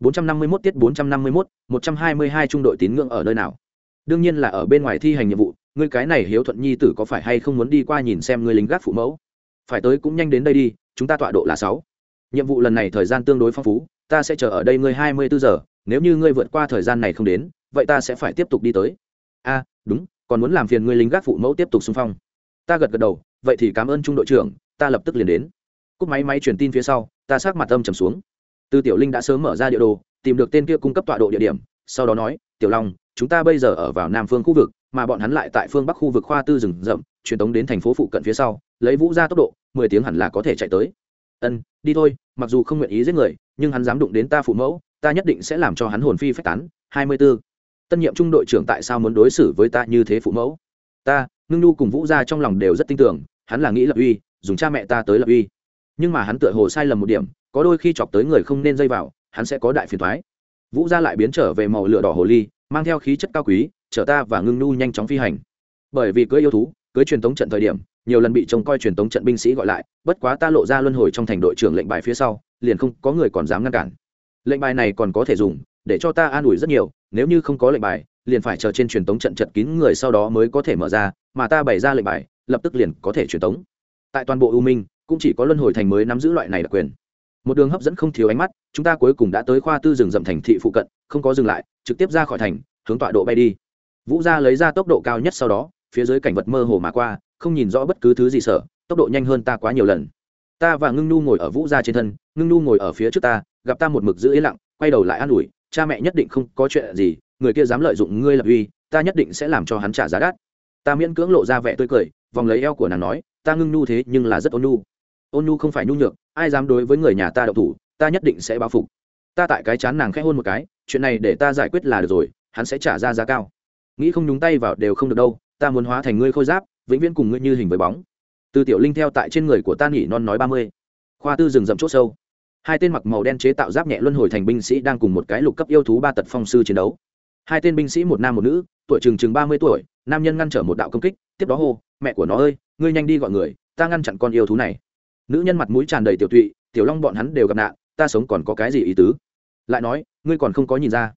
451 tiết 451, 122 trung đội tín ngưỡng ở nơi nào? Đương nhiên là ở bên ngoài thi hành nhiệm vụ, ngươi cái này hiếu thuận nhi tử có phải hay không muốn đi qua nhìn xem ngươi lính gác phụ mẫu? Phải tới cũng nhanh đến đây đi, chúng ta tọa độ là 6. Nhiệm vụ lần này thời gian tương đối phong phú, ta sẽ chờ ở đây ngươi 24 giờ, nếu như ngươi vượt qua thời gian này không đến, vậy ta sẽ phải tiếp tục đi tới. A, đúng, còn muốn làm phiền ngươi lính gác phụ mẫu tiếp tục xung phong. Ta gật gật đầu, vậy thì cảm ơn trung đội trưởng, ta lập tức liền đến. Cúp máy máy truyền tin phía sau, ta sắc mặt âm trầm xuống từ tiểu linh đã sớm mở ra địa đồ, tìm được tên kia cung cấp tọa độ địa điểm, sau đó nói, tiểu long, chúng ta bây giờ ở vào nam phương khu vực, mà bọn hắn lại tại phương bắc khu vực khoa tư rừng rậm, truyền tống đến thành phố phụ cận phía sau, lấy vũ ra tốc độ, mười tiếng hẳn là có thể chạy tới. Ân, đi thôi, mặc dù không nguyện ý giết người, nhưng hắn dám đụng đến ta phụ mẫu, ta nhất định sẽ làm cho hắn hồn phi phách tán. Hai mươi b ố tân nhiệm trung đội trưởng tại sao muốn đối xử với ta như thế phụ mẫu? Ta Nương nhu cùng vũ Gia trong lòng đều rất tin tưởng, hắn là nghĩ lập uy, dùng cha mẹ ta tới lập uy nhưng mà hắn tựa hồ sai lầm một điểm, có đôi khi chọc tới người không nên dây vào, hắn sẽ có đại phiền thoái. Vũ gia lại biến trở về màu lửa đỏ hồ ly, mang theo khí chất cao quý, chở ta và ngưng nu nhanh chóng phi hành. Bởi vì cưới yêu thú, cưới truyền tống trận thời điểm, nhiều lần bị trông coi truyền tống trận binh sĩ gọi lại, bất quá ta lộ ra luân hồi trong thành đội trưởng lệnh bài phía sau, liền không có người còn dám ngăn cản. Lệnh bài này còn có thể dùng, để cho ta an ủi rất nhiều, nếu như không có lệnh bài, liền phải chờ trên truyền tống trận chật kín người sau đó mới có thể mở ra, mà ta bày ra lệnh bài, lập tức liền có thể truyền tống. Tại toàn bộ u minh cũng chỉ có luân hồi thành mới nắm giữ loại này đặc quyền. Một đường hấp dẫn không thiếu ánh mắt, chúng ta cuối cùng đã tới khoa tư rừng rậm thành thị phụ cận, không có dừng lại, trực tiếp ra khỏi thành, hướng tọa độ bay đi. Vũ gia lấy ra tốc độ cao nhất sau đó, phía dưới cảnh vật mơ hồ mà qua, không nhìn rõ bất cứ thứ gì sợ, tốc độ nhanh hơn ta quá nhiều lần. Ta và ngưng nu ngồi ở vũ gia trên thân, ngưng nu ngồi ở phía trước ta, gặp ta một mực giữ yên lặng, quay đầu lại an ủi, cha mẹ nhất định không có chuyện gì, người kia dám lợi dụng ngươi lập uy, ta nhất định sẽ làm cho hắn trả giá đắt. Ta miễn cưỡng lộ ra vẻ tươi cười, vòng lấy eo của nàng nói, ta ngưng nu thế nhưng là rất ôn nu ôn nu không phải nhu nhược, ai dám đối với người nhà ta đậu thủ, ta nhất định sẽ báo phục. Ta tại cái chán nàng khẽ hôn một cái, chuyện này để ta giải quyết là được rồi, hắn sẽ trả ra giá cao. Nghĩ không nhúng tay vào đều không được đâu, ta muốn hóa thành ngươi khôi giáp, vĩnh viễn cùng ngươi như hình với bóng. Từ tiểu linh theo tại trên người của ta nghỉ non nói ba mươi. Khoa tư rừng rậm c h sâu. Hai tên mặc màu đen chế tạo giáp nhẹ luân hồi thành binh sĩ đang cùng một cái lục cấp yêu thú ba tật phong sư chiến đấu. Hai tên binh sĩ một nam một nữ, tuổi chừng chừng ba mươi tuổi, nam nhân ngăn trở một đạo công kích, tiếp đó hô, mẹ của nó ơi, ngươi nhanh đi gọi người, ta ngăn chặn con yêu thú này nữ nhân mặt mũi tràn đầy tiểu tụy, tiểu long bọn hắn đều gặp nạn, ta sống còn có cái gì ý tứ? Lại nói, ngươi còn không có nhìn ra.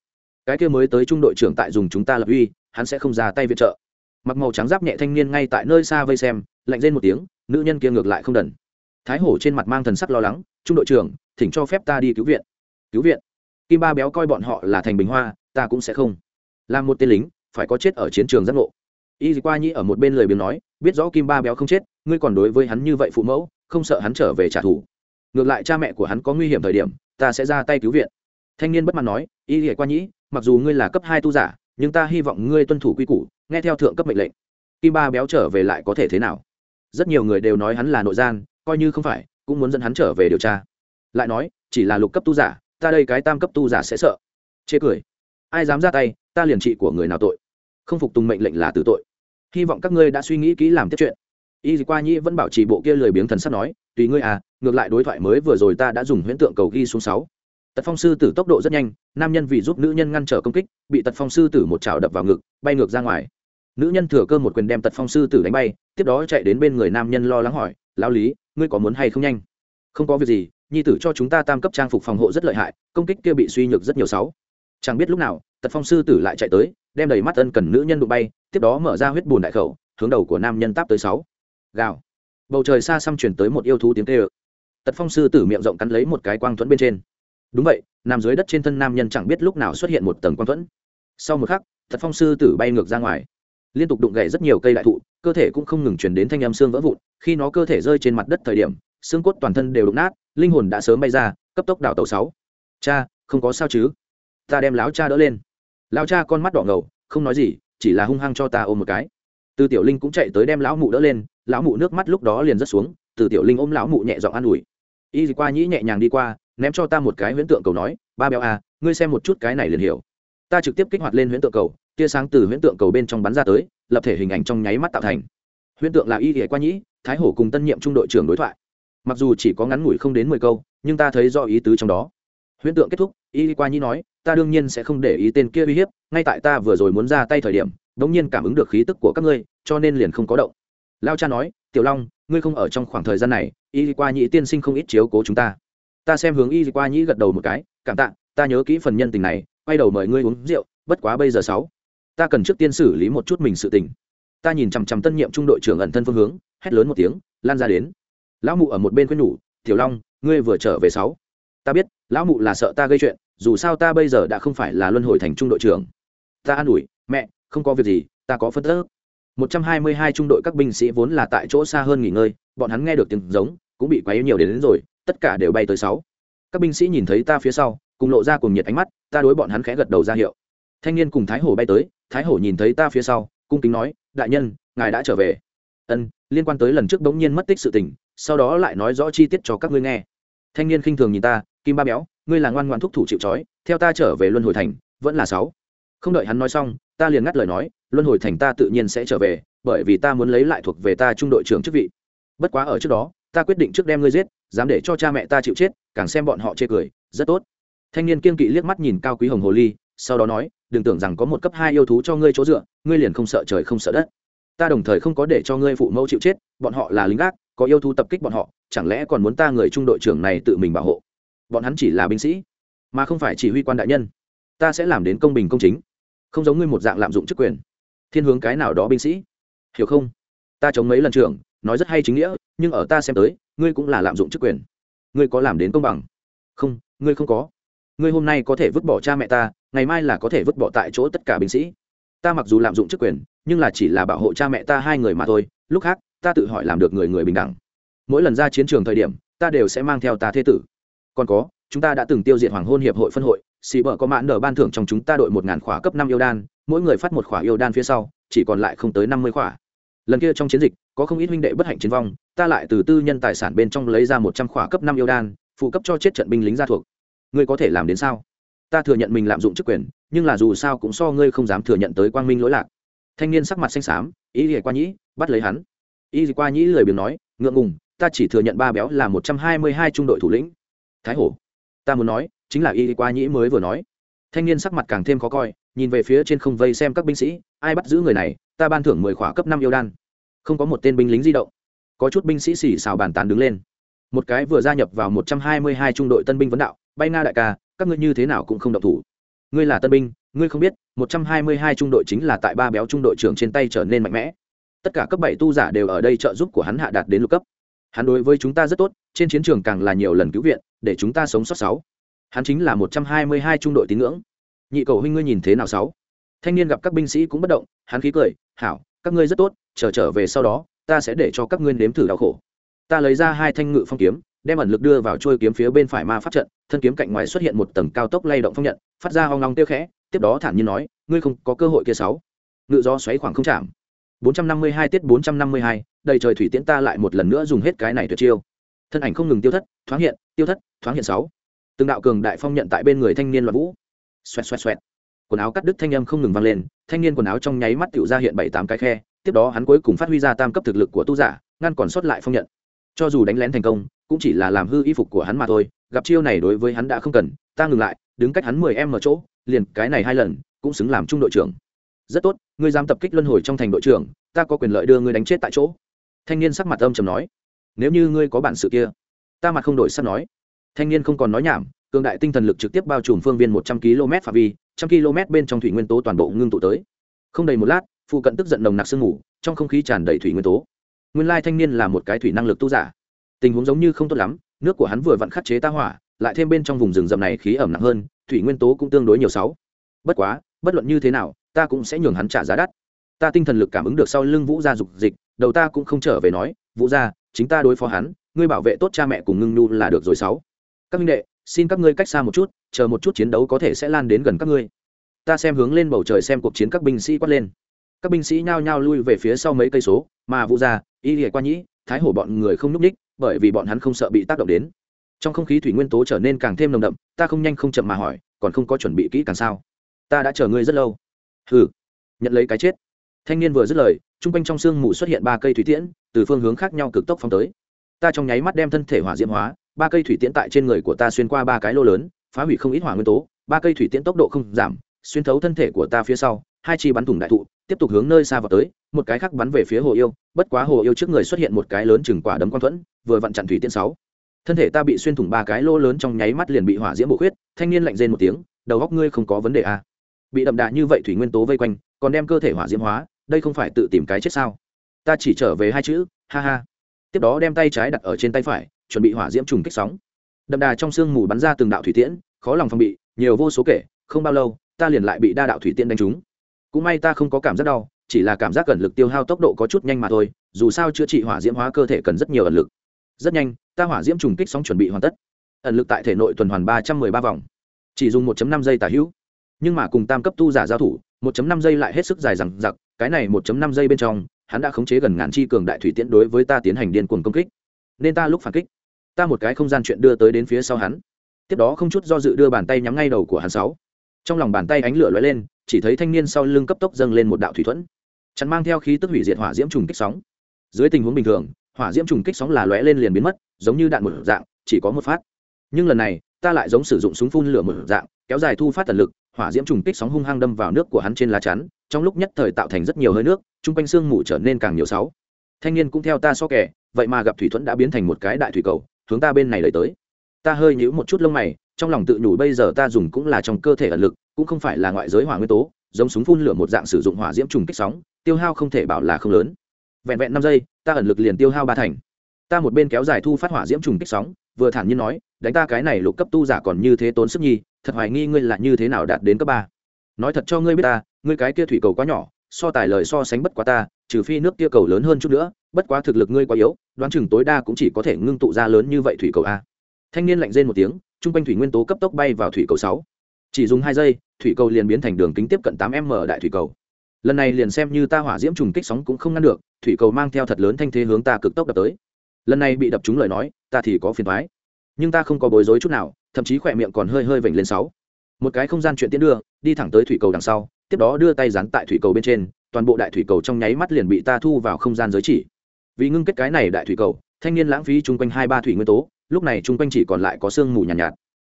Cái kia mới tới trung đội trưởng tại dùng chúng ta lập uy, hắn sẽ không ra tay viện trợ. Mặc màu trắng giáp nhẹ thanh niên ngay tại nơi xa vây xem, lạnh lên một tiếng, nữ nhân kia ngược lại không đần. Thái hổ trên mặt mang thần sắc lo lắng, trung đội trưởng, thỉnh cho phép ta đi cứu viện. Cứu viện? Kim ba béo coi bọn họ là thành bình hoa, ta cũng sẽ không. Làm một tên lính, phải có chết ở chiến trường giác ngộ. Y qua nhĩ ở một bên lời biếng nói, biết rõ kim ba béo không chết, ngươi còn đối với hắn như vậy phụ mẫu không sợ hắn trở về trả thù. Ngược lại cha mẹ của hắn có nguy hiểm thời điểm, ta sẽ ra tay cứu viện. Thanh niên bất mãn nói, y hệ qua nhĩ, mặc dù ngươi là cấp hai tu giả, nhưng ta hy vọng ngươi tuân thủ quy củ, nghe theo thượng cấp mệnh lệnh. Kim ba béo trở về lại có thể thế nào? Rất nhiều người đều nói hắn là nội gian, coi như không phải, cũng muốn dẫn hắn trở về điều tra. Lại nói, chỉ là lục cấp tu giả, ta đây cái tam cấp tu giả sẽ sợ. Chê cười. Ai dám ra tay, ta liền trị của người nào tội? Không phục tùng mệnh lệnh là tử tội. Hy vọng các ngươi đã suy nghĩ kỹ làm tiếp chuyện y qua nhĩ vẫn bảo trì bộ kia lười biếng thần sắp nói, tùy ngươi à ngược lại đối thoại mới vừa rồi ta đã dùng huyễn tượng cầu ghi xuống sáu. Tật phong sư tử tốc độ rất nhanh, nam nhân vì giúp nữ nhân ngăn trở công kích, bị tật phong sư tử một chảo đập vào ngực, bay ngược ra ngoài. Nữ nhân thừa cơ một quyền đem tật phong sư tử đánh bay, tiếp đó chạy đến bên người nam nhân lo lắng hỏi lao lý, ngươi có muốn hay không nhanh? Không có việc gì, nhi tử cho chúng ta tam cấp trang phục phòng hộ rất lợi hại, công kích kia bị suy nhược rất nhiều sáu. Chẳng biết lúc nào, tật phong sư tử lại chạy tới, đem đầy mắt ân cần nữ nhân đụng bay, tiếp đó mở ra huyết bùn đại khẩu, hướng đầu của nam nhân táp tới sáu gào. Bầu trời xa xăm chuyển tới một yêu thú tiếng tê ơ tật phong sư tử miệng rộng cắn lấy một cái quang thuẫn bên trên. Đúng vậy, nằm dưới đất trên thân nam nhân chẳng biết lúc nào xuất hiện một tầng quang thuẫn. Sau một khắc, tật phong sư tử bay ngược ra ngoài. Liên tục đụng gậy rất nhiều cây đại thụ, cơ thể cũng không ngừng chuyển đến thanh âm xương vỡ vụn. Khi nó cơ thể rơi trên mặt đất thời điểm, xương cốt toàn thân đều đụng nát, linh hồn đã sớm bay ra, cấp tốc đào tàu sáu. Cha, không có sao chứ? Ta đem láo cha đỡ lên. Lao cha con mắt đỏ ngầu, không nói gì, chỉ là hung hăng cho ta ôm một cái. Tư tiểu linh cũng chạy tới đem lão mụ đỡ lên lão mụ nước mắt lúc đó liền rớt xuống, từ tiểu linh ôm lão mụ nhẹ giọng an ủi. Y qua nhĩ nhẹ nhàng đi qua, ném cho ta một cái huyễn tượng cầu nói, ba béo à ngươi xem một chút cái này liền hiểu. Ta trực tiếp kích hoạt lên huyễn tượng cầu, tia sáng từ huyễn tượng cầu bên trong bắn ra tới, lập thể hình ảnh trong nháy mắt tạo thành. Huyễn tượng là y ghẻ qua nhĩ, thái hổ cùng tân nhiệm trung đội trưởng đối thoại. Mặc dù chỉ có ngắn ngủi không đến mười câu, nhưng ta thấy do ý tứ trong đó. Huyễn tượng kết thúc, y qua nhĩ nói, ta đương nhiên sẽ không để ý tên kia uy hiếp, ngay tại ta vừa rồi muốn ra tay thời điểm đ ỗ n g nhiên cảm ứng được khí tức của các ngươi, cho nên liền không có động lao cha nói, tiểu long, ngươi không ở trong khoảng thời gian này, y qua nhĩ tiên sinh không ít chiếu cố chúng ta. Ta xem hướng y qua nhĩ gật đầu một cái, cảm tạ, ta nhớ kỹ phần nhân tình này, quay đầu mời ngươi uống rượu, bất quá bây giờ sáu. Ta cần trước tiên xử lý một chút mình sự tình. Ta nhìn chằm chằm tân nhiệm trung đội trưởng ẩn thân phương hướng, hét lớn một tiếng, lan ra đến. Lão mụ ở một bên khuyên nhủ, tiểu long, ngươi vừa trở về sáu. Ta biết, lão mụ là sợ ta gây chuyện, dù sao ta bây giờ đã không phải là luân hồi thành trung đội trưởng. Ta an ủi, mẹ, không có việc gì, ta có phân tích. 122 trung đội các binh sĩ vốn là tại chỗ xa hơn nghỉ ngơi bọn hắn nghe được tiếng giống cũng bị quấy nhiều đến, đến rồi tất cả đều bay tới sáu. Các binh sĩ nhìn thấy ta phía sau cùng lộ ra cùng nhiệt ánh mắt ta đối bọn hắn khẽ gật đầu ra hiệu. Thanh niên cùng thái hổ bay tới thái hổ nhìn thấy ta phía sau cung kính nói đại nhân ngài đã trở về. Ân liên quan tới lần trước bỗng nhiên mất tích sự tình sau đó lại nói rõ chi tiết cho các ngươi nghe. Thanh niên khinh thường nhìn ta kim ba béo ngươi là ngoan ngoãn thúc thủ chịu trói theo ta trở về luân hồi thành vẫn là sáu không đợi hắn nói xong, ta liền ngắt lời nói, luân hồi thành ta tự nhiên sẽ trở về, bởi vì ta muốn lấy lại thuộc về ta trung đội trưởng chức vị. Bất quá ở trước đó, ta quyết định trước đem ngươi giết, dám để cho cha mẹ ta chịu chết, càng xem bọn họ chê cười, rất tốt. Thanh niên kiên kỵ liếc mắt nhìn cao quý hồng hồ ly, sau đó nói, đừng tưởng rằng có một cấp hai yêu thú cho ngươi chỗ dựa, ngươi liền không sợ trời không sợ đất. Ta đồng thời không có để cho ngươi phụ mẫu chịu chết, bọn họ là lính gác, có yêu thú tập kích bọn họ, chẳng lẽ còn muốn ta người trung đội trưởng này tự mình bảo hộ? Bọn hắn chỉ là binh sĩ, mà không phải chỉ huy quan đại nhân. Ta sẽ làm đến công bình công chính không giống ngươi một dạng lạm dụng chức quyền. Thiên hướng cái nào đó binh sĩ. Hiểu không? Ta chống mấy lần trưởng, nói rất hay chính nghĩa, nhưng ở ta xem tới, ngươi cũng là lạm dụng chức quyền. Ngươi có làm đến công bằng? Không, ngươi không có. Ngươi hôm nay có thể vứt bỏ cha mẹ ta, ngày mai là có thể vứt bỏ tại chỗ tất cả binh sĩ. Ta mặc dù lạm dụng chức quyền, nhưng là chỉ là bảo hộ cha mẹ ta hai người mà thôi, lúc khác, ta tự hỏi làm được người người bình đẳng. Mỗi lần ra chiến trường thời điểm, ta đều sẽ mang theo ta thế tử. Còn có, chúng ta đã từng tiêu diệt hoàng hôn hiệp hội phân hội xì bờ có mãn nở ban thưởng trong chúng ta đội một ngàn khỏa cấp năm yêu đan, mỗi người phát một khỏa yêu đan phía sau, chỉ còn lại không tới năm mươi khỏa lần kia trong chiến dịch, có không ít huynh đệ bất hạnh chiến vong, ta lại từ tư nhân tài sản bên trong lấy ra một trăm khỏa cấp năm yêu đan, phụ cấp cho chết trận binh lính gia thuộc. Ngươi có thể làm đến sao? Ta thừa nhận mình lạm dụng chức quyền, nhưng là dù sao cũng so ngươi không dám thừa nhận tới quang minh lỗi lạc. Thanh niên sắc mặt xanh xám, ý gì qua nhĩ, bắt lấy hắn. Ý gì qua nhĩ lời biếng nói, ngượng ngùng, ta chỉ thừa nhận ba béo là một trăm hai mươi hai trung đội thủ lĩnh. Thái hổ, ta muốn nói chính là y qua nhĩ mới vừa nói. Thanh niên sắc mặt càng thêm khó coi, nhìn về phía trên không vây xem các binh sĩ, ai bắt giữ người này, ta ban thưởng mười khỏa cấp năm yêu đan. Không có một tên binh lính di động. Có chút binh sĩ xì xào bàn tán đứng lên. Một cái vừa gia nhập vào một trăm hai mươi hai trung đội tân binh vấn đạo, bay nga đại ca, các ngươi như thế nào cũng không động thủ. Ngươi là tân binh, ngươi không biết, một trăm hai mươi hai trung đội chính là tại ba béo trung đội trưởng trên tay trở nên mạnh mẽ. Tất cả cấp bảy tu giả đều ở đây trợ giúp của hắn hạ đạt đến lục cấp. Hắn đối với chúng ta rất tốt, trên chiến trường càng là nhiều lần cứu viện, để chúng ta sống sót sáu hắn chính là một trăm hai mươi hai trung đội tín ngưỡng. Nhị cầu huynh ngươi nhìn thế nào sáu? Thanh niên gặp các binh sĩ cũng bất động hắn khí cười hảo các ngươi rất tốt chờ trở, trở về sau đó ta sẽ để cho các ngươi nếm thử đau khổ. Ta lấy ra hai thanh ngự phong kiếm đem ẩn lực đưa vào trôi kiếm phía bên phải ma pháp trận thân kiếm cạnh ngoài xuất hiện một tầng cao tốc lay động phong nhận phát ra hoang long tiêu khẽ tiếp đó thản nhiên nói ngươi không có cơ hội kia sáu. Ngự do xoáy khoảng không chạm. 452 tiết 452, đầy trời thủy tiễn ta lại một lần nữa dùng hết cái này tuyệt chiêu. Thân ảnh không ngừng tiêu thất thoáng hiện tiêu thất thoáng hiện sáu từng đạo cường đại phong nhận tại bên người thanh niên loạn vũ. Xoẹt xoẹt xoẹt. Quần áo cắt đứt thanh âm không ngừng vang lên, thanh niên quần áo trong nháy mắt tựu ra hiện bảy tám cái khe, tiếp đó hắn cuối cùng phát huy ra tam cấp thực lực của tu giả, ngăn còn sót lại phong nhận. Cho dù đánh lén thành công, cũng chỉ là làm hư y phục của hắn mà thôi, gặp chiêu này đối với hắn đã không cần, ta ngừng lại, đứng cách hắn mười em ở chỗ, liền cái này hai lần, cũng xứng làm trung đội trưởng. Rất tốt, ngươi dám tập kích luân hồi trong thành đội trưởng, ta có quyền lợi đưa ngươi đánh chết tại chỗ. Thanh niên sắc mặt âm trầm nói, nếu như ngươi có bản sự kia, ta mặt không đổi sắp nói thanh niên không còn nói nhảm cường đại tinh thần lực trực tiếp bao trùm phương viên một trăm km phạm vi trăm km bên trong thủy nguyên tố toàn bộ ngưng tụ tới. Không đầy một lát phụ cận tức giận nồng nặc sương ngủ, trong không khí tràn đầy thủy nguyên tố. Nguyên lai thanh niên là một cái thủy năng lực tu giả. Tình huống giống như không tốt lắm nước của hắn vừa vặn khắc chế ta hỏa lại thêm bên trong vùng rừng rậm này khí ẩm nặng hơn thủy nguyên tố cũng tương đối nhiều sáu. Bất quá bất luận như thế nào ta cũng sẽ nhường hắn trả giá đắt. Ta tinh thần lực cảm ứng được sau lưng vũ gia dục dịch đầu ta cũng không trở về nói vũ gia chính ta đối phó hắn ngươi bảo vệ tốt cha mẹ cùng ngưng nhu là được rồi sáu các minh đệ, xin các ngươi cách xa một chút, chờ một chút chiến đấu có thể sẽ lan đến gần các ngươi. Ta xem hướng lên bầu trời xem cuộc chiến các binh sĩ quát lên. Các binh sĩ nhao nhao lui về phía sau mấy cây số, mà vũ gia, y lìa qua nhĩ, thái hổ bọn người không núp ních, bởi vì bọn hắn không sợ bị tác động đến. Trong không khí thủy nguyên tố trở nên càng thêm nồng đậm, ta không nhanh không chậm mà hỏi, còn không có chuẩn bị kỹ càng sao? Ta đã chờ ngươi rất lâu. Hừ, nhận lấy cái chết. Thanh niên vừa dứt lời t r u n g quanh trong sương mù xuất hiện ba cây thủy tiễn, từ phương hướng khác nhau cực tốc phóng tới. Ta trong nháy mắt đem thân thể hỏa diễm hóa ba cây thủy tiễn tại trên người của ta xuyên qua ba cái lô lớn, phá hủy không ít hỏa nguyên tố, ba cây thủy tiễn tốc độ không giảm, xuyên thấu thân thể của ta phía sau, hai chi bắn thủng đại thụ, tiếp tục hướng nơi xa vào tới, một cái khác bắn về phía hồ yêu, bất quá hồ yêu trước người xuất hiện một cái lớn chừng quả đấm quang thuẫn, vừa vặn chặn thủy tiễn sáu. Thân thể ta bị xuyên thủng ba cái lỗ lớn trong nháy mắt liền bị hỏa diễm bổ khuyết, thanh niên lạnh rên một tiếng, đầu góc ngươi không có vấn đề à. bị đậm đà như vậy thủy nguyên tố vây quanh, còn đem cơ thể hỏa diễm hóa, đây không phải tự tìm cái chết sao? Ta chỉ trở về hai chữ, ha ha. Tiếp đó đem tay trái đặt ở trên tay phải chuẩn bị hỏa diễm trùng kích sóng. Đậm đà trong sương mù bắn ra từng đạo thủy tiễn, khó lòng phòng bị, nhiều vô số kể, không bao lâu, ta liền lại bị đa đạo thủy tiễn đánh trúng. Cũng may ta không có cảm giác đau, chỉ là cảm giác cần lực tiêu hao tốc độ có chút nhanh mà thôi, dù sao chữa trị hỏa diễm hóa cơ thể cần rất nhiều ẩn lực. Rất nhanh, ta hỏa diễm trùng kích sóng chuẩn bị hoàn tất. Ẩn lực tại thể nội tuần hoàn ba trăm mười ba vòng. Chỉ dùng 1 năm giây tả hữu. Nhưng mà cùng tam cấp tu giả giao thủ 1 năm giây lại hết sức dài rằng giặc cái này 1 năm giây bên trong, hắn đã khống chế gần ngàn chi cường đại thủy tiễn đối với ta tiến hành điên cuồng công kích nên ta lúc phản kích. Ta một cái không gian chuyện đưa tới đến phía sau hắn. Tiếp đó không chút do dự đưa bàn tay nhắm ngay đầu của hắn sáu. Trong lòng bàn tay ánh lửa lóe lên, chỉ thấy thanh niên sau lưng cấp tốc dâng lên một đạo thủy thuẫn. Chắn mang theo khí tức hủy diệt hỏa diễm trùng kích sóng. Dưới tình huống bình thường, hỏa diễm trùng kích sóng là lóe lên liền biến mất, giống như đạn một dạng, chỉ có một phát. Nhưng lần này, ta lại giống sử dụng súng phun lửa một dạng, kéo dài thu phát tần lực, hỏa diễm trùng kích sóng hung hăng đâm vào nước của hắn trên lá chắn, trong lúc nhất thời tạo thành rất nhiều hơi nước, chung quanh xương mù trở nên càng nhiều sáu. Thanh niên cũng theo ta so kẻ vậy mà gặp thủy thuẫn đã biến thành một cái đại thủy cầu, hướng ta bên này lời tới. Ta hơi nhíu một chút lông mày, trong lòng tự nhủ bây giờ ta dùng cũng là trong cơ thể ẩn lực, cũng không phải là ngoại giới hỏa nguyên tố, giống súng phun lửa một dạng sử dụng hỏa diễm trùng kích sóng, tiêu hao không thể bảo là không lớn. Vẹn vẹn năm giây, ta ẩn lực liền tiêu hao ba thành. Ta một bên kéo dài thu phát hỏa diễm trùng kích sóng, vừa thản nhiên nói, đánh ta cái này lục cấp tu giả còn như thế tốn sức nhi, thật hoài nghi ngươi là như thế nào đạt đến cấp ba. Nói thật cho ngươi biết ta, ngươi cái kia thủy cầu quá nhỏ, so tài lời so sánh bất quá ta, trừ phi nước kia cầu lớn hơn chút nữa bất quá thực lực ngươi quá yếu, đoán chừng tối đa cũng chỉ có thể ngưng tụ ra lớn như vậy thủy cầu a. Thanh niên lạnh rên một tiếng trung quanh thủy nguyên tố cấp tốc bay vào thủy cầu sáu. Chỉ dùng hai giây, thủy cầu liền biến thành đường kính tiếp cận tám m đại thủy cầu. Lần này liền xem như ta hỏa diễm trùng kích sóng cũng không ngăn được, thủy cầu mang theo thật lớn thanh thế hướng ta cực tốc đập tới. Lần này bị đập trúng lời nói, ta thì có phiền thoái nhưng ta không có bối rối chút nào, thậm chí khỏe miệng còn hơi hơi vểnh lên sáu. Một cái không gian chuyện tiến đưa, đi thẳng tới thủy cầu đằng sau, tiếp đó đưa tay dán tại thủy cầu bên trên, toàn bộ đại thủy cầu trong nháy mắt liền bị ta thu vào không gian giới chỉ vì ngưng kết cái này đại thủy cầu thanh niên lãng phí chung quanh hai ba thủy nguyên tố lúc này chung quanh chỉ còn lại có sương mù nhàn nhạt, nhạt.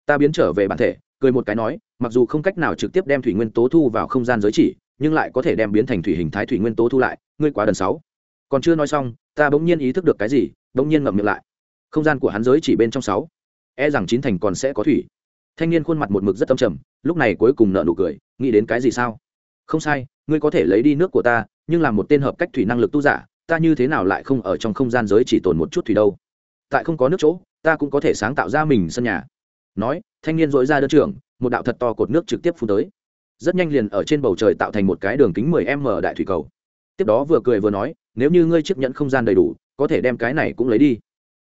Ta biến trở về bản thể cười một cái nói mặc dù không cách nào trực tiếp đem thủy nguyên tố thu vào không gian giới chỉ nhưng lại có thể đem biến thành thủy hình thái thủy nguyên tố thu lại ngươi quá đần sáu còn chưa nói xong ta bỗng nhiên ý thức được cái gì bỗng nhiên ngậm miệng lại. Không gian của hắn giới chỉ bên trong sáu e rằng chín thành còn sẽ có thủy. Thanh niên khuôn mặt một mực rất âm trầm lúc này cuối cùng nợ nụ cười nghĩ đến cái gì sao? Không sai ngươi có thể lấy đi nước của ta nhưng là một tên hợp cách thủy năng lực tu giả ta như thế nào lại không ở trong không gian giới chỉ tồn một chút thủy đâu? Tại không có nước chỗ, ta cũng có thể sáng tạo ra mình sân nhà. Nói, thanh niên dội ra đơn trưởng, một đạo thật to cột nước trực tiếp phun tới. Rất nhanh liền ở trên bầu trời tạo thành một cái đường kính 10 m đại thủy cầu. Tiếp đó vừa cười vừa nói, nếu như ngươi chấp nhận không gian đầy đủ, có thể đem cái này cũng lấy đi.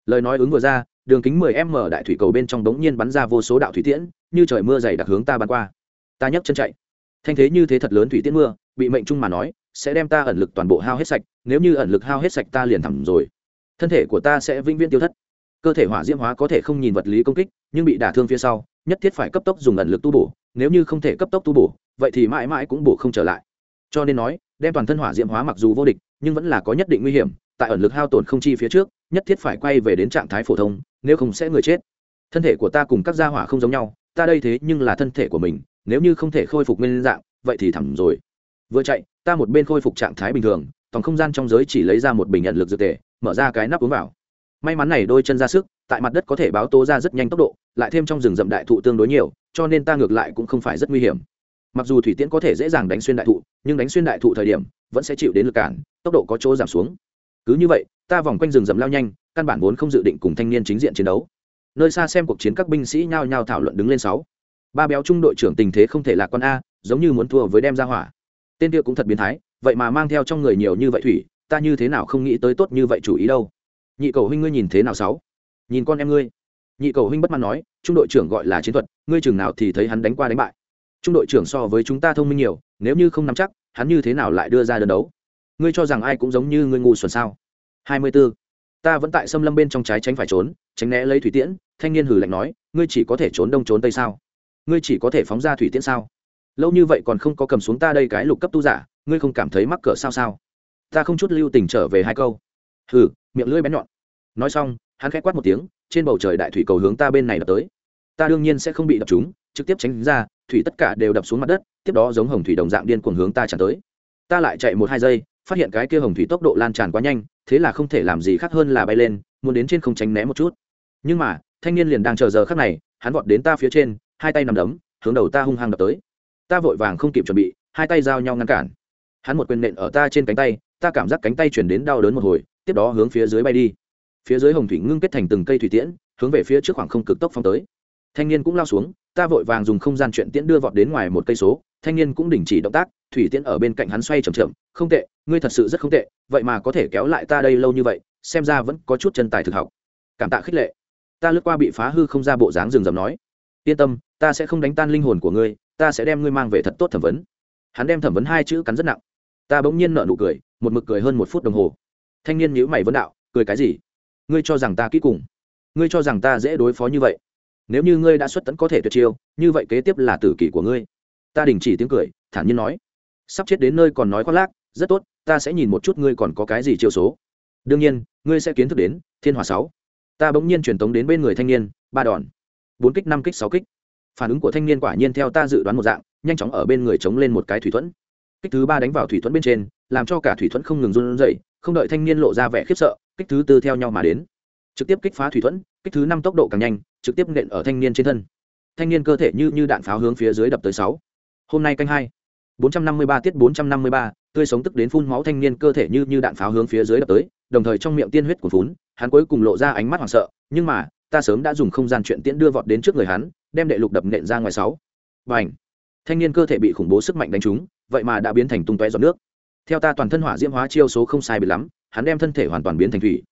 Lời nói ứng vừa ra, đường kính 10 m đại thủy cầu bên trong đống nhiên bắn ra vô số đạo thủy tiễn, như trời mưa dày đặc hướng ta bắn qua. Ta nhấc chân chạy. Thanh thế như thế thật lớn thủy tiễn mưa, bị mệnh trung mà nói sẽ đem ta ẩn lực toàn bộ hao hết sạch, nếu như ẩn lực hao hết sạch ta liền thẳng rồi. Thân thể của ta sẽ vĩnh viễn tiêu thất. Cơ thể hỏa diễm hóa có thể không nhìn vật lý công kích, nhưng bị đả thương phía sau, nhất thiết phải cấp tốc dùng ẩn lực tu bổ, nếu như không thể cấp tốc tu bổ, vậy thì mãi mãi cũng bổ không trở lại. Cho nên nói, đem toàn thân hỏa diễm hóa mặc dù vô địch, nhưng vẫn là có nhất định nguy hiểm, tại ẩn lực hao tổn không chi phía trước, nhất thiết phải quay về đến trạng thái phổ thông, nếu không sẽ người chết. Thân thể của ta cùng các gia hỏa không giống nhau, ta đây thế nhưng là thân thể của mình, nếu như không thể khôi phục nguyên dạng, vậy thì thẳng rồi. Vừa chạy ta một bên khôi phục trạng thái bình thường toàn không gian trong giới chỉ lấy ra một bình nhận lực dược tề, mở ra cái nắp uống vào. May mắn này đôi chân ra sức, tại mặt đất có thể báo tố ra rất nhanh tốc độ, lại thêm trong rừng rậm đại thụ tương đối nhiều, cho nên ta ngược lại cũng không phải rất nguy hiểm. Mặc dù thủy tiễn có thể dễ dàng đánh xuyên đại thụ, nhưng đánh xuyên đại thụ thời điểm, vẫn sẽ chịu đến lực cản, tốc độ có chỗ giảm xuống. Cứ như vậy, ta vòng quanh rừng rậm lao nhanh, căn bản vốn không dự định cùng thanh niên chính diện chiến đấu. Nơi xa xem cuộc chiến các binh sĩ nhao nhao thảo luận đứng lên sáu. Ba béo trung đội trưởng tình thế không thể là con a, giống như muốn thua với đem ra hỏa tên kia cũng thật biến thái, vậy mà mang theo trong người nhiều như vậy thủy, ta như thế nào không nghĩ tới tốt như vậy chủ ý đâu. Nhị cầu huynh ngươi nhìn thế nào sáu? Nhìn con em ngươi. Nhị cầu huynh bất mãn nói, trung đội trưởng gọi là chiến thuật, ngươi chừng nào thì thấy hắn đánh qua đánh bại. Trung đội trưởng so với chúng ta thông minh nhiều, nếu như không nắm chắc, hắn như thế nào lại đưa ra đơn đấu? Ngươi cho rằng ai cũng giống như ngươi ngu xuẩn sao? Hai mươi 24. ta vẫn tại xâm lâm bên trong trái tránh phải trốn, tránh né lấy thủy tiễn, thanh niên hừ lạnh nói, ngươi chỉ có thể trốn đông trốn tây sao? Ngươi chỉ có thể phóng ra thủy tiễn sao? Lâu như vậy còn không có cầm xuống ta đây cái lục cấp tu giả, ngươi không cảm thấy mắc cỡ sao sao? Ta không chút lưu tình trở về hai câu. Hừ, miệng lưỡi bén nhọn. Nói xong, hắn khẽ quát một tiếng, trên bầu trời đại thủy cầu hướng ta bên này đập tới. Ta đương nhiên sẽ không bị đập chúng, trực tiếp tránh ra, thủy tất cả đều đập xuống mặt đất, tiếp đó giống hồng thủy đồng dạng điên cuồng hướng ta tràn tới. Ta lại chạy một hai giây, phát hiện cái kia hồng thủy tốc độ lan tràn quá nhanh, thế là không thể làm gì khác hơn là bay lên, muốn đến trên không tránh né một chút. Nhưng mà, thanh niên liền đang chờ giờ khắc này, hắn vọt đến ta phía trên, hai tay nằm đấm, hướng đầu ta hung hăng đập tới ta vội vàng không kịp chuẩn bị, hai tay giao nhau ngăn cản. Hắn một quyền nện ở ta trên cánh tay, ta cảm giác cánh tay chuyển đến đau đớn một hồi, tiếp đó hướng phía dưới bay đi. Phía dưới hồng thủy ngưng kết thành từng cây thủy tiễn, hướng về phía trước khoảng không cực tốc phong tới. Thanh niên cũng lao xuống, ta vội vàng dùng không gian chuyện tiễn đưa vọt đến ngoài một cây số, thanh niên cũng đình chỉ động tác, thủy tiễn ở bên cạnh hắn xoay chậm chậm, không tệ, ngươi thật sự rất không tệ, vậy mà có thể kéo lại ta đây lâu như vậy, xem ra vẫn có chút chân tài thực học. Cảm tạ khích lệ. Ta lướt qua bị phá hư không ra bộ dáng rừng rầm nói yên tâm, ta sẽ không đánh tan linh hồn của ngươi, ta sẽ đem ngươi mang về thật tốt thẩm vấn. Hắn đem thẩm vấn hai chữ cắn rất nặng. Ta bỗng nhiên nợ nụ cười, một mực cười hơn một phút đồng hồ. Thanh niên nhữ mày vấn đạo, cười cái gì? Ngươi cho rằng ta kỹ cùng? Ngươi cho rằng ta dễ đối phó như vậy? Nếu như ngươi đã xuất tấn có thể tuyệt chiêu, như vậy kế tiếp là tử kỷ của ngươi. Ta đình chỉ tiếng cười, thản nhiên nói. Sắp chết đến nơi còn nói khoác lác, rất tốt, ta sẽ nhìn một chút ngươi còn có cái gì chiêu số. Đương nhiên, ngươi sẽ kiến thức đến thiên hòa sáu. Ta bỗng nhiên truyền tống đến bên người thanh niên, ba đòn bốn kích, năm kích, sáu kích. Phản ứng của thanh niên quả nhiên theo ta dự đoán một dạng, nhanh chóng ở bên người chống lên một cái thủy thuẫn. Kích thứ ba đánh vào thủy thuẫn bên trên, làm cho cả thủy thuẫn không ngừng run rẩy, không đợi thanh niên lộ ra vẻ khiếp sợ, kích thứ tư theo nhau mà đến. Trực tiếp kích phá thủy thuẫn, kích thứ năm tốc độ càng nhanh, trực tiếp nện ở thanh niên trên thân. Thanh niên cơ thể như như đạn pháo hướng phía dưới đập tới sáu. Hôm nay canh hai. bốn trăm năm mươi ba tiết bốn trăm năm mươi ba, tươi sống tức đến phun máu thanh niên cơ thể như như đạn pháo hướng phía dưới đập tới, đồng thời trong miệng tiên huyết của phún hắn cuối cùng lộ ra ánh mắt hoảng sợ, nhưng mà ta sớm đã dùng không gian chuyện tiễn đưa vọt đến trước người hắn, đem đệ lục đập nện ra ngoài sáu. Và ảnh thanh niên cơ thể bị khủng bố sức mạnh đánh trúng, vậy mà đã biến thành tung tóe giọt nước. Theo ta toàn thân hỏa diễm hóa chiêu số không sai bị lắm, hắn đem thân thể hoàn toàn biến thành thủy.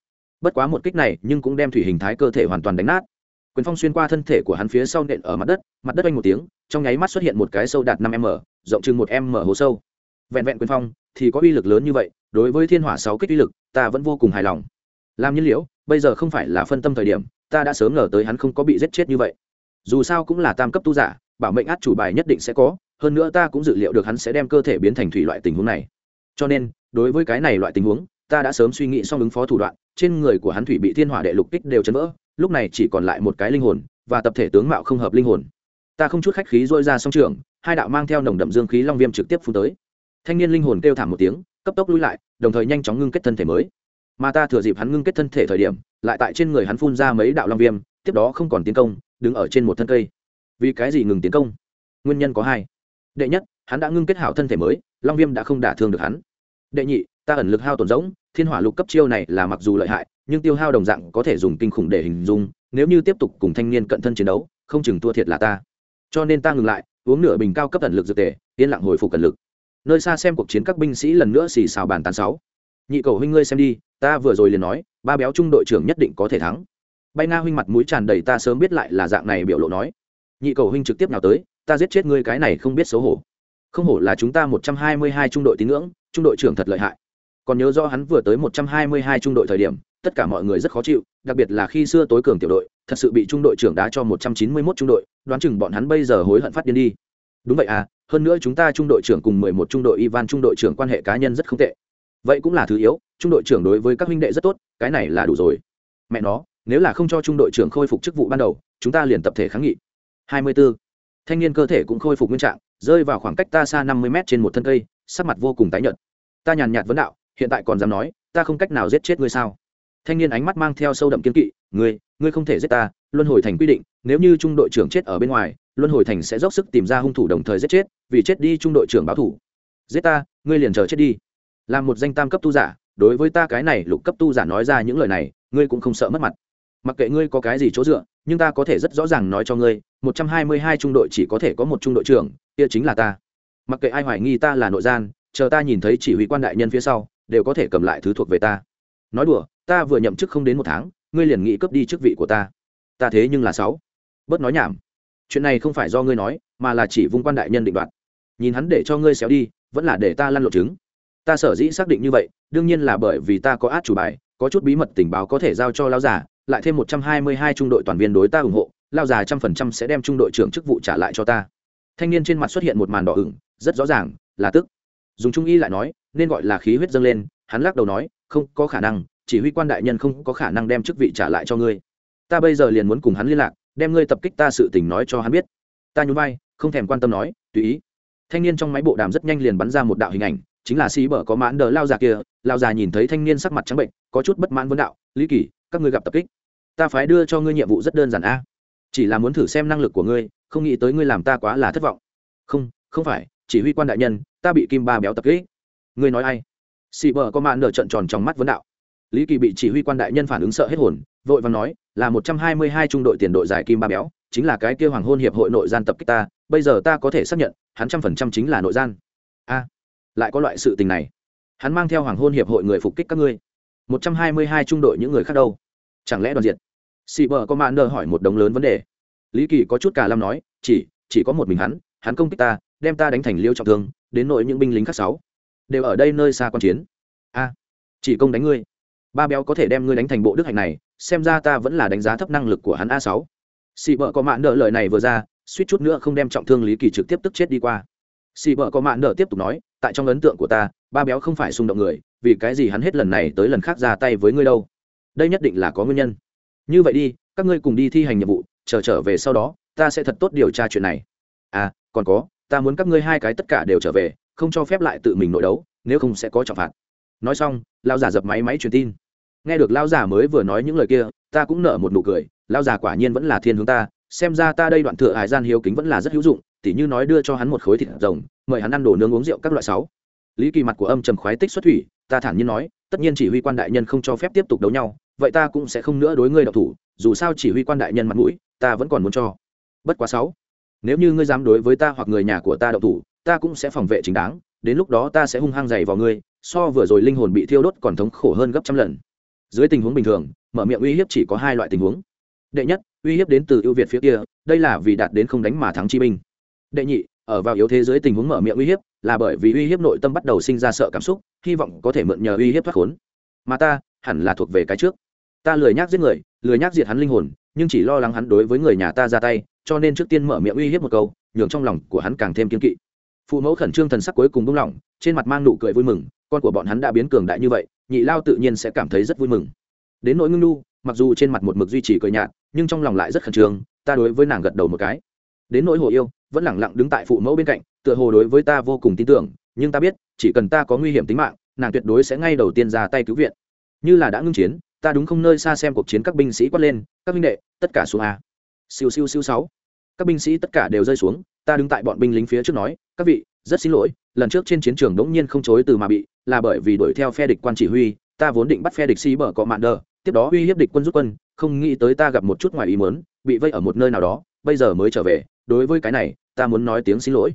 Bất quá một kích này, nhưng cũng đem thủy hình thái cơ thể hoàn toàn đánh nát. Quyền phong xuyên qua thân thể của hắn phía sau nện ở mặt đất mặt đất oanh một tiếng, trong nháy mắt xuất hiện một cái sâu đạt năm m, rộng chừng một m hồ sâu. Vẹn vẹn quyền phong, thì có uy lực lớn như vậy, đối với thiên hỏa sáu kích uy lực, ta vẫn vô cùng hài lòng. Làm nhiên liễu bây giờ không phải là phân tâm thời điểm ta đã sớm ngờ tới hắn không có bị giết chết như vậy. Dù sao cũng là tam cấp tu giả, bảo mệnh át chủ bài nhất định sẽ có, hơn nữa ta cũng dự liệu được hắn sẽ đem cơ thể biến thành thủy loại tình huống này. Cho nên, đối với cái này loại tình huống, ta đã sớm suy nghĩ xong ứng phó thủ đoạn, trên người của hắn thủy bị thiên hỏa đệ lục kích đều chấn vỡ, lúc này chỉ còn lại một cái linh hồn, và tập thể tướng mạo không hợp linh hồn. Ta không chút khách khí dôi ra song trường, hai đạo mang theo nồng đậm dương khí long viêm trực tiếp phun tới. Thanh niên linh hồn kêu thảm một tiếng, cấp tốc lui lại, đồng thời nhanh chóng ngưng kết thân thể mới mà ta thừa dịp hắn ngưng kết thân thể thời điểm, lại tại trên người hắn phun ra mấy đạo long viêm, tiếp đó không còn tiến công, đứng ở trên một thân cây. Vì cái gì ngừng tiến công? Nguyên nhân có hai. Đệ nhất, hắn đã ngưng kết hảo thân thể mới, long viêm đã không đả thương được hắn. Đệ nhị, ta ẩn lực hao tổn rỗng, thiên hỏa lục cấp chiêu này là mặc dù lợi hại, nhưng tiêu hao đồng dạng có thể dùng kinh khủng để hình dung, nếu như tiếp tục cùng thanh niên cận thân chiến đấu, không chừng thua thiệt là ta. Cho nên ta ngừng lại, uống nửa bình cao cấp ẩn lực dược tề, yên lặng hồi phục ẩn lực. Nơi xa xem cuộc chiến các binh sĩ lần nữa xì xào bàn tán sáu. Nhị cầu huynh ngươi xem đi ta vừa rồi liền nói, ba béo trung đội trưởng nhất định có thể thắng. Bay nga huynh mặt mũi tràn đầy ta sớm biết lại là dạng này biểu lộ nói. Nhị cầu huynh trực tiếp nào tới, ta giết chết ngươi cái này không biết xấu hổ. Không hổ là chúng ta một trăm hai mươi hai trung đội tín ngưỡng, trung đội trưởng thật lợi hại. Còn nhớ do hắn vừa tới một trăm hai mươi hai trung đội thời điểm, tất cả mọi người rất khó chịu, đặc biệt là khi xưa tối cường tiểu đội, thật sự bị trung đội trưởng đá cho một trăm chín mươi mốt trung đội, đoán chừng bọn hắn bây giờ hối hận phát điên đi. Đúng vậy à hơn nữa chúng ta trung đội trưởng cùng mười một trung đội ivan trung đội trưởng quan hệ cá nhân rất không tệ vậy cũng là thứ yếu, trung đội trưởng đối với các huynh đệ rất tốt, cái này là đủ rồi. Mẹ nó, nếu là không cho trung đội trưởng khôi phục chức vụ ban đầu, chúng ta liền tập thể kháng nghị. 24. thanh niên cơ thể cũng khôi phục nguyên trạng, rơi vào khoảng cách ta xa năm mươi mét trên một thân cây, sắc mặt vô cùng tái nhợt. Ta nhàn nhạt vấn đạo, hiện tại còn dám nói, ta không cách nào giết chết ngươi sao? Thanh niên ánh mắt mang theo sâu đậm kiên kỵ, ngươi ngươi không thể giết ta, luân hồi thành quy định, nếu như trung đội trưởng chết ở bên ngoài, luân hồi thành sẽ dốc sức tìm ra hung thủ đồng thời giết chết, vì chết đi trung đội trưởng báo thủ. Giết ta, ngươi liền chờ chết đi là một danh tam cấp tu giả, đối với ta cái này lục cấp tu giả nói ra những lời này, ngươi cũng không sợ mất mặt. Mặc kệ ngươi có cái gì chỗ dựa, nhưng ta có thể rất rõ ràng nói cho ngươi, một trăm hai mươi hai trung đội chỉ có thể có một trung đội trưởng, kia chính là ta. Mặc kệ ai hoài nghi ta là nội gian, chờ ta nhìn thấy chỉ huy quan đại nhân phía sau, đều có thể cầm lại thứ thuộc về ta. Nói đùa, ta vừa nhậm chức không đến một tháng, ngươi liền nghĩ cướp đi chức vị của ta. Ta thế nhưng là sáu. Bớt nói nhảm. Chuyện này không phải do ngươi nói, mà là chỉ vung quan đại nhân định đoạt. Nhìn hắn để cho ngươi xéo đi, vẫn là để ta lăn lộn chứng ta sở dĩ xác định như vậy, đương nhiên là bởi vì ta có át chủ bài, có chút bí mật tình báo có thể giao cho lao giả lại thêm một trăm hai mươi hai trung đội toàn viên đối ta ủng hộ lao già trăm phần trăm sẽ đem trung đội trưởng chức vụ trả lại cho ta. Thanh niên trên mặt xuất hiện một màn đỏ ửng, rất rõ ràng, là tức. Dùng trung y lại nói, nên gọi là khí huyết dâng lên, hắn lắc đầu nói, không có khả năng, chỉ huy quan đại nhân không có khả năng đem chức vị trả lại cho ngươi. Ta bây giờ liền muốn cùng hắn liên lạc, đem ngươi tập kích ta sự tình nói cho hắn biết. Ta nhún vai, không thèm quan tâm nói, tùy ý. Thanh niên trong máy bộ đàm rất nhanh liền bắn ra một đạo hình ảnh chính là xí bở có mãn đờ lao già kia, lao già nhìn thấy thanh niên sắc mặt trắng bệnh, có chút bất mãn vấn đạo, lý kỳ, các ngươi gặp tập kích. Ta phái đưa cho ngươi nhiệm vụ rất đơn giản a. À? Chỉ là muốn thử xem năng lực của ngươi, không nghĩ tới ngươi làm ta quá là thất vọng. Không không phải, chỉ huy quan đại nhân, ta bị kim ba béo tập kích. ngươi nói ai? Sĩ bờ có mạn nở trận tròn trong mắt vấn đạo. Lý kỳ bị chỉ huy quan đại nhân phản ứng sợ hết hồn, vội và nói, là một trăm hai mươi hai trung đội tiền đội giải kim ba béo, chính là cái kia hoàng hôn hiệp hội nội gian tập kích ta, bây giờ ta có thể xác nhận, hắn trăm phần trăm chính là nội gian. A lại có loại sự tình này. Hắn mang theo hoàng hôn hiệp hội người phục kích các ngươi. Một trăm hai mươi hai trung đội những người khác đâu? Chẳng lẽ đoàn diệt? Xị bờ có mạn nợ hỏi một đống lớn vấn đề. Lý kỳ có chút cả lam nói, chỉ chỉ có một mình hắn hắn công kích ta, đem ta đánh thành liêu trọng thương, đến nội những binh lính khác sáu. Đều ở đây nơi xa quan chiến. A, chỉ công đánh ngươi. Ba béo có thể đem ngươi đánh thành bộ đức hạnh này, xem ra ta vẫn là đánh giá thấp năng lực của hắn a sáu. Xị vợ có mạn nợ lời này vừa ra, suýt chút nữa không đem trọng thương lý kỳ trực tiếp tức chết đi qua. Xị vợ có mạn nợ tiếp tục nói tại trong ấn tượng của ta, ba béo không phải xung động người, vì cái gì hắn hết lần này tới lần khác ra tay với ngươi đâu? Đây nhất định là có nguyên nhân. Như vậy đi, các ngươi cùng đi thi hành nhiệm vụ, chờ trở về sau đó, ta sẽ thật tốt điều tra chuyện này. À còn có, ta muốn các ngươi hai cái tất cả đều trở về, không cho phép lại tự mình nội đấu, nếu không sẽ có trọng phạt. Nói xong lao giả dập máy máy truyền tin. Nghe được lao giả mới vừa nói những lời kia, ta cũng nở một nụ cười lao giả quả nhiên vẫn là thiên hướng ta, xem ra ta đây đoạn thừa hải gian hiếu kính vẫn là rất hữu dụng tỉ như nói đưa cho hắn một khối thịt rồng, mời hắn ăn đồ nướng uống rượu các loại sáu. Lý kỳ mặt của âm trầm khoái tích xuất thủy, ta thản nhiên nói, tất nhiên chỉ huy quan đại nhân không cho phép tiếp tục đấu nhau, vậy ta cũng sẽ không nữa đối ngươi độc thủ, dù sao chỉ huy quan đại nhân mặt mũi, ta vẫn còn muốn cho. Bất quá sáu, nếu như ngươi dám đối với ta hoặc người nhà của ta độc thủ, ta cũng sẽ phòng vệ chính đáng, đến lúc đó ta sẽ hung hăng dày vào ngươi, so vừa rồi linh hồn bị thiêu đốt còn thống khổ hơn gấp trăm lần. Dưới tình huống bình thường, mở miệng uy hiếp chỉ có hai loại tình huống. Đệ nhất, uy hiếp đến từ ưu việt phía kia, đây là vì đạt đến không đánh mà thắng chi binh đệ nhị, ở vào yếu thế dưới tình huống mở miệng uy hiếp, là bởi vì uy hiếp nội tâm bắt đầu sinh ra sợ cảm xúc, hy vọng có thể mượn nhờ uy hiếp thoát khốn. Mà ta, hẳn là thuộc về cái trước. Ta lười nhác giết người, lười nhác diệt hắn linh hồn, nhưng chỉ lo lắng hắn đối với người nhà ta ra tay, cho nên trước tiên mở miệng uy hiếp một câu, nhường trong lòng của hắn càng thêm kiên kỵ. Phụ mẫu khẩn trương thần sắc cuối cùng buông lỏng, trên mặt mang nụ cười vui mừng, con của bọn hắn đã biến cường đại như vậy, nhị lao tự nhiên sẽ cảm thấy rất vui mừng. Đến nỗi ngưng nu, mặc dù trên mặt một mực duy trì cười nhạt, nhưng trong lòng lại rất khẩn trương, ta đối với nàng gật đầu một cái. Đến nỗi hồ yêu vẫn lẳng lặng đứng tại phụ mẫu bên cạnh, tựa hồ đối với ta vô cùng tin tưởng, nhưng ta biết, chỉ cần ta có nguy hiểm tính mạng, nàng tuyệt đối sẽ ngay đầu tiên ra tay cứu viện. Như là đã ngưng chiến, ta đúng không nơi xa xem cuộc chiến các binh sĩ quát lên, các binh đệ, tất cả xuống a. Siêu siêu siêu sáu. Các binh sĩ tất cả đều rơi xuống, ta đứng tại bọn binh lính phía trước nói, các vị, rất xin lỗi, lần trước trên chiến trường đống nhiên không chối từ mà bị, là bởi vì đuổi theo phe địch quan chỉ huy, ta vốn định bắt phe địch sĩ bở cọ mạn đờ, tiếp đó uy hiếp địch quân rút quân, không nghĩ tới ta gặp một chút ngoài ý mớn bị vây ở một nơi nào đó, bây giờ mới trở về, đối với cái này ta muốn nói tiếng xin lỗi.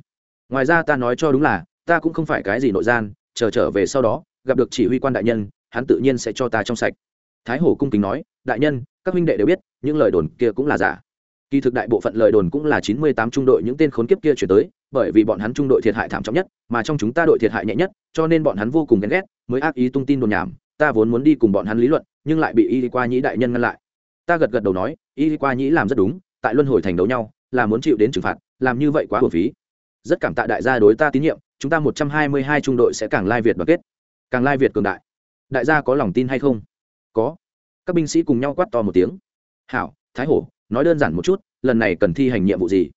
Ngoài ra ta nói cho đúng là, ta cũng không phải cái gì nội gian, chờ trở về sau đó, gặp được chỉ huy quan đại nhân, hắn tự nhiên sẽ cho ta trong sạch. Thái hổ cung kính nói, đại nhân, các huynh đệ đều biết, những lời đồn kia cũng là giả. Kỳ thực đại bộ phận lời đồn cũng là chín mươi tám trung đội những tên khốn kiếp kia chuyển tới, bởi vì bọn hắn trung đội thiệt hại thảm trọng nhất, mà trong chúng ta đội thiệt hại nhẹ nhất, cho nên bọn hắn vô cùng ghen ghét, mới ác ý tung tin đồn nhảm. Ta vốn muốn đi cùng bọn hắn lý luận, nhưng lại bị y qua nhĩ đại nhân ngăn lại. Ta gật gật đầu nói, y qua nhĩ làm rất đúng, tại luân hồi thành đấu nhau, là muốn chịu đến trừng phạt làm như vậy quá hồn phí. Rất cảm tạ đại gia đối ta tín nhiệm, chúng ta một trăm hai mươi hai trung đội sẽ càng lai việt đoàn kết, càng lai việt cường đại. Đại gia có lòng tin hay không? Có. Các binh sĩ cùng nhau quát to một tiếng. Hảo, thái hổ, nói đơn giản một chút, lần này cần thi hành nhiệm vụ gì?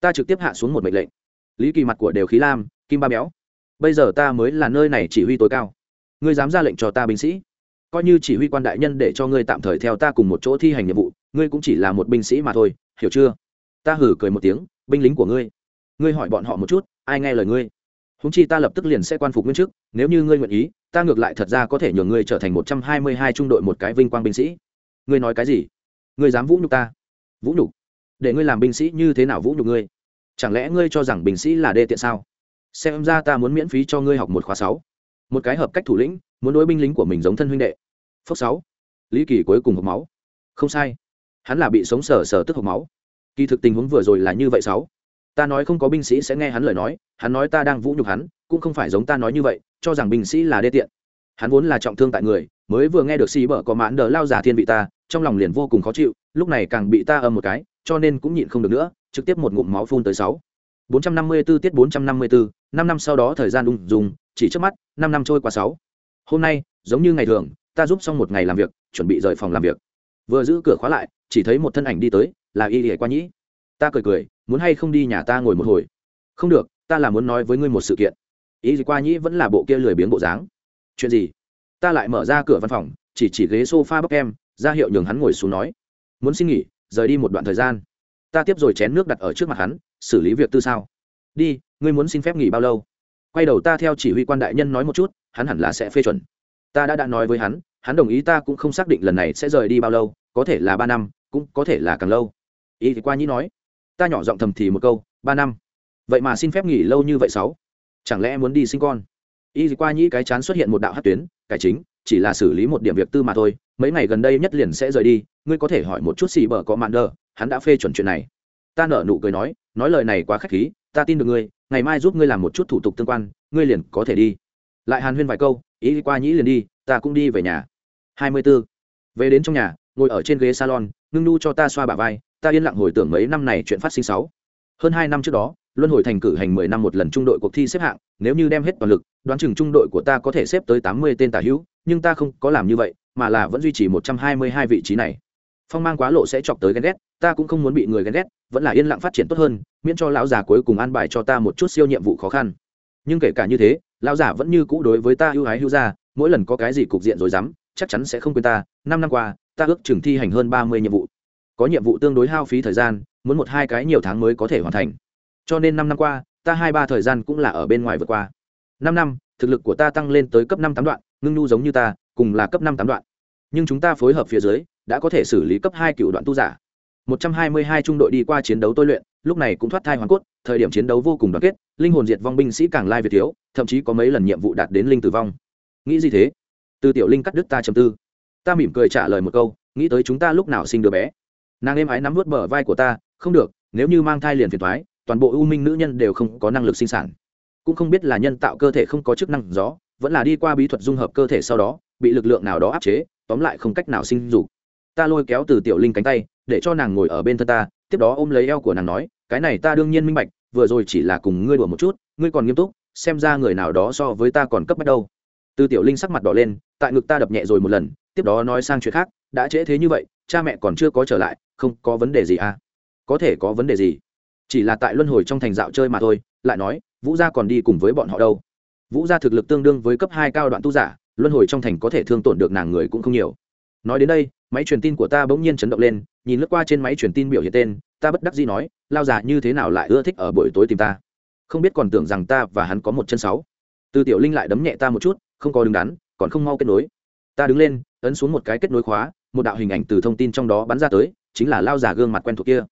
Ta trực tiếp hạ xuống một mệnh lệnh. Lý kỳ mặt của đều khí lam, kim ba béo. Bây giờ ta mới là nơi này chỉ huy tối cao. Ngươi dám ra lệnh cho ta binh sĩ? Coi như chỉ huy quan đại nhân để cho ngươi tạm thời theo ta cùng một chỗ thi hành nhiệm vụ, ngươi cũng chỉ là một binh sĩ mà thôi, hiểu chưa? Ta hử cười một tiếng binh lính của ngươi. Ngươi hỏi bọn họ một chút, ai nghe lời ngươi? Húng chi ta lập tức liền sẽ quan phục nguyên chức, nếu như ngươi nguyện ý, ta ngược lại thật ra có thể nhường ngươi trở thành một trăm hai mươi hai trung đội một cái vinh quang binh sĩ. Ngươi nói cái gì? Ngươi dám vũ nhục ta? Vũ nhục? Để ngươi làm binh sĩ như thế nào vũ nhục ngươi? Chẳng lẽ ngươi cho rằng binh sĩ là đê tiện sao? Xem ra ta muốn miễn phí cho ngươi học một khóa sáu. Một cái hợp cách thủ lĩnh, muốn đối binh lính của mình giống thân huynh đệ. Phước sáu. Lý kỳ cuối cùng hộp máu. Không sai. Hắn là bị sống sờ sờ tức hộp máu kỳ thực tình huống vừa rồi là như vậy sáu. Ta nói không có binh sĩ sẽ nghe hắn lời nói hắn nói ta đang vũ nhục hắn cũng không phải giống ta nói như vậy cho rằng binh sĩ là đê tiện. Hắn vốn là trọng thương tại người mới vừa nghe được xì bở có mãn đờ lao giả thiên vị ta trong lòng liền vô cùng khó chịu lúc này càng bị ta âm một cái cho nên cũng nhịn không được nữa trực tiếp một ngụm máu phun tới sáu. Bốn trăm năm mươi 454 tiết bốn trăm năm mươi 454, năm năm sau đó thời gian ung dùng chỉ trước mắt năm năm trôi qua sáu. Hôm nay giống như ngày thường ta giúp xong một ngày làm việc chuẩn bị rời phòng làm việc. Vừa giữ cửa khóa lại chỉ thấy một thân ảnh đi tới là y lìa qua nhĩ. Ta cười cười, muốn hay không đi nhà ta ngồi một hồi? Không được, ta là muốn nói với ngươi một sự kiện. Y qua nhĩ vẫn là bộ kia lười biếng bộ dáng. Chuyện gì? Ta lại mở ra cửa văn phòng, chỉ chỉ ghế sofa bốc em, ra hiệu nhường hắn ngồi xuống nói. Muốn xin nghỉ, rời đi một đoạn thời gian. Ta tiếp rồi chén nước đặt ở trước mặt hắn, xử lý việc tư sao? Đi, ngươi muốn xin phép nghỉ bao lâu? Quay đầu ta theo chỉ huy quan đại nhân nói một chút, hắn hẳn là sẽ phê chuẩn. Ta đã đã nói với hắn hắn đồng ý ta cũng không xác định lần này sẽ rời đi bao lâu, có thể là ba năm, cũng có thể là càng lâu ý thì qua nhĩ nói, ta nhỏ giọng thầm thì một câu, ba năm. Vậy mà xin phép nghỉ lâu như vậy sáu. Chẳng lẽ muốn đi sinh con? Y qua nhĩ cái chán xuất hiện một đạo hát tuyến, cải chính, chỉ là xử lý một điểm việc tư mà thôi, mấy ngày gần đây nhất liền sẽ rời đi, ngươi có thể hỏi một chút xì bờ có mạn đờ, hắn đã phê chuẩn chuyện này. Ta nở nụ cười nói nói lời này quá khách khí, ta tin được ngươi, ngày mai giúp ngươi làm một chút thủ tục tương quan, ngươi liền có thể đi. Lại hàn huyên vài câu ý qua nhĩ liền đi, ta cũng đi về nhà. Hai mươi 24. về đến trong nhà, ngồi ở trên ghế salon ngưng nu cho ta xoa bả vai, ta yên lặng hồi tưởng mấy năm này chuyện phát sinh sáu. Hơn hai năm trước đó, luân hồi thành cử hành mười năm một lần trung đội cuộc thi xếp hạng, nếu như đem hết toàn lực, đoán chừng trung đội của ta có thể xếp tới tám mươi tên tả hữu, nhưng ta không có làm như vậy, mà là vẫn duy trì một trăm hai mươi hai vị trí này. Phong mang quá lộ sẽ chọc tới ghen ghét, ta cũng không muốn bị người ghen ghét, vẫn là yên lặng phát triển tốt hơn, miễn cho lão già cuối cùng an bài cho ta một chút siêu nhiệm vụ khó khăn. Nhưng kể cả như thế, lão già vẫn như cũ đối với ta ưu ái hữu ra mỗi lần có cái gì cục diện rồi dám chắc chắn sẽ không quên ta. Năm năm qua ta ước chừng thi hành hơn ba mươi nhiệm vụ. Có nhiệm vụ tương đối hao phí thời gian, muốn một hai cái nhiều tháng mới có thể hoàn thành. Cho nên năm năm qua, ta hai ba thời gian cũng là ở bên ngoài vượt qua. Năm năm, thực lực của ta tăng lên tới cấp năm tám đoạn, ngưng nhu giống như ta, cùng là cấp năm tám đoạn. Nhưng chúng ta phối hợp phía dưới, đã có thể xử lý cấp hai cựu đoạn tu giả. Một trăm hai mươi hai trung đội đi qua chiến đấu tôi luyện, lúc này cũng thoát thai hoàn cốt, thời điểm chiến đấu vô cùng đoàn kết, linh hồn diệt vong binh sĩ càng lai việt thiếu, thậm chí có mấy lần nhiệm vụ đạt đến linh tử vong. Nghĩ gì thế? Từ tiểu linh cắt đứt ta chầm tư ta mỉm cười trả lời một câu, nghĩ tới chúng ta lúc nào sinh đứa bé. Nàng êm ái nắm vớt bờ vai của ta, không được, nếu như mang thai liền phiền thoái, toàn bộ ưu minh nữ nhân đều không có năng lực sinh sản. Cũng không biết là nhân tạo cơ thể không có chức năng gió, vẫn là đi qua bí thuật dung hợp cơ thể sau đó, bị lực lượng nào đó áp chế, tóm lại không cách nào sinh dục. Ta lôi kéo từ tiểu linh cánh tay, để cho nàng ngồi ở bên thân ta, tiếp đó ôm lấy eo của nàng nói, cái này ta đương nhiên minh bạch, vừa rồi chỉ là cùng ngươi đùa một chút, ngươi còn nghiêm túc, xem ra người nào đó so với ta còn cấp bắt đâu. Từ tiểu linh sắc mặt đỏ lên, tại ngực ta đập nhẹ rồi một lần tiếp đó nói sang chuyện khác, đã trễ thế như vậy, cha mẹ còn chưa có trở lại, không có vấn đề gì à? Có thể có vấn đề gì? Chỉ là tại luân hồi trong thành dạo chơi mà thôi, lại nói, vũ gia còn đi cùng với bọn họ đâu? Vũ gia thực lực tương đương với cấp hai cao đoạn tu giả, luân hồi trong thành có thể thương tổn được nàng người cũng không nhiều. Nói đến đây, máy truyền tin của ta bỗng nhiên chấn động lên, nhìn lướt qua trên máy truyền tin biểu hiện tên, ta bất đắc dĩ nói, lao già như thế nào lại ưa thích ở buổi tối tìm ta? Không biết còn tưởng rằng ta và hắn có một chân sáu. Từ tiểu linh lại đấm nhẹ ta một chút, không có đứng đắn, còn không mau kết nối ta đứng lên, ấn xuống một cái kết nối khóa, một đạo hình ảnh từ thông tin trong đó bắn ra tới, chính là lao giả gương mặt quen thuộc kia.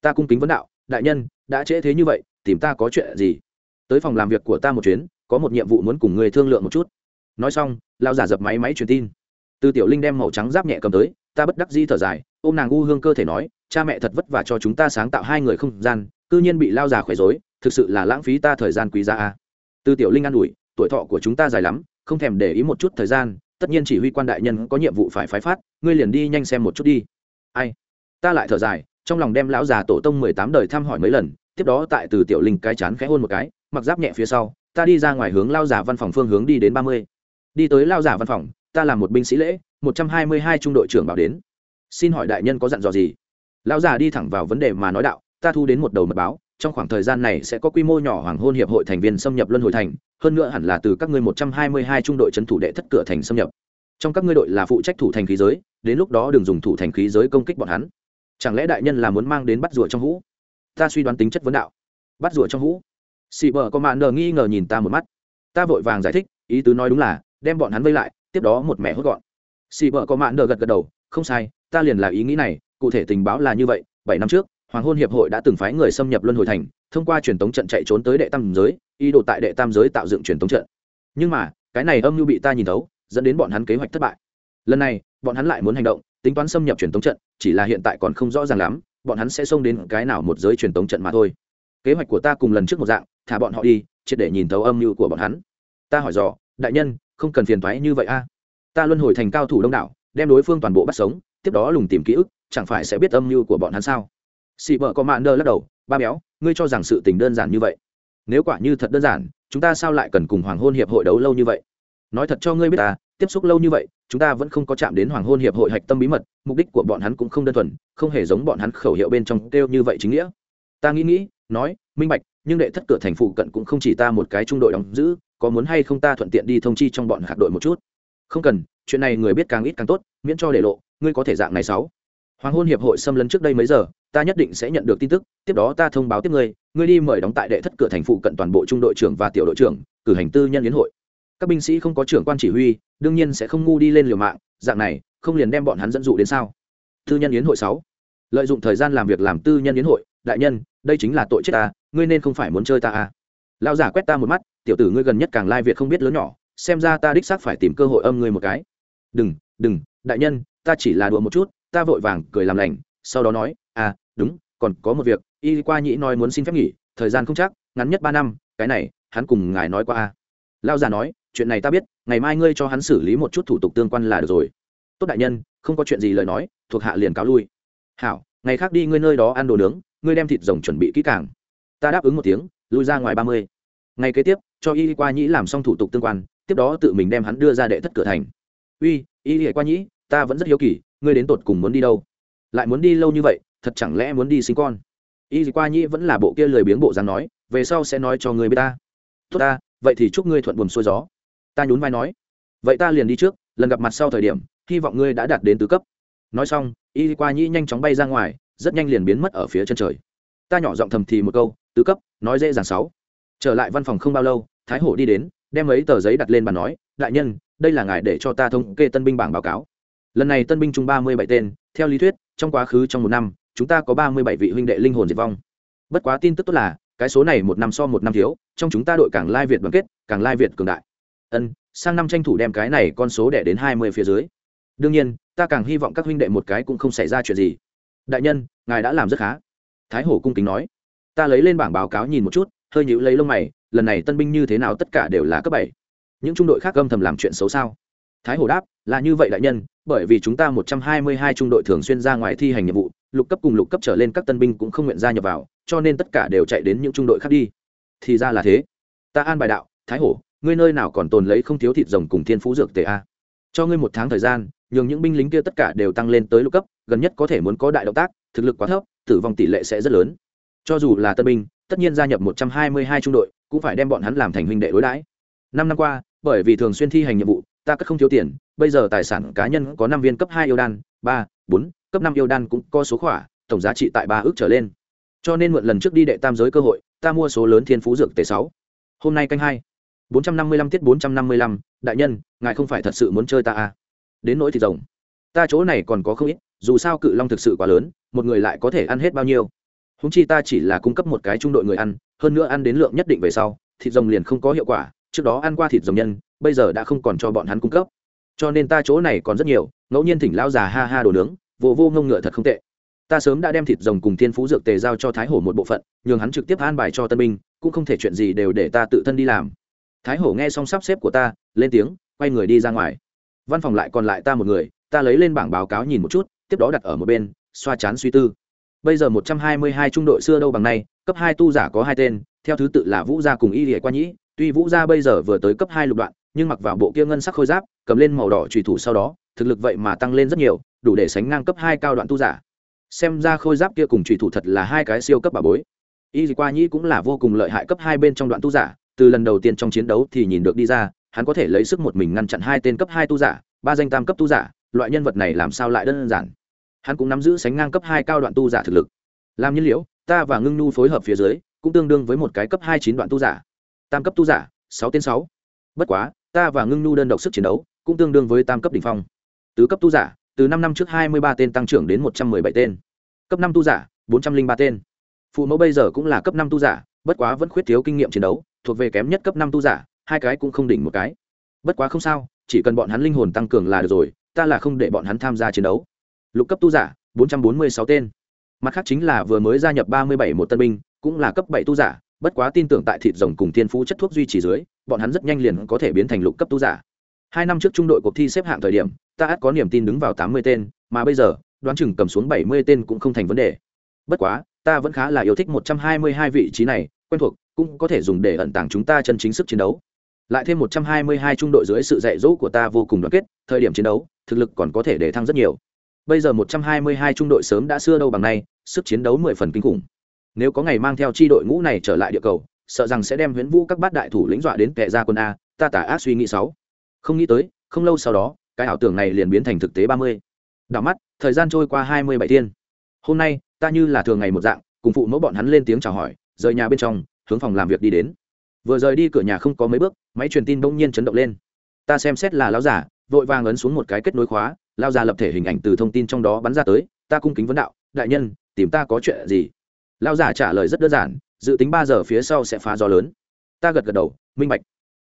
Ta cung kính vấn đạo, đại nhân, đã trễ thế như vậy, tìm ta có chuyện gì? Tới phòng làm việc của ta một chuyến, có một nhiệm vụ muốn cùng người thương lượng một chút. Nói xong, lao giả dập máy máy truyền tin. Từ tiểu linh đem màu trắng giáp nhẹ cầm tới, ta bất đắc di thở dài, ôm nàng u hương cơ thể nói, cha mẹ thật vất vả cho chúng ta sáng tạo hai người không gian, cư nhiên bị lao già khỏe dối thực sự là lãng phí ta thời gian quý giá a. Từ tiểu linh an ủi, tuổi thọ của chúng ta dài lắm, không thèm để ý một chút thời gian tất nhiên chỉ huy quan đại nhân có nhiệm vụ phải phái phát, ngươi liền đi nhanh xem một chút đi. Ai? Ta lại thở dài, trong lòng đem lão già tổ tông mười tám đời thăm hỏi mấy lần, tiếp đó tại từ tiểu linh cái chán khẽ hôn một cái, mặc giáp nhẹ phía sau, ta đi ra ngoài hướng lao giả văn phòng phương hướng đi đến ba mươi. Đi tới lao giả văn phòng, ta làm một binh sĩ lễ, một trăm hai mươi hai trung đội trưởng bảo đến. Xin hỏi đại nhân có dặn dò gì? Lão già đi thẳng vào vấn đề mà nói đạo, ta thu đến một đầu mật báo trong khoảng thời gian này sẽ có quy mô nhỏ hoàng hôn hiệp hội thành viên xâm nhập luân hồi thành, hơn nữa hẳn là từ các ngươi một trăm hai mươi hai trung đội trấn thủ đệ thất cửa thành xâm nhập. Trong các ngươi đội là phụ trách thủ thành khí giới, đến lúc đó đừng dùng thủ thành khí giới công kích bọn hắn. Chẳng lẽ đại nhân là muốn mang đến bắt rùa trong hũ? Ta suy đoán tính chất vấn đạo. Bắt rùa trong hũ? Xị bờ có mạn nờ nghi ngờ nhìn ta một mắt. Ta vội vàng giải thích, ý tứ nói đúng là, đem bọn hắn vây lại, tiếp đó một mẹ hốt gọn. Xị bờ có mạn nờ gật gật đầu, không sai, ta liền là ý nghĩ này, cụ thể tình báo là như vậy, bảy năm trước hoàng hôn hiệp hội đã từng phái người xâm nhập luân hồi thành, thông qua truyền tống trận chạy trốn tới đệ tam giới, ý đồ tại đệ tam giới tạo dựng truyền tống trận. Nhưng mà, cái này âm mưu bị ta nhìn thấu, dẫn đến bọn hắn kế hoạch thất bại. Lần này, bọn hắn lại muốn hành động, tính toán xâm nhập truyền tống trận, chỉ là hiện tại còn không rõ ràng lắm, bọn hắn sẽ xông đến cái nào một giới truyền tống trận mà thôi. Kế hoạch của ta cùng lần trước một dạng, thả bọn họ đi, triệt để nhìn thấu âm mưu của bọn hắn. Ta hỏi dò, đại nhân, không cần phiền thoái như vậy a. Ta luân hồi thành cao thủ đông đảo, đem đối phương toàn bộ bắt sống, tiếp đó lùng tìm ký ức, chẳng phải sẽ biết âm mưu của bọn hắn sao? Xị vợ có mạn đơ lắc đầu, ba béo, ngươi cho rằng sự tình đơn giản như vậy? Nếu quả như thật đơn giản, chúng ta sao lại cần cùng hoàng hôn hiệp hội đấu lâu như vậy? Nói thật cho ngươi biết ta, tiếp xúc lâu như vậy, chúng ta vẫn không có chạm đến hoàng hôn hiệp hội hạch tâm bí mật, mục đích của bọn hắn cũng không đơn thuần, không hề giống bọn hắn khẩu hiệu bên trong kêu như vậy chính nghĩa. Ta nghĩ nghĩ, nói, minh bạch, nhưng đệ thất cửa thành phụ cận cũng không chỉ ta một cái trung đội đóng giữ, có muốn hay không ta thuận tiện đi thông chi trong bọn hạt đội một chút? Không cần, chuyện này người biết càng ít càng tốt, miễn cho để lộ, ngươi có thể dạng này sáu hoàng hôn hiệp hội xâm lấn trước đây mấy giờ, ta nhất định sẽ nhận được tin tức, tiếp đó ta thông báo tiếp ngươi ngươi đi mời đóng tại đệ thất cửa thành phụ cận toàn bộ trung đội trưởng và tiểu đội trưởng, cử hành tư nhân yến hội. Các binh sĩ không có trưởng quan chỉ huy, đương nhiên sẽ không ngu đi lên liều mạng, dạng này, không liền đem bọn hắn dẫn dụ đến sao? Tư nhân yến hội sáu. Lợi dụng thời gian làm việc làm tư nhân yến hội, đại nhân, đây chính là tội chết ta, ngươi nên không phải muốn chơi ta à? Lão giả quét ta một mắt, tiểu tử ngươi gần nhất càng lai việt không biết lớn nhỏ, xem ra ta đích xác phải tìm cơ hội âm ngươi một cái. Đừng đừng, đại nhân, ta chỉ là đùa một chút ta vội vàng cười làm lành, sau đó nói à đúng, còn có một việc, y qua nhĩ nói muốn xin phép nghỉ, thời gian không chắc, ngắn nhất ba năm, cái này, hắn cùng ngài nói qua a. Lao già nói, chuyện này ta biết, ngày mai ngươi cho hắn xử lý một chút thủ tục tương quan là được rồi. Tốt đại nhân, không có chuyện gì lời nói, thuộc hạ liền cáo lui. Hảo, ngày khác đi ngươi nơi đó ăn đồ nướng, ngươi đem thịt rồng chuẩn bị kỹ càng. Ta đáp ứng một tiếng, lui ra ngoài ba mươi. Ngày kế tiếp, cho y qua nhĩ làm xong thủ tục tương quan, tiếp đó tự mình đem hắn đưa ra đệ thất cửa thành. Uy y qua nhĩ, ta vẫn rất hiếu kỳ ngươi đến tột cùng muốn đi đâu? Lại muốn đi lâu như vậy, thật chẳng lẽ muốn đi sinh con? Y qua nhĩ vẫn là bộ kia lười biếng bộ dáng nói, về sau sẽ nói cho người b ta. Tốt ta, vậy thì chúc ngươi thuận buồm xuôi gió. Ta nhún vai nói, vậy ta liền đi trước, lần gặp mặt sau thời điểm, hy vọng ngươi đã đạt đến tứ cấp. Nói xong, y qua nhĩ nhanh chóng bay ra ngoài, rất nhanh liền biến mất ở phía chân trời. Ta nhỏ giọng thầm thì một câu, tứ cấp, nói dễ dàng sáu. Trở lại văn phòng không bao lâu, thái hổ đi đến, đem mấy tờ giấy đặt lên bàn nói, đại nhân, đây là ngài để cho ta thống kê tân binh bảng báo cáo lần này tân binh chung ba mươi bảy tên, theo lý thuyết, trong quá khứ trong một năm, chúng ta có ba mươi bảy vị huynh đệ linh hồn diệt vong. Bất quá tin tức tốt là, cái số này một năm so một năm thiếu, trong chúng ta đội càng lai việt đoàn kết, càng lai việt cường đại. Ân, sang năm tranh thủ đem cái này con số đẻ đến hai mươi phía dưới. Đương nhiên, ta càng hy vọng các huynh đệ một cái cũng không xảy ra chuyện gì. Đại nhân, ngài đã làm rất khá. Thái hổ cung kính nói. Ta lấy lên bảng báo cáo nhìn một chút, hơi nhữ lấy lông mày, lần này tân binh như thế nào tất cả đều là cấp bảy. Những trung đội khác gâm thầm làm chuyện xấu sao? Thái hổ đáp là như vậy đại nhân, bởi vì chúng ta một trăm hai mươi hai trung đội thường xuyên ra ngoài thi hành nhiệm vụ, lục cấp cùng lục cấp trở lên các tân binh cũng không nguyện gia nhập vào, cho nên tất cả đều chạy đến những trung đội khác đi. Thì ra là thế. Ta an bài đạo, thái hổ, ngươi nơi nào còn tồn lấy không thiếu thịt rồng cùng thiên phú dược tề a? Cho ngươi một tháng thời gian, nhường những binh lính kia tất cả đều tăng lên tới lục cấp, gần nhất có thể muốn có đại động tác, thực lực quá thấp, tử vong tỷ lệ sẽ rất lớn. Cho dù là tân binh, tất nhiên gia nhập một trăm hai mươi hai trung đội, cũng phải đem bọn hắn làm thành huynh đệ đối đãi. Năm năm qua, bởi vì thường xuyên thi hành nhiệm vụ ta cất không thiếu tiền, bây giờ tài sản cá nhân có năm viên cấp hai yêu đan, ba, bốn, cấp năm yêu đan cũng có số khỏa, tổng giá trị tại ba ước trở lên. Cho nên mượn lần trước đi đệ tam giới cơ hội, ta mua số lớn thiên phú dược t sáu. Hôm nay canh hai. bốn trăm năm mươi lăm tiết bốn trăm năm mươi lăm, đại nhân, ngài không phải thật sự muốn chơi ta à? Đến nỗi thì rồng. Ta chỗ này còn có không ít, dù sao cự long thực sự quá lớn, một người lại có thể ăn hết bao nhiêu. Húng chi ta chỉ là cung cấp một cái trung đội người ăn, hơn nữa ăn đến lượng nhất định về sau, thịt rồng liền không có hiệu quả trước đó ăn qua thịt rồng nhân, bây giờ đã không còn cho bọn hắn cung cấp. Cho nên ta chỗ này còn rất nhiều, ngẫu nhiên thỉnh lao già ha ha đồ nướng, vô vô ngông ngựa thật không tệ. Ta sớm đã đem thịt rồng cùng thiên phú dược tề giao cho thái hổ một bộ phận, nhường hắn trực tiếp an bài cho tân binh, cũng không thể chuyện gì đều để ta tự thân đi làm. Thái hổ nghe xong sắp xếp của ta, lên tiếng, quay người đi ra ngoài. Văn phòng lại còn lại ta một người, ta lấy lên bảng báo cáo nhìn một chút, tiếp đó đặt ở một bên, xoa chán suy tư. Bây giờ một trăm hai mươi hai trung đội xưa đâu bằng nay, cấp hai tu giả có hai tên, theo thứ tự là vũ gia cùng y lìa qua nhĩ tuy vũ gia bây giờ vừa tới cấp hai lục đoạn, nhưng mặc vào bộ kia ngân sắc khôi giáp, cầm lên màu đỏ trùy thủ sau đó, thực lực vậy mà tăng lên rất nhiều, đủ để sánh ngang cấp hai cao đoạn tu giả. Xem ra khôi giáp kia cùng trùy thủ thật là hai cái siêu cấp bà bối. Y qua nhĩ cũng là vô cùng lợi hại cấp hai bên trong đoạn tu giả, từ lần đầu tiên trong chiến đấu thì nhìn được đi ra, hắn có thể lấy sức một mình ngăn chặn hai tên cấp hai tu giả, ba danh tam cấp tu giả, loại nhân vật này làm sao lại đơn giản? Hắn cũng nắm giữ sánh ngang cấp hai cao đoạn tu giả thực lực. Làm nhiên liễu ta và ngưng nu phối hợp phía dưới, cũng tương đương với một cái cấp hai chín đoạn tu giả tam cấp tu giả, sáu tên sáu. Bất quá, ta và ngưng nu đơn độc sức chiến đấu, cũng tương đương với tam cấp đ ỉ n h phong. Tứ cấp tu giả, từ năm năm trước hai mươi ba tên tăng trưởng đến một trăm m ư ơ i bảy tên. Cấp năm tu giả, bốn trăm linh ba tên. Phụ mẫu bây giờ cũng là cấp năm tu giả, bất quá vẫn khuyết thiếu kinh nghiệm chiến đấu, thuộc về kém nhất cấp năm tu giả, hai cái cũng không đỉnh một cái. Bất quá không sao, chỉ cần bọn hắn linh hồn tăng cường là được rồi, ta là không để bọn hắn tham gia chiến đấu. Lục cấp tu giả, bốn trăm bốn mươi sáu tên. Mặt khác chính là vừa mới gia nhập ba mươi bảy một tân binh, cũng là cấp bảy tu giả bất quá tin tưởng tại thịt rồng cùng thiên phú chất thuốc duy trì dưới, bọn hắn rất nhanh liền có thể biến thành lục cấp tu giả. Hai năm trước trung đội cuộc thi xếp hạng thời điểm, ta ắt có niềm tin đứng vào tám mươi tên, mà bây giờ, đoán chừng cầm xuống bảy mươi tên cũng không thành vấn đề. Bất quá, ta vẫn khá là yêu thích một trăm hai mươi hai vị trí này, quen thuộc, cũng có thể dùng để ẩn tàng chúng ta chân chính sức chiến đấu. Lại thêm một trăm hai mươi hai trung đội dưới sự dạy dỗ của ta vô cùng đoàn kết, thời điểm chiến đấu, thực lực còn có thể để thăng rất nhiều. Bây giờ một trăm hai mươi hai trung đội sớm đã xưa đâu bằng nay, sức chiến đấu mười phần kinh khủng nếu có ngày mang theo chi đội ngũ này trở lại địa cầu, sợ rằng sẽ đem huyễn vũ các bát đại thủ lĩnh dọa đến kẻ ra quân a, ta tả ác suy nghĩ sáu. Không nghĩ tới, không lâu sau đó, cái ảo tưởng này liền biến thành thực tế ba mươi. Đảo mắt, thời gian trôi qua hai mươi bảy thiên. Hôm nay, ta như là thường ngày một dạng, cùng phụ mẫu bọn hắn lên tiếng chào hỏi, rời nhà bên trong, hướng phòng làm việc đi đến. Vừa rời đi cửa nhà không có mấy bước, máy truyền tin bỗng nhiên chấn động lên. Ta xem xét là lão giả vội vàng ấn xuống một cái kết nối khóa lao ra lập thể hình ảnh từ thông tin trong đó bắn ra tới, ta cung kính vấn đạo, đại nhân, tìm ta có chuyện gì? Lao giả trả lời rất đơn giản, dự tính ba giờ phía sau sẽ phá gió lớn. Ta gật gật đầu, minh bạch.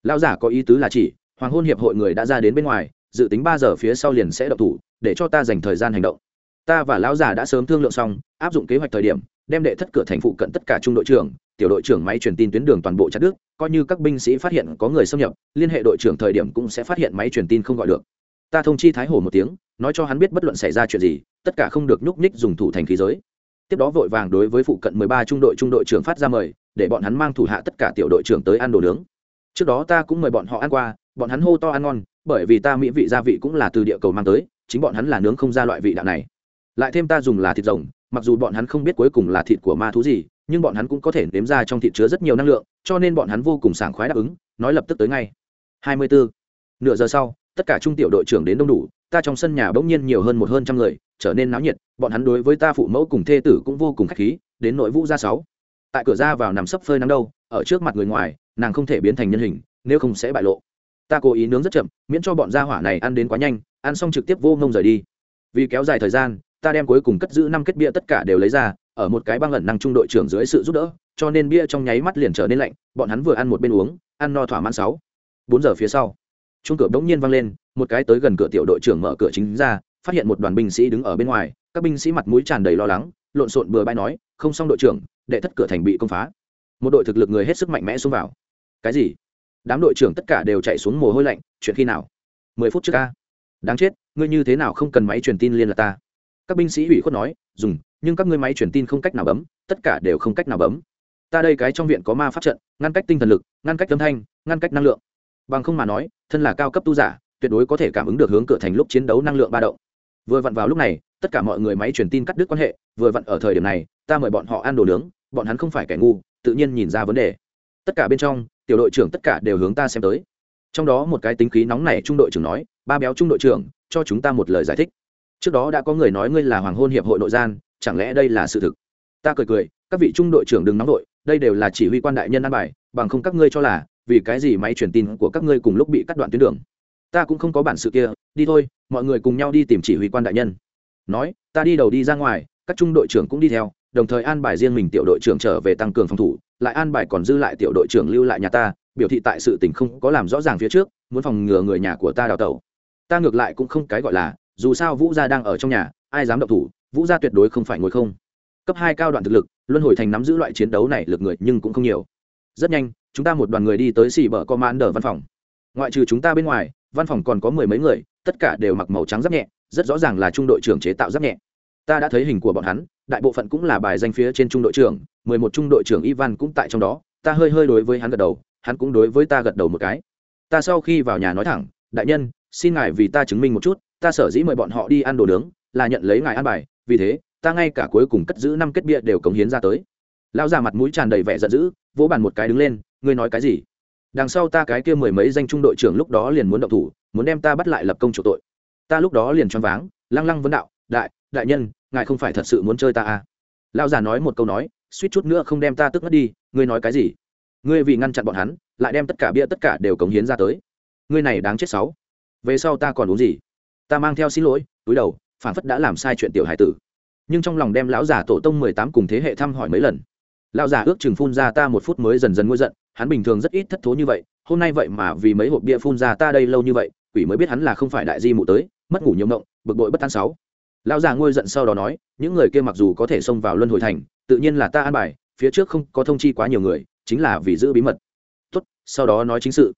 Lao giả có ý tứ là chỉ, hoàng hôn hiệp hội người đã ra đến bên ngoài, dự tính ba giờ phía sau liền sẽ đậu thủ, để cho ta dành thời gian hành động. Ta và lão giả đã sớm thương lượng xong, áp dụng kế hoạch thời điểm, đem đệ thất cửa thành phụ cận tất cả trung đội trưởng, tiểu đội trưởng máy truyền tin tuyến đường toàn bộ chặt đứt, coi như các binh sĩ phát hiện có người xâm nhập, liên hệ đội trưởng thời điểm cũng sẽ phát hiện máy truyền tin không gọi được. Ta thông chi thái hổ một tiếng, nói cho hắn biết bất luận xảy ra chuyện gì, tất cả không được nhúc nhích dùng thủ thành khí giới tiếp đó vội vàng đối với phụ cận mười ba trung đội trung đội trưởng phát ra mời, để bọn hắn mang thủ hạ tất cả tiểu đội trưởng tới ăn đồ nướng. Trước đó ta cũng mời bọn họ ăn qua, bọn hắn hô to ăn ngon, bởi vì ta mỹ vị gia vị cũng là từ địa cầu mang tới, chính bọn hắn là nướng không ra loại vị đạo này. Lại thêm ta dùng là thịt rồng, mặc dù bọn hắn không biết cuối cùng là thịt của ma thú gì, nhưng bọn hắn cũng có thể nếm ra trong thịt chứa rất nhiều năng lượng, cho nên bọn hắn vô cùng sảng khoái đáp ứng, nói lập tức tới ngay. 24. nửa giờ sau, tất cả trung tiểu đội trưởng đến đông đủ ta trong sân nhà bỗng nhiên nhiều hơn một hơn trăm người, trở nên náo nhiệt, bọn hắn đối với ta phụ mẫu cùng thê tử cũng vô cùng khách khí, đến nội vũ ra sáu. Tại cửa ra vào nằm sấp phơi nắng đâu, ở trước mặt người ngoài, nàng không thể biến thành nhân hình, nếu không sẽ bại lộ. Ta cố ý nướng rất chậm, miễn cho bọn gia hỏa này ăn đến quá nhanh, ăn xong trực tiếp vô ngông rời đi. Vì kéo dài thời gian, ta đem cuối cùng cất giữ năm kết bia tất cả đều lấy ra, ở một cái băng ẩn năng trung đội trưởng dưới sự giúp đỡ, cho nên bia trong nháy mắt liền trở nên lạnh, bọn hắn vừa ăn một bên uống, ăn no thỏa mãn sáu. Bốn giờ phía sau chung cửa bỗng nhiên vang lên, một cái tới gần cửa tiểu đội trưởng mở cửa chính ra, phát hiện một đoàn binh sĩ đứng ở bên ngoài, các binh sĩ mặt mũi tràn đầy lo lắng, lộn xộn bừa bãi nói, không xong đội trưởng, đệ thất cửa thành bị công phá. Một đội thực lực người hết sức mạnh mẽ xông vào. Cái gì? Đám đội trưởng tất cả đều chạy xuống mồ hôi lạnh, chuyện khi nào? Mười phút trước ca đáng chết, ngươi như thế nào không cần máy truyền tin liên lạc ta? Các binh sĩ ủy khuất nói, dùng, nhưng các ngươi máy truyền tin không cách nào bấm, tất cả đều không cách nào bấm. Ta đây cái trong viện có ma pháp trận, ngăn cách tinh thần lực, ngăn cách âm thanh, ngăn cách năng lượng bằng không mà nói, thân là cao cấp tu giả, tuyệt đối có thể cảm ứng được hướng cửa thành lúc chiến đấu năng lượng ba động. Vừa vặn vào lúc này, tất cả mọi người máy truyền tin cắt đứt quan hệ, vừa vặn ở thời điểm này, ta mời bọn họ ăn đồ nướng, bọn hắn không phải kẻ ngu, tự nhiên nhìn ra vấn đề. Tất cả bên trong, tiểu đội trưởng tất cả đều hướng ta xem tới. Trong đó một cái tính khí nóng này trung đội trưởng nói, ba béo trung đội trưởng, cho chúng ta một lời giải thích. Trước đó đã có người nói ngươi là hoàng hôn hiệp hội nội gian, chẳng lẽ đây là sự thực? Ta cười cười, các vị trung đội trưởng đừng nóng đội đây đều là chỉ huy quan đại nhân ăn bài, bằng không các ngươi cho là vì cái gì máy truyền tin của các ngươi cùng lúc bị cắt đoạn tuyến đường? Ta cũng không có bản sự kia, đi thôi, mọi người cùng nhau đi tìm chỉ huy quan đại nhân. Nói, ta đi đầu đi ra ngoài, các trung đội trưởng cũng đi theo, đồng thời an bài riêng mình tiểu đội trưởng trở về tăng cường phòng thủ, lại an bài còn dư lại tiểu đội trưởng lưu lại nhà ta, biểu thị tại sự tình không có làm rõ ràng phía trước, muốn phòng ngừa người nhà của ta đào tẩu. Ta ngược lại cũng không cái gọi là, dù sao vũ gia đang ở trong nhà, ai dám động thủ, vũ gia tuyệt đối không phải ngồi không. Cấp hai cao đoạn thực lực, luân hồi thành nắm giữ loại chiến đấu này lực người nhưng cũng không nhiều. Rất nhanh chúng ta một đoàn người đi tới xì bờ commander văn phòng. Ngoại trừ chúng ta bên ngoài, văn phòng còn có mười mấy người, tất cả đều mặc màu trắng giáp nhẹ, rất rõ ràng là trung đội trưởng chế tạo giáp nhẹ. Ta đã thấy hình của bọn hắn, đại bộ phận cũng là bài danh phía trên trung đội trưởng, mười một trung đội trưởng ivan cũng tại trong đó, ta hơi hơi đối với hắn gật đầu, hắn cũng đối với ta gật đầu một cái. Ta sau khi vào nhà nói thẳng, đại nhân, xin ngài vì ta chứng minh một chút, ta sở dĩ mời bọn họ đi ăn đồ nướng, là nhận lấy ngài ăn bài, vì thế, ta ngay cả cuối cùng cất giữ năm kết bia đều cống hiến ra tới lão già mặt mũi tràn đầy vẻ giận dữ, vỗ bàn một cái đứng lên, ngươi nói cái gì? Đằng sau ta cái kia mười mấy danh trung đội trưởng lúc đó liền muốn động thủ, muốn đem ta bắt lại lập công chủ tội. Ta lúc đó liền choáng váng, lăng lăng vấn đạo, đại đại nhân, ngài không phải thật sự muốn chơi ta à? Lão già nói một câu nói, suýt chút nữa không đem ta tức mất đi, ngươi nói cái gì? Ngươi vì ngăn chặn bọn hắn, lại đem tất cả bia tất cả đều cống hiến ra tới. Ngươi này đáng chết sáu. Về sau ta còn uống gì? Ta mang theo xin lỗi, túi đầu phản phất đã làm sai chuyện tiểu hải tử. Nhưng trong lòng đem lão già tổ tông mười tám cùng thế hệ thăm hỏi mấy lần lão già ước chừng phun ra ta một phút mới dần dần ngôi giận, hắn bình thường rất ít thất thố như vậy, hôm nay vậy mà vì mấy hộp bia phun ra ta đây lâu như vậy, quỷ mới biết hắn là không phải đại di mụ tới, mất ngủ nhiều mộng bực bội bất tan sáu. Lão già ngôi giận sau đó nói, những người kia mặc dù có thể xông vào luân hồi thành, tự nhiên là ta an bài, phía trước không có thông chi quá nhiều người, chính là vì giữ bí mật. Tốt, sau đó nói chính sự.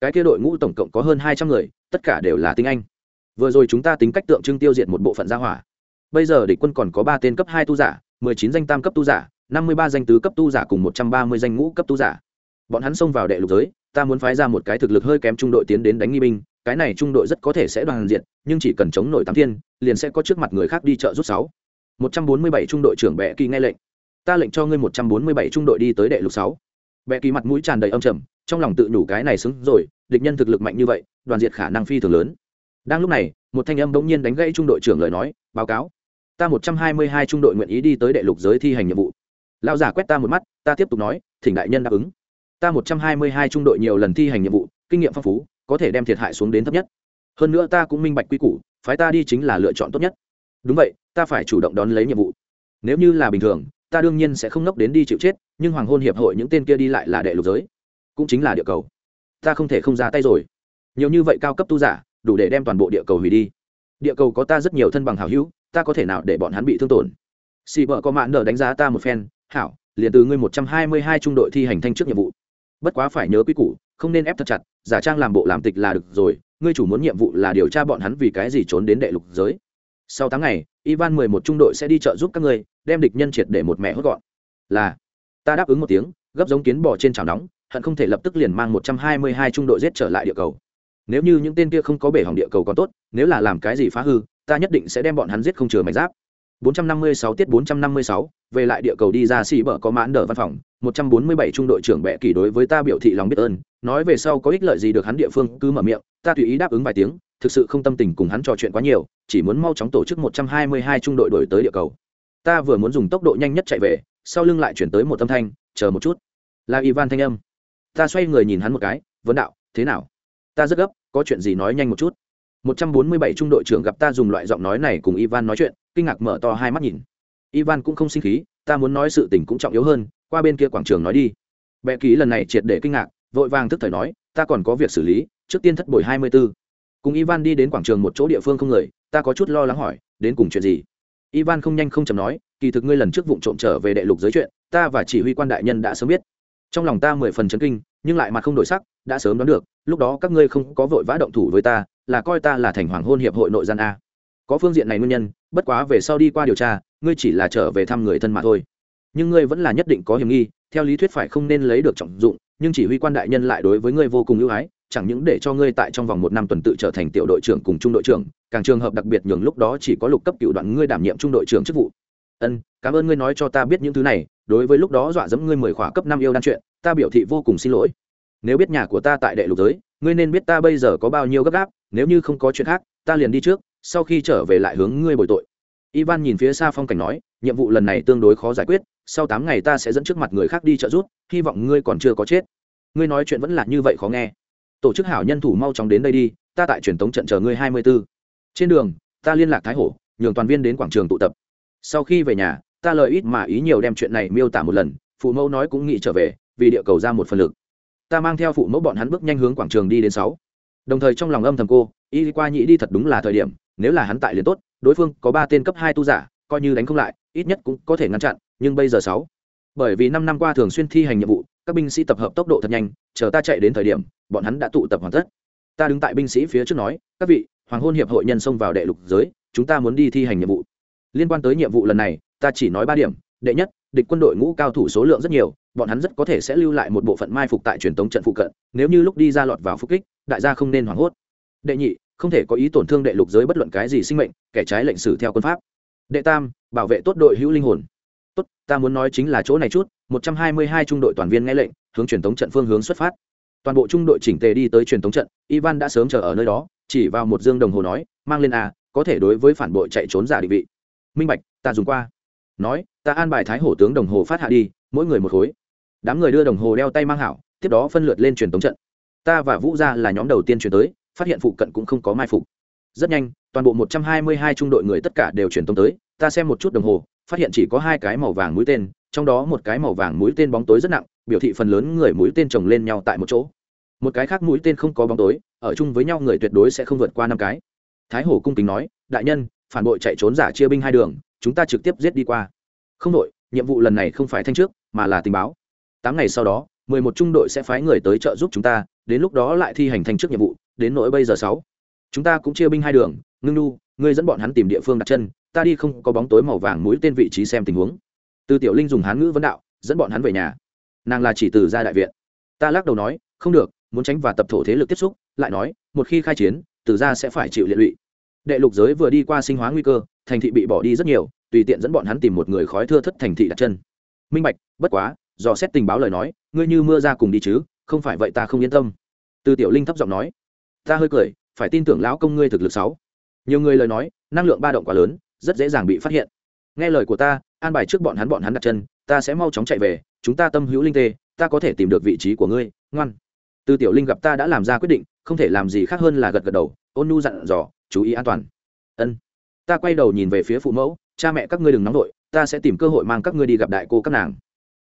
Cái kia đội ngũ tổng cộng có hơn hai trăm người, tất cả đều là tiếng anh. Vừa rồi chúng ta tính cách tượng trưng tiêu diệt một bộ phận gia hỏa. Bây giờ địch quân còn có ba tên cấp hai tu giả, mười chín danh tam cấp tu giả năm mươi ba danh tứ cấp tu giả cùng một trăm ba mươi danh ngũ cấp tu giả. Bọn hắn xông vào đệ lục giới, ta muốn phái ra một cái thực lực hơi kém trung đội tiến đến đánh nghi binh, cái này trung đội rất có thể sẽ đoàn diện, nhưng chỉ cần chống nổi tám thiên, liền sẽ có trước mặt người khác đi chợ rút sáu. một trăm bốn mươi bảy trung đội trưởng bệ kỳ nghe lệnh. Ta lệnh cho ngươi một trăm bốn mươi bảy trung đội đi tới đệ lục sáu. Bệ kỳ mặt mũi tràn đầy âm trầm, trong lòng tự nhủ cái này xứng rồi, địch nhân thực lực mạnh như vậy, đoàn diệt khả năng phi thường lớn. Đang lúc này, một thanh âm bỗng nhiên đánh gãy trung đội trưởng lời nói, báo cáo, ta một trăm hai mươi hai trung đội nguyện ý đi tới đệ lục giới thi hành nhiệm vụ lao giả quét ta một mắt, ta tiếp tục nói, thỉnh đại nhân đáp ứng. Ta một trăm hai mươi hai trung đội nhiều lần thi hành nhiệm vụ, kinh nghiệm phong phú, có thể đem thiệt hại xuống đến thấp nhất. Hơn nữa ta cũng minh bạch quy củ, phái ta đi chính là lựa chọn tốt nhất. Đúng vậy, ta phải chủ động đón lấy nhiệm vụ. Nếu như là bình thường, ta đương nhiên sẽ không nốc đến đi chịu chết, nhưng hoàng hôn hiệp hội những tên kia đi lại là đệ lục giới, cũng chính là địa cầu. Ta không thể không ra tay rồi. Nhiều như vậy cao cấp tu giả, đủ để đem toàn bộ địa cầu hủy đi. Địa cầu có ta rất nhiều thân bằng hảo hữu, ta có thể nào để bọn hắn bị thương tổn? Xì vợ có mạn nở đánh giá ta một phen hảo, liền từ ngươi một trăm hai mươi hai trung đội thi hành thanh trước nhiệm vụ. Bất quá phải nhớ quy củ, không nên ép thật chặt, giả trang làm bộ làm tịch là được rồi, ngươi chủ muốn nhiệm vụ là điều tra bọn hắn vì cái gì trốn đến đệ lục giới. Sau tháng ngày, ivan mười một trung đội sẽ đi chợ giúp các ngươi, đem địch nhân triệt để một mẹ hốt gọn. Là, ta đáp ứng một tiếng, gấp giống kiến bò trên chảo nóng, hận không thể lập tức liền mang một trăm hai mươi hai trung đội giết trở lại địa cầu. Nếu như những tên kia không có bể hỏng địa cầu còn tốt, nếu là làm cái gì phá hư, ta nhất định sẽ đem bọn hắn giết không chừa mảnh giáp. 456 tiết 456, về lại địa cầu đi ra xì bở có mãn đỡ văn phòng 147 trung đội trưởng bệ kỳ đối với ta biểu thị lòng biết ơn nói về sau có ích lợi gì được hắn địa phương cứ mở miệng ta tùy ý đáp ứng vài tiếng thực sự không tâm tình cùng hắn trò chuyện quá nhiều chỉ muốn mau chóng tổ chức 122 trung đội đổi tới địa cầu. Ta vừa muốn dùng tốc độ nhanh nhất chạy về sau lưng lại chuyển tới một âm thanh chờ một chút. Là ivan thanh âm. Ta xoay người nhìn hắn một cái vấn đạo thế nào? Ta rất gấp có chuyện gì nói nhanh một chút. 147 trung đội trưởng gặp ta dùng loại giọng nói này cùng Ivan nói chuyện, kinh ngạc mở to hai mắt nhìn. Ivan cũng không sinh khí, ta muốn nói sự tình cũng trọng yếu hơn, qua bên kia quảng trường nói đi. Bệ ký lần này triệt để kinh ngạc, vội vàng thức thời nói, ta còn có việc xử lý, trước tiên thất bồi hai mươi b ố Cùng Ivan đi đến quảng trường một chỗ địa phương không người, ta có chút lo lắng hỏi, đến cùng chuyện gì? Ivan không nhanh không chậm nói, kỳ thực ngươi lần trước vụng trộm trở về đệ lục giới chuyện, ta và chỉ huy quan đại nhân đã sớm biết. Trong lòng ta mười phần chấn kinh, nhưng lại mặt không đổi sắc, đã sớm đoán được, lúc đó các ngươi không có vội vã động thủ với ta, là coi ta là thành hoàng hôn hiệp hội nội gian a có phương diện này nguyên nhân bất quá về sau đi qua điều tra, ngươi chỉ là trở về thăm người thân mà thôi. Nhưng ngươi vẫn là nhất định có hiểm nghi, theo lý thuyết phải không nên lấy được trọng dụng, nhưng chỉ huy quan đại nhân lại đối với ngươi vô cùng ưu ái, chẳng những để cho ngươi tại trong vòng một năm tuần tự trở thành tiểu đội trưởng cùng trung đội trưởng, càng trường hợp đặc biệt nhường lúc đó chỉ có lục cấp cựu đoạn ngươi đảm nhiệm trung đội trưởng chức vụ. Ân, cảm ơn ngươi nói cho ta biết những thứ này, đối với lúc đó dọa dẫm ngươi mười khóa cấp năm yêu đan chuyện, ta biểu thị vô cùng xin lỗi. Nếu biết nhà của ta tại đệ lục giới, ngươi nên biết ta bây giờ có bao nhiêu gấp gáp, nếu như không có chuyện khác, ta liền đi trước sau khi trở về lại hướng ngươi bồi tội. Ivan nhìn phía xa phong cảnh nói, nhiệm vụ lần này tương đối khó giải quyết, sau tám ngày ta sẽ dẫn trước mặt người khác đi trợ giúp, hy vọng ngươi còn chưa có chết. Ngươi nói chuyện vẫn là như vậy khó nghe. Tổ chức hảo nhân thủ mau chóng đến đây đi, ta tại truyền tống trận chờ ngươi hai mươi b ố trên đường, ta liên lạc thái hổ, nhường toàn viên đến quảng trường tụ tập. Sau khi về nhà, ta lời ít mà ý nhiều đem chuyện này miêu tả một lần, phụ mẫu nói cũng nghĩ trở về, vì địa cầu ra một phần lực. Ta mang theo phụ mẫu bọn hắn bước nhanh hướng quảng trường đi đến sáu. Đồng thời trong lòng âm thầm cô, y qua nhĩ đi thật đúng là thời điểm nếu là hắn tại liền tốt, đối phương có ba tên cấp hai tu giả, coi như đánh không lại, ít nhất cũng có thể ngăn chặn, nhưng bây giờ sáu. Bởi vì năm năm qua thường xuyên thi hành nhiệm vụ, các binh sĩ tập hợp tốc độ thật nhanh, chờ ta chạy đến thời điểm, bọn hắn đã tụ tập hoàn tất. Ta đứng tại binh sĩ phía trước nói, các vị, hoàng hôn hiệp hội nhân xông vào đệ lục giới, chúng ta muốn đi thi hành nhiệm vụ. Liên quan tới nhiệm vụ lần này, ta chỉ nói ba điểm. Đệ nhất, địch quân đội ngũ cao thủ số lượng rất nhiều, bọn hắn rất có thể sẽ lưu lại một bộ phận mai phục tại truyền thống trận phụ cận, nếu như lúc đi ra lọt vào phục kích, đại gia không nên hoảng hốt. Đệ nhị không thể có ý tổn thương đệ lục giới bất luận cái gì sinh mệnh, kẻ trái lệnh sử theo quân pháp. Đệ tam, bảo vệ tốt đội hữu linh hồn. Tốt, ta muốn nói chính là chỗ này chút, một trăm hai mươi hai trung đội toàn viên nghe lệnh, hướng truyền thống trận phương hướng xuất phát. Toàn bộ trung đội chỉnh tề đi tới truyền thống trận, ivan đã sớm chờ ở nơi đó, chỉ vào một dương đồng hồ nói, mang lên a, có thể đối với phản bội chạy trốn giả định vị. Minh bạch, ta dùng qua. Nói, ta an bài thái hổ tướng đồng hồ phát hạ đi, mỗi người một khối. Đám người đưa đồng hồ đeo tay mang hảo, tiếp đó phân lượt lên truyền tống trận. Ta và vũ gia là nhóm đầu tiên chuyển tới phát hiện phụ cận cũng không có mai phục. Rất nhanh, toàn bộ một trăm hai mươi hai trung đội người tất cả đều chuyển tông tới, ta xem một chút đồng hồ, phát hiện chỉ có hai cái màu vàng mũi tên, trong đó một cái màu vàng mũi tên bóng tối rất nặng, biểu thị phần lớn người mũi tên chồng lên nhau tại một chỗ. Một cái khác mũi tên không có bóng tối, ở chung với nhau người tuyệt đối sẽ không vượt qua năm cái. Thái hổ cung kính nói, đại nhân, phản bội chạy trốn giả chia binh hai đường, chúng ta trực tiếp giết đi qua. Không đội, nhiệm vụ lần này không phải thanh trước, mà là tình báo. Tám ngày sau đó, mười một trung đội sẽ phái người tới trợ giúp chúng ta, đến lúc đó lại thi hành thanh trước nhiệm vụ đến nỗi bây giờ sáu. Chúng ta cũng chia binh hai đường, ngưng nu ngươi dẫn bọn hắn tìm địa phương đặt chân, ta đi không có bóng tối màu vàng mũi tên vị trí xem tình huống. Từ tiểu linh dùng hán ngữ vấn đạo, dẫn bọn hắn về nhà. Nàng là chỉ từ ra đại viện. Ta lắc đầu nói, không được, muốn tránh và tập thổ thế lực tiếp xúc, lại nói, một khi khai chiến, từ ra sẽ phải chịu liệt lụy. Đệ lục giới vừa đi qua sinh hóa nguy cơ, thành thị bị bỏ đi rất nhiều, tùy tiện dẫn bọn hắn tìm một người khói thưa thất thành thị đặt chân. Minh bạch, bất quá do xét tình báo lời nói, ngươi như mưa ra cùng đi chứ, không phải vậy ta không yên tâm. Từ tiểu linh thấp giọng nói ta hơi cười, phải tin tưởng lão công ngươi thực lực sáu. Nhiều người lời nói, năng lượng ba động quá lớn, rất dễ dàng bị phát hiện. Nghe lời của ta, an bài trước bọn hắn bọn hắn đặt chân, ta sẽ mau chóng chạy về, chúng ta tâm hữu linh tê, ta có thể tìm được vị trí của ngươi, ngoan. Từ tiểu linh gặp ta đã làm ra quyết định, không thể làm gì khác hơn là gật gật đầu, ôn nu dặn dò, chú ý an toàn. Ân. Ta quay đầu nhìn về phía phụ mẫu, cha mẹ các ngươi đừng nóng vội, ta sẽ tìm cơ hội mang các ngươi đi gặp đại cô các nàng.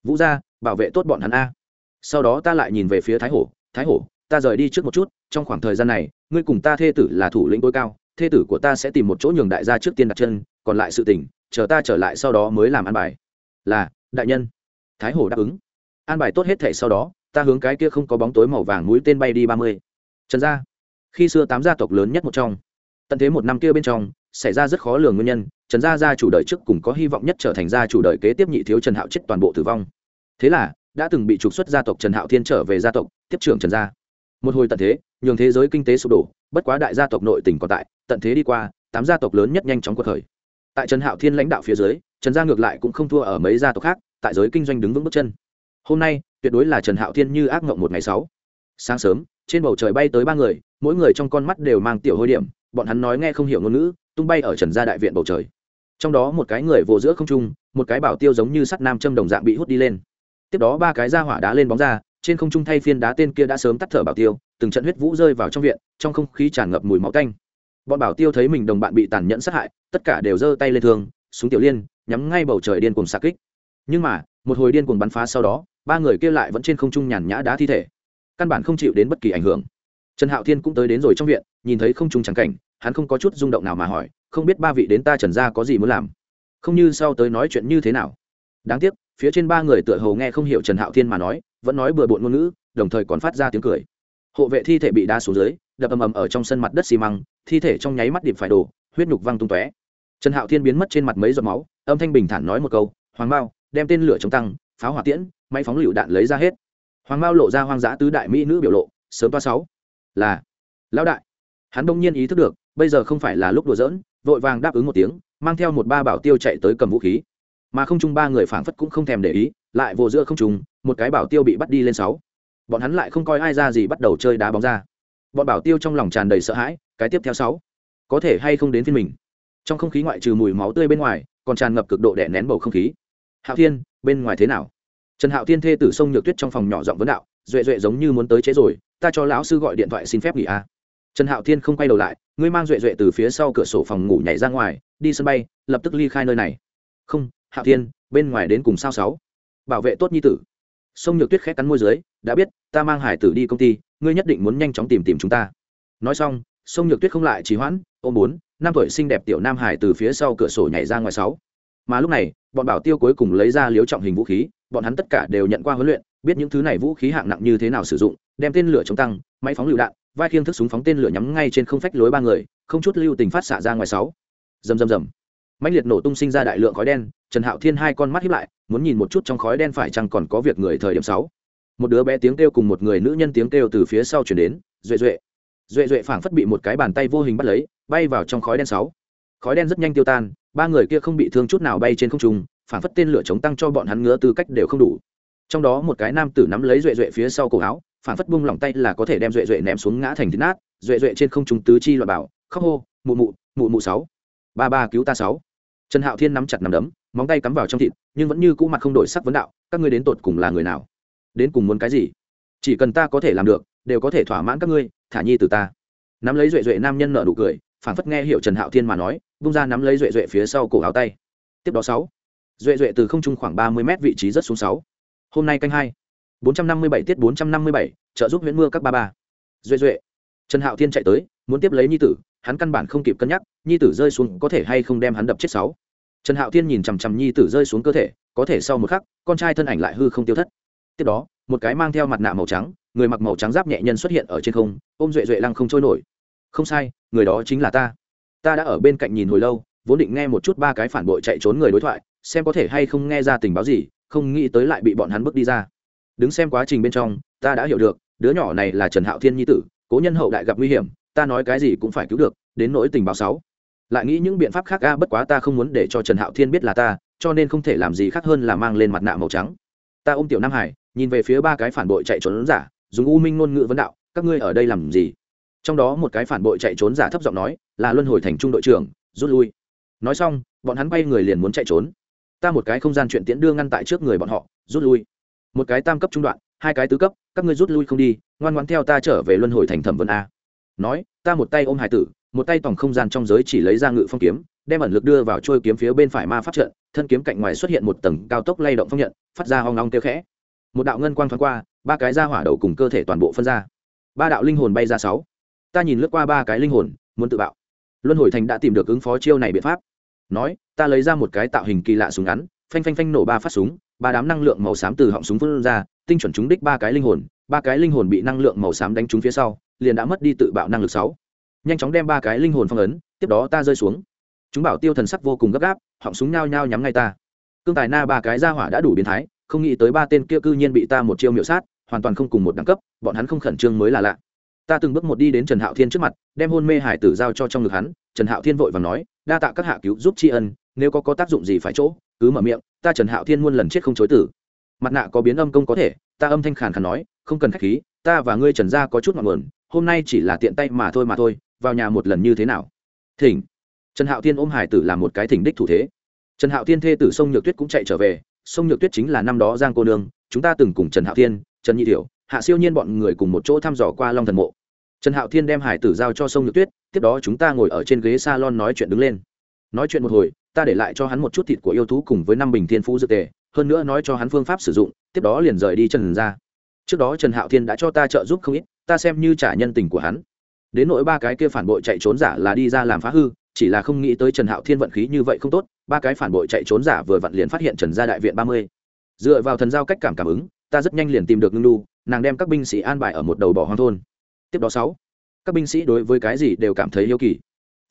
Vũ gia, bảo vệ tốt bọn hắn a. Sau đó ta lại nhìn về phía thái hổ thái hổ ta rời đi trước một chút, trong khoảng thời gian này, ngươi cùng ta thê tử là thủ lĩnh tối cao, thê tử của ta sẽ tìm một chỗ nhường đại gia trước tiên đặt chân, còn lại sự tình, chờ ta trở lại sau đó mới làm an bài. Là, đại nhân. Thái hổ đáp ứng. An bài tốt hết thể sau đó, ta hướng cái kia không có bóng tối màu vàng mũi tên bay đi ba mươi. Trần gia. Khi xưa tám gia tộc lớn nhất một trong. Tận thế một năm kia bên trong, xảy ra rất khó lường nguyên nhân, trần gia gia chủ đời trước cùng có hy vọng nhất trở thành gia chủ đời kế tiếp nhị thiếu trần hạo chết toàn bộ tử vong. Thế là, đã từng bị trục xuất gia tộc trần hạo thiên trở về gia tộc, tiếp trưởng trần gia một hồi tận thế, nhường thế giới kinh tế sụp đổ, bất quá đại gia tộc nội tỉnh còn tại, tận thế đi qua, tám gia tộc lớn nhất nhanh chóng cuộc khởi. Tại trần hạo thiên lãnh đạo phía dưới, trần gia ngược lại cũng không thua ở mấy gia tộc khác, tại giới kinh doanh đứng vững bước chân. Hôm nay, tuyệt đối là trần hạo thiên như ác mộng một ngày sáu. Sáng sớm, trên bầu trời bay tới ba người, mỗi người trong con mắt đều mang tiểu hôi điểm, bọn hắn nói nghe không hiểu ngôn ngữ, tung bay ở trần gia đại viện bầu trời. Trong đó một cái người vồ giữa không trung, một cái bảo tiêu giống như sắt nam châm đồng dạng bị hút đi lên. Tiếp đó ba cái ra hỏa đá lên bóng ra trên không trung thay phiên đá tên kia đã sớm tắt thở bảo tiêu, từng trận huyết vũ rơi vào trong viện, trong không khí tràn ngập mùi máu canh bọn bảo tiêu thấy mình đồng bạn bị tàn nhẫn sát hại, tất cả đều giơ tay lên thương, súng tiểu liên, nhắm ngay bầu trời điên cuồng xạ kích. Nhưng mà, một hồi điên cuồng bắn phá sau đó, ba người kia lại vẫn trên không trung nhàn nhã đá thi thể. Căn bản không chịu đến bất kỳ ảnh hưởng. Trần hạo thiên cũng tới đến rồi trong viện, nhìn thấy không trung trắng cảnh, hắn không có chút rung động nào mà hỏi, không biết ba vị đến ta trần gia có gì muốn làm? Không như sau tới nói chuyện như thế nào. Đáng tiếc, phía trên ba người tựa hồ nghe không hiểu trần hạo thiên mà nói vẫn nói bừa bộn ngôn ngữ, đồng thời còn phát ra tiếng cười. Hộ vệ thi thể bị đa xuống dưới, đập ầm ầm ở trong sân mặt đất xi măng, thi thể trong nháy mắt điệp phải đổ, huyết nhục văng tung tóe. Trần hạo thiên biến mất trên mặt mấy giọt máu, âm thanh bình thản nói một câu, hoàng bao đem tên lửa chống tăng, pháo hỏa tiễn, máy phóng lựu đạn lấy ra hết. Hoàng bao lộ ra hoang dã tứ đại mỹ nữ biểu lộ, sớm toa sáu. Là, lão đại. Hắn đông nhiên ý thức được, bây giờ không phải là lúc đùa giỡn, vội vàng đáp ứng một tiếng, mang theo một ba bảo tiêu chạy tới cầm vũ khí. Mà không chung ba người phảng phất cũng không thèm để ý lại vô giữa không trùng, một cái bảo tiêu bị bắt đi lên sáu. Bọn hắn lại không coi ai ra gì bắt đầu chơi đá bóng ra. Bọn bảo tiêu trong lòng tràn đầy sợ hãi, cái tiếp theo sáu. Có thể hay không đến phiên mình? Trong không khí ngoại trừ mùi máu tươi bên ngoài, còn tràn ngập cực độ đè nén bầu không khí. Hạo thiên, bên ngoài thế nào? Trần hạo thiên thê tử sông nhược tuyết trong phòng nhỏ giọng vấn đạo, duệ duệ giống như muốn tới chế rồi, ta cho lão sư gọi điện thoại xin phép nghỉ a. Trần hạo thiên không quay đầu lại, ngươi mang duệ duệ từ phía sau cửa sổ phòng ngủ nhảy ra ngoài, đi sân bay, lập tức ly khai nơi này. Không, hạo thiên, bên ngoài đến cùng sao sáu? Bảo vệ tốt nhi tử. Sông nhược tuyết khét cắn môi dưới, đã biết, ta mang hải tử đi công ty, ngươi nhất định muốn nhanh chóng tìm tìm chúng ta. Nói xong, sông nhược tuyết không lại trì hoãn ô bốn, năm tuổi xinh đẹp tiểu nam hải từ phía sau cửa sổ nhảy ra ngoài sáu. Mà lúc này, bọn bảo tiêu cuối cùng lấy ra liếu trọng hình vũ khí, bọn hắn tất cả đều nhận qua huấn luyện, biết những thứ này vũ khí hạng nặng như thế nào sử dụng, đem tên lửa chống tăng, máy phóng lựu đạn, vai khiêng thức súng phóng tên lửa nhắm ngay trên không phách lối ba người, không chút lưu tình phát xạ ra ngoài sáu. Rầm rầm rầm mạnh liệt nổ tung sinh ra đại lượng khói đen, trần hạo thiên hai con mắt hiếp lại, muốn nhìn một chút trong khói đen phải chăng còn có việc người thời điểm sáu. Một đứa bé tiếng kêu cùng một người nữ nhân tiếng kêu từ phía sau chuyển đến, duệ duệ. Duệ duệ phảng phất bị một cái bàn tay vô hình bắt lấy, bay vào trong khói đen sáu. Khói đen rất nhanh tiêu tan, ba người kia không bị thương chút nào bay trên không trung, phảng phất tên lửa chống tăng cho bọn hắn ngứa tư cách đều không đủ. Trong đó một cái nam tử nắm lấy duệ duệ phía sau cổ áo, phảng phất bung lỏng tay là có thể đem duệ duệ ném xuống ngã thành thịt nát. Duệ duệ trên không trung tứ chi loại bảo, khóc hô, mụ mụ mụ mụ sáu ba ba cứu ta sáu. Trần hạo thiên nắm chặt nắm đấm, móng tay cắm vào trong thịt, nhưng vẫn như cũ mặt không đổi sắc vấn đạo, các ngươi đến tột cùng là người nào? Đến cùng muốn cái gì? Chỉ cần ta có thể làm được, đều có thể thỏa mãn các ngươi, thả nhi từ ta. Nắm lấy duệ duệ nam nhân nợ nụ cười, phảng phất nghe hiệu trần hạo thiên mà nói bung ra nắm lấy duệ duệ phía sau cổ áo tay. Tiếp đó sáu. Duệ duệ từ không trung khoảng ba mươi mét vị trí rất xuống sáu. Hôm nay canh hai. Bốn trăm năm mươi bảy tiết bốn trăm năm mươi bảy, trợ giúp nguyễn mưa các ba ba. Duệ duệ trần hạo thiên chạy tới, muốn tiếp lấy nhi tử, hắn căn bản không kịp cân nhắc, nhi tử rơi xuống có thể hay không đem hắn đập chết sáu. Trần hạo thiên nhìn chằm chằm nhi tử rơi xuống cơ thể, có thể sau một khắc, con trai thân ảnh lại hư không tiêu thất. Tiếp đó, một cái mang theo mặt nạ màu trắng, người mặc màu trắng giáp nhẹ nhân xuất hiện ở trên không, ôm duệ duệ lăng không trôi nổi. Không sai, người đó chính là ta. Ta đã ở bên cạnh nhìn hồi lâu, vốn định nghe một chút ba cái phản bội chạy trốn người đối thoại, xem có thể hay không nghe ra tình báo gì, không nghĩ tới lại bị bọn hắn bước đi ra. Đứng xem quá trình bên trong, ta đã hiểu được, đứa nhỏ này là trần hạo thiên nhi tử cố nhân hậu đại gặp nguy hiểm, ta nói cái gì cũng phải cứu được, đến nỗi tình báo sáu. Lại nghĩ những biện pháp khác a, bất quá ta không muốn để cho trần hạo thiên biết là ta, cho nên không thể làm gì khác hơn là mang lên mặt nạ màu trắng. Ta ôm tiểu nam hải, nhìn về phía ba cái phản bội chạy trốn giả, dùng u minh ngôn ngữ vấn đạo, các ngươi ở đây làm gì? Trong đó một cái phản bội chạy trốn giả thấp giọng nói, là luân hồi thành trung đội trưởng, rút lui. Nói xong, bọn hắn bay người liền muốn chạy trốn. Ta một cái không gian chuyện tiễn đưa ngăn tại trước người bọn họ, rút lui. Một cái tam cấp trung đoạn hai cái tứ cấp, các ngươi rút lui không đi, ngoan ngoãn theo ta trở về luân hồi thành thẩm vấn a. Nói, ta một tay ôm hải tử, một tay tổng không gian trong giới chỉ lấy ra ngự phong kiếm, đem ẩn lực đưa vào trôi kiếm phía bên phải ma pháp trận, thân kiếm cạnh ngoài xuất hiện một tầng cao tốc lay động phong nhận, phát ra hoang long kêu khẽ. Một đạo ngân quang thoáng qua, ba cái ra hỏa đầu cùng cơ thể toàn bộ phân ra. Ba đạo linh hồn bay ra sáu. Ta nhìn lướt qua ba cái linh hồn, muốn tự bạo. Luân hồi thành đã tìm được ứng phó chiêu này biện pháp. Nói, ta lấy ra một cái tạo hình kỳ lạ súng ngắn, phanh phanh phanh nổ ba phát súng, ba đám năng lượng màu xám từ họng súng phân ra tinh chuẩn trúng đích ba cái linh hồn, ba cái linh hồn bị năng lượng màu xám đánh trúng phía sau, liền đã mất đi tự bạo năng lực sáu. Nhanh chóng đem ba cái linh hồn phong ấn, tiếp đó ta rơi xuống. Chúng bảo tiêu thần sắc vô cùng gấp gáp, họng súng nhao nhao nhắm ngay ta. Cương tài na ba cái ra hỏa đã đủ biến thái, không nghĩ tới ba tên kia cư nhiên bị ta một chiêu miệu sát, hoàn toàn không cùng một đẳng cấp, bọn hắn không khẩn trương mới là lạ. Ta từng bước một đi đến trần hạo thiên trước mặt, đem hôn mê hải tử giao cho trong ngực hắn, trần hạo thiên vội và nói, đa tạ các hạ cứu giúp tri ân, nếu có có tác dụng gì phải chỗ, cứ mở miệng, ta trần hạo thiên muôn lần chết không chối tử mặt nạ có biến âm công có thể, ta âm thanh khàn khàn nói, không cần k h á c h khí, ta và ngươi trần gia có chút ngọn nguồn, hôm nay chỉ là tiện tay mà thôi mà thôi, vào nhà một lần như thế nào? Thỉnh. Trần hạo thiên ôm hải tử làm một cái thỉnh đích thủ thế. Trần hạo thiên thê tử sông nhược tuyết cũng chạy trở về, sông nhược tuyết chính là năm đó giang cô nương, chúng ta từng cùng trần hạo thiên, trần nhị tiểu, hạ siêu nhiên bọn người cùng một chỗ thăm dò qua long thần mộ. Trần hạo thiên đem hải tử giao cho sông nhược tuyết, tiếp đó chúng ta ngồi ở trên ghế s a lon nói chuyện đứng lên. Nói chuyện một hồi, ta để lại cho hắn một chút thịt của yêu thú cùng với năm bình thiên phú dự tề hơn nữa nói cho hắn phương pháp sử dụng, tiếp đó liền rời đi trần ra trước đó trần hạo thiên đã cho ta trợ giúp không ít, ta xem như trả nhân tình của hắn. Đến nỗi ba cái kia phản bội chạy trốn giả là đi ra làm phá hư, chỉ là không nghĩ tới trần hạo thiên vận khí như vậy không tốt, ba cái phản bội chạy trốn giả vừa vặn liền phát hiện trần gia đại viện ba mươi. Dựa vào thần giao cách cảm cảm ứng, ta rất nhanh liền tìm được ngưng lu nàng đem các binh sĩ an bài ở một đầu bỏ hoang thôn. Tiếp đó sáu, các binh sĩ đối với cái gì đều cảm thấy yêu kỳ.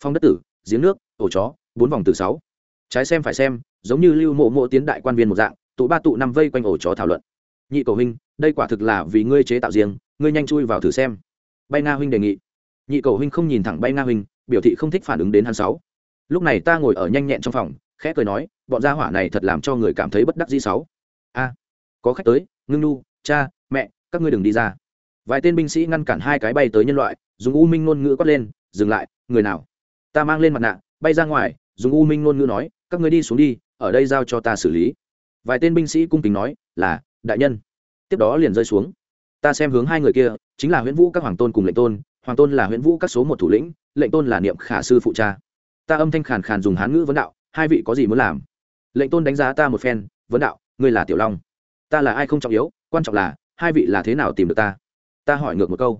Phong đất tử, giếng nước, ổ chó, bốn vòng từ sáu trái xem phải xem, giống như lưu mộ mộ tiến đại quan viên một dạng, tụ ba tụ năm vây quanh ổ chó thảo luận. Nhị cầu huynh, đây quả thực là vì ngươi chế tạo riêng, ngươi nhanh chui vào thử xem. Bay nga huynh đề nghị. Nhị cầu huynh không nhìn thẳng bay nga huynh, biểu thị không thích phản ứng đến hắn sáu. Lúc này ta ngồi ở nhanh nhẹn trong phòng, khẽ cười nói, bọn gia hỏa này thật làm cho người cảm thấy bất đắc dĩ sáu. A, có khách tới, ngưng nu, cha, mẹ, các ngươi đừng đi ra. Vài tên binh sĩ ngăn cản hai cái bay tới nhân loại, dùng u minh ngôn ngữ quát lên, dừng lại, người nào? Ta mang lên mặt nạ, bay ra ngoài, dùng u minh ngôn ngữ nói các ngươi đi xuống đi, ở đây giao cho ta xử lý. Vài tên binh sĩ cung kính nói, là, đại nhân. Tiếp đó liền rơi xuống. Ta xem hướng hai người kia, chính là huyễn vũ các hoàng tôn cùng lệnh tôn, hoàng tôn là huyễn vũ các số một thủ lĩnh, lệnh tôn là niệm khả sư phụ cha. Ta âm thanh khàn khàn dùng hán ngữ vấn đạo, hai vị có gì muốn làm? Lệnh tôn đánh giá ta một phen, vấn đạo, ngươi là tiểu long, ta là ai không trọng yếu, quan trọng là, hai vị là thế nào tìm được ta? Ta hỏi ngược một câu.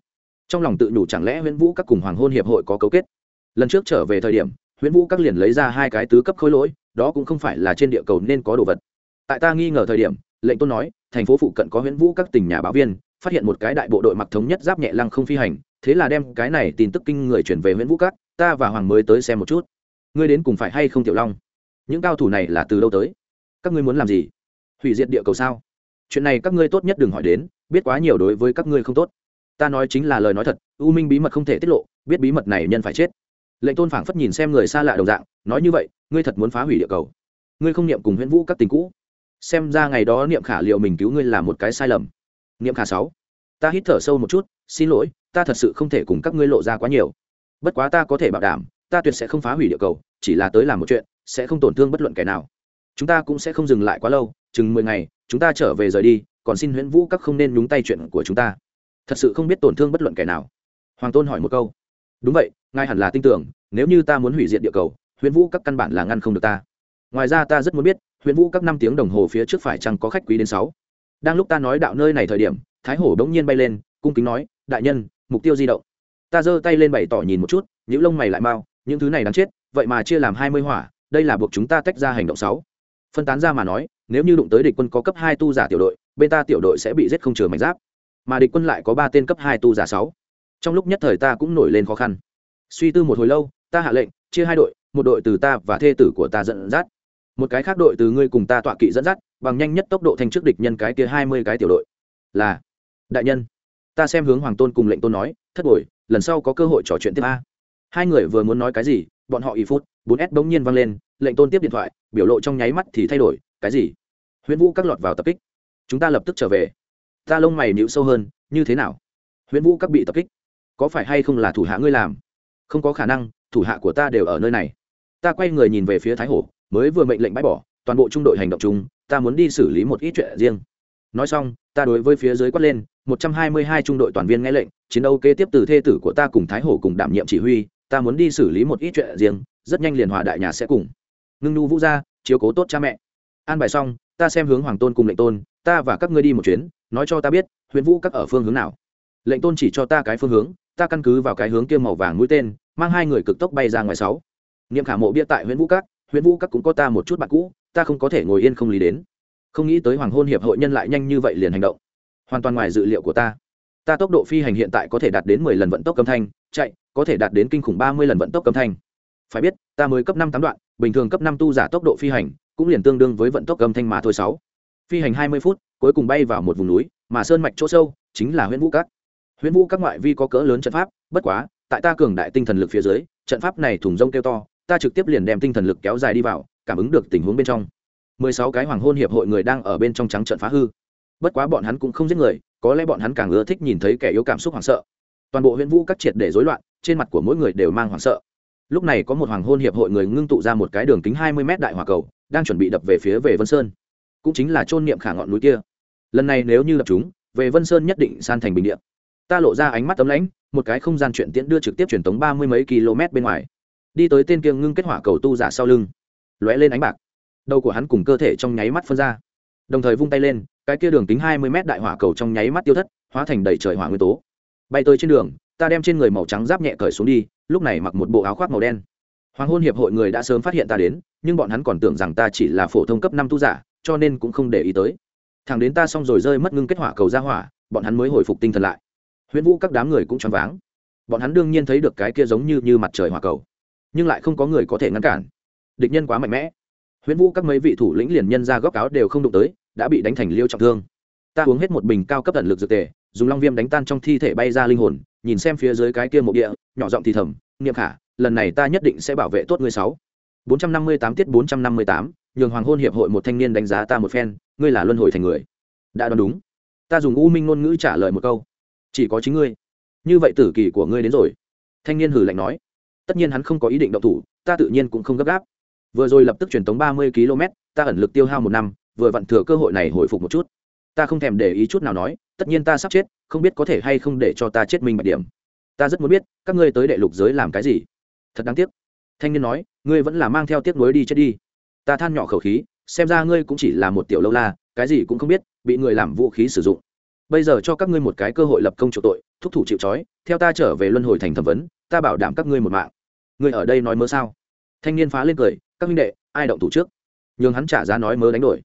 Trong lòng tự nhủ chẳng lẽ huyễn vũ các cùng hoàng hôn hiệp hội có cấu kết? Lần trước trở về thời điểm huyễn vũ các liền lấy ra hai cái tứ cấp khối lỗi, đó cũng không phải là trên địa cầu nên có đồ vật. Tại ta nghi ngờ thời điểm, lệnh tôn nói, thành phố phụ cận có huyễn vũ các tỉnh nhà báo viên, phát hiện một cái đại bộ đội mặc thống nhất giáp nhẹ lăng không phi hành, thế là đem cái này tin tức kinh người chuyển về huyễn vũ các, ta và hoàng mới tới xem một chút. Ngươi đến cùng phải hay không, tiểu long? Những cao thủ này là từ đâu tới? Các ngươi muốn làm gì? Hủy diệt địa cầu sao? Chuyện này các ngươi tốt nhất đừng hỏi đến, biết quá nhiều đối với các ngươi không tốt. Ta nói chính là lời nói thật, u minh bí mật không thể tiết lộ, biết bí mật này nhân phải chết lệnh tôn phảng phất nhìn xem người xa lạ đồng dạng, nói như vậy, ngươi thật muốn phá hủy địa cầu. Ngươi không niệm cùng huyễn vũ các tình cũ. Xem ra ngày đó niệm khả liệu mình cứu ngươi là một cái sai lầm. Niệm khả sáu, ta hít thở sâu một chút, xin lỗi, ta thật sự không thể cùng các ngươi lộ ra quá nhiều. Bất quá ta có thể bảo đảm, ta tuyệt sẽ không phá hủy địa cầu, chỉ là tới làm một chuyện, sẽ không tổn thương bất luận kẻ nào. Chúng ta cũng sẽ không dừng lại quá lâu, chừng mười ngày, chúng ta trở về rời đi, còn xin huyễn vũ các không nên nhúng tay chuyện của chúng ta. Thật sự không biết tổn thương bất luận kẻ nào. Hoàng tôn hỏi một câu. Đúng vậy ngài hẳn là tin tưởng, nếu như ta muốn hủy diệt địa cầu huyễn vũ các căn bản là ngăn không được ta. Ngoài ra ta rất muốn biết huyễn vũ các năm tiếng đồng hồ phía trước phải chăng có khách quý đến sáu? Đang lúc ta nói đạo nơi này thời điểm, thái hổ bỗng nhiên bay lên, cung kính nói, đại nhân, mục tiêu di động. Ta giơ tay lên bày tỏ nhìn một chút những lông mày lại mau, những thứ này đáng chết, vậy mà chia làm hai mươi hỏa, đây là buộc chúng ta tách ra hành động sáu. Phân tán ra mà nói, nếu như đụng tới địch quân có cấp hai tu giả tiểu đội, bên ta tiểu đội sẽ bị giết không chừa mảnh giáp. Mà địch quân lại có ba tên cấp hai tu giả sáu. Trong lúc nhất thời ta cũng nổi lên khó khăn suy tư một hồi lâu, ta hạ lệnh, chia hai đội, một đội từ ta và thê tử của ta dẫn dắt. Một cái khác đội từ ngươi cùng ta tọa kỵ dẫn dắt, bằng nhanh nhất tốc độ thành trước địch nhân cái kia hai mươi cái tiểu đội. Là, đại nhân, ta xem hướng hoàng tôn cùng lệnh tôn nói, thất bồi lần sau có cơ hội trò chuyện tiếp a. Hai người vừa muốn nói cái gì, bọn họ ý phút, bốn s bỗng nhiên vang lên, lệnh tôn tiếp điện thoại, biểu lộ trong nháy mắt thì thay đổi, cái gì? Huyễn vũ các lọt vào tập kích. Chúng ta lập tức trở về. Ta lông mày nhịu sâu hơn, như thế nào? Huyễn vũ các bị tập kích, có phải hay không là thủ hạ ngươi làm? Không có khả năng, thủ hạ của ta đều ở nơi này. Ta quay người nhìn về phía thái hổ, mới vừa mệnh lệnh bãi bỏ, toàn bộ trung đội hành động chung, ta muốn đi xử lý một ít chuyện riêng. Nói xong, ta đối với phía dưới quát lên, một trăm hai mươi hai trung đội toàn viên nghe lệnh, chiến đấu kế tiếp từ thê tử của ta cùng thái hổ cùng đảm nhiệm chỉ huy, ta muốn đi xử lý một ít chuyện riêng, rất nhanh liền hòa đại nhà sẽ cùng. Ngưng nu vũ ra chiếu cố tốt cha mẹ. An bài xong, ta xem hướng hoàng tôn cùng lệnh tôn, ta và các ngươi đi một chuyến, nói cho ta biết, huyện vũ các ở phương hướng nào. Lệnh tôn chỉ cho ta cái phương hướng ta căn cứ vào cái hướng kia màu vàng mũi tên, mang hai người cực tốc bay ra ngoài sáu. Niệm khả mộ bia tại huyện vũ các huyện vũ các cũng có ta một chút bạn cũ, ta không có thể ngồi yên không lý đến. Không nghĩ tới hoàng hôn hiệp hội nhân lại nhanh như vậy liền hành động. Hoàn toàn ngoài dự liệu của ta. Ta tốc độ phi hành hiện tại có thể đạt đến mười lần vận tốc âm thanh, chạy, có thể đạt đến kinh khủng ba mươi lần vận tốc âm thanh. Phải biết, ta mới cấp năm tám đoạn, bình thường cấp năm tu giả tốc độ phi hành, cũng liền tương đương với vận tốc âm thanh mà thôi sáu. Phi hành hai mươi phút, cuối cùng bay vào một vùng núi, mà sơn mạch chỗ sâu, chính là huyện vũ các. Huyễn vũ các ngoại vi có cỡ lớn trận pháp, bất quá, tại ta cường đại tinh thần lực phía dưới, trận pháp này thùng rông kêu to, ta trực tiếp liền đem tinh thần lực kéo dài đi vào, cảm ứng được tình huống bên trong. Mười sáu cái hoàng hôn hiệp hội người đang ở bên trong trắng trận phá hư. Bất quá bọn hắn cũng không giết người, có lẽ bọn hắn càng ưa thích nhìn thấy kẻ yếu cảm xúc hoảng sợ. Toàn bộ Huyễn vũ các triệt để rối loạn, trên mặt của mỗi người đều mang hoảng sợ. Lúc này có một hoàng hôn hiệp hội người ngưng tụ ra một cái đường kính hai mươi m đại hỏa cầu, đang chuẩn bị đập về phía về vân sơn. Cũng chính là trôn niệm khả ngọn núi kia. Lần này nếu như đập chúng, về vân sơn nhất định san thành bình điện ta lộ ra ánh mắt tấm lãnh, một cái không gian chuyện tiễn đưa trực tiếp truyền tống ba mươi mấy km bên ngoài. Đi tới tên kiêng ngưng kết hỏa cầu tu giả sau lưng. Lóe lên ánh bạc. Đầu của hắn cùng cơ thể trong nháy mắt phân ra. Đồng thời vung tay lên, cái kia đường kính hai mươi m đại hỏa cầu trong nháy mắt tiêu thất, hóa thành đầy trời hỏa nguyên tố. Bay tới trên đường, ta đem trên người màu trắng giáp nhẹ cởi xuống đi, lúc này mặc một bộ áo khoác màu đen. Hoàng hôn hiệp hội người đã sớm phát hiện ta đến, nhưng bọn hắn còn tưởng rằng ta chỉ là phổ thông cấp năm tu giả, cho nên cũng không để ý tới. Thằng đến ta xong rồi rơi mất ngưng kết hỏa cầu ra hỏa, bọn hắn mới hồi phục tinh thần lại huyễn vũ các đám người cũng choáng váng. Bọn hắn đương nhiên thấy được cái kia giống như như mặt trời hỏa cầu, nhưng lại không có người có thể ngăn cản. Địch nhân quá mạnh mẽ. Huyễn vũ các mấy vị thủ lĩnh liền nhân ra góc áo đều không đụng tới, đã bị đánh thành liêu trọng thương. Ta uống hết một bình cao cấp tận lực dược tề, dùng long viêm đánh tan trong thi thể bay ra linh hồn, nhìn xem phía dưới cái kia mộ địa, nhỏ giọng thì thầm nghiệm khả, lần này ta nhất định sẽ bảo vệ tốt ngươi sáu. Bốn trăm năm mươi tám tiết bốn trăm năm mươi tám, nhường hoàng hôn hiệp hội một thanh niên đánh giá ta một phen, ngươi là luân hồi thành người. Đã đoán đúng. Ta dùng u minh ngôn ngữ trả lời một câu chỉ có chính ngươi. Như vậy tử kỳ của ngươi đến rồi. Thanh niên hử lạnh nói. Tất nhiên hắn không có ý định động thủ, ta tự nhiên cũng không gấp gáp. Vừa rồi lập tức truyền tống ba mươi km, ta ẩn lực tiêu hao một năm, vừa vặn thừa cơ hội này hồi phục một chút. Ta không thèm để ý chút nào nói, tất nhiên ta sắp chết, không biết có thể hay không để cho ta chết mình bạch điểm. Ta rất muốn biết, các ngươi tới đệ lục giới làm cái gì? Thật đáng tiếc. Thanh niên nói, ngươi vẫn là mang theo tiếc nuối đi chết đi. Ta than nhỏ khẩu khí, xem ra ngươi cũng chỉ là một tiểu lâu la, cái gì cũng không biết, bị người làm vũ khí sử dụng bây giờ cho các ngươi một cái cơ hội lập công chủ tội, thúc thủ chịu trói, theo ta trở về luân hồi thành thẩm vấn, ta bảo đảm các ngươi một mạng. Ngươi ở đây nói mơ sao? Thanh niên phá lên cười, các minh đệ, ai động thủ trước? Nhường hắn trả giá nói mớ đánh đổi.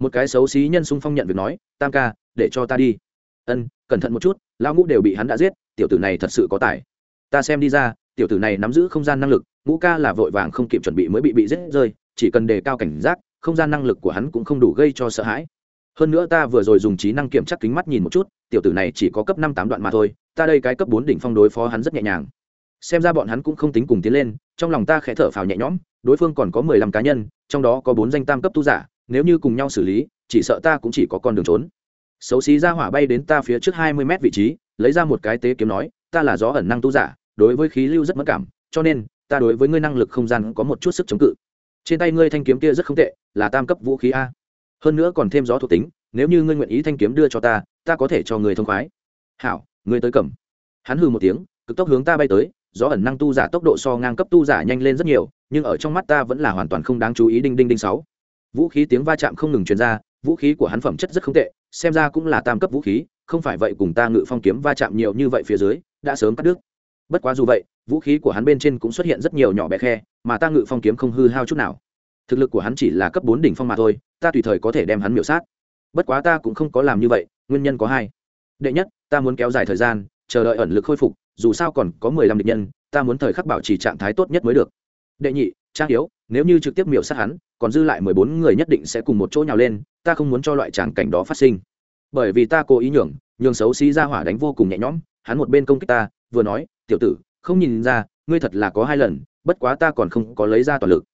Một cái xấu xí nhân sung phong nhận việc nói, tam ca, để cho ta đi. Ân, cẩn thận một chút, lão ngũ đều bị hắn đã giết, tiểu tử này thật sự có tài. Ta xem đi ra, tiểu tử này nắm giữ không gian năng lực, ngũ ca là vội vàng không kịp chuẩn bị mới bị bị giết rơi, chỉ cần đề cao cảnh giác, không gian năng lực của hắn cũng không đủ gây cho sợ hãi hơn nữa ta vừa rồi dùng trí năng kiểm chắc kính mắt nhìn một chút, tiểu tử này chỉ có cấp năm tám đoạn mà thôi, ta đây cái cấp bốn đỉnh phong đối phó hắn rất nhẹ nhàng. Xem ra bọn hắn cũng không tính cùng tiến lên, trong lòng ta khẽ thở phào nhẹ nhõm, đối phương còn có mười lăm cá nhân, trong đó có bốn danh tam cấp tu giả, nếu như cùng nhau xử lý, chỉ sợ ta cũng chỉ có con đường trốn. Xấu xí ra hỏa bay đến ta phía trước hai mươi mét vị trí, lấy ra một cái tế kiếm nói, ta là gió ẩn năng tu giả, đối với khí lưu rất mất cảm, cho nên, ta đối với ngươi năng lực không gian có một chút sức chống cự. Trên tay ngươi thanh kiếm kia rất không tệ, là tam cấp vũ khí a hơn nữa còn thêm gió thuộc tính, nếu như ngươi nguyện ý thanh kiếm đưa cho ta ta có thể cho người thông khoái. Hảo, ngươi tới cầm. Hắn hừ một tiếng, cực tốc hướng ta bay tới, gió ẩn năng tu giả tốc độ so ngang cấp tu giả nhanh lên rất nhiều, nhưng ở trong mắt ta vẫn là hoàn toàn không đáng chú ý đinh đinh đinh sáu. Vũ khí tiếng va chạm không ngừng truyền ra, vũ khí của hắn phẩm chất rất không tệ, xem ra cũng là tam cấp vũ khí, không phải vậy cùng ta ngự phong kiếm va chạm nhiều như vậy phía dưới, đã sớm cắt đứt. Bất quá dù vậy, vũ khí của hắn bên trên cũng xuất hiện rất nhiều nhỏ bé khe, mà ta ngự phong kiếm không hư hao chút nào thực lực của hắn chỉ là cấp bốn đỉnh phong mà thôi, ta tùy thời có thể đem hắn miểu sát. Bất quá ta cũng không có làm như vậy, nguyên nhân có hai. Đệ nhất, ta muốn kéo dài thời gian, chờ đợi ẩn lực khôi phục, dù sao còn có mười lăm địch nhân, ta muốn thời khắc bảo trì trạng thái tốt nhất mới được. Đệ nhị, trang yếu nếu như trực tiếp miểu sát hắn, còn dư lại mười bốn người nhất định sẽ cùng một chỗ nhào lên, ta không muốn cho loại tràng cảnh đó phát sinh. Bởi vì ta cố ý nhường nhường xấu xí ra hỏa đánh vô cùng nhẹ nhõm, hắn một bên công kích ta, vừa nói, tiểu tử, không nhìn ra, ngươi thật là có hai lần, bất quá ta còn không có lấy ra toàn lực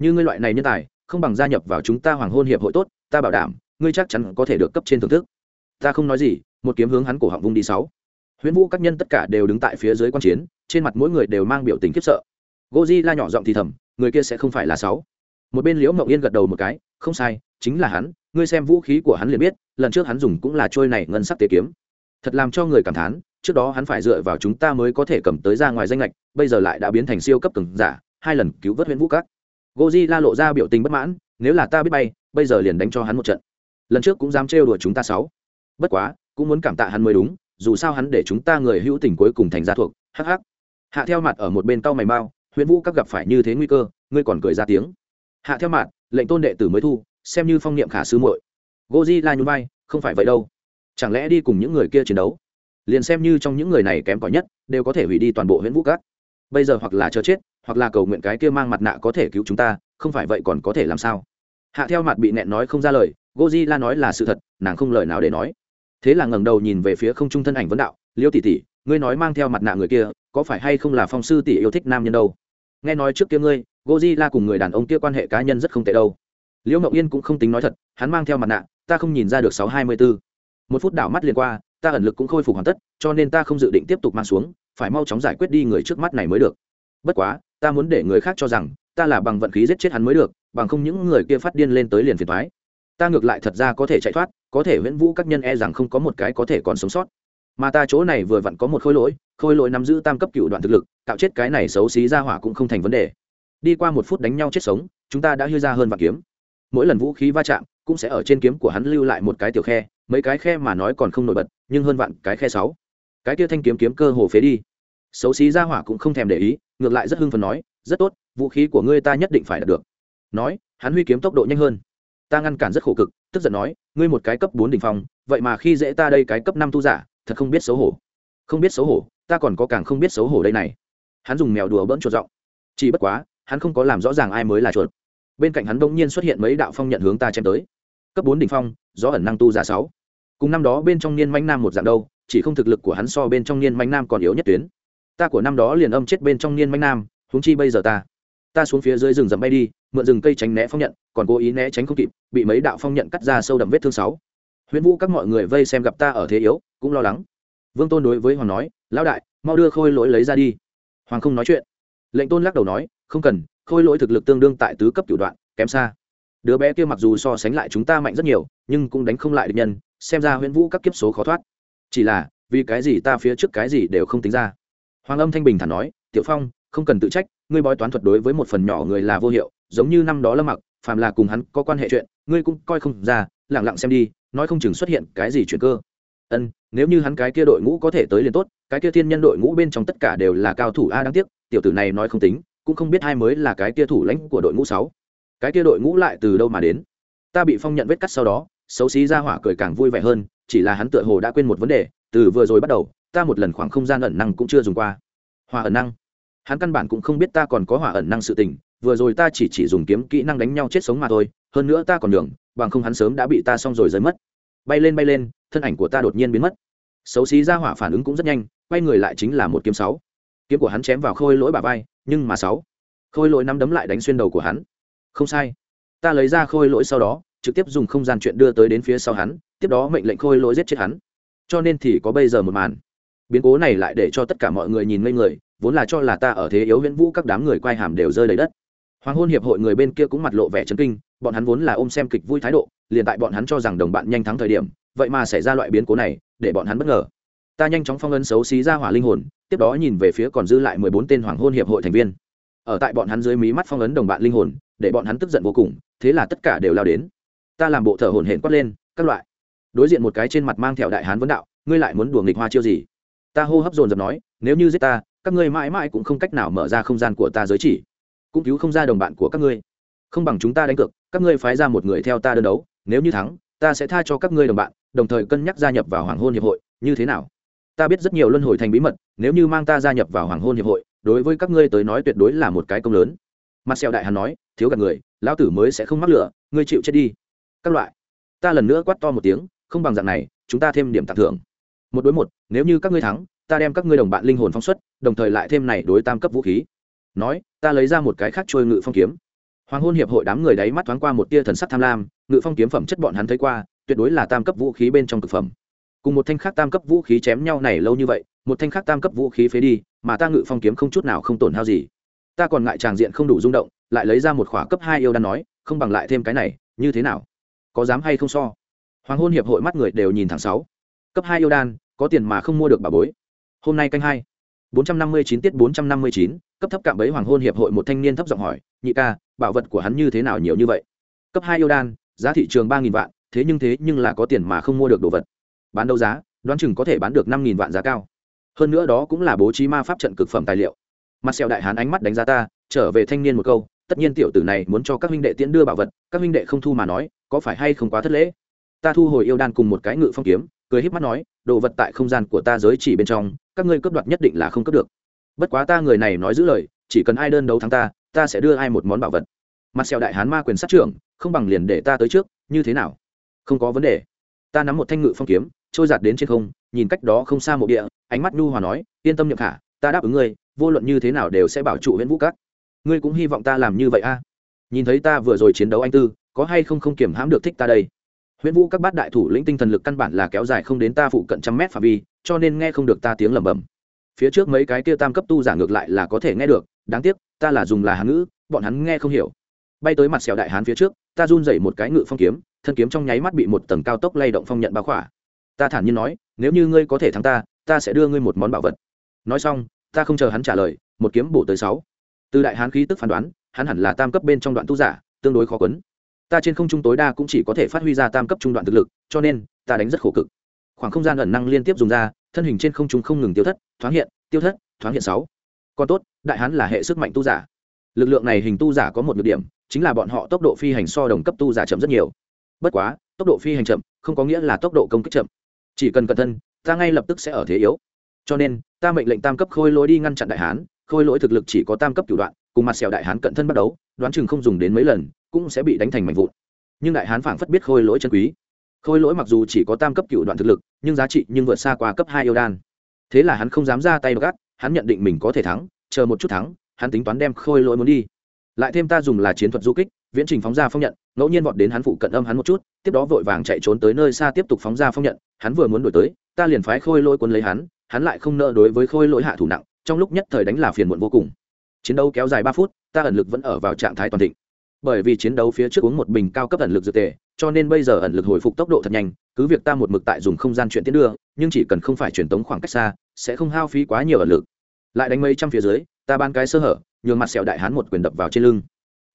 như ngươi loại này nhân tài, không bằng gia nhập vào chúng ta hoàng hôn hiệp hội tốt, ta bảo đảm, ngươi chắc chắn có thể được cấp trên thưởng thức. Ta không nói gì, một kiếm hướng hắn cổ họng vung đi sáu. Huyễn vũ các nhân tất cả đều đứng tại phía dưới quan chiến, trên mặt mỗi người đều mang biểu tình khiếp sợ. Goji la nhỏ giọng thì thầm, người kia sẽ không phải là sáu. Một bên liễu mộng yên gật đầu một cái, không sai, chính là hắn, ngươi xem vũ khí của hắn liền biết, lần trước hắn dùng cũng là trôi này ngân sắc tế kiếm. Thật làm cho người cảm thán, trước đó hắn phải dựa vào chúng ta mới có thể cầm tới ra ngoài danh lệch bây giờ lại đã biến thành siêu cấp cường giả, hai lần cứu vớt Huyễn vũ các goji la lộ ra biểu tình bất mãn, nếu là ta biết bay, bây giờ liền đánh cho hắn một trận. Lần trước cũng dám trêu đùa chúng ta sáu. Bất quá, cũng muốn cảm tạ hắn mới đúng, dù sao hắn để chúng ta người hữu tình cuối cùng thành gia thuộc, hắc hắc. Hạ theo mặt ở một bên cau mày mau, Huyền vũ các gặp phải như thế nguy cơ, ngươi còn cười ra tiếng. Hạ theo mặt lệnh tôn đệ tử mới thu, xem như phong niệm khả sứ muội. Goji la nhún vai, không phải vậy đâu. Chẳng lẽ đi cùng những người kia chiến đấu? Liền xem như trong những người này kém cỏi nhất, đều có thể hủy đi toàn bộ Huyền vũ các bây giờ hoặc là chờ chết, hoặc là cầu nguyện cái kia mang mặt nạ có thể cứu chúng ta, không phải vậy còn có thể làm sao? Hạ theo mặt bị nẹn nói không ra lời goji la nói là sự thật, nàng không lời nào để nói. Thế là ngẩng đầu nhìn về phía không trung thân ảnh vấn đạo, liêu tỷ tỷ, ngươi nói mang theo mặt nạ người kia, có phải hay không là phong sư tỷ yêu thích nam nhân đâu? Nghe nói trước kia ngươi goji la cùng người đàn ông kia quan hệ cá nhân rất không tệ đâu. Liễu mậu yên cũng không tính nói thật, hắn mang theo mặt nạ, ta không nhìn ra được sáu hai mươi bốn. Một phút đảo mắt liền qua, ta ẩn lực cũng khôi phục hoàn tất, cho nên ta không dự định tiếp tục mang xuống phải mau chóng giải quyết đi người trước mắt này mới được. Bất quá, ta muốn để người khác cho rằng, ta là bằng vận khí giết chết hắn mới được, bằng không những người kia phát điên lên tới liền phiền thoái ta ngược lại thật ra có thể chạy thoát, có thể viễn vũ các nhân e rằng không có một cái có thể còn sống sót. Mà ta chỗ này vừa vặn có một khôi lỗi khôi lỗi nắm giữ tam cấp cựu đoạn thực lực tạo chết cái này xấu xí ra hỏa cũng không thành vấn đề. Đi qua một phút đánh nhau chết sống, chúng ta đã hư ra hơn vạn kiếm. Mỗi lần vũ khí va chạm, cũng sẽ ở trên kiếm của hắn lưu lại một cái tiểu khe, mấy cái khe mà nói còn không nổi bật, nhưng hơn vạn cái khe sáu. Cái kia thanh kiếm kiếm cơ hồ phế đi xấu xí ra hỏa cũng không thèm để ý, ngược lại rất hưng phần nói, rất tốt, vũ khí của ngươi ta nhất định phải đạt được. Nói, hắn huy kiếm tốc độ nhanh hơn. Ta ngăn cản rất khổ cực, tức giận nói, ngươi một cái cấp bốn đ ỉ n h phong, vậy mà khi dễ ta đây cái cấp năm tu giả, thật không biết xấu hổ. Không biết xấu hổ, ta còn có càng không biết xấu hổ đây này. Hắn dùng mèo đùa bỡn chuột giọng. Chỉ bất quá, hắn không có làm rõ ràng ai mới là chuột. Bên cạnh hắn bỗng nhiên xuất hiện mấy đạo phong nhận hướng ta chém tới. Cấp bốn đ ỉ n h phong do ẩn năng tu giả sáu. Cùng năm đó bên trong niên manh nam một dạng đâu, chỉ không thực lực của hắn so bên trong niên manh nam còn yếu nhất tuyến ta của năm đó liền âm chết bên trong niên manh nam, huống chi bây giờ ta. Ta xuống phía dưới rừng rậm bay đi, mượn rừng cây tránh né phong nhận, còn cố ý né tránh không kịp, bị mấy đạo phong nhận cắt ra sâu đậm vết thương sáu. Huyễn vũ các mọi người vây xem gặp ta ở thế yếu, cũng lo lắng. Vương tôn đối với hoàng nói, lão đại, mau đưa khôi lỗi lấy ra đi. Hoàng không nói chuyện. Lệnh tôn lắc đầu nói, không cần, khôi lỗi thực lực tương đương tại tứ cấp tiểu đoạn, kém xa. Đứa bé kia mặc dù so sánh lại chúng ta mạnh rất nhiều, nhưng cũng đánh không lại được nhân, xem ra huyễn vũ các kiếp số khó thoát. Chỉ là, vì cái gì ta phía trước cái gì đều không tính ra hoàng âm thanh bình thản nói, tiểu phong, không cần tự trách, ngươi bói toán thuật đối với một phần nhỏ người là vô hiệu, giống như năm đó lâm mặc, phàm là cùng hắn có quan hệ chuyện, ngươi cũng coi không ra lẳng lặng xem đi, nói không chừng xuất hiện cái gì chuyện cơ. Ân, nếu như hắn cái kia đội ngũ có thể tới liền tốt, cái kia thiên nhân đội ngũ bên trong tất cả đều là cao thủ a đáng tiếc, tiểu tử này nói không tính, cũng không biết hai mới là cái kia thủ lãnh của đội ngũ sáu. Cái kia đội ngũ lại từ đâu mà đến? Ta bị phong nhận vết cắt sau đó, xấu xí ra hỏa cười càng vui vẻ hơn, chỉ là hắn tựa hồ đã quên một vấn đề, từ vừa rồi bắt đầu ta một lần khoảng không gian ẩn năng cũng chưa dùng qua. Hòa ẩn năng? Hắn căn bản cũng không biết ta còn có hỏa ẩn năng sự tình, vừa rồi ta chỉ chỉ dùng kiếm kỹ năng đánh nhau chết sống mà thôi, hơn nữa ta còn đường bằng không hắn sớm đã bị ta xong rồi rơi mất. Bay lên bay lên, thân ảnh của ta đột nhiên biến mất. Xấu xí ra hỏa phản ứng cũng rất nhanh, quay người lại chính là một kiếm sáu. Kiếm của hắn chém vào khôi lỗi bà vai, nhưng mà sáu. Khôi lỗi nắm đấm lại đánh xuyên đầu của hắn. Không sai. Ta lấy ra khôi lỗi sau đó, trực tiếp dùng không gian chuyện đưa tới đến phía sau hắn, tiếp đó mệnh lệnh khôi lỗi giết chết hắn. Cho nên thì có bây giờ một màn biến cố này lại để cho tất cả mọi người nhìn ngây người, vốn là cho là ta ở thế yếu viễn vũ các đám người quay hàm đều rơi lấy đất. Hoàng hôn hiệp hội người bên kia cũng mặt lộ vẻ chấn kinh, bọn hắn vốn là ôm xem kịch vui thái độ, liền tại bọn hắn cho rằng đồng bạn nhanh thắng thời điểm, vậy mà xảy ra loại biến cố này, để bọn hắn bất ngờ. Ta nhanh chóng phong ấn xấu xí ra hỏa linh hồn, tiếp đó nhìn về phía còn dư lại mười bốn tên hoàng hôn hiệp hội thành viên. Ở tại bọn hắn dưới mí mắt phong ấn đồng bạn linh hồn, để bọn hắn tức giận vô cùng, thế là tất cả đều lao đến. Ta làm bộ thở hổn hển quát lên, các loại. Đối diện một cái trên mặt mang theo đại hán vấn đạo, ngươi lại muốn đùa nghịch hoa chiêu gì? Ta hô hấp dồn dập nói, nếu như giết ta, các ngươi mãi mãi cũng không cách nào mở ra không gian của ta giới chỉ. Cũng cứu không ra đồng bạn của các ngươi. Không bằng chúng ta đánh cược, các ngươi phái ra một người theo ta đơn đấu, nếu như thắng, ta sẽ tha cho các ngươi đồng bạn, đồng thời cân nhắc gia nhập vào hoàng hôn hiệp hội, như thế nào? Ta biết rất nhiều luân hồi thành bí mật, nếu như mang ta gia nhập vào hoàng hôn hiệp hội, đối với các ngươi tới nói tuyệt đối là một cái công lớn. Mặt xẹo đại hàn nói, thiếu gặp người, lão tử mới sẽ không mắc lửa, ngươi chịu chết đi. Các loại. Ta lần nữa quát to một tiếng, không bằng dạng này, chúng ta thêm điểm tặng thưởng một đối một, nếu như các ngươi thắng, ta đem các ngươi đồng bạn linh hồn phóng xuất, đồng thời lại thêm này đối tam cấp vũ khí. Nói, ta lấy ra một cái khác trôi ngự phong kiếm. Hoàng hôn hiệp hội đám người đáy mắt thoáng qua một tia thần sắc tham lam, ngự phong kiếm phẩm chất bọn hắn thấy qua, tuyệt đối là tam cấp vũ khí bên trong thực phẩm. Cùng một thanh khác tam cấp vũ khí chém nhau này lâu như vậy, một thanh khắc tam cấp vũ khí phế đi, mà ta ngự phong kiếm không chút nào không tổn hao gì. Ta còn ngại tràng diện không đủ rung động, lại lấy ra một khỏa cấp hai yêu đan nói, không bằng lại thêm cái này, như thế nào? Có dám hay không so? Hoàng hôn hiệp hội mắt người đều nhìn thẳng sáu cấp hai yêu đan, có tiền mà không mua được bà bối. Hôm nay canh hai. bốn trăm năm mươi chín tiết bốn trăm năm mươi chín, cấp thấp cạm bẫy hoàng hôn hiệp hội một thanh niên thấp giọng hỏi, nhị ca, bảo vật của hắn như thế nào nhiều như vậy? Cấp hai yêu đan, giá thị trường ba nghìn vạn, thế nhưng thế nhưng là có tiền mà không mua được đồ vật. Bán đấu giá, đoán chừng có thể bán được năm nghìn vạn giá cao. Hơn nữa đó cũng là bố trí ma pháp trận cực phẩm tài liệu. Mặt sẹo đại hán ánh mắt đánh giá ta, trở về thanh niên một câu, tất nhiên tiểu tử này muốn cho các huynh đệ tiễn đưa bảo vật, các huynh đệ không thu mà nói, có phải hay không quá thất lễ? Ta thu hồi yêu đan cùng một cái ngự phong kiếm cười híp mắt nói, đồ vật tại không gian của ta giới chỉ bên trong, các ngươi cướp đoạt nhất định là không cướp được. Bất quá ta người này nói giữ lời, chỉ cần ai đơn đấu thắng ta ta sẽ đưa ai một món bảo vật. Mặt sẹo đại hán ma quyền sát trưởng, không bằng liền để ta tới trước, như thế nào? Không có vấn đề. Ta nắm một thanh ngự phong kiếm, trôi giạt đến trên không, nhìn cách đó không xa mộ địa, ánh mắt nhu hòa nói, yên tâm nhậm khả, ta đáp ứng ngươi, vô luận như thế nào đều sẽ bảo trụ huyện vũ các. Ngươi cũng hy vọng ta làm như vậy a. Nhìn thấy ta vừa rồi chiến đấu anh tư, có hay không không kiểm hãm được thích ta đây? Huyễn vũ các bát đại thủ lĩnh tinh thần lực căn bản là kéo dài không đến ta phụ cận trăm mét phạm vi, cho nên nghe không được ta tiếng lẩm bẩm. Phía trước mấy cái kia tam cấp tu giả ngược lại là có thể nghe được, đáng tiếc, ta là dùng là hán ngữ, bọn hắn nghe không hiểu. Bay tới mặt sẹo đại hán phía trước, ta run dậy một cái ngự phong kiếm, thân kiếm trong nháy mắt bị một tầng cao tốc lay động phong nhận báo khỏa. Ta thản nhiên nói, nếu như ngươi có thể thắng ta ta sẽ đưa ngươi một món bảo vật. Nói xong, ta không chờ hắn trả lời, một kiếm bổ tới sáu. Từ đại hán khí tức phán đoán, hắn hẳn là tam cấp bên trong đoạn tu giả, tương đối khó quấn ta trên không trung tối đa cũng chỉ có thể phát huy ra tam cấp trung đoạn thực lực, cho nên, ta đánh rất khổ cực. Khoảng không gian ẩn năng liên tiếp dùng ra, thân hình trên không trung không ngừng tiêu thất, thoáng hiện, tiêu thất, thoáng hiện sáu. Còn tốt, đại hán là hệ sức mạnh tu giả. Lực lượng này hình tu giả có một nhược điểm, chính là bọn họ tốc độ phi hành so đồng cấp tu giả chậm rất nhiều. Bất quá, tốc độ phi hành chậm, không có nghĩa là tốc độ công kích chậm. Chỉ cần cẩn thân ta ngay lập tức sẽ ở thế yếu. Cho nên, ta mệnh lệnh tam cấp khôi lỗi đi ngăn chặn đại hán, khôi lỗi thực lực chỉ có tam cấp cửu đoạn, cùng mặt sẹo đại hán cận thân bắt đấu đoán chừng không dùng đến mấy lần cũng sẽ bị đánh thành mảnh vụn. Nhưng đại hán phảng phất biết khôi lỗi chân quý. Khôi lỗi mặc dù chỉ có tam cấp cựu đoạn thực lực, nhưng giá trị nhưng vượt xa qua cấp hai yêu đan. Thế là hắn không dám ra tay gắt, hắn nhận định mình có thể thắng, chờ một chút thắng, hắn tính toán đem khôi lỗi muốn đi. Lại thêm ta dùng là chiến thuật du kích, viễn trình phóng ra phong nhận, ngẫu nhiên vọt đến hắn phụ cận âm hắn một chút, tiếp đó vội vàng chạy trốn tới nơi xa tiếp tục phóng ra phong nhận, hắn vừa muốn đổi tới, ta liền phái khôi lỗi quân lấy hắn hắn lại không nợ đối với khôi lỗi hạ thủ nặng, trong lúc nhất thời đánh là phiền muộn vô cùng. Chiến đấu kéo dài ba phút, ta ẩn lực vẫn ở vào trạng thái toàn thịnh bởi vì chiến đấu phía trước uống một bình cao cấp ẩn lực dược tề, cho nên bây giờ ẩn lực hồi phục tốc độ thật nhanh, cứ việc ta một mực tại dùng không gian chuyện tiến đưa, nhưng chỉ cần không phải truyền tống khoảng cách xa, sẽ không hao phí quá nhiều ẩn lực. Lại đánh mấy trăm phía dưới, ta ban cái sơ hở, nhường mặt sẹo đại hán một quyền đập vào trên lưng.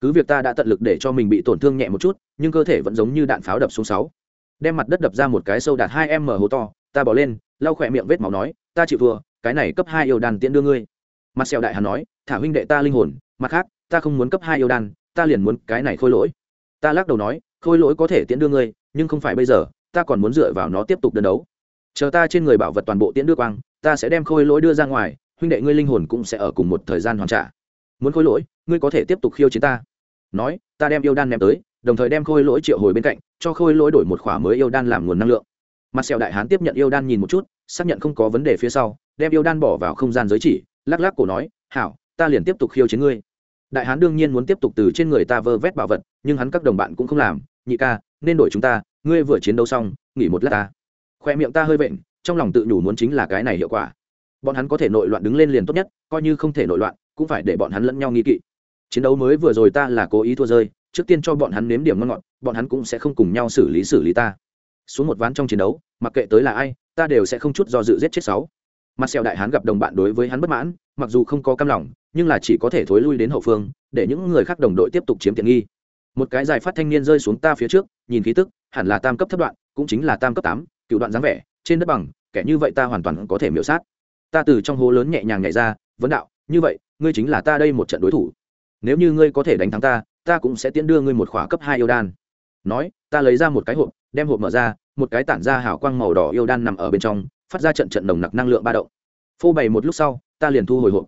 Cứ việc ta đã tận lực để cho mình bị tổn thương nhẹ một chút, nhưng cơ thể vẫn giống như đạn pháo đập xuống sáu. Đem mặt đất đập ra một cái sâu đạt hai m hố to, ta bỏ lên, lau khỏe miệng vết máu nói, ta chịu vừa cái này cấp hai yêu đàn tiễn đưa ngươi. Mặt sẹo đại hán nói, thả huynh đệ ta linh hồn, mặt khác, ta không muốn cấp hai yêu đan ta liền muốn cái này khôi lỗi. Ta lắc đầu nói, khôi lỗi có thể tiễn đưa ngươi, nhưng không phải bây giờ, ta còn muốn dựa vào nó tiếp tục đơn đấu. Chờ ta trên người bảo vật toàn bộ tiễn đưa quang, ta sẽ đem khôi lỗi đưa ra ngoài, huynh đệ ngươi linh hồn cũng sẽ ở cùng một thời gian hoàn trả. Muốn khôi lỗi, ngươi có thể tiếp tục khiêu chiến ta. Nói, ta đem yêu đan ném tới, đồng thời đem khôi lỗi triệu hồi bên cạnh, cho khôi lỗi đổi một khỏa mới yêu đan làm nguồn năng lượng. Mặt sẹo đại hán tiếp nhận yêu đan nhìn một chút, xác nhận không có vấn đề phía sau, đem yêu đan bỏ vào không gian giới chỉ, lắc lắc cổ nói, hảo, ta liền tiếp tục khiêu chiến ngươi đại hán đương nhiên muốn tiếp tục từ trên người ta vơ vét bảo vật, nhưng hắn các đồng bạn cũng không làm. Nhị ca, nên đổi chúng ta, ngươi vừa chiến đấu xong, nghỉ một lát ta. Khoe miệng ta hơi vện, trong lòng tự nhủ muốn chính là cái này hiệu quả. Bọn hắn có thể nội loạn đứng lên liền tốt nhất, coi như không thể nội loạn, cũng phải để bọn hắn lẫn nhau nghi kỵ. Chiến đấu mới vừa rồi ta là cố ý thua rơi, trước tiên cho bọn hắn nếm điểm ngon ngọt, bọn hắn cũng sẽ không cùng nhau xử lý xử lý ta. Xuống một ván trong chiến đấu, mặc kệ tới là ai, ta đều sẽ không chút do dự giết chết sáu. Mặt sẹo đại hán gặp đồng bạn đối với hắn bất mãn mặc dù không có cam lòng, nhưng là chỉ có thể thối lui đến hậu phương, để những người khác đồng đội tiếp tục chiếm tiện nghi. Một cái giải phát thanh niên rơi xuống ta phía trước, nhìn khí tức, hẳn là tam cấp thấp đoạn, cũng chính là tam cấp tám, cựu đoạn dáng vẻ, trên đất bằng, kẻ như vậy ta hoàn toàn có thể miễu sát. Ta từ trong hố lớn nhẹ nhàng nhảy ra, vấn đạo, như vậy, ngươi chính là ta đây một trận đối thủ. Nếu như ngươi có thể đánh thắng ta ta cũng sẽ tiến đưa ngươi một khóa cấp hai yêu đan. Nói, ta lấy ra một cái hộp, đem hộp mở ra, một cái tản ra hào quang màu đỏ yêu đan nằm ở bên trong, phát ra trận trận nồng nặc năng lượng ba động. Phô bày một lúc sau ta liền thu hồi hộp.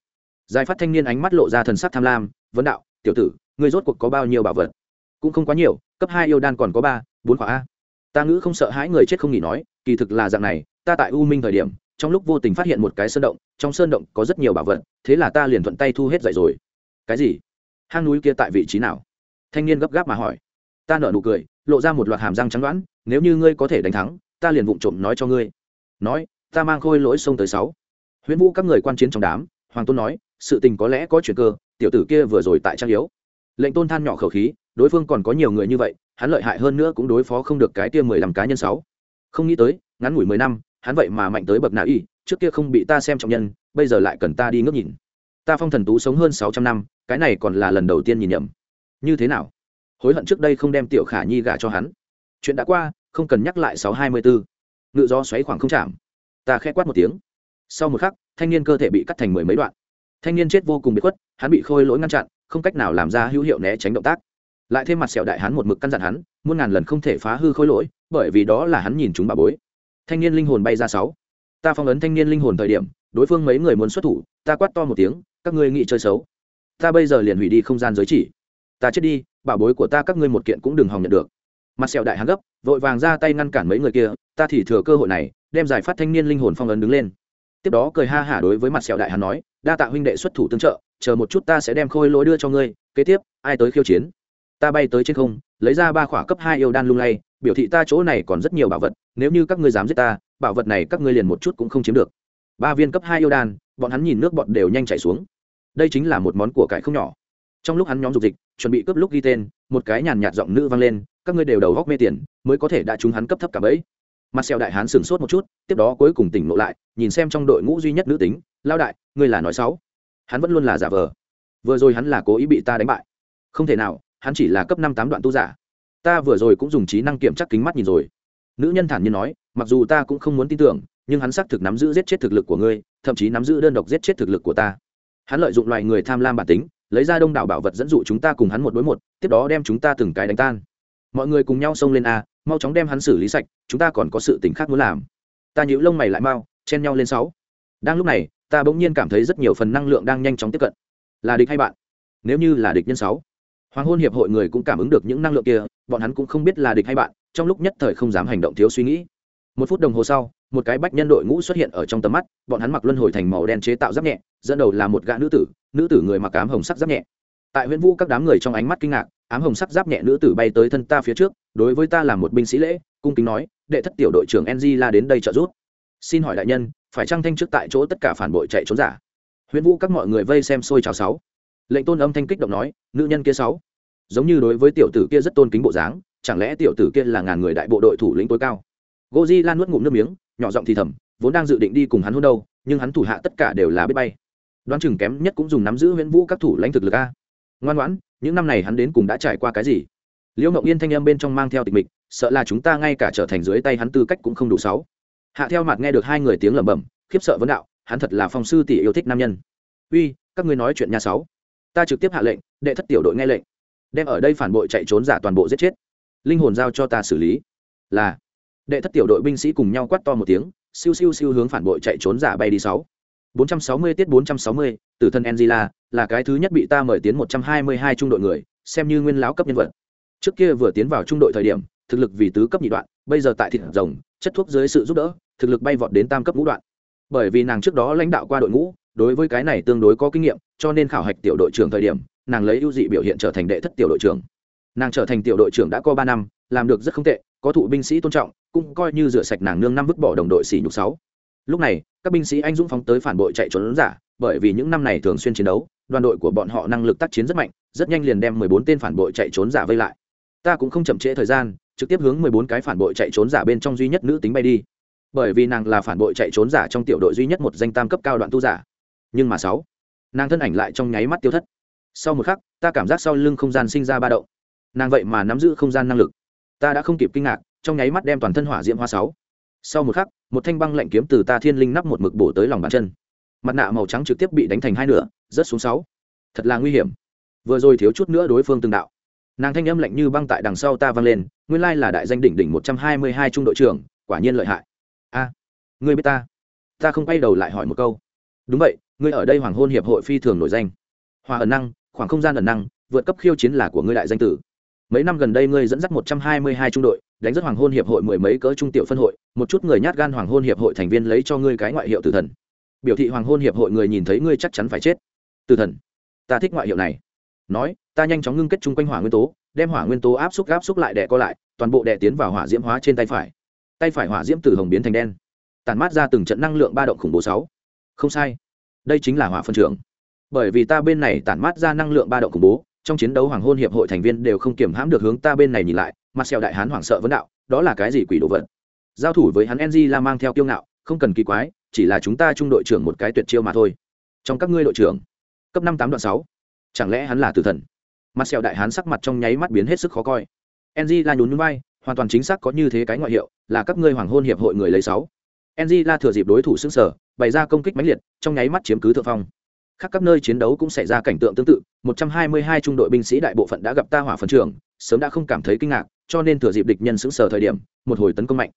Giải phát thanh niên ánh mắt lộ ra thần sắc tham lam, vấn đạo, tiểu tử, ngươi rốt cuộc có bao nhiêu bảo vật? Cũng không quá nhiều, cấp hai yêu đan còn có ba, bốn khóa a. Ta ngữ không sợ hãi người chết không nghỉ nói, kỳ thực là dạng này, ta tại u minh thời điểm, trong lúc vô tình phát hiện một cái sơn động, trong sơn động có rất nhiều bảo vật, thế là ta liền thuận tay thu hết dậy rồi. Cái gì? Hang núi kia tại vị trí nào? Thanh niên gấp gáp mà hỏi. Ta nở nụ cười, lộ ra một loạt hàm răng trắng đoán, nếu như ngươi có thể đánh thắng, ta liền vụng trộm nói cho ngươi. Nói, ta mang khôi lỗi xông tới sáu huyễn vũ các người quan chiến trong đám, hoàng tôn nói, sự tình có lẽ có chuyện cơ, tiểu tử kia vừa rồi tại trang yếu. Lệnh tôn than nhỏ khẩu khí, đối phương còn có nhiều người như vậy, hắn lợi hại hơn nữa cũng đối phó không được cái kia mười lăm cá nhân sáu. Không nghĩ tới, ngắn ngủi mười năm, hắn vậy mà mạnh tới bậc nào y, trước kia không bị ta xem trọng nhân, bây giờ lại cần ta đi ngước nhìn. Ta phong thần tú sống hơn sáu trăm năm, cái này còn là lần đầu tiên nhìn nhầm. Như thế nào? Hối hận trước đây không đem tiểu khả nhi gả cho hắn. Chuyện đã qua, không cần nhắc lại sáu hai mươi bốn ngự do xoáy khoảng không chạm. Ta khẽ quát một tiếng sau một khắc, thanh niên cơ thể bị cắt thành mười mấy đoạn. Thanh niên chết vô cùng bị khuất, hắn bị khôi lỗi ngăn chặn, không cách nào làm ra hữu hiệu né tránh động tác. Lại thêm mặt sẹo đại hắn một mực căn dặn hắn, muôn ngàn lần không thể phá hư khôi lỗi, bởi vì đó là hắn nhìn chúng bà bối. Thanh niên linh hồn bay ra sáu. Ta phong ấn thanh niên linh hồn thời điểm, đối phương mấy người muốn xuất thủ, ta quát to một tiếng, các ngươi nghĩ chơi xấu. Ta bây giờ liền hủy đi không gian giới chỉ. Ta chết đi bảo bối của ta các ngươi một kiện cũng đừng hòng nhận được. Mặt sẹo đại hắn gấp, vội vàng ra tay ngăn cản mấy người kia, ta thì thừa cơ hội này, đem giải phát thanh niên linh hồn phong ấn đứng lên tiếp đó cười ha hả đối với mặt sẹo đại hắn nói, đa tạ huynh đệ xuất thủ tương trợ, chờ một chút ta sẽ đem khôi lỗi đưa cho ngươi, kế tiếp, ai tới khiêu chiến? Ta bay tới trên không, lấy ra ba khỏa cấp hai yêu đan lung lay, biểu thị ta chỗ này còn rất nhiều bảo vật, nếu như các ngươi dám giết ta, bảo vật này các ngươi liền một chút cũng không chiếm được. Ba viên cấp hai yêu đan, bọn hắn nhìn nước bọn đều nhanh chảy xuống. Đây chính là một món của cải không nhỏ. Trong lúc hắn nhóm dục dịch, chuẩn bị cướp lúc ghi tên, một cái nhàn nhạt giọng nữ vang lên, các ngươi đều đầu góc mê tiền, mới có thể đã chúng hắn cấp thấp cả bấy mặt xèo đại hán sửng sốt một chút, tiếp đó cuối cùng tỉnh ngộ lại, nhìn xem trong đội ngũ duy nhất nữ tính, lao đại, ngươi là nói xấu. Hắn vẫn luôn là giả vờ. Vừa rồi hắn là cố ý bị ta đánh bại. Không thể nào, hắn chỉ là cấp năm tám đoạn tu giả. Ta vừa rồi cũng dùng trí năng kiểm chắc kính mắt nhìn rồi. Nữ nhân thản nhiên nói, mặc dù ta cũng không muốn tin tưởng, nhưng hắn xác thực nắm giữ giết chết thực lực của ngươi, thậm chí nắm giữ đơn độc giết chết thực lực của ta. Hắn lợi dụng loài người tham lam bản tính, lấy ra đông đảo bảo vật dẫn dụ chúng ta cùng hắn một đối một, tiếp đó đem chúng ta từng cái đánh tan. Mọi người cùng nhau xông lên a mau chóng đem hắn xử lý sạch, chúng ta còn có sự tình khác muốn làm. Ta nhíu lông mày lại mau, chen nhau lên sáu. Đang lúc này, ta bỗng nhiên cảm thấy rất nhiều phần năng lượng đang nhanh chóng tiếp cận. Là địch hay bạn? Nếu như là địch nhân sáu. Hoàng hôn hiệp hội người cũng cảm ứng được những năng lượng kia, bọn hắn cũng không biết là địch hay bạn, trong lúc nhất thời không dám hành động thiếu suy nghĩ. Một phút đồng hồ sau, một cái bách nhân đội ngũ xuất hiện ở trong tầm mắt, bọn hắn mặc luân hồi thành màu đen chế tạo giáp nhẹ, dẫn đầu là một gã nữ tử nữ tử người mặc cám hồng sắc giáp nhẹ tại huyện vũ các đám người trong ánh mắt kinh ngạc, ám hồng sắc giáp nhẹ nữ tử bay tới thân ta phía trước, đối với ta là một binh sĩ lễ, cung kính nói, đệ thất tiểu đội trưởng ng la đến đây trợ giúp. Xin hỏi đại nhân, phải trăng thanh trước tại chỗ tất cả phản bội chạy trốn giả? Huyện vũ các mọi người vây xem xôi chào sáu. Lệnh tôn âm thanh kích động nói, nữ nhân kia sáu. Giống như đối với tiểu tử kia rất tôn kính bộ dáng, chẳng lẽ tiểu tử kia là ngàn người đại bộ đội thủ lĩnh tối cao? Goji lan nuốt ngụm nước miếng, nhỏ giọng thì thầm, vốn đang dự định đi cùng hắn hôn đâu, nhưng hắn thủ hạ tất cả đều là biết bay. Đoán chừng kém nhất cũng dùng nắm giữ huyễn vũ các thủ lãnh thực lực a ngoan ngoãn, những năm này hắn đến cùng đã trải qua cái gì? Liễu Mộng yên thanh âm bên trong mang theo tịch mịch, sợ là chúng ta ngay cả trở thành dưới tay hắn tư cách cũng không đủ sáu. Hạ theo mặt nghe được hai người tiếng lẩm bẩm, khiếp sợ vấn đạo, hắn thật là phong sư tỷ yêu thích nam nhân. Uy, các ngươi nói chuyện nhà sáu. Ta trực tiếp hạ lệnh, đệ thất tiểu đội nghe lệnh. Đem ở đây phản bội chạy trốn giả toàn bộ giết chết. Linh hồn giao cho ta xử lý. Là. Đệ thất tiểu đội binh sĩ cùng nhau quát to một tiếng, siêu siêu siêu hướng phản bội chạy trốn giả bay đi sáu. 460 tiết 460, tử thân Angela là cái thứ nhất bị ta mời tiến 122 trung đội người, xem như nguyên lão cấp nhân vật. Trước kia vừa tiến vào trung đội thời điểm, thực lực vì tứ cấp nhị đoạn, bây giờ tại thịt rồng, chất thuốc dưới sự giúp đỡ, thực lực bay vọt đến tam cấp ngũ đoạn. Bởi vì nàng trước đó lãnh đạo qua đội ngũ, đối với cái này tương đối có kinh nghiệm, cho nên khảo hạch tiểu đội trưởng thời điểm, nàng lấy ưu dị biểu hiện trở thành đệ thất tiểu đội trưởng. Nàng trở thành tiểu đội trưởng đã có 3 năm, làm được rất không tệ, có thụ binh sĩ tôn trọng, cũng coi như rửa sạch nàng nương năm vứt bỏ đồng đội sỉ nhục sáu lúc này các binh sĩ anh dũng phóng tới phản bội chạy trốn giả, bởi vì những năm này thường xuyên chiến đấu, đoàn đội của bọn họ năng lực tác chiến rất mạnh, rất nhanh liền đem mười bốn tên phản bội chạy trốn giả vây lại. Ta cũng không chậm trễ thời gian, trực tiếp hướng mười bốn cái phản bội chạy trốn giả bên trong duy nhất nữ tính bay đi. Bởi vì nàng là phản bội chạy trốn giả trong tiểu đội duy nhất một danh tam cấp cao đoạn tu giả. Nhưng mà sáu, nàng thân ảnh lại trong nháy mắt tiêu thất. Sau một khắc, ta cảm giác sau lưng không gian sinh ra ba động. Nàng vậy mà nắm giữ không gian năng lực. Ta đã không kịp kinh ngạc, trong nháy mắt đem toàn thân hỏa diễm hoa sáu sau một khắc, một thanh băng lạnh kiếm từ ta thiên linh nắp một mực bổ tới lòng bàn chân. Mặt nạ màu trắng trực tiếp bị đánh thành hai nửa, rớt xuống sáu. Thật là nguy hiểm. Vừa rồi thiếu chút nữa đối phương từng đạo. Nàng thanh âm lạnh như băng tại đằng sau ta vang lên, nguyên lai là đại danh đỉnh đỉnh một trăm hai mươi hai trung đội trưởng, quả nhiên lợi hại. A, ngươi biết ta? Ta không quay đầu lại hỏi một câu. Đúng vậy, ngươi ở đây hoàng hôn hiệp hội phi thường nổi danh. Hòa ẩn năng, khoảng không gian ẩn năng, vượt cấp khiêu chiến là của ngươi đại danh tử. Mấy năm gần đây ngươi dẫn dắt một trăm hai mươi hai trung đội đánh rất hoàng hôn hiệp hội mười mấy cỡ trung tiểu phân hội, một chút người nhát gan hoàng hôn hiệp hội thành viên lấy cho ngươi cái ngoại hiệu tử thần. Biểu thị hoàng hôn hiệp hội người nhìn thấy ngươi chắc chắn phải chết. Tử thần, ta thích ngoại hiệu này. Nói, ta nhanh chóng ngưng kết chung quanh hỏa nguyên tố, đem hỏa nguyên tố áp xúc áp xúc lại đè co lại, toàn bộ đè tiến vào hỏa diễm hóa trên tay phải. Tay phải hỏa diễm từ hồng biến thành đen. Tàn mát ra từng trận năng lượng ba động khủng bố sáu. Không sai. Đây chính là hỏa phân trưởng. Bởi vì ta bên này tản mát ra năng lượng ba động khủng bố trong chiến đấu hoàng hôn hiệp hội thành viên đều không kiểm hãm được hướng ta bên này nhìn lại mặt sẹo đại hán hoảng sợ vấn đạo, đó là cái gì quỷ đồ vật? Giao thủ với hắn ng la mang theo kiêu ngạo, không cần kỳ quái, chỉ là chúng ta trung đội trưởng một cái tuyệt chiêu mà thôi. Trong các ngươi đội trưởng, cấp năm tám đoạn sáu, chẳng lẽ hắn là tử thần? Mặt sẹo đại hán sắc mặt trong nháy mắt biến hết sức khó coi. Ng la nhún nhún vai, hoàn toàn chính xác có như thế cái ngoại hiệu, là các ngươi hoàng hôn hiệp hội người lấy sáu. Ng la thừa dịp đối thủ xứng sở bày ra công kích mãnh liệt, trong nháy mắt chiếm cứ thượng phong khác các nơi chiến đấu cũng xảy ra cảnh tượng tương tự 122 trung đội binh sĩ đại bộ phận đã gặp ta hỏa phần trưởng sớm đã không cảm thấy kinh ngạc, cho nên thừa dịp địch nhân xứng sở thời điểm, một hồi tấn công mạnh.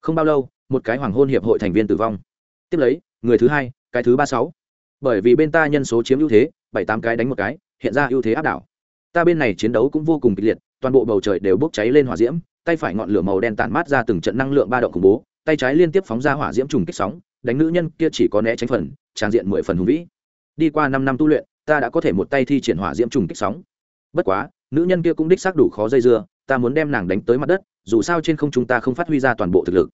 Không bao lâu, một cái hoàng hôn hiệp hội thành viên tử vong. Tiếp lấy, người thứ hai, cái thứ ba sáu. Bởi vì bên ta nhân số chiếm ưu thế, bảy tám cái đánh một cái, hiện ra ưu thế áp đảo. Ta bên này chiến đấu cũng vô cùng kịch liệt, toàn bộ bầu trời đều bốc cháy lên hỏa diễm, tay phải ngọn lửa màu đen tản mát ra từng trận năng lượng ba động khủng bố, tay trái liên tiếp phóng ra hỏa diễm trùng kích sóng, đánh nữ nhân kia chỉ có né tránh phần trang diện mười phần hùng vĩ đi qua năm năm tu luyện, ta đã có thể một tay thi triển hỏa diễm trùng kích sóng. Bất quá, nữ nhân kia cũng đích xác đủ khó dây dưa, ta muốn đem nàng đánh tới mặt đất, dù sao trên không chúng ta không phát huy ra toàn bộ thực lực.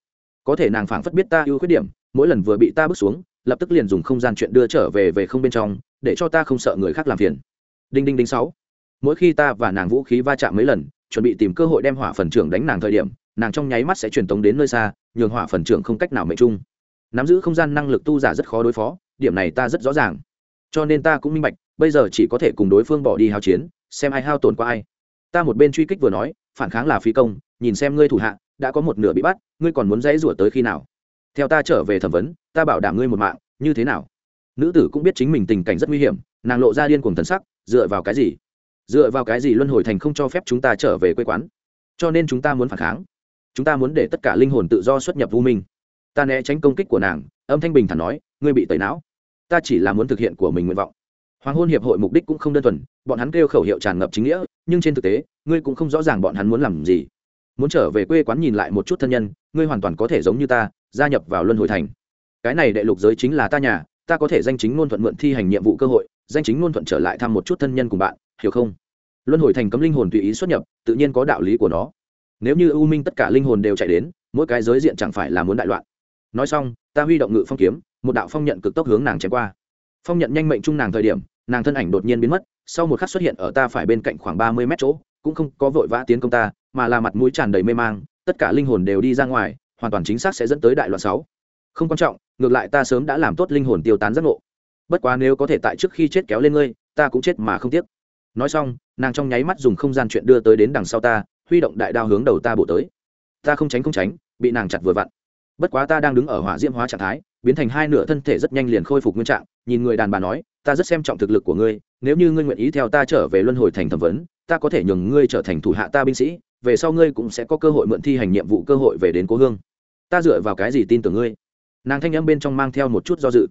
Có thể nàng phảng phất biết ta ưu khuyết điểm, mỗi lần vừa bị ta bước xuống, lập tức liền dùng không gian chuyện đưa trở về về không bên trong, để cho ta không sợ người khác làm phiền. Đinh đinh đinh sáu. Mỗi khi ta và nàng vũ khí va chạm mấy lần, chuẩn bị tìm cơ hội đem hỏa phần trưởng đánh nàng thời điểm, nàng trong nháy mắt sẽ truyền tống đến nơi xa, nhường hỏa phần trưởng không cách nào mệnh chung nắm giữ không gian năng lực tu giả rất khó đối phó, điểm này ta rất rõ ràng cho nên ta cũng minh bạch, bây giờ chỉ có thể cùng đối phương bỏ đi hao chiến, xem ai hao tổn qua ai. Ta một bên truy kích vừa nói, phản kháng là phi công, nhìn xem ngươi thủ hạ, đã có một nửa bị bắt, ngươi còn muốn dãy rủa tới khi nào? Theo ta trở về thẩm vấn, ta bảo đảm ngươi một mạng, như thế nào? Nữ tử cũng biết chính mình tình cảnh rất nguy hiểm, nàng lộ ra điên cùng thần sắc, dựa vào cái gì? Dựa vào cái gì luân hồi thành không cho phép chúng ta trở về quê quán? Cho nên chúng ta muốn phản kháng. Chúng ta muốn để tất cả linh hồn tự do xuất nhập vô minh. Ta né tránh công kích của nàng, âm thanh bình thản nói, ngươi bị tẩy não ta chỉ là muốn thực hiện của mình nguyện vọng. Hoàng hôn hiệp hội mục đích cũng không đơn thuần, bọn hắn kêu khẩu hiệu tràn ngập chính nghĩa, nhưng trên thực tế, ngươi cũng không rõ ràng bọn hắn muốn làm gì. Muốn trở về quê quán nhìn lại một chút thân nhân, ngươi hoàn toàn có thể giống như ta, gia nhập vào luân hồi thành. Cái này đệ lục giới chính là ta nhà, ta có thể danh chính ngôn thuận mượn thi hành nhiệm vụ cơ hội, danh chính ngôn thuận trở lại thăm một chút thân nhân cùng bạn, hiểu không? Luân hồi thành cấm linh hồn tùy ý xuất nhập, tự nhiên có đạo lý của nó. Nếu như ưu minh tất cả linh hồn đều chạy đến, mỗi cái giới diện chẳng phải là muốn đại loạn. Nói xong, ta huy động ngự phong kiếm một đạo phong nhận cực tốc hướng nàng chém qua. Phong nhận nhanh mệnh chung nàng thời điểm, nàng thân ảnh đột nhiên biến mất, sau một khắc xuất hiện ở ta phải bên cạnh khoảng ba mươi mét chỗ, cũng không có vội vã tiến công ta, mà là mặt mũi tràn đầy mê mang, tất cả linh hồn đều đi ra ngoài, hoàn toàn chính xác sẽ dẫn tới đại loạn sáu. Không quan trọng, ngược lại ta sớm đã làm tốt linh hồn tiêu tán giác ngộ. Bất quá nếu có thể tại trước khi chết kéo lên ngươi, ta cũng chết mà không tiếc. Nói xong, nàng trong nháy mắt dùng không gian chuyện đưa tới đến đằng sau ta, huy động đại đao hướng đầu ta bổ tới. Ta không tránh không tránh, bị nàng chặt vừa vặn. Bất quá ta đang đứng ở hỏa diễm hóa trạng thái biến thành hai nửa thân thể rất nhanh liền khôi phục nguyên trạng, nhìn người đàn bà nói, ta rất xem trọng thực lực của ngươi, nếu như ngươi nguyện ý theo ta trở về luân hồi thành thẩm vấn, ta có thể nhường ngươi trở thành thủ hạ ta binh sĩ, về sau ngươi cũng sẽ có cơ hội mượn thi hành nhiệm vụ cơ hội về đến cố hương. Ta dựa vào cái gì tin tưởng ngươi? Nàng thanh âm bên trong mang theo một chút do dự.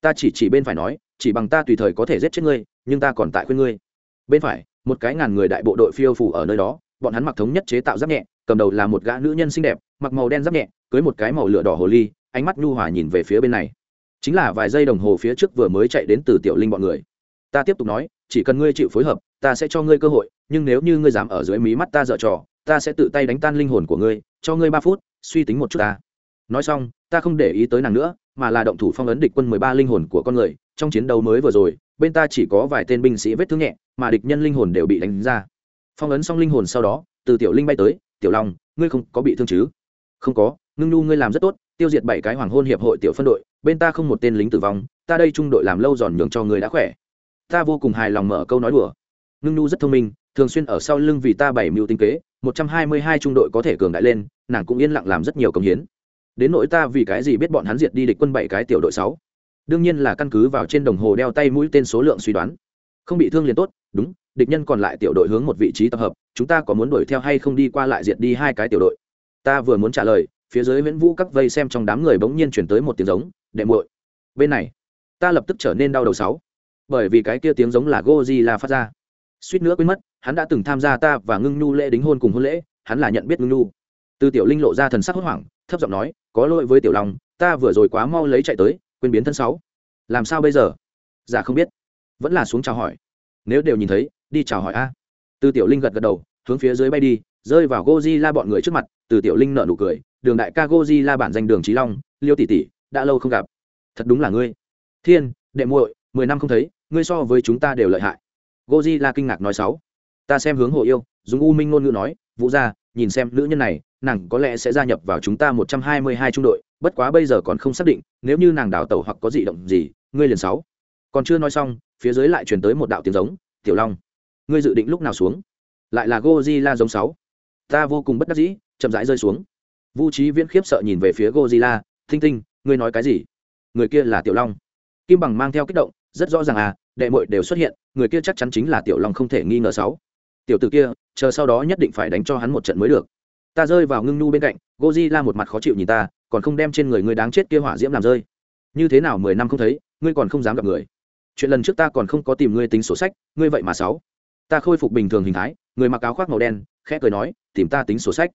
Ta chỉ chỉ bên phải nói, chỉ bằng ta tùy thời có thể giết chết ngươi, nhưng ta còn tại khuyên ngươi. Bên phải, một cái ngàn người đại bộ đội phiêu phủ ở nơi đó, bọn hắn mặc thống nhất chế tạo giáp nhẹ, cầm đầu là một gã nữ nhân xinh đẹp, mặc màu đen giáp nhẹ, cưới một cái màu lửa đỏ hồ ly ánh mắt nhu hòa nhìn về phía bên này. Chính là vài giây đồng hồ phía trước vừa mới chạy đến từ tiểu linh bọn người. Ta tiếp tục nói, chỉ cần ngươi chịu phối hợp, ta sẽ cho ngươi cơ hội, nhưng nếu như ngươi dám ở dưới mí mắt ta dở trò, ta sẽ tự tay đánh tan linh hồn của ngươi, cho ngươi ba phút, suy tính một chút ta. Nói xong, ta không để ý tới nàng nữa, mà là động thủ phong ấn địch quân mười ba linh hồn của con người. Trong chiến đấu mới vừa rồi, bên ta chỉ có vài tên binh sĩ vết thương nhẹ, mà địch nhân linh hồn đều bị đánh ra. Phong ấn xong linh hồn sau đó, từ tiểu linh bay tới, tiểu long, ngươi không có bị thương chứ? Không có, ngưng nhu, ngươi làm rất tốt tiêu diệt bảy cái hoàng hôn hiệp hội tiểu phân đội, bên ta không một tên lính tử vong, ta đây trung đội làm lâu giòn nhường cho người đã khỏe. Ta vô cùng hài lòng mở câu nói đùa. Ngưng Nu rất thông minh, thường xuyên ở sau lưng vì ta bảy mưu tinh kế, một trăm hai mươi hai trung đội có thể cường đại lên, nàng cũng yên lặng làm rất nhiều công hiến. Đến nỗi ta vì cái gì biết bọn hắn diệt đi địch quân bảy cái tiểu đội sáu? Đương nhiên là căn cứ vào trên đồng hồ đeo tay mũi tên số lượng suy đoán. Không bị thương liền tốt, đúng, địch nhân còn lại tiểu đội hướng một vị trí tập hợp, chúng ta có muốn đuổi theo hay không đi qua lại diệt đi hai cái tiểu đội? Ta vừa muốn trả lời phía dưới viễn vũ các vây xem trong đám người bỗng nhiên chuyển tới một tiếng giống, đệ muội, bên này, ta lập tức trở nên đau đầu sáu. Bởi vì cái kia tiếng giống là Godzilla phát ra. Suýt nữa quên mất, hắn đã từng tham gia ta và ngưng nhu lễ đính hôn cùng hôn lễ, hắn là nhận biết ngưng nhu. Từ tiểu linh lộ ra thần sắc hốt hoảng, thấp giọng nói, có lỗi với tiểu long, ta vừa rồi quá mau lấy chạy tới, quên biến thân sáu. Làm sao bây giờ? Giả dạ không biết. Vẫn là xuống chào hỏi. Nếu đều nhìn thấy, đi chào hỏi a. Từ tiểu linh gật gật đầu, hướng phía dưới bay đi, rơi vào goji la bọn người trước mặt từ tiểu linh nợ nụ cười, đường đại ca goji la bản danh đường trí long, liêu tỷ tỷ, đã lâu không gặp. Thật đúng là ngươi. Thiên, đệ muội, mười năm không thấy, ngươi so với chúng ta đều lợi hại. Goji la kinh ngạc nói sáu. Ta xem hướng hồ yêu, dùng u minh ngôn ngữ nói, vũ gia, nhìn xem nữ nhân này, nàng có lẽ sẽ gia nhập vào chúng ta một trăm hai mươi hai trung đội, bất quá bây giờ còn không xác định, nếu như nàng đào tẩu hoặc có dị động gì, ngươi liền sáu. Còn chưa nói xong, phía dưới lại truyền tới một đạo tiếng giống, tiểu long, ngươi dự định lúc nào xuống? Lại là Godzilla giống sáu. Ta vô cùng bất đắc dĩ chậm rãi rơi xuống. Vu trí viễn khiếp sợ nhìn về phía Godzilla, thinh tinh ngươi nói cái gì? Người kia là tiểu long. Kim bằng mang theo kích động, rất rõ ràng à đệ muội đều xuất hiện, người kia chắc chắn chính là tiểu long không thể nghi ngờ sáu. Tiểu tử kia, chờ sau đó nhất định phải đánh cho hắn một trận mới được. Ta rơi vào ngưng nu bên cạnh, Godzilla một mặt khó chịu nhìn ta, còn không đem trên người ngươi đáng chết kia hỏa diễm làm rơi? Như thế nào mười năm không thấy, ngươi còn không dám gặp người? Chuyện lần trước ta còn không có tìm ngươi tính sổ sách, ngươi vậy mà sáu. Ta khôi phục bình thường hình thái, người mặc áo khoác màu đen, khẽ cười nói, tìm ta tính sổ sách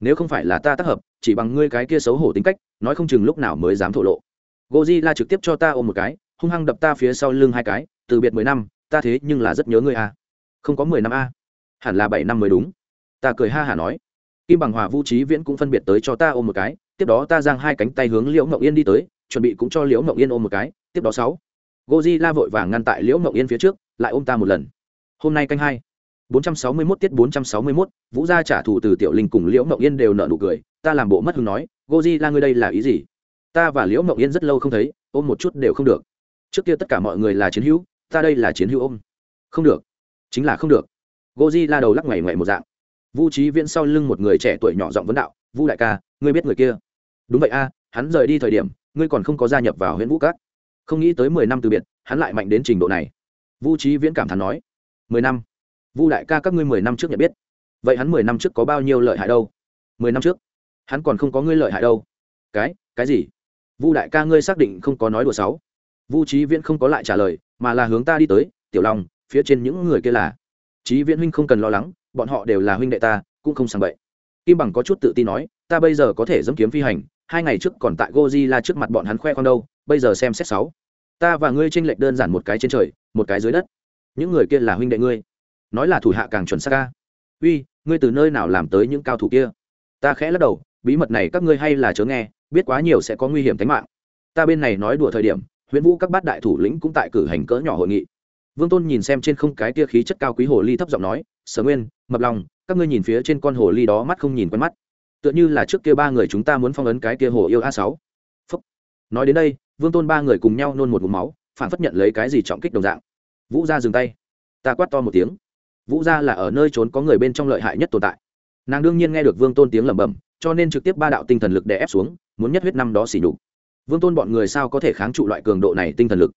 nếu không phải là ta tác hợp, chỉ bằng ngươi cái kia xấu hổ tính cách, nói không chừng lúc nào mới dám thổ lộ. Godzilla trực tiếp cho ta ôm một cái, hung hăng đập ta phía sau lưng hai cái, từ biệt mười năm, ta thế nhưng là rất nhớ ngươi a. À. không có mười năm a. À. hẳn là bảy năm mới đúng. Ta cười ha hả nói. Kim bằng hòa vũ trí viễn cũng phân biệt tới cho ta ôm một cái, tiếp đó ta giang hai cánh tay hướng liễu ngậu yên đi tới, chuẩn bị cũng cho liễu ngậu yên ôm một cái, tiếp đó sáu. Goji la vội vàng ngăn tại liễu ngậu yên phía trước, lại ôm ta một lần. Hôm nay canh hai. 461 tiết 461, Vũ gia trả thù từ Tiểu Linh cùng Liễu Mộng Yên đều nở nụ cười, ta làm bộ mất hứng nói, Goji la ngươi đây là ý gì? Ta và Liễu Mộng Yên rất lâu không thấy, ôm một chút đều không được. Trước kia tất cả mọi người là chiến hữu, ta đây là chiến hữu ôm. Không được, chính là không được. Goji la đầu lắc ngoảy ngoảy một dạng. Vu Chí Viễn sau lưng một người trẻ tuổi nhỏ giọng vấn đạo, "Vu đại ca, ngươi biết người kia?" "Đúng vậy a, hắn rời đi thời điểm, ngươi còn không có gia nhập vào Huyền Vũ Các." Không nghĩ tới mười năm từ biệt, hắn lại mạnh đến trình độ này. Vu Chí Viễn cảm thán nói, mười năm." Vu đại ca các ngươi mười năm trước nhận biết. Vậy hắn mười năm trước có bao nhiêu lợi hại đâu? Mười năm trước, hắn còn không có ngươi lợi hại đâu. Cái cái gì? Vu đại ca ngươi xác định không có nói đùa sáu vu trí viễn không có lại trả lời, mà là hướng ta đi tới, tiểu long, phía trên những người kia là trí viễn huynh không cần lo lắng, bọn họ đều là huynh đệ ta, cũng không sang bậy. Kim bằng có chút tự tin nói, ta bây giờ có thể dẫm kiếm phi hành, hai ngày trước còn tại Godzilla trước mặt bọn hắn khoe khoang đâu, bây giờ xem xét sáu. Ta và ngươi tranh lệch đơn giản một cái trên trời, một cái dưới đất. Những người kia là huynh đệ ngươi nói là thủ hạ càng chuẩn xác ca. Uy, ngươi từ nơi nào làm tới những cao thủ kia? Ta khẽ lắc đầu, bí mật này các ngươi hay là chớ nghe, biết quá nhiều sẽ có nguy hiểm tính mạng. Ta bên này nói đùa thời điểm huyễn vũ các bát đại thủ lĩnh cũng tại cử hành cỡ nhỏ hội nghị. Vương tôn nhìn xem trên không cái tia khí chất cao quý hồ ly thấp giọng nói, sở nguyên, mập lòng các ngươi nhìn phía trên con hồ ly đó mắt không nhìn quen mắt. Tựa như là trước kia ba người chúng ta muốn phong ấn cái kia hồ yêu a sáu. Nói đến đây, vương tôn ba người cùng nhau nôn một vùng máu, phản phất nhận lấy cái gì trọng kích đồng dạng. Vũ ra dừng tay. Ta quát to một tiếng vũ gia là ở nơi trốn có người bên trong lợi hại nhất tồn tại. Nàng đương nhiên nghe được vương tôn tiếng lẩm bẩm, cho nên trực tiếp ba đạo tinh thần lực đè ép xuống, muốn nhất huyết năm đó xỉ đục vương tôn bọn người sao có thể kháng trụ loại cường độ này tinh thần lực?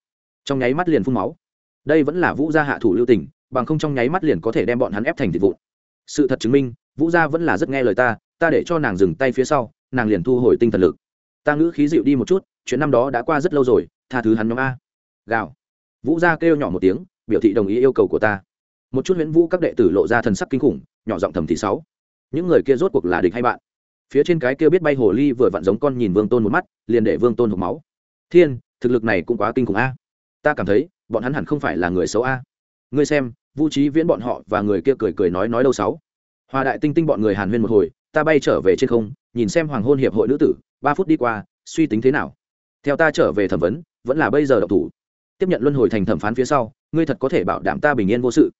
Trong nháy mắt liền phun máu. Đây vẫn là vũ gia hạ thủ lưu tình, bằng không trong nháy mắt liền có thể đem bọn hắn ép thành thịt vụn. Sự thật chứng minh, vũ gia vẫn là rất nghe lời ta ta để cho nàng dừng tay phía sau, nàng liền thu hồi tinh thần lực. Ta ngữ khí dịu đi một chút, chuyện năm đó đã qua rất lâu rồi, tha thứ hắn nhóm a. Gào. Vũ gia kêu nhỏ một tiếng, biểu thị đồng ý yêu cầu của ta một chút huyễn vũ các đệ tử lộ ra thần sắc kinh khủng, nhỏ giọng thầm thì sáu. Những người kia rốt cuộc là địch hay bạn? Phía trên cái kia biết bay hồ ly vừa vặn giống con nhìn vương tôn một mắt, liền để vương tôn hộp máu. Thiên, thực lực này cũng quá kinh khủng a. Ta cảm thấy, bọn hắn hẳn không phải là người xấu a. Ngươi xem, vũ trí viễn bọn họ và người kia cười cười nói nói đâu sáu. Hòa đại tinh tinh bọn người hàn huyên một hồi, ta bay trở về trên không, nhìn xem hoàng hôn hiệp hội nữ tử, ba phút đi qua, suy tính thế nào? Theo ta trở về thẩm vấn, vẫn là bây giờ độc thủ. Tiếp nhận luân hồi thành thẩm phán phía sau, ngươi thật có thể bảo đảm ta bình yên vô sự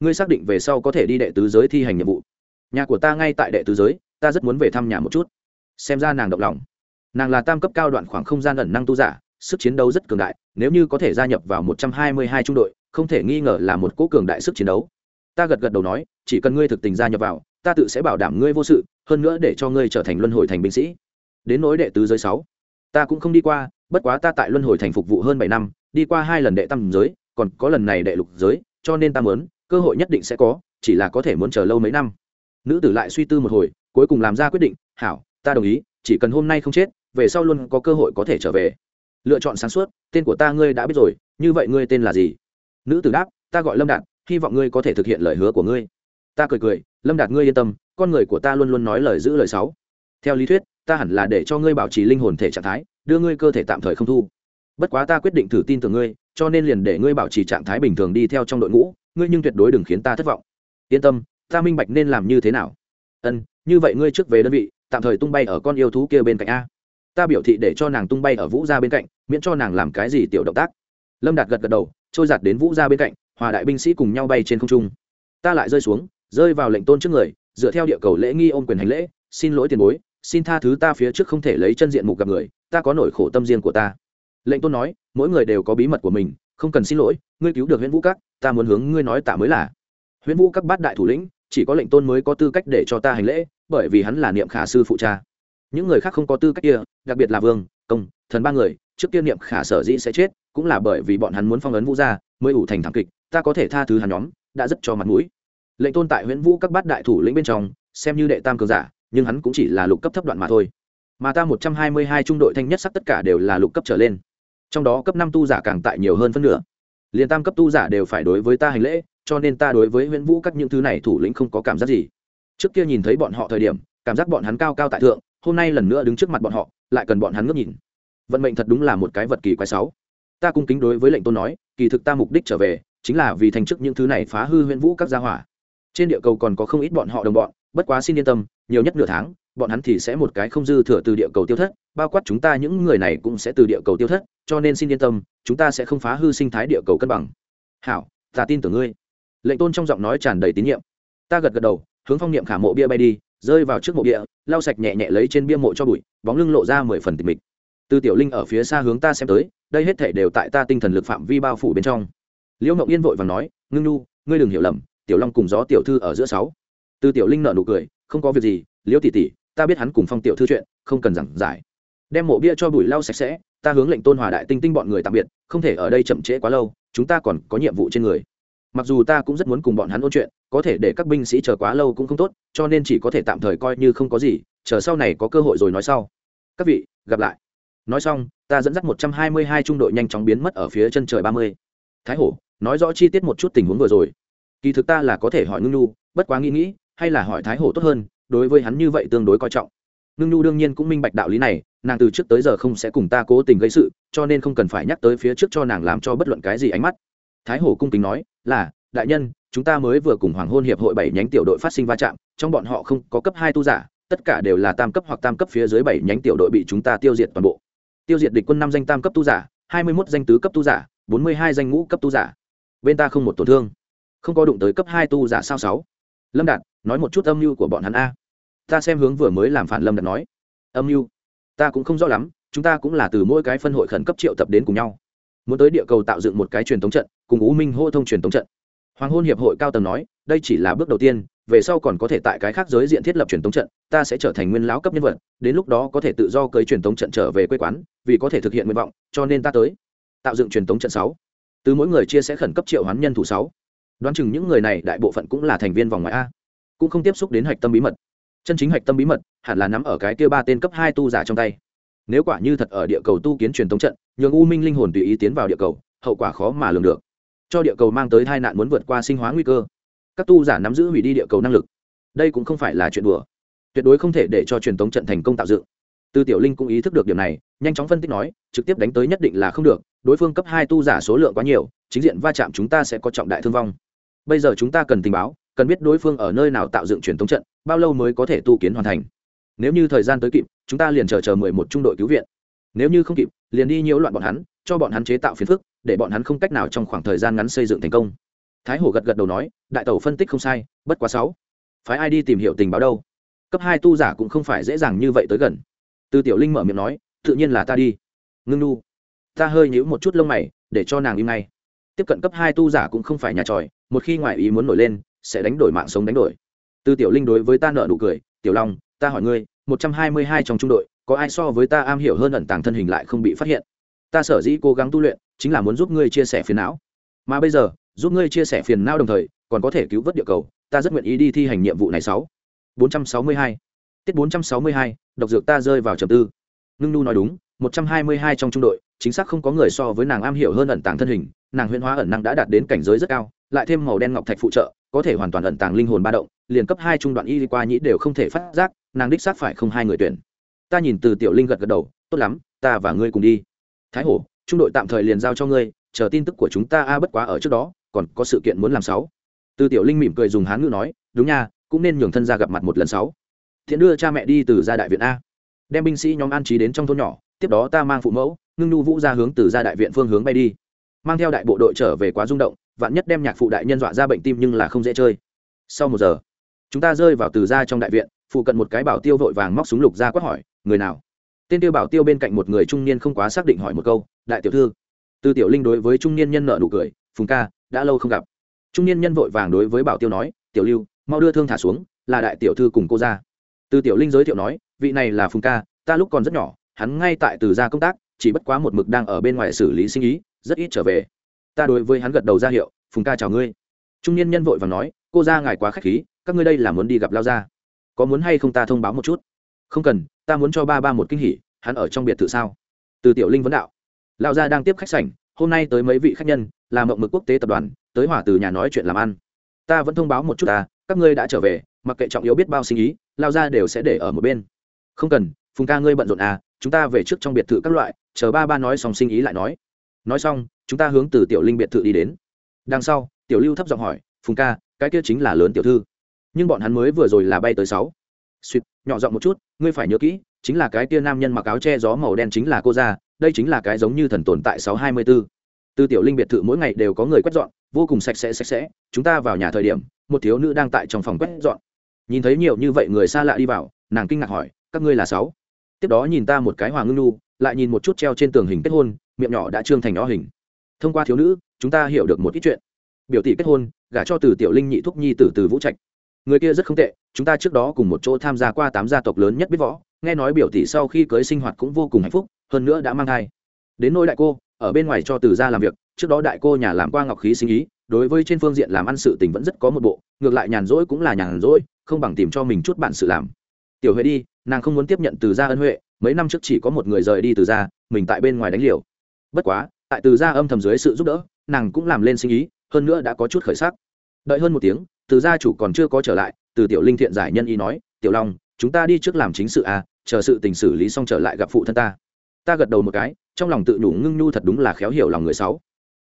ngươi xác định về sau có thể đi đệ tứ giới thi hành nhiệm vụ. Nhà của ta ngay tại đệ tứ giới, ta rất muốn về thăm nhà một chút. Xem ra nàng động lòng. Nàng là tam cấp cao đoạn khoảng không gian ẩn năng tu giả, sức chiến đấu rất cường đại, nếu như có thể gia nhập vào một trăm hai mươi hai trung đội, không thể nghi ngờ là một cố cường đại sức chiến đấu. Ta gật gật đầu nói, chỉ cần ngươi thực tình gia nhập vào, ta tự sẽ bảo đảm ngươi vô sự, hơn nữa để cho ngươi trở thành luân hồi thành binh sĩ. Đến nỗi đệ tứ giới sáu, ta cũng không đi qua, bất quá ta tại luân hồi thành phục vụ hơn bảy năm, đi qua hai lần đệ tam giới, còn có lần này đệ lục giới, cho nên ta muốn cơ hội nhất định sẽ có, chỉ là có thể muốn chờ lâu mấy năm. Nữ tử lại suy tư một hồi, cuối cùng làm ra quyết định, hảo, ta đồng ý, chỉ cần hôm nay không chết, về sau luôn có cơ hội có thể trở về. Lựa chọn sáng suốt, tên của ta ngươi đã biết rồi, như vậy ngươi tên là gì? Nữ tử đáp, ta gọi lâm đạt, hy vọng ngươi có thể thực hiện lời hứa của ngươi. Ta cười cười, lâm đạt ngươi yên tâm, con người của ta luôn luôn nói lời giữ lời sáu. Theo lý thuyết, ta hẳn là để cho ngươi bảo trì linh hồn thể trạng thái, đưa ngươi cơ thể tạm thời không thu. Bất quá ta quyết định thử tin tưởng ngươi, cho nên liền để ngươi bảo trì trạng thái bình thường đi theo trong đội ngũ ngươi nhưng tuyệt đối đừng khiến ta thất vọng. Yên tâm, ta minh bạch nên làm như thế nào. Ân, như vậy ngươi trước về đơn vị, tạm thời tung bay ở con yêu thú kia bên cạnh a. Ta biểu thị để cho nàng tung bay ở vũ gia bên cạnh, miễn cho nàng làm cái gì tiểu động tác. Lâm đạt gật gật đầu, trôi giạt đến vũ gia bên cạnh, hòa đại binh sĩ cùng nhau bay trên không trung. Ta lại rơi xuống, rơi vào lệnh tôn trước người, dựa theo địa cầu lễ nghi ôm quyền hành lễ, xin lỗi tiền bối, xin tha thứ ta phía trước không thể lấy chân diện mục gặp người, ta có nỗi khổ tâm riêng của ta. Lệnh tôn nói, mỗi người đều có bí mật của mình không cần xin lỗi, ngươi cứu được huyện vũ các, ta muốn hướng ngươi nói tạ mới là. Huyện vũ các bát đại thủ lĩnh, chỉ có lệnh tôn mới có tư cách để cho ta hành lễ, bởi vì hắn là niệm khả sư phụ cha. Những người khác không có tư cách kia, đặc biệt là vương, công, thần ba người, trước kia niệm khả sở dĩ sẽ chết, cũng là bởi vì bọn hắn muốn phong ấn vũ gia, mới ủ thành thảm kịch, ta có thể tha thứ hắn nhóm, đã rất cho mặt mũi. Lệnh tôn tại huyện vũ các bát đại thủ lĩnh bên trong, xem như đệ tam cường giả, nhưng hắn cũng chỉ là lục cấp thấp đoạn mà thôi. Mà ta một trăm hai mươi hai trung đội thanh nhất sắc tất cả đều là lục cấp trở lên trong đó cấp năm tu giả càng tại nhiều hơn phân nửa. Liền tam cấp tu giả đều phải đối với ta hành lễ, cho nên ta đối với huyễn vũ các những thứ này thủ lĩnh không có cảm giác gì. Trước kia nhìn thấy bọn họ thời điểm, cảm giác bọn hắn cao cao tại thượng, hôm nay lần nữa đứng trước mặt bọn họ, lại cần bọn hắn ngước nhìn. Vận mệnh thật đúng là một cái vật kỳ quái sáu ta cung kính đối với lệnh tôn nói, kỳ thực ta mục đích trở về, chính là vì thành chức những thứ này phá hư huyễn vũ các gia hỏa. Trên địa cầu còn có không ít bọn họ đồng bọn, bất quá xin yên tâm, nhiều nhất nửa tháng bọn hắn thì sẽ một cái không dư thừa từ địa cầu tiêu thất, bao quát chúng ta những người này cũng sẽ từ địa cầu tiêu thất, cho nên xin yên tâm, chúng ta sẽ không phá hư sinh thái địa cầu cân bằng. Hảo, ta tin tưởng ngươi. Lệnh tôn trong giọng nói tràn đầy tín nhiệm. Ta gật gật đầu, hướng phong niệm khả mộ bia bay đi, rơi vào trước mộ bia, lau sạch nhẹ nhẹ lấy trên bia mộ cho bụi, bóng lưng lộ ra mười phần tịch mịch. Từ tiểu linh ở phía xa hướng ta xem tới, đây hết thể đều tại ta tinh thần lực phạm vi bao phủ bên trong. Liễu ngọc yên vội và nói, ngưng nu, ngươi đừng hiểu lầm, tiểu long cùng gió tiểu thư ở giữa sáu. Từ tiểu linh nợ nụ cười, không có việc gì, liễu tỷ tỷ ta biết hắn cùng phong tiểu thư chuyện, không cần giảng giải. Đem mộ bia cho bụi lau sạch sẽ, ta hướng lệnh tôn hòa đại tinh tinh bọn người tạm biệt, không thể ở đây chậm trễ quá lâu, chúng ta còn có nhiệm vụ trên người. Mặc dù ta cũng rất muốn cùng bọn hắn ôn chuyện, có thể để các binh sĩ chờ quá lâu cũng không tốt, cho nên chỉ có thể tạm thời coi như không có gì, chờ sau này có cơ hội rồi nói sau. Các vị, gặp lại. Nói xong, ta dẫn dắt một trăm hai mươi hai trung đội nhanh chóng biến mất ở phía chân trời ba mươi. Thái hổ, nói rõ chi tiết một chút tình huống vừa rồi. Kỳ thực ta là có thể hỏi ngưng nhu, bất quá nghĩ nghĩ, hay là hỏi thái hổ tốt hơn đối với hắn như vậy tương đối coi trọng. Ngưng nhu đương nhiên cũng minh bạch đạo lý này, nàng từ trước tới giờ không sẽ cùng ta cố tình gây sự, cho nên không cần phải nhắc tới phía trước cho nàng làm cho bất luận cái gì ánh mắt. Thái hổ cung kính nói, là, đại nhân, chúng ta mới vừa cùng hoàng hôn hiệp hội bảy nhánh tiểu đội phát sinh va chạm, trong bọn họ không có cấp hai tu giả, tất cả đều là tam cấp hoặc tam cấp phía dưới bảy nhánh tiểu đội bị chúng ta tiêu diệt toàn bộ. Tiêu diệt địch quân năm danh tam cấp tu giả, hai mươi mốt danh tứ cấp tu giả, bốn mươi hai danh ngũ cấp tu giả. Bên ta không một tổn thương. Không có đụng tới cấp hai tu giả sao sáu? Lâm đạt, nói một chút âm mưu của bọn hắn a ta xem hướng vừa mới làm phản lâm đặt nói. Âm mưu, ta cũng không rõ lắm, chúng ta cũng là từ mỗi cái phân hội khẩn cấp triệu tập đến cùng nhau. Muốn tới địa cầu tạo dựng một cái truyền thống trận, cùng u minh hô thông truyền thống trận. Hoàng hôn hiệp hội cao tầng nói, đây chỉ là bước đầu tiên, về sau còn có thể tại cái khác giới diện thiết lập truyền thống trận, ta sẽ trở thành nguyên lão cấp nhân vật, đến lúc đó có thể tự do cưới truyền thống trận trở về quê quán, vì có thể thực hiện nguyện vọng, cho nên ta tới. Tạo dựng truyền thống trận sáu. Từ mỗi người chia sẽ khẩn cấp triệu hoán nhân thủ sáu. Đoán chừng những người này đại bộ phận cũng là thành viên vòng ngoài a. Cũng không tiếp xúc đến hạch tâm bí mật chân chính hạch tâm bí mật, hẳn là nắm ở cái kia ba tên cấp hai tu giả trong tay. Nếu quả như thật ở địa cầu tu kiến truyền thống trận, nhường u minh linh hồn tùy ý tiến vào địa cầu, hậu quả khó mà lường được. Cho địa cầu mang tới tai nạn muốn vượt qua sinh hóa nguy cơ. Các tu giả nắm giữ hủy đi địa cầu năng lực. Đây cũng không phải là chuyện đùa. Tuyệt đối không thể để cho truyền thống trận thành công tạo dựng. Tư tiểu linh cũng ý thức được điểm này, nhanh chóng phân tích nói, trực tiếp đánh tới nhất định là không được, đối phương cấp hai tu giả số lượng quá nhiều, chính diện va chạm chúng ta sẽ có trọng đại thương vong. Bây giờ chúng ta cần tình báo cần biết đối phương ở nơi nào tạo dựng truyền thống trận, bao lâu mới có thể tu kiến hoàn thành. Nếu như thời gian tới kịp, chúng ta liền chờ chờ mười một trung đội cứu viện. Nếu như không kịp, liền đi nhiễu loạn bọn hắn, cho bọn hắn chế tạo phiền phức, để bọn hắn không cách nào trong khoảng thời gian ngắn xây dựng thành công. Thái hổ gật gật đầu nói, đại tẩu phân tích không sai, bất quá sáu. Phái ai đi tìm hiểu tình báo đâu? Cấp hai tu giả cũng không phải dễ dàng như vậy tới gần. Từ tiểu linh mở miệng nói, tự nhiên là ta đi. Ngưng nu, ta hơi nhíu một chút lông mày, để cho nàng im ngay. Tiếp cận cấp hai tu giả cũng không phải nhà tròi, một khi ngoại ý muốn nổi lên sẽ đánh đổi mạng sống đánh đổi. Từ tiểu linh đối với ta nợ nụ cười, tiểu long, ta hỏi ngươi, một trăm hai mươi hai trong trung đội, có ai so với ta am hiểu hơn ẩn tàng thân hình lại không bị phát hiện? Ta sở dĩ cố gắng tu luyện, chính là muốn giúp ngươi chia sẻ phiền não. Mà bây giờ, giúp ngươi chia sẻ phiền não đồng thời, còn có thể cứu vớt địa cầu, ta rất nguyện ý đi thi hành nhiệm vụ này sáu. bốn trăm sáu mươi hai. Tiết bốn trăm sáu mươi hai, độc dược ta rơi vào trầm tư. Ngưng nu nói đúng, một trăm hai mươi hai trong trung đội, chính xác không có người so với nàng am hiểu hơn ẩn tàng thân hình, nàng huyễn hóa ẩn năng đã đạt đến cảnh giới rất cao, lại thêm màu đen ngọc thạch phụ trợ có thể hoàn toàn ẩn tàng linh hồn ba động, liền cấp hai trung đoạn y qua nhĩ đều không thể phát giác, nàng đích xác phải không hai người tuyển. Ta nhìn từ tiểu linh gật gật đầu, tốt lắm, ta và ngươi cùng đi. Thái hổ, trung đội tạm thời liền giao cho ngươi, chờ tin tức của chúng ta a bất quá ở trước đó, còn có sự kiện muốn làm sáu. Từ tiểu linh mỉm cười dùng hán ngữ nói, đúng nha, cũng nên nhường thân ra gặp mặt một lần sáu. Thiện đưa cha mẹ đi từ gia đại viện a. Đem binh sĩ nhóm an trí đến trong thôn nhỏ, tiếp đó ta mang phụ mẫu, ngưng nhu vũ ra hướng từ gia đại viện phương hướng bay đi. Mang theo đại bộ đội trở về quá rung động vạn nhất đem nhạc phụ đại nhân dọa ra bệnh tim nhưng là không dễ chơi. Sau một giờ, chúng ta rơi vào từ ra trong đại viện, phụ cận một cái bảo tiêu vội vàng móc súng lục ra quát hỏi, người nào? Tên tiêu bảo tiêu bên cạnh một người trung niên không quá xác định hỏi một câu, đại tiểu thư. Từ tiểu linh đối với trung niên nhân nợ nụ cười, phùng ca, đã lâu không gặp. Trung niên nhân vội vàng đối với bảo tiêu nói, tiểu lưu, mau đưa thương thả xuống, là đại tiểu thư cùng cô ra. Từ tiểu linh giới thiệu nói, vị này là phùng ca, ta lúc còn rất nhỏ, hắn ngay tại từ gia công tác, chỉ bất quá một mực đang ở bên ngoài xử lý sinh ý, rất ít trở về ta đối với hắn gật đầu ra hiệu, phùng ca chào ngươi. Trung niên nhân vội và nói, cô ra ngài quá k h á c h khí, các ngươi đây là muốn đi gặp lao gia. Có muốn hay không ta thông báo một chút? Không cần, ta muốn cho ba ba một kinh hỉ, hắn ở trong biệt thự sao? Từ tiểu linh vấn đạo. Lao gia đang tiếp khách sảnh, hôm nay tới mấy vị khách nhân, là mộng mực quốc tế tập đoàn, tới hỏa từ nhà nói chuyện làm ăn. Ta vẫn thông báo một chút ta, các ngươi đã trở về, mặc kệ trọng yếu biết bao sinh ý, lao gia đều sẽ để ở một bên. Không cần, phùng ca ngươi bận rộn à chúng ta về trước trong biệt thự các loại, chờ ba ba nói xong sinh ý lại nói. Nói xong chúng ta hướng từ tiểu linh biệt thự đi đến. Đằng sau, tiểu lưu thấp giọng hỏi, phùng ca, cái kia chính là lớn tiểu thư. Nhưng bọn hắn mới vừa rồi là bay tới sáu. Suýt nhỏ giọng một chút, ngươi phải nhớ kỹ, chính là cái kia nam nhân mặc áo che gió màu đen chính là cô gia, đây chính là cái giống như thần tồn tại sáu hai mươi 624. từ tiểu linh biệt thự mỗi ngày đều có người quét dọn, vô cùng sạch sẽ sạch sẽ, chúng ta vào nhà thời điểm, một thiếu nữ đang tại trong phòng quét dọn. Nhìn thấy nhiều như vậy người xa lạ đi vào, nàng kinh ngạc hỏi, các ngươi là sáu? Tiếp đó nhìn ta một cái hoàng ngưng nu, lại nhìn một chút treo trên tường hình kết hôn, miệng nhỏ đã trương thành nó hình thông qua thiếu nữ, chúng ta hiểu được một ít chuyện. Biểu tỷ kết hôn, gả cho từ tiểu linh nhị thúc nhi từ từ vũ trạch. Người kia rất không tệ, chúng ta trước đó cùng một chỗ tham gia qua tám gia tộc lớn nhất biết võ. Nghe nói biểu tỷ sau khi cưới sinh hoạt cũng vô cùng hạnh phúc, hơn nữa đã mang thai. Đến nỗi đại cô, ở bên ngoài cho từ gia làm việc, trước đó đại cô nhà làm qua ngọc khí sinh ý, đối với trên phương diện làm ăn sự tình vẫn rất có một bộ, ngược lại nhàn rỗi cũng là nhàn rỗi, không bằng tìm cho mình chút bản sự làm. Tiểu huệ đi, nàng không muốn tiếp nhận từ gia ân huệ, mấy năm trước chỉ có một người rời đi từ gia, mình tại bên ngoài đánh liều. Bất quá tại từ gia âm thầm dưới sự giúp đỡ, nàng cũng làm lên sinh ý, hơn nữa đã có chút khởi sắc. Đợi hơn một tiếng, từ gia chủ còn chưa có trở lại, từ tiểu linh thiện giải nhân ý nói, tiểu long, chúng ta đi trước làm chính sự à chờ sự tình xử lý xong trở lại gặp phụ thân ta. Ta gật đầu một cái, trong lòng tự đủ ngưng nhu thật đúng là khéo hiểu lòng người sáu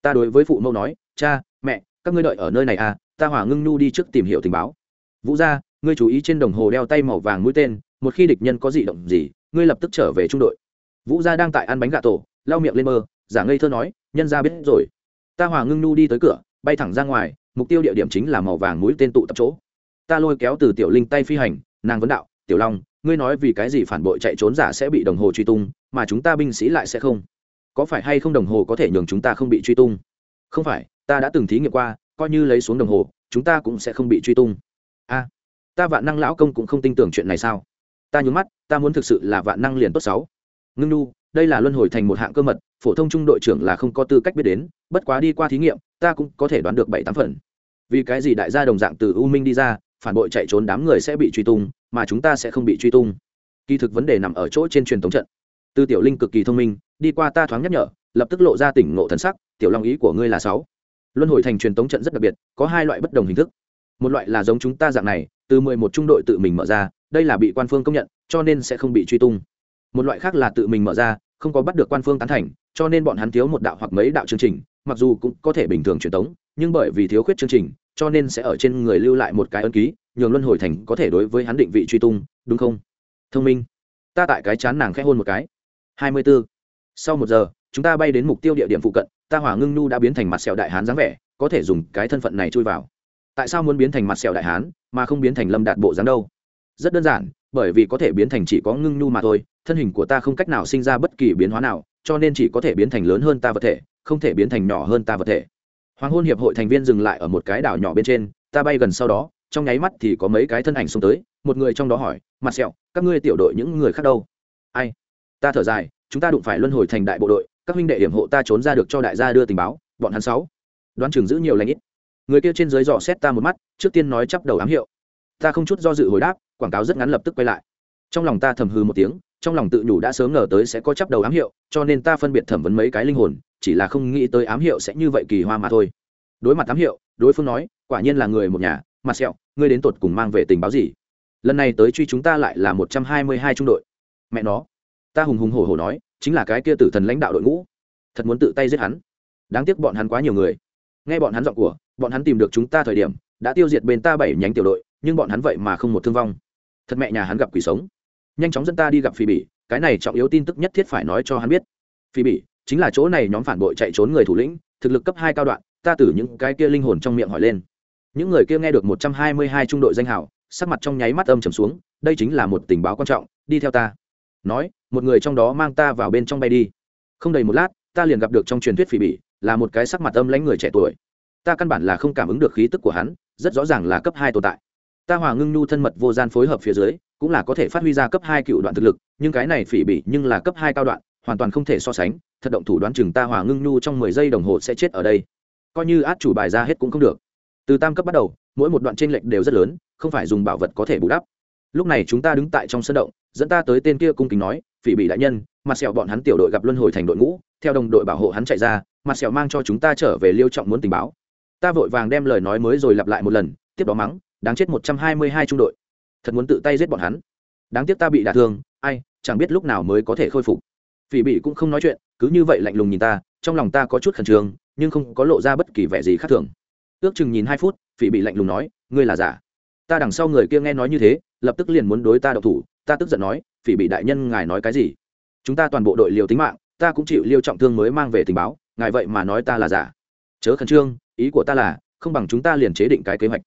ta đối với phụ mẫu nói, cha, mẹ, các ngươi đợi ở nơi này à ta hỏa ngưng nhu đi trước tìm hiểu tình báo. Vũ gia, ngươi chú ý trên đồng hồ đeo tay màu vàng mũi tên, một khi địch nhân có dị động gì, ngươi lập tức trở về trung đội. Vũ gia đang tại ăn bánh gà tổ, lau miệng lên mơ giả ngây thơ nói, nhân ra biết rồi. Ta hòa ngưng nhu đi tới cửa, bay thẳng ra ngoài, mục tiêu địa điểm chính là màu vàng mũi tên tụ tập chỗ. Ta lôi kéo từ tiểu linh tay phi hành, nàng vấn đạo, tiểu long, ngươi nói vì cái gì phản bội chạy trốn giả sẽ bị đồng hồ truy tung, mà chúng ta binh sĩ lại sẽ không? Có phải hay không đồng hồ có thể nhường chúng ta không bị truy tung? Không phải, ta đã từng thí nghiệm qua, coi như lấy xuống đồng hồ, chúng ta cũng sẽ không bị truy tung. A, ta vạn năng lão công cũng không tin tưởng chuyện này sao? Ta nhún mắt, ta muốn thực sự là vạn năng liền tốt sáu ngưng nu đây là luân hồi thành một hạng cơ mật, phổ thông trung đội trưởng là không có tư cách biết đến, bất quá đi qua thí nghiệm, ta cũng có thể đoán được bảy tám phần. Vì cái gì đại gia đồng dạng từ u minh đi ra, phản bội chạy trốn đám người sẽ bị truy tung, mà chúng ta sẽ không bị truy tung. Kỳ thực vấn đề nằm ở chỗ trên truyền thống trận. Tư tiểu linh cực kỳ thông minh, đi qua ta thoáng nhắc nhở, lập tức lộ ra tỉnh ngộ thần sắc, tiểu long ý của ngươi là sáu. Luân hồi thành truyền thống trận rất đặc biệt, có hai loại bất đồng hình thức. Một loại là giống chúng ta dạng này, từ mười một trung đội tự mình mở ra, đây là bị quan phương công nhận, cho nên sẽ không bị truy tung. Một loại khác là tự mình mở ra không có bắt được quan phương tán thành, cho nên bọn hắn thiếu một đạo hoặc mấy đạo chương trình, mặc dù cũng có thể bình thường truyền tống, nhưng bởi vì thiếu khuyết chương trình, cho nên sẽ ở trên người lưu lại một cái ân ký, nhường luân hồi thành có thể đối với hắn định vị truy tung, đúng không? Thông minh. Ta tại cái chán nàng khẽ hôn một cái. Hai mươi 24. sau một giờ, chúng ta bay đến mục tiêu địa điểm phụ cận, ta hỏa ngưng nu đã biến thành mặt sẹo đại hán dáng vẻ, có thể dùng cái thân phận này chui vào. Tại sao muốn biến thành mặt sẹo đại hán, mà không biến thành lâm đạt bộ dáng đâu? Rất đơn giản, bởi vì có thể biến thành chỉ có ngưng nhu mà thôi thân hình của ta không cách nào sinh ra bất kỳ biến hóa nào, cho nên chỉ có thể biến thành lớn hơn ta vật thể, không thể biến thành nhỏ hơn ta vật thể. Hoàng hôn hiệp hội thành viên dừng lại ở một cái đảo nhỏ bên trên, ta bay gần sau đó, trong nháy mắt thì có mấy cái thân ảnh xông tới, một người trong đó hỏi, mặt sẹo, các ngươi tiểu đội những người khác đâu? Ai? Ta thở dài, chúng ta đụng phải luân hồi thành đại bộ đội, các huynh đệ hiểm hộ ta trốn ra được cho đại gia đưa tình báo, bọn hắn sáu. Đoán chừng giữ nhiều lãnh ít. Người kia trên dưới dò xét ta một mắt, trước tiên nói chắp đầu ám hiệu. Ta không chút do dự hồi đáp, quảng cáo rất ngắn lập tức quay lại. Trong lòng ta thầm hư một tiếng trong lòng tự nhủ đã sớm ngờ tới sẽ có chắp đầu ám hiệu, cho nên ta phân biệt thẩm vấn mấy cái linh hồn, chỉ là không nghĩ tới ám hiệu sẽ như vậy kỳ hoa mà thôi. Đối mặt ám hiệu, đối phương nói, quả nhiên là người một nhà, mặt sẹo, ngươi đến tột cùng mang về tình báo gì? Lần này tới truy chúng ta lại là một trăm hai mươi hai trung đội. Mẹ nó. Ta hùng hùng hổ hổ nói, chính là cái kia tử thần lãnh đạo đội ngũ. Thật muốn tự tay giết hắn. Đáng tiếc bọn hắn quá nhiều người. Nghe bọn hắn giọng của, bọn hắn tìm được chúng ta thời điểm, đã tiêu diệt bên ta bảy nhánh tiểu đội, nhưng bọn hắn vậy mà không một thương vong. Thật mẹ nhà hắn gặp quỷ sống nhanh chóng dẫn ta đi gặp phi bỉ cái này trọng yếu tin tức nhất thiết phải nói cho hắn biết. Phi bỉ chính là chỗ này nhóm phản bội chạy trốn người thủ lĩnh thực lực cấp hai cao đoạn ta từ những cái kia linh hồn trong miệng hỏi lên. Những người kia nghe được một trăm hai mươi hai trung đội danh hào, sắc mặt trong nháy mắt âm trầm xuống đây chính là một tình báo quan trọng đi theo ta. Nói một người trong đó mang ta vào bên trong bay đi. Không đầy một lát ta liền gặp được trong truyền thuyết phỉ bỉ là một cái sắc mặt âm lãnh người trẻ tuổi. Ta căn bản là không cảm ứng được khí tức của hắn rất rõ ràng là cấp hai tồn tại. Ta hòa ngưng nhu thân mật vô gian phối hợp phía dưới cũng là có thể phát huy ra cấp hai cựu đoạn thực lực, nhưng cái này phỉ bỉ nhưng là cấp hai cao đoạn, hoàn toàn không thể so sánh, thật động thủ đoán chừng ta hòa ngưng nhu trong mười giây đồng hồ sẽ chết ở đây. Coi như át chủ bài ra hết cũng không được. Từ tam cấp bắt đầu, mỗi một đoạn t r ê n lệch đều rất lớn, không phải dùng bảo vật có thể bù đắp. Lúc này chúng ta đứng tại trong sân động, dẫn ta tới tên kia cung kính nói, phỉ bị đại nhân, mặt sẹo bọn hắn tiểu đội gặp luân hồi thành đội ngũ, theo đồng đội bảo hộ hắn chạy ra, mặt sẹo mang cho chúng ta trở về liêu trọng muốn tình báo. Ta vội vàng đem lời nói mới rồi lặp lại một lần, tiếp đó mắng, đáng chết một trăm hai mươi hai trung đội thật muốn tự tay giết bọn hắn. Đáng tiếc ta bị đả thương, ai, chẳng biết lúc nào mới có thể khôi phục. Phỉ bị cũng không nói chuyện, cứ như vậy lạnh lùng nhìn ta, trong lòng ta có chút khẩn trương, nhưng không có lộ ra bất kỳ vẻ gì khác thường. Ước chừng nhìn hai phút, phỉ bị lạnh lùng nói, ngươi là giả? Ta đằng sau người kia nghe nói như thế, lập tức liền muốn đối ta đậu thủ, ta tức giận nói, phỉ bị đại nhân ngài nói cái gì? Chúng ta toàn bộ đội liều tính mạng, ta cũng chịu liêu trọng thương mới mang về tình báo, ngài vậy mà nói ta là giả? Chớ khẩn trương, ý của ta là, không bằng chúng ta liền chế định cái kế hoạch.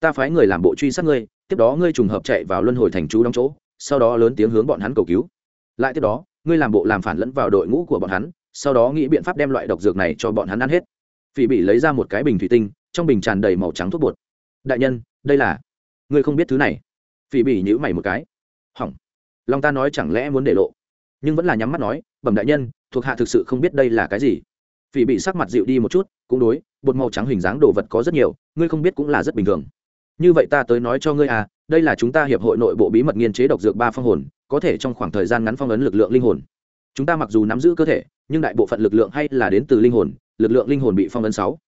Ta phái người làm bộ truy sát ngươi tiếp đó ngươi trùng hợp chạy vào luân hồi thành chú đóng chỗ, sau đó lớn tiếng hướng bọn hắn cầu cứu. Lại tiếp đó, ngươi làm bộ làm phản lẫn vào đội ngũ của bọn hắn, sau đó nghĩ biện pháp đem loại độc dược này cho bọn hắn ăn hết. Phỉ bị lấy ra một cái bình thủy tinh, trong bình tràn đầy màu trắng thuốc bột. Đại nhân, đây là ngươi không biết thứ này. Phỉ bị nhữ mày một cái. Hỏng. Long ta nói chẳng lẽ muốn để lộ? Nhưng vẫn là nhắm mắt nói, bẩm đại nhân, thuộc hạ thực sự không biết đây là cái gì. Phỉ bị sắc mặt dịu đi một chút, cũng đối, bột màu trắng hình dáng đồ vật có rất nhiều, ngươi không biết cũng là rất bình thường như vậy ta tới nói cho ngươi à đây là chúng ta hiệp hội nội bộ bí mật nghiên chế độc dược ba phong hồn, có thể trong khoảng thời gian ngắn phong ấn lực lượng linh hồn. Chúng ta mặc dù nắm giữ cơ thể, nhưng đại bộ phận lực lượng hay là đến từ linh hồn, lực lượng linh hồn bị phong ấn sáu.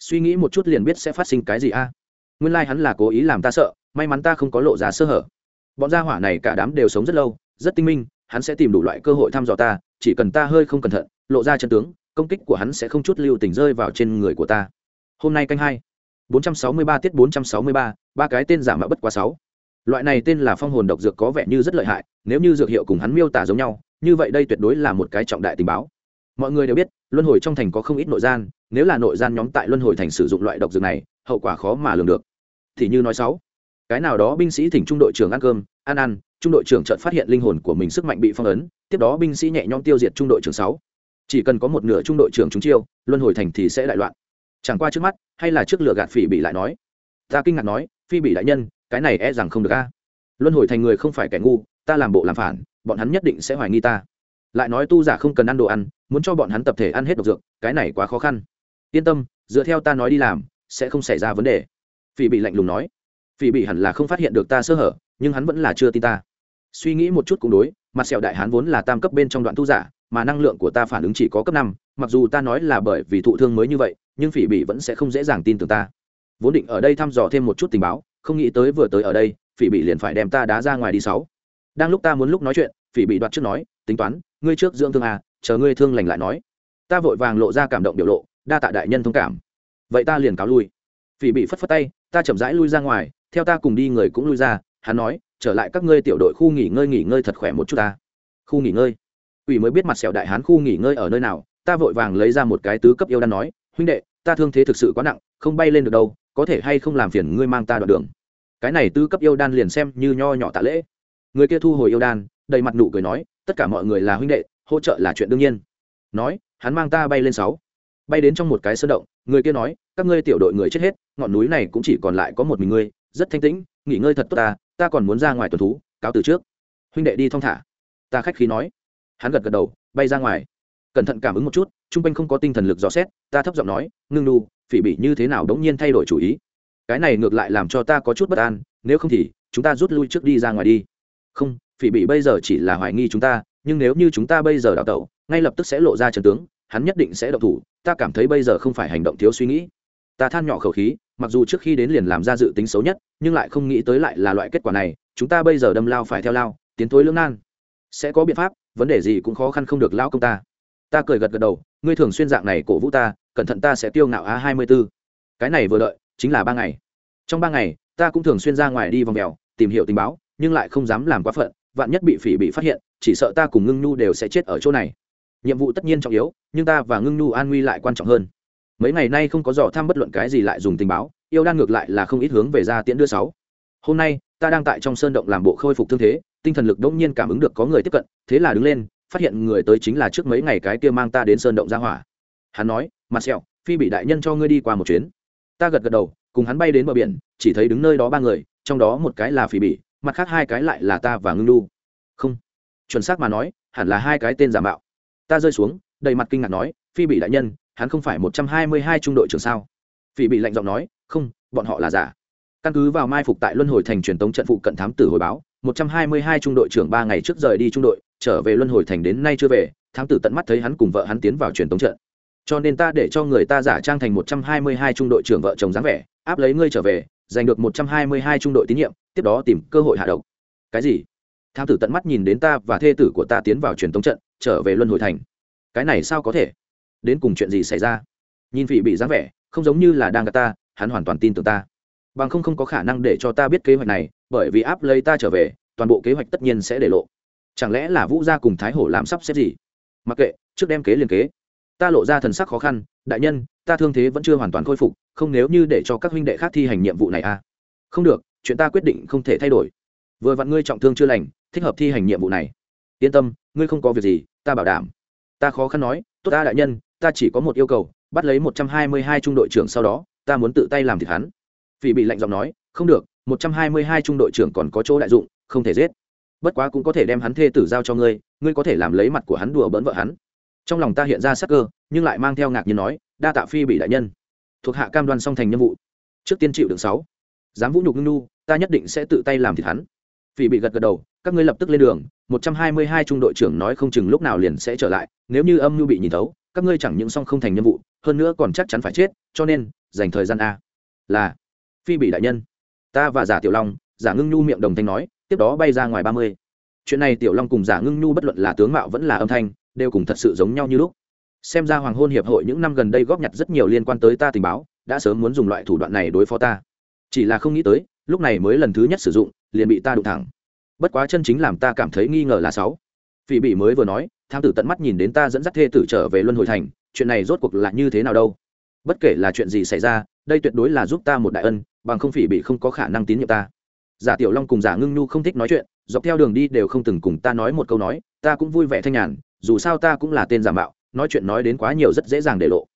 Suy nghĩ một chút liền biết sẽ phát sinh cái gì a. Nguyên lai、like、hắn là cố ý làm ta sợ, may mắn ta không có lộ giá sơ hở. Bọn gia hỏa này cả đám đều sống rất lâu, rất tinh minh, hắn sẽ tìm đủ loại cơ hội thăm dò ta, chỉ cần ta hơi không cẩn thận, lộ ra chân tướng, công kích của hắn sẽ không chút lưu tình rơi vào trên người của ta. Hôm nay canh hai bốn trăm sáu mươi ba tiết bốn trăm sáu mươi ba cái tên giả mạo bất quá sáu. Loại này tên là phong hồn độc dược có vẻ như rất lợi hại, nếu như dược hiệu cùng hắn miêu tả giống nhau, như vậy đây tuyệt đối là một cái trọng đại tình báo. Mọi người đều biết, luân hồi trong thành có không ít nội gian, nếu là nội gian nhóm tại luân hồi thành sử dụng loại độc dược này, hậu quả khó mà lường được. Thì như nói sáu, cái nào đó binh sĩ thỉnh trung đội trưởng ăn cơm, ăn ăn, trung đội trưởng chợt phát hiện linh hồn của mình sức mạnh bị phong ấn, tiếp đó binh sĩ nhẹ nhõm tiêu diệt trung đội trưởng sáu. Chỉ cần có một nửa trung đội trưởng chúng chiêu, luân hồi thành thì sẽ đại loạn chẳng qua trước mắt, hay là trước lửa gạt phỉ bị lại nói. Ta kinh ngạc nói phi bị đại nhân, cái này e rằng không được a. Luân hồi thành người không phải kẻ ngu, ta làm bộ làm phản, bọn hắn nhất định sẽ hoài nghi ta. Lại nói tu giả không cần ăn đồ ăn, muốn cho bọn hắn tập thể ăn hết độc dược, cái này quá khó khăn. Yên tâm, dựa theo ta nói đi làm, sẽ không xảy ra vấn đề. Phỉ bị lạnh lùng nói. Phỉ bị hẳn là không phát hiện được ta sơ hở, nhưng hắn vẫn là chưa tin ta. Suy nghĩ một chút cũng đối mặt sẹo đại hán vốn là tam cấp bên trong đoạn tu giả, mà năng lượng của ta phản ứng chỉ có cấp năm, mặc dù ta nói là bởi vì thụ thương mới như vậy, nhưng phỉ bị vẫn sẽ không dễ dàng tin tưởng ta. Vốn định ở đây thăm dò thêm một chút tình báo, không nghĩ tới vừa tới ở đây, phỉ bị liền phải đem ta đá ra ngoài đi sáu. Đang lúc ta muốn lúc nói chuyện, phỉ bị đoạt trước nói, tính toán, ngươi trước dưỡng thương à chờ ngươi thương lành lại nói. Ta vội vàng lộ ra cảm động biểu lộ, đa tạ đại nhân thông cảm. Vậy ta liền cáo lui. Phỉ bị phất phất tay, ta chậm rãi lui ra ngoài, theo ta cùng đi người cũng lui ra, hắn nói trở lại các ngươi tiểu đội khu nghỉ ngơi nghỉ ngơi thật khỏe một chút ta. Khu nghỉ ngơi? Ủy mới biết mặt sẹo đại hán khu nghỉ ngơi ở nơi nào, ta vội vàng lấy ra một cái tứ cấp yêu đan nói, huynh đệ, ta thương thế thực sự quá nặng, không bay lên được đâu, có thể hay không làm phiền ngươi mang ta đoạn đường? Cái này tứ cấp yêu đan liền xem như nho nhỏ tạ lễ. Người kia thu hồi yêu đan, đầy mặt nụ cười nói, tất cả mọi người là huynh đệ, hỗ trợ là chuyện đương nhiên. Nói, hắn mang ta bay lên sáu. Bay đến trong một cái sơn động, người kia nói, các ngươi tiểu đội người chết hết, ngọn núi này cũng chỉ còn lại có một mình ngươi, rất thanh tĩnh, nghỉ ngơi thật tốt ta ta còn muốn ra ngoài tuần thú, cáo từ trước. Huynh đệ đi thong thả. Ta khách khí nói. Hắn gật gật đầu, bay ra ngoài. Cẩn thận cảm ứng một chút, chung quanh không có tinh thần lực dò xét, ta thấp giọng nói, ngưng nu phỉ bị như thế nào đống nhiên thay đổi chủ ý? Cái này ngược lại làm cho ta có chút bất an, nếu không thì, chúng ta rút lui trước đi ra ngoài đi. Không, phỉ bị bây giờ chỉ là hoài nghi chúng ta, nhưng nếu như chúng ta bây giờ đào tẩu, ngay lập tức sẽ lộ ra trần tướng, hắn nhất định sẽ động thủ, ta cảm thấy bây giờ không phải hành động thiếu suy nghĩ. Ta than nhỏ khẩu khí mặc dù trước khi đến liền làm ra dự tính xấu nhất, nhưng lại không nghĩ tới lại là loại kết quả này, chúng ta bây giờ đâm lao phải theo lao, tiến thối lưỡng nan. Sẽ có biện pháp, vấn đề gì cũng khó khăn không được lao công ta. Ta cười gật gật đầu, ngươi thường xuyên dạng này cổ vũ ta, cẩn thận ta sẽ tiêu ngạo a hai mươi b ố cái này vừa đợi, chính là ba ngày. Trong ba ngày, ta cũng thường xuyên ra ngoài đi vòng mèo tìm hiểu tình báo, nhưng lại không dám làm quá phận, vạn nhất bị phỉ bị phát hiện, chỉ sợ ta cùng ngưng nhu đều sẽ chết ở chỗ này. Nhiệm vụ tất nhiên trọng yếu, nhưng ta và ngưng nhu an nguy lại quan trọng hơn mấy ngày nay không có dò tham bất luận cái gì lại dùng tình báo, yêu đan ngược lại là không ít hướng về ra tiễn đưa sáu. Hôm nay, ta đang tại trong sơn động làm bộ khôi phục thương thế, tinh thần lực đông nhiên cảm ứng được có người tiếp cận, thế là đứng lên, phát hiện người tới chính là trước mấy ngày cái kia mang ta đến sơn động ra hỏa. Hắn nói, mặt sẹo, phi bị đại nhân cho ngươi đi qua một chuyến. Ta gật gật đầu, cùng hắn bay đến bờ biển, chỉ thấy đứng nơi đó ba người, trong đó một cái là phi bị, mặt khác hai cái lại là ta và ngưng đu không. Chuẩn xác mà nói, hẳn là hai cái tên giả mạo. Ta rơi xuống, đầy mặt kinh ngạc nói, phi bị đại nhân hắn không phải một trăm hai mươi hai trung đội trưởng sao? Phỉ bị lạnh giọng nói, không, bọn họ là giả. Căn cứ vào mai phục tại luân hồi thành truyền tống trận phụ cận thám tử hồi báo, một trăm hai mươi hai trung đội trưởng ba ngày trước rời đi trung đội, trở về luân hồi thành đến nay chưa về, thám tử tận mắt thấy hắn cùng vợ hắn tiến vào truyền tống trận. Cho nên ta để cho người ta giả trang thành một trăm hai mươi hai trung đội trưởng vợ chồng dáng vẻ, áp lấy ngươi trở về, giành được một trăm hai mươi hai trung đội tín nhiệm, tiếp đó tìm cơ hội hạ độc. Cái gì? Thám tử tận mắt nhìn đến ta và thê tử của ta tiến vào truyền tống trận, trở về luân hồi thành. Cái này sao có thể? Đến cùng chuyện gì xảy ra? Nhìn vị bị dáng vẻ, không giống như là đang gặp ta, hắn hoàn toàn tin tưởng ta. Bằng không không có khả năng để cho ta biết kế hoạch này, bởi vì áp lấy ta trở về, toàn bộ kế hoạch tất nhiên sẽ để lộ. Chẳng lẽ là vũ gia cùng thái hổ làm sắp xếp gì? Mặc kệ, trước đem kế liền kế. Ta lộ ra thần sắc khó khăn, đại nhân, ta thương thế vẫn chưa hoàn toàn khôi phục, không nếu như để cho các huynh đệ khác thi hành nhiệm vụ này à? Không được, chuyện ta quyết định không thể thay đổi. Vừa vặn ngươi trọng thương chưa lành, thích hợp thi hành nhiệm vụ này. Yên tâm, ngươi không có việc gì, ta bảo đảm. Ta khó khăn nói, tốt ta đại nhân ta chỉ có một yêu cầu, bắt lấy một trăm hai mươi hai trung đội trưởng sau đó, ta muốn tự tay làm thịt hắn. Vì bị lạnh giọng nói, không được, một trăm hai mươi hai trung đội trưởng còn có chỗ đại dụng, không thể giết. Bất quá cũng có thể đem hắn thê tử giao cho ngươi ngươi có thể làm lấy mặt của hắn đùa bỡn vợ hắn. Trong lòng ta hiện ra sắc cơ, nhưng lại mang theo ngạc nhiên nói, đa tạ phi bị đại nhân. Thuộc hạ cam đoan song thành nhiệm vụ. Trước tiên chịu đường sáu. Dám vũ nhục ngưng nu, ta nhất định sẽ tự tay làm thịt hắn. Phi bị gật gật đầu, các ngươi lập tức lên đường, một trăm hai mươi hai trung đội trưởng nói không chừng lúc nào liền sẽ trở lại, nếu như âm mưu bị nhìn thấu các ngươi chẳng những song không thành nhiệm vụ, hơn nữa còn chắc chắn phải chết, cho nên, dành thời gian a. Là, phi bị đại nhân. Ta và giả tiểu long, giả ngưng nhu miệng đồng thanh nói, tiếp đó bay ra ngoài ba mươi. Chuyện này tiểu long cùng giả ngưng nhu bất luận là tướng mạo vẫn là âm thanh, đều cùng thật sự giống nhau như lúc. Xem ra hoàng hôn hiệp hội những năm gần đây góp nhặt rất nhiều liên quan tới ta tình báo, đã sớm muốn dùng loại thủ đoạn này đối phó ta. Chỉ là không nghĩ tới, lúc này mới lần thứ nhất sử dụng, liền bị ta đụng thẳng. Bất quá chân chính làm ta cảm thấy nghi ngờ là sáu. Phỉ bị mới vừa nói tham tử tận mắt nhìn đến ta dẫn dắt thê tử trở về luân hồi thành, chuyện này rốt cuộc là như thế nào đâu? Bất kể là chuyện gì xảy ra, đây tuyệt đối là giúp ta một đại ân, bằng không phỉ bị không có khả năng tín nhiệm ta. Giả tiểu long cùng giả ngưng nhu không thích nói chuyện, dọc theo đường đi đều không từng cùng ta nói một câu nói, ta cũng vui vẻ thanh nhàn, dù sao ta cũng là tên giả mạo, nói chuyện nói đến quá nhiều rất dễ dàng để lộ.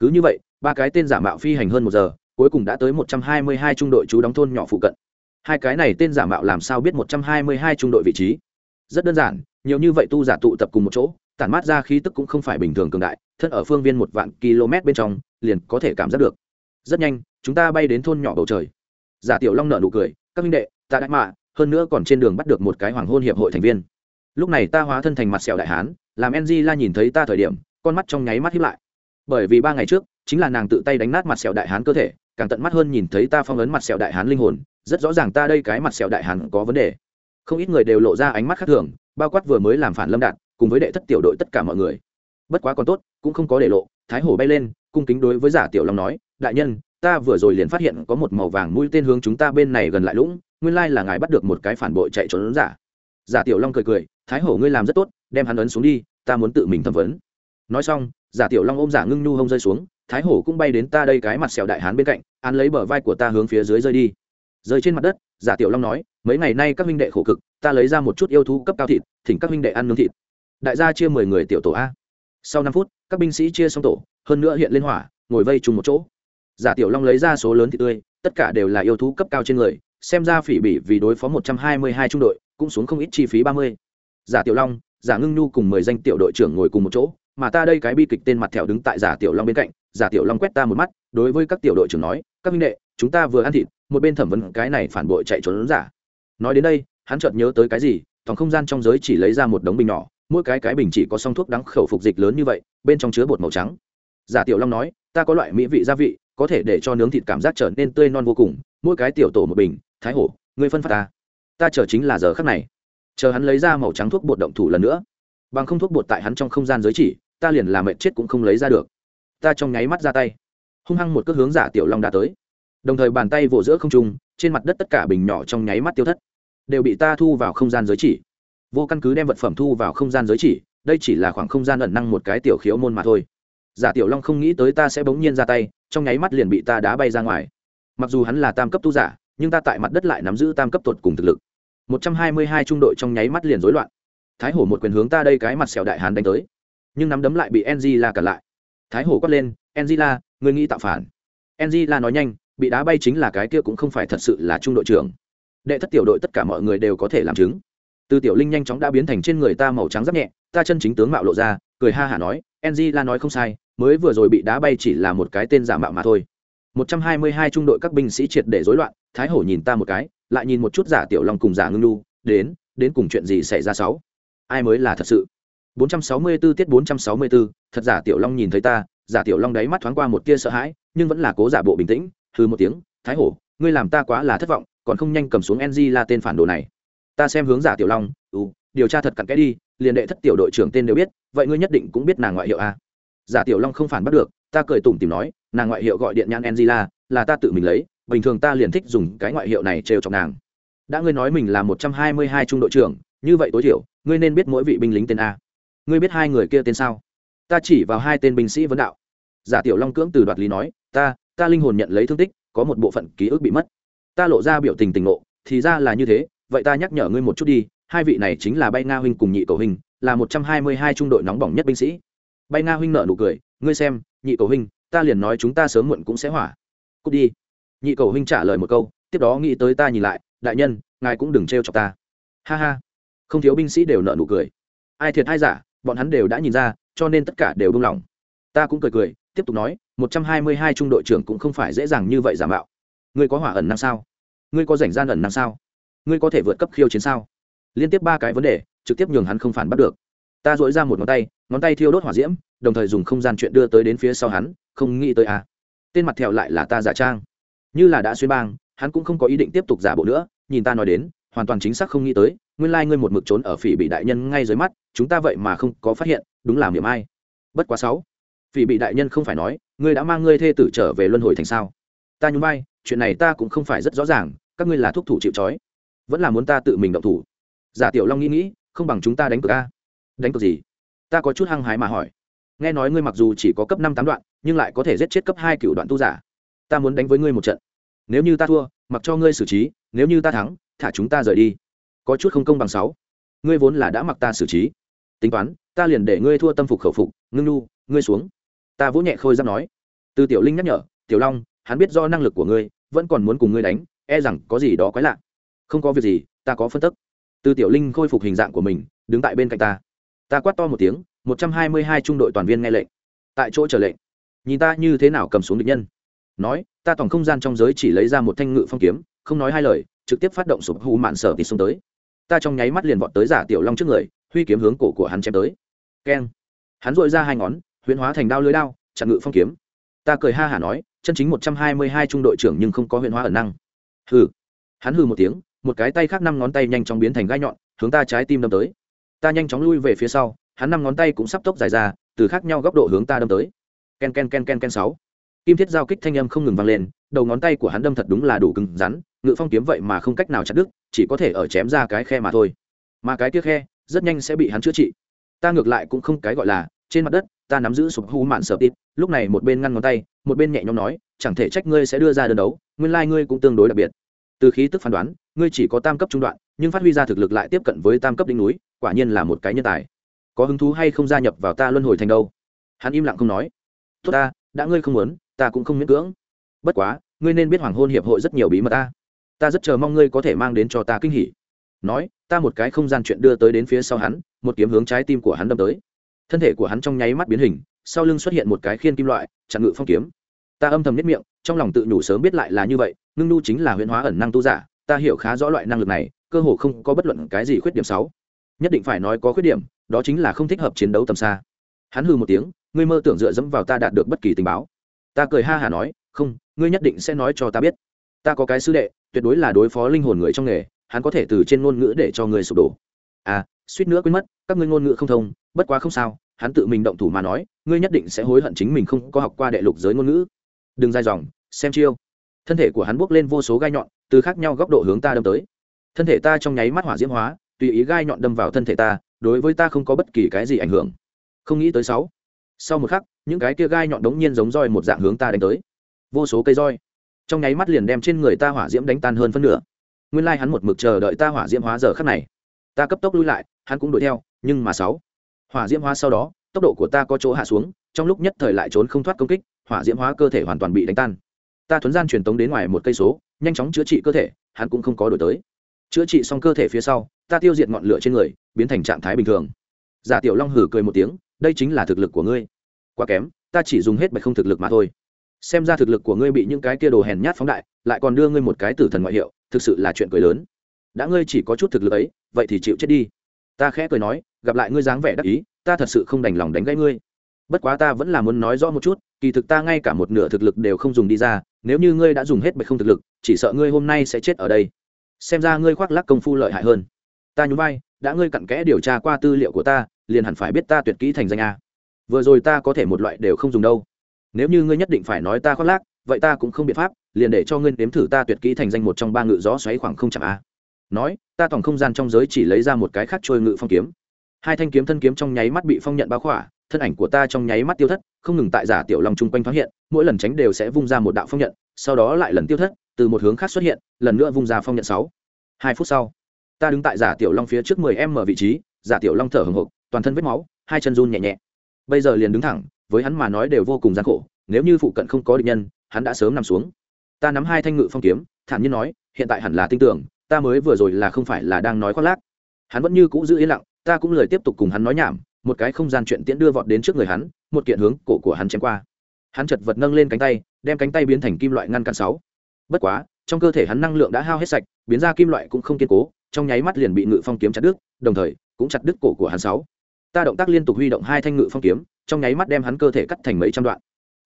Cứ như vậy, ba cái tên giả mạo phi hành hơn một giờ, cuối cùng đã tới một trăm hai mươi hai trung đội chú đóng thôn nhỏ phụ cận. Hai cái này tên giả mạo làm sao biết một trăm hai mươi hai trung đội vị trí? Rất đơn giản nhiều như vậy tu giả tụ tập cùng một chỗ, tản mát ra khí tức cũng không phải bình thường cường đại, thân ở phương viên một vạn km bên trong, liền có thể cảm giác được. Rất nhanh, chúng ta bay đến thôn nhỏ bầu trời. Giả tiểu long nợ nụ cười, các minh đệ, ta đã mạ, hơn nữa còn trên đường bắt được một cái hoàng hôn hiệp hội thành viên. Lúc này ta hóa thân thành mặt sẹo đại hán, làm ng la nhìn thấy ta thời điểm, con mắt trong nháy mắt hiếp lại. Bởi vì ba ngày trước, chính là nàng tự tay đánh nát mặt sẹo đại hán cơ thể, càng tận mắt hơn nhìn thấy ta phong ấn mặt sẹo đại hán linh hồn, rất rõ ràng ta đây cái mặt sẹo đại hán có vấn đề. Không ít người đều lộ ra ánh mắt khác thường bao quát vừa mới làm phản lâm đạt cùng với đệ thất tiểu đội tất cả mọi người. Bất quá còn tốt, cũng không có để lộ, thái hổ bay lên, cung kính đối với giả tiểu long nói, đại nhân, ta vừa rồi liền phát hiện có một màu vàng mũi tên hướng chúng ta bên này gần lại lũng, nguyên lai là ngài bắt được một cái phản bội chạy trốn giả. Giả tiểu long cười cười, thái hổ ngươi làm rất tốt, đem hắn ấn xuống đi, ta muốn tự mình thẩm vấn. Nói xong, giả tiểu long ôm giả ngưng nhu hông rơi xuống, thái hổ cũng bay đến ta đây cái mặt sẹo đại hán bên cạnh, án lấy bờ vai của ta hướng phía dưới rơi đi rơi trên mặt đất, giả tiểu long nói, mấy ngày nay các huynh đệ khổ cực, ta lấy ra một chút yêu thú cấp cao thịt, thỉnh các huynh đệ ăn nướng thịt. Đại gia chia mười người tiểu tổ a. Sau năm phút, các binh sĩ chia xong tổ, hơn nữa hiện lên hỏa, ngồi vây chung một chỗ. Giả tiểu long lấy ra số lớn thịt tươi, tất cả đều là yêu thú cấp cao trên người, xem ra phỉ bỉ vì đối phó một trăm hai mươi hai trung đội, cũng xuống không ít chi phí ba mươi. Giả tiểu long, giả ngưng nhu cùng mười danh tiểu đội trưởng ngồi cùng một chỗ, mà ta đây cái bi kịch tên mặt thẹo đứng tại giả tiểu long bên cạnh, giả tiểu long quét ta một mắt, đối với các tiểu đội trưởng nói, các minh đệ, chúng ta vừa ăn thịt một bên thẩm vấn cái này phản bội chạy trốn giả. Nói đến đây, hắn chợt nhớ tới cái gì thòng không gian trong giới chỉ lấy ra một đống bình nhỏ, mỗi cái cái bình chỉ có song thuốc đắng khẩu phục dịch lớn như vậy, bên trong chứa bột màu trắng. Giả tiểu long nói, ta có loại mỹ vị gia vị, có thể để cho nướng thịt cảm giác trở nên tươi non vô cùng, mỗi cái tiểu tổ một bình, thái hổ, ngươi phân phát ta. Ta chờ chính là giờ khắc này. Chờ hắn lấy ra màu trắng thuốc bột động thủ lần nữa. Bằng không thuốc bột tại hắn trong không gian giới chỉ, ta liền làm mệt chết cũng không lấy ra được. Ta trong nháy mắt ra tay. Hung hăng một cước hướng giả tiểu long đã tới đồng thời bàn tay vỗ giữa không trung, trên mặt đất tất cả bình nhỏ trong nháy mắt tiêu thất, đều bị ta thu vào không gian giới chỉ. Vô căn cứ đem vật phẩm thu vào không gian giới chỉ, đây chỉ là khoảng không gian ẩn năng một cái tiểu khiếu môn mà thôi. Giả tiểu long không nghĩ tới ta sẽ bỗng nhiên ra tay, trong nháy mắt liền bị ta đá bay ra ngoài. Mặc dù hắn là tam cấp tu giả, nhưng ta tại mặt đất lại nắm giữ tam cấp tột cùng thực lực. Một trăm hai mươi hai trung đội trong nháy mắt liền rối loạn. Thái hổ một quyền hướng ta đây cái mặt sẹo đại hán đánh tới. Nhưng nắm đấm lại bị enzy la cản lại. Thái hổ quát lên enzy la người nghĩ tạo phản? Enzy la nói nhanh bị đá bay chính là cái kia cũng không phải thật sự là trung đội trưởng. Đệ thất tiểu đội tất cả mọi người đều có thể làm chứng. Từ tiểu linh nhanh chóng đã biến thành trên người ta màu trắng rất nhẹ ta chân chính tướng mạo lộ ra cười ha hả nói enzy la nói không sai mới vừa rồi bị đá bay chỉ là một cái tên giả mạo mà thôi. 122 trung đội các binh sĩ triệt để rối loạn thái hổ nhìn ta một cái lại nhìn một chút giả tiểu long cùng giả ngưng lu đến đến cùng chuyện gì xảy ra sáu? Ai mới là thật sự? 464 tiết 464, thật giả tiểu long nhìn thấy ta giả tiểu long đáy mắt thoáng qua một tia sợ hãi nhưng vẫn là cố giả bộ bình tĩnh hừ một tiếng, thái hổ, ngươi làm ta quá là thất vọng, còn không nhanh cầm xuống ng là tên phản đồ này. Ta xem hướng giả tiểu long ừ điều tra thật cặn kẽ đi, liền đệ thất tiểu đội trưởng tên đều biết, vậy ngươi nhất định cũng biết nàng ngoại hiệu a. Giả tiểu long không phản bắt được, ta cười tủm tìm nói, nàng ngoại hiệu gọi điện nhãn angela là ta tự mình lấy, bình thường ta liền thích dùng cái ngoại hiệu này trêu chọc nàng. Đã ngươi nói mình là một trăm hai mươi hai trung đội trưởng, như vậy tối thiểu, ngươi nên biết mỗi vị binh lính tên a. Ngươi biết hai người kia tên sao? Ta chỉ vào hai tên binh sĩ vấn đạo. Giả tiểu long cưỡng từ đoạt lý nói, ta ta linh hồn nhận lấy thương tích, có một bộ phận ký ức bị mất. Ta lộ ra biểu tình tình ngộ, thì ra là như thế, vậy ta nhắc nhở ngươi một chút đi, hai vị này chính là bay nga huynh cùng nhị cầu huynh, là một trăm hai mươi hai trung đội nóng bỏng nhất binh sĩ. Bay nga huynh nợ nụ cười, ngươi xem, nhị cầu huynh, ta liền nói chúng ta sớm muộn cũng sẽ hỏa. Cút đi. Nhị cầu huynh trả lời một câu, tiếp đó nghĩ tới ta nhìn lại, đại nhân, ngài cũng đừng trêu chọc ta. Ha ha. Không thiếu binh sĩ đều nợ nụ cười. Ai thiệt ai giả, bọn hắn đều đã nhìn ra, cho nên tất cả đều đông lòng ta cũng cười cười tiếp tục nói, một trăm hai mươi hai trung đội trưởng cũng không phải dễ dàng như vậy giả mạo. Ngươi có hỏa ẩn năng sao? Ngươi có rảnh gian ẩn năng sao? Ngươi có thể vượt cấp khiêu chiến sao? Liên tiếp ba cái vấn đề, trực tiếp nhường hắn không phản bắt được. Ta dội ra một ngón tay ngón tay thiêu đốt hỏa diễm, đồng thời dùng không gian chuyện đưa tới đến phía sau hắn, không nghĩ tới à. tên mặt thẹo lại là ta giả trang. Như là đã xuyên bang, hắn cũng không có ý định tiếp tục giả bộ nữa, nhìn ta nói đến, hoàn toàn chính xác không nghĩ tới, nguyên lai ngươi một mực trốn ở phỉ bị đại nhân ngay dưới mắt, chúng ta vậy mà không có phát hiện, đúng là miệng ai. Bất quá sáu phỉ bị đại nhân không phải nói, ngươi đã mang ngươi thê tử trở về luân hồi thành sao? Ta nhún vai, chuyện này ta cũng không phải rất rõ ràng, các ngươi là thúc thủ chịu trói, vẫn là muốn ta tự mình động thủ. Giả tiểu long nghĩ nghĩ, không bằng chúng ta đánh cược a. Đánh cược gì? Ta có chút hăng hái mà hỏi. Nghe nói ngươi mặc dù chỉ có cấp năm tám đoạn, nhưng lại có thể giết chết cấp hai cựu đoạn tu giả. Ta muốn đánh với ngươi một trận. Nếu như ta thua, mặc cho ngươi xử trí, nếu như ta thắng, thả chúng ta rời đi. Có chút không công bằng sáu. Ngươi vốn là đã mặc ta xử trí. Tính toán, ta liền để ngươi thua tâm phục khẩu phục, ngưng nu, ngươi xuống ta vỗ nhẹ khôi giáp nói. Từ tiểu linh nhắc nhở, tiểu long, hắn biết do năng lực của ngươi, vẫn còn muốn cùng ngươi đánh e rằng có gì đó quái lạ. Không có việc gì, ta có phân tức. Từ tiểu linh khôi phục hình dạng của mình, đứng tại bên cạnh ta. Ta quát to một tiếng, một trăm hai mươi hai trung đội toàn viên nghe lệnh. Tại chỗ chờ lệnh. Nhìn ta như thế nào cầm xuống địch nhân. Nói, ta tổng không gian trong giới chỉ lấy ra một thanh ngự phong kiếm, không nói hai lời, trực tiếp phát động sụp hù mạn sở thì xông tới. Ta trong nháy mắt liền vọt tới giả tiểu long trước người, huy kiếm hướng cổ của hắn chém tới. Keng. Hắn dội ra hai ngón huyễn hóa thành đao lưới đao, chặn ngự phong kiếm. Ta cười ha hả nói, chân chính một trăm hai mươi hai trung đội trưởng nhưng không có huyễn hóa ẩn năng. Hừ. Hắn hừ một tiếng, một cái tay khác năm ngón tay nhanh chóng biến thành gai nhọn, hướng ta trái tim đâm tới. Ta nhanh chóng lui về phía sau, hắn năm ngón tay cũng sắp tốc dài ra, từ khác nhau góc độ hướng ta đâm tới. Ken ken ken ken ken sáu. Kim thiết giao kích thanh âm không ngừng vang lên, đầu ngón tay của hắn đâm thật đúng là đủ cứng rắn, ngự phong kiếm vậy mà không cách nào chặt đứt, chỉ có thể ở chém ra cái khe mà thôi. Mà cái kia khe, rất nhanh sẽ bị hắn chữa trị. Ta ngược lại cũng không cái gọi là, trên mặt đất ta nắm giữ sụp hú mạn sợ tít. Lúc này một bên ngăn ngón tay, một bên nhẹ nhõm nói, chẳng thể trách ngươi sẽ đưa ra đơn đấu, nguyên lai ngươi cũng tương đối đặc biệt. Từ khí tức phán đoán, ngươi chỉ có tam cấp trung đoạn, nhưng phát huy ra thực lực lại tiếp cận với tam cấp đỉnh núi, quả nhiên là một cái nhân tài. Có hứng thú hay không gia nhập vào ta luân hồi thành đâu? Hắn im lặng không nói. Tốt ta, đã ngươi không muốn, ta cũng không miễn cưỡng. Bất quá, ngươi nên biết hoàng hôn hiệp hội rất nhiều bí mật ta. Ta rất chờ mong ngươi có thể mang đến cho ta kinh hỉ. Nói, ta một cái không gian chuyện đưa tới đến phía sau hắn, một kiếm hướng trái tim của hắn đâm tới thân thể của hắn trong nháy mắt biến hình, sau lưng xuất hiện một cái khiên kim loại, chặn ngự phong kiếm. Ta âm thầm nhất miệng, trong lòng tự nhủ sớm biết lại là như vậy, ngưng nu chính là huyễn hóa ẩn năng tu giả, ta hiểu khá rõ loại năng lực này, cơ hồ không có bất luận cái gì khuyết điểm sáu nhất định phải nói có khuyết điểm, đó chính là không thích hợp chiến đấu tầm xa. Hắn hư một tiếng, ngươi mơ tưởng dựa dẫm vào ta đạt được bất kỳ tình báo. Ta cười ha hả nói, không, ngươi nhất định sẽ nói cho ta biết. Ta có cái sư đệ, tuyệt đối là đối phó linh hồn người trong nghề, hắn có thể từ trên ngôn ngữ để cho người sụp đổ. À suýt nữa quên mất, các ngươi ngôn ngữ không thông, bất quá không sao, hắn tự mình động thủ mà nói, ngươi nhất định sẽ hối hận chính mình không có học qua đệ lục giới ngôn ngữ. Đừng dài dòng, xem chiêu. Thân thể của hắn buốc lên vô số gai nhọn, từ khác nhau góc độ hướng ta đâm tới. Thân thể ta trong nháy mắt hỏa diễm hóa, tùy ý gai nhọn đâm vào thân thể ta, đối với ta không có bất kỳ cái gì ảnh hưởng. Không nghĩ tới sáu. Sau một khắc, những cái kia gai nhọn đống nhiên giống roi một dạng hướng ta đánh tới. Vô số cây roi. Trong nháy mắt liền đem trên người ta hỏa diễm đánh tan hơn phân nửa. Nguyên lai hắn một mực chờ đợi ta hỏa diễm hóa giờ khắc này. Ta cấp tốc lui lại hắn cũng đuổi theo, nhưng mà sáu, hỏa diễm hóa sau đó, tốc độ của ta có chỗ hạ xuống, trong lúc nhất thời lại trốn không thoát công kích, hỏa diễm hóa cơ thể hoàn toàn bị đánh tan. Ta thuấn gian truyền tống đến ngoài một cây số, nhanh chóng chữa trị cơ thể, hắn cũng không có đổi tới. Chữa trị xong cơ thể phía sau, ta tiêu diệt ngọn lửa trên người, biến thành trạng thái bình thường. Giả tiểu long hử cười một tiếng, đây chính là thực lực của ngươi. Quá kém, ta chỉ dùng hết bạch không thực lực mà thôi. Xem ra thực lực của ngươi bị những cái kia đồ hèn nhát phóng đại, lại còn đưa ngươi một cái tử thần ngoại hiệu, thực sự là chuyện cười lớn. Đã ngươi chỉ có chút thực lực ấy, vậy thì chịu chết đi ta khẽ cười nói, gặp lại ngươi dáng vẻ đắc ý, ta thật sự không đành lòng đánh gãy ngươi. Bất quá ta vẫn là muốn nói rõ một chút, kỳ thực ta ngay cả một nửa thực lực đều không dùng đi ra, nếu như ngươi đã dùng hết bạch không thực lực, chỉ sợ ngươi hôm nay sẽ chết ở đây. Xem ra ngươi khoác lắc công phu lợi hại hơn. Ta nhún vai, đã ngươi cặn kẽ điều tra qua tư liệu của ta, liền hẳn phải biết ta tuyệt kỹ thành danh a. Vừa rồi ta có thể một loại đều không dùng đâu. Nếu như ngươi nhất định phải nói ta khoác lác, vậy ta cũng không biện pháp, liền để cho ngươi nếm thử ta tuyệt kỹ thành danh một trong ba ngự gió xoáy khoảng không chẳng a nói, ta toàn không gian trong giới chỉ lấy ra một cái khác trôi ngự phong kiếm. Hai thanh kiếm thân kiếm trong nháy mắt bị phong nhận bao khỏa, thân ảnh của ta trong nháy mắt tiêu thất, không ngừng tại giả tiểu long chung quanh thoáng hiện, mỗi lần tránh đều sẽ vung ra một đạo phong nhận, sau đó lại lần tiêu thất, từ một hướng khác xuất hiện, lần nữa vung ra phong nhận sáu. Hai phút sau, ta đứng tại giả tiểu long phía trước mười em mở vị trí, giả tiểu long thở hồng hộc, toàn thân vết máu, hai chân run nhẹ nhẹ. Bây giờ liền đứng thẳng, với hắn mà nói đều vô cùng gian khổ, nếu như phụ cận không có địch nhân, hắn đã sớm nằm xuống. Ta nắm hai thanh ngự phong kiếm, thản nhiên nói, hiện tại hẳn là tin tưởng ta mới vừa rồi là không phải là đang nói khoác lác. Hắn vẫn như cũ giữ yên lặng, ta cũng lời tiếp tục cùng hắn nói nhảm, một cái không gian chuyện tiễn đưa vọt đến trước người hắn, một kiện hướng cổ của hắn chém qua. Hắn chật vật nâng lên cánh tay, đem cánh tay biến thành kim loại ngăn cản sáu. Bất quá, trong cơ thể hắn năng lượng đã hao hết sạch, biến ra kim loại cũng không kiên cố, trong nháy mắt liền bị ngự phong kiếm chặt đứt, đồng thời, cũng chặt đứt cổ của hắn sáu. Ta động tác liên tục huy động hai thanh ngự phong kiếm, trong nháy mắt đem hắn cơ thể cắt thành mấy trăm đoạn.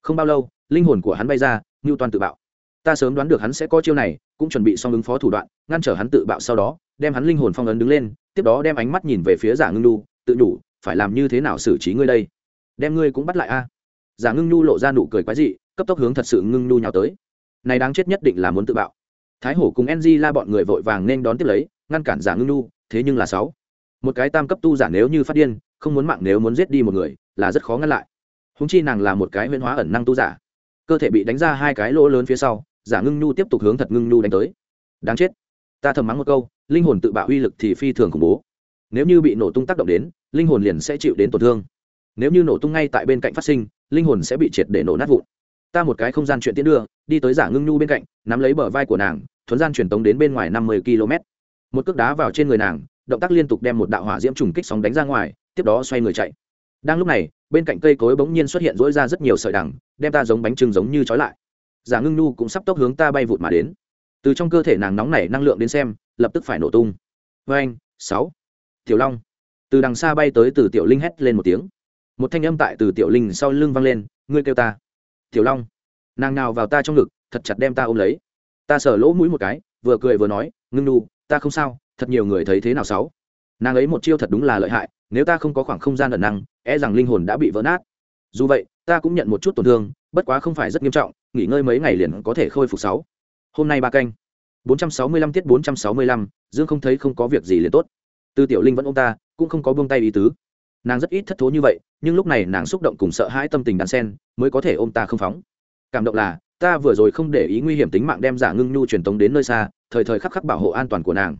Không bao lâu, linh hồn của hắn bay ra như toàn tự bạo ta sớm đoán được hắn sẽ có chiêu này, cũng chuẩn bị xong ứng phó thủ đoạn, ngăn trở hắn tự bạo sau đó, đem hắn linh hồn phong ấn đứng lên, tiếp đó đem ánh mắt nhìn về phía giả ngưng nu tự nhủ, phải làm như thế nào xử trí ngươi đây? Đem ngươi cũng bắt lại a. Giả ngưng nu lộ ra nụ cười quái dị, cấp tốc hướng thật sự ngưng nu nhào tới. Này đáng chết nhất định là muốn tự bạo. Thái hổ cùng ng la bọn người vội vàng nên đón tiếp lấy, ngăn cản giả ngưng nu thế nhưng là sáu. Một cái tam cấp tu giả nếu như phát điên, không muốn mạng nếu muốn giết đi một người, là rất khó ngăn lại. Húng chi nàng là một cái huyễn hóa ẩn năng tu giả. Cơ thể bị đánh ra hai cái lỗ lớn phía sau giả ngưng nhu tiếp tục hướng thật ngưng nhu đánh tới. Đáng chết. Ta thầm mắng một câu, linh hồn tự bạo uy lực thì phi thường khủng bố. Nếu như bị nổ tung tác động đến, linh hồn liền sẽ chịu đến tổn thương. Nếu như nổ tung ngay tại bên cạnh phát sinh, linh hồn sẽ bị triệt để nổ nát vụn. Ta một cái không gian chuyện tiến đưa, đi tới giả ngưng nhu bên cạnh, nắm lấy bờ vai của nàng, thuấn gian truyền tống đến bên ngoài năm mươi km. Một cước đá vào trên người nàng, động tác liên tục đem một đạo hỏa diễm trùng kích sóng đánh ra ngoài, tiếp đó xoay người chạy. Đang lúc này, bên cạnh cây cối bỗng nhiên xuất hiện rỗi ra rất nhiều sợi đằng, đem ta giống bánh trưng giống như trói lại giả ngưng nhu cũng sắp tốc hướng ta bay vụt mà đến. Từ trong cơ thể nàng nóng nảy năng lượng đến xem, lập tức phải nổ tung. Vê anh, sáu. Tiểu long. Từ đằng xa bay tới từ tiểu linh hét lên một tiếng. Một thanh âm tại từ tiểu linh sau lưng vang lên, ngươi kêu ta. Tiểu long. Nàng nào vào ta trong ngực, thật chặt đem ta ôm lấy. Ta sờ lỗ mũi một cái, vừa cười vừa nói, ngưng nhu ta không sao, thật nhiều người thấy thế nào sáu? Nàng ấy một chiêu thật đúng là lợi hại, nếu ta không có khoảng không gian ẩn năng e rằng linh hồn đã bị vỡ nát. Dù vậy, ta cũng nhận một chút tổn thương, bất quá không phải rất nghiêm trọng nghỉ ngơi mấy ngày liền có thể khôi phục sáu. Hôm nay ba canh. bốn trăm sáu mươi lăm tiết bốn trăm sáu mươi lăm, dương không thấy không có việc gì liền tốt. Tư tiểu linh vẫn ôm ta, cũng không có buông tay ý tứ. Nàng rất ít thất thố như vậy, nhưng lúc này nàng xúc động cùng sợ hãi tâm tình đàn sen mới có thể ôm ta không phóng. Cảm động là, ta vừa rồi không để ý nguy hiểm tính mạng đem giả ngưng nhu truyền tống đến nơi xa, thời thời khắc khắc bảo hộ an toàn của nàng.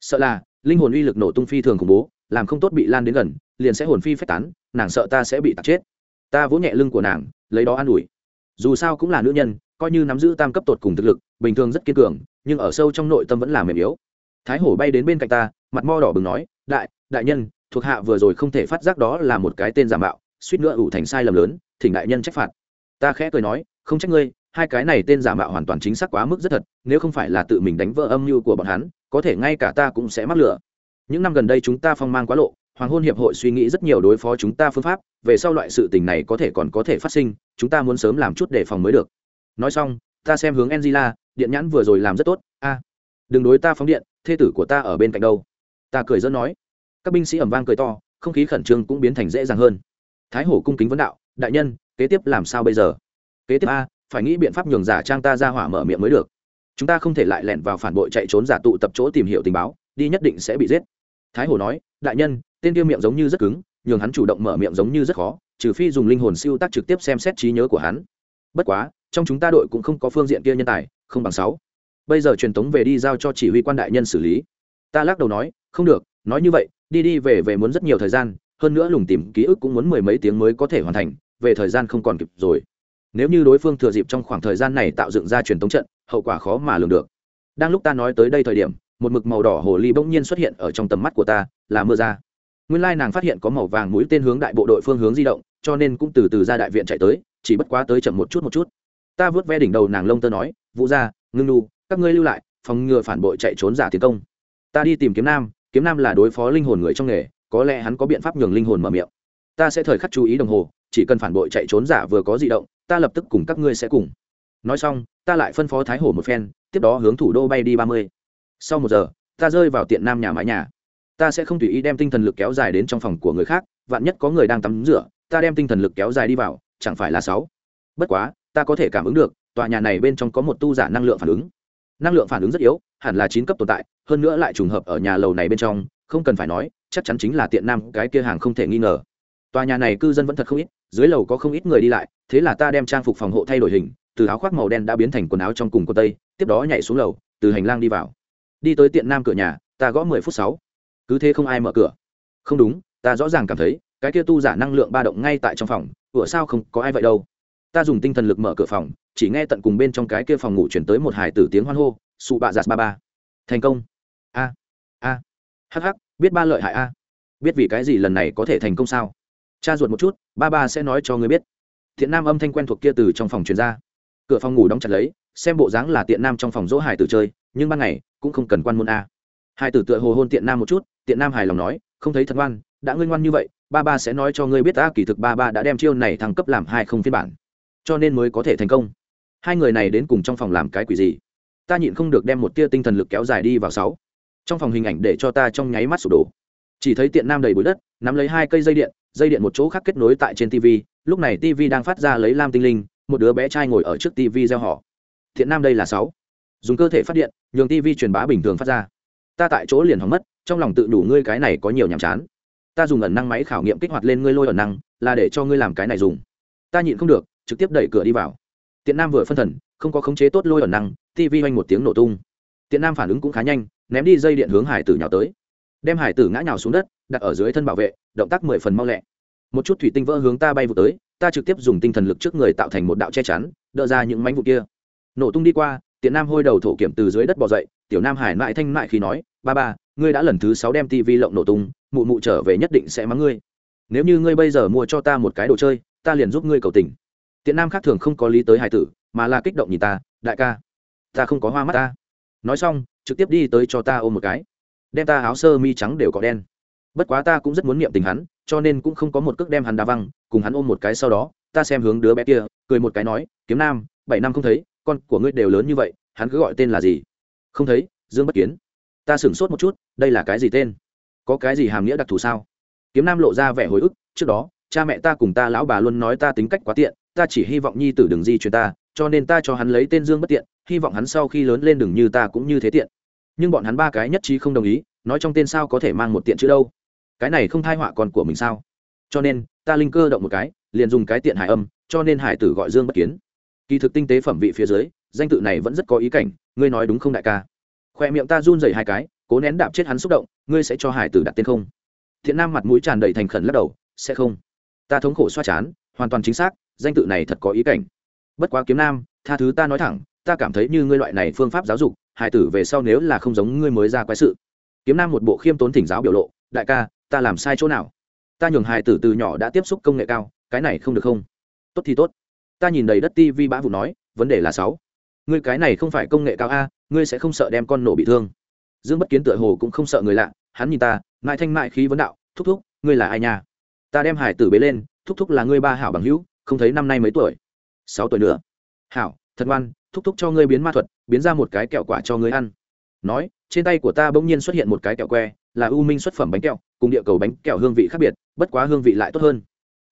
Sợ là, linh hồn uy lực nổ tung phi thường khủng bố, làm không tốt bị lan đến gần, liền sẽ hồn phi phách tán, nàng sợ ta sẽ bị tạt chết. Ta vỗ nhẹ lưng của nàng, lấy đó an ủi dù sao cũng là nữ nhân, coi như nắm giữ tam cấp tột cùng thực lực, bình thường rất kiên cường, nhưng ở sâu trong nội tâm vẫn là mềm yếu. Thái hổ bay đến bên cạnh ta, mặt mo đỏ bừng nói, đại đại nhân, thuộc hạ vừa rồi không thể phát giác đó là một cái tên giả mạo, suýt nữa ủ thành sai lầm lớn, thỉnh đại nhân trách phạt. Ta khẽ cười nói, không trách ngươi, hai cái này tên giả mạo hoàn toàn chính xác quá mức rất thật, nếu không phải là tự mình đánh vỡ âm mưu của bọn hắn, có thể ngay cả ta cũng sẽ mắc lửa. Những năm gần đây chúng ta phong mang quá lộ hoàng hôn hiệp hội suy nghĩ rất nhiều đối phó chúng ta phương pháp, về sau loại sự tình này có thể còn có thể phát sinh, chúng ta muốn sớm làm chút đề phòng mới được. Nói xong, ta xem hướng angela, điện nhãn vừa rồi làm rất tốt, a. Đừng đối ta phóng điện, thê tử của ta ở bên cạnh đâu. Ta cười dẫn nói. Các binh sĩ ẩm vang cười to, không khí khẩn trương cũng biến thành dễ dàng hơn. Thái hổ cung kính vấn đạo, đại nhân, kế tiếp làm sao bây giờ? Kế tiếp a, phải nghĩ biện pháp nhường giả trang ta ra hỏa mở miệng mới được. Chúng ta không thể lại lẻn vào phản bội chạy trốn giả tụ tập chỗ tìm hiểu tình báo, đi nhất định sẽ bị giết. Thái hổ nói, đại nhân tên kia miệng giống như rất cứng, nhường hắn chủ động mở miệng giống như rất khó, trừ phi dùng linh hồn siêu tác trực tiếp xem xét trí nhớ của hắn. Bất quá, trong chúng ta đội cũng không có phương diện kia nhân tài, không bằng sáu. Bây giờ truyền tống về đi giao cho chỉ huy quan đại nhân xử lý. Ta lắc đầu nói, không được, nói như vậy, đi đi về về muốn rất nhiều thời gian, hơn nữa lùng tìm ký ức cũng muốn mười mấy tiếng mới có thể hoàn thành, về thời gian không còn kịp rồi. Nếu như đối phương thừa dịp trong khoảng thời gian này tạo dựng ra truyền tống trận, hậu quả khó mà lường được. Đang lúc ta nói tới đây thời điểm, một mực màu đỏ hồ ly bỗng nhiên xuất hiện ở trong tầm mắt của ta, là mưa ra nguyên lai nàng phát hiện có màu vàng mũi tên hướng đại bộ đội phương hướng di động, cho nên cũng từ từ ra đại viện chạy tới, chỉ bất quá tới chậm một chút một chút. Ta vớt ve đỉnh đầu nàng lông tơ nói, vũ ra ngưng nu các ngươi lưu lại, phòng ngừa phản bội chạy trốn giả tiến công. Ta đi tìm kiếm nam kiếm nam là đối phó linh hồn người trong nghề, có lẽ hắn có biện pháp nhường linh hồn mở miệng. Ta sẽ thời khắc chú ý đồng hồ, chỉ cần phản bội chạy trốn giả vừa có di động, ta lập tức cùng các ngươi sẽ cùng. Nói xong, ta lại phân phó thái hổ một phen, tiếp đó hướng thủ đô bay đi ba mươi. Sau một giờ, ta rơi vào tiện nam nhà mái nhà ta sẽ không tùy ý đem tinh thần lực kéo dài đến trong phòng của người khác, vạn nhất có người đang tắm rửa, ta đem tinh thần lực kéo dài đi vào, chẳng phải là sáu? Bất quá, ta có thể cảm ứng được, tòa nhà này bên trong có một tu giả năng lượng phản ứng. Năng lượng phản ứng rất yếu, hẳn là chín cấp tồn tại, hơn nữa lại trùng hợp ở nhà lầu này bên trong, không cần phải nói, chắc chắn chính là tiện nam cái kia hàng không thể nghi ngờ. Tòa nhà này cư dân vẫn thật không ít, dưới lầu có không ít người đi lại, thế là ta đem trang phục phòng hộ thay đổi hình, từ áo khoác màu đen đã biến thành quần áo trong cùng quần tây, tiếp đó nhảy xuống lầu, từ hành lang đi vào. Đi tới tiện nam cửa nhà, ta gõ mười phút sáu cứ thế không ai mở cửa. Không đúng, ta rõ ràng cảm thấy, cái kia tu giả năng lượng ba động ngay tại trong phòng, ủa sao không có ai vậy đâu. Ta dùng tinh thần lực mở cửa phòng, chỉ nghe tận cùng bên trong cái kia phòng ngủ chuyển tới một hải tử tiếng hoan hô, sụ bạ giạt ba ba. Thành công. A a. Hh biết ba lợi hại a. Biết vì cái gì lần này có thể thành công sao? Cha ruột một chút, ba ba sẽ nói cho người biết. Thiện nam âm thanh quen thuộc kia từ trong phòng truyền ra. Cửa phòng ngủ đóng chặt lấy, xem bộ dáng là tiện nam trong phòng dỗ hải tử chơi, nhưng ban ngày cũng không cần quan môn a. Hải tử tựa hồ hôn tiện nam một chút tiện nam hài lòng nói, không thấy thật ngoan đã ngươi ngoan như vậy, ba ba sẽ nói cho ngươi biết ta kỳ thực ba ba đã đem chiêu này thăng cấp làm hai không phiên bản, cho nên mới có thể thành công. Hai người này đến cùng trong phòng làm cái quỷ gì? Ta nhịn không được đem một tia tinh thần lực kéo dài đi vào sáu. Trong phòng hình ảnh để cho ta trong nháy mắt sụp đổ. Chỉ thấy tiện nam đầy bụi đất, nắm lấy hai cây dây điện dây điện một chỗ khác kết nối tại trên tv lúc này tv đang phát ra lấy lam tinh linh, một đứa bé trai ngồi ở trước tv gieo họ. Thiện nam đây là sáu. Dùng cơ thể phát điện, nhường tv truyền bá bình thường phát ra. Ta tại chỗ liền hỏng mất trong lòng tự đủ ngươi cái này có nhiều nhàm chán. Ta dùng ẩn năng máy khảo nghiệm kích hoạt lên ngươi lôi ẩn năng, là để cho ngươi làm cái này dùng. Ta nhịn không được, trực tiếp đẩy cửa đi vào. Tiện nam vừa phân thần, không có khống chế tốt lôi ẩn năng tv oanh một tiếng nổ tung. Tiện nam phản ứng cũng khá nhanh, ném đi dây điện hướng hải tử nhào tới. Đem hải tử ngã nhào xuống đất, đặt ở dưới thân bảo vệ, động tác mười phần mau lẹ. Một chút thủy tinh vỡ hướng ta bay vụ tới, ta trực tiếp dùng tinh thần lực trước người tạo thành một đạo che chắn, đỡ ra những mánh vụ kia. Nổ tung đi qua, tiện nam hôi đầu thổ kiểm từ dưới đất bỏ dậy, tiểu nam hải mãi thanh mại khi nói, ba ba ngươi đã lần thứ sáu đem tv lộng nổ tung, mụ mụ trở về nhất định sẽ mắng ngươi. Nếu như ngươi bây giờ mua cho ta một cái đồ chơi, ta liền giúp ngươi cầu tình. Tiện nam khác thường không có lý tới hải tử, mà là kích động nhìn ta, đại ca, ta không có hoa mắt ta. Nói xong, trực tiếp đi tới cho ta ôm một cái. Đem ta áo sơ mi trắng đều có đen. Bất quá ta cũng rất muốn niệm tình hắn, cho nên cũng không có một cước đem hắn đá văng, cùng hắn ôm một cái sau đó, ta xem hướng đứa bé kia, cười một cái nói, kiếm nam, bảy năm không thấy, con của ngươi đều lớn như vậy, hắn cứ gọi tên là gì? Không thấy, dương bất kiến ta sửng sốt một chút, đây là cái gì tên? Có cái gì hàm nghĩa đặc thù sao? Kiếm nam lộ ra vẻ hồi ức, trước đó, cha mẹ ta cùng ta lão bà luôn nói ta tính cách quá tiện, ta chỉ hy vọng nhi tử đừng di chuyển ta, cho nên ta cho hắn lấy tên dương bất tiện, hy vọng hắn sau khi lớn lên đừng như ta cũng như thế tiện. Nhưng bọn hắn ba cái nhất trí không đồng ý, nói trong tên sao có thể mang một tiện chữ đâu? Cái này không thai họa còn của mình sao? Cho nên, ta linh cơ động một cái, liền dùng cái tiện hải âm, cho nên hải tử gọi dương bất kiến. Kỳ thực tinh tế phẩm vị phía dưới, danh tự này vẫn rất có ý cảnh, ngươi nói đúng không đại ca? Khoe miệng ta run dày hai cái, cố nén đạp chết hắn xúc động, ngươi sẽ cho hải tử đặt tên không? Thiện nam mặt mũi tràn đầy thành khẩn lắc đầu, sẽ không. Ta thống khổ xoa chán, hoàn toàn chính xác, danh tự này thật có ý cảnh. Bất quá kiếm nam, tha thứ ta nói thẳng, ta cảm thấy như ngươi loại này phương pháp giáo dục, hải tử về sau nếu là không giống ngươi mới ra quái sự. Kiếm nam một bộ khiêm tốn thỉnh giáo biểu lộ, đại ca, ta làm sai chỗ nào? Ta nhường hải tử từ nhỏ đã tiếp xúc công nghệ cao, cái này không được không? Tốt thì tốt. Ta nhìn đầy đất ti vi bã vụ nói, vấn đề là sáu ngươi cái này không phải công nghệ cao a, ngươi sẽ không sợ đem con nổ bị thương. Dương bất kiến tựa hồ cũng không sợ người lạ, hắn nhìn ta, mãi thanh mại khí vấn đạo, thúc thúc, ngươi là ai nha? Ta đem hải tử bế lên, thúc thúc là ngươi ba hảo bằng hữu, không thấy năm nay mấy tuổi? Sáu tuổi nữa. Hảo, thật ngoan, thúc thúc cho ngươi biến ma thuật, biến ra một cái kẹo quả cho ngươi ăn. Nói, trên tay của ta bỗng nhiên xuất hiện một cái kẹo que, là u minh xuất phẩm bánh kẹo, cùng địa cầu bánh kẹo hương vị khác biệt, bất quá hương vị lại tốt hơn.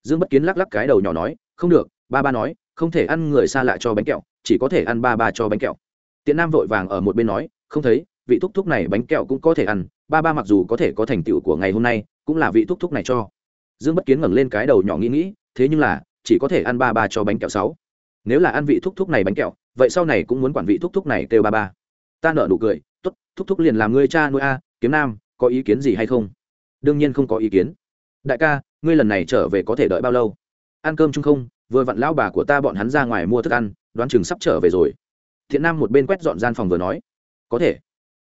Dương bất kiến lắc lắc cái đầu nhỏ nói, không được, ba ba nói, không thể ăn người xa lạ cho bánh kẹo chỉ có thể ăn ba ba cho bánh kẹo. Tiện nam vội vàng ở một bên nói, không thấy, vị thúc thúc này bánh kẹo cũng có thể ăn, ba ba mặc dù có thể có thành tựu của ngày hôm nay, cũng là vị thúc thúc này cho. Dương bất kiến ngẩng lên cái đầu nhỏ nghĩ nghĩ, thế nhưng là, chỉ có thể ăn ba ba cho bánh kẹo sáu. Nếu là ăn vị thúc thúc này bánh kẹo, vậy sau này cũng muốn quản vị thúc thúc này kêu ba ba. Ta nợ nụ cười t ố t thúc thúc liền làm ngươi cha nuôi a, kiếm nam, có ý kiến gì hay không? Đương nhiên không có ý kiến. Đại ca, ngươi lần này trở về có thể đợi bao lâu? Ăn cơm chung không, vừa vặn lão bà của ta bọn hắn ra ngoài mua thức ăn đoán chừng sắp trở về rồi. Thiện nam một bên quét dọn gian phòng vừa nói, có thể.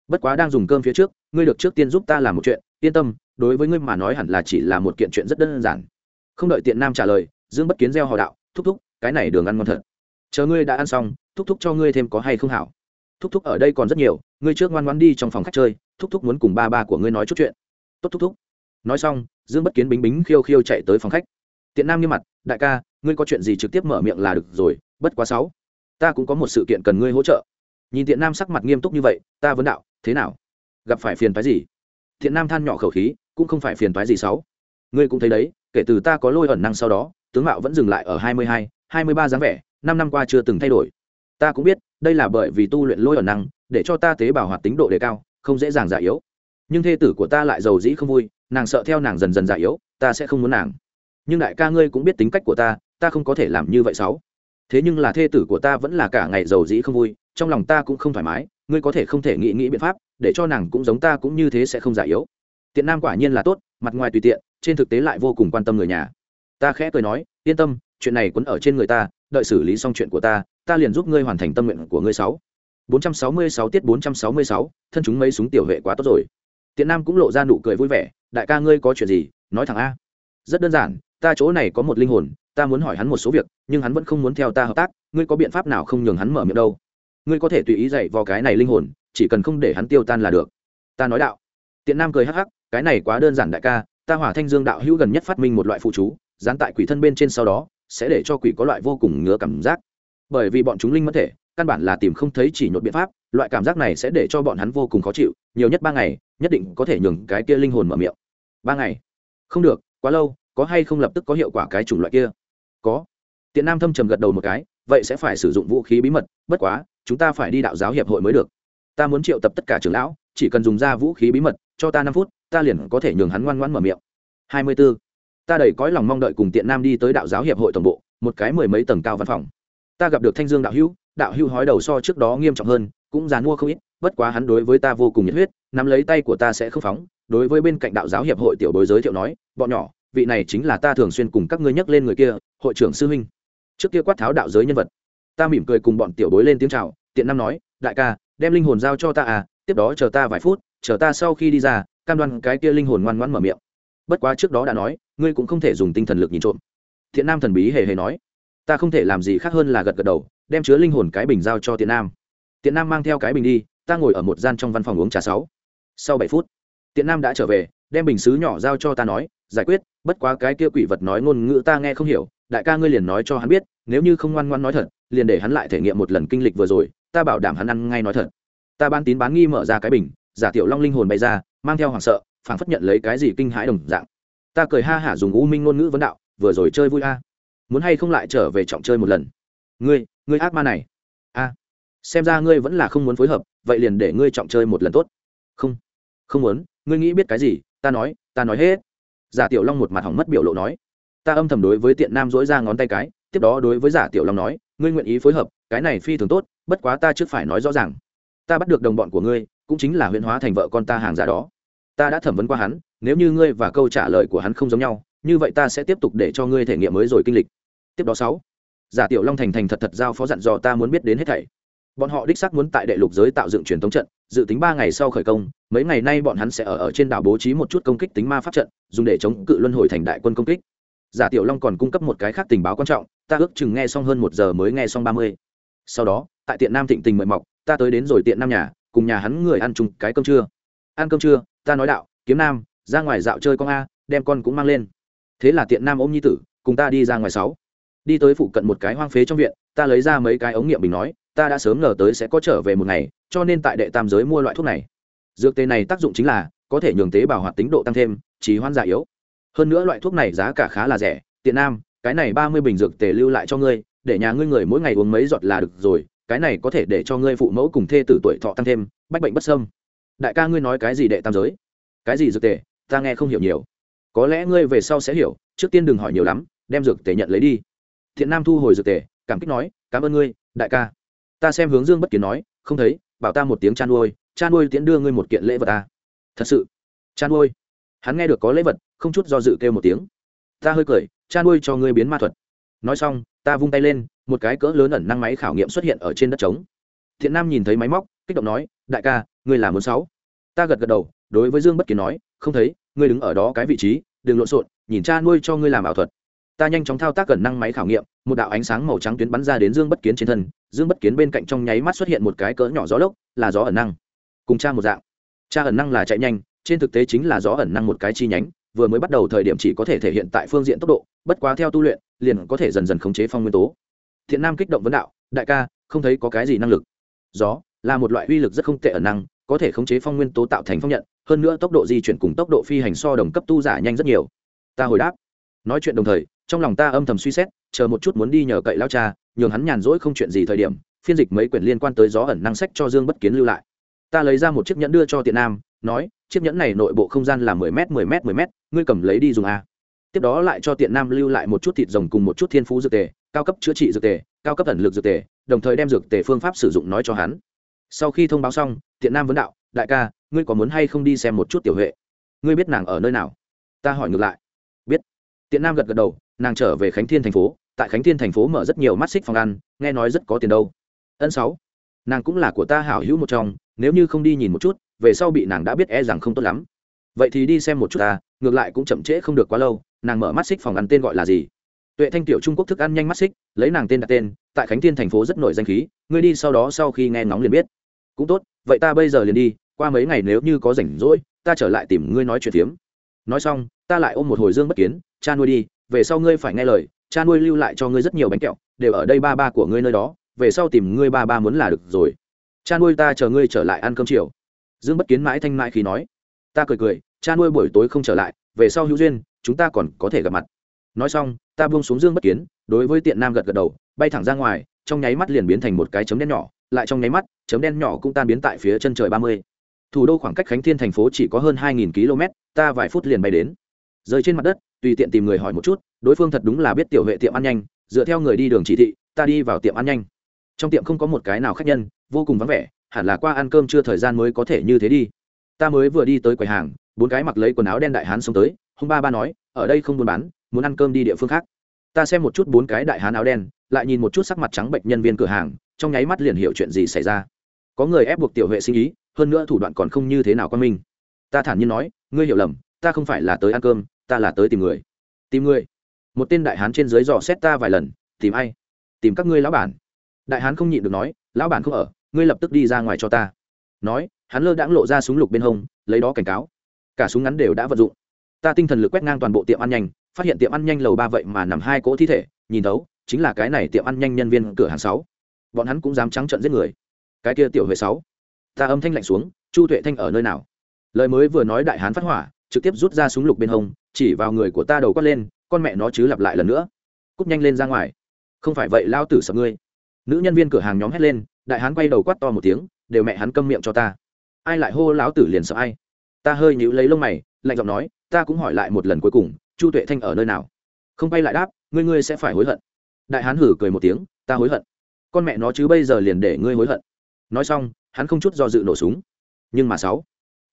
Bất quá đang dùng cơm phía trước, ngươi được trước tiên giúp ta làm một chuyện, yên tâm, đối với ngươi mà nói hẳn là chỉ là một kiện chuyện rất đơn giản. Không đợi tiện nam trả lời, dương bất kiến gieo hò đạo, thúc thúc, cái này đường ăn ngon thật. Chờ ngươi đã ăn xong, thúc thúc cho ngươi thêm có hay không hảo. Thúc thúc ở đây còn rất nhiều, ngươi trước ngoan ngoan đi trong phòng khách chơi, thúc thúc muốn cùng ba ba của ngươi nói chút chuyện. Tốt thúc thúc. Nói xong, dương bất kiến bính bính khiêu khiêu chạy tới phòng khách. Tiện nam như mặt, đại ca, ngươi có chuyện gì trực tiếp mở miệng là được rồi, bất quá sáu ta cũng có một sự kiện cần ngươi hỗ trợ. Nhìn Thiện nam sắc mặt nghiêm túc như vậy, ta vấn đạo, thế nào? Gặp phải phiền phái gì? Thiện nam than nhỏ khẩu khí, cũng không phải phiền phái gì sáu. Ngươi cũng thấy đấy, kể từ ta có lôi ẩn năng sau đó, tướng mạo vẫn dừng lại ở hai mươi hai hai mươi ba dáng vẻ, năm năm qua chưa từng thay đổi. Ta cũng biết, đây là bởi vì tu luyện lôi ẩn năng, để cho ta tế bào hoạt tính độ đề cao, không dễ dàng già yếu. Nhưng thê tử của ta lại giàu dĩ không vui, nàng sợ theo nàng dần dần già yếu, ta sẽ không muốn nàng. Nhưng đại ca ngươi cũng biết tính cách của ta ta không có thể làm như vậy sáu thế nhưng là thê tử của ta vẫn là cả ngày giàu dĩ không vui trong lòng ta cũng không thoải mái ngươi có thể không thể nghĩ nghĩ biện pháp để cho nàng cũng giống ta cũng như thế sẽ không già yếu. Tiện nam quả nhiên là tốt mặt ngoài tùy tiện trên thực tế lại vô cùng quan tâm người nhà. Ta khẽ cười nói yên tâm chuyện này quấn ở trên người ta đợi xử lý xong chuyện của ta ta liền giúp ngươi hoàn thành tâm nguyện của ngươi sáu. 466 tiết 466, thân chúng mấy súng tiểu vệ quá tốt rồi. Tiện nam cũng lộ ra nụ cười vui vẻ đại ca ngươi có chuyện gì nói thẳng a. Rất đơn giản ta chỗ này có một linh hồn ta muốn hỏi hắn một số việc, nhưng hắn vẫn không muốn theo ta hợp tác, ngươi có biện pháp nào không nhường hắn mở miệng đâu? Ngươi có thể tùy ý dạy vào cái này linh hồn, chỉ cần không để hắn tiêu tan là được. Ta nói đạo. Tiện nam cười hắc hắc, cái này quá đơn giản đại ca, ta hỏa thanh dương đạo hữu gần nhất phát minh một loại phụ chú, dán tại quỷ thân bên trên sau đó, sẽ để cho quỷ có loại vô cùng ngứa cảm giác. Bởi vì bọn chúng linh mất thể, căn bản là tìm không thấy chỉ nhột biện pháp, loại cảm giác này sẽ để cho bọn hắn vô cùng khó chịu, nhiều nhất ba ngày, nhất định có thể nhường cái kia linh hồn mở miệng. Ba ngày? Không được, quá lâu, có hay không lập tức có hiệu quả cái chủng loại kia? Có. Tiện nam thâm trầm gật đầu một cái, vậy sẽ phải sử dụng vũ khí bí mật, bất quá, chúng ta phải đi đạo giáo hiệp hội mới được. Ta muốn triệu tập tất cả trưởng lão, chỉ cần dùng ra vũ khí bí mật, cho ta năm phút, ta liền có thể nhường hắn ngoan ngoãn mở miệng. Hai mươi b ố ta đầy cõi lòng mong đợi cùng tiện nam đi tới đạo giáo hiệp hội tổng bộ, một cái mười mấy tầng cao văn phòng. Ta gặp được thanh dương đạo hữu đạo hữu hói đầu so trước đó nghiêm trọng hơn, cũng dán mua không ít, bất quá hắn đối với ta vô cùng nhiệt huyết, nắm lấy tay của ta sẽ không phóng. Đối với bên cạnh đạo giáo hiệp hội tiểu bối giới thiệu nói, bọn nhỏ vị này chính là ta thường xuyên cùng các ngươi nhắc lên người kia, hội trưởng sư huynh. Trước kia quát tháo đạo giới nhân vật. Ta mỉm cười cùng bọn tiểu bối lên tiếng chào, tiện nam nói, đại ca, đem linh hồn giao cho ta à tiếp đó chờ ta vài phút, chờ ta sau khi đi ra, cam đoan cái kia linh hồn ngoan ngoãn mở miệng. Bất quá trước đó đã nói, ngươi cũng không thể dùng tinh thần lực nhìn trộm. Thiện nam thần bí hề hề nói, ta không thể làm gì khác hơn là gật gật đầu, đem chứa linh hồn cái bình giao cho tiện nam. Tiện nam mang theo cái bình đi, ta ngồi ở một gian trong văn phòng uống trà sáu. Sau bảy phút, tiện nam đã trở về, đem bình xứ nhỏ giao cho ta nói, giải quyết bất quá cái kia quỷ vật nói ngôn ngữ ta nghe không hiểu, đại ca ngươi liền nói cho hắn biết, nếu như không ngoan ngoan nói thật, liền để hắn lại thể nghiệm một lần kinh lịch vừa rồi, ta bảo đảm hắn ăn ngay nói thật. Ta ban tín bán nghi mở ra cái bình, giả tiểu long linh hồn bay ra, mang theo hoảng sợ, phảng phất nhận lấy cái gì kinh hãi đồng dạng. Ta cười ha hả dùng u minh ngôn ngữ vấn đạo, vừa rồi chơi vui a. Muốn hay không lại trở về trọng chơi một lần? Ngươi ngươi ác ma này. A. Xem ra ngươi vẫn là không muốn phối hợp, vậy liền để ngươi trọng chơi một lần tốt. Không không muốn. Ngươi nghĩ biết cái gì, ta nói ta nói hết giả tiểu long một mặt hỏng mất biểu lộ nói, ta âm thầm đối với tiện nam dỗi ra ngón tay cái, tiếp đó đối với giả tiểu long nói, ngươi nguyện ý phối hợp, cái này phi thường tốt, bất quá ta trước phải nói rõ ràng. Ta bắt được đồng bọn của ngươi, cũng chính là huyễn hóa thành vợ con ta hàng giả đó. Ta đã thẩm vấn qua hắn, nếu như ngươi và câu trả lời của hắn không giống nhau, như vậy ta sẽ tiếp tục để cho ngươi thể nghiệm mới rồi kinh lịch. Tiếp đó sáu, giả tiểu long thành thành thật thật giao phó dặn dò ta muốn biết đến hết thảy bọn họ đích xác muốn tại đệ lục giới tạo dựng truyền thống trận dự tính ba ngày sau khởi công mấy ngày nay bọn hắn sẽ ở, ở trên đảo bố trí một chút công kích tính ma pháp trận dùng để chống cự luân hồi thành đại quân công kích. Giả tiểu long còn cung cấp một cái khác tình báo quan trọng ta ước chừng nghe xong hơn một giờ mới nghe xong ba mươi. Sau đó tại tiện nam thịnh tình mời mọc ta tới đến rồi tiện nam nhà cùng nhà hắn người ăn chung cái cơm trưa. Ăn cơm trưa ta nói đạo kiếm nam ra ngoài dạo chơi con a đem con cũng mang lên. Thế là tiện nam ôm nhi tử cùng ta đi ra ngoài sáu. Đi tới phụ cận một cái hoang phế trong viện ta lấy ra mấy cái ống nghiệm bình nói ta đã sớm ngờ tới sẽ có trở về một ngày, cho nên tại đệ tam giới mua loại thuốc này. Dược tê này tác dụng chính là, có thể nhường tế bào hoạt tính độ tăng thêm chỉ hoan giả yếu. Hơn nữa loại thuốc này giá cả khá là rẻ, tiện nam, cái này ba mươi bình dược tề lưu lại cho ngươi, để nhà ngươi người mỗi ngày uống mấy giọt là được rồi, cái này có thể để cho ngươi phụ mẫu cùng thê tử tuổi thọ tăng thêm, bách bệnh bất sâm đại ca ngươi nói cái gì đệ tam giới? Cái gì dược tề? Ta nghe không hiểu nhiều. Có lẽ ngươi về sau sẽ hiểu, trước tiên đừng hỏi nhiều lắm, đem dược tề nhận lấy đi. Thiện nam thu hồi dược tề, cảm kích nói, cảm ơn ngươi, đại ca ta xem hướng dương bất kiến nói, không thấy, bảo ta một tiếng chan nuôi chan nuôi tiễn đưa ngươi một kiện lễ vật ta thật sự. Chan nuôi. Hắn nghe được có lễ vật, không chút do dự kêu một tiếng. Ta hơi cười, cha nuôi cho ngươi biến ma thuật. Nói xong, ta vung tay lên, một cái cỡ lớn ẩn năng máy khảo nghiệm xuất hiện ở trên đất trống. Thiện nam nhìn thấy máy móc, kích động nói, đại ca, ngươi là muốn sáu. Ta gật gật đầu, đối với dương bất kiến nói, không thấy, ngươi đứng ở đó cái vị trí, đừng lộn xộn, nhìn cha nuôi cho ngươi làm ảo thuật. Ta nhanh chóng thao tác cẩn năng máy khảo nghiệm, một đạo ánh sáng màu trắng tuyến bắn ra đến dương bất kiến trên thân dương bất kiến bên cạnh trong nháy mắt xuất hiện một cái cỡ nhỏ gió lốc, là gió ẩn năng. Cùng cha một dạng. Cha ẩn năng là chạy nhanh, trên thực tế chính là gió ẩn năng một cái chi nhánh, vừa mới bắt đầu thời điểm chỉ có thể thể hiện tại phương diện tốc độ, bất quá theo tu luyện, liền có thể dần dần khống chế phong nguyên tố. Thiện nam kích động vấn đạo, đại ca, không thấy có cái gì năng lực. Gió là một loại uy lực rất không tệ ẩn năng, có thể khống chế phong nguyên tố tạo thành phong nhận, hơn nữa tốc độ di chuyển cùng tốc độ phi hành so đồng cấp tu giả nhanh rất nhiều. Ta hồi đáp. Nói chuyện đồng thời, trong lòng ta âm thầm suy xét, chờ một chút muốn đi nhờ cậy lao cha nhường hắn nhàn rỗi không chuyện gì thời điểm, phiên dịch mấy quyển liên quan tới gió ẩn năng sách cho dương bất kiến lưu lại. Ta lấy ra một chiếc nhẫn đưa cho tiện nam, nói, chiếc nhẫn này nội bộ không gian là mười m mười m mười m ngươi cầm lấy đi dùng a tiếp đó lại cho tiện nam lưu lại một chút thịt rồng cùng một chút thiên phú dược tề, cao cấp chữa trị dược tề, cao cấp ẩn lực dược tề, đồng thời đem dược tề phương pháp sử dụng nói cho hắn. Sau khi thông báo xong, tiện nam vấn đạo, đại ca, ngươi có muốn hay không đi xem một chút tiểu huệ? Ngươi biết nàng ở nơi nào? Ta hỏi ngược lại. Biết. Tiện nam gật gật đầu, nàng trở về khánh thiên thành phố tại khánh thiên thành phố mở rất nhiều mắt xích phòng ăn, nghe nói rất có tiền đâu. Ân sáu, nàng cũng là của ta hảo hữu một trong, nếu như không đi nhìn một chút, về sau bị nàng đã biết e rằng không tốt lắm. Vậy thì đi xem một chút ta, ngược lại cũng chậm trễ không được quá lâu, nàng mở mắt xích phòng ăn tên gọi là gì? Tuệ thanh tiểu trung quốc thức ăn nhanh mắt xích, lấy nàng tên đặt tên, tại khánh thiên thành phố rất nổi danh khí, ngươi đi sau đó sau khi nghe ngóng liền biết. Cũng tốt, vậy ta bây giờ liền đi, qua mấy ngày nếu như có rảnh rỗi, ta trở lại tìm ngươi nói chuyện phiếm. Nói xong, ta lại ôm một hồi dương bất kiến, cha nuôi đi, về sau ngươi phải nghe lời cha nuôi lưu lại cho ngươi rất nhiều bánh kẹo, đều ở đây ba ba của ngươi nơi đó, về sau tìm ngươi ba ba muốn là được rồi. Cha nuôi ta chờ ngươi trở lại ăn cơm chiều. Dương bất kiến mãi thanh mãi khi nói. Ta cười cười, cha nuôi buổi tối không trở lại, về sau hữu duyên, chúng ta còn có thể gặp mặt. Nói xong, ta buông xuống dương bất kiến, đối với tiện nam gật gật đầu, bay thẳng ra ngoài, trong nháy mắt liền biến thành một cái chấm đen nhỏ, lại trong nháy mắt, chấm đen nhỏ cũng tan biến tại phía chân trời ba mươi. Thủ đô khoảng cách khánh thiên thành phố chỉ có hơn hai nghìn km ta vài phút liền bay đến rơi trên mặt đất, tùy tiện tìm người hỏi một chút, đối phương thật đúng là biết tiểu vệ tiệm ăn nhanh, dựa theo người đi đường chỉ thị, ta đi vào tiệm ăn nhanh. Trong tiệm không có một cái nào khách nhân, vô cùng vắng vẻ, hẳn là qua ăn cơm chưa thời gian mới có thể như thế đi. Ta mới vừa đi tới quầy hàng, bốn cái mặc lấy quần áo đen đại hán xông tới hôm ba ba nói, ở đây không buôn bán, muốn ăn cơm đi địa phương khác. Ta xem một chút bốn cái đại hán áo đen, lại nhìn một chút sắc mặt trắng bệnh nhân viên cửa hàng, trong nháy mắt liền hiểu chuyện gì xảy ra. Có người ép buộc tiểu huệ sinh ý, hơn nữa thủ đoạn còn không như thế nào quan minh. Ta thản nhiên nói, ngươi hiểu lầm ta không phải là tới ăn cơm, ta là tới tìm người. Tìm người? Một tên đại hán trên dưới dò xét ta vài lần, tìm ai? Tìm các ngươi lão bản. Đại hán không nhịn được nói, lão bản không ở, ngươi lập tức đi ra ngoài cho ta. Nói, hắn lơ đãng lộ ra súng lục bên hông, lấy đó cảnh cáo. Cả súng ngắn đều đã vận dụng. Ta tinh thần lực quét ngang toàn bộ tiệm ăn nhanh, phát hiện tiệm ăn nhanh lầu ba vậy mà nằm hai cỗ thi thể, nhìn thấu, chính là cái này tiệm ăn nhanh nhân viên cửa hàng sáu. Bọn hắn cũng dám trắng trợn giết người. Cái kia tiểu huệ sáu. Ta âm thanh lạnh xuống, chu tuệ thanh ở nơi nào? Lời mới vừa nói đại hán phát hỏa trực tiếp rút ra súng lục bên hông, chỉ vào người của ta đầu quát lên, con mẹ nó chứ lặp lại lần nữa. Cúp nhanh lên ra ngoài. Không phải vậy, lao tử sợ ngươi. Nữ nhân viên cửa hàng nhóm hét lên, đại hán quay đầu quát to một tiếng, đều mẹ hắn câm miệng cho ta. Ai lại hô lão tử liền sợ ai? Ta hơi nhíu lấy lông mày, lạnh giọng nói, ta cũng hỏi lại một lần cuối cùng, chu tuệ thanh ở nơi nào? Không bay lại đáp, ngươi ngươi sẽ phải hối hận. Đại hán hử cười một tiếng, ta hối hận. Con mẹ nó chứ bây giờ liền để ngươi hối hận. Nói xong, hắn không chút do dự nổ súng. Nhưng mà sáu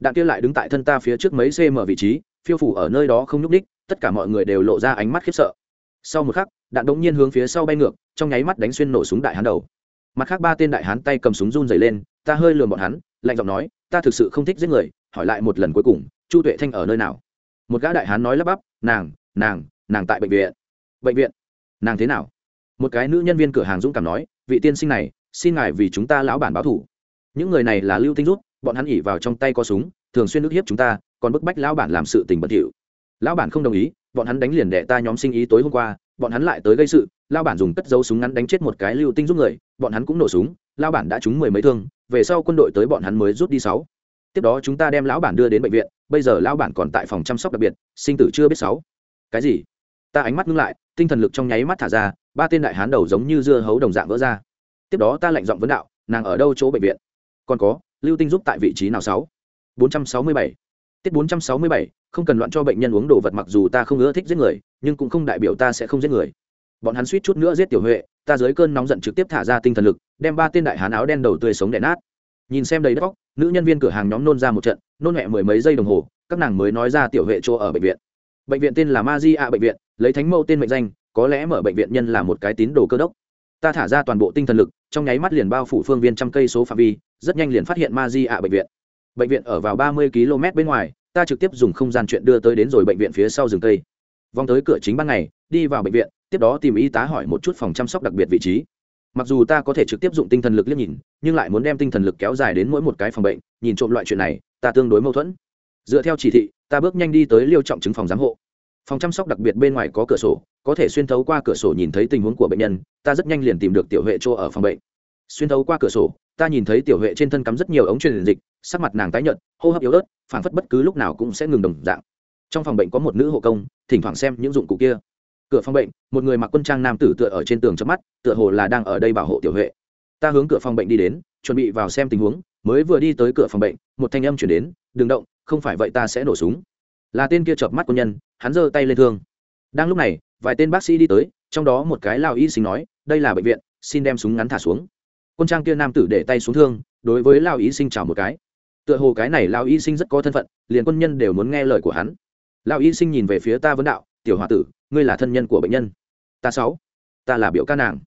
đạn kia lại đứng tại thân ta phía trước mấy cm vị trí, phiêu phủ ở nơi đó không nhúc ních tất cả mọi người đều lộ ra ánh mắt khiếp sợ. Sau một khắc, đạn đ ỗ n g nhiên hướng phía sau bay ngược, trong nháy mắt đánh xuyên nổ súng đại hán đầu. Mặt khác ba tên đại hán tay cầm súng run dày lên, ta hơi lườm bọn hắn, lạnh giọng nói, ta thực sự không thích giết người, hỏi lại một lần cuối cùng, chu tuệ thanh ở nơi nào? Một gã đại hán nói lắp bắp, nàng nàng nàng tại bệnh viện. Bệnh viện? Nàng thế nào? Một cái nữ nhân viên cửa hàng dũng cảm nói, vị tiên sinh này, xin ngài vì chúng ta lão bản báo thủ. Những người này là lưu tinh rút bọn hắn ỉ vào trong tay có súng, thường xuyên ức hiếp chúng ta, còn bức bách lão bản làm sự tình bất hiệu lão bản không đồng ý, bọn hắn đánh liền đệ ta nhóm sinh ý tối hôm qua, bọn hắn lại tới gây sự lao bản dùng cất dấu súng ngắn đánh chết một cái lưu tinh giúp người, bọn hắn cũng nổ súng lao bản đã trúng mười mấy thương, về sau quân đội tới bọn hắn mới rút đi sáu. Tiếp đó chúng ta đem lão bản đưa đến bệnh viện, bây giờ lão bản còn tại phòng chăm sóc đặc biệt, sinh tử chưa biết sáu. Cái gì? Ta ánh mắt ngưng lại, tinh thần lực trong nháy mắt thả ra, ba tên đại hán đầu giống như dưa hấu đồng dạng vỡ ra. Tiếp đó ta lạnh giọng vấn đạo, nàng ở đâu chỗ bệnh viện? Còn có lưu tinh giúp tại vị trí nào sáu? Bốn trăm sáu mươi bảy. Tiết bốn trăm sáu mươi bảy, không cần loạn cho bệnh nhân uống đồ vật mặc dù ta không ưa thích giết người, nhưng cũng không đại biểu ta sẽ không giết người. Bọn hắn suýt chút nữa giết tiểu huệ, ta dưới cơn nóng giận trực tiếp thả ra tinh thần lực, đem ba tên đại hán áo đen đầu tươi sống đẻ nát. Nhìn xem đầy đất vóc nữ nhân viên cửa hàng nhóm nôn ra một trận, nôn mẹ mười mấy giây đồng hồ, các nàng mới nói ra tiểu huệ chỗ ở bệnh viện. Bệnh viện tên là ma di a bệnh viện, lấy thánh mẫu tên mệnh danh, có lẽ mở bệnh viện nhân là một cái tín đồ cơ đốc ta thả ra toàn bộ tinh thần lực, trong nháy mắt liền bao phủ phương viên trăm cây số phạm vi, rất nhanh liền phát hiện ma di ạ bệnh viện. Bệnh viện ở vào ba mươi km bên ngoài, ta trực tiếp dùng không gian chuyện đưa tới đến rồi bệnh viện phía sau rừng cây. Vòng tới cửa chính ban ngày, đi vào bệnh viện, tiếp đó tìm y tá hỏi một chút phòng chăm sóc đặc biệt vị trí. Mặc dù ta có thể trực tiếp dụng tinh thần lực liếc nhìn, nhưng lại muốn đem tinh thần lực kéo dài đến mỗi một cái phòng bệnh, nhìn trộm loại chuyện này, ta tương đối mâu thuẫn. Dựa theo chỉ thị, ta bước nhanh đi tới liêu trọng chứng phòng giám hộ. Phòng chăm sóc đặc biệt bên ngoài có cửa sổ có thể xuyên thấu qua cửa sổ nhìn thấy tình huống của bệnh nhân, ta rất nhanh liền tìm được tiểu huệ chỗ ở phòng bệnh. Xuyên thấu qua cửa sổ, ta nhìn thấy tiểu huệ trên thân cắm rất nhiều ống truyền dịch, sắc mặt nàng tái nhợt, hô hấp yếu ớt, phản phất bất cứ lúc nào cũng sẽ ngừng đồng dạng. Trong phòng bệnh có một nữ hộ công, thỉnh thoảng xem những dụng cụ kia. Cửa phòng bệnh, một người mặc quân trang nam tử tựa ở trên tường chớp mắt, tựa hồ là đang ở đây bảo hộ tiểu huệ. Ta hướng cửa phòng bệnh đi đến, chuẩn bị vào xem tình huống, mới vừa đi tới cửa phòng bệnh, một thanh âm chuyển đến, đừng động, không phải vậy ta sẽ nổ súng. Là tên kia chợp mắt quân nhân, hắn giơ tay lên thương. Đang lúc này vài tên bác sĩ đi tới, trong đó một cái lao y sinh nói, đây là bệnh viện, xin đem súng ngắn thả xuống. Quân trang kia nam tử để tay xuống thương, đối với lao y sinh chào một cái. Tựa hồ cái này lao y sinh rất có thân phận, liền quân nhân đều muốn nghe lời của hắn. Lao y sinh nhìn về phía ta vấn đạo, tiểu h o a tử, ngươi là thân nhân của bệnh nhân. Ta sáu, ta là biểu ca nàng.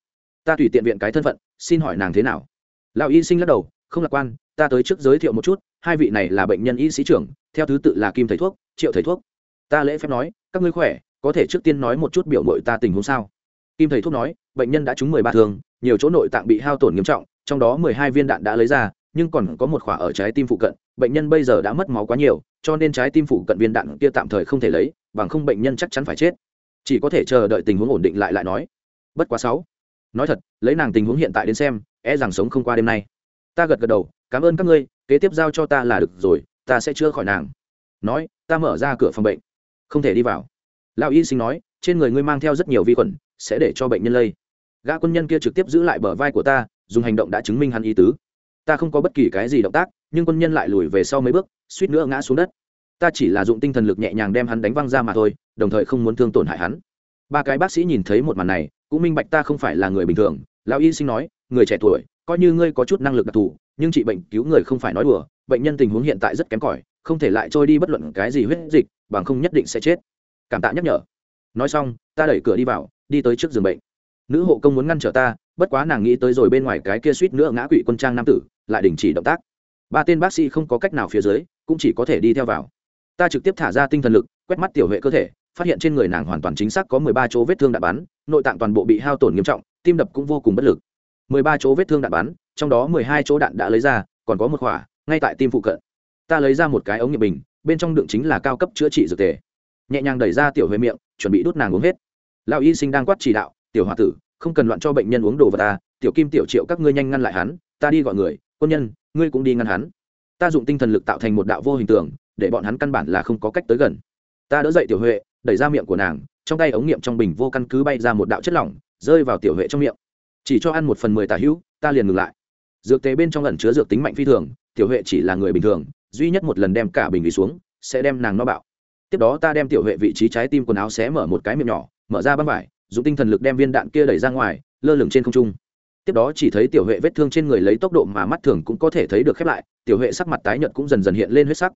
Ta tùy tiện viện cái thân phận, xin hỏi nàng thế nào? Lao y sinh lắc đầu, không lạc quan, ta tới trước giới thiệu một chút, hai vị này là bệnh nhân y sĩ trưởng, theo thứ tự là kim thầy thuốc, triệu thầy thuốc. Ta lễ phép nói, các ngươi khỏe có thể trước tiên nói một chút biểu mội ta tình huống sao? Kim thầy thuốc nói, bệnh nhân đã trúng mười ba thương nhiều chỗ nội tạng bị hao tổn nghiêm trọng, trong đó mười hai viên đạn đã lấy ra, nhưng còn có một khỏa ở trái tim phụ cận, bệnh nhân bây giờ đã mất máu quá nhiều, cho nên trái tim phụ cận viên đạn kia tạm thời không thể lấy, bằng không bệnh nhân chắc chắn phải chết. Chỉ có thể chờ đợi tình huống ổn định lại lại nói. Bất quá sáu. Nói thật, lấy nàng tình huống hiện tại đến xem e rằng sống không qua đêm nay. Ta gật gật đầu, cảm ơn các ngươi, kế tiếp giao cho ta là được rồi, ta sẽ chữa khỏi nàng. Nói, ta mở ra cửa phòng bệnh. Không thể đi vào lão y sinh nói, trên người ngươi mang theo rất nhiều vi khuẩn, sẽ để cho bệnh nhân lây. Gã quân nhân kia trực tiếp giữ lại bờ vai của ta, dùng hành động đã chứng minh hắn ý tứ. Ta không có bất kỳ cái gì động tác, nhưng quân nhân lại lùi về sau mấy bước, suýt nữa ngã xuống đất. Ta chỉ là dụng tinh thần lực nhẹ nhàng đem hắn đánh văng ra mà thôi, đồng thời không muốn thương tổn hại hắn. Ba cái bác sĩ nhìn thấy một màn này, cũng minh bạch ta không phải là người bình thường. Lão y sinh nói, người trẻ tuổi, coi như ngươi có chút năng lực đặc thù, nhưng trị bệnh cứu người không phải nói đùa. Bệnh nhân tình huống hiện tại rất kém cỏi, không thể lại trôi đi bất luận cái gì huyết dịch, bằng không nhất định sẽ chết cảm tạ nhắc nhở. Nói xong, ta đẩy cửa đi vào, đi tới trước giường bệnh. Nữ hộ công muốn ngăn trở ta, bất quá nàng nghĩ tới rồi bên ngoài cái kia suýt nữa ngã quỵ quân trang nam tử, lại đình chỉ động tác. Ba tên bác sĩ không có cách nào phía dưới, cũng chỉ có thể đi theo vào. Ta trực tiếp thả ra tinh thần lực, quét mắt tiểu huệ cơ thể, phát hiện trên người nàng hoàn toàn chính xác có mười ba chỗ vết thương đạn bắn, nội tạng toàn bộ bị hao tổn nghiêm trọng, tim đập cũng vô cùng bất lực. Mười ba chỗ vết thương đạn bắn, trong đó mười hai chỗ đạn đã lấy ra, còn có một khỏa, ngay tại tim phụ cận. Ta lấy ra một cái ống nghiệm bình, bên trong đựng chính là cao cấp chữa trị dược tề nhẹ nhàng đẩy ra tiểu huệ miệng, chuẩn bị đút nàng uống hết. Lão y sinh đang quát chỉ đạo, tiểu h tử, không cần loạn cho bệnh nhân uống đồ vật ta, tiểu kim tiểu triệu các ngươi nhanh ngăn lại hắn, ta đi gọi người, quân nhân, ngươi cũng đi ngăn hắn. Ta dùng tinh thần lực tạo thành một đạo vô hình tượng, để bọn hắn căn bản là không có cách tới gần. Ta đỡ dậy tiểu huệ, đẩy ra miệng của nàng, trong tay ống nghiệm trong bình vô căn cứ bay ra một đạo chất lỏng, rơi vào tiểu huệ trong miệng. Chỉ cho ăn một phần mười tả hữu, ta liền ngừng lại. Dược tế bên trong ẩn chứa dược tính mạnh phi thường, tiểu huệ chỉ là người bình thường, duy nhất một lần đem cả bình đi xuống, sẽ đem nàng nó bạo tiếp đó ta đem tiểu huệ vị trí trái tim quần áo xé mở một cái miệng nhỏ, mở ra băng vải, dùng tinh thần lực đem viên đạn kia đẩy ra ngoài, lơ lửng trên không trung. Tiếp đó chỉ thấy tiểu huệ vết thương trên người lấy tốc độ mà mắt thường cũng có thể thấy được khép lại, tiểu huệ sắc mặt tái nhợt cũng dần dần hiện lên huyết sắc.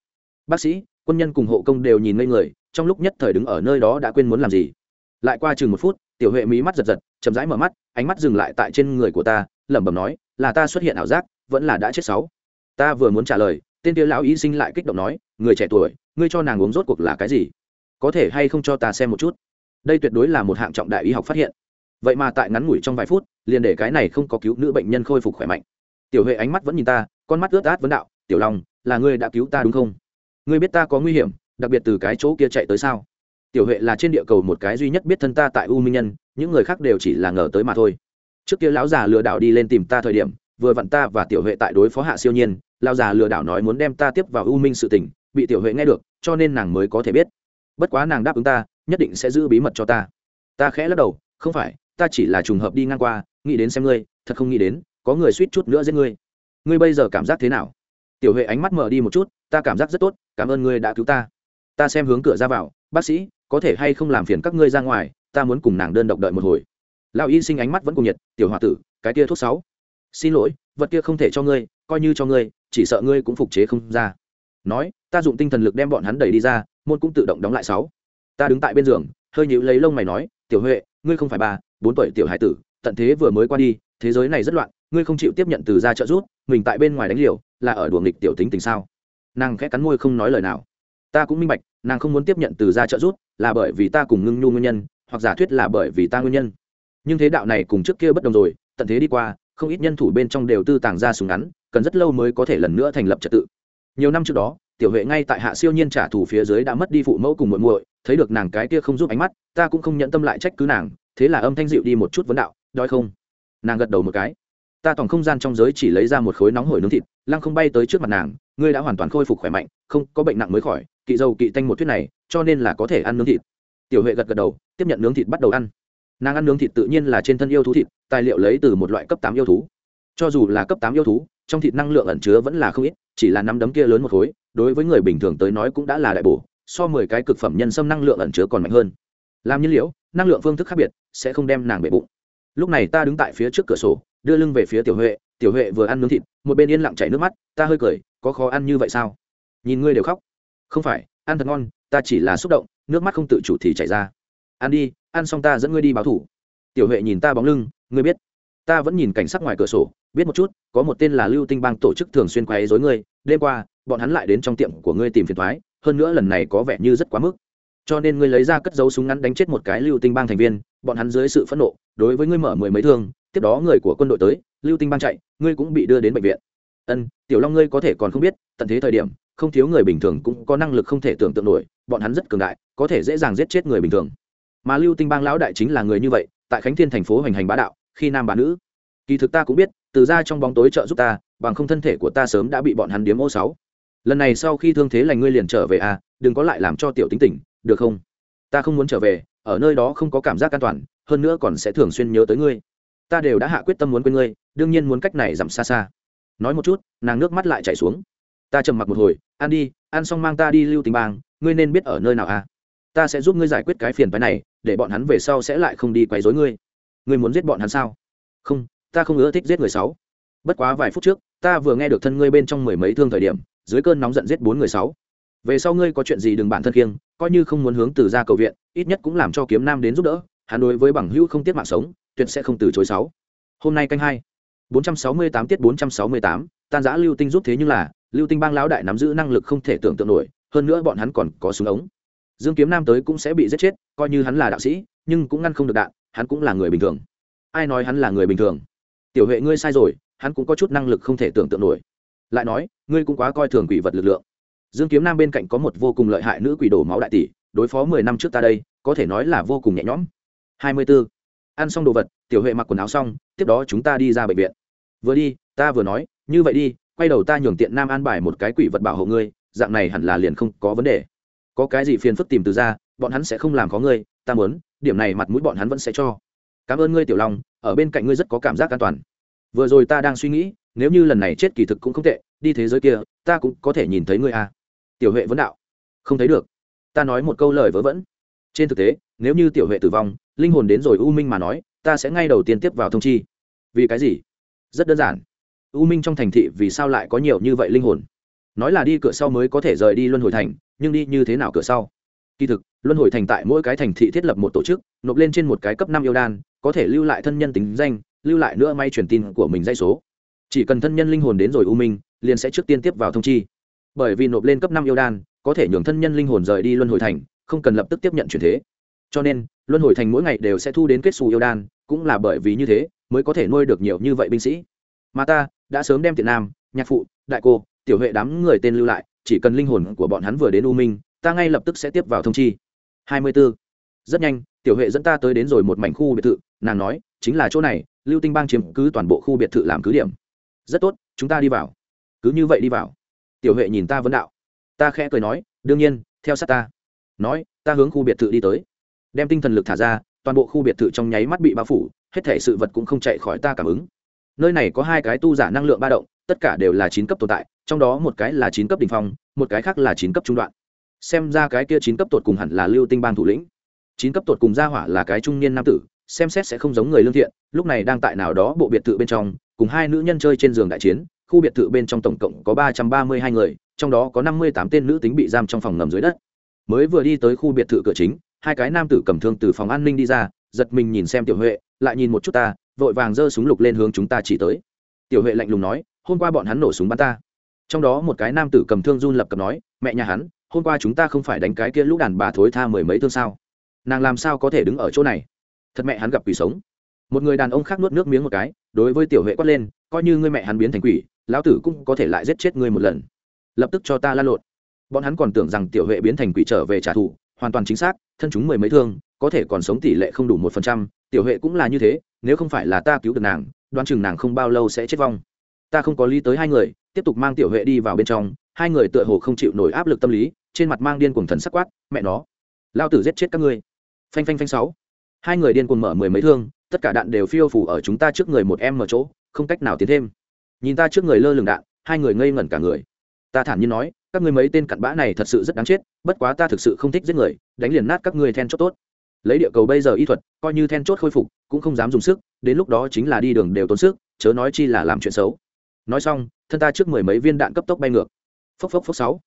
Bác sĩ, quân nhân cùng hộ công đều nhìn ngây người, trong lúc nhất thời đứng ở nơi đó đã quên muốn làm gì. Lại qua chừng một phút, tiểu huệ mí mắt giật giật, chậm rãi mở mắt, ánh mắt dừng lại tại trên người của ta, lẩm bẩm nói, là ta xuất hiện ảo giác, vẫn là đã chết sáu. Ta vừa muốn trả lời tên kia lão y sinh lại kích động nói, người trẻ tuổi, ngươi cho nàng uống rốt cuộc là cái gì? Có thể hay không cho ta xem một chút? Đây tuyệt đối là một hạng trọng đại y học phát hiện. Vậy mà tại ngắn ngủi trong vài phút, liền để cái này không có cứu nữ bệnh nhân khôi phục khỏe mạnh. Tiểu huệ ánh mắt vẫn nhìn ta, con mắt ướt át vấn đạo, tiểu long, là ngươi đã cứu ta đúng không? Ngươi biết ta có nguy hiểm, đặc biệt từ cái chỗ kia chạy tới sao? Tiểu huệ là trên địa cầu một cái duy nhất biết thân ta tại u minh nhân, những người khác đều chỉ là ngờ tới mà thôi. Trước kia lão già lừa đảo đi lên tìm ta thời điểm vừa vặn ta và tiểu huệ tại đối phó hạ siêu nhiên lão già lừa đảo nói muốn đem ta tiếp vào u minh sự tình, bị tiểu huệ nghe được, cho nên nàng mới có thể biết. Bất quá nàng đáp ứng ta, nhất định sẽ giữ bí mật cho ta. Ta khẽ lắc đầu, không phải, ta chỉ là trùng hợp đi ngang qua, nghĩ đến xem ngươi, thật không nghĩ đến, có người suýt chút nữa giết ngươi. Ngươi bây giờ cảm giác thế nào? Tiểu huệ ánh mắt mở đi một chút, ta cảm giác rất tốt, cảm ơn ngươi đã cứu ta. Ta xem hướng cửa ra vào, bác sĩ, có thể hay không làm phiền các ngươi ra ngoài, ta muốn cùng nàng đơn độc đợi một hồi. Lão y sinh ánh mắt vẫn cùng nhiệt, tiểu h o a tử, cái kia thuốc sáu xin lỗi, vật kia không thể cho ngươi, coi như cho ngươi, chỉ sợ ngươi cũng phục chế không ra. Nói, ta dùng tinh thần lực đem bọn hắn đẩy đi ra, môn cũng tự động đóng lại sáu. Ta đứng tại bên giường, hơi nhíu lấy lông mày nói, tiểu huệ, ngươi không phải ba bốn tuổi tiểu hải tử, tận thế vừa mới qua đi, thế giới này rất loạn, ngươi không chịu tiếp nhận từ ra trợ rút mình tại bên ngoài đánh liều, là ở đùa nghịch tiểu tính tình sao? Nàng khẽ cắn môi không nói lời nào. Ta cũng minh bạch, nàng không muốn tiếp nhận từ ra trợ rút là bởi vì ta cùng ngưng nhu nguyên nhân, hoặc giả thuyết là bởi vì ta nguyên nhân. Nhưng thế đạo này cùng trước kia bất đồng rồi, tận thế đi qua không ít nhân thủ bên trong đều tư tàng ra súng ngắn, cần rất lâu mới có thể lần nữa thành lập trật tự. Nhiều năm trước đó, tiểu huệ ngay tại hạ siêu nhiên trả thù phía dưới đã mất đi phụ mẫu cùng muội muội, thấy được nàng cái kia không giúp ánh mắt, ta cũng không nhận tâm lại trách cứ nàng, thế là âm thanh dịu đi một chút vấn đạo, đói không? Nàng gật đầu một cái. Ta toàn không gian trong giới chỉ lấy ra một khối nóng hổi nướng thịt, lăng không bay tới trước mặt nàng, ngươi đã hoàn toàn khôi phục khỏe mạnh, không có bệnh nặng mới khỏi, kỵ dầu kỵ tanh một thuyết này, cho nên là có thể ăn nướng thịt. Tiểu huệ gật gật đầu, tiếp nhận nướng thịt bắt đầu ăn nàng ăn nướng thịt tự nhiên là trên thân yêu thú thịt tài liệu lấy từ một loại cấp tám yêu thú. Cho dù là cấp tám yêu thú trong thịt năng lượng ẩn chứa vẫn là không ít chỉ là năm đấm kia lớn một khối đối với người bình thường tới nói cũng đã là đại bổ so mười cái cực phẩm nhân sâm năng lượng ẩn chứa còn mạnh hơn. Làm nhiên liệu, năng lượng phương thức khác biệt sẽ không đem nàng bể bụng. Lúc này ta đứng tại phía trước cửa sổ đưa lưng về phía tiểu huệ tiểu huệ vừa ăn nướng thịt một bên yên lặng chảy nước mắt ta hơi cười có khó ăn như vậy sao? Nhìn ngươi đều khóc. Không phải ăn thật ngon ta chỉ là xúc động nước mắt không tự chủ thì chảy ra. Ăn đi ăn xong ta dẫn ngươi đi báo thủ. Tiểu huệ nhìn ta bóng lưng, ngươi biết, ta vẫn nhìn cảnh sắc ngoài cửa sổ, biết một chút, có một tên là lưu tinh bang tổ chức thường xuyên quấy dối ngươi, đêm qua, bọn hắn lại đến trong tiệm của ngươi tìm phiền thoái hơn nữa lần này có vẻ như rất quá mức. Cho nên ngươi lấy ra cất dấu súng ngắn đánh chết một cái lưu tinh bang thành viên, bọn hắn dưới sự phẫn nộ, đối với ngươi mở mười mấy thương, tiếp đó người của quân đội tới, lưu tinh bang chạy, ngươi cũng bị đưa đến bệnh viện. Ân, tiểu long ngươi có thể còn không biết, tận thế thời điểm, không thiếu người bình thường cũng có năng lực không thể tưởng tượng nổi, bọn hắn rất cường đại, có thể dễ dàng giết chết người bình thường mà lưu tinh bang lão đại chính là người như vậy, tại khánh thiên thành phố hoành hành bá đạo, khi nam bà nữ. Kỳ thực ta cũng biết, từ ra trong bóng tối trợ giúp ta, bằng không thân thể của ta sớm đã bị bọn hắn điếm ô sáu. Lần này sau khi thương thế lành ngươi liền trở về à đừng có lại làm cho tiểu tính tỉnh được không? Ta không muốn trở về, ở nơi đó không có cảm giác an toàn, hơn nữa còn sẽ thường xuyên nhớ tới ngươi. Ta đều đã hạ quyết tâm muốn quên ngươi, đương nhiên muốn cách này giảm xa xa. Nói một chút, nàng nước mắt lại chảy xuống. Ta trầm mặc một hồi, ăn đi, ăn xong mang ta đi lưu tình bang, ngươi nên biết ở nơi nào à. Ta sẽ giúp ngươi giải quyết cái phiền phái này để bọn hắn về sau sẽ lại không đi quấy rối ngươi. Ngươi muốn giết bọn hắn sao? Không, ta không ưa thích giết người sáu. Bất quá vài phút trước, ta vừa nghe được thân ngươi bên trong mười mấy thương thời điểm, dưới cơn nóng giận giết bốn người sáu. Về sau ngươi có chuyện gì đừng bản thân kiêng, coi như không muốn hướng từ ra cầu viện, ít nhất cũng làm cho kiếm nam đến giúp đỡ, hắn đối với bằng hữu không tiết mạng sống, tuyệt sẽ không từ chối sáu. Hôm nay canh hai. Bốn trăm sáu mươi tám tiết bốn trăm sáu mươi tám, tan giã lưu tinh giúp thế nhưng là, lưu tinh bang lão đại nắm giữ năng lực không thể tưởng tượng nổi, hơn nữa bọn hắn còn có súng ống dương kiếm nam tới cũng sẽ bị giết chết, coi như hắn là đạo sĩ, nhưng cũng ngăn không được đạn, hắn cũng là người bình thường. Ai nói hắn là người bình thường? Tiểu huệ, ngươi sai rồi, hắn cũng có chút năng lực không thể tưởng tượng nổi. Lại nói, ngươi cũng quá coi thường quỷ vật lực lượng. Dương kiếm nam bên cạnh có một vô cùng lợi hại nữ quỷ đổ máu đại tỷ, đối phó mười năm trước ta đây, có thể nói là vô cùng nhẹ nhõm. Hai mươi b ố ăn xong đồ vật, tiểu huệ mặc quần áo xong, tiếp đó chúng ta đi ra bệnh viện. Vừa đi, ta vừa nói, như vậy đi, quay đầu ta nhường tiện nam an bài một cái quỷ vật bảo hộ ngươi, dạng này hẳn là liền không có vấn đề có cái gì phiền phức tìm từ ra, bọn hắn sẽ không làm có ngươi, ta muốn, điểm này mặt mũi bọn hắn vẫn sẽ cho. Cảm ơn ngươi, tiểu long, ở bên cạnh ngươi rất có cảm giác an toàn. Vừa rồi ta đang suy nghĩ, nếu như lần này chết kỳ thực cũng không tệ, đi thế giới kia, ta cũng có thể nhìn thấy ngươi à. tiểu huệ vấn đạo. Không thấy được. Ta nói một câu lời vớ vẩn. Trên thực tế, nếu như tiểu huệ tử vong, linh hồn đến rồi u minh mà nói, ta sẽ ngay đầu tiên tiếp vào thông chi. Vì cái gì? Rất đơn giản. U minh trong thành thị vì sao lại có nhiều như vậy linh hồn? Nói là đi cửa sau mới có thể rời đi luân hồi thành, nhưng đi như thế nào cửa sau? Kỳ thực, luân hồi thành tại mỗi cái thành thị thiết lập một tổ chức, nộp lên trên một cái cấp năm yêu đan, có thể lưu lại thân nhân tính danh, lưu lại nữa may truyền tin của mình dây số. Chỉ cần thân nhân linh hồn đến rồi u minh, liền sẽ trước tiên tiếp vào thông chi. Bởi vì nộp lên cấp năm yêu đan, có thể nhường thân nhân linh hồn rời đi luân hồi thành, không cần lập tức tiếp nhận chuyển thế. Cho nên, luân hồi thành mỗi ngày đều sẽ thu đến kết xù yêu đan, cũng là bởi vì như thế, mới có thể nuôi được nhiều như vậy binh sĩ. Mà ta, đã sớm đem tiện nam, nhạc phụ, đại cô tiểu huệ đám người tên lưu lại, chỉ cần linh hồn của bọn hắn vừa đến u minh, ta ngay lập tức sẽ tiếp vào thông chi. Hai mươi 24. rất nhanh, tiểu huệ dẫn ta tới đến rồi một mảnh khu biệt thự, nàng nói, chính là chỗ này, lưu tinh bang chiếm cứ toàn bộ khu biệt thự làm cứ điểm. Rất tốt, chúng ta đi vào. Cứ như vậy đi vào. Tiểu huệ nhìn ta vấn đạo. Ta khẽ cười nói, đương nhiên, theo sát ta. Nói, ta hướng khu biệt thự đi tới. Đem tinh thần lực thả ra, toàn bộ khu biệt thự trong nháy mắt bị bao phủ, hết thể sự vật cũng không chạy khỏi ta cảm ứng. Nơi này có hai cái tu giả năng lượng ba động, tất cả đều là chín cấp tồn tại trong đó một cái là chín cấp đỉnh phong, một cái khác là chín cấp trung đoạn. Xem ra cái kia chín cấp tột cùng hẳn là lưu tinh bang thủ lĩnh. Chín cấp tột cùng gia hỏa là cái trung niên nam tử, xem xét sẽ không giống người lương thiện, lúc này đang tại nào đó bộ biệt thự bên trong, cùng hai nữ nhân chơi trên giường đại chiến, khu biệt thự bên trong tổng cộng có ba trăm ba mươi hai người, trong đó có năm mươi tám tên nữ tính bị giam trong phòng ngầm dưới đất. Mới vừa đi tới khu biệt thự cửa chính, hai cái nam tử cầm thương từ phòng an ninh đi ra, giật mình nhìn xem tiểu huệ, lại nhìn một chút ta, vội vàng giơ súng lục lên hướng chúng ta chỉ tới. Tiểu huệ lạnh lùng nói, hôm qua bọn hắn nổ súng bắn ta trong đó một cái nam tử cầm thương run lập cập nói, mẹ nhà hắn, hôm qua chúng ta không phải đánh cái kia lúc đàn bà thối tha mười mấy thương sao? Nàng làm sao có thể đứng ở chỗ này? Thật mẹ hắn gặp quỷ sống. Một người đàn ông khác nuốt nước miếng một cái, đối với tiểu huệ quát lên, coi như ngươi mẹ hắn biến thành quỷ, lão tử cũng có thể lại giết chết ngươi một lần. Lập tức cho ta la lộn. Bọn hắn còn tưởng rằng tiểu huệ biến thành quỷ trở về trả thù, hoàn toàn chính xác, thân chúng mười mấy thương, có thể còn sống tỷ lệ không đủ một phần trăm, tiểu huệ cũng là như thế, nếu không phải là ta cứu được nàng, đoán chừng nàng không bao lâu sẽ chết vong. Ta không có lý tới hai người tiếp tục mang tiểu huệ đi vào bên trong, hai người tựa hồ không chịu nổi áp lực tâm lý, trên mặt mang điên cuồng thần sắc quát, mẹ nó, lao tử giết chết các ngươi. Phanh phanh phanh sáu. Hai người điên cuồng mở mười mấy thương, tất cả đạn đều phiêu phủ ở chúng ta trước người một em mở chỗ, không cách nào tiến thêm. Nhìn ta trước người lơ lửng đạn, hai người ngây ngẩn cả người. Ta thản nhiên nói, các ngươi mấy tên cặn bã này thật sự rất đáng chết, bất quá ta thực sự không thích giết người, đánh liền nát các ngươi then chốt tốt. Lấy địa cầu bây giờ y thuật, coi như then chốt khôi phục, cũng không dám dùng sức, đến lúc đó chính là đi đường đều tốn sức, chớ nói chi là làm chuyện xấu. Nói xong thân ta trước mười mấy viên đạn cấp tốc bay ngược. Phốc phốc phốc sáu.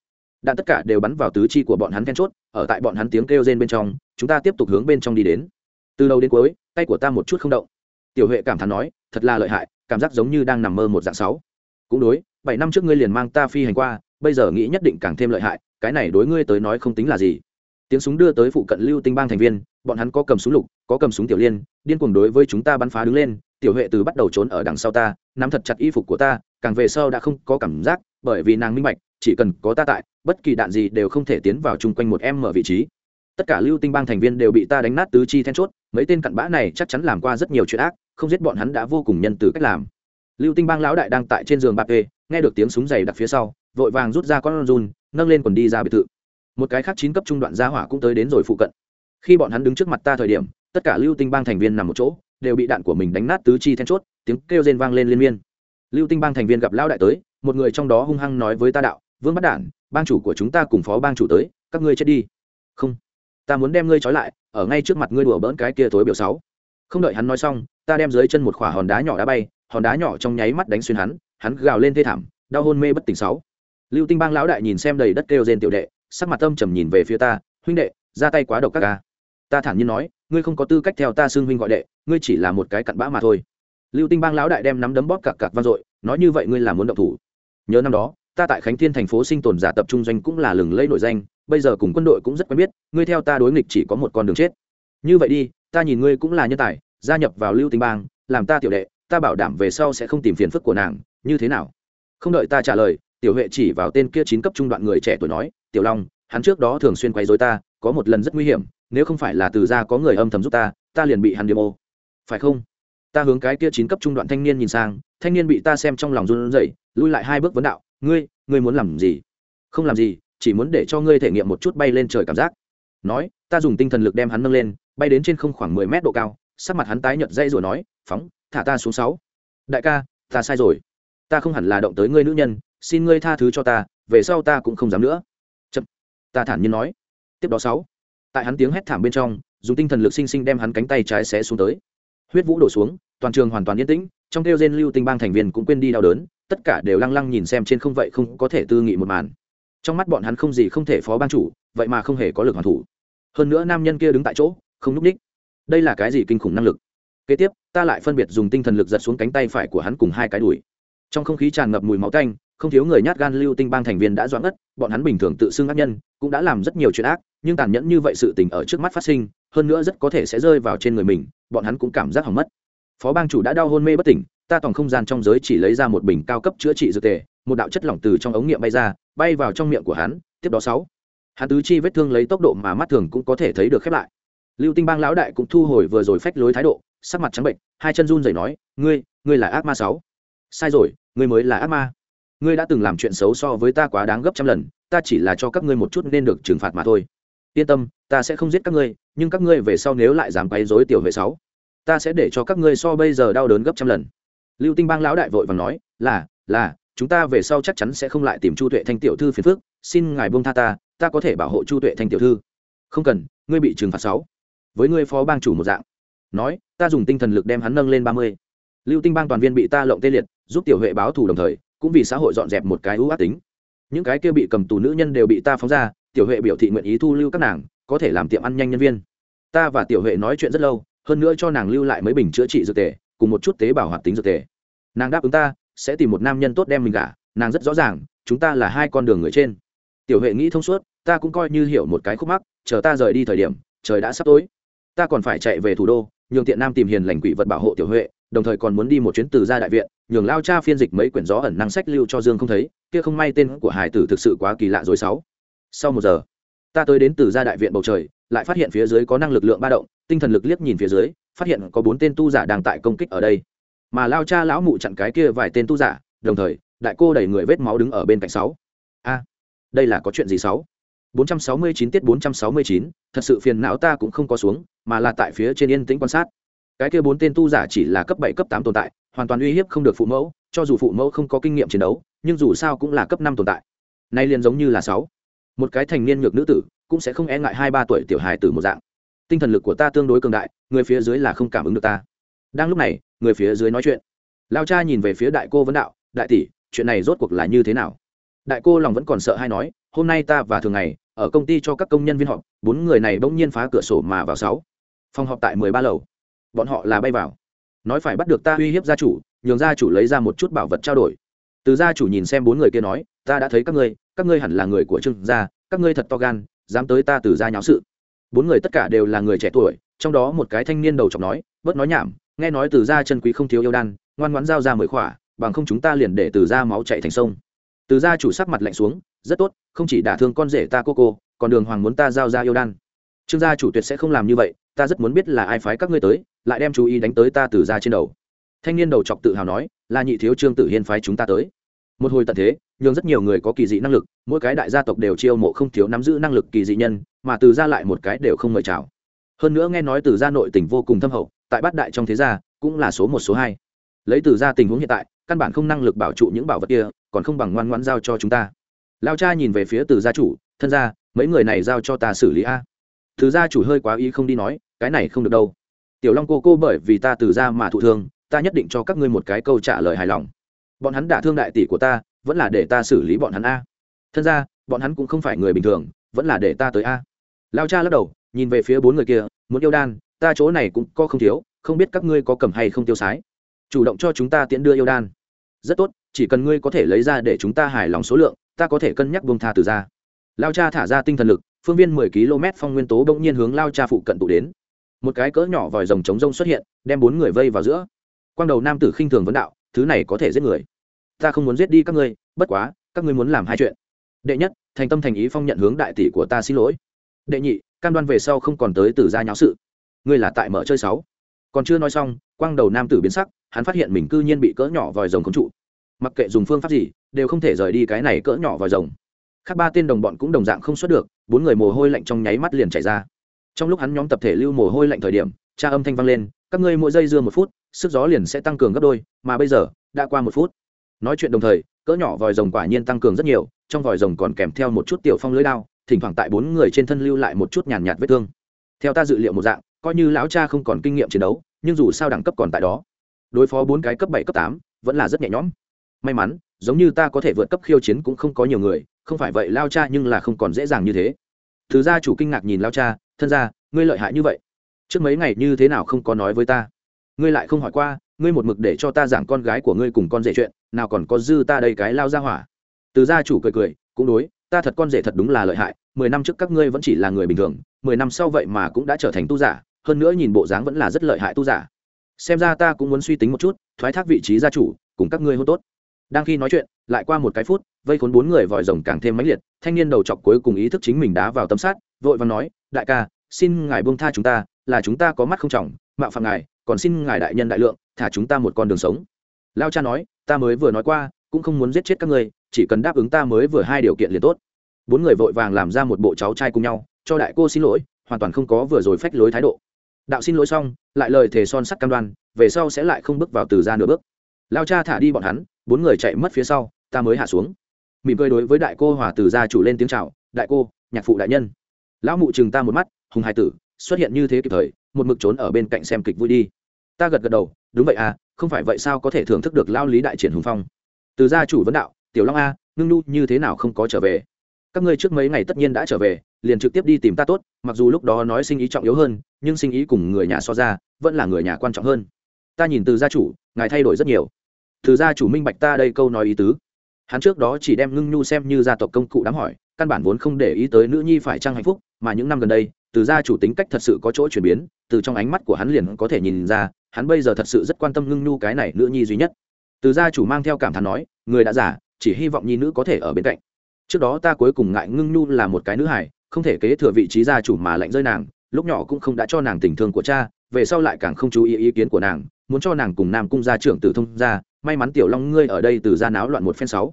Đạn tất cả đều bắn vào tứ chi của bọn hắn then chốt, ở tại bọn hắn tiếng kêu rên bên trong, chúng ta tiếp tục hướng bên trong đi đến. Từ đầu đến cuối, tay của ta một chút không động. Tiểu huệ cảm thán nói, thật là lợi hại, cảm giác giống như đang nằm mơ một dạng sáu. Cũng đối, bảy năm trước ngươi liền mang ta phi hành qua, bây giờ nghĩ nhất định càng thêm lợi hại, cái này đối ngươi tới nói không tính là gì. Tiếng súng đưa tới phụ cận lưu tinh bang thành viên, bọn hắn có cầm súng lục, có cầm súng tiểu liên, điên cuồng đối với chúng ta bắn phá đứng lên, tiểu huệ từ bắt đầu trốn ở đằng sau ta, nắm thật chặt y phục của ta càng về sau đã không có cảm giác, bởi vì nàng minh bạch, chỉ cần có ta tại, bất kỳ đạn gì đều không thể tiến vào chung quanh một em mở vị trí. Tất cả lưu tinh bang thành viên đều bị ta đánh nát tứ chi then chốt, mấy tên cặn bã này chắc chắn làm qua rất nhiều chuyện ác, không giết bọn hắn đã vô cùng nhân từ cách làm. Lưu tinh bang lão đại đang tại trên giường bạc ê nghe được tiếng súng dày đặc phía sau, vội vàng rút ra con run, nâng lên quần đi ra biệt thự. Một cái khác chín cấp trung đoạn gia hỏa cũng tới đến rồi phụ cận. Khi bọn hắn đứng trước mặt ta thời điểm, tất cả lưu tinh bang thành viên nằm một chỗ, đều bị đạn của mình đánh nát tứ chi then chốt, tiếng kêu rên vang lên liên miên lưu tinh bang thành viên gặp lão đại tới, một người trong đó hung hăng nói với ta đạo, vương bắt đản, bang chủ của chúng ta cùng phó bang chủ tới, các ngươi chết đi. Không, ta muốn đem ngươi trói lại, ở ngay trước mặt ngươi đùa bỡn cái kia thối biểu sáu. Không đợi hắn nói xong, ta đem dưới chân một khỏa hòn đá nhỏ đá bay, hòn đá nhỏ trong nháy mắt đánh xuyên hắn hắn gào lên thê thảm, đau hôn mê bất tỉnh sáu. Lưu tinh bang lão đại nhìn xem đầy đất kêu rên tiểu đệ, sắc mặt tâm trầm nhìn về phía ta, huynh đệ, ra tay quá độc các ca ta thản nhiên nói, ngươi không có tư cách theo ta xưng huynh gọi đệ, ngươi chỉ là một cái cặn bã mà thôi lưu tinh bang lão đại đem nắm đấm bóp cặc cặc vang dội, nói như vậy ngươi là muốn động thủ. Nhớ năm đó, ta tại khánh thiên thành phố sinh tồn giả tập trung doanh cũng là lừng lẫy nổi danh, bây giờ cùng quân đội cũng rất quen biết, ngươi theo ta đối nghịch chỉ có một con đường chết. Như vậy đi, ta nhìn ngươi cũng là nhân tài, gia nhập vào lưu tinh bang, làm ta tiểu đệ, ta bảo đảm về sau sẽ không tìm phiền phức của nàng, như thế nào? Không đợi ta trả lời, tiểu huệ chỉ vào tên kia chín cấp trung đoạn người trẻ tuổi nói, tiểu long, hắn trước đó thường xuyên quấy dối ta, có một lần rất nguy hiểm, nếu không phải là từ ra có người âm thầm giúp ta ta liền bị hắn điềm ô. Phải không? Ta hướng cái kia chín cấp trung đoạn thanh niên nhìn sang, thanh niên bị ta xem trong lòng run rẩy, lui lại hai bước vấn đạo, ngươi ngươi muốn làm gì? Không làm gì, chỉ muốn để cho ngươi thể nghiệm một chút bay lên trời cảm giác. Nói, ta dùng tinh thần lực đem hắn nâng lên, bay đến trên không khoảng mười mét độ cao, sắc mặt hắn tái nhợt dây rồi nói, phóng, thả ta xuống sáu. Đại ca, ta sai rồi. Ta không hẳn là động tới ngươi nữ nhân, xin ngươi tha thứ cho ta, về sau ta cũng không dám nữa. Chậm. Ta thản nhiên nói. Tiếp đó sáu. Tại hắn tiếng hét thảm bên trong, dùng tinh thần lực sinh sinh đem hắn cánh tay trái xé xuống tới huyết vũ đổ xuống, toàn trường hoàn toàn yên tĩnh, trong kêu gen lưu tinh bang thành viên cũng quên đi đau đớn, tất cả đều lăng lăng nhìn xem trên không vậy không có thể tư nghị một màn. Trong mắt bọn hắn không gì không thể phó ban chủ, vậy mà không hề có lực hoàn thủ. Hơn nữa nam nhân kia đứng tại chỗ, không núp ních đây là cái gì kinh khủng năng lực? Kế tiếp, ta lại phân biệt dùng tinh thần lực giật xuống cánh tay phải của hắn cùng hai cái đùi. Trong không khí tràn ngập mùi máu tanh, không thiếu người nhát gan lưu tinh bang thành viên đã doãn ngất, bọn hắn bình thường tự xưng ác nhân, cũng đã làm rất nhiều chuyện ác, nhưng tàn nhẫn như vậy sự tình ở trước mắt phát sinh, hơn nữa rất có thể sẽ rơi vào trên người mình bọn hắn cũng cảm giác hỏng mất. Phó bang chủ đã đau hôn mê bất tỉnh, ta toàn không gian trong giới chỉ lấy ra một bình cao cấp chữa trị dược tề, một đạo chất lỏng từ trong ống nghiệm bay ra, bay vào trong miệng của hắn, tiếp đó sáu. Hắn tứ chi vết thương lấy tốc độ mà mắt thường cũng có thể thấy được khép lại. Lưu tinh bang lão đại cũng thu hồi vừa rồi phách lối thái độ, sắc mặt trắng bệnh, hai chân run rẩy nói, ngươi ngươi là ác ma sáu? Sai rồi, ngươi mới là ác ma. Ngươi đã từng làm chuyện xấu so với ta quá đáng gấp trăm lần, ta chỉ là cho các ngươi một chút nên được trừng phạt mà thôi yên tâm, ta sẽ không giết các ngươi, nhưng các ngươi về sau nếu lại dám quấy rối tiểu vệ sáu, ta sẽ để cho các ngươi so bây giờ đau đớn gấp trăm lần. Lưu tinh bang lão đại vội vàng nói, là là, chúng ta về sau chắc chắn sẽ không lại tìm chu tuệ thanh tiểu thư phiền phức, xin ngài buông tha ta ta có thể bảo hộ chu tuệ thanh tiểu thư. Không cần, ngươi bị trừng phạt sáu, với ngươi phó bang chủ một dạng. Nói, ta dùng tinh thần lực đem hắn nâng lên ba mươi. Lưu tinh bang toàn viên bị ta lộng tê liệt, giúp tiểu huệ báo thù đồng thời, cũng vì xã hội dọn dẹp một cái ưu ác tính. Những cái kia bị cầm tù nữ nhân đều bị ta phóng ra tiểu huệ biểu thị nguyện ý thu lưu các nàng, có thể làm tiệm ăn nhanh nhân viên. Ta và tiểu huệ nói chuyện rất lâu, hơn nữa cho nàng lưu lại mấy bình chữa trị dược tề, cùng một chút tế bào hoạt tính dược tề. Nàng đáp ứng ta, sẽ tìm một nam nhân tốt đem mình gả, nàng rất rõ ràng, chúng ta là hai con đường người trên. Tiểu huệ nghĩ thông suốt, ta cũng coi như hiểu một cái khúc mắc, chờ ta rời đi thời điểm, trời đã sắp tối. Ta còn phải chạy về thủ đô, nhường tiện nam tìm hiền lành quỷ vật bảo hộ tiểu huệ, đồng thời còn muốn đi một chuyến từ gia đại viện, nhường lao cha phiên dịch mấy quyển gió ẩn năng sách lưu cho dương không thấy, kia không may tên của hải tử thực sự quá kỳ lạ rồi sáu sau một giờ ta tới đến từ gia đại viện bầu trời lại phát hiện phía dưới có năng lực lượng ba động tinh thần lực liếc nhìn phía dưới phát hiện có bốn tên tu giả đang tại công kích ở đây. Mà lao cha lão mụ chặn cái kia vài tên tu giả đồng thời đại cô đẩy người vết máu đứng ở bên cạnh sáu. A đây là có chuyện gì sáu? 469 tiết 469, thật sự phiền não ta cũng không có xuống mà là tại phía trên yên tĩnh quan sát. Cái kia bốn tên tu giả chỉ là cấp bảy cấp tám tồn tại hoàn toàn uy hiếp không được phụ mẫu cho dù phụ mẫu không có kinh nghiệm chiến đấu nhưng dù sao cũng là cấp năm tồn tại. Nay liền giống như là sáu một cái thành niên nhược nữ tử cũng sẽ không e ngại hai ba tuổi tiểu hài tử một dạng. Tinh thần lực của ta tương đối cường đại, người phía dưới là không cảm ứng được ta. Đang lúc này, người phía dưới nói chuyện. Lao cha nhìn về phía đại cô vấn đạo, đại tỷ, chuyện này rốt cuộc là như thế nào? Đại cô lòng vẫn còn sợ hay nói, hôm nay ta và thường ngày, ở công ty cho các công nhân viên họp, bốn người này bỗng nhiên phá cửa sổ mà vào sáu. Phòng họp tại mười ba lầu. Bọn họ là bay vào. Nói phải bắt được ta uy hiếp gia chủ, nhường gia chủ lấy ra một chút bảo vật trao đổi. Từ gia chủ nhìn xem bốn người kia nói, ta đã thấy các ngươi các ngươi hẳn là người của trương gia, các ngươi thật to gan, dám tới ta từ gia nháo sự. Bốn người tất cả đều là người trẻ tuổi, trong đó một cái thanh niên đầu chọc nói, bớt nói nhảm, nghe nói từ gia chân quý không thiếu yêu đan, ngoan ngoãn giao ra mười khỏa, bằng không chúng ta liền để từ gia máu chạy thành sông. Từ gia chủ sắc mặt lạnh xuống, rất tốt, không chỉ đả thương con rể ta cô cô, còn đường hoàng muốn ta giao ra yêu đan. Trương gia chủ tuyệt sẽ không làm như vậy, ta rất muốn biết là ai phái các ngươi tới, lại đem chú ý đánh tới ta từ ra trên đầu. Thanh niên đầu chọc tự hào nói, là nhị thiếu trương tử hiên phái chúng ta tới một hồi tận thế nhưng rất nhiều người có kỳ dị năng lực, mỗi cái đại gia tộc đều chiêu mộ không thiếu nắm giữ năng lực kỳ dị nhân, mà từ ra lại một cái đều không mời chào. Hơn nữa nghe nói từ gia nội tình vô cùng thâm hậu, tại bát đại trong thế gia, cũng là số một, số hai. Lấy từ ra tình huống hiện tại, căn bản không năng lực bảo trụ những bảo vật kia, còn không bằng ngoan ngoãn giao cho chúng ta. Lao cha nhìn về phía từ gia chủ, thân gia, mấy người này giao cho ta xử lý a. Từ gia chủ hơi quá ý không đi nói, cái này không được đâu. Tiểu long cô cô bởi vì ta từ ra mà thụ thương, ta nhất định cho các ngươi một cái câu trả lời hài lòng bọn hắn đả thương đại tỷ của ta, vẫn là để ta xử lý bọn hắn a. Thân ra, bọn hắn cũng không phải người bình thường, vẫn là để ta tới a. Lao cha lắc đầu, nhìn về phía bốn người kia, muốn yêu đan, ta chỗ này cũng có không thiếu, không biết các ngươi có cầm hay không tiêu sái. Chủ động cho chúng ta tiễn đưa yêu đan. Rất tốt, chỉ cần ngươi có thể lấy ra để chúng ta hài lòng số lượng, ta có thể cân nhắc buông tha từ ra. Lao cha thả ra tinh thần lực, phương viên mười km phong nguyên tố bỗng nhiên hướng lao cha phụ cận tụ đến. Một cái cỡ nhỏ vòi rồng chống rông xuất hiện, đem bốn người vây vào giữa. Quang đầu nam tử khinh thường vấn đạo thứ này có thể giết người. Ta không muốn giết đi các ngươi, bất quá, các ngươi muốn làm hai chuyện. Đệ nhất, thành tâm thành ý phong nhận hướng đại tỷ của ta xin lỗi. Đệ nhị, cam đoan về sau không còn tới từ gia nháo sự. Ngươi là tại mở chơi sáu. Còn chưa nói xong, quang đầu nam tử biến sắc, hắn phát hiện mình cư nhiên bị cỡ nhỏ vòi rồng khống trụ. Mặc kệ dùng phương pháp gì, đều không thể rời đi cái này cỡ nhỏ vòi rồng. Khác ba tên đồng bọn cũng đồng dạng không xuất được, bốn người mồ hôi lạnh trong nháy mắt liền chảy ra. Trong lúc hắn nhóm tập thể lưu mồ hôi lạnh thời điểm, cha âm thanh vang lên, các ngươi mỗi giây dưa một phút sức gió liền sẽ tăng cường gấp đôi mà bây giờ đã qua một phút. Nói chuyện đồng thời cỡ nhỏ vòi rồng quả nhiên tăng cường rất nhiều trong vòi rồng còn kèm theo một chút tiểu phong lưới đao thỉnh thoảng tại bốn người trên thân lưu lại một chút nhàn nhạt, nhạt vết thương. Theo ta dự liệu một dạng coi như lão cha không còn kinh nghiệm chiến đấu nhưng dù sao đẳng cấp còn tại đó. Đối phó bốn cái cấp bảy cấp tám vẫn là rất nhẹ nhõm. May mắn giống như ta có thể vượt cấp khiêu chiến cũng không có nhiều người không phải vậy lao cha nhưng là không còn dễ dàng như thế. Thứ gia chủ kinh ngạc nhìn lao cha thân ra ngươi lợi hại như vậy. Trước mấy ngày như thế nào không có nói với ta? Ngươi lại không hỏi qua, ngươi một mực để cho ta giảng con gái của ngươi cùng con rể chuyện, nào còn có dư ta đây cái lao ra hỏa. Từ gia chủ cười cười, cũng đối, ta thật con rể thật đúng là lợi hại, mười năm trước các ngươi vẫn chỉ là người bình thường, mười năm sau vậy mà cũng đã trở thành tu giả, hơn nữa nhìn bộ dáng vẫn là rất lợi hại tu giả. Xem ra ta cũng muốn suy tính một chút, thoái thác vị trí gia chủ, cùng các ngươi hôn tốt. Đang khi nói chuyện, lại qua một cái phút, vây khốn bốn người vòi rồng càng thêm mãnh liệt, thanh niên đầu chọc cuối cùng ý thức chính mình đá vào tấm sát vội và nói, đại ca, xin ngài buông tha chúng ta, là chúng ta có mắt không trọng, mạo phạm ngài còn xin ngài đại nhân đại lượng, thả chúng ta một con đường sống. Lao cha nói, ta mới vừa nói qua, cũng không muốn giết chết các ngươi, chỉ cần đáp ứng ta mới vừa hai điều kiện liền tốt. Bốn người vội vàng làm ra một bộ cháu trai cùng nhau, cho đại cô xin lỗi, hoàn toàn không có vừa rồi phách lối thái độ. Đạo xin lỗi xong, lại lời thề son sắt cam đoan, về sau sẽ lại không bước vào từ ra nửa bước. Lao cha thả đi bọn hắn, bốn người chạy mất phía sau, ta mới hạ xuống. Mỉm cười đối với đại cô hòa từ gia chủ lên tiếng chào, đại cô, nhạc phụ đại nhân. Lão mụ chừng ta một mắt, hùng hai tử, xuất hiện như thế kịp thời, một mực trốn ở bên cạnh xem kịch vui đi ta gật gật đầu, đúng vậy à không phải vậy sao có thể thưởng thức được lao lý đại triển hùng phong? Từ gia chủ vấn đạo, tiểu long a, ngưng nu như thế nào không có trở về? Các ngươi trước mấy ngày tất nhiên đã trở về, liền trực tiếp đi tìm ta tốt, mặc dù lúc đó nói sinh ý trọng yếu hơn, nhưng sinh ý cùng người nhà so ra, vẫn là người nhà quan trọng hơn. Ta nhìn từ gia chủ, ngài thay đổi rất nhiều. Từ gia chủ minh bạch ta đây câu nói ý tứ. Hắn trước đó chỉ đem ngưng nhu xem như gia tộc công cụ đám hỏi, căn bản vốn không để ý tới nữ nhi phải trăng hạnh phúc, mà những năm gần đây, từ gia chủ tính cách thật sự có chỗ chuyển biến, từ trong ánh mắt của hắn liền có thể nhìn ra hắn bây giờ thật sự rất quan tâm ngưng nhu cái này nữ nhi duy nhất. Từ gia chủ mang theo cảm thán nói, người đã giả chỉ hy vọng nhi nữ có thể ở bên cạnh. Trước đó ta cuối cùng ngại ngưng nhu là một cái nữ hải không thể kế thừa vị trí gia chủ mà lạnh rơi nàng, lúc nhỏ cũng không đã cho nàng tình thương của cha, về sau lại càng không chú ý ý kiến của nàng, muốn cho nàng cùng nam cung gia trưởng tử thông ra may mắn tiểu long ngươi ở đây từ gia náo loạn một phen sáu.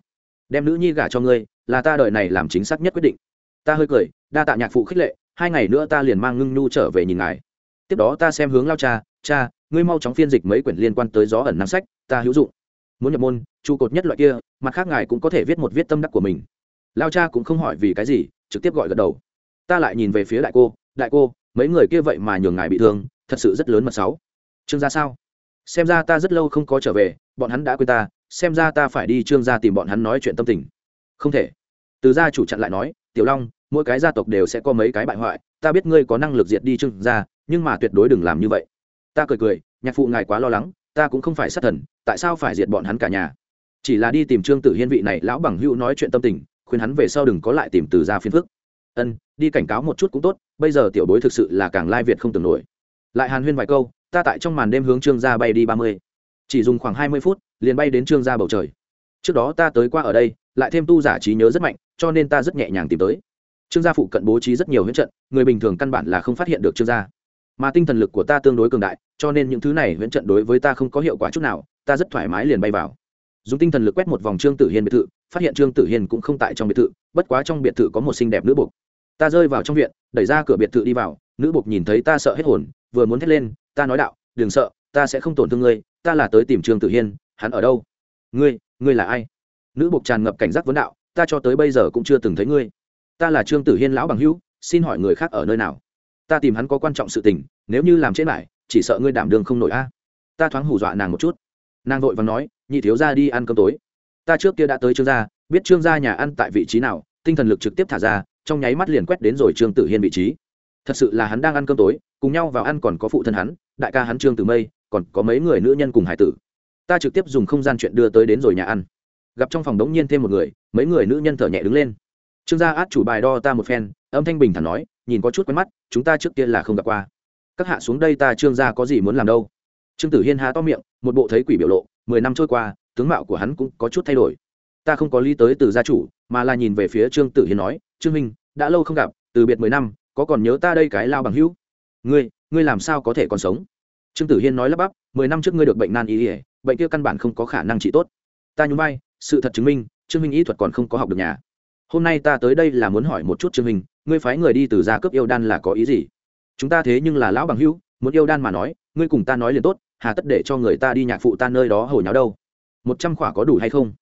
Đem nữ nhi gả cho ngươi, là ta đợi này làm chính xác nhất quyết định. Ta hơi cười, đa tạ nhạc phụ khích lệ, hai ngày nữa ta liền mang ngưng nhu trở về nhìn ngài. Tiếp đó ta xem hướng lao cha cha ngươi mau chóng phiên dịch mấy quyển liên quan tới gió ẩn năng sách, ta hữu dụng. Muốn nhập môn, trụ cột nhất loại kia, mặt khác ngài cũng có thể viết một viết tâm đắc của mình. Lao cha cũng không hỏi vì cái gì, trực tiếp gọi gật đầu. Ta lại nhìn về phía đại cô đại cô, mấy người kia vậy mà nhường ngài bị thương, thật sự rất lớn mật sáu. Trương gia sao? Xem ra ta rất lâu không có trở về, bọn hắn đã quên ta, xem ra ta phải đi trương gia tìm bọn hắn nói chuyện tâm tình. Không thể. Từ gia chủ chặn lại nói, tiểu long, mỗi cái gia tộc đều sẽ có mấy cái bại hoại, ta biết ngươi có năng lực diệt đi trương gia, nhưng mà tuyệt đối đừng làm như vậy ta cười cười, nhạc phụ ngài quá lo lắng, ta cũng không phải sát thần, tại sao phải diệt bọn hắn cả nhà? Chỉ là đi tìm trương tử hiên vị này lão bằng hữu nói chuyện tâm tình, khuyên hắn về sau đừng có lại tìm từ gia phiên phức. Ân, đi cảnh cáo một chút cũng tốt, bây giờ tiểu bối thực sự là càng lai việt không tưởng nổi. Lại hàn huyên vài câu, ta tại trong màn đêm hướng trương gia bay đi ba mươi. Chỉ dùng khoảng hai mươi phút, liền bay đến trương gia bầu trời. Trước đó ta tới qua ở đây, lại thêm tu giả trí nhớ rất mạnh, cho nên ta rất nhẹ nhàng tìm tới. Trương gia phụ cận bố trí rất nhiều huyễn trận, người bình thường căn bản là không phát hiện được trương gia mà tinh thần lực của ta tương đối cường đại, cho nên những thứ này huyễn trận đối với ta không có hiệu quả chút nào, ta rất thoải mái liền bay vào. Dùng tinh thần lực quét một vòng trương tử hiên biệt thự, phát hiện trương tử hiên cũng không tại trong biệt thự, bất quá trong biệt thự có một xinh đẹp nữ bục ta rơi vào trong viện, đẩy ra cửa biệt thự đi vào, nữ bục nhìn thấy ta sợ hết hồn, vừa muốn thét lên, ta nói đạo, đừng sợ, ta sẽ không tổn thương ngươi, ta là tới tìm trương tử hiên, hắn ở đâu? Ngươi ngươi là ai? Nữ bục tràn ngập cảnh giác vấn đạo, ta cho tới bây giờ cũng chưa từng thấy ngươi. Ta là trương tử hiên lão bằng hữu, xin hỏi người khác ở nơi nào? Ta tìm hắn có quan trọng sự tình, nếu như làm chết lại, chỉ sợ ngươi đảm đường không nổi a. Ta thoáng hù dọa nàng một chút. Nàng vội và nói, nhị thiếu ra đi ăn cơm tối. Ta trước kia đã tới trương gia, biết trương gia nhà ăn tại vị trí nào, tinh thần lực trực tiếp thả ra, trong nháy mắt liền quét đến rồi trương tử hiên vị trí. Thật sự là hắn đang ăn cơm tối, cùng nhau vào ăn còn có phụ thân hắn, đại ca hắn trương tử mây, còn có mấy người nữ nhân cùng hải tử. Ta trực tiếp dùng không gian chuyện đưa tới đến rồi nhà ăn. Gặp trong phòng đống nhiên thêm một người, mấy người nữ nhân thở nhẹ đứng lên. Trương gia át chủ bài đo ta một phen âm thanh bình thản nói, nhìn có chút quen mắt, chúng ta trước kia là không gặp qua. Các hạ xuống đây ta trương gia có gì muốn làm đâu? Trương tử hiên há to miệng, một bộ thấy quỷ biểu lộ, mười năm trôi qua, tướng mạo của hắn cũng có chút thay đổi. Ta không có lý tới từ gia chủ, mà là nhìn về phía trương tử hiên nói, trương minh đã lâu không gặp, từ biệt mười năm, có còn nhớ ta đây cái lao bằng hữu? Ngươi ngươi làm sao có thể còn sống? Trương tử hiên nói lắp bắp, mười năm trước ngươi được bệnh nan y ỉa bệnh kia căn bản không có khả năng trị tốt. Ta nhún vai, sự thật chứng minh, trương minh y thuật còn không có học được nhà hôm nay ta tới đây là muốn hỏi một chút trương hình, ngươi phái người đi từ gia cướp yêu đan là có ý gì? Chúng ta thế nhưng là lão bằng hữu muốn yêu đan mà nói ngươi cùng ta nói liền tốt hà tất để cho người ta đi nhạc phụ ta nơi đó hồi nháo đâu. Một trăm khỏa có đủ hay không?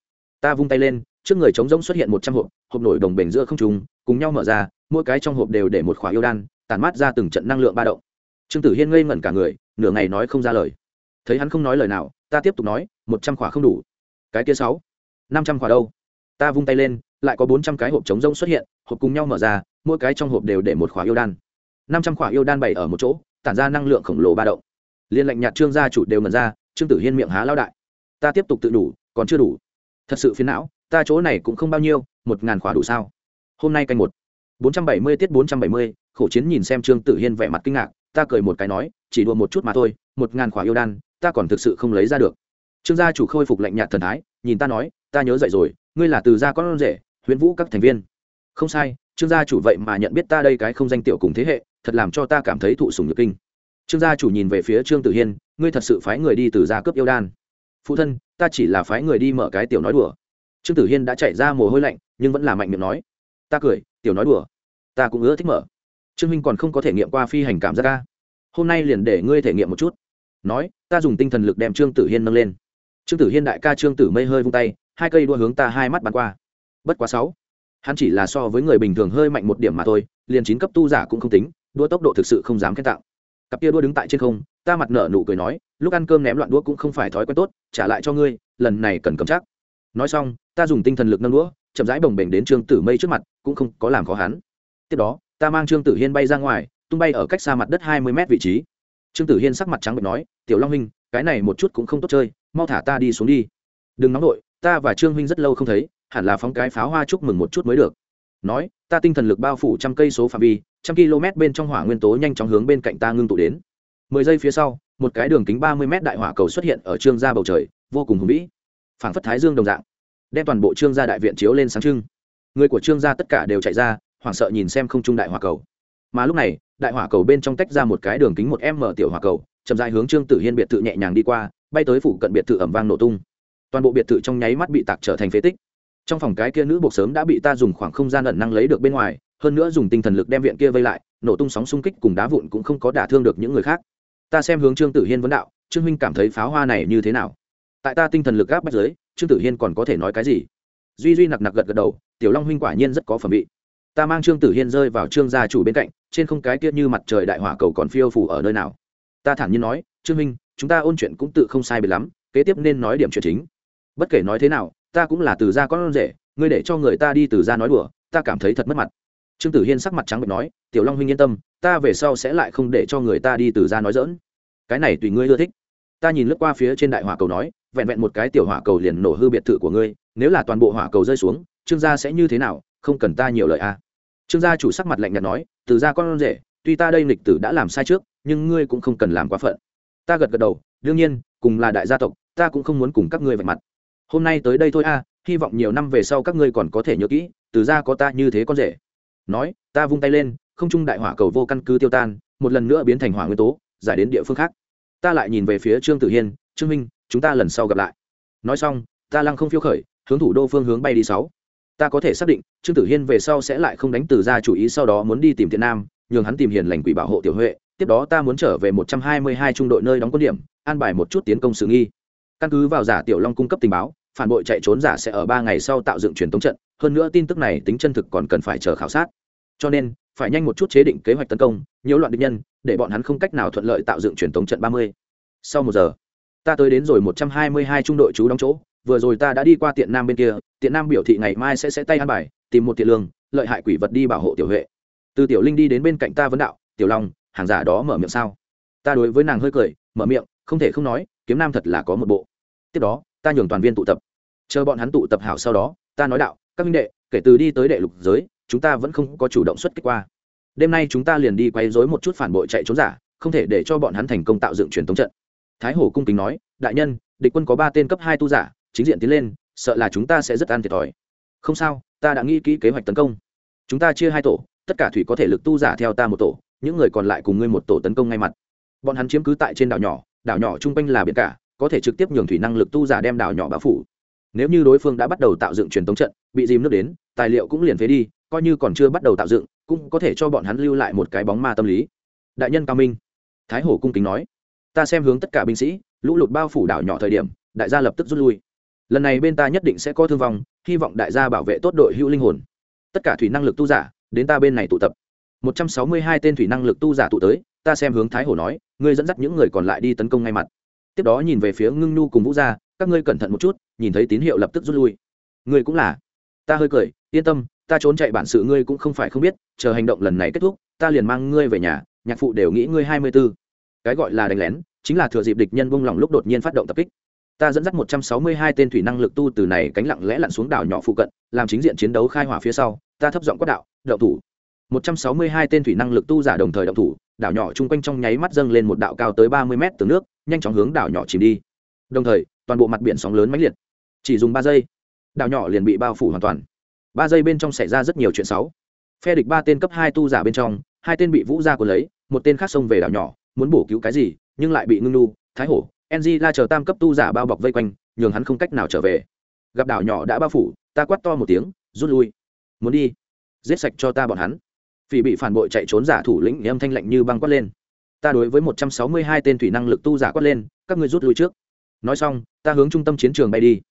Ta vung tay lên trước người trống rỗng xuất hiện một trăm hộp hộp nổi đồng bể giữa không trùng cùng nhau mở ra mỗi cái trong hộp đều để một khỏa yêu đan tản mát ra từng trận năng lượng ba động. Trương tử hiên ngây ngẩn cả người nửa ngày nói không ra lời. Thấy hắn không nói lời nào ta tiếp tục nói một trăm khỏa không đủ. Cái kia sáu năm trăm khỏa đâu? Ta vung tay lên, lại có bốn trăm cái hộp trống rông xuất hiện, hộp cùng nhau mở ra, mỗi cái trong hộp đều để một khỏa yêu đan. Năm trăm khỏa yêu đan bày ở một chỗ, tản ra năng lượng khổng lồ ba động. Liên lệnh nhạt trương gia chủ đều ngần ra, trương tử hiên miệng há lao đại. Ta tiếp tục tự đủ, còn chưa đủ. Thật sự phiến não, ta chỗ này cũng không bao nhiêu, một ngàn khỏa đủ sao? Hôm nay canh một. Bốn trăm bảy mươi tiết bốn trăm bảy mươi, khổ chiến nhìn xem trương tử hiên vẻ mặt kinh ngạc, ta cười một cái nói, chỉ đùa một chút mà thôi, một ngàn khỏa yêu đan, ta còn thực sự không lấy ra được. Trương gia chủ khôi phục lạnh nhạt thần thái, nhìn ta nói, ta nhớ dậy rồi ngươi là từ gia con rể, huyễn vũ các thành viên. Không sai, trương gia chủ vậy mà nhận biết ta đây cái không danh tiểu cùng thế hệ, thật làm cho ta cảm thấy thụ sùng nhược kinh. Trương gia chủ nhìn về phía trương tử hiên, ngươi thật sự phái người đi từ gia cướp yêu đan. Phụ thân, ta chỉ là phái người đi mở cái tiểu nói đùa. Trương tử hiên đã chạy ra mồ hôi lạnh, nhưng vẫn là mạnh miệng nói. Ta cười, tiểu nói đùa. Ta cũng ưa thích mở. Trương minh còn không có thể nghiệm qua phi hành cảm giác ca hôm nay liền để ngươi thể nghiệm một chút. Nói, ta dùng tinh thần lực đem trương tử hiên nâng lên. Trương tử hiên đại ca trương tử mây hơi vung tay hai cây đua hướng ta hai mắt bắn qua. Bất quá sáu. Hắn chỉ là so với người bình thường hơi mạnh một điểm mà thôi, liền chín cấp tu giả cũng không tính, đua tốc độ thực sự không dám khen tạo. Cặp kia đua đứng tại trên không, ta mặt nở nụ cười nói, lúc ăn cơm ném loạn đũa cũng không phải thói quen tốt, trả lại cho ngươi, lần này cần cầm chắc. Nói xong, ta dùng tinh thần lực nâng đũa chậm rãi bồng bềnh đến trương tử mây trước mặt, cũng không có làm khó hắn. Tiếp đó, ta mang trương tử hiên bay ra ngoài, tung bay ở cách xa mặt đất hai mươi mét vị trí. Trương tử hiên sắc mặt trắng bệch nói, tiểu long huynh, cái này một chút cũng không tốt chơi, mau thả ta đi xuống đi. Đừng nóng nổi ta và trương huynh rất lâu không thấy, hẳn là phóng cái pháo hoa chúc mừng một chút mới được. Nói, ta tinh thần lực bao phủ trăm cây số phạm vi, trăm km bên trong hỏa nguyên tố nhanh chóng hướng bên cạnh ta ngưng tụ đến. Mười giây phía sau, một cái đường kính ba mươi m đại hỏa cầu xuất hiện ở trương gia bầu trời, vô cùng hùng vĩ. Phảng phất thái dương đồng dạng, đem toàn bộ trương gia đại viện chiếu lên sáng trưng. Người của trương gia tất cả đều chạy ra, hoảng sợ nhìn xem không trung đại hỏa cầu. Mà lúc này, đại hỏa cầu bên trong tách ra một cái đường kính một m tiểu hỏa cầu, chậm dài hướng trương tử hiên biệt thự nhẹ nhàng đi qua, bay tới phủ cận biệt thự ẩm vang nổ tung toàn bộ biệt thự trong nháy mắt bị tạc trở thành phế tích. Trong phòng cái kia nữ buộc sớm đã bị ta dùng khoảng không gian ẩn năng lấy được bên ngoài, hơn nữa dùng tinh thần lực đem viện kia vây lại, nổ tung sóng xung kích cùng đá vụn cũng không có đả thương được những người khác. Ta xem hướng trương tử hiên vấn đạo, trương huynh cảm thấy pháo hoa này như thế nào? Tại ta tinh thần lực gáp bách giới trương tử hiên còn có thể nói cái gì? Duy duy nặc nặc gật gật đầu, tiểu long huynh quả nhiên rất có phẩm vị. Ta mang trương tử hiên rơi vào trương gia chủ bên cạnh, trên không cái kia như mặt trời đại hỏa cầu còn phiêu phủ ở nơi nào? Ta thản nhiên nói, trương huynh, chúng ta ôn chuyện cũng tự không sai biệt lắm, kế tiếp nên nói điểm chuyện chính bất kể nói thế nào, ta cũng là từ gia con rể, ngươi để cho người ta đi từ gia nói đùa, ta cảm thấy thật mất mặt. Trương tử hiên sắc mặt trắng bệch nói, tiểu long huynh yên tâm, ta về sau sẽ lại không để cho người ta đi từ gia nói dỡn cái này tùy ngươi ưa thích. Ta nhìn lướt qua phía trên đại hỏa cầu nói, vẹn vẹn một cái tiểu hỏa cầu liền nổ hư biệt thự của ngươi, nếu là toàn bộ hỏa cầu rơi xuống, trương gia sẽ như thế nào, không cần ta nhiều lời a à. trương gia chủ sắc mặt lạnh nhạt nói, từ gia con rể, tuy ta đây lịch tử đã làm sai trước, nhưng ngươi cũng không cần làm quá phận. Ta gật gật đầu, đương nhiên, cùng là đại gia tộc, ta cũng không muốn cùng các ngươi vạch mặt hôm nay tới đây thôi a, hy vọng nhiều năm về sau các ngươi còn có thể nhớ kỹ, từ ra có ta như thế con rể. Nói, ta vung tay lên, không trung đại hỏa cầu vô căn cứ tiêu tan, một lần nữa biến thành hỏa nguyên tố, giải đến địa phương khác. Ta lại nhìn về phía trương tử hiên, trương minh, chúng ta lần sau gặp lại. Nói xong, ta lăng không phiêu khởi, hướng thủ đô phương hướng bay đi sáu. Ta có thể xác định, trương tử hiên về sau sẽ lại không đánh từ ra chủ ý sau đó muốn đi tìm thiện nam, nhường hắn tìm hiền lành quỷ bảo hộ tiểu huệ, tiếp đó ta muốn trở về một trăm hai mươi hai trung đội nơi đóng quân điểm, an bài một chút tiến công sự nghi căn cứ vào giả tiểu long cung cấp tình báo, phản bội chạy trốn giả sẽ ở ba ngày sau tạo dựng truyền thống trận, hơn nữa tin tức này tính chân thực còn cần phải chờ khảo sát. Cho nên, phải nhanh một chút chế định kế hoạch tấn công, nhiễu loạn địch nhân, để bọn hắn không cách nào thuận lợi tạo dựng truyền thống trận ba mươi. Sau một giờ, ta tới đến rồi một trăm hai mươi hai trung đội trú đóng chỗ, vừa rồi ta đã đi qua tiện nam bên kia, tiện nam biểu thị ngày mai sẽ sẽ tay ăn bài, tìm một tiện lương, lợi hại quỷ vật đi bảo hộ tiểu huệ từ tiểu linh đi đến bên cạnh ta vấn đạo, tiểu long, hàng giả đó mở miệng sao? Ta đối với nàng hơi cười, mở miệng, không thể không nói, kiếm nam thật là có một bộ tiếp đó, ta nhường toàn viên tụ tập. Chờ bọn hắn tụ tập hảo sau đó, ta nói đạo, các minh đệ, kể từ đi tới đệ lục giới, chúng ta vẫn không có chủ động xuất kích qua. Đêm nay chúng ta liền đi quay dối một chút phản bội chạy trốn giả, không thể để cho bọn hắn thành công tạo dựng truyền thống trận. Thái hổ cung kính nói, đại nhân, địch quân có ba tên cấp hai tu giả, chính diện tiến lên, sợ là chúng ta sẽ rất an thiệt thòi. Không sao, ta đã nghĩ kỹ kế hoạch tấn công. Chúng ta chia hai tổ, tất cả thủy có thể lực tu giả theo ta một tổ, những người còn lại cùng ngươi một tổ tấn công ngay mặt. Bọn hắn chiếm cứ tại trên đảo nhỏ đảo nhỏ chung quanh là biển cả có thể trực tiếp nhường thủy năng lực tu giả đem đảo nhỏ bão phủ. Nếu như đối phương đã bắt đầu tạo dựng truyền tống trận, bị dìm nước đến, tài liệu cũng liền phế đi, coi như còn chưa bắt đầu tạo dựng, cũng có thể cho bọn hắn lưu lại một cái bóng ma tâm lý. Đại nhân cao minh, thái hổ cung kính nói, ta xem hướng tất cả binh sĩ, lũ lụt bao phủ đảo nhỏ thời điểm, đại gia lập tức rút lui. Lần này bên ta nhất định sẽ có thương vong, hy vọng đại gia bảo vệ tốt đội hữu linh hồn. Tất cả thủy năng lực tu giả, đến ta bên này tụ tập. Một trăm sáu mươi hai tên thủy năng lực tu giả tụ tới, ta xem hướng thái hổ nói, ngươi dẫn dắt những người còn lại đi tấn công ngay mặt tiếp đó nhìn về phía ngưng nhu cùng vũ gia, các ngươi cẩn thận một chút, nhìn thấy tín hiệu lập tức rút lui. Ngươi cũng là. Ta hơi cười, yên tâm, ta trốn chạy bản sự ngươi cũng không phải không biết, chờ hành động lần này kết thúc, ta liền mang ngươi về nhà, nhạc phụ đều nghĩ ngươi hai mươi b ố cái gọi là đánh lén, chính là thừa dịp địch nhân buông lỏng lúc đột nhiên phát động tập kích. Ta dẫn dắt một trăm sáu mươi hai tên thủy năng lực tu từ này cánh lặng lẽ lặn xuống đảo nhỏ phụ cận, làm chính diện chiến đấu khai hỏa phía sau, ta thấp giọng quát đạo, đậu thủ một trăm sáu mươi hai tên thủy năng lực tu giả đồng thời động thủ, đảo nhỏ chung quanh trong nháy mắt dâng lên một đạo cao tới ba mươi mét từ nước, nhanh chóng hướng đảo nhỏ chìm đi. Đồng thời, toàn bộ mặt biển sóng lớn mãnh liệt. Chỉ dùng ba giây, đảo nhỏ liền bị bao phủ hoàn toàn. Ba giây bên trong xảy ra rất nhiều chuyện xấu. Phe địch ba tên cấp hai tu giả bên trong, hai tên bị vũ ra của lấy, một tên khác xông về đảo nhỏ, muốn bổ cứu cái gì, nhưng lại bị ngưng nu, thái hổ ng la chờ tam cấp tu giả bao bọc vây quanh, nhường hắn không cách nào trở về. Gặp đảo nhỏ đã bao phủ, ta quát to một tiếng, rút lui. Muốn đi, giết sạch cho ta bọn hắn vì bị phản bội chạy trốn giả thủ lĩnh âm thanh lạnh như băng quát lên. Ta đối với một trăm sáu mươi hai tên thủy năng lực tu giả quát lên, các ngươi rút lui trước. Nói xong, ta hướng trung tâm chiến trường bay đi.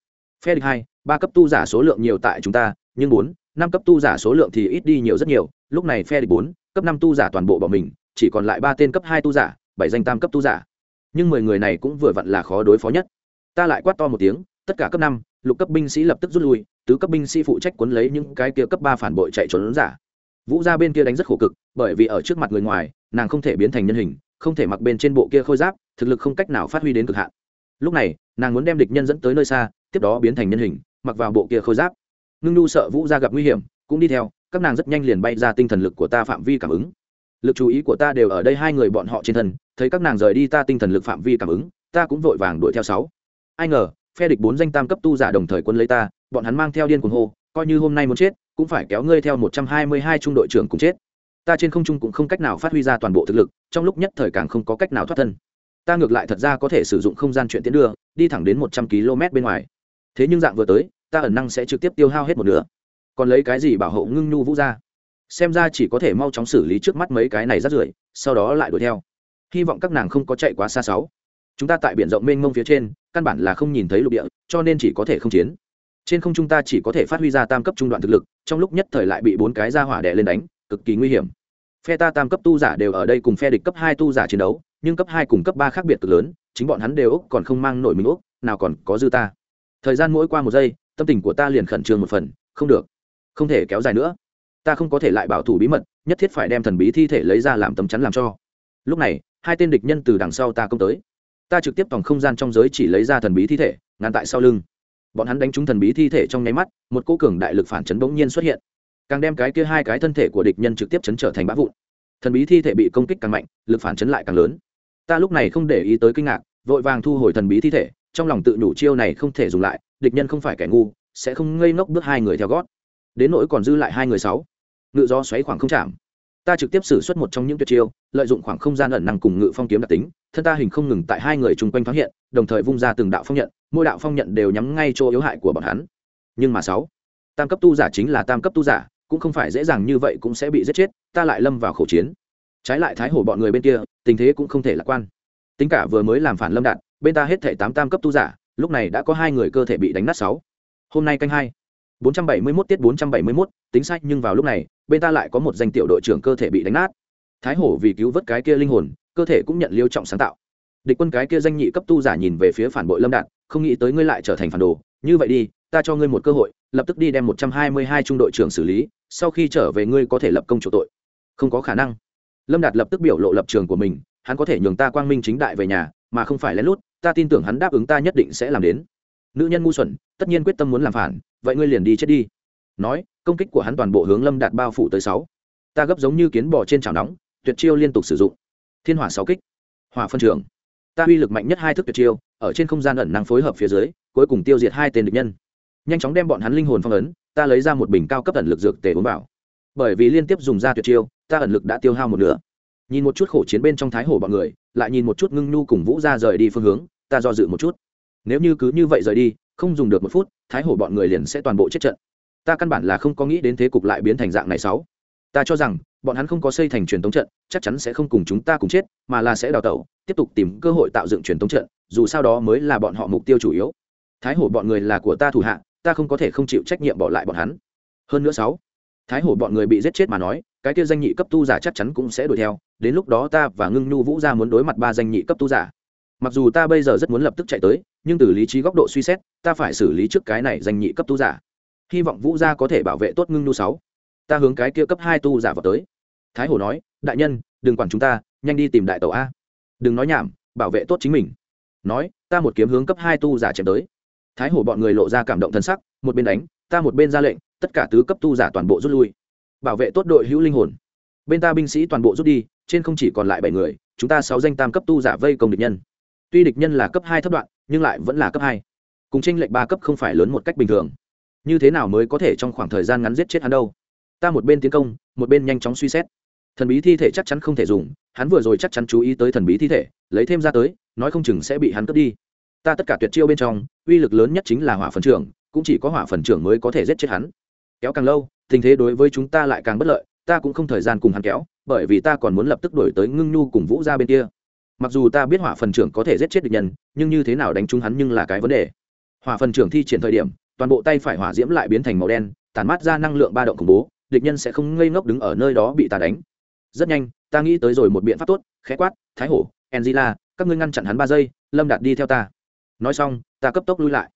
Phe địch hai, ba cấp tu giả số lượng nhiều tại chúng ta, nhưng bốn, năm cấp tu giả số lượng thì ít đi nhiều rất nhiều. Lúc này phe địch bốn, cấp năm tu giả toàn bộ bỏ mình, chỉ còn lại ba tên cấp hai tu giả, bảy danh tam cấp tu giả. Nhưng mười người này cũng vừa vặn là khó đối phó nhất. Ta lại quát to một tiếng, tất cả cấp năm, lục cấp binh sĩ lập tức rút lui, tứ cấp binh sĩ phụ trách cuốn lấy những cái kia cấp ba phản bội chạy trốn giả vũ gia bên kia đánh rất khổ cực, bởi vì ở trước mặt người ngoài, nàng không thể biến thành nhân hình, không thể mặc bên trên bộ kia khôi giáp, thực lực không cách nào phát huy đến cực hạn. Lúc này, nàng muốn đem địch nhân dẫn tới nơi xa, tiếp đó biến thành nhân hình, mặc vào bộ kia khôi giáp. Ngưng nhu sợ vũ gia gặp nguy hiểm, cũng đi theo, các nàng rất nhanh liền bay ra tinh thần lực của ta phạm vi cảm ứng. Lực chú ý của ta đều ở đây hai người bọn họ trên thân, thấy các nàng rời đi ta tinh thần lực phạm vi cảm ứng, ta cũng vội vàng đuổi theo sáu. Ai ngờ, phe địch bốn danh tam cấp tu giả đồng thời quân lấy ta, bọn hắn mang theo điên cuồng hô, coi như hôm nay muốn chết cũng phải kéo ngươi theo một trăm hai mươi hai trung đội trưởng cùng chết. Ta trên không trung cũng không cách nào phát huy ra toàn bộ thực lực, trong lúc nhất thời càng không có cách nào thoát thân. Ta ngược lại thật ra có thể sử dụng không gian chuyện tiến đưa, đi thẳng đến một trăm km bên ngoài. Thế nhưng dạng vừa tới, ta ẩn năng sẽ trực tiếp tiêu hao hết một nửa. Còn lấy cái gì bảo hộ ngưng nhu vũ ra xem ra chỉ có thể mau chóng xử lý trước mắt mấy cái này rát rưởi, sau đó lại đuổi theo. Hy vọng các nàng không có chạy quá xa sáu. Chúng ta tại biển rộng mênh mông phía trên, căn bản là không nhìn thấy lục địa, cho nên chỉ có thể không chiến. Trên không trung ta chỉ có thể phát huy ra tam cấp trung đoạn thực lực trong lúc nhất thời lại bị bốn cái ra hỏa đè lên đánh, cực kỳ nguy hiểm. Phe ta tam cấp tu giả đều ở đây cùng phe địch cấp hai tu giả chiến đấu, nhưng cấp hai cùng cấp ba khác biệt cực lớn, chính bọn hắn đều úc còn không mang nổi mình úc, nào còn có dư ta. Thời gian mỗi qua một giây, tâm tình của ta liền khẩn trương một phần, không được, không thể kéo dài nữa. Ta không có thể lại bảo thủ bí mật, nhất thiết phải đem thần bí thi thể lấy ra làm tấm chắn làm cho. Lúc này, hai tên địch nhân từ đằng sau ta công tới. Ta trực tiếp toàn không gian trong giới chỉ lấy ra thần bí thi thể, ngăn tại sau lưng bọn hắn đánh trúng thần bí thi thể trong nháy mắt, một cô cường đại lực phản chấn bỗng nhiên xuất hiện. Càng đem cái kia hai cái thân thể của địch nhân trực tiếp chấn trở thành bã vụn. Thần bí thi thể bị công kích càng mạnh, lực phản chấn lại càng lớn. Ta lúc này không để ý tới kinh ngạc, vội vàng thu hồi thần bí thi thể, trong lòng tự nhủ chiêu này không thể dùng lại, địch nhân không phải kẻ ngu, sẽ không ngây ngốc bước hai người theo gót. Đến nỗi còn dư lại hai người sáu, ngự do xoáy khoảng không chạm ta trực tiếp xử suất một trong những tuyệt chiêu lợi dụng khoảng không gian ẩn năng cùng ngự phong kiếm đặc tính thân ta hình không ngừng tại hai người chung quanh thoáng hiện đồng thời vung ra từng đạo phong nhận mỗi đạo phong nhận đều nhắm ngay chỗ yếu hại của bọn hắn. Nhưng mà sáu tam cấp tu giả chính là tam cấp tu giả cũng không phải dễ dàng như vậy cũng sẽ bị giết chết ta lại lâm vào khẩu chiến. Trái lại thái hổ bọn người bên kia tình thế cũng không thể lạc quan. Tính cả vừa mới làm phản lâm đạt bên ta hết thể tám tam cấp tu giả lúc này đã có hai người cơ thể bị đánh nát sáu. Hôm nay canh hai 471 tiết 471, tính sai nhưng vào lúc này, bên ta lại có một danh tiểu đội trưởng cơ thể bị đánh nát. Thái hổ vì cứu vớt cái kia linh hồn, cơ thể cũng nhận liêu trọng sáng tạo. Địch quân cái kia danh nhị cấp tu giả nhìn về phía phản bội Lâm Đạt, không nghĩ tới ngươi lại trở thành phản đồ, như vậy đi, ta cho ngươi một cơ hội, lập tức đi đem 122 trung đội trưởng xử lý, sau khi trở về ngươi có thể lập công chủ tội. Không có khả năng. Lâm Đạt lập tức biểu lộ lập trường của mình, hắn có thể nhường ta quang minh chính đại về nhà, mà không phải lén lút, ta tin tưởng hắn đáp ứng ta nhất định sẽ làm đến. Nữ nhân ngu xuẩn, tất nhiên quyết tâm muốn làm phản, vậy ngươi liền đi chết đi nói công kích của hắn toàn bộ hướng lâm đạt bao phủ tới sáu. Ta gấp giống như kiến bò trên chảo nóng, tuyệt chiêu liên tục sử dụng. Thiên hỏa sáu kích. Hỏa phân trường ta uy lực mạnh nhất hai thức tuyệt chiêu, ở trên không gian ẩn năng phối hợp phía dưới, cuối cùng tiêu diệt hai tên địch nhân. Nhanh chóng đem bọn hắn linh hồn phong ấn, ta lấy ra một bình cao cấp ẩn lực dược tề uống vào. Bởi vì liên tiếp dùng ra tuyệt chiêu, ta ẩn lực đã tiêu hao một nửa. Nhìn một chút khổ chiến bên trong thái hổ bọn người, lại nhìn một chút ngưng nhu cùng vũ ra rời đi phương hướng, ta do dự một chút. Nếu như cứ như vậy rời đi, không dùng được một phút, thái hổ bọn người liền sẽ toàn bộ chết trận ta căn bản là không có nghĩ đến thế cục lại biến thành dạng này sáu. Ta cho rằng, bọn hắn không có xây thành truyền thống trận, chắc chắn sẽ không cùng chúng ta cùng chết, mà là sẽ đào tẩu, tiếp tục tìm cơ hội tạo dựng truyền thống trận, dù sao đó mới là bọn họ mục tiêu chủ yếu. Thái hổ bọn người là của ta thủ hạ, ta không có thể không chịu trách nhiệm bỏ lại bọn hắn. Hơn nữa sáu, thái hổ bọn người bị giết chết mà nói, cái kia danh nhị cấp tu giả chắc chắn cũng sẽ đuổi theo, đến lúc đó ta và ngưng nhu vũ ra muốn đối mặt ba danh nhị cấp tu giả. Mặc dù ta bây giờ rất muốn lập tức chạy tới, nhưng từ lý trí góc độ suy xét, ta phải xử lý trước cái này danh nhị cấp tu giả hy vọng vũ gia có thể bảo vệ tốt ngưng nu sáu. Ta hướng cái kia cấp hai tu giả vào tới. Thái hổ nói, đại nhân, đừng quản chúng ta, nhanh đi tìm đại tàu a. Đừng nói nhảm, bảo vệ tốt chính mình. Nói, ta một kiếm hướng cấp hai tu giả chém tới. Thái hổ bọn người lộ ra cảm động thân sắc, một bên đánh, ta một bên ra lệnh, tất cả tứ cấp tu giả toàn bộ rút lui. Bảo vệ tốt đội hữu linh hồn. Bên ta binh sĩ toàn bộ rút đi, trên không chỉ còn lại bảy người, chúng ta sáu danh tam cấp tu giả vây công địch nhân. Tuy địch nhân là cấp hai thấp đoạn, nhưng lại vẫn là cấp hai. Cùng tranh lệch ba cấp không phải lớn một cách bình thường như thế nào mới có thể trong khoảng thời gian ngắn giết chết hắn đâu? Ta một bên tiến công, một bên nhanh chóng suy xét. Thần bí thi thể chắc chắn không thể dùng, hắn vừa rồi chắc chắn chú ý tới thần bí thi thể, lấy thêm ra tới, nói không chừng sẽ bị hắn cướp đi. Ta tất cả tuyệt chiêu bên trong, uy lực lớn nhất chính là hỏa phần trưởng, cũng chỉ có hỏa phần trưởng mới có thể giết chết hắn. Kéo càng lâu, tình thế đối với chúng ta lại càng bất lợi, ta cũng không thời gian cùng hắn kéo, bởi vì ta còn muốn lập tức đổi tới ngưng nhu cùng vũ ra bên kia. Mặc dù ta biết hỏa phần trưởng có thể giết chết địch nhân, nhưng như thế nào đánh trúng hắn nhưng là cái vấn đề. Hỏa phần trưởng thi triển thời điểm toàn bộ tay phải hỏa diễm lại biến thành màu đen tàn mát ra năng lượng ba động khủng bố, địch nhân sẽ không ngây ngốc đứng ở nơi đó bị ta đánh. Rất nhanh, ta nghĩ tới rồi một biện pháp tốt, khẽ quát, thái hổ, angela, các ngươi ngăn chặn hắn ba giây, lâm đạt đi theo ta. Nói xong, ta cấp tốc lui lại.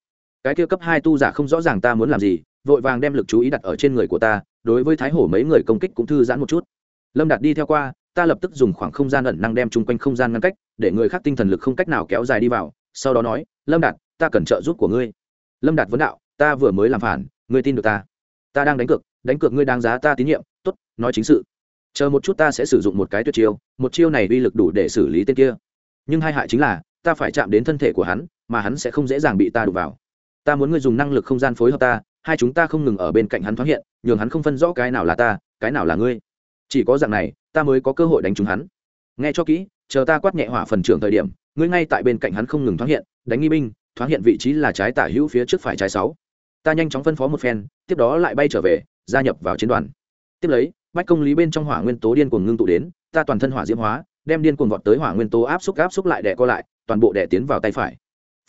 Cái kia cấp hai tu giả không rõ ràng ta muốn làm gì, vội vàng đem lực chú ý đặt ở trên người của ta, đối với thái hổ mấy người công kích cũng thư giãn một chút. Lâm đạt đi theo qua, ta lập tức dùng khoảng không gian ẩn năng đem chung quanh không gian ngăn cách, để người khác tinh thần lực không cách nào kéo dài đi vào, sau đó nói, lâm đạt, ta cần trợ giúp của ngươi. Lâm đạt vấn đạo ta vừa mới làm phản, ngươi tin được ta. Ta đang đánh cược đánh cược ngươi đáng giá ta tín nhiệm t ố t nói chính sự. Chờ một chút ta sẽ sử dụng một cái tuyệt chiêu, một chiêu này uy lực đủ để xử lý tên kia. Nhưng hai hại chính là, ta phải chạm đến thân thể của hắn, mà hắn sẽ không dễ dàng bị ta đụng vào. Ta muốn ngươi dùng năng lực không gian phối hợp ta, hai chúng ta không ngừng ở bên cạnh hắn thoáng hiện, nhường hắn không phân rõ cái nào là ta, cái nào là ngươi. Chỉ có dạng này, ta mới có cơ hội đánh trúng hắn. Nghe cho kỹ, chờ ta quát nhẹ hỏa phần trưởng thời điểm, ngươi ngay tại bên cạnh hắn không ngừng thoáng hiện, đánh nghi binh, thoáng hiện vị trí là trái tả hữu phía trước phải trái sáu ta nhanh chóng phân phó một phen, tiếp đó lại bay trở về, gia nhập vào chiến đoàn. Tiếp lấy, bách công lý bên trong hỏa nguyên tố điên cuồng ngưng tụ đến, ta toàn thân hỏa diễm hóa, đem điên cuồng vọt tới hỏa nguyên tố áp xúc áp xúc lại đẻ co lại, toàn bộ đẻ tiến vào tay phải.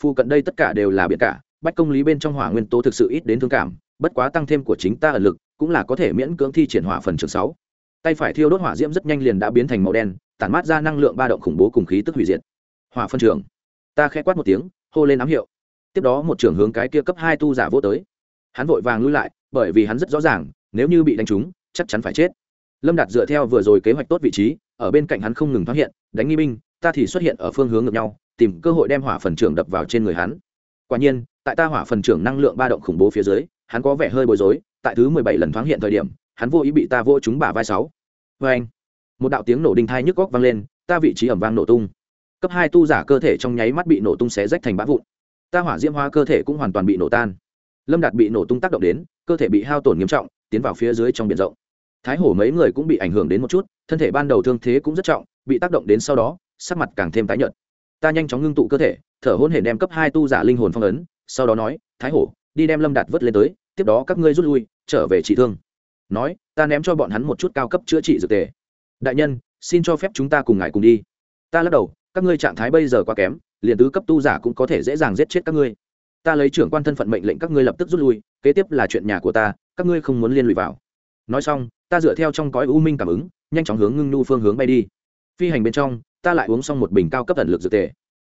Phụ cận đây tất cả đều là biển cả, bách công lý bên trong hỏa nguyên tố thực sự ít đến thương cảm, bất quá tăng thêm của chính ta ở lực, cũng là có thể miễn cưỡng thi triển hỏa phần trường sáu. Tay phải thiêu đốt hỏa diễm rất nhanh liền đã biến thành màu đen, tản mát ra năng lượng ba động khủng bố cùng khí tức hủy diệt. Hỏa phân trường ta khẽ quát một tiếng, hô lên ám hiệu tiếp đó một trưởng hướng cái kia cấp hai tu giả vô tới. Hắn vội vàng lui lại, bởi vì hắn rất rõ ràng, nếu như bị đánh trúng, chắc chắn phải chết. Lâm đạt dựa theo vừa rồi kế hoạch tốt vị trí, ở bên cạnh hắn không ngừng thoát hiện, đánh nghi binh, ta thì xuất hiện ở phương hướng ngược nhau, tìm cơ hội đem hỏa phần trưởng đập vào trên người hắn. Quả nhiên, tại ta hỏa phần trưởng năng lượng ba động khủng bố phía dưới, hắn có vẻ hơi bối rối, tại thứ mười bảy lần thoáng hiện thời điểm, hắn vô ý bị ta vô chúng bả vai sáu. Vê anh, một đạo tiếng nổ đinh thai nhức góc vang lên, ta vị trí ẩm vang nổ tung. Cấp hai tu giả cơ thể trong nháy mắt bị nổ tung xé rách thành bã vụn ta hỏa diễm hóa cơ thể cũng hoàn toàn bị nổ tan. Lâm đạt bị nổ tung tác động đến, cơ thể bị hao tổn nghiêm trọng, tiến vào phía dưới trong biển rộng. Thái hổ mấy người cũng bị ảnh hưởng đến một chút, thân thể ban đầu thương thế cũng rất trọng, bị tác động đến sau đó, sắc mặt càng thêm tái nhợt. Ta nhanh chóng ngưng tụ cơ thể, thở hôn hển đem cấp hai tu giả linh hồn phong ấn, sau đó nói, thái hổ, đi đem lâm đạt vớt lên tới, tiếp đó các ngươi rút lui, trở về trị thương. Nói, ta ném cho bọn hắn một chút cao cấp chữa trị dược tề. Đại nhân, xin cho phép chúng ta cùng ngài cùng đi. Ta lắc đầu các ngươi trạng thái bây giờ quá kém, liền tứ cấp tu giả cũng có thể dễ dàng giết chết các ngươi. Ta lấy trưởng quan thân phận mệnh lệnh các ngươi lập tức rút lui, kế tiếp là chuyện nhà của ta, các ngươi không muốn liên lụy vào. Nói xong, ta dựa theo trong cõi u minh cảm ứng, nhanh chóng hướng ngưng nu phương hướng bay đi. Phi hành bên trong, ta lại uống xong một bình cao cấp ẩn lực dược tề.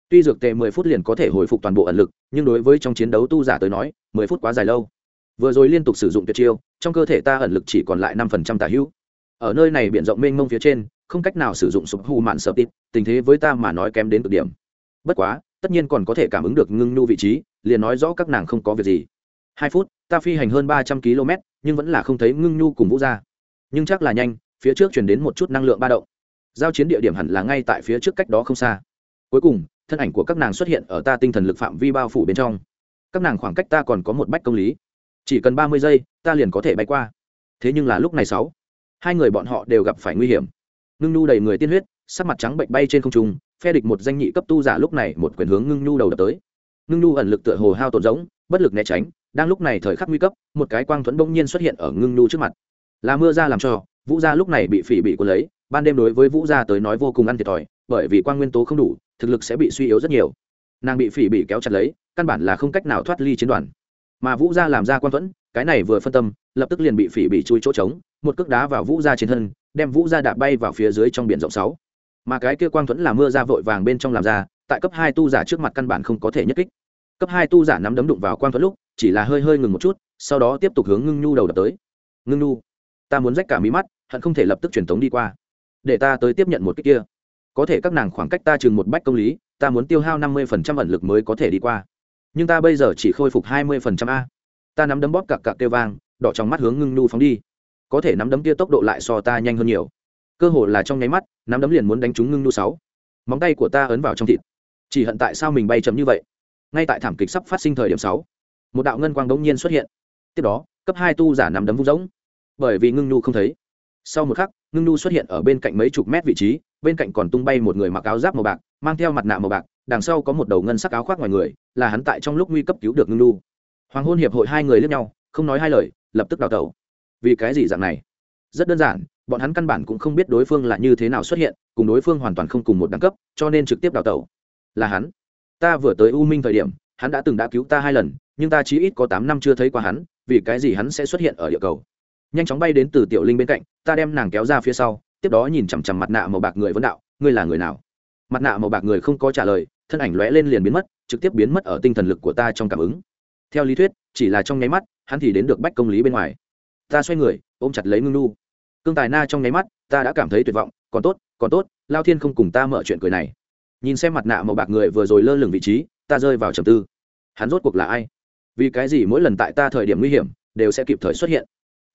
Tuy dược tề mười phút liền có thể hồi phục toàn bộ ẩn lực, nhưng đối với trong chiến đấu tu giả tới nói, mười phút quá dài lâu. Vừa rồi liên tục sử dụng tuyệt chiêu, trong cơ thể ta ẩn lực chỉ còn lại năm phần trăm tả hữu. Ở nơi này biển rộng mênh mông phía trên không cách nào sử dụng sụp hù mạn sợ tít, tình thế với ta mà nói kém đến cực điểm. Bất quá, tất nhiên còn có thể cảm ứng được ngưng nhu vị trí, liền nói rõ các nàng không có việc gì. Hai phút, ta phi hành hơn ba trăm km, nhưng vẫn là không thấy ngưng nhu cùng vũ ra nhưng chắc là nhanh, phía trước chuyển đến một chút năng lượng ba động. Giao chiến địa điểm hẳn là ngay tại phía trước cách đó không xa. Cuối cùng, thân ảnh của các nàng xuất hiện ở ta tinh thần lực phạm vi bao phủ bên trong. Các nàng khoảng cách ta còn có một bách công lý. Chỉ cần ba mươi giây, ta liền có thể bay qua. Thế nhưng là lúc này sáu. Hai người bọn họ đều gặp phải nguy hiểm ngưng nhu đầy người tiên huyết, sắc mặt trắng bệnh bay trên không trung, phe địch một danh nhị cấp tu giả lúc này một quyền hướng ngưng nhu đầu đập tới. Ngưng nhu ẩn lực tựa hồ hao tổn giống bất lực né tránh, đang lúc này thời khắc nguy cấp, một cái quang thuẫn bỗng nhiên xuất hiện ở ngưng nhu trước mặt. Là mưa ra làm cho, vũ gia lúc này bị phỉ bị cuốn lấy, ban đêm đối với vũ gia tới nói vô cùng ăn thiệt thòi, bởi vì quang nguyên tố không đủ, thực lực sẽ bị suy yếu rất nhiều. Nàng bị phỉ bị kéo chặt lấy, căn bản là không cách nào thoát ly chiến đoàn. Mà vũ gia làm ra quang thuẫn, cái này vừa phân tâm, lập tức liền bị phỉ bị chui chỗ trống một cước đá vào vũ gia trên thân, đem vũ gia đạp bay vào phía dưới trong biển rộng sáu. Mà cái kia quang thuẫn là mưa ra vội vàng bên trong làm ra, tại cấp hai tu giả trước mặt căn bản không có thể nhất kích. Cấp hai tu giả nắm đấm đụng vào quang thuẫn lúc, chỉ là hơi hơi ngừng một chút, sau đó tiếp tục hướng ngưng nhu đầu đập tới. Ngưng nhu, ta muốn rách cả mí mắt, hận không thể lập tức truyền tống đi qua. Để ta tới tiếp nhận một kích kia. Có thể các nàng khoảng cách ta chừng một bách công lý, ta muốn tiêu hao năm mươi phần trăm ẩn lực mới có thể đi qua. Nhưng ta bây giờ chỉ khôi phục hai mươi phần trăm a. Ta nắm đấm bóp cặc cặc kêu vang, đỏ trong mắt hướng ngưng nhu phóng đi có thể nắm đấm kia tốc độ lại so ta nhanh hơn nhiều. Cơ hồ là trong nháy mắt, nắm đấm liền muốn đánh trúng ngưng nu sáu. Móng tay của ta ấn vào trong thịt. Chỉ hận tại sao mình bay chậm như vậy? Ngay tại thảm kịch sắp phát sinh thời điểm sáu, một đạo ngân quang đống nhiên xuất hiện. Tiếp đó, cấp hai tu giả nắm đấm vung rỗng. Bởi vì ngưng nu không thấy. Sau một khắc, ngưng nu xuất hiện ở bên cạnh mấy chục mét vị trí, bên cạnh còn tung bay một người mặc áo giáp màu bạc, mang theo mặt nạ màu bạc, đằng sau có một đầu ngân sắc áo khoác ngoài người, là hắn tại trong lúc nguy cấp cứu được ngưng nu. hoàng hôn hiệp hội hai người lướt nhau, không nói hai lời, lập tức đào tẩu vì cái gì dạng này? Rất đơn giản, bọn hắn căn bản cũng không biết đối phương là như thế nào xuất hiện, cùng đối phương hoàn toàn không cùng một đẳng cấp, cho nên trực tiếp đào tẩu. Là hắn. Ta vừa tới u minh thời điểm, hắn đã từng đã cứu ta hai lần, nhưng ta chí ít có tám năm chưa thấy qua hắn, vì cái gì hắn sẽ xuất hiện ở địa cầu? Nhanh chóng bay đến từ tiểu linh bên cạnh, ta đem nàng kéo ra phía sau, tiếp đó nhìn chằm chằm mặt nạ màu bạc người vấn đạo, ngươi là người nào? Mặt nạ màu bạc người không có trả lời, thân ảnh lóe lên liền biến mất, trực tiếp biến mất ở tinh thần lực của ta trong cảm ứng. Theo lý thuyết, chỉ là trong nháy mắt, hắn thì đến được bách công lý bên ngoài ta xoay người ôm chặt lấy ngưng nu cương tài na trong nháy mắt ta đã cảm thấy tuyệt vọng còn tốt còn tốt lao thiên không cùng ta mở chuyện cười này. Nhìn xem mặt nạ màu bạc người vừa rồi lơ lửng vị trí ta rơi vào trầm tư. Hắn rốt cuộc là ai? Vì cái gì mỗi lần tại ta thời điểm nguy hiểm đều sẽ kịp thời xuất hiện?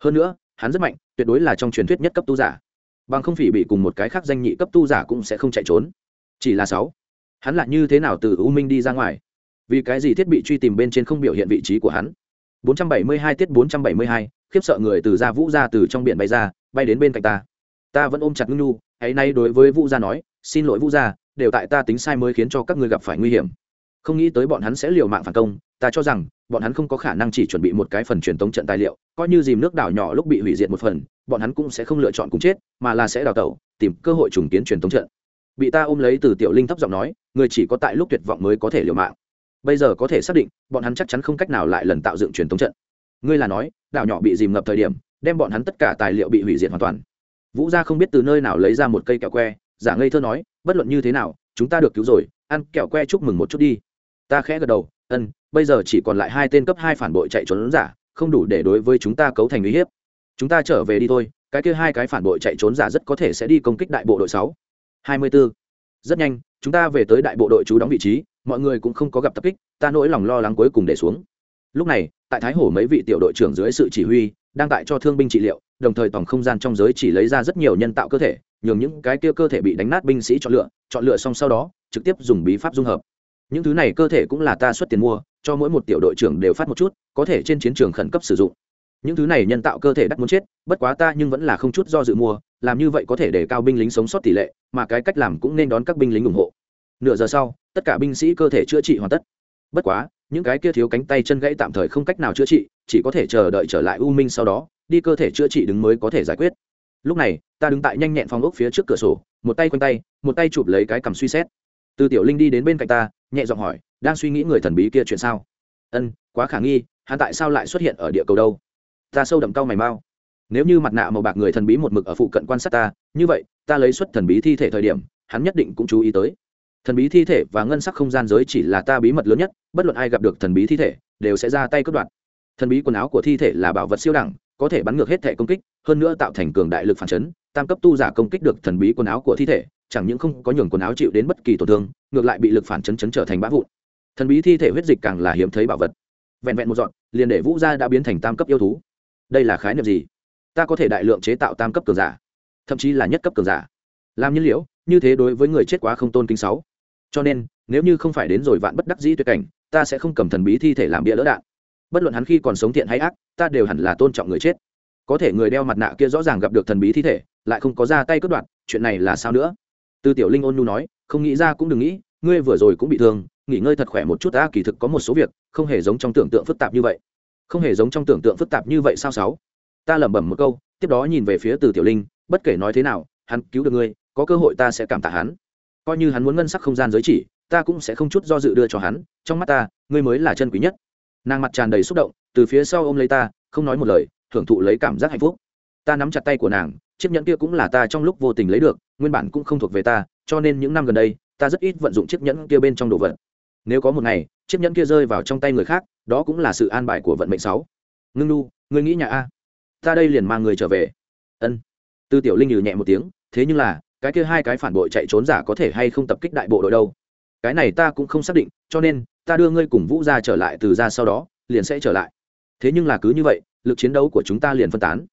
Hơn nữa hắn rất mạnh tuyệt đối là trong truyền thuyết nhất cấp tu giả. Bằng không phỉ bị cùng một cái khác danh nhị cấp tu giả cũng sẽ không chạy trốn. Chỉ là sáu. Hắn lại như thế nào từ u minh đi ra ngoài? Vì cái gì thiết bị truy tìm bên trên không biểu hiện vị trí của hắn? 472 tiết 472, khiếp sợ người từ ra vũ ra từ trong biển bay ra, bay đến bên cạnh ta. Ta vẫn ôm chặt ngưng nhu ấy nay đối với vũ gia nói, xin lỗi vũ gia, đều tại ta tính sai mới khiến cho các ngươi gặp phải nguy hiểm. Không nghĩ tới bọn hắn sẽ liều mạng phản công, ta cho rằng, bọn hắn không có khả năng chỉ chuẩn bị một cái phần truyền tống trận tài liệu, coi như dìm nước đảo nhỏ lúc bị hủy diệt một phần, bọn hắn cũng sẽ không lựa chọn cùng chết, mà là sẽ đào tẩu, tìm cơ hội trùng kiến truyền tống trận. Bị ta ôm lấy từ tiểu linh thấp giọng nói, người chỉ có tại lúc tuyệt vọng mới có thể liều mạng. Bây giờ có thể xác định, bọn hắn chắc chắn không cách nào lại lần tạo dựng truyền tống trận ngươi là nói, đảo nhỏ bị dìm ngập thời điểm, đem bọn hắn tất cả tài liệu bị hủy diệt hoàn toàn. Vũ gia không biết từ nơi nào lấy ra một cây kẹo que, giả ngây thơ nói, bất luận như thế nào, chúng ta được cứu rồi, ăn kẹo que chúc mừng một chút đi. Ta khẽ gật đầu, ân, bây giờ chỉ còn lại hai tên cấp hai phản bội chạy trốn giả, không đủ để đối với chúng ta cấu thành uy hiếp. Chúng ta trở về đi thôi, cái kia hai cái phản bội chạy trốn giả rất có thể sẽ đi công kích đại bộ đội sáu. Hai mươi 24. rất nhanh, chúng ta về tới đại bộ đội chú đóng vị trí, mọi người cũng không có gặp tập kích, ta nỗi lòng lo lắng cuối cùng để xuống. Lúc này tại thái hổ mấy vị tiểu đội trưởng dưới sự chỉ huy, đang tại cho thương binh trị liệu, đồng thời tổng không gian trong giới chỉ lấy ra rất nhiều nhân tạo cơ thể, nhường những cái kia cơ thể bị đánh nát binh sĩ chọn lựa chọn lựa xong sau đó, trực tiếp dùng bí pháp dung hợp. Những thứ này cơ thể cũng là ta xuất tiền mua, cho mỗi một tiểu đội trưởng đều phát một chút, có thể trên chiến trường khẩn cấp sử dụng. Những thứ này nhân tạo cơ thể đắt muốn chết, bất quá ta nhưng vẫn là không chút do dự mua, làm như vậy có thể để cao binh lính sống sót tỷ lệ, mà cái cách làm cũng nên đón các binh lính ủng hộ. Nửa giờ sau, tất cả binh sĩ cơ thể chữa trị hoàn tất. Bất quá những cái kia thiếu cánh tay chân gãy tạm thời không cách nào chữa trị, chỉ có thể chờ đợi trở lại u minh sau đó, đi cơ thể chữa trị đứng mới có thể giải quyết. Lúc này, ta đứng tại nhanh nhẹn phòng ốc phía trước cửa sổ, một tay quanh tay, một tay chụp lấy cái cầm suy xét. Từ tiểu linh đi đến bên cạnh ta, nhẹ giọng hỏi, đang suy nghĩ người thần bí kia chuyện sao? Ân, quá khả nghi, hắn tại sao lại xuất hiện ở địa cầu đâu? Ta sâu đậm cau mày mau. Nếu như mặt nạ màu bạc người thần bí một mực ở phụ cận quan sát ta, như vậy, ta lấy xuất thần bí thi thể thời điểm, hắn nhất định cũng chú ý tới thần bí thi thể và ngân sắc không gian giới chỉ là ta bí mật lớn nhất, bất luận ai gặp được thần bí thi thể, đều sẽ ra tay cướp đoạt. Thần bí quần áo của thi thể là bảo vật siêu đẳng, có thể bắn ngược hết thể công kích, hơn nữa tạo thành cường đại lực phản chấn, tam cấp tu giả công kích được thần bí quần áo của thi thể, chẳng những không có nhường quần áo chịu đến bất kỳ tổn thương, ngược lại bị lực phản chấn chấn trở thành bã vụn. Thần bí thi thể huyết dịch càng là hiếm thấy bảo vật. Vẹn vẹn một dọn, liền để vũ gia đã biến thành tam cấp yêu thú. Đây là khái niệm gì? Ta có thể đại lượng chế tạo tam cấp cường giả, thậm chí là nhất cấp cường giả. Làm nhiên liễu như thế đối với người chết quá không tôn kính sáu cho nên, nếu như không phải đến rồi vạn bất đắc dĩ tuyệt cảnh, ta sẽ không cầm thần bí thi thể làm bia lỡ đạn. Bất luận hắn khi còn sống thiện hay ác, ta đều hẳn là tôn trọng người chết. Có thể người đeo mặt nạ kia rõ ràng gặp được thần bí thi thể, lại không có ra tay cướp đoạt, chuyện này là sao nữa? Tư tiểu linh ôn nu nói, không nghĩ ra cũng đừng nghĩ, ngươi vừa rồi cũng bị thương, nghỉ ngơi thật khỏe một chút ta kỳ thực có một số việc, không hề giống trong tưởng tượng phức tạp như vậy. Không hề giống trong tưởng tượng phức tạp như vậy sao sáu? Ta lẩm bẩm một câu, tiếp đó nhìn về phía từ tiểu linh, bất kể nói thế nào, hắn cứu được ngươi, có cơ hội ta sẽ cảm tạ hắn coi như hắn muốn ngân sắc không gian giới chỉ, ta cũng sẽ không chút do dự đưa cho hắn, trong mắt ta, ngươi mới là chân quý nhất. Nàng mặt tràn đầy xúc động, từ phía sau ôm lấy ta, không nói một lời, thưởng thụ lấy cảm giác hạnh phúc. Ta nắm chặt tay của nàng, chiếc nhẫn kia cũng là ta trong lúc vô tình lấy được, nguyên bản cũng không thuộc về ta, cho nên những năm gần đây, ta rất ít vận dụng chiếc nhẫn kia bên trong đồ vật. Nếu có một ngày, chiếc nhẫn kia rơi vào trong tay người khác, đó cũng là sự an bài của vận mệnh sáu. Ngưng nu, ngươi nghĩ nhà a? Ta đây liền mang người trở về. Ân. Tư tiểu linh nhừ nhẹ một tiếng, thế nhưng là cái kia hai cái phản bội chạy trốn giả có thể hay không tập kích đại bộ đội đâu? Cái này ta cũng không xác định, cho nên, ta đưa ngươi cùng vũ ra trở lại từ ra sau đó, liền sẽ trở lại. Thế nhưng là cứ như vậy, lực chiến đấu của chúng ta liền phân tán.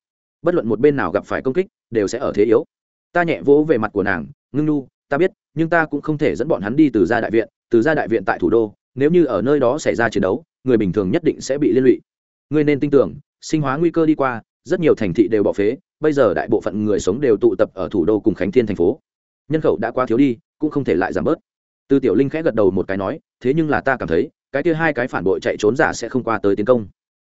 Bất luận một bên nào gặp phải công kích, đều sẽ ở thế yếu. Ta nhẹ vỗ về mặt của nàng, ngưng nu, ta biết, nhưng ta cũng không thể dẫn bọn hắn đi từ ra đại viện, từ ra đại viện tại thủ đô, nếu như ở nơi đó xảy ra chiến đấu, người bình thường nhất định sẽ bị liên lụy. Ngươi nên tin tưởng, sinh hóa nguy cơ đi qua, rất nhiều thành thị đều bỏ phế bây giờ đại bộ phận người sống đều tụ tập ở thủ đô cùng khánh thiên thành phố. Nhân khẩu đã quá thiếu đi, cũng không thể lại giảm bớt. Từ tiểu linh khẽ gật đầu một cái nói, thế nhưng là ta cảm thấy, cái kia hai cái phản bội chạy trốn giả sẽ không qua tới tiến công.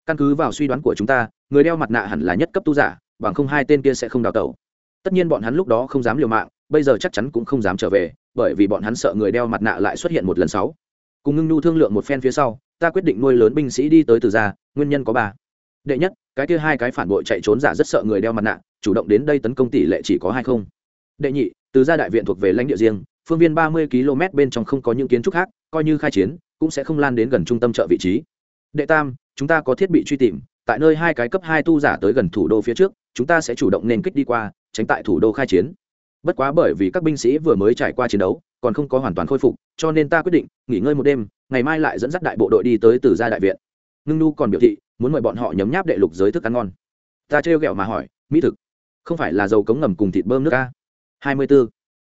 Căn cứ vào suy đoán của chúng ta, người đeo mặt nạ hẳn là nhất cấp tu giả, bằng không hai tên kia sẽ không đào tẩu. Tất nhiên bọn hắn lúc đó không dám liều mạng, bây giờ chắc chắn cũng không dám trở về, bởi vì bọn hắn sợ người đeo mặt nạ lại xuất hiện một lần sáu. Cùng ngưng nhu thương lượng một phen phía sau, ta quyết định nuôi lớn binh sĩ đi tới từ gia, nguyên nhân có ba đệ nhất, cái kia hai cái phản bội chạy trốn giả rất sợ người đeo mặt nạ, chủ động đến đây tấn công tỷ lệ chỉ có hai không. Đệ nhị, từ gia đại viện thuộc về lãnh địa riêng, phương viên ba mươi km bên trong không có những kiến trúc khác, coi như khai chiến, cũng sẽ không lan đến gần trung tâm chợ vị trí. Đệ tam, chúng ta có thiết bị truy tìm, tại nơi hai cái cấp hai tu giả tới gần thủ đô phía trước, chúng ta sẽ chủ động nên kích đi qua, tránh tại thủ đô khai chiến. Bất quá bởi vì các binh sĩ vừa mới trải qua chiến đấu, còn không có hoàn toàn khôi phục, cho nên ta quyết định nghỉ ngơi một đêm, ngày mai lại dẫn dắt đại bộ đội đi tới từ gia đại viện. Ngưng nu còn biểu thị muốn mời bọn họ nhấm nháp đệ lục giới thức ăn ngon. Ta trêu ghẹo mà hỏi, mỹ thực, không phải là dầu cống ngầm cùng thịt bơm nước ca hai mươi 24.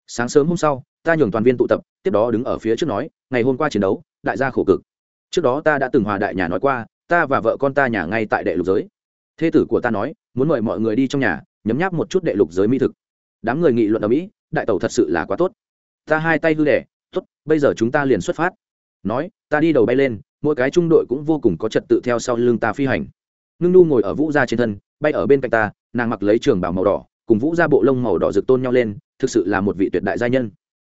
sáng sớm hôm sau, ta nhường toàn viên tụ tập, tiếp đó đứng ở phía trước nói, ngày hôm qua chiến đấu, đại gia khổ cực. Trước đó ta đã từng hòa đại nhà nói qua, ta và vợ con ta nhà ngay tại đệ lục giới. Thê tử của ta nói, muốn mời mọi người đi trong nhà, nhấm nháp một chút đệ lục giới mỹ thực. Đám người nghị luận ở mỹ, đại tẩu thật sự là quá tốt. Ta hai tay hư đẻ tốt, bây giờ chúng ta liền xuất phát nói, ta đi đầu bay lên, mỗi cái trung đội cũng vô cùng có trật tự theo sau lưng ta phi hành. Ngưng nu ngồi ở vũ gia trên thân, bay ở bên cạnh ta, nàng mặc lấy trường bảo màu đỏ, cùng vũ gia bộ lông màu đỏ rực tôn nhau lên, thực sự là một vị tuyệt đại gia nhân.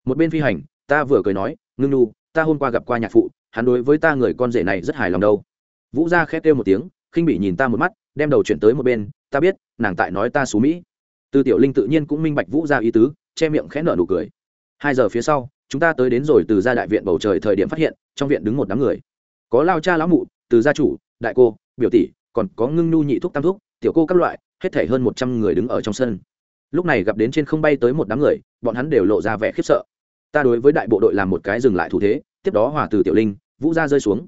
Một bên phi hành, ta vừa cười nói, ngưng nu, ta hôm qua gặp qua nhạc phụ, hắn đối với ta người con rể này rất hài lòng đâu. Vũ gia khét kêu một tiếng, khinh bị nhìn ta một mắt, đem đầu chuyển tới một bên, ta biết, nàng tại nói ta xú mỹ. Từ tiểu linh tự nhiên cũng minh bạch vũ gia ý tứ, che miệng khẽ nở nụ cười. Hai giờ phía sau chúng ta tới đến rồi từ gia đại viện bầu trời thời điểm phát hiện, trong viện đứng một đám người. Có lao cha lão mụ, từ gia chủ, đại cô, biểu tỷ, còn có ngưng nhu nhị thúc tam thúc, tiểu cô các loại, hết thể hơn một trăm người đứng ở trong sân. Lúc này gặp đến trên không bay tới một đám người, bọn hắn đều lộ ra vẻ khiếp sợ. Ta đối với đại bộ đội làm một cái dừng lại thủ thế, tiếp đó hòa từ tiểu linh, vũ gia rơi xuống.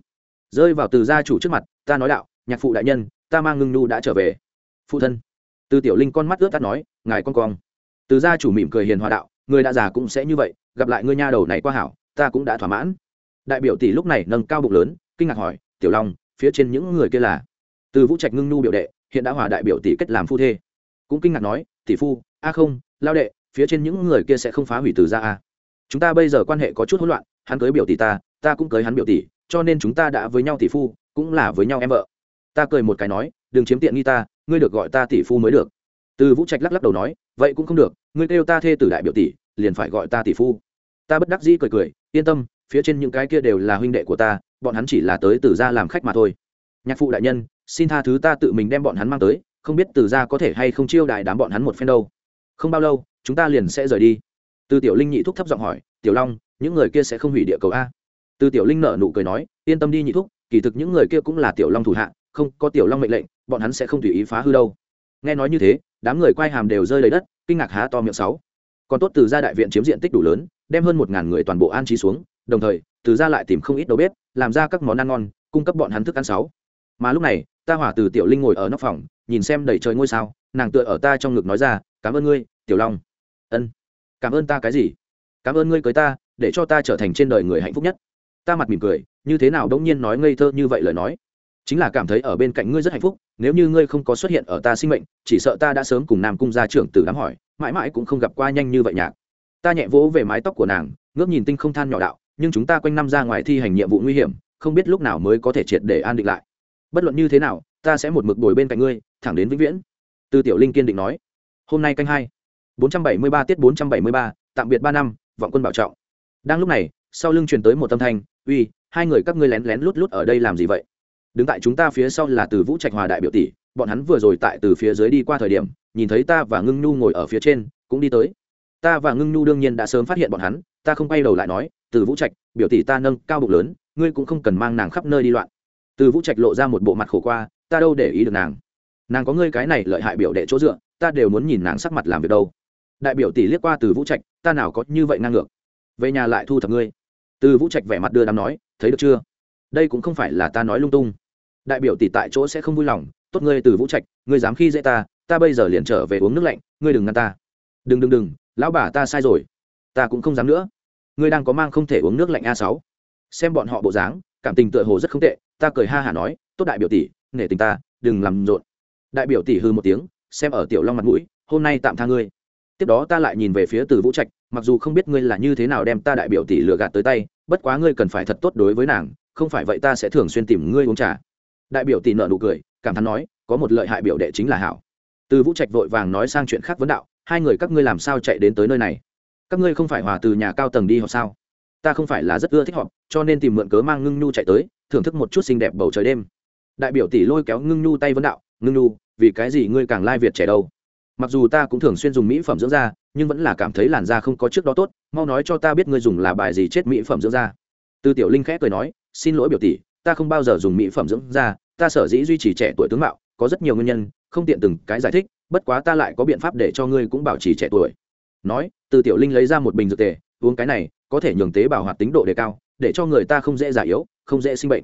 Rơi vào từ gia chủ trước mặt, ta nói đạo, nhạc phụ đại nhân, ta mang ngưng nhu đã trở về. Phụ thân. Từ tiểu linh con mắt ướt tắt nói, ngài con con. Từ gia chủ mỉm cười hiền hòa đạo người đã già cũng sẽ như vậy, gặp lại ngươi nha đầu này qua hảo, ta cũng đã thỏa mãn. Đại biểu tỷ lúc này nâng cao bụng lớn, kinh ngạc hỏi, tiểu long, phía trên những người kia là? Từ vũ trạch ngưng nhu biểu đệ, hiện đã hòa đại biểu tỷ kết làm phu thê. Cũng kinh ngạc nói, tỷ phu, a không, lao đệ, phía trên những người kia sẽ không phá hủy từ gia a. Chúng ta bây giờ quan hệ có chút hỗn loạn, hắn cưới biểu tỷ ta ta cũng cưới hắn biểu tỷ, cho nên chúng ta đã với nhau tỷ phu, cũng là với nhau em vợ. Ta cười một cái nói, đừng chiếm tiện nghi ta, ngươi được gọi ta tỷ phu mới được từ vũ trạch lắc lắc đầu nói, vậy cũng không được, ngươi kêu ta thê tử đại biểu tỷ, liền phải gọi ta tỷ phu. Ta bất đắc dĩ cười cười, yên tâm, phía trên những cái kia đều là huynh đệ của ta, bọn hắn chỉ là tới từ gia làm khách mà thôi. Nhạc phụ đại nhân, xin tha thứ ta tự mình đem bọn hắn mang tới, không biết từ gia có thể hay không chiêu đại đám bọn hắn một phen đâu. Không bao lâu, chúng ta liền sẽ rời đi. Từ tiểu linh nhị thúc thấp giọng hỏi, tiểu long, những người kia sẽ không hủy địa cầu a? Từ tiểu linh nở nụ cười nói, yên tâm đi nhị thúc, kỳ thực những người kia cũng là tiểu long thủ hạ, không có tiểu long mệnh lệnh, bọn hắn sẽ không tùy ý phá hư đâu. Nghe nói như thế đám người quay hàm đều rơi lấy đất, kinh ngạc há to miệng sáu. Còn tốt từ gia đại viện chiếm diện tích đủ lớn, đem hơn một ngàn người toàn bộ an trí xuống, đồng thời, từ gia lại tìm không ít đầu bếp, làm ra các món ăn ngon, cung cấp bọn hắn thức ăn sáu. Mà lúc này, ta hỏa từ tiểu linh ngồi ở nóc phòng, nhìn xem đầy trời ngôi sao, nàng tựa ở ta trong ngực nói ra, cảm ơn ngươi, tiểu long. Ân. Cảm ơn ta cái gì? Cảm ơn ngươi cưới ta, để cho ta trở thành trên đời người hạnh phúc nhất. Ta mặt mỉm cười, như thế nào đống nhiên nói ngây thơ như vậy lời nói? Chính là cảm thấy ở bên cạnh ngươi rất hạnh phúc, nếu như ngươi không có xuất hiện ở ta sinh mệnh, chỉ sợ ta đã sớm cùng nam cung gia trưởng tử đám hỏi, mãi mãi cũng không gặp qua nhanh như vậy nhạc. Ta nhẹ vỗ về mái tóc của nàng, ngước nhìn tinh không than nhỏ đạo, nhưng chúng ta quanh năm ra ngoài thi hành nhiệm vụ nguy hiểm, không biết lúc nào mới có thể triệt để an định lại. Bất luận như thế nào, ta sẽ một mực bồi bên cạnh ngươi, thẳng đến vĩnh viễn. Tư tiểu linh kiên định nói. Hôm nay canh hai, bốn trăm bảy mươi ba tiết bốn trăm bảy mươi ba, tạm biệt ba năm, vọng quân bảo trọng. Đang lúc này, sau lưng truyền tới một tâm thanh, uy, hai người các ngươi lén lén lút lút ở đây làm gì vậy? Đứng tại chúng ta phía sau là từ vũ trạch hòa đại biểu tỷ, bọn hắn vừa rồi tại từ phía dưới đi qua thời điểm, nhìn thấy ta và ngưng nhu ngồi ở phía trên, cũng đi tới. Ta và ngưng nhu đương nhiên đã sớm phát hiện bọn hắn, ta không quay đầu lại nói, từ vũ trạch, biểu tỷ ta nâng cao bụng lớn, ngươi cũng không cần mang nàng khắp nơi đi loạn. Từ vũ trạch lộ ra một bộ mặt khổ qua, ta đâu để ý được nàng. Nàng có ngươi cái này lợi hại biểu đệ chỗ dựa, ta đều muốn nhìn nàng sắc mặt làm việc đâu. Đại biểu tỷ liếc qua từ vũ trạch, ta nào có như vậy ngang ngược? Về nhà lại thu thập ngươi. Từ vũ trạch vẻ mặt đưa đám nói, thấy được chưa? Đây cũng không phải là ta nói lung tung đại biểu tỷ tại chỗ sẽ không vui lòng, tốt ngươi từ vũ trạch, ngươi dám khi dễ ta ta bây giờ liền trở về uống nước lạnh, ngươi đừng ngăn ta. Đừng đừng đừng, lão bà ta sai rồi. Ta cũng không dám nữa. Ngươi đang có mang không thể uống nước lạnh a sáu. Xem bọn họ bộ dáng, cảm tình tựa hồ rất không tệ, ta cười ha hả nói, tốt đại biểu tỷ, nể tình ta, đừng làm rộn. Đại biểu tỷ hư một tiếng, xem ở tiểu long mặt mũi, hôm nay tạm tha ngươi. Tiếp đó ta lại nhìn về phía từ vũ trạch, mặc dù không biết ngươi là như thế nào đem ta đại biểu tỷ lừa gạt tới tay, bất quá ngươi cần phải thật tốt đối với nàng, không phải vậy ta sẽ thường xuyên tìm ngươi uống trà đại biểu tỷ nợ nụ cười, cảm thán nói, có một lợi hại biểu đệ chính là hảo. Từ vũ trạch vội vàng nói sang chuyện khác vấn đạo, hai người các ngươi làm sao chạy đến tới nơi này? Các ngươi không phải hòa từ nhà cao tầng đi họ sao? Ta không phải là rất ưa thích họp, cho nên tìm mượn cớ mang ngưng nhu chạy tới, thưởng thức một chút xinh đẹp bầu trời đêm. Đại biểu tỷ lôi kéo ngưng nhu tay vấn đạo, ngưng nhu, vì cái gì ngươi càng lai việt trẻ đâu? Mặc dù ta cũng thường xuyên dùng mỹ phẩm dưỡng da, nhưng vẫn là cảm thấy làn da không có trước đó tốt, mau nói cho ta biết ngươi dùng là bài gì chết mỹ phẩm dưỡng da. Từ tiểu linh khẽ cười nói, xin lỗi biểu tỷ ta không bao giờ dùng mỹ phẩm dưỡng da, ta sở dĩ duy trì trẻ tuổi tướng mạo, có rất nhiều nguyên nhân, không tiện từng cái giải thích, bất quá ta lại có biện pháp để cho ngươi cũng bảo trì trẻ tuổi. Nói, từ tiểu linh lấy ra một bình dược tề, uống cái này, có thể nhường tế bào hoạt tính độ đề cao, để cho người ta không dễ già yếu, không dễ sinh bệnh.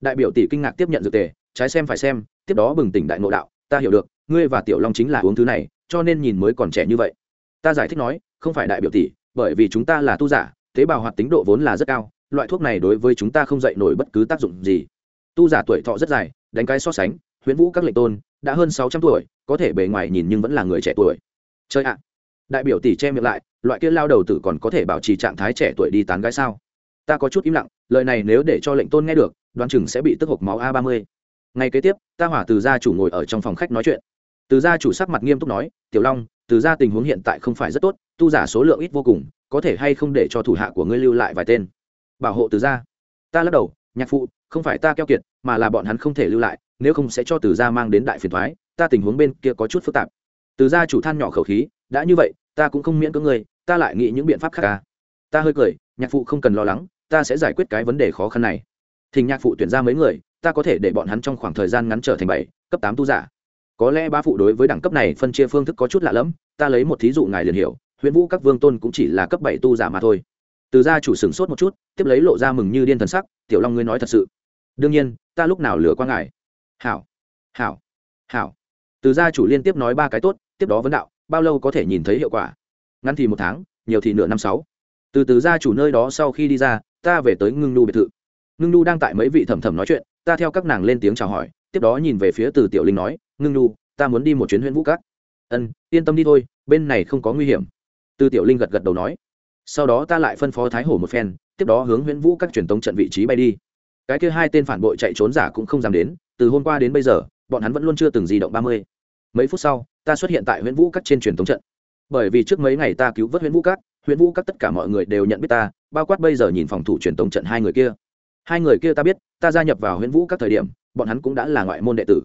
Đại biểu tỷ kinh ngạc tiếp nhận dược tề, trái xem phải xem, tiếp đó bừng tỉnh đại ngộ đạo, ta hiểu được, ngươi và tiểu long chính là uống thứ này, cho nên nhìn mới còn trẻ như vậy. Ta giải thích nói, không phải đại biểu tỷ, bởi vì chúng ta là tu giả, tế bào hoạt tính độ vốn là rất cao loại thuốc này đối với chúng ta không dạy nổi bất cứ tác dụng gì. Tu giả tuổi thọ rất dài, đánh cái so sánh, huyễn vũ các lệnh tôn, đã hơn sáu trăm tuổi, có thể bề ngoài nhìn nhưng vẫn là người trẻ tuổi. Chơi ạ. À. Đại biểu tỷ che miệng lại, loại kia lao đầu tử còn có thể bảo trì trạng thái trẻ tuổi đi tán gái sao? Ta có chút im lặng, lời này nếu để cho lệnh tôn nghe được, đoán chừng sẽ bị tức hộc máu a ba mươi. Ngày kế tiếp, ta hỏa từ gia chủ ngồi ở trong phòng khách nói chuyện. Từ gia chủ sắc mặt nghiêm túc nói, tiểu long, từ gia tình huống hiện tại không phải rất tốt, tu giả số lượng ít vô cùng, có thể hay không để cho thủ hạ của ngươi lưu lại vài tên? Bảo hộ từ gia. Ta lắc đầu, nhạc phụ, không phải ta keo kiệt, mà là bọn hắn không thể lưu lại, nếu không sẽ cho từ gia mang đến đại phiền thoái, ta tình huống bên kia có chút phức tạp. Từ gia chủ than nhỏ khẩu khí, đã như vậy, ta cũng không miễn cưỡng ngươi, ta lại nghĩ những biện pháp khác ca ta hơi cười, nhạc phụ không cần lo lắng, ta sẽ giải quyết cái vấn đề khó khăn này. Thỉnh nhạc phụ tuyển ra mấy người, ta có thể để bọn hắn trong khoảng thời gian ngắn trở thành bảy, cấp tám tu giả. Có lẽ ba phụ đối với đẳng cấp này phân chia phương thức có chút lạ lẫm, ta lấy một thí dụ ngài liền hiểu, huyện vũ các vương tôn cũng chỉ là cấp bảy tu giả mà thôi từ gia chủ sửng sốt một chút, tiếp lấy lộ ra mừng như điên thần sắc, tiểu long ngươi nói thật sự. Đương nhiên, ta lúc nào lừa qua ngài? Hảo hảo hảo. Từ gia chủ liên tiếp nói ba cái tốt, tiếp đó vấn đạo, bao lâu có thể nhìn thấy hiệu quả? Ngắn thì một tháng, nhiều thì nửa năm sáu. Từ từ gia chủ nơi đó sau khi đi ra, ta về tới ngưng nu biệt thự. Ngưng nu đang tại mấy vị thẩm thẩm nói chuyện, ta theo các nàng lên tiếng chào hỏi, tiếp đó nhìn về phía từ tiểu linh nói, ngưng nu ta muốn đi một chuyến huyện vũ cát ân, yên tâm đi thôi, bên này không có nguy hiểm. Từ tiểu linh gật gật đầu nói sau đó ta lại phân phó thái hổ một phen, tiếp đó hướng Huyễn vũ các truyền tống trận vị trí bay đi. Cái kia hai tên phản bội chạy trốn giả cũng không dám đến, từ hôm qua đến bây giờ, bọn hắn vẫn luôn chưa từng di động ba mươi. Mấy phút sau, ta xuất hiện tại Huyễn vũ các trên truyền tống trận. Bởi vì trước mấy ngày ta cứu vớt Huyễn vũ các, Huyễn vũ các tất cả mọi người đều nhận biết ta, bao quát bây giờ nhìn phòng thủ truyền tống trận hai người kia. Hai người kia ta biết, ta gia nhập vào Huyễn vũ các thời điểm, bọn hắn cũng đã là ngoại môn đệ tử.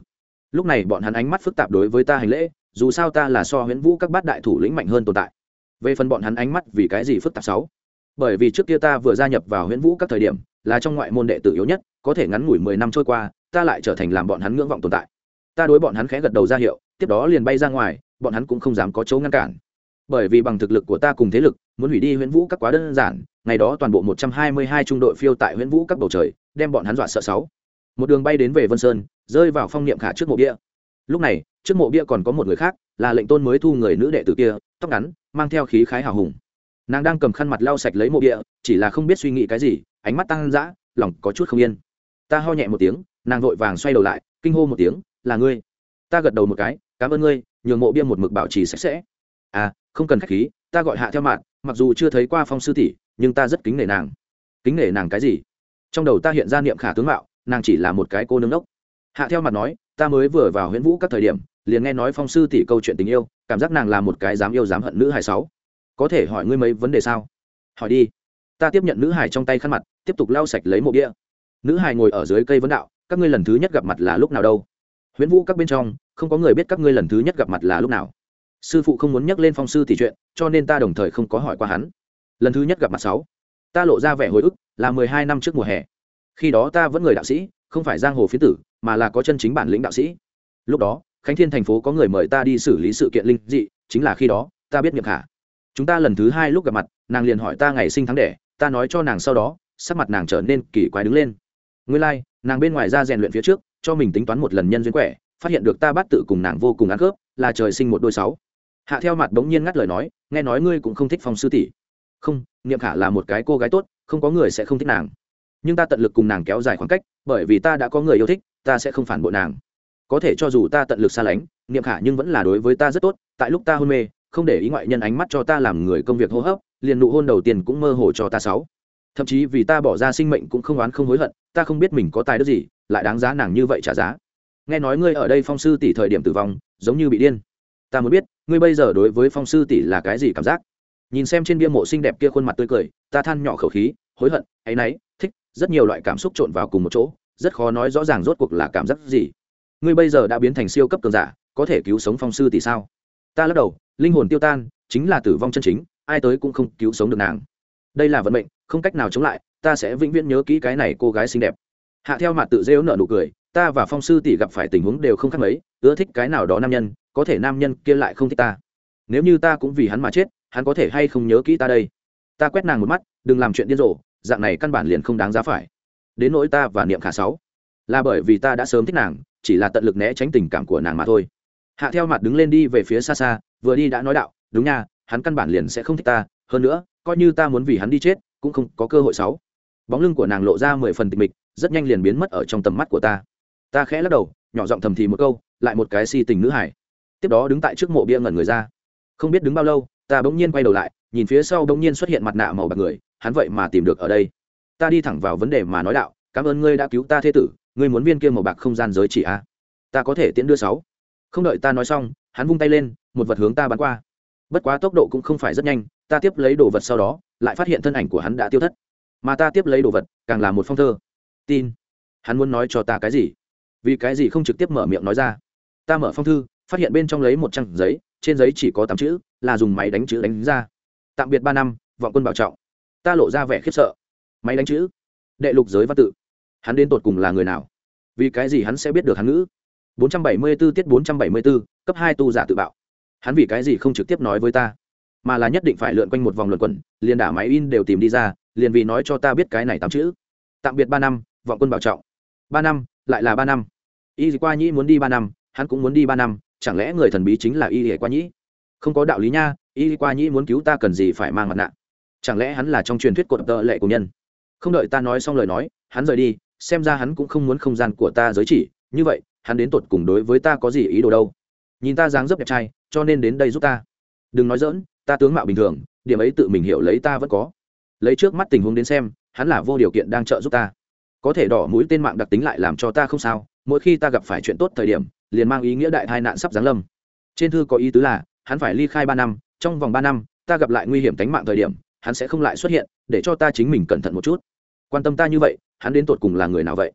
Lúc này bọn hắn ánh mắt phức tạp đối với ta hành lễ, dù sao ta là so Huyễn vũ các bát đại thủ lĩnh mạnh hơn tồn tại về phần bọn hắn ánh mắt vì cái gì phức tạp sáu? Bởi vì trước kia ta vừa gia nhập vào huyễn vũ các thời điểm, là trong ngoại môn đệ tử yếu nhất, có thể ngắn ngủi mười năm trôi qua, ta lại trở thành làm bọn hắn ngưỡng vọng tồn tại. Ta đối bọn hắn khẽ gật đầu ra hiệu, tiếp đó liền bay ra ngoài, bọn hắn cũng không dám có chỗ ngăn cản. Bởi vì bằng thực lực của ta cùng thế lực, muốn hủy đi huyễn vũ các quá đơn giản, ngày đó toàn bộ một trăm hai mươi hai trung đội phiêu tại huyễn vũ các bầu trời, đem bọn hắn dọa sợ sáu. Một đường bay đến về vân sơn, rơi vào phong niệm khả trước mộ bia. Lúc này, trước mộ bia còn có một người khác, là lệnh tôn mới thu người nữ đệ tử kia, tóc ngắn mang theo khí khái hào hùng. Nàng đang cầm khăn mặt lau sạch lấy mộ bia chỉ là không biết suy nghĩ cái gì, ánh mắt tăng dã, lòng có chút không yên. Ta ho nhẹ một tiếng, nàng vội vàng xoay đầu lại, kinh hô một tiếng, là ngươi. Ta gật đầu một cái, cảm ơn ngươi, nhường mộ bia một mực bảo trì sạch sẽ. À không cần khách khí, ta gọi hạ theo mạng mặc dù chưa thấy qua phong sư tỷ, nhưng ta rất kính nể nàng. Kính nể nàng cái gì? Trong đầu ta hiện ra niệm khả tướng mạo, nàng chỉ là một cái cô nương ốc hạ theo mặt nói, ta mới vừa vào huyễn vũ các thời điểm liền nghe nói phong sư tỷ câu chuyện tình yêu, cảm giác nàng là một cái dám yêu dám hận nữ hải sáu. Có thể hỏi ngươi mấy vấn đề sao? Hỏi đi. Ta tiếp nhận nữ hải trong tay khăn mặt, tiếp tục lau sạch lấy mộ bia. Nữ hải ngồi ở dưới cây vấn đạo, các ngươi lần thứ nhất gặp mặt là lúc nào đâu? Huyễn vũ các bên trong, không có người biết các ngươi lần thứ nhất gặp mặt là lúc nào. Sư phụ không muốn nhắc lên phong sư tỷ chuyện, cho nên ta đồng thời không có hỏi qua hắn. Lần thứ nhất gặp mặt sáu. Ta lộ ra vẻ hồi ức, là mười hai năm trước mùa hè. Khi đó ta vẫn người đạo sĩ, không phải giang hồ phiến tử, mà là có chân chính bản lĩnh đạo sĩ. Lúc đó khánh thiên thành phố có người mời ta đi xử lý sự kiện linh dị chính là khi đó ta biết nhập khả chúng ta lần thứ hai lúc gặp mặt nàng liền hỏi ta ngày sinh tháng đẻ ta nói cho nàng sau đó sắc mặt nàng trở nên kỳ quái đứng lên. Nguyên lai、like, nàng bên ngoài ra rèn luyện phía trước cho mình tính toán một lần nhân duyên quẻ phát hiện được ta bắt tự cùng nàng vô cùng ăn khớp là trời sinh một đôi sáu. Hạ theo mặt bỗng nhiên ngắt lời nói nghe nói ngươi cũng không thích phong sư tỷ. Không niệm khả là một cái cô gái tốt không có người sẽ không thích nàng. Nhưng ta tận lực cùng nàng kéo dài khoảng cách bởi vì ta đã có người yêu thích ta sẽ không phản bội nàng có thể cho dù ta tận lực xa lánh, niệm khả nhưng vẫn là đối với ta rất tốt, tại lúc ta hôn mê, không để ý ngoại nhân ánh mắt cho ta làm người công việc hô hấp, liền nụ hôn đầu tiên cũng mơ hồ cho ta sáu. Thậm chí vì ta bỏ ra sinh mệnh cũng không oán không hối hận, ta không biết mình có tài đức gì, lại đáng giá nàng như vậy trả giá. Nghe nói ngươi ở đây phong sư tỷ thời điểm tử vong, giống như bị điên. Ta muốn biết, ngươi bây giờ đối với phong sư tỷ là cái gì cảm giác? Nhìn xem trên bia mộ xinh đẹp kia khuôn mặt tươi cười, ta than nhỏ khẩu khí, hối hận, áy náy, thích, rất nhiều loại cảm xúc trộn vào cùng một chỗ, rất khó nói rõ ràng rốt cuộc là cảm giác gì ngươi bây giờ đã biến thành siêu cấp cường giả, có thể cứu sống phong sư tỷ sao? Ta lắc đầu, linh hồn tiêu tan, chính là tử vong chân chính, ai tới cũng không cứu sống được nàng. Đây là vận mệnh, không cách nào chống lại, ta sẽ vĩnh viễn nhớ kỹ cái này cô gái xinh đẹp. Hạ theo mặt tự rêu nợ nụ cười, ta và phong sư tỷ gặp phải tình huống đều không khác mấy, ưa thích cái nào đó nam nhân, có thể nam nhân kia lại không thích ta. Nếu như ta cũng vì hắn mà chết, hắn có thể hay không nhớ kỹ ta đây? Ta quét nàng một mắt, đừng làm chuyện điên rồ, dạng này căn bản liền không đáng giá phải. Đến nỗi ta và niệm khả sáu, là bởi vì ta đã sớm thích nàng chỉ là tận lực né tránh tình cảm của nàng mà thôi. Hạ theo mặt đứng lên đi về phía xa xa, vừa đi đã nói đạo, đúng nha, hắn căn bản liền sẽ không thích ta, hơn nữa, coi như ta muốn vì hắn đi chết, cũng không có cơ hội sáu. Bóng lưng của nàng lộ ra mười phần tịch mịch, rất nhanh liền biến mất ở trong tầm mắt của ta. Ta khẽ lắc đầu, nhỏ giọng thầm thì một câu, lại một cái si tình nữ hải. Tiếp đó đứng tại trước mộ bia ngẩn người ra. Không biết đứng bao lâu, ta bỗng nhiên quay đầu lại, nhìn phía sau bỗng nhiên xuất hiện mặt nạ màu bạc người, hắn vậy mà tìm được ở đây. Ta đi thẳng vào vấn đề mà nói đạo, cảm ơn ngươi đã cứu ta thế tử ngươi muốn viên kia màu bạc không gian giới chỉ a? À? ta có thể tiễn đưa sáu. Không đợi ta nói xong, hắn vung tay lên, một vật hướng ta bắn qua. Bất quá tốc độ cũng không phải rất nhanh, ta tiếp lấy đồ vật sau đó, lại phát hiện thân ảnh của hắn đã tiêu thất. Mà ta tiếp lấy đồ vật, càng là một phong thơ. Tin. Hắn muốn nói cho ta cái gì? Vì cái gì không trực tiếp mở miệng nói ra? Ta mở phong thư, phát hiện bên trong lấy một trang giấy, trên giấy chỉ có tám chữ, là dùng máy đánh chữ đánh ra. Tạm biệt ba năm, vọng quân bảo trọng. Ta lộ ra vẻ khiếp sợ. Máy đánh chữ. Đệ lục giới văn tự hắn đến tột cùng là người nào? Vì cái gì hắn sẽ biết được hắn ngữ? 474 tiết 474, cấp hai tu giả tự bạo. Hắn vì cái gì không trực tiếp nói với ta? Mà là nhất định phải lượn quanh một vòng luận quẩn liền đả máy in đều tìm đi ra liền vì nói cho ta biết cái này tám chữ. Tạm biệt ba năm vọng quân bảo trọng. Ba năm lại là ba năm. Y qua nhĩ muốn đi ba năm hắn cũng muốn đi ba năm chẳng lẽ người thần bí chính là y qua nhĩ? Không có đạo lý nha y qua nhĩ muốn cứu ta cần gì phải mang mặt nạ? Chẳng lẽ hắn là trong truyền thuyết cột tợ lệ của nhân? Không đợi ta nói xong lời nói hắn rời đi xem ra hắn cũng không muốn không gian của ta giới chỉ, như vậy, hắn đến tột cùng đối với ta có gì ý đồ đâu? Nhìn ta dáng dấp đẹp trai, cho nên đến đây giúp ta. Đừng nói dỡn ta tướng mạo bình thường, điểm ấy tự mình hiểu lấy ta vẫn có. Lấy trước mắt tình huống đến xem, hắn là vô điều kiện đang trợ giúp ta. Có thể đỏ mũi tên mạng đặc tính lại làm cho ta không sao, mỗi khi ta gặp phải chuyện tốt thời điểm, liền mang ý nghĩa đại tai nạn sắp giáng lâm. Trên thư có ý tứ là, hắn phải ly khai ba năm, trong vòng ba năm, ta gặp lại nguy hiểm tính mạng thời điểm, hắn sẽ không lại xuất hiện, để cho ta chính mình cẩn thận một chút. Quan tâm ta như vậy hắn đến tột cùng là người nào vậy?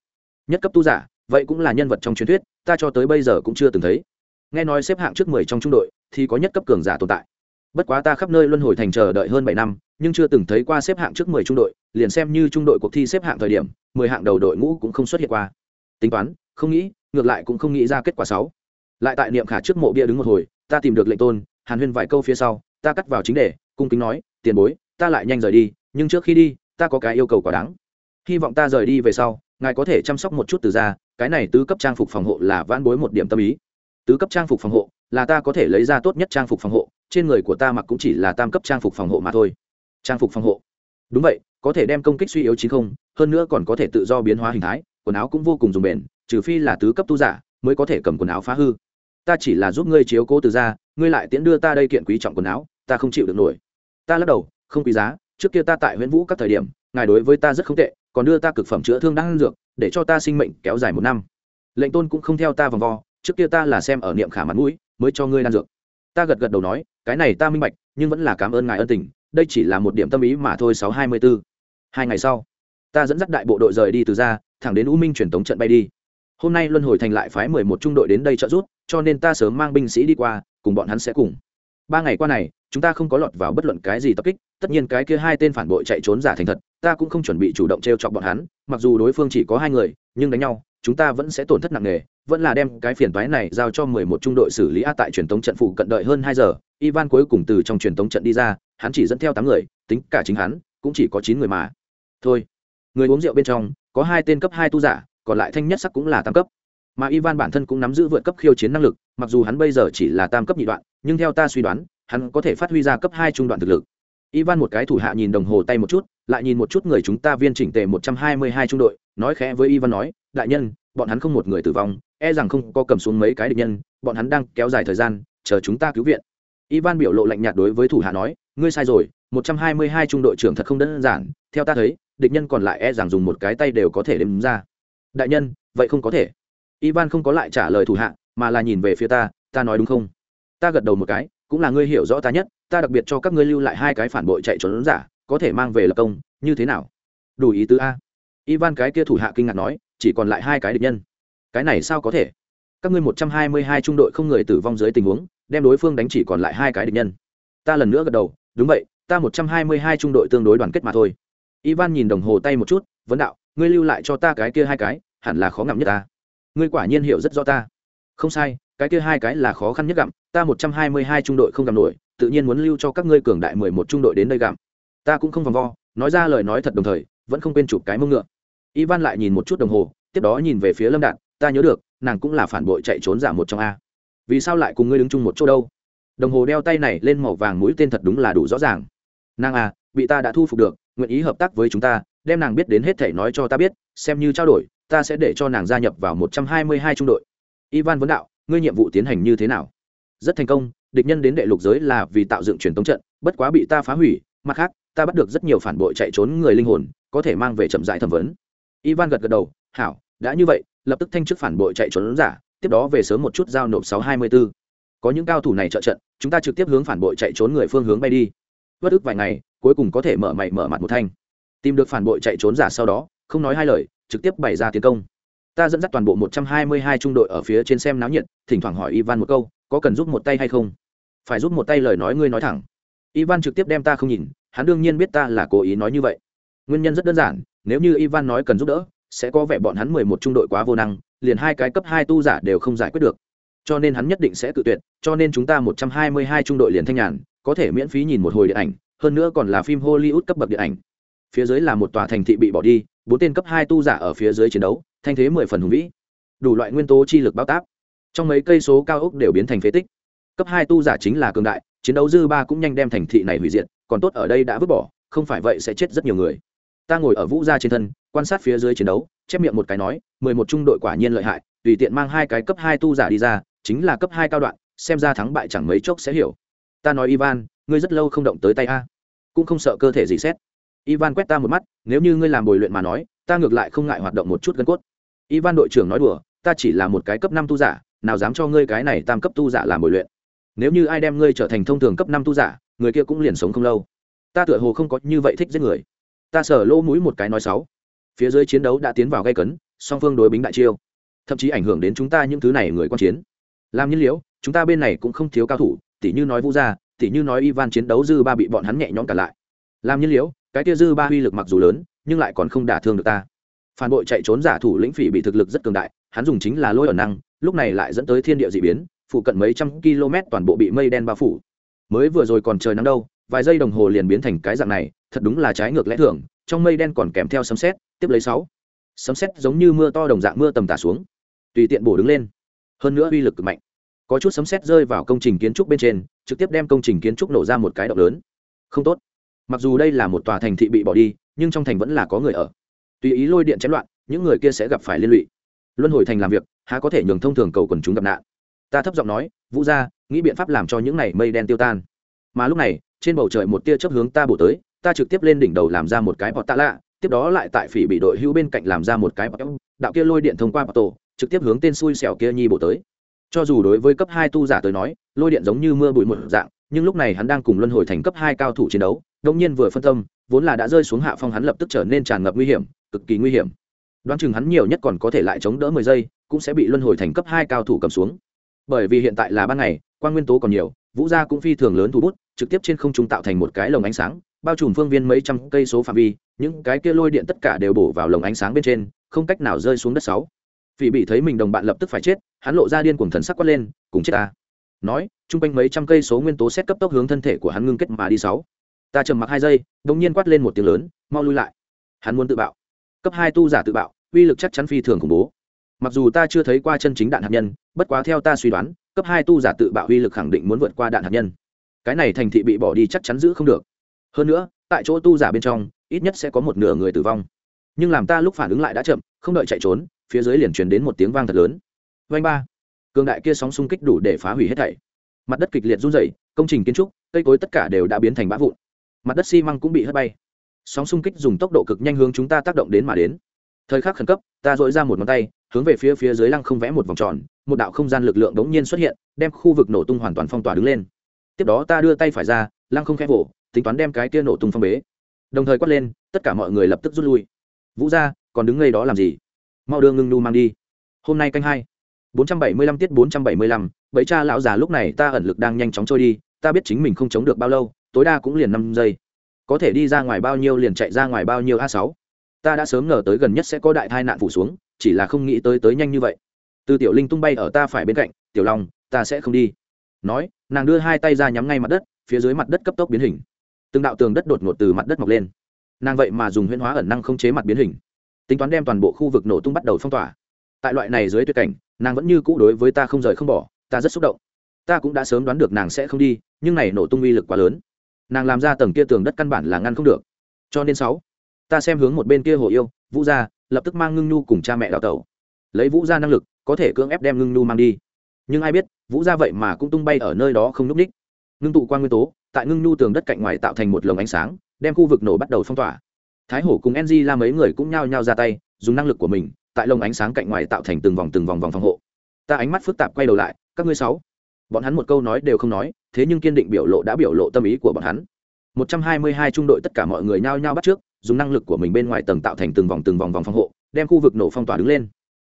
Nhất cấp tu giả, vậy cũng là nhân vật trong truyền thuyết, ta cho tới bây giờ cũng chưa từng thấy. Nghe nói xếp hạng trước mười trong trung đội thì có nhất cấp cường giả tồn tại. Bất quá ta khắp nơi luân hồi thành chờ đợi hơn bảy năm, nhưng chưa từng thấy qua xếp hạng trước mười trung đội, liền xem như trung đội cuộc thi xếp hạng thời điểm, mười hạng đầu đội ngũ cũng không xuất hiện qua. Tính toán, không nghĩ, ngược lại cũng không nghĩ ra kết quả sáu. Lại tại niệm khả trước mộ bia đứng một hồi, ta tìm được lệnh tôn, hàn huyên vài câu phía sau, ta cắt vào chính đề, cung kính nói, tiền bối, ta lại nhanh rời đi, nhưng trước khi đi, ta có cái yêu cầu quả đáng hy vọng ta rời đi về sau, ngài có thể chăm sóc một chút từ ra cái này tứ cấp trang phục phòng hộ là vãn bối một điểm tâm ý. Tứ cấp trang phục phòng hộ là ta có thể lấy ra tốt nhất trang phục phòng hộ, trên người của ta mặc cũng chỉ là tam cấp trang phục phòng hộ mà thôi. Trang phục phòng hộ. Đúng vậy, có thể đem công kích suy yếu chín không, hơn nữa còn có thể tự do biến hóa hình thái, quần áo cũng vô cùng dùng bền, trừ phi là tứ cấp tu giả mới có thể cầm quần áo phá hư. Ta chỉ là giúp ngươi chiếu cố từ ra ngươi lại tiễn đưa ta đây kiện quý trọng quần áo, ta không chịu được nổi. Ta lắc đầu, không quý giá, trước kia ta tại huyện vũ các thời điểm, ngài đối với ta rất không tệ còn đưa ta cực phẩm chữa thương đang dược, để cho ta sinh mệnh kéo dài một năm. Lệnh tôn cũng không theo ta vòng vo, trước kia ta là xem ở niệm khả mặt mũi, mới cho ngươi đan dược. Ta gật gật đầu nói, cái này ta minh bạch, nhưng vẫn là cảm ơn ngài ân tình, đây chỉ là một điểm tâm ý mà thôi, sáu hai mươi bốn hai ngày sau, ta dẫn dắt đại bộ đội rời đi từ ra, thẳng đến u minh truyền tống trận bay đi. Hôm nay luân hồi thành lại phái mười một trung đội đến đây trợ giúp, cho nên ta sớm mang binh sĩ đi qua, cùng bọn hắn sẽ cùng. Ba ngày qua này, chúng ta không có lọt vào bất luận cái gì tập kích, tất nhiên cái kia hai tên phản bội chạy trốn giả thành thật ta cũng không chuẩn bị chủ động t r e o chọc bọn hắn, mặc dù đối phương chỉ có hai người, nhưng đánh nhau, chúng ta vẫn sẽ tổn thất nặng nề, vẫn là đem cái phiền toái này giao cho mười một trung đội xử lý a tại truyền tống trận phụ cận đợi hơn hai giờ. Ivan cuối cùng từ trong truyền tống trận đi ra, hắn chỉ dẫn theo tám người, tính cả chính hắn, cũng chỉ có chín người mà. Thôi, người uống rượu bên trong, có hai tên cấp hai tu giả, còn lại thanh nhất sắc cũng là tam cấp. Mà ivan bản thân cũng nắm giữ vượt cấp khiêu chiến năng lực, mặc dù hắn bây giờ chỉ là tam cấp nhị đoạn, nhưng theo ta suy đoán, hắn có thể phát huy ra cấp hai trung đoạn thực lực ivan một cái thủ hạ nhìn đồng hồ tay một chút, lại nhìn một chút người chúng ta viên chỉnh tề một trăm hai mươi hai trung đội, nói khẽ với ivan nói, đại nhân, bọn hắn không một người tử vong e rằng không có cầm xuống mấy cái địch nhân, bọn hắn đang kéo dài thời gian, chờ chúng ta cứu viện. Ivan biểu lộ lạnh nhạt đối với thủ hạ nói, ngươi sai rồi, một trăm hai mươi hai trung đội trưởng thật không đơn giản, theo ta thấy, địch nhân còn lại e rằng dùng một cái tay đều có thể đếm ra. Đại nhân, vậy không có thể. Ivan không có lại trả lời thủ hạ, mà là nhìn về phía ta ta nói đúng không? Ta gật đầu một cái cũng là ngươi hiểu rõ ta nhất, ta đặc biệt cho các ngươi lưu lại hai cái phản bội chạy trốn giả, có thể mang về lập công, như thế nào? Đủ ý tứ a. Ivan cái kia thủ hạ kinh ngạc nói, chỉ còn lại hai cái địch nhân. Cái này sao có thể? Các ngươi một trăm hai mươi hai trung đội không người tử vong dưới tình huống, đem đối phương đánh chỉ còn lại hai cái địch nhân. Ta lần nữa gật đầu, đúng vậy, ta một trăm hai mươi hai trung đội tương đối đoàn kết mà thôi. Ivan nhìn đồng hồ tay một chút, vấn đạo, ngươi lưu lại cho ta cái kia hai cái, hẳn là khó ngậm nhất ta. Ngươi quả nhiên hiểu rất rõ ta. Không sai cái kia hai cái là khó khăn nhất gặm, ta một trăm hai mươi hai trung đội không gặm nổi, tự nhiên muốn lưu cho các ngươi cường đại mười một trung đội đến đây gặm. Ta cũng không vòng vo, nói ra lời nói thật đồng thời, vẫn không quên chụp cái mông ngựa. Ivan lại nhìn một chút đồng hồ, tiếp đó nhìn về phía lâm đạn ta nhớ được, nàng cũng là phản bội chạy trốn giả một trong a. Vì sao lại cùng ngươi đứng chung một chỗ đâu? Đồng hồ đeo tay này lên màu vàng mũi tên thật đúng là đủ rõ ràng. Nàng à bị ta đã thu phục được, nguyện ý hợp tác với chúng ta, đem nàng biết đến hết thể nói cho ta biết, xem như trao đổi, ta sẽ để cho nàng gia nhập vào một trăm hai mươi hai trung đội. Ivan vấn đạo ngươi nhiệm vụ tiến hành như thế nào? Rất thành công, địch nhân đến đệ lục giới là vì tạo dựng truyền tống trận, bất quá bị ta phá hủy, mặt khác, ta bắt được rất nhiều phản bội chạy trốn người linh hồn, có thể mang về chậm dại thẩm vấn. Ivan gật gật đầu, hảo, đã như vậy, lập tức thanh chức phản bội chạy trốn giả, tiếp đó về sớm một chút giao nộp sáu hai mươi b ố có những cao thủ này trợ trận, chúng ta trực tiếp hướng phản bội chạy trốn người phương hướng bay đi. Bất ức vài ngày, cuối cùng có thể mở mày mở mặt một thanh. Tìm được phản bội chạy trốn giả sau đó, không nói hai lời, trực tiếp bày ra tiến công ta dẫn dắt toàn bộ một trăm hai mươi hai trung đội ở phía trên xem náo nhiệt, thỉnh thoảng hỏi ivan một câu, có cần giúp một tay hay không? Phải giúp một tay lời nói ngươi nói thẳng. Ivan trực tiếp đem ta không nhìn, hắn đương nhiên biết ta là cố ý nói như vậy. Nguyên nhân rất đơn giản, nếu như ivan nói cần giúp đỡ, sẽ có vẻ bọn hắn mười một trung đội quá vô năng, liền hai cái cấp hai tu giả đều không giải quyết được. Cho nên hắn nhất định sẽ tự tuyệt, cho nên chúng ta một trăm hai mươi hai trung đội liền thanh nhàn, có thể miễn phí nhìn một hồi điện ảnh, hơn nữa còn là phim hollywood cấp bậc điện ảnh. Phía dưới là một tòa thành thị bị bỏ đi, bốn tên cấp hai tu giả ở phía dưới chiến đấu thanh thế mười phần hùng vĩ. Đủ loại nguyên tố chi lực bao táp trong mấy cây số cao ốc đều biến thành phế tích. Cấp hai tu giả chính là cường đại, chiến đấu dư ba cũng nhanh đem thành thị này hủy diệt, còn tốt ở đây đã vứt bỏ, không phải vậy sẽ chết rất nhiều người. Ta ngồi ở vũ gia trên thân, quan sát phía dưới chiến đấu, chép miệng một cái nói, mười một trung đội quả nhiên lợi hại, tùy tiện mang hai cái cấp hai tu giả đi ra, chính là cấp hai cao đoạn, xem ra thắng bại chẳng mấy chốc sẽ hiểu. Ta nói ivan, ngươi rất lâu không động tới tay a. Cũng không sợ cơ thể gì xét. Ivan quét ta một mắt, nếu như ngươi làm bồi luyện mà nói, ta ngược lại không ngại hoạt động một chút gân cốt ivan đội trưởng nói đùa, ta chỉ là một cái cấp năm tu giả, nào dám cho ngươi cái này tam cấp tu giả làm bồi luyện. Nếu như ai đem ngươi trở thành thông thường cấp năm tu giả, người kia cũng liền sống không lâu. Ta tựa hồ không có như vậy thích giết người. Ta sở lỗ mũi một cái nói sáu. Phía dưới chiến đấu đã tiến vào gây cấn, song phương đối bính đại chiêu. Thậm chí ảnh hưởng đến chúng ta những thứ này người quan chiến. Làm nhiên liễu, chúng ta bên này cũng không thiếu cao thủ, tỉ như nói vũ gia, tỉ như nói ivan chiến đấu dư ba bị bọn hắn nhẹ nhõm cả lại. Làm nhiên liễu, cái kia dư ba uy lực mặc dù lớn, nhưng lại còn không đả thương được ta phản bội chạy trốn giả thủ lĩnh phỉ bị thực lực rất cường đại, hắn dùng chính là lôi ở năng, lúc này lại dẫn tới thiên địa d ị biến, phụ cận mấy trăm km toàn bộ bị mây đen bao phủ. Mới vừa rồi còn trời nắng đâu, vài giây đồng hồ liền biến thành cái dạng này, thật đúng là trái ngược lẽ thường, trong mây đen còn kèm theo sấm xét tiếp lấy sáu. Sấm xét giống như mưa to đồng dạng mưa tầm tả xuống, tùy tiện bổ đứng lên. Hơn nữa uy lực cực mạnh. Có chút sấm xét rơi vào công trình kiến trúc bên trên, trực tiếp đem công trình kiến trúc nổ ra một cái động lớn. Không tốt. Mặc dù đây là một tòa thành thị bị bỏ đi, nhưng trong thành vẫn là có người ở tùy ý lôi điện chém loạn, những người kia sẽ gặp phải liên lụy. Luân hồi thành làm việc, há có thể nhường thông thường cầu quần chúng gặp nạn? Ta thấp giọng nói, vũ ra nghĩ biện pháp làm cho những này mây đen tiêu tan. Mà lúc này, trên bầu trời một tia chớp hướng ta bổ tới, ta trực tiếp lên đỉnh đầu làm ra một cái bọt tạ lạ, tiếp đó lại tại phỉ bị đội hữu bên cạnh làm ra một cái bọt đạo kia lôi điện thông qua bọt tổ, trực tiếp hướng tên xui xẻo kia nhi bổ tới. Cho dù đối với cấp hai tu giả tới nói, lôi điện giống như mưa bụi một dạng, nhưng lúc này hắn đang cùng luân hồi thành cấp hai cao thủ chiến đấu đông nhiên vừa phân tâm, vốn là đã rơi xuống hạ phong hắn lập tức trở nên tràn ngập nguy hiểm cực kỳ nguy hiểm. Đoán chừng hắn nhiều nhất còn có thể lại chống đỡ mười giây, cũng sẽ bị luân hồi thành cấp hai cao thủ cầm xuống. Bởi vì hiện tại là ban ngày quan nguyên tố còn nhiều, vũ gia cũng phi thường lớn thủ bút, trực tiếp trên không trung tạo thành một cái lồng ánh sáng, bao trùm phương viên mấy trăm cây số phạm vi, những cái kia lôi điện tất cả đều bổ vào lồng ánh sáng bên trên, không cách nào rơi xuống đất sáu. Vì bị thấy mình đồng bạn lập tức phải chết, hắn lộ ra điên cuồng thần sắc quát lên, cùng chết ta. Nói, chung quanh mấy trăm cây số nguyên tố xét cấp tốc hướng thân thể của hắn ngưng kết mà đi sáu. Ta trầm mặc hai giây, đột nhiên quát lên một tiếng lớn, mau lui lại. Hắn muốn tự bạo cấp hai tu giả tự bạo, uy lực chắc chắn phi thường khủng bố. Mặc dù ta chưa thấy qua chân chính đạn hạt nhân, bất quá theo ta suy đoán, cấp hai tu giả tự bạo uy lực khẳng định muốn vượt qua đạn hạt nhân. Cái này thành thị bị bỏ đi chắc chắn giữ không được. Hơn nữa, tại chỗ tu giả bên trong, ít nhất sẽ có một nửa người tử vong. Nhưng làm ta lúc phản ứng lại đã chậm, không đợi chạy trốn, phía dưới liền truyền đến một tiếng vang thật lớn. Vanh ba. Cường đại kia sóng xung kích đủ để phá hủy hết thảy. Mặt đất kịch liệt run rẩy, công trình kiến trúc, cây cối tất cả đều đã biến thành bã vụn. Mặt đất xi măng cũng bị hất bay sóng xung kích dùng tốc độ cực nhanh hướng chúng ta tác động đến mà đến. Thời khắc khẩn cấp, ta dội ra một ngón tay, hướng về phía phía dưới lăng không vẽ một vòng tròn, một đạo không gian lực lượng đống nhiên xuất hiện, đem khu vực nổ tung hoàn toàn phong tỏa đứng lên. Tiếp đó ta đưa tay phải ra, lăng không khẽ vỗ, tính toán đem cái kia nổ tung phong bế. Đồng thời quát lên, tất cả mọi người lập tức rút lui. Vũ ra còn đứng ngây đó làm gì? Mau đưa ngưng nu mang đi. Hôm nay canh hai. bốn trăm bảy mươi lăm tiết bốn trăm bảy mươi lăm bẫy cha lão già lúc này ta ẩn lực đang nhanh chóng trôi đi, ta biết chính mình không chống được bao lâu, tối đa cũng liền năm giây có thể đi ra ngoài bao nhiêu liền chạy ra ngoài bao nhiêu a sáu. Ta đã sớm ngờ tới gần nhất sẽ có đại tai nạn phủ xuống, chỉ là không nghĩ tới tới nhanh như vậy. Từ tiểu linh tung bay ở ta phải bên cạnh, tiểu long, ta sẽ không đi. Nói, nàng đưa hai tay ra nhắm ngay mặt đất, phía dưới mặt đất cấp tốc biến hình. Từng đạo tường đất đột ngột từ mặt đất mọc lên. Nàng vậy mà dùng huyễn hóa ẩn năng không chế mặt biến hình. Tính toán đem toàn bộ khu vực nổ tung bắt đầu phong tỏa. Tại loại này dưới tuyệt cảnh, nàng vẫn như cũ đối với ta không rời không bỏ, ta rất xúc động. Ta cũng đã sớm đoán được nàng sẽ không đi, nhưng này nổ tung uy lực quá lớn nàng làm ra tầng kia tường đất căn bản là ngăn không được. Cho nên sáu, ta xem hướng một bên kia hồ yêu, vũ gia, lập tức mang ngưng nhu cùng cha mẹ đào tẩu. Lấy vũ gia năng lực, có thể cưỡng ép đem ngưng nhu mang đi. Nhưng ai biết, vũ gia vậy mà cũng tung bay ở nơi đó không núp ních. Ngưng tụ quan nguyên tố, tại ngưng nhu tường đất cạnh ngoài tạo thành một lồng ánh sáng, đem khu vực nổ bắt đầu phong tỏa. Thái hổ cùng ng la mấy người cũng nhao nhao ra tay, dùng năng lực của mình, tại lồng ánh sáng cạnh ngoài tạo thành từng vòng từng vòng vòng phòng hộ. Ta ánh mắt phức tạp quay đầu lại, các ngươi sáu, bọn hắn một câu nói đều không nói thế nhưng kiên định biểu lộ đã biểu lộ tâm ý của bọn hắn. 122 trung đội tất cả mọi người nhao nhao bắt trước, dùng năng lực của mình bên ngoài tầng tạo thành từng vòng từng vòng vòng phòng hộ, đem khu vực nổ phong tỏa đứng lên.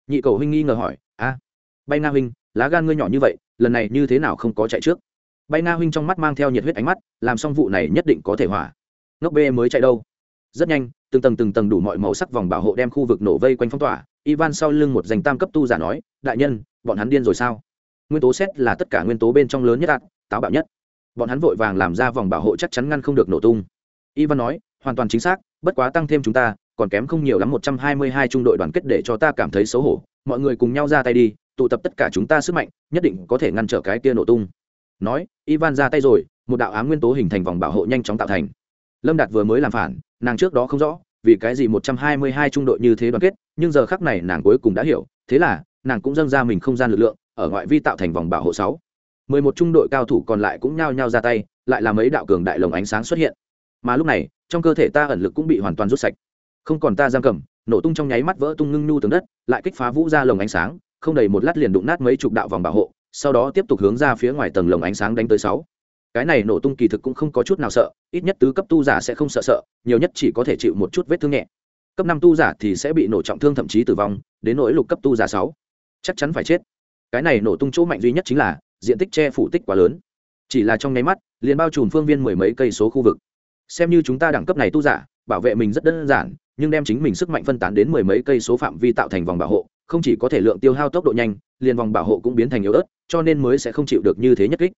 Nhị cầu huynh nghi ngờ hỏi, a, bay nga huynh, lá gan ngươi nhỏ như vậy, lần này như thế nào không có chạy trước? Bay nga huynh trong mắt mang theo nhiệt huyết ánh mắt, làm xong vụ này nhất định có thể hỏa. Ngốc b mới chạy đâu? Rất nhanh, từng tầng từng tầng đủ mọi màu sắc vòng bảo hộ đem khu vực nổ vây quanh phong tỏa. Ivan sau lưng một danh tam cấp tu giả nói, đại nhân, bọn hắn điên rồi sao? Nguyên tố xét là tất cả nguyên tố bên trong lớn nhất đạt táo bạo nhất. Bọn hắn vội vàng làm ra vòng bảo hộ chắc chắn ngăn không được nổ tung. Ivan nói, hoàn toàn chính xác, bất quá tăng thêm chúng ta, còn kém không nhiều lắm một trăm hai mươi hai trung đội đoàn kết để cho ta cảm thấy xấu hổ. Mọi người cùng nhau ra tay đi, tụ tập tất cả chúng ta sức mạnh, nhất định có thể ngăn trở cái kia nổ tung. Nói, ivan ra tay rồi, một đạo ám nguyên tố hình thành vòng bảo hộ nhanh chóng tạo thành. Lâm đạt vừa mới làm phản, nàng trước đó không rõ, vì cái gì một trăm hai mươi hai trung đội như thế đoàn kết, nhưng giờ khắc này nàng cuối cùng đã hiểu, thế là, nàng cũng dâng ra mình không gian lực lượng ở ngoại vi tạo thành vòng bảo hộ sáu. Mười một trung đội cao thủ còn lại cũng nhao nhao ra tay, lại là mấy đạo cường đại lồng ánh sáng xuất hiện. Mà lúc này, trong cơ thể ta ẩn lực cũng bị hoàn toàn rút sạch. Không còn ta giam cầm, nổ tung trong nháy mắt vỡ tung ngưng nhu tường đất, lại kích phá vũ ra lồng ánh sáng, không đầy một lát liền đụng nát mấy chục đạo vòng bảo hộ, sau đó tiếp tục hướng ra phía ngoài tầng lồng ánh sáng đánh tới sáu. Cái này nổ tung kỳ thực cũng không có chút nào sợ, ít nhất tứ cấp tu giả sẽ không sợ sợ, nhiều nhất chỉ có thể chịu một chút vết thương nhẹ. Cấp năm tu giả thì sẽ bị nổ trọng thương thậm chí tử vong, đến nỗi lục cấp tu giả sáu. Chắc chắn phải chết cái này nổ tung chỗ mạnh duy nhất chính là, diện tích che phủ tích quá lớn. Chỉ là trong nháy mắt, liền bao trùm phương viên mười mấy cây số khu vực. Xem như chúng ta đẳng cấp này tu giả, bảo vệ mình rất đơn giản, nhưng đem chính mình sức mạnh phân tán đến mười mấy cây số phạm vi tạo thành vòng bảo hộ, không chỉ có thể lượng tiêu hao tốc độ nhanh, liền vòng bảo hộ cũng biến thành yếu ớt, cho nên mới sẽ không chịu được như thế nhất kích.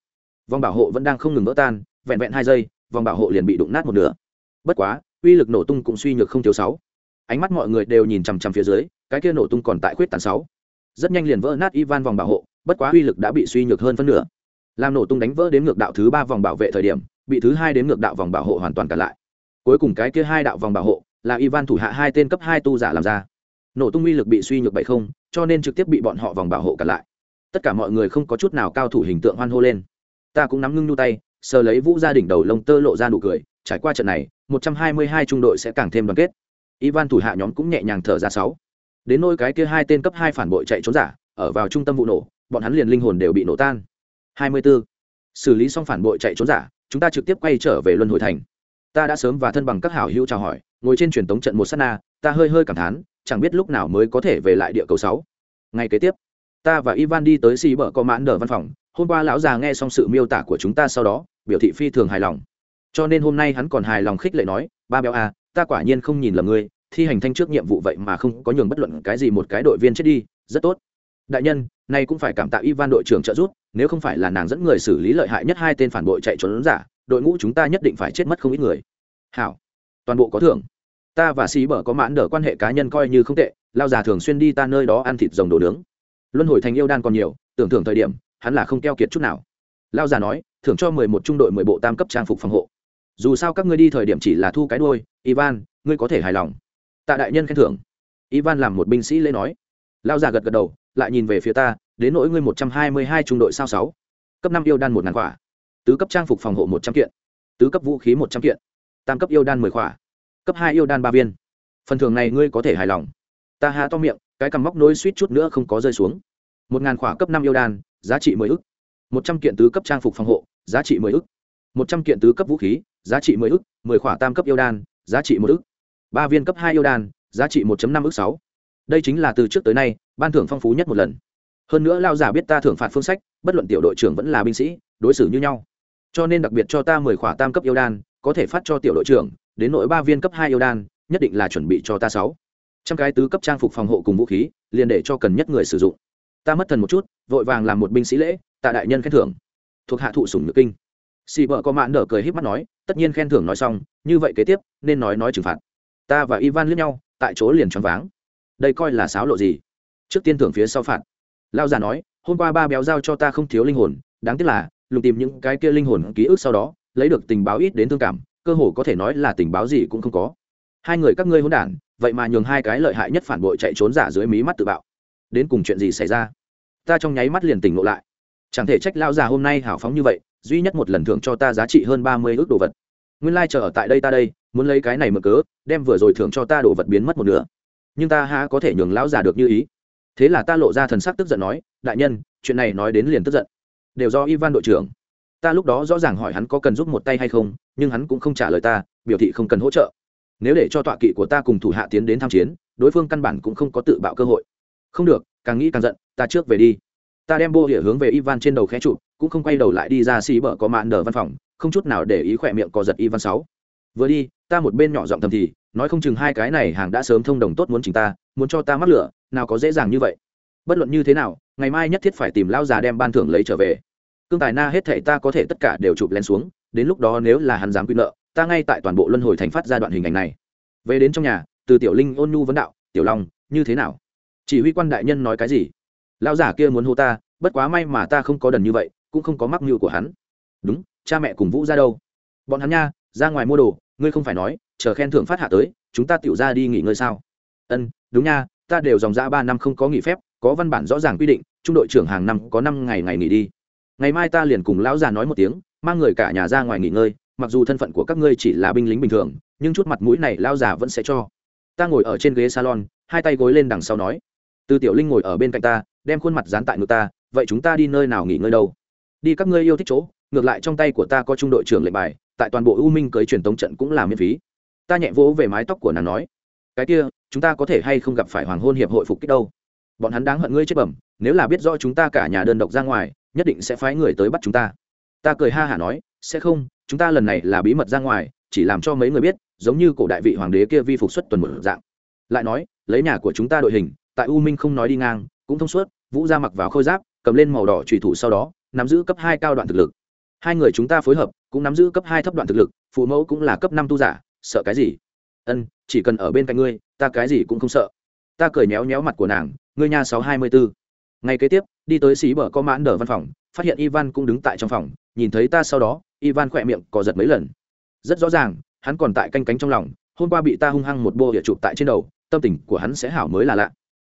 Vòng bảo hộ vẫn đang không ngừng vỡ tan, vẹn vẹn hai giây, vòng bảo hộ liền bị đụng nát một nửa. Bất quá, uy lực nổ tung cũng suy nhược không thiếu sáu. Ánh mắt mọi người đều nhìn chằm chằm phía dưới, cái kia nổ tung còn tại khuyết tàn sáu rất nhanh liền vỡ nát ivan vòng bảo hộ, bất quá uy lực đã bị suy nhược hơn phân nửa. Làm nổ tung đánh vỡ đến ngược đạo thứ ba vòng bảo vệ thời điểm, bị thứ hai đến ngược đạo vòng bảo hộ hoàn toàn cản lại. Cuối cùng cái kia hai đạo vòng bảo hộ là ivan thủ hạ hai tên cấp hai tu giả làm ra. Nổ tung uy lực bị suy nhược bảy không, cho nên trực tiếp bị bọn họ vòng bảo hộ cản lại. Tất cả mọi người không có chút nào cao thủ hình tượng hoan hô lên. Ta cũng nắm ngưng nhu tay, sờ lấy vũ gia đỉnh đầu lông tơ lộ ra nụ cười, trải qua trận này, một trăm hai mươi hai trung đội sẽ càng thêm đoàn kết. Ivan thủ hạ nhóm cũng nhẹ nhàng thở ra sáu đến nôi cái kia hai tên cấp hai phản bội chạy trốn giả, ở vào trung tâm vụ nổ, bọn hắn liền linh hồn đều bị nổ tan. Hai mươi 24. xử lý xong phản bội chạy trốn giả, chúng ta trực tiếp quay trở về luân hồi thành. Ta đã sớm và thân bằng các hảo hữu chào hỏi, ngồi trên truyền tống trận một sát na, ta hơi hơi cảm thán, chẳng biết lúc nào mới có thể về lại địa cầu sáu. Ngày kế tiếp, ta và ivan đi tới xì bờ có mãn đờ văn phòng, hôm qua lão già nghe xong sự miêu tả của chúng ta sau đó, biểu thị phi thường hài lòng. Cho nên hôm nay hắn còn hài lòng khích lệ nói, ba béo à ta quả nhiên không nhìn lầm ngươi thi hành thanh trước nhiệm vụ vậy mà không có nhường bất luận cái gì một cái đội viên chết đi, rất tốt. Đại nhân, nay cũng phải cảm tạ ivan đội trưởng trợ giúp, nếu không phải là nàng dẫn người xử lý lợi hại nhất hai tên phản bội chạy trốn giả, đội ngũ chúng ta nhất định phải chết mất không ít người. Hảo. Toàn bộ có thưởng. Ta và xí bở có mãn đỡ quan hệ cá nhân coi như không tệ, lao già thường xuyên đi ta nơi đó ăn thịt rồng đồ nướng. Luân hồi thành yêu đan còn nhiều, tưởng thưởng thời điểm, hắn là không keo kiệt chút nào. Lao già nói, thưởng cho mười một trung đội mười bộ tam cấp trang phục phòng hộ. Dù sao các ngươi đi thời điểm chỉ là thu cái đôi ivan, ngươi có thể hài lòng tạ đại nhân khen thưởng. Ivan làm một binh sĩ lễ nói. Lao già gật gật đầu, lại nhìn về phía ta, đến nỗi ngươi một trăm hai mươi hai trung đội sao sáu. Cấp năm yêu đan một ngàn quả. Tứ cấp trang phục phòng hộ một trăm kiện. Tứ cấp vũ khí một trăm kiện. Tam cấp yêu đan mười quả. Cấp hai yêu đan ba viên. Phần thưởng này ngươi có thể hài lòng. Ta hạ to miệng, cái cằm móc nối suýt chút nữa không có rơi xuống. Một ngàn quả cấp năm yêu đan, giá trị mười ức. Một trăm kiện tứ cấp trang phục phòng hộ, giá trị mười ức. Một trăm kiện tứ cấp vũ khí, giá trị mười ức. Mười khỏa tam cấp yêu đan, giá trị một ức ba viên cấp hai yêu đan, giá trị một năm ước sáu. Đây chính là từ trước tới nay, ban thưởng phong phú nhất một lần. Hơn nữa lao giả biết ta thưởng phạt phương sách, bất luận tiểu đội trưởng vẫn là binh sĩ, đối xử như nhau. Cho nên đặc biệt cho ta mười khỏa tam cấp yêu đan, có thể phát cho tiểu đội trưởng, đến nội ba viên cấp hai yêu đan, nhất định là chuẩn bị cho ta sáu. Trăm cái tứ cấp trang phục phòng hộ cùng vũ khí, liền để cho cần nhất người sử dụng. Ta mất thần một chút, vội vàng làm một binh sĩ lễ, tạ đại nhân khen thưởng. Thuộc hạ thụ sủng nhược kinh. Xì vợ có mạn nở cười híp mắt nói, tất nhiên khen thưởng nói xong, như vậy kế tiếp, nên nói nói trừng phạt ta và ivan liếc nhau, tại chỗ liền choáng váng. Đây coi là sáo lộ gì? Trước tiên thưởng phía sau phạt. Lao già nói, hôm qua ba béo giao cho ta không thiếu linh hồn, đáng tiếc là, lùng tìm những cái kia linh hồn ký ức sau đó, lấy được tình báo ít đến thương cảm, cơ hồ có thể nói là tình báo gì cũng không có. Hai người các ngươi hỗn đản, vậy mà nhường hai cái lợi hại nhất phản bội chạy trốn giả dưới mí mắt tự bạo. Đến cùng chuyện gì xảy ra? Ta trong nháy mắt liền tỉnh ngộ lại. Chẳng thể trách lao già hôm nay hào phóng như vậy, duy nhất một lần thưởng cho ta giá trị hơn ba mươi ước đồ vật. Nguyên lai chờ ở tại đây ta đây muốn lấy cái này mở cớ, đem vừa rồi thưởng cho ta đổ vật biến mất một nửa. Nhưng ta há có thể nhường lão già được như ý. Thế là ta lộ ra thần sắc tức giận nói, đại nhân, chuyện này nói đến liền tức giận. Đều do ivan đội trưởng. Ta lúc đó rõ ràng hỏi hắn có cần giúp một tay hay không, nhưng hắn cũng không trả lời ta, biểu thị không cần hỗ trợ. Nếu để cho tọa kỵ của ta cùng thủ hạ tiến đến tham chiến, đối phương căn bản cũng không có tự bạo cơ hội. Không được, càng nghĩ càng giận, ta trước về đi. Ta đem bô địa hướng về ivan trên đầu khé trụ cũng không quay đầu lại đi ra xì bờ có mạn nở văn phòng, không chút nào để ý khỏe miệng co giật ivan sáu. Vừa đi ta một bên nhỏ giọng thầm thì, nói không chừng hai cái này hàng đã sớm thông đồng tốt muốn chính ta, muốn cho ta mắc lửa, nào có dễ dàng như vậy. Bất luận như thế nào, ngày mai nhất thiết phải tìm lao già đem ban thưởng lấy trở về. Cương tài na hết thảy ta có thể tất cả đều chụp lên xuống, đến lúc đó nếu là hắn dám quy nợ, ta ngay tại toàn bộ luân hồi thành phát ra đoạn hình ảnh này. Về đến trong nhà, từ tiểu linh ôn nhu vấn đạo, tiểu long, như thế nào? Chỉ huy quan đại nhân nói cái gì? Lão giả kia muốn hô ta, bất quá may mà ta không có đần như vậy, cũng không có mắc mưu của hắn. Đúng, cha mẹ cùng vũ ra đâu? Bọn hắn nha ra ngoài mua đồ, ngươi không phải nói, chờ khen thưởng phát hạ tới, chúng ta tiểu ra đi nghỉ ngơi sao? Ân, đúng nha, ta đều dòng ra ba năm không có nghỉ phép, có văn bản rõ ràng quy định, trung đội trưởng hàng năm có năm ngày ngày nghỉ đi. Ngày mai ta liền cùng lão già nói một tiếng, mang người cả nhà ra ngoài nghỉ ngơi, mặc dù thân phận của các ngươi chỉ là binh lính bình thường, nhưng chút mặt mũi này lão già vẫn sẽ cho. Ta ngồi ở trên ghế salon, hai tay gối lên đằng sau nói, từ tiểu linh ngồi ở bên cạnh ta, đem khuôn mặt dán tại ngực ta, vậy chúng ta đi nơi nào nghỉ ngơi đâu? Đi các ngươi yêu thích chỗ, ngược lại trong tay của ta có trung đội trưởng lệnh bài tại toàn bộ u minh cưới truyền tống trận cũng là miễn phí. Ta nhẹ vỗ về mái tóc của nàng nói, cái kia, chúng ta có thể hay không gặp phải hoàng hôn hiệp hội phục kích đâu? Bọn hắn đáng hận ngươi chết bẩm, nếu là biết rõ chúng ta cả nhà đơn độc ra ngoài, nhất định sẽ phái người tới bắt chúng ta. Ta cười ha hả nói, sẽ không, chúng ta lần này là bí mật ra ngoài, chỉ làm cho mấy người biết, giống như cổ đại vị hoàng đế kia vi phục xuất tuần một dạng. Lại nói, lấy nhà của chúng ta đội hình, tại u minh không nói đi ngang, cũng thông suốt, vũ ra mặc vào khôi giáp, cầm lên màu đỏ trùy thủ sau đó, nắm giữ cấp hai cao đoạn thực lực hai người chúng ta phối hợp, cũng nắm giữ cấp hai thấp đoạn thực lực, phụ mẫu cũng là cấp năm tu giả, sợ cái gì? Ân, chỉ cần ở bên cạnh ngươi, ta cái gì cũng không sợ. Ta cười méo méo mặt của nàng, ngươi nha sáu hai mươi bốn ngày kế tiếp, đi tới xí bờ có mãn đờ văn phòng, phát hiện ivan cũng đứng tại trong phòng, nhìn thấy ta sau đó, ivan khỏe miệng cò giật mấy lần. Rất rõ ràng, hắn còn tại canh cánh trong lòng, hôm qua bị ta hung hăng một bô địa chụp tại trên đầu, tâm tình của hắn sẽ hảo mới là lạ.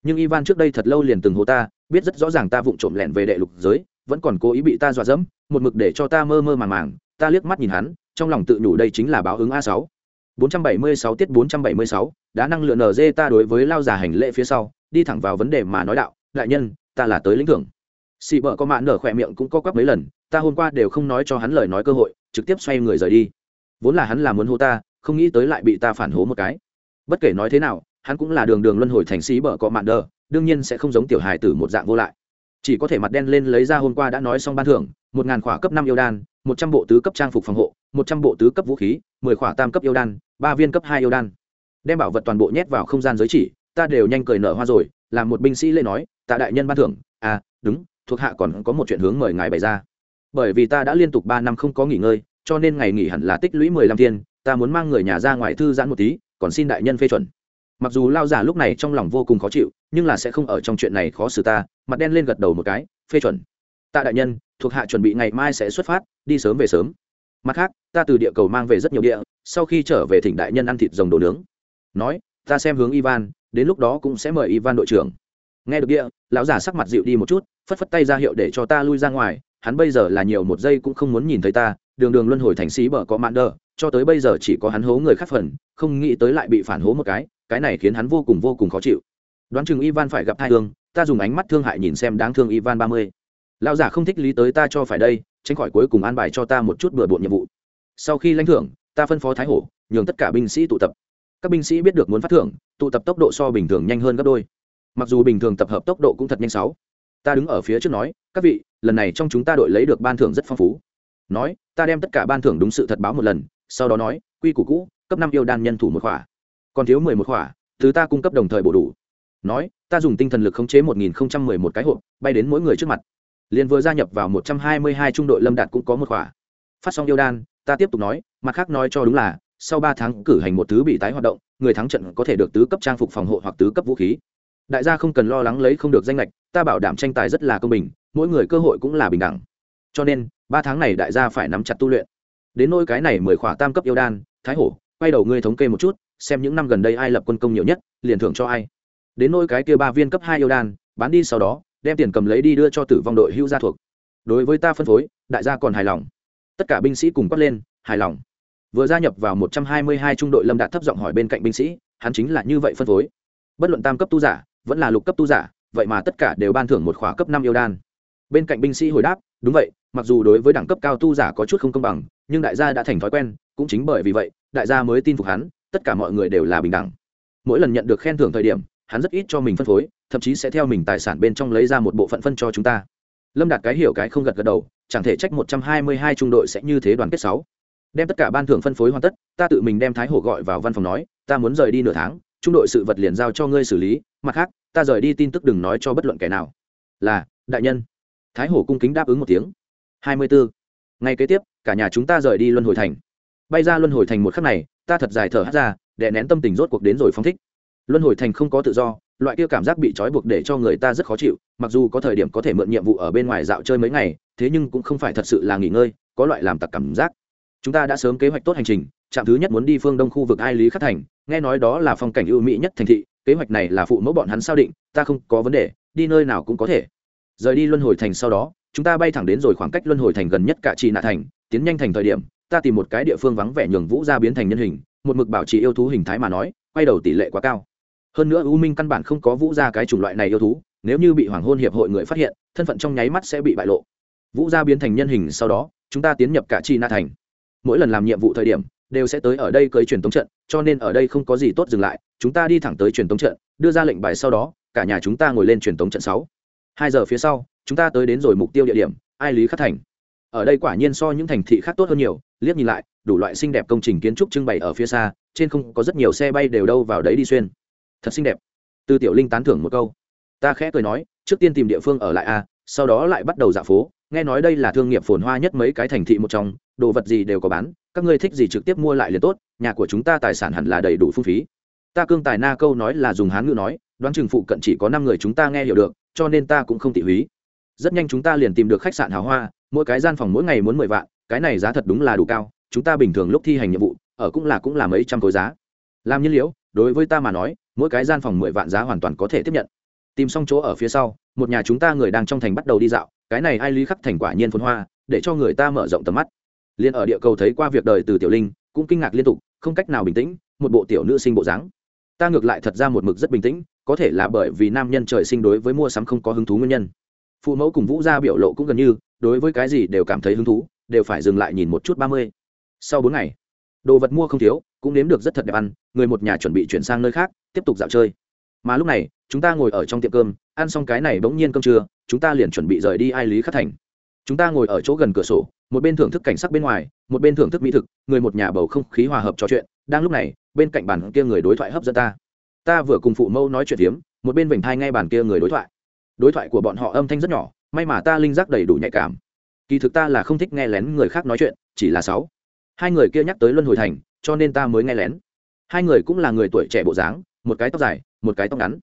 Nhưng ivan trước đây thật lâu liền từng hô ta, biết rất rõ ràng ta vụng trộm lẻn về đệ lục giới vẫn còn cố ý bị ta dọa dẫm một mực để cho ta mơ mơ màng màng ta liếc mắt nhìn hắn trong lòng tự nhủ đây chính là báo ứng a sáu 476 tiết 476, đã năng lượng NG ta đối với lao giả hành lễ phía sau, đi thẳng vào vấn đề mà nói đạo, đại nhân, ta là tới lĩnh thưởng. Sĩ bợ có mạn nở khỏe miệng cũng có quắp mấy lần, ta hôm qua đều không nói cho hắn lời nói cơ hội, trực tiếp xoay người rời đi. Vốn là hắn là muốn hô ta, không nghĩ tới lại bị ta phản hố một cái. Bất kể nói thế nào, hắn cũng là đường đường luân hồi thành sĩ bợ có mạn nở, đương nhiên sẽ không giống tiểu hài tử một dạng vô lại. Chỉ có thể mặt đen lên lấy ra hôm qua đã nói xong ban thưởng, một ngàn khỏa cấp năm yêu đan, một trăm bộ tứ cấp trang phục phòng hộ, một trăm bộ tứ cấp vũ khí, mười khỏa tam cấp yêu đan, ba viên cấp hai yêu đan. Đem bảo vật toàn bộ nhét vào không gian giới chỉ ta đều nhanh cười nở hoa rồi làm một binh sĩ lê nói tạ đại nhân ban thưởng. À đúng thuộc hạ còn có một chuyện hướng mời ngài bày ra. Bởi vì ta đã liên tục ba năm không có nghỉ ngơi cho nên ngày nghỉ hẳn là tích lũy mười lăm thiên ta muốn mang người nhà ra ngoài thư giãn một tí còn xin đại nhân phê chuẩn mặc dù lao giả lúc này trong lòng vô cùng khó chịu, nhưng là sẽ không ở trong chuyện này khó xử ta, mặt đen lên gật đầu một cái, phê chuẩn. Tạ đại nhân, thuộc hạ chuẩn bị ngày mai sẽ xuất phát, đi sớm về sớm. Mặt khác, ta từ địa cầu mang về rất nhiều địa, sau khi trở về thỉnh đại nhân ăn thịt rồng đồ nướng. Nói, ta xem hướng ivan, đến lúc đó cũng sẽ mời ivan đội trưởng. Nghe được địa, lão giả sắc mặt dịu đi một chút, phất phất tay ra hiệu để cho ta lui ra ngoài, hắn bây giờ là nhiều một giây cũng không muốn nhìn thấy ta, đường đường luân hồi thành sĩ bờ có mạn đờ, cho tới bây giờ chỉ có hắn hố người khác phần, không nghĩ tới lại bị phản hố một cái cái này khiến hắn vô cùng vô cùng khó chịu. Đoán chừng ivan phải gặp thai thương ta dùng ánh mắt thương hại nhìn xem đáng thương ivan ba mươi. Lão giả không thích lý tới ta cho phải đây, tránh khỏi cuối cùng an bài cho ta một chút bừa bộn nhiệm vụ. Sau khi lãnh thưởng, ta phân phó thái hổ, nhường tất cả binh sĩ tụ tập. Các binh sĩ biết được muốn phát thưởng, tụ tập tốc độ so bình thường nhanh hơn gấp đôi. Mặc dù bình thường tập hợp tốc độ cũng thật nhanh sáu. Ta đứng ở phía trước nói, các vị, lần này trong chúng ta đội lấy được ban thưởng rất phong phú. Nói, ta đem tất cả ban thưởng đúng sự thật báo một lần, sau đó nói, quy củ cũ, cấp năm yêu đan nhân thủ một khỏa còn thiếu mười một khỏa, thứ ta cung cấp đồng thời bổ đủ. Nói, ta dùng tinh thần lực khống chế một nghìn không trăm mười một cái hộp, bay đến mỗi người trước mặt. Liền vừa gia nhập vào một trăm hai mươi hai trung đội lâm đạt cũng có một khỏa. Phát xong yêu đan, ta tiếp tục nói, mặt khác nói cho đúng là, sau ba tháng cử hành một thứ bị tái hoạt động, người thắng trận có thể được tứ cấp trang phục phòng hộ hoặc tứ cấp vũ khí. Đại gia không cần lo lắng lấy không được danh lệch ta bảo đảm tranh tài rất là công bình, mỗi người cơ hội cũng là bình đẳng. Cho nên, ba tháng này đại gia phải nắm chặt tu luyện. Đến nôi cái này mười khỏa tam cấp yêu đan, thái hổ quay đầu ngươi thống kê một chút, xem những năm gần đây ai lập quân công nhiều nhất, liền thưởng cho ai. Đến nôi cái kia ba viên cấp hai yêu đan, bán đi sau đó, đem tiền cầm lấy đi đưa cho tử vong đội hưu gia thuộc. Đối với ta phân phối, đại gia còn hài lòng. Tất cả binh sĩ cùng quát lên, hài lòng. Vừa gia nhập vào một trăm hai mươi hai trung đội lâm đạt thấp giọng hỏi bên cạnh binh sĩ, hắn chính là như vậy phân phối. Bất luận tam cấp tu giả, vẫn là lục cấp tu giả, vậy mà tất cả đều ban thưởng một khóa cấp năm yêu đan. Bên cạnh binh sĩ hồi đáp, đúng vậy, mặc dù đối với đẳng cấp cao tu giả có chút không công bằng, nhưng đại gia đã thành thói quen, cũng chính bởi vì vậy đại gia mới tin phục hắn, tất cả mọi người đều là bình đẳng. Mỗi lần nhận được khen thưởng thời điểm, hắn rất ít cho mình phân phối, thậm chí sẽ theo mình tài sản bên trong lấy ra một bộ phận phân cho chúng ta. Lâm đạt cái hiểu cái không gật gật đầu, chẳng thể trách một trăm hai mươi hai trung đội sẽ như thế đoàn kết sáu. Đem tất cả ban thưởng phân phối hoàn tất, ta tự mình đem thái hổ gọi vào văn phòng nói, ta muốn rời đi nửa tháng, trung đội sự vật liền giao cho ngươi xử lý, mặt khác, ta rời đi tin tức đừng nói cho bất luận kẻ nào. Là, đại nhân. Thái hổ cung kính đáp ứng một tiếng. Hai mươi bốn ngày kế tiếp, cả nhà chúng ta rời đi luân hồi thành bay ra luân hồi thành một khắc này, ta thật dài thở hát ra, đè nén tâm tình rốt cuộc đến rồi phóng thích. Luân hồi thành không có tự do, loại kia cảm giác bị trói buộc để cho người ta rất khó chịu, mặc dù có thời điểm có thể mượn nhiệm vụ ở bên ngoài dạo chơi mấy ngày, thế nhưng cũng không phải thật sự là nghỉ ngơi, có loại làm tặc cảm giác. Chúng ta đã sớm kế hoạch tốt hành trình, trạm thứ nhất muốn đi phương đông khu vực ai lý khắc thành, nghe nói đó là phong cảnh ưu mỹ nhất thành thị, kế hoạch này là phụ mẫu bọn hắn sao định, ta không có vấn đề, đi nơi nào cũng có thể. Rời đi luân hồi thành sau đó, chúng ta bay thẳng đến rồi khoảng cách luân hồi thành gần nhất cả trì nạ thành, tiến nhanh thành thời điểm ta tìm một cái địa phương vắng vẻ nhường vũ ra biến thành nhân hình, một mực bảo trì yêu thú hình thái mà nói, quay đầu tỷ lệ quá cao. Hơn nữa u minh căn bản không có vũ ra cái chủng loại này yêu thú, nếu như bị hoàng hôn hiệp hội người phát hiện, thân phận trong nháy mắt sẽ bị bại lộ. Vũ ra biến thành nhân hình sau đó, chúng ta tiến nhập cả chi na thành. Mỗi lần làm nhiệm vụ thời điểm, đều sẽ tới ở đây cưới truyền tống trận, cho nên ở đây không có gì tốt dừng lại, chúng ta đi thẳng tới truyền tống trận, đưa ra lệnh bài sau đó, cả nhà chúng ta ngồi lên truyền tống trận sáu. Hai giờ phía sau, chúng ta tới đến rồi mục tiêu địa điểm, ai lý khắc thành. Ở đây quả nhiên so những thành thị khác tốt hơn nhiều liếc nhìn lại, đủ loại xinh đẹp công trình kiến trúc trưng bày ở phía xa, trên không có rất nhiều xe bay đều đâu vào đấy đi xuyên. Thật xinh đẹp. Tư tiểu linh tán thưởng một câu. Ta khẽ cười nói, trước tiên tìm địa phương ở lại a, sau đó lại bắt đầu dạo phố. Nghe nói đây là thương nghiệp phồn hoa nhất mấy cái thành thị một trong, đồ vật gì đều có bán, các ngươi thích gì trực tiếp mua lại liền tốt, nhà của chúng ta tài sản hẳn là đầy đủ phung phí. Ta cương tài na câu nói là dùng hán ngữ nói, đoán chừng phụ cận chỉ có năm người chúng ta nghe hiểu được, cho nên ta cũng không tỉ húy. Rất nhanh chúng ta liền tìm được khách sạn hào hoa, mỗi cái gian phòng mỗi ngày muốn mười vạn cái này giá thật đúng là đủ cao, chúng ta bình thường lúc thi hành nhiệm vụ, ở cũng là cũng là mấy trăm khối giá. Làm nhiên liễu đối với ta mà nói, mỗi cái gian phòng mười vạn giá hoàn toàn có thể tiếp nhận. Tìm xong chỗ ở phía sau, một nhà chúng ta người đang trong thành bắt đầu đi dạo, cái này ai lý khắc thành quả nhiên phồn hoa, để cho người ta mở rộng tầm mắt. Liền ở địa cầu thấy qua việc đời từ tiểu linh, cũng kinh ngạc liên tục, không cách nào bình tĩnh, một bộ tiểu nữ sinh bộ dáng. Ta ngược lại thật ra một mực rất bình tĩnh, có thể là bởi vì nam nhân trời sinh đối với mua sắm không có hứng thú nguyên nhân. Phụ mẫu cùng vũ gia biểu lộ cũng gần như, đối với cái gì đều cảm thấy hứng thú đều phải dừng lại nhìn một chút ba mươi. Sau bốn ngày, đồ vật mua không thiếu, cũng nếm được rất thật đẹp ăn, người một nhà chuẩn bị chuyển sang nơi khác, tiếp tục dạo chơi. Mà lúc này, chúng ta ngồi ở trong tiệm cơm, ăn xong cái này bỗng nhiên cơm trưa, chúng ta liền chuẩn bị rời đi ai lý khắc thành. Chúng ta ngồi ở chỗ gần cửa sổ, một bên thưởng thức cảnh sắc bên ngoài, một bên thưởng thức mỹ thực, người một nhà bầu không khí hòa hợp trò chuyện, đang lúc này, bên cạnh bàn kia người đối thoại hấp dẫn ta. Ta vừa cùng phụ mẫu nói chuyện hiếm một bên vành thai ngay bàn kia người đối thoại. Đối thoại của bọn họ âm thanh rất nhỏ, may mà ta linh giác đầy đủ nhạy cảm kỳ thực ta là không thích nghe lén người khác nói chuyện, chỉ là sáu. Hai người kia nhắc tới luân hồi thành, cho nên ta mới nghe lén. Hai người cũng là người tuổi trẻ bộ dáng, một cái tóc dài, một cái tóc ngắn.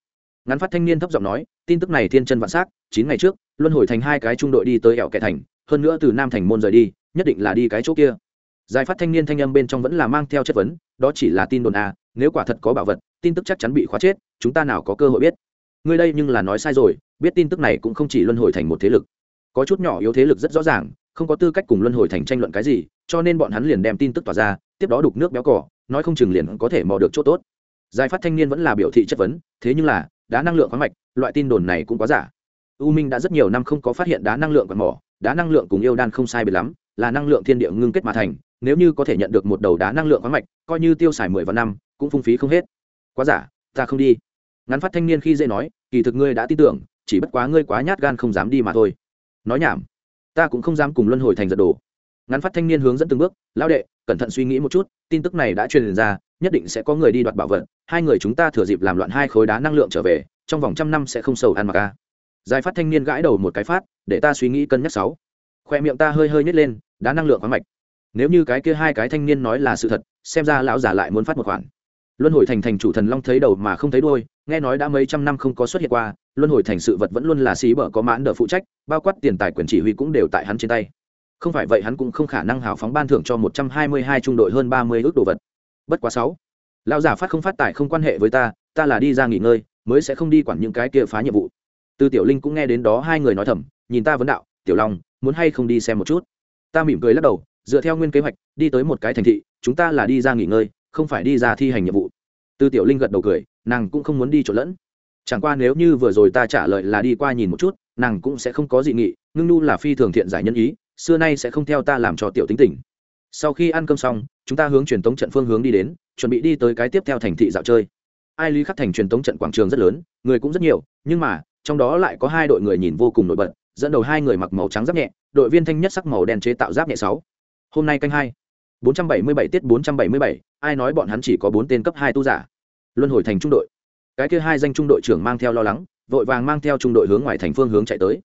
Ngắn phát thanh niên thấp giọng nói, tin tức này thiên chân vạn s á c chín ngày trước, luân hồi thành hai cái trung đội đi tới ẹo kẻ thành, hơn nữa từ nam thành môn rời đi, nhất định là đi cái chỗ kia. Giải phát thanh niên thanh âm bên trong vẫn là mang theo chất vấn, đó chỉ là tin đồn à nếu quả thật có bảo vật, tin tức chắc chắn bị khóa chết, chúng ta nào có cơ hội biết. Ngươi đây nhưng là nói sai rồi, biết tin tức này cũng không chỉ luân hồi thành một thế lực có chút nhỏ yếu thế lực rất rõ ràng, không có tư cách cùng luân hồi thành tranh luận cái gì, cho nên bọn hắn liền đem tin tức tỏa ra, tiếp đó đục nước béo cỏ nói không chừng liền có thể mò được chỗ tốt. Giải phát thanh niên vẫn là biểu thị chất vấn, thế nhưng là, đá năng lượng khoáng mạch, loại tin đồn này cũng quá giả. U minh đã rất nhiều năm không có phát hiện đá năng lượng còn mỏ đá năng lượng cùng yêu đan không sai biệt lắm, là năng lượng thiên địa ngưng kết mà thành, nếu như có thể nhận được một đầu đá năng lượng khoáng mạch, coi như tiêu xài mười vạn năm, cũng phung phí không hết. Quá giả, ta không đi. Ngắn phát thanh niên khi dễ nói, kỳ thực ngươi đã tin tưởng, chỉ bất quá ngươi quá nhát gan không dám đi mà thôi nói nhảm. Ta cũng không dám cùng luân hồi thành giật đồ ngắn phát thanh niên hướng dẫn từng bước, lão đệ, cẩn thận suy nghĩ một chút, tin tức này đã truyền ra, nhất định sẽ có người đi đoạt bảo vật. Hai người chúng ta thừa dịp làm loạn hai khối đá năng lượng trở về, trong vòng trăm năm sẽ không sầu ăn mặc ca giải phát thanh niên gãi đầu một cái phát, để ta suy nghĩ cân nhắc sáu. Khoe miệng ta hơi hơi nhét lên, đá năng lượng khoáng mạch. Nếu như cái kia hai cái thanh niên nói là sự thật, xem ra lão giả lại muốn phát một khoản luân hồi thành thành chủ thần long thấy đầu mà không thấy đôi nghe nói đã mấy trăm năm không có xuất hiện qua, luân hồi thành sự vật vẫn luôn là xí bở có mãn đỡ phụ trách, bao quát tiền tài quyền chỉ huy cũng đều tại hắn trên tay. Không phải vậy hắn cũng không khả năng hào phóng ban thưởng cho một trăm hai mươi hai trung đội hơn ba mươi ước đồ vật. Bất quá sáu. Lão giả phát không phát tài không quan hệ với ta ta là đi ra nghỉ ngơi, mới sẽ không đi quản những cái kia phá nhiệm vụ. Từ tiểu linh cũng nghe đến đó hai người nói thầm, nhìn ta vấn đạo, tiểu long, muốn hay không đi xem một chút? Ta mỉm cười lắc đầu, dựa theo nguyên kế hoạch, đi tới một cái thành thị, chúng ta là đi ra nghỉ ngơi không phải đi ra thi hành nhiệm vụ. Tư tiểu linh gật đầu cười, nàng cũng không muốn đi trộn lẫn. Chẳng qua nếu như vừa rồi ta trả lời là đi qua nhìn một chút, nàng cũng sẽ không có dị nghị, ngưng nu là phi thường thiện giải nhân ý, xưa nay sẽ không theo ta làm cho tiểu tính tình. Sau khi ăn cơm xong, chúng ta hướng truyền tống trận phương hướng đi đến, chuẩn bị đi tới cái tiếp theo thành thị dạo chơi. Ai lý khắc thành truyền tống trận quảng trường rất lớn, người cũng rất nhiều, nhưng mà, trong đó lại có hai đội người nhìn vô cùng nổi bật, dẫn đầu hai người mặc màu trắng giáp nhẹ, đội viên thanh nhất sắc màu đen chế tạo giáp nhẹ sáu. Hôm nay canh hai bốn trăm bảy mươi bảy tiết bốn trăm bảy mươi bảy, ai nói bọn hắn chỉ có bốn tên cấp hai tu giả? Luân hồi thành trung đội. Cái kia hai danh trung đội trưởng mang theo lo lắng, vội vàng mang theo trung đội hướng ngoài thành phương hướng chạy tới.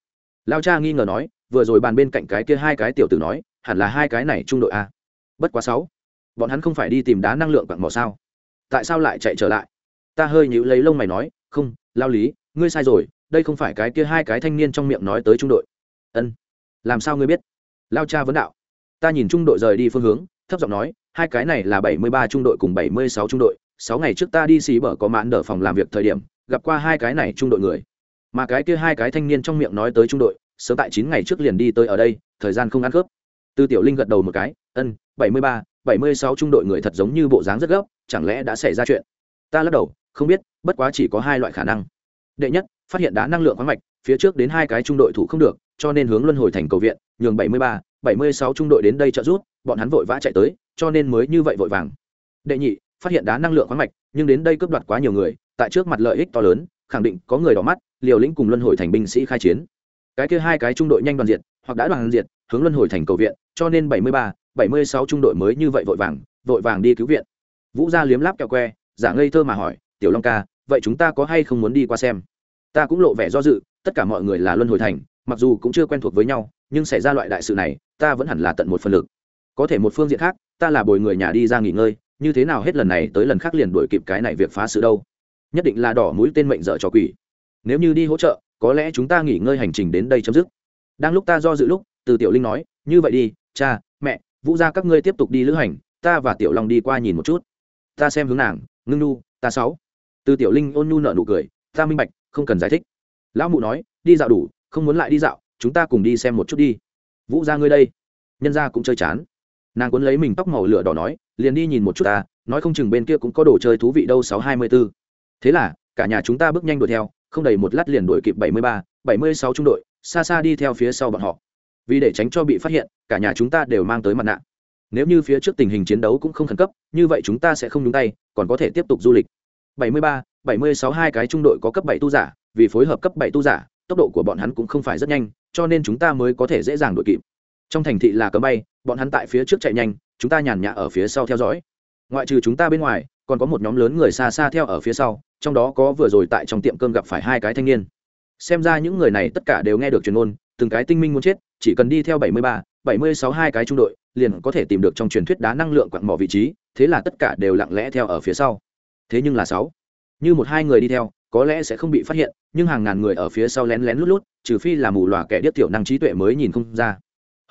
Lao cha nghi ngờ nói, vừa rồi bàn bên cạnh cái kia hai cái tiểu tử nói, hẳn là hai cái này trung đội a. Bất quá sáu, bọn hắn không phải đi tìm đá năng lượng quặng mỏ sao? Tại sao lại chạy trở lại? Ta hơi nhíu lấy lông mày nói, không, lao lý, ngươi sai rồi, đây không phải cái kia hai cái thanh niên trong miệng nói tới trung đội. Ân, làm sao ngươi biết? Lao cha vấn đạo. Ta nhìn trung đội rời đi phương hướng thấp giọng nói, hai cái này là bảy mươi ba trung đội cùng bảy mươi sáu trung đội, sáu ngày trước ta đi xì bở có mãn đỡ phòng làm việc thời điểm, gặp qua hai cái này trung đội người. Mà cái kia hai cái thanh niên trong miệng nói tới trung đội, sớm tại chín ngày trước liền đi tới ở đây, thời gian không ăn khớp. Tư tiểu linh gật đầu một cái, ân, bảy mươi ba, bảy mươi sáu trung đội người thật giống như bộ dáng rất gấp, chẳng lẽ đã xảy ra chuyện? Ta lắc đầu, không biết, bất quá chỉ có hai loại khả năng. Đệ nhất, phát hiện đá năng lượng khoáng mạch, phía trước đến hai cái trung đội thủ không được, cho nên hướng luân hồi thành cầu viện, nhường bảy mươi ba, bảy mươi sáu trung đội đến đây trợ giúp bọn hắn vội vã chạy tới, cho nên mới như vậy vội vàng. Đệ nhị, phát hiện đá năng lượng khoáng mạch, nhưng đến đây cướp đoạt quá nhiều người, tại trước mặt lợi ích to lớn, khẳng định có người đỏ mắt, liều lĩnh cùng luân hồi thành binh sĩ khai chiến. Cái kia hai cái trung đội nhanh đoàn diệt, hoặc đã đoàn diệt, hướng luân hồi thành cầu viện, cho nên bảy mươi ba, bảy mươi sáu trung đội mới như vậy vội vàng vội vàng đi cứu viện. Vũ gia liếm láp kẹo que, giả ngây thơ mà hỏi, tiểu long ca, vậy chúng ta có hay không muốn đi qua xem? Ta cũng lộ vẻ do dự, tất cả mọi người là luân hồi thành, mặc dù cũng chưa quen thuộc với nhau, nhưng xảy ra loại đại sự này, ta vẫn hẳn là tận một phần lực có thể một phương diện khác, ta là bồi người nhà đi ra nghỉ ngơi, như thế nào hết lần này tới lần khác liền đuổi kịp cái này việc phá sự đâu? Nhất định là đỏ mũi tên mệnh dở trò quỷ. Nếu như đi hỗ trợ, có lẽ chúng ta nghỉ ngơi hành trình đến đây chấm dứt. Đang lúc ta do dự lúc, từ tiểu linh nói, như vậy đi, cha, mẹ, vũ ra các ngươi tiếp tục đi lữ hành, ta và tiểu long đi qua nhìn một chút. Ta xem hướng nàng, ngưng nu, ta sáu. Từ tiểu linh ôn nhu nợ nụ cười, ta minh bạch, không cần giải thích. Lão mụ nói, đi dạo đủ, không muốn lại đi dạo, chúng ta cùng đi xem một chút đi. Vũ ra ngươi đây. Nhân ra cũng chơi chán nàng cuốn lấy mình tóc màu lửa đỏ nói, liền đi nhìn một chút ta, nói không chừng bên kia cũng có đồ chơi thú vị đâu, sáu hai mươi b ố thế là, cả nhà chúng ta bước nhanh đuổi theo, không đầy một lát liền đuổi kịp bảy mươi ba, bảy mươi sáu trung đội, xa xa đi theo phía sau bọn họ. Vì để tránh cho bị phát hiện, cả nhà chúng ta đều mang tới mặt nạ. Nếu như phía trước tình hình chiến đấu cũng không khẩn cấp, như vậy chúng ta sẽ không nhúng tay, còn có thể tiếp tục du lịch. Bảy mươi ba, bảy mươi sáu hai cái trung đội có cấp bảy tu giả, vì phối hợp cấp bảy tu giả, tốc độ của bọn hắn cũng không phải rất nhanh, cho nên chúng ta mới có thể dễ dàng đuổi kịp trong thành thị là cấm bay, bọn hắn tại phía trước chạy nhanh, chúng ta nhàn nhã ở phía sau theo dõi. Ngoại trừ chúng ta bên ngoài, còn có một nhóm lớn người xa xa theo ở phía sau, trong đó có vừa rồi tại trong tiệm cơm gặp phải hai cái thanh niên. Xem ra những người này tất cả đều nghe được truyền ôn từng cái tinh minh muốn chết, chỉ cần đi theo bảy mươi ba, bảy mươi sáu hai cái trung đội, liền có thể tìm được trong truyền thuyết đá năng lượng quặng mỏ vị trí, thế là tất cả đều lặng lẽ theo ở phía sau. Thế nhưng là sáu, như một hai người đi theo, có lẽ sẽ không bị phát hiện, nhưng hàng ngàn người ở phía sau lén lén lút lút, trừ phi là mù loà kẻ điếc tiểu năng trí tuệ mới nhìn không ra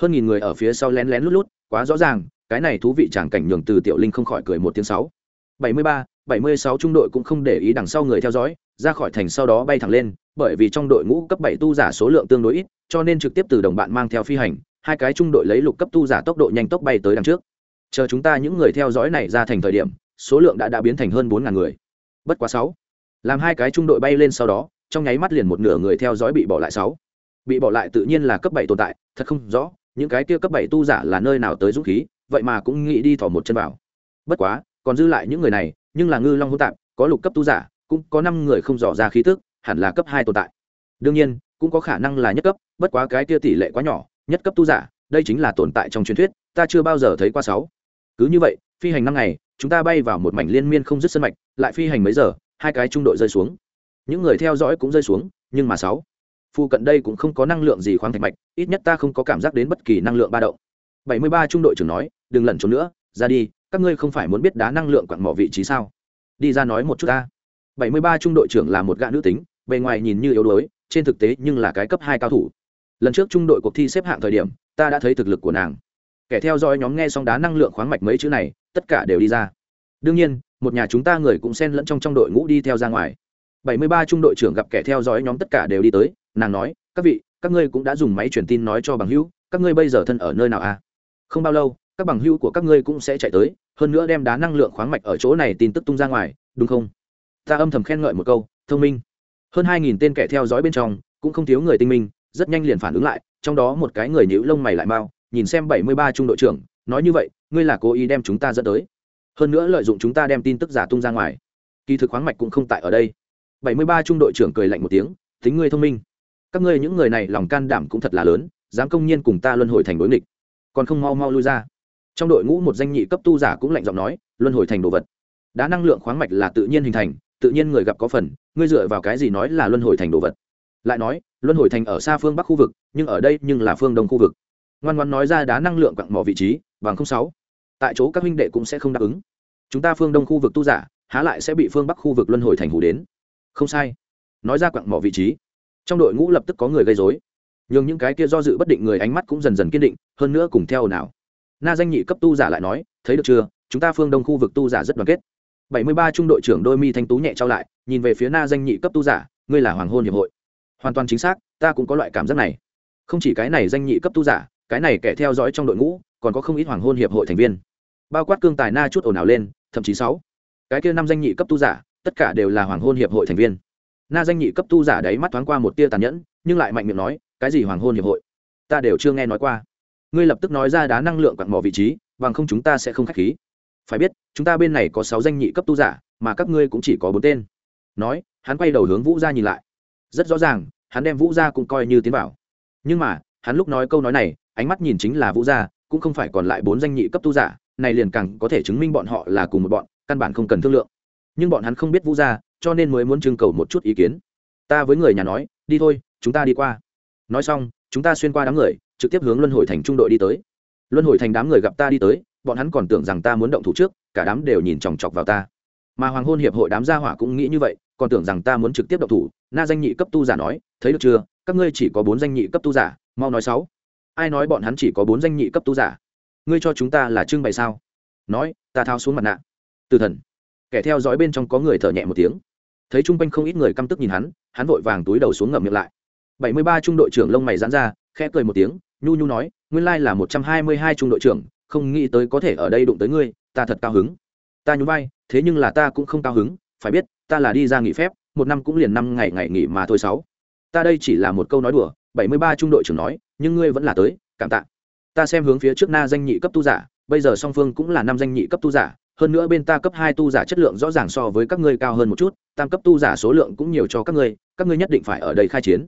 hơn nghìn người ở phía sau lén lén lút lút, quá rõ ràng, cái này thú vị chẳng cảnh nhường từ tiểu linh không khỏi cười một tiếng sáu. Bảy mươi ba, bảy mươi sáu trung đội cũng không để ý đằng sau người theo dõi, ra khỏi thành sau đó bay thẳng lên, bởi vì trong đội ngũ cấp bảy tu giả số lượng tương đối ít, cho nên trực tiếp từ đồng bạn mang theo phi hành, hai cái trung đội lấy lục cấp tu giả tốc độ nhanh tốc bay tới đằng trước. Chờ chúng ta những người theo dõi này ra thành thời điểm, số lượng đã đã biến thành hơn bốn ngàn người. Bất quá sáu. Làm hai cái trung đội bay lên sau đó, trong nháy mắt liền một nửa người theo dõi bị bỏ lại sáu. Bị bỏ lại tự nhiên là cấp bảy tồn tại, thật không rõ những cái kia cấp bảy tu giả là nơi nào tới dũng khí, vậy mà cũng nghĩ đi thỏ một chân vào. Bất quá, còn dư lại những người này, nhưng là ngư long hỗn tạp, có lục cấp tu giả, cũng có năm người không dò ra khí tức, hẳn là cấp hai tồn tại. Đương nhiên, cũng có khả năng là nhất cấp, bất quá cái kia tỷ lệ quá nhỏ, nhất cấp tu giả, đây chính là tồn tại trong truyền thuyết, ta chưa bao giờ thấy qua sáu. Cứ như vậy, phi hành năm ngày, chúng ta bay vào một mảnh liên miên không dứt sân mạch, lại phi hành mấy giờ, hai cái trung đội rơi xuống. Những người theo dõi cũng rơi xuống, nhưng mà sáu phụ cận đây cũng không có năng lượng gì khoáng thạch mạch, ít nhất ta không có cảm giác đến bất kỳ năng lượng ba động. 73 trung đội trưởng nói, đừng lẩn trốn nữa, ra đi, các ngươi không phải muốn biết đá năng lượng quặng mỏ vị trí sao? Đi ra nói một chút ta. 73 trung đội trưởng là một gã nữ tính, bề ngoài nhìn như yếu đuối, trên thực tế nhưng là cái cấp hai cao thủ. Lần trước trung đội cuộc thi xếp hạng thời điểm, ta đã thấy thực lực của nàng. Kẻ theo dõi nhóm nghe xong đá năng lượng khoáng mạch mấy chữ này, tất cả đều đi ra. Đương nhiên, một nhà chúng ta người cũng xen lẫn trong trong đội ngũ đi theo ra ngoài. 73 trung đội trưởng gặp kẻ theo dõi nhóm tất cả đều đi tới nàng nói, các vị, các ngươi cũng đã dùng máy truyền tin nói cho bằng hữu, các ngươi bây giờ thân ở nơi nào à? Không bao lâu, các bằng hữu của các ngươi cũng sẽ chạy tới, hơn nữa đem đá năng lượng khoáng mạch ở chỗ này tin tức tung ra ngoài, đúng không? Ta âm thầm khen ngợi một câu, thông minh. Hơn hai nghìn tên kẻ theo dõi bên trong, cũng không thiếu người tinh minh, rất nhanh liền phản ứng lại, trong đó một cái người nhíu lông mày lại mau, nhìn xem bảy mươi ba trung đội trưởng, nói như vậy, ngươi là cố ý đem chúng ta dẫn tới. Hơn nữa lợi dụng chúng ta đem tin tức giả tung ra ngoài. Kỳ thực khoáng mạch cũng không tại ở đây. bảy mươi ba trung đội trưởng cười lạnh một tiếng, tính ngươi thông minh các ngươi những người này lòng can đảm cũng thật là lớn, dám công nhiên cùng ta luân hồi thành đối nghịch. Còn không mau mau lui ra. Trong đội ngũ một danh nhị cấp tu giả cũng lạnh giọng nói, luân hồi thành đồ vật. Đá năng lượng khoáng mạch là tự nhiên hình thành, tự nhiên người gặp có phần, ngươi dựa vào cái gì nói là luân hồi thành đồ vật? Lại nói, luân hồi thành ở xa phương bắc khu vực, nhưng ở đây nhưng là phương đông khu vực. Ngoan ngoan nói ra đá năng lượng quặng mỏ vị trí, bằng không sáu. Tại chỗ các huynh đệ cũng sẽ không đáp ứng. Chúng ta phương đông khu vực tu giả, há lại sẽ bị phương bắc khu vực luân hồi thành hủ đến. Không sai. Nói ra quặng mỏ vị trí trong đội ngũ lập tức có người gây dối nhưng những cái kia do dự bất định người ánh mắt cũng dần dần kiên định, hơn nữa cùng theo nào na danh nhị cấp tu giả lại nói, thấy được chưa? Chúng ta phương đông khu vực tu giả rất đoàn kết. Bảy mươi ba trung đội trưởng đôi mi thanh tú nhẹ trao lại, nhìn về phía na danh nhị cấp tu giả, ngươi là hoàng hôn hiệp hội. Hoàn toàn chính xác, ta cũng có loại cảm giác này. Không chỉ cái này danh nhị cấp tu giả, cái này kẻ theo dõi trong đội ngũ, còn có không ít hoàng hôn hiệp hội thành viên. Bao quát cương tài na chút ồn ào lên, thậm chí sáu. Cái kia năm danh nhị cấp tu giả, tất cả đều là hoàng hôn hiệp hội thành viên na danh nhị cấp tu giả đấy mắt thoáng qua một tia tàn nhẫn, nhưng lại mạnh miệng nói, cái gì hoàng hôn hiệp hội? Ta đều chưa nghe nói qua. Ngươi lập tức nói ra đá năng lượng quặn mỏ vị trí, bằng không chúng ta sẽ không k h á c h khí. Phải biết, chúng ta bên này có sáu danh nhị cấp tu giả, mà các ngươi cũng chỉ có bốn tên. Nói, hắn quay đầu hướng vũ gia nhìn lại. Rất rõ ràng, hắn đem vũ gia cũng coi như tiến bảo. nhưng mà, hắn lúc nói câu nói này, ánh mắt nhìn chính là vũ gia, cũng không phải còn lại bốn danh nhị cấp tu giả, này liền càng có thể chứng minh bọn họ là cùng một bọn, căn bản không cần thương lượng. Nhưng bọn hắn không biết vũ gia cho nên mới muốn trưng cầu một chút ý kiến. Ta với người nhà nói, đi thôi, chúng ta đi qua. Nói xong, chúng ta xuyên qua đám người, trực tiếp hướng luân hồi thành trung đội đi tới. Luân hồi thành đám người gặp ta đi tới, bọn hắn còn tưởng rằng ta muốn động thủ trước, cả đám đều nhìn chòng chọc vào ta. Mà hoàng hôn hiệp hội đám gia hỏa cũng nghĩ như vậy, còn tưởng rằng ta muốn trực tiếp động thủ, na danh nhị cấp tu giả nói, thấy được chưa? Các ngươi chỉ có bốn danh nhị cấp tu giả, mau nói sáu. Ai nói bọn hắn chỉ có bốn danh nhị cấp tu giả? Ngươi cho chúng ta là trưng bày sao? Nói, ta thao xuống mặt nạ. Từ thần kẻ theo dõi bên trong có người thở nhẹ một tiếng. Thấy chung quanh không ít người căm tức nhìn hắn hắn vội vàng túi đầu xuống ngậm miệng lại. Bảy mươi ba trung đội trưởng lông mày dán ra, khẽ cười một tiếng, nhu nhu nói, nguyên lai là một trăm hai mươi hai trung đội trưởng, không nghĩ tới có thể ở đây đụng tới ngươi, ta thật cao hứng. Ta nhún vai, thế nhưng là ta cũng không cao hứng, phải biết, ta là đi ra nghỉ phép, một năm cũng liền năm ngày ngày nghỉ mà thôi sáu. Ta đây chỉ là một câu nói đùa, bảy mươi ba trung đội trưởng nói, nhưng ngươi vẫn là tới, cảm tạ. Ta xem hướng phía trước na danh nhị cấp tu giả, bây giờ song phương cũng là năm danh nhị cấp tu giả hơn nữa bên ta cấp hai tu giả chất lượng rõ ràng so với các ngươi cao hơn một chút, tam cấp tu giả số lượng cũng nhiều cho các ngươi các ngươi nhất định phải ở đây khai chiến.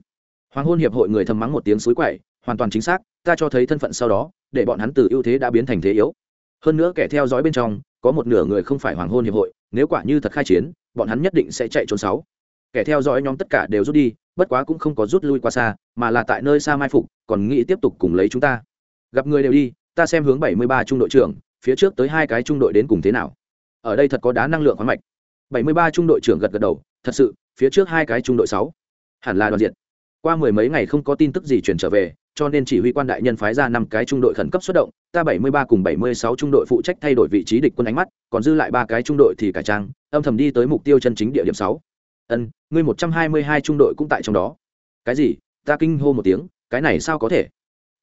Hoàng hôn hiệp hội người thầm mắng một tiếng suối quậy, hoàn toàn chính xác, ta cho thấy thân phận sau đó, để bọn hắn từ ưu thế đã biến thành thế yếu. Hơn nữa kẻ theo dõi bên trong, có một nửa người không phải hoàng hôn hiệp hội, nếu quả như thật khai chiến, bọn hắn nhất định sẽ chạy trốn sáu. Kẻ theo dõi nhóm tất cả đều rút đi, bất quá cũng không có rút lui qua xa, mà là tại nơi xa mai phục, còn nghĩ tiếp tục cùng lấy chúng ta. Gặp người đều đi, ta xem hướng bảy mươi ba trung đội trưởng phía trước tới hai cái trung đội đến cùng thế nào? Ở đây thật có đá năng lượng khoáng mạch. Bảy mươi ba trung đội trưởng gật gật đầu, thật sự, phía trước hai cái trung đội sáu. Hẳn là đoàn diện qua mười mấy ngày không có tin tức gì chuyển trở về, cho nên chỉ huy quan đại nhân phái ra năm cái trung đội khẩn cấp xuất động, ta bảy mươi ba cùng bảy mươi sáu trung đội phụ trách thay đổi vị trí địch quân ánh mắt, còn dư lại ba cái trung đội thì cải trang, âm thầm đi tới mục tiêu chân chính địa điểm sáu. Ân, ngươi một trăm hai mươi hai trung đội cũng tại trong đó. Cái gì? Ta kinh hô một tiếng, cái này sao có thể?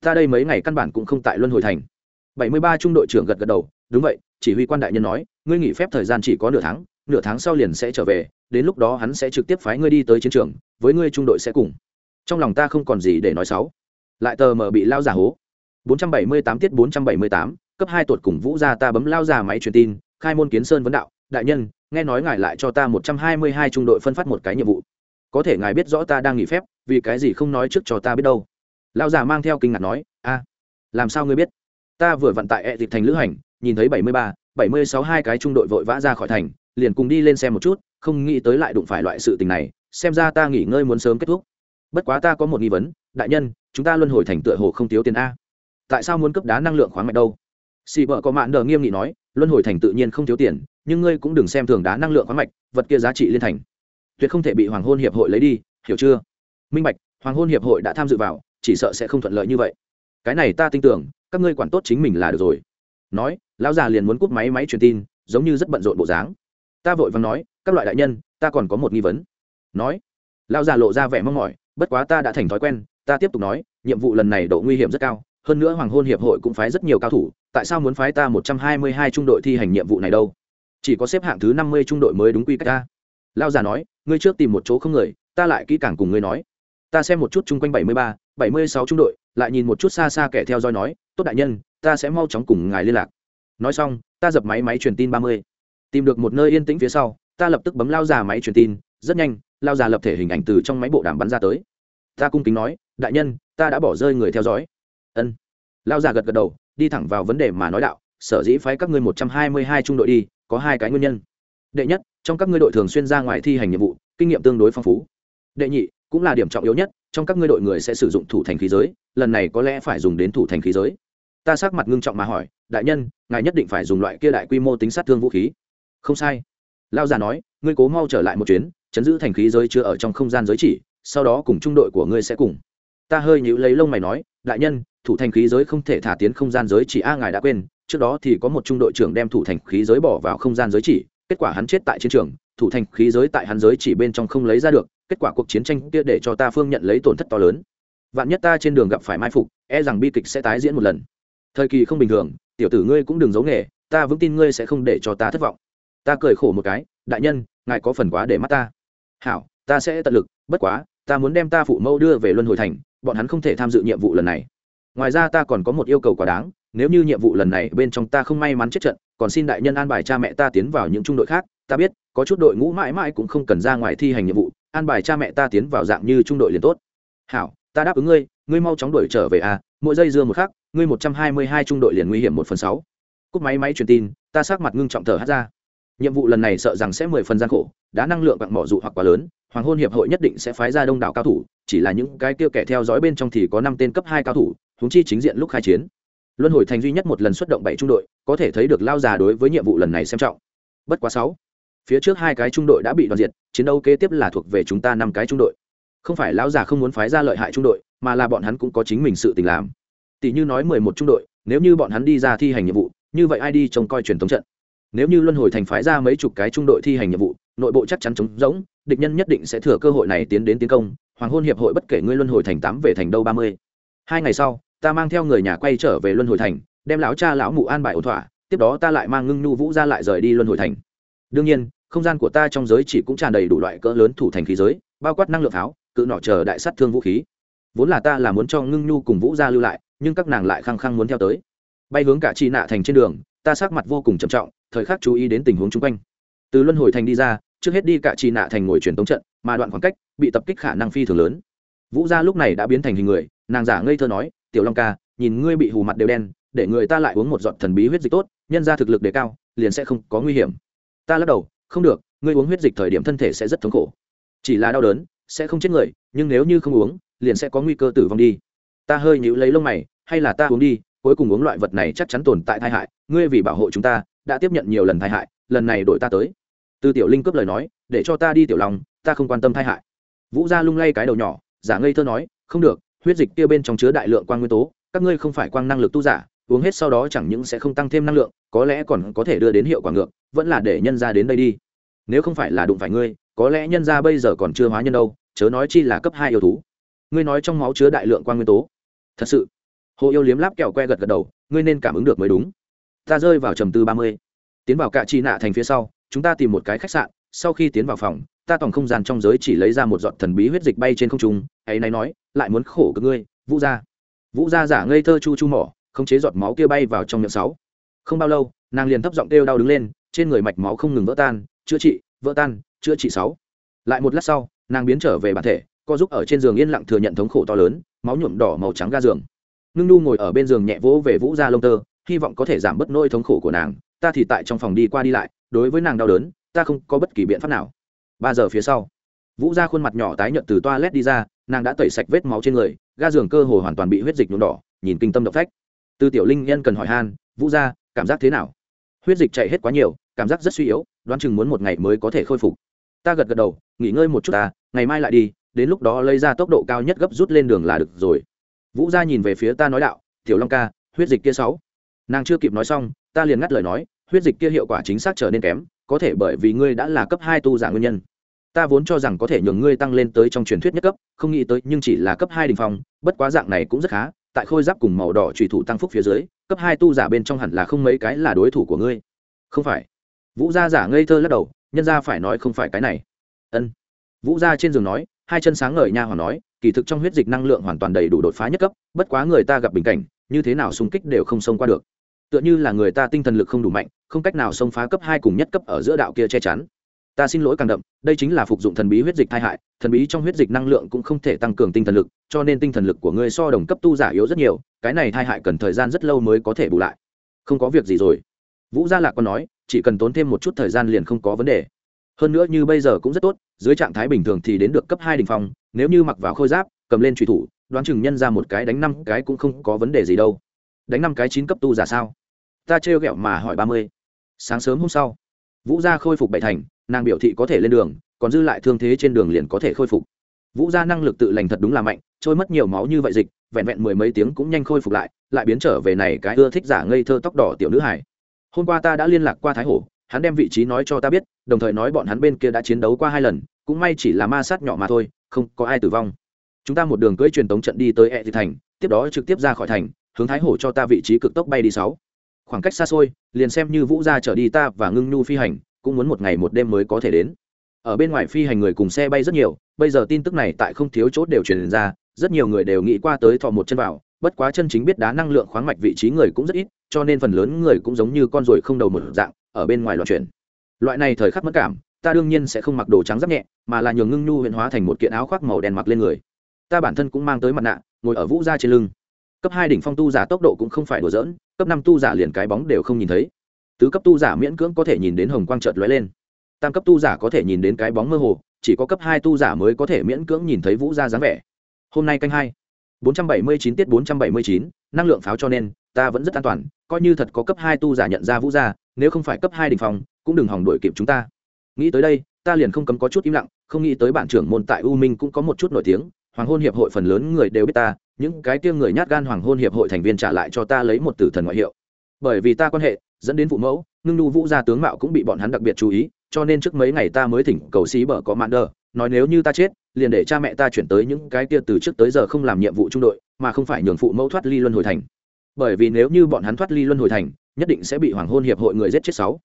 Ta đây mấy ngày căn bản cũng không tại luân hồi thành bảy mươi ba trung đội trưởng gật gật đầu đúng vậy chỉ huy quan đại nhân nói ngươi nghỉ phép thời gian chỉ có nửa tháng nửa tháng sau liền sẽ trở về đến lúc đó hắn sẽ trực tiếp phái ngươi đi tới chiến trường với ngươi trung đội sẽ cùng. Trong lòng ta không còn gì để nói xấu. Lại tờ mờ bị lao giả hố. 478 tiết 478, cấp hai tuột cùng vũ gia ta bấm lao giả máy truyền tin khai môn kiến sơn vấn đạo đại nhân nghe nói ngài lại cho ta một trăm hai mươi hai trung đội phân phát một cái nhiệm vụ. Có thể ngài biết rõ ta đang nghỉ phép vì cái gì không nói trước cho ta biết đâu. Lao giả mang theo kinh ngạc nói a làm sao ngươi biết? Ta vừa vận tại ẹ dịp thành lữ hành, nhìn thấy bảy mươi ba, bảy mươi sáu hai cái trung đội vội vã ra khỏi thành, liền cùng đi lên xem một chút, không nghĩ tới lại đụng phải loại sự tình này, xem ra ta nghỉ ngơi muốn sớm kết thúc. Bất quá ta có một nghi vấn, đại nhân, chúng ta luân hồi thành tựa hồ không thiếu tiền a. Tại sao muốn cấp đá năng lượng khoáng mạch đâu? Xì vợ có mạn đờ nghiêm nghị nói, luân hồi thành tự nhiên không thiếu tiền, nhưng ngươi cũng đừng xem thường đá năng lượng khoáng mạch, vật kia giá trị liên thành. Tuyệt không thể bị hoàng hôn hiệp hội lấy đi, hiểu chưa? Minh bạch, hoàng hôn hiệp hội đã tham dự vào, chỉ sợ sẽ không thuận lợi như vậy. Cái này ta tin tưởng các ngươi quản tốt chính mình là được rồi. Nói, lão già liền muốn cúp máy máy truyền tin, giống như rất bận rộn bộ dáng. Ta vội vàng nói, các loại đại nhân, ta còn có một nghi vấn. Nói, lão già lộ ra vẻ mong mỏi, bất quá ta đã thành thói quen, ta tiếp tục nói, nhiệm vụ lần này độ nguy hiểm rất cao, hơn nữa hoàng hôn hiệp hội cũng phái rất nhiều cao thủ, tại sao muốn phái ta một trăm hai mươi hai trung đội thi hành nhiệm vụ này đâu? Chỉ có xếp hạng thứ năm mươi trung đội mới đúng quy cách ta. Lao già nói, ngươi trước tìm một chỗ không người, ta lại kỹ càng cùng ngươi nói. Ta xem một chút chung quanh bảy mươi ba, bảy mươi sáu trung đội, lại nhìn một chút xa xa kẻ theo dõi nói tốt đại nhân, ta sẽ mau chóng cùng ngài liên lạc. Nói xong, ta dập máy máy truyền tin ba mươi. Tìm được một nơi yên tĩnh phía sau, ta lập tức bấm lao già máy truyền tin, rất nhanh, lao già lập thể hình ảnh từ trong máy bộ đàm bắn ra tới. Ta cung kính nói, đại nhân, ta đã bỏ rơi người theo dõi. Ân. Lao già gật gật đầu, đi thẳng vào vấn đề mà nói đạo, sở dĩ phái các ngươi một trăm hai mươi hai trung đội đi, có hai cái nguyên nhân. Đệ nhất, trong các ngươi đội thường xuyên ra ngoài thi hành nhiệm vụ, kinh nghiệm tương đối phong phú. Đệ nhị, cũng là điểm trọng yếu nhất, trong các ngươi đội người sẽ sử dụng thủ thành khí giới, lần này có lẽ phải dùng đến thủ thành khí giới ta sắc mặt ngưng trọng mà hỏi, đại nhân, ngài nhất định phải dùng loại kia đại quy mô tính sát thương vũ khí. Không sai. Lao già nói, ngươi cố mau trở lại một chuyến, chấn giữ thành khí giới chưa ở trong không gian giới chỉ, sau đó cùng trung đội của ngươi sẽ cùng. Ta hơi nhíu lấy lông mày nói, đại nhân, thủ thành khí giới không thể thả tiến không gian giới chỉ, a, ngài đã quên, trước đó thì có một trung đội trưởng đem thủ thành khí giới bỏ vào không gian giới chỉ, kết quả hắn chết tại chiến trường, thủ thành khí giới tại hắn giới chỉ bên trong không lấy ra được, kết quả cuộc chiến tranh kia để cho ta phương nhận lấy tổn thất to lớn. Vạn nhất ta trên đường gặp phải mai phục e rằng bi kịch sẽ tái diễn một lần thời kỳ không bình thường, tiểu tử ngươi cũng đừng giấu nghề, ta vững tin ngươi sẽ không để cho ta thất vọng. Ta cười khổ một cái, đại nhân, ngài có phần quá để mắt ta. Hảo, ta sẽ tận lực, bất quá, ta muốn đem ta phụ mẫu đưa về luân hồi thành, bọn hắn không thể tham dự nhiệm vụ lần này. Ngoài ra ta còn có một yêu cầu quá đáng, nếu như nhiệm vụ lần này bên trong ta không may mắn chết trận, còn xin đại nhân an bài cha mẹ ta tiến vào những trung đội khác. Ta biết, có chút đội ngũ mãi mãi cũng không cần ra ngoài thi hành nhiệm vụ, an bài cha mẹ ta tiến vào dạng như trung đội liền tốt. Hảo, ta đáp ứng ngươi ngươi mau chóng đuổi trở về à mỗi giây dưa một khắc, ngươi một trăm hai mươi hai trung đội liền nguy hiểm một phần sáu. Cúp máy máy truyền tin, ta sắc mặt ngưng trọng thở hát ra. Nhiệm vụ lần này sợ rằng sẽ mười phần gian khổ đã năng lượng bạn mỏ dụ hoặc quá lớn, hoàng hôn hiệp hội nhất định sẽ phái ra đông đảo cao thủ, chỉ là những cái kia kẻ theo dõi bên trong thì có năm tên cấp hai cao thủ húng chi chính diện lúc khai chiến. Luân hồi thành duy nhất một lần xuất động bảy trung đội, có thể thấy được lao già đối với nhiệm vụ lần này xem trọng. Bất quá sáu. Phía trước hai cái trung đội đã bị đoàn diệt, chiến đấu kế tiếp là thuộc về chúng ta năm cái trung đội. Không phải lão già không muốn phái ra lợi hại trung đội mà là bọn hắn cũng có chính mình sự tình làm. Tỷ như nói mười một trung đội, nếu như bọn hắn đi ra thi hành nhiệm vụ, như vậy ai đi trông coi truyền thống trận? Nếu như luân hồi thành phái ra mấy chục cái trung đội thi hành nhiệm vụ, nội bộ chắc chắn chống rỗng, địch nhân nhất định sẽ thừa cơ hội này tiến đến tiến công, hoàng hôn hiệp hội bất kể ngươi luân hồi thành tám về thành đâu ba mươi. Hai ngày sau, ta mang theo người nhà quay trở về luân hồi thành, đem lão cha lão mụ an bài ổn thỏa, tiếp đó ta lại mang ngưng nhu vũ ra lại rời đi luân hồi thành. Đương nhiên, không gian của ta trong giới chỉ cũng tràn đầy đủ loại cỡ lớn thủ thành khí giới, bao quát năng lượng pháo, cự nọ chờ đại sát thương vũ khí vốn là ta là muốn cho ngưng nhu cùng vũ Gia lưu lại, nhưng các nàng lại khăng khăng muốn theo tới. Bay hướng cả chi nạ thành trên đường, ta sắc mặt vô cùng trầm trọng, thời khắc chú ý đến tình huống chung quanh. Từ luân hồi thành đi ra, trước hết đi cả chi nạ thành ngồi truyền tống trận, mà đoạn khoảng cách bị tập kích khả năng phi thường lớn. Vũ gia lúc này đã biến thành hình người, nàng giả ngây thơ nói, tiểu long ca, nhìn ngươi bị hù mặt đều đen, để người ta lại uống một giọt thần bí huyết dịch tốt, nhân ra thực lực đề cao, liền sẽ không có nguy hiểm. Ta lắc đầu, không được, ngươi uống huyết dịch thời điểm thân thể sẽ rất thống khổ. Chỉ là đau đớn, sẽ không chết người, nhưng nếu như không uống liền sẽ có nguy cơ tử vong đi. Ta hơi nhíu lấy lông mày, hay là ta uống đi, cuối cùng uống loại vật này chắc chắn tồn tại tai hại, ngươi vì bảo hộ chúng ta, đã tiếp nhận nhiều lần tai hại, lần này đổi ta tới. Từ tiểu linh cướp lời nói, để cho ta đi tiểu lòng ta không quan tâm tai hại. Vũ gia lung lay cái đầu nhỏ, giả ngây thơ nói, không được, huyết dịch kia bên trong chứa đại lượng quang nguyên tố, các ngươi không phải quang năng lực tu giả, uống hết sau đó chẳng những sẽ không tăng thêm năng lượng, có lẽ còn có thể đưa đến hiệu quả ngược, vẫn là để nhân ra đến đây đi. Nếu không phải là đụng phải ngươi, có lẽ nhân ra bây giờ còn chưa hóa nhân đâu, chớ nói chi là cấp hai yêu thú ngươi nói trong máu chứa đại lượng quang nguyên tố. Thật sự. Hồ yêu liếm láp kẹo que gật gật đầu, ngươi nên cảm ứng được mới đúng. Ta rơi vào trầm tư ba mươi. Tiến vào cạ chi nạ thành phía sau, chúng ta tìm một cái khách sạn, sau khi tiến vào phòng, ta tổng không gian trong giới chỉ lấy ra một giọt thần bí huyết dịch bay trên không trung, ấy này nói, lại muốn khổ cực ngươi, vũ gia. Vũ gia giả ngây thơ chu chu mỏ, không chế giọt máu kia bay vào trong miệng sáu. Không bao lâu, nàng liền thấp giọng kêu đau đứng lên, trên người mạch máu không ngừng vỡ tan, chữa trị, vỡ tan, chữa trị sáu. Lại một lát sau, nàng biến trở về bản thể co giúp ở trên giường yên lặng thừa nhận thống khổ to lớn, máu nhuộm đỏ màu trắng ga giường. Ngưng nu ngồi ở bên giường nhẹ vỗ về vũ gia lông tơ, hy vọng có thể giảm bớt nỗi thống khổ của nàng. Ta thì tại trong phòng đi qua đi lại, đối với nàng đau đớn, ta không có bất kỳ biện pháp nào. Ba giờ phía sau, vũ ra khuôn mặt nhỏ tái nhợt từ toa đi ra, nàng đã tẩy sạch vết máu trên người, ga giường cơ hồ hoàn toàn bị huyết dịch nhuộm đỏ, nhìn kinh tâm động phách. Từ tiểu linh nhân cần hỏi han, vũ ra cảm giác thế nào? Huyết dịch chạy hết quá nhiều, cảm giác rất suy yếu, đoán chừng muốn một ngày mới có thể khôi phục. Ta gật gật đầu, nghỉ ngơi một chút ta, ngày mai lại đi đến lúc đó lấy ra tốc độ cao nhất gấp rút lên đường là được rồi. Vũ gia nhìn về phía ta nói đạo, tiểu long ca, huyết dịch kia sáu. Nàng chưa kịp nói xong, ta liền ngắt lời nói, huyết dịch kia hiệu quả chính xác trở nên kém, có thể bởi vì ngươi đã là cấp hai tu giả nguyên nhân. Ta vốn cho rằng có thể nhường ngươi tăng lên tới trong truyền thuyết nhất cấp, không nghĩ tới nhưng chỉ là cấp hai đình phong, bất quá dạng này cũng rất khá, tại khôi giáp cùng màu đỏ trùy thủ tăng phúc phía dưới, cấp hai tu giả bên trong hẳn là không mấy cái là đối thủ của ngươi. Không phải. Vũ gia giả ngây thơ lắc đầu, nhân ra phải nói không phải cái này. Ân. Vũ gia trên giường nói hai chân sáng ngời nha hoàn nói, kỳ thực trong huyết dịch năng lượng hoàn toàn đầy đủ đột phá nhất cấp, bất quá người ta gặp bình cảnh, như thế nào xung kích đều không xông qua được. Tựa như là người ta tinh thần lực không đủ mạnh, không cách nào xông phá cấp hai cùng nhất cấp ở giữa đạo kia che chắn. Ta xin lỗi càng đậm, đây chính là phục dụng thần bí huyết dịch tai hại, thần bí trong huyết dịch năng lượng cũng không thể tăng cường tinh thần lực, cho nên tinh thần lực của ngươi so đồng cấp tu giả yếu rất nhiều, cái này tai hại cần thời gian rất lâu mới có thể bù lại. Không có việc gì rồi. Vũ gia lạc còn nói, chỉ cần tốn thêm một chút thời gian liền không có vấn đề hơn nữa như bây giờ cũng rất tốt, dưới trạng thái bình thường thì đến được cấp hai đỉnh phong, nếu như mặc vào khôi giáp, cầm lên truy thủ, đoán chừng nhân ra một cái đánh năm cái cũng không có vấn đề gì đâu. Đánh năm cái chín cấp tu giả sao? Ta trêu ghẹo mà hỏi ba mươi. Sáng sớm hôm sau, vũ gia khôi phục bảy thành, nàng biểu thị có thể lên đường, còn dư lại thương thế trên đường liền có thể khôi phục. Vũ gia năng lực tự lành thật đúng là mạnh, trôi mất nhiều máu như vậy dịch, vẹn vẹn mười mấy tiếng cũng nhanh khôi phục lại lại biến trở về này cái ưa thích giả ngây thơ tóc đỏ tiểu nữ hải hôm qua ta đã liên lạc qua thái hổ hắn đem vị trí nói cho ta biết, đồng thời nói bọn hắn bên kia đã chiến đấu qua hai lần, cũng may chỉ là ma sát nhỏ mà thôi, không có ai tử vong. Chúng ta một đường cưỡi truyền tống trận đi tới e thị thành, tiếp đó trực tiếp ra khỏi thành, hướng thái hổ cho ta vị trí cực tốc bay đi sáu. Khoảng cách xa xôi, liền xem như vũ gia trở đi ta và ngưng nhu phi hành, cũng muốn một ngày một đêm mới có thể đến. Ở bên ngoài phi hành người cùng xe bay rất nhiều, bây giờ tin tức này tại không thiếu chốt đều truyền ra, rất nhiều người đều nghĩ qua tới thọ một chân vào, bất quá chân chính biết đá năng lượng khoáng mạch vị trí người cũng rất ít, cho nên phần lớn người cũng giống như con ruồi không đầu một dạng ở bên ngoài loạn chuyển. Loại này thời khắc mất cảm, ta đương nhiên sẽ không mặc đồ trắng giáp nhẹ, mà là nhường ngưng nhu huyện hóa thành một kiện áo khoác màu đen mặc lên người. Ta bản thân cũng mang tới mặt nạ, ngồi ở vũ gia trên lưng. Cấp hai đỉnh phong tu giả tốc độ cũng không phải đùa giỡn, cấp năm tu giả liền cái bóng đều không nhìn thấy. Tứ cấp tu giả miễn cưỡng có thể nhìn đến hồng quang trợt lóe lên. Tam cấp tu giả có thể nhìn đến cái bóng mơ hồ, chỉ có cấp hai tu giả mới có thể miễn cưỡng nhìn thấy vũ gia dáng vẻ. Hôm nay canh hai, bốn trăm bảy mươi chín tiết bốn trăm bảy mươi chín, năng lượng pháo cho nên, ta vẫn rất an toàn, coi như thật có cấp hai tu giả nhận ra vũ gia nếu không phải cấp hai đình phòng cũng đừng hòng đuổi kịp chúng ta. Nghĩ tới đây, ta liền không cấm có chút im lặng, không nghĩ tới bản trưởng môn tại u minh cũng có một chút nổi tiếng, hoàng hôn hiệp hội phần lớn người đều biết ta, những cái kia người nhát gan hoàng hôn hiệp hội thành viên trả lại cho ta lấy một tử thần ngoại hiệu. Bởi vì ta quan hệ, dẫn đến phụ mẫu, ngưng nu vũ gia tướng mạo cũng bị bọn hắn đặc biệt chú ý, cho nên trước mấy ngày ta mới thỉnh cầu xí bở có mạn đờ, nói nếu như ta chết, liền để cha mẹ ta chuyển tới những cái kia từ trước tới giờ không làm nhiệm vụ trung đội, mà không phải nhường phụ mẫu thoát ly luân hồi thành. Bởi vì nếu như bọn hắn thoát ly luân hồi thành nhất định sẽ bị hoàng hôn hiệp hội người giết chết sáu.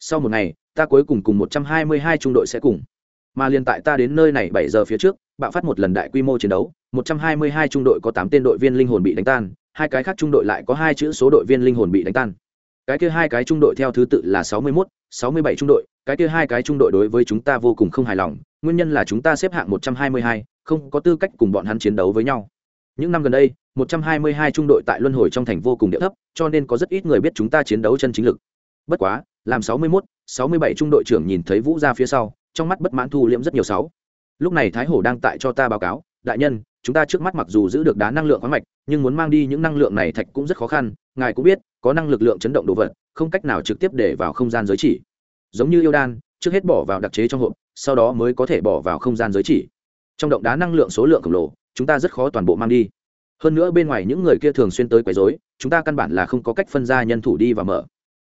Sau một ngày, ta cuối cùng cùng một trăm hai mươi hai trung đội sẽ cùng. Mà liền tại ta đến nơi này bảy giờ phía trước, bạo phát một lần đại quy mô chiến đấu, một trăm hai mươi hai trung đội có tám tên đội viên linh hồn bị đánh tan, hai cái khác trung đội lại có hai chữ số đội viên linh hồn bị đánh tan. Cái kia hai cái trung đội theo thứ tự là sáu mươi mốt, sáu mươi bảy trung đội, cái kia hai cái trung đội đối với chúng ta vô cùng không hài lòng, nguyên nhân là chúng ta xếp hạng một trăm hai mươi hai, không có tư cách cùng bọn hắn chiến đấu với nhau những năm gần đây, một trăm hai mươi hai trung đội tại luân hồi trong thành vô cùng địa thấp, cho nên có rất ít người biết chúng ta chiến đấu chân chính lực. Bất quá, làm sáu mươi mốt, sáu mươi bảy trung đội trưởng nhìn thấy vũ ra phía sau, trong mắt bất mãn thu liễm rất nhiều sáu. Lúc này thái hổ đang tại cho ta báo cáo, đại nhân, chúng ta trước mắt mặc dù giữ được đá năng lượng khoáng mạch, nhưng muốn mang đi những năng lượng này thạch cũng rất khó khăn, ngài cũng biết, có năng lực lượng chấn động đồ vật, không cách nào trực tiếp để vào không gian giới chỉ. Giống như yêu đan, trước hết bỏ vào đặc chế trong hộp, sau đó mới có thể bỏ vào không gian giới chỉ. Trong động đá năng lượng số lượng khổng lồ chúng ta rất khó toàn bộ mang đi. Hơn nữa bên ngoài những người kia thường xuyên tới quấy rối, chúng ta căn bản là không có cách phân ra nhân thủ đi và mở.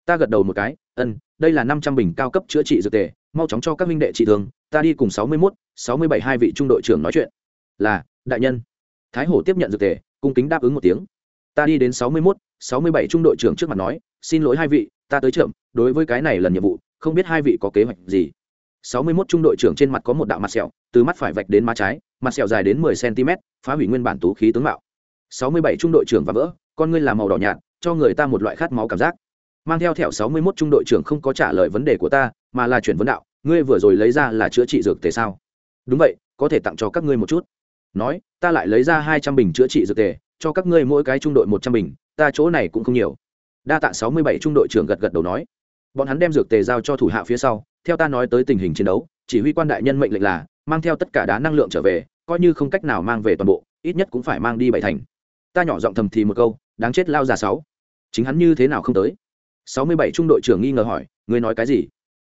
Ta gật đầu một cái, ân, đây là năm trăm bình cao cấp chữa trị dược tề, mau chóng cho các minh đệ trị thương, ta đi cùng sáu mươi mốt, sáu mươi bảy hai vị trung đội trưởng nói chuyện. Là, đại nhân. Thái hổ tiếp nhận dược tề, cung kính đáp ứng một tiếng. Ta đi đến sáu mươi mốt, sáu mươi bảy trung đội trưởng trước mặt nói, xin lỗi hai vị, ta tới trưởng đối với cái này lần nhiệm vụ, không biết hai vị có kế hoạch gì. sáu mươi 61 trung đội trưởng trên mặt có một đạo mặt sẹo, từ mắt phải vạch đến má trái mặt sẹo dài đến mười cm, phá hủy nguyên bản tú khí tướng mạo. Sáu mươi bảy trung đội trưởng và vỡ, con ngươi là màu đỏ nhạt, cho người ta một loại khát máu cảm giác. Mang theo thẻo sáu mươi 61 trung đội trưởng không có trả lời vấn đề của ta, mà là chuyển vấn đạo, ngươi vừa rồi lấy ra là chữa trị dược tề sao? Đúng vậy, có thể tặng cho các ngươi một chút. Nói, ta lại lấy ra hai trăm bình chữa trị dược tề, cho các ngươi mỗi cái trung đội một trăm bình, ta chỗ này cũng không nhiều. Đa tạ sáu mươi bảy trung đội trưởng gật gật đầu nói. Bọn hắn đem dược tề giao cho thủ hạ phía sau, theo ta nói tới tình hình chiến đấu, chỉ huy quan đại nhân mệnh lệnh là mang theo tất cả đá năng lượng trở về, coi như không cách nào mang về toàn bộ, ít nhất cũng phải mang đi bảy thành. Ta nhỏ giọng thầm thì một câu, đáng chết lao già sáu. Chính hắn như thế nào không tới? Sáu mươi bảy trung đội trưởng nghi ngờ hỏi, ngươi nói cái gì?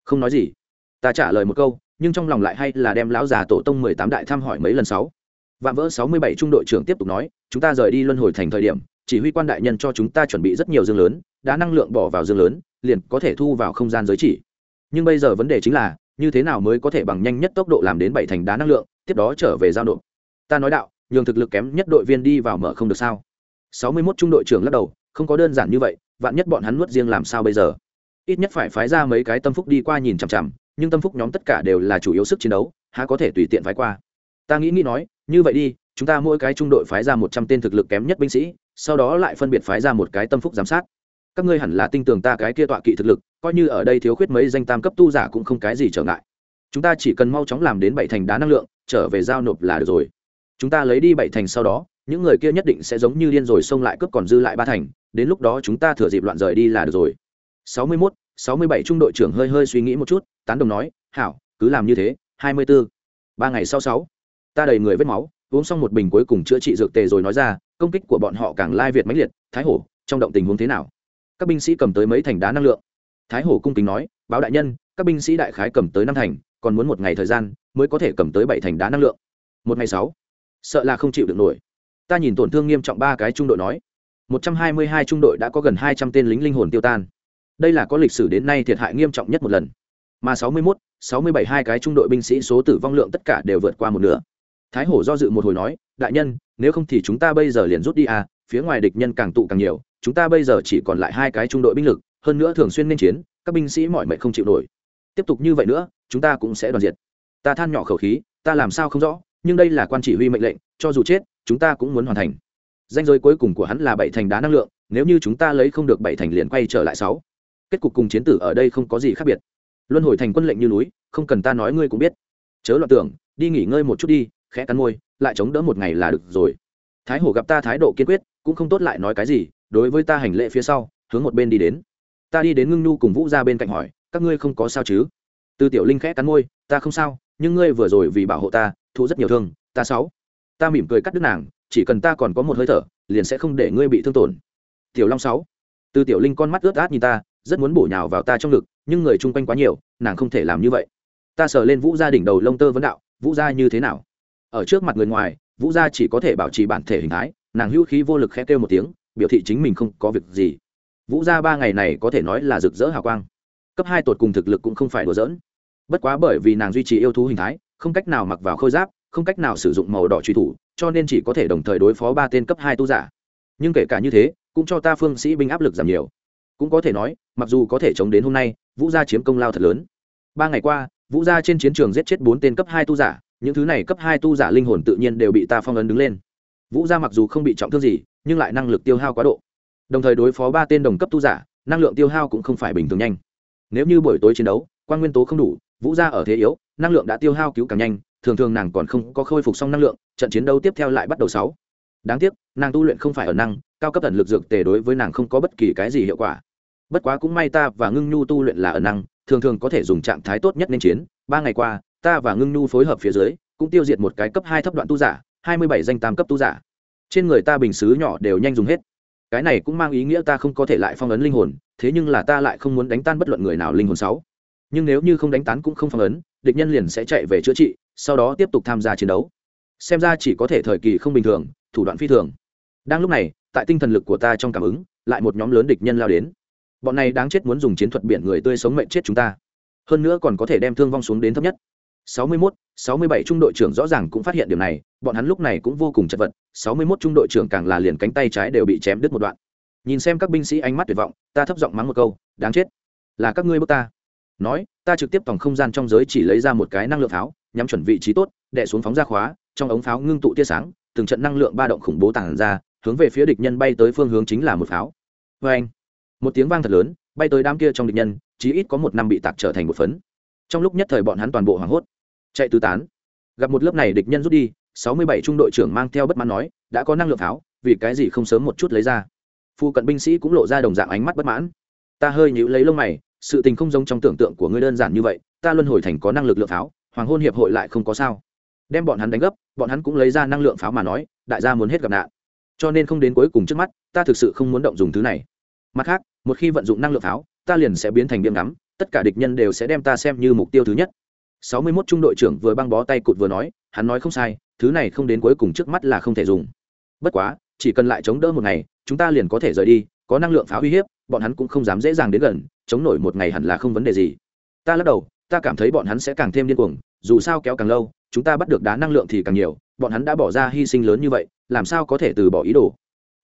Không nói gì. Ta trả lời một câu, nhưng trong lòng lại hay là đem lão già tổ tông mười tám đại thăm hỏi mấy lần sáu. Vạm vỡ sáu mươi bảy trung đội trưởng tiếp tục nói, chúng ta rời đi luân hồi thành thời điểm, chỉ huy quan đại nhân cho chúng ta chuẩn bị rất nhiều dương lớn đã năng lượng bỏ vào dương lớn, liền có thể thu vào không gian giới chỉ. Nhưng bây giờ vấn đề chính là như thế nào mới có thể bằng nhanh nhất tốc độ làm đến bảy thành đá năng lượng, tiếp đó trở về giao nộp. Ta nói đạo, nhường thực lực kém nhất đội viên đi vào mở không được sao? Sáu mươi 61 trung đội trưởng lắc đầu, không có đơn giản như vậy, vạn nhất bọn hắn nuốt riêng làm sao bây giờ? Ít nhất phải phái ra mấy cái tâm phúc đi qua nhìn chằm chằm, nhưng tâm phúc nhóm tất cả đều là chủ yếu sức chiến đấu, há có thể tùy tiện phái qua? Ta nghĩ nghĩ nói, như vậy đi, chúng ta mỗi cái trung đội phái ra một trăm tên thực lực kém nhất binh sĩ, sau đó lại phân biệt phái ra một cái tâm phúc giám sát các ngươi hẳn là tin tưởng ta cái kia tọa kỵ thực lực, coi như ở đây thiếu khuyết mấy danh tam cấp tu giả cũng không cái gì trở ngại. Chúng ta chỉ cần mau chóng làm đến bảy thành đá năng lượng, trở về giao nộp là được rồi. Chúng ta lấy đi bảy thành sau đó, những người kia nhất định sẽ giống như điên rồi xông lại cướp còn dư lại ba thành, đến lúc đó chúng ta thừa dịp loạn rời đi là được rồi. Sáu mươi mốt, sáu mươi bảy trung đội trưởng hơi hơi suy nghĩ một chút, tán đồng nói, hảo, cứ làm như thế, hai mươi b ố ba ngày sau sáu, ta đầy người vết máu, uống xong một bình cuối cùng chữa trị dược tề rồi nói ra, công kích của bọn họ càng lai việt mãnh liệt, thái hổ, trong động tình huống thế nào? Các binh sĩ cầm tới mấy thành đá năng lượng. Thái hổ cung kính nói, báo đại nhân, các binh sĩ đại khái cầm tới năm thành, còn muốn một ngày thời gian mới có thể cầm tới bảy thành đá năng lượng. Một ngày sáu. Sợ là không chịu được nổi. Ta nhìn tổn thương nghiêm trọng ba cái trung đội nói, một trăm hai mươi hai trung đội đã có gần hai trăm tên lính linh hồn tiêu tan. Đây là có lịch sử đến nay thiệt hại nghiêm trọng nhất một lần. Mà sáu mươi mốt, sáu mươi bảy hai cái trung đội binh sĩ số tử vong lượng tất cả đều vượt qua một nửa. Thái hổ do dự một hồi nói, đại nhân, nếu không thì chúng ta bây giờ liền rút đi à phía ngoài địch nhân càng tụ càng nhiều, chúng ta bây giờ chỉ còn lại hai cái trung đội binh lực, hơn nữa thường xuyên nên chiến, các binh sĩ mọi mệnh không chịu nổi. Tiếp tục như vậy nữa, chúng ta cũng sẽ đoàn diệt. Ta than nhỏ khẩu khí, ta làm sao không rõ, nhưng đây là quan chỉ huy mệnh lệnh, cho dù chết, chúng ta cũng muốn hoàn thành. Danh giới cuối cùng của hắn là bảy thành đá năng lượng, nếu như chúng ta lấy không được bảy thành liền quay trở lại sáu. Kết cục cùng chiến tử ở đây không có gì khác biệt. Luân hồi thành quân lệnh như núi, không cần ta nói ngươi cũng biết. Chớ loạn tưởng, đi nghỉ ngơi một chút đi, khẽ cắn môi, lại chống đỡ một ngày là được rồi thái hổ gặp ta thái độ kiên quyết, cũng không tốt lại nói cái gì, đối với ta hành lệ phía sau, hướng một bên đi đến. Ta đi đến ngưng nhu cùng vũ ra bên cạnh hỏi, các ngươi không có sao chứ? Từ tiểu linh khẽ cắn môi, ta không sao, nhưng ngươi vừa rồi vì bảo hộ ta, thụ rất nhiều thương, ta sáu. Ta mỉm cười cắt đứt nàng, chỉ cần ta còn có một hơi thở, liền sẽ không để ngươi bị thương tổn. Tiểu long sáu. Từ tiểu linh con mắt ướt át nhìn ta, rất muốn bổ nhào vào ta trong ngực, nhưng người chung quanh quá nhiều, nàng không thể làm như vậy. Ta sờ lên vũ gia đỉnh đầu lông tơ vấn đạo, vũ gia như thế nào? Ở trước mặt người ngoài vũ gia chỉ có thể bảo trì bản thể hình thái, nàng hữu khí vô lực khẽ kêu một tiếng, biểu thị chính mình không có việc gì. Vũ gia ba ngày này có thể nói là rực rỡ hào quang. Cấp hai tột cùng thực lực cũng không phải đùa dỡn bất quá bởi vì nàng duy trì yêu thú hình thái, không cách nào mặc vào khôi giáp, không cách nào sử dụng màu đỏ truy thủ, cho nên chỉ có thể đồng thời đối phó ba tên cấp hai tu giả. Nhưng kể cả như thế, cũng cho ta phương sĩ binh áp lực giảm nhiều. Cũng có thể nói, mặc dù có thể chống đến hôm nay, vũ gia chiếm công lao thật lớn. Ba ngày qua, vũ gia trên chiến trường giết chết bốn tên cấp hai tu giả những thứ này cấp hai tu giả linh hồn tự nhiên đều bị ta phong ấn đứng lên. Vũ gia mặc dù không bị trọng thương gì, nhưng lại năng lực tiêu hao quá độ. Đồng thời đối phó ba tên đồng cấp tu giả, năng lượng tiêu hao cũng không phải bình thường nhanh. Nếu như buổi tối chiến đấu quan nguyên tố không đủ, vũ gia ở thế yếu, năng lượng đã tiêu hao cứu càng nhanh, thường thường nàng còn không có khôi phục xong năng lượng, trận chiến đấu tiếp theo lại bắt đầu sáu. Đáng tiếc, nàng tu luyện không phải ở năng, cao cấp ẩn lực dược tề đối với nàng không có bất kỳ cái gì hiệu quả. Bất quá cũng may ta và ngưng nhu tu luyện là ở năng, thường thường có thể dùng trạng thái tốt nhất nên chiến. Ba ngày qua ta và ngưng nhu phối hợp phía dưới, cũng tiêu diệt một cái cấp hai thấp đoạn tu giả, hai mươi bảy danh tam cấp tu giả. Trên người ta bình xứ nhỏ đều nhanh dùng hết. Cái này cũng mang ý nghĩa ta không có thể lại phong ấn linh hồn, thế nhưng là ta lại không muốn đánh tan bất luận người nào linh hồn sáu. Nhưng nếu như không đánh tán cũng không phong ấn, địch nhân liền sẽ chạy về chữa trị, sau đó tiếp tục tham gia chiến đấu. Xem ra chỉ có thể thời kỳ không bình thường, thủ đoạn phi thường. Đang lúc này, tại tinh thần lực của ta trong cảm ứng, lại một nhóm lớn địch nhân lao đến. Bọn này đáng chết muốn dùng chiến thuật biển người tươi sống mệnh chết chúng ta. Hơn nữa còn có thể đem thương vong xuống đến thấp nhất. 61, 67 trung đội trưởng rõ ràng cũng phát hiện điểm này bọn hắn lúc này cũng vô cùng chật vật 61 trung đội trưởng càng là liền cánh tay trái đều bị chém đứt một đoạn. Nhìn xem các binh sĩ ánh mắt tuyệt vọng ta thấp giọng mắng một câu đáng chết là các ngươi bức ta. Nói ta trực tiếp tổng không gian trong giới chỉ lấy ra một cái năng lượng pháo nhắm chuẩn vị trí tốt đè xuống phóng ra khóa trong ống pháo ngưng tụ tia sáng từng trận năng lượng ba động khủng bố tàng ra hướng về phía địch nhân bay tới phương hướng chính là một pháo. Oeng! anh một tiếng vang thật lớn bay tới đám kia trong địch nhân chí ít có một năm bị tạc trở thành một phấn. Trong lúc nhất thời bọn hắn toàn bộ hoảng hốt chạy tứ tán. Gặp một lớp này địch nhân rút đi, sáu mươi bảy trung đội trưởng mang theo bất mãn nói, đã có năng lượng pháo, vì cái gì không sớm một chút lấy ra? Phu cận binh sĩ cũng lộ ra đồng dạng ánh mắt bất mãn. Ta hơi nhíu lấy lông mày, sự tình không giống trong tưởng tượng của ngươi đơn giản như vậy, ta luân hồi thành có năng lực lượng pháo, hoàng hôn hiệp hội lại không có sao. Đem bọn hắn đánh gấp, bọn hắn cũng lấy ra năng lượng pháo mà nói, đại gia muốn hết gặp nạn. Cho nên không đến cuối cùng trước mắt, ta thực sự không muốn động dùng thứ này. Mặt khác, một khi vận dụng năng lượng pháo, ta liền sẽ biến thành điểm ngắm, tất cả địch nhân đều sẽ đem ta xem như mục tiêu thứ nhất sáu mươi 61 trung đội trưởng vừa băng bó tay cụt vừa nói, hắn nói không sai, thứ này không đến cuối cùng trước mắt là không thể dùng. Bất quá, chỉ cần lại chống đỡ một ngày, chúng ta liền có thể rời đi, có năng lượng pháo uy hiếp, bọn hắn cũng không dám dễ dàng đến gần, chống nổi một ngày hẳn là không vấn đề gì. Ta lắc đầu, ta cảm thấy bọn hắn sẽ càng thêm điên cuồng, dù sao kéo càng lâu, chúng ta bắt được đá năng lượng thì càng nhiều, bọn hắn đã bỏ ra hy sinh lớn như vậy, làm sao có thể từ bỏ ý đồ?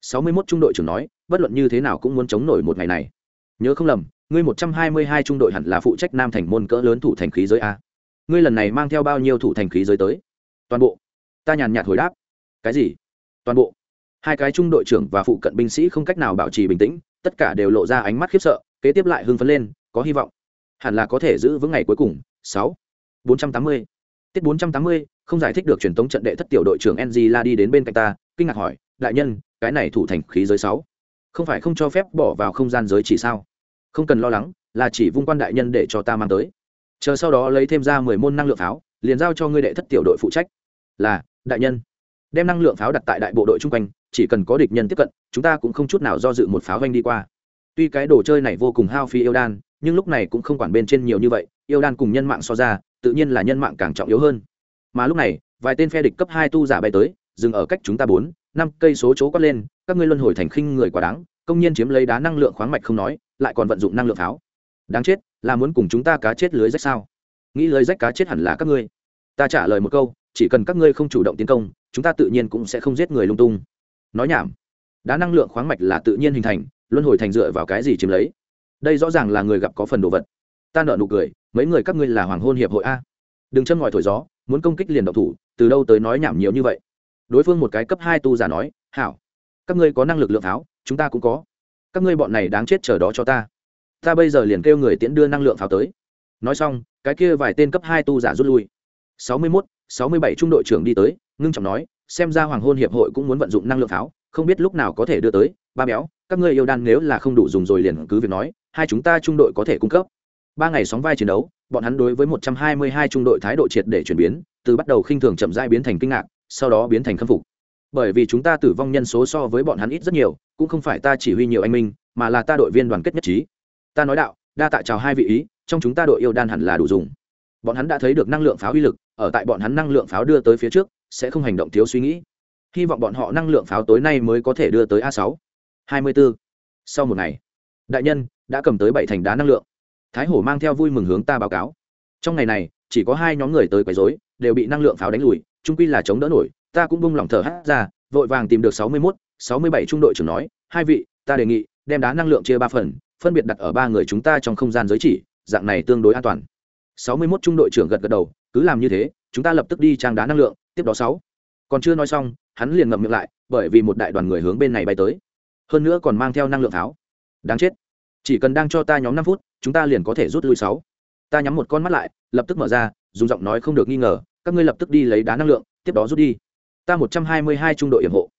Sáu mươi 61 trung đội trưởng nói, bất luận như thế nào cũng muốn chống nổi một ngày này. Nhớ không lầm, ngươi một trăm hai mươi hai trung đội hẳn là phụ trách nam thành môn cỡ lớn thủ thành khí giới a ngươi lần này mang theo bao nhiêu thủ thành khí giới tới? Toàn bộ. Ta nhàn nhạt hồi đáp. Cái gì? Toàn bộ. Hai cái trung đội trưởng và phụ cận binh sĩ không cách nào bảo trì bình tĩnh, tất cả đều lộ ra ánh mắt khiếp sợ, kế tiếp lại hưng phấn lên, có hy vọng. Hẳn là có thể giữ vững ngày cuối cùng. Sáu. Bốn trăm tám mươi. Tiết bốn trăm tám mươi, không giải thích được truyền thống trận đệ thất tiểu đội trưởng ng la đi đến bên cạnh ta, kinh ngạc hỏi, đại nhân, cái này thủ thành khí giới sáu, không phải không cho phép bỏ vào không gian giới chỉ sao? Không cần lo lắng, là chỉ vung quan đại nhân để cho ta mang tới chờ sau đó lấy thêm ra mười môn năng lượng pháo, liền giao cho ngươi đệ thất tiểu đội phụ trách. Là, đại nhân. Đem năng lượng pháo đặt tại đại bộ đội chung quanh, chỉ cần có địch nhân tiếp cận, chúng ta cũng không chút nào do dự một pháo vanh đi qua. Tuy cái đồ chơi này vô cùng hao phí yêu đan, nhưng lúc này cũng không quản bên trên nhiều như vậy, yêu đan cùng nhân mạng so ra, tự nhiên là nhân mạng càng trọng yếu hơn. Mà lúc này, vài tên phe địch cấp hai tu giả bay tới, dừng ở cách chúng ta bốn, năm cây số chỗ quát lên, các ngươi luân hồi thành khinh người quá đáng, công nhiên chiếm lấy đá năng lượng khoáng mạch không nói, lại còn vận dụng năng lượng pháo. Đáng chết là muốn cùng chúng ta cá chết lưới rách sao? Nghĩ lưới rách cá chết hẳn là các ngươi. Ta trả lời một câu, chỉ cần các ngươi không chủ động tiến công, chúng ta tự nhiên cũng sẽ không giết người lung tung. Nói nhảm. Đá năng lượng khoáng mạch là tự nhiên hình thành, luân hồi thành dựa vào cái gì chiếm lấy? Đây rõ ràng là người gặp có phần đồ vật. Ta nợ nụ cười, mấy người các ngươi là hoàng hôn hiệp hội a. Đừng chân ngòi thổi gió, muốn công kích liền độc thủ, từ đâu tới nói nhảm nhiều như vậy? Đối phương một cái cấp hai tu giả nói, hảo, các ngươi có năng lực lượng pháo, chúng ta cũng có. Các ngươi bọn này đáng chết chờ đó cho ta ta bây giờ liền kêu người tiễn đưa năng lượng pháo tới. Nói xong, cái kia vài tên cấp hai tu giả rút lui. Sáu mươi mốt, sáu mươi bảy trung đội trưởng đi tới, ngưng trọng nói, xem ra hoàng hôn hiệp hội cũng muốn vận dụng năng lượng pháo, không biết lúc nào có thể đưa tới. Ba béo, các ngươi yêu đan nếu là không đủ dùng rồi liền cứ việc nói, hai chúng ta trung đội có thể cung cấp. Ba ngày sóng vai chiến đấu, bọn hắn đối với một trăm hai mươi hai trung đội thái độ triệt để chuyển biến, từ bắt đầu khinh thường chậm rãi biến thành kinh ngạc, sau đó biến thành khâm phục. Bởi vì chúng ta tử vong nhân số so với bọn hắn ít rất nhiều, cũng không phải ta chỉ huy nhiều anh minh, mà là ta đội viên đoàn kết nhất trí ta nói đạo, đa tạ chào hai vị ý, trong chúng ta đội yêu đan hẳn là đủ dùng. Bọn hắn đã thấy được năng lượng pháo uy lực, ở tại bọn hắn năng lượng pháo đưa tới phía trước, sẽ không hành động thiếu suy nghĩ. Hy vọng bọn họ năng lượng pháo tối nay mới có thể đưa tới a sáu. Hai mươi bốn sau một ngày, đại nhân đã cầm tới bảy thành đá năng lượng. Thái hổ mang theo vui mừng hướng ta báo cáo. Trong ngày này, chỉ có hai nhóm người tới quấy rối, đều bị năng lượng pháo đánh lùi trung quy là chống đỡ nổi, ta cũng bung lòng thở hát ra, vội vàng tìm được sáu mươi mốt, sáu mươi bảy trung đội trưởng nói, hai vị, ta đề nghị đem đá năng lượng chia ba phần phân biệt đặt ở ba người chúng ta trong không gian giới chỉ, dạng này tương đối an toàn. Sáu mươi mốt trung đội trưởng gật gật đầu, cứ làm như thế, chúng ta lập tức đi trang đá năng lượng, tiếp đó sáu. Còn chưa nói xong, hắn liền ngậm miệng lại, bởi vì một đại đoàn người hướng bên này bay tới. Hơn nữa còn mang theo năng lượng pháo đáng chết. Chỉ cần đang cho ta nhóm năm phút, chúng ta liền có thể rút lui sáu. Ta nhắm một con mắt lại, lập tức mở ra, dùng giọng nói không được nghi ngờ, các ngươi lập tức đi lấy đá năng lượng, tiếp đó rút đi. Ta một trăm hai mươi hai trung đội yểm hộ.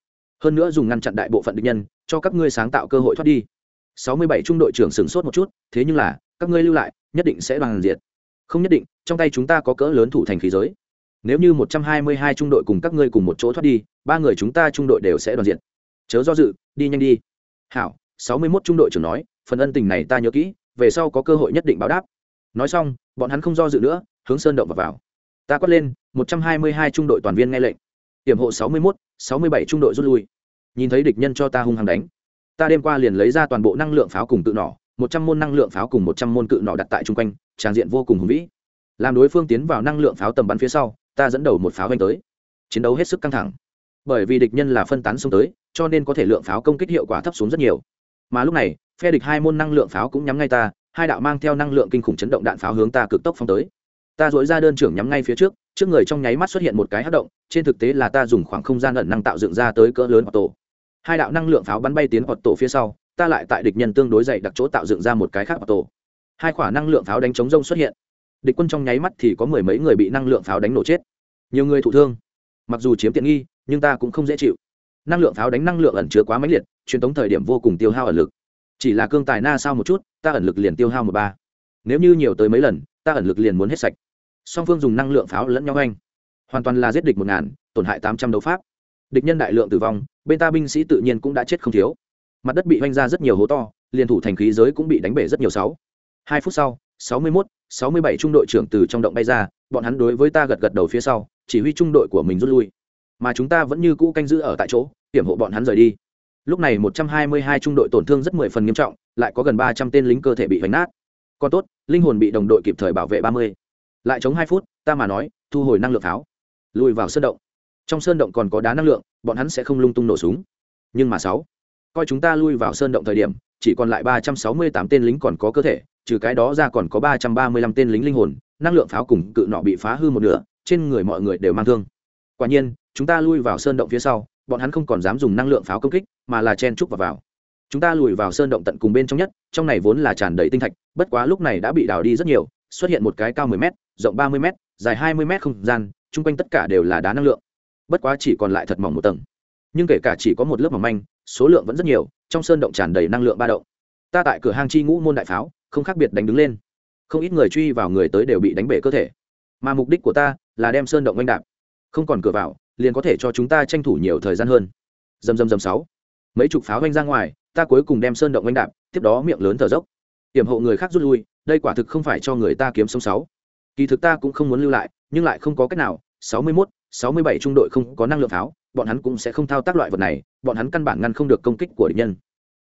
Hơn nữa dùng ngăn chặn đại bộ phận địch nhân, cho các ngươi sáng tạo cơ hội thoát đi sáu mươi bảy trung đội trưởng sửng sốt một chút thế nhưng là các ngươi lưu lại nhất định sẽ đoàn diệt. Không nhất định trong tay chúng ta có cỡ lớn thủ thành khí giới. Nếu như một trăm hai mươi hai trung đội cùng các ngươi cùng một chỗ thoát đi ba người chúng ta trung đội đều sẽ đoàn diệt. Chớ do dự đi nhanh đi. Hảo sáu mươi mốt trung đội trưởng nói phần ân tình này ta nhớ kỹ về sau có cơ hội nhất định báo đáp. Nói xong bọn hắn không do dự nữa hướng sơn động vào, vào. ta quát lên một trăm hai mươi hai trung đội toàn viên nghe lệnh. Hiểm hộ sáu mươi mốt sáu mươi bảy trung đội rút lui. Nhìn thấy địch nhân cho ta hung hăng đánh ta đêm qua liền lấy ra toàn bộ năng lượng pháo cùng tự nỏ, một trăm môn năng lượng pháo cùng một trăm môn cự nỏ đặt tại chung quanh tràng diện vô cùng hùng vĩ. Làm đối phương tiến vào năng lượng pháo tầm bắn phía sau, ta dẫn đầu một pháo đánh tới. Chiến đấu hết sức căng thẳng. Bởi vì địch nhân là phân tán xông tới, cho nên có thể lượng pháo công kích hiệu quả thấp xuống rất nhiều. Mà lúc này, phe địch hai môn năng lượng pháo cũng nhắm ngay ta, hai đạo mang theo năng lượng kinh khủng chấn động đạn pháo hướng ta cực tốc phong tới. Ta dội ra đơn trưởng nhắm ngay phía trước trước người trong nháy mắt xuất hiện một cái hát động, trên thực tế là ta dùng khoảng không gian ẩn năng tạo dựng ra tới cỡ lớn ô tô hai đạo năng lượng pháo bắn bay tiến hoạt tổ phía sau, ta lại tại địch nhân tương đối dày đặc chỗ tạo dựng ra một cái khác tổ. Hai quả năng lượng pháo đánh chống rông xuất hiện. Địch quân trong nháy mắt thì có mười mấy người bị năng lượng pháo đánh nổ chết. Nhiều người thụ thương. Mặc dù chiếm tiện nghi, nhưng ta cũng không dễ chịu. Năng lượng pháo đánh năng lượng ẩn chứa quá mãnh liệt, truyền thống thời điểm vô cùng tiêu hao ẩn lực. Chỉ là cương tài na sao một chút, ta ẩn lực liền tiêu hao một ba. Nếu như nhiều tới mấy lần, ta ẩn lực liền muốn hết sạch. Song phương dùng năng lượng pháo lẫn nhau anh hoàn toàn là giết địch một ngàn, tổn hại tám trăm đấu pháp địch nhân đại lượng tử vong, bên ta binh sĩ tự nhiên cũng đã chết không thiếu. Mặt đất bị oanh ra rất nhiều hố to, liền thủ thành khí giới cũng bị đánh bể rất nhiều sáu. Hai phút sau, sáu mươi mốt, sáu mươi bảy trung đội trưởng từ trong động bay ra, bọn hắn đối với ta gật gật đầu phía sau, chỉ huy trung đội của mình rút lui. Mà chúng ta vẫn như cũ canh giữ ở tại chỗ, hiểm hộ bọn hắn rời đi. Lúc này một trăm hai mươi hai trung đội tổn thương rất mười phần nghiêm trọng, lại có gần ba trăm tên lính cơ thể bị vánh nát. Còn tốt, linh hồn bị đồng đội kịp thời bảo vệ ba mươi. Lại chống hai phút, ta mà nói, thu hồi năng lượng pháo. Lùi vào sơn động trong sơn động còn có đá năng lượng bọn hắn sẽ không lung tung nổ súng. Nhưng mà sáu coi chúng ta lui vào sơn động thời điểm chỉ còn lại ba trăm sáu mươi tám tên lính còn có cơ thể trừ cái đó ra còn có ba trăm ba mươi lăm tên lính linh hồn năng lượng pháo cùng cự nọ bị phá hư một nửa trên người mọi người đều mang thương. Quả nhiên chúng ta lui vào sơn động phía sau bọn hắn không còn dám dùng năng lượng pháo công kích mà là chen trúc vào, vào. chúng ta lùi vào sơn động tận cùng bên trong nhất trong này vốn là tràn đầy tinh thạch bất quá lúc này đã bị đào đi rất nhiều xuất hiện một cái cao 10 m rộng 30 m dài 20 m không gian chung quanh tất cả đều là đá năng lượng bất quá chỉ còn lại thật mỏng một tầng. Nhưng kể cả chỉ có một lớp mỏng manh số lượng vẫn rất nhiều trong sơn động tràn đầy năng lượng ba động. Ta tại cửa hang chi ngũ môn đại pháo không khác biệt đánh đứng lên. Không ít người truy vào người tới đều bị đánh bể cơ thể. Mà mục đích của ta là đem sơn động oanh đạp. Không còn cửa vào liền có thể cho chúng ta tranh thủ nhiều thời gian hơn. Dầm dầm dầm sáu. Mấy chục pháo oanh ra ngoài ta cuối cùng đem sơn động oanh đạp tiếp đó miệng lớn thở dốc. Hiểm hộ người khác rút lui đây quả thực không phải cho người ta kiếm sống sáu. Kỳ thực ta cũng không muốn lưu lại nhưng lại không có cách nào sáu mươi 61, 67 trung đội không có năng lượng pháo, bọn hắn cũng sẽ không thao tác loại vật này, bọn hắn căn bản ngăn không được công kích của địch nhân.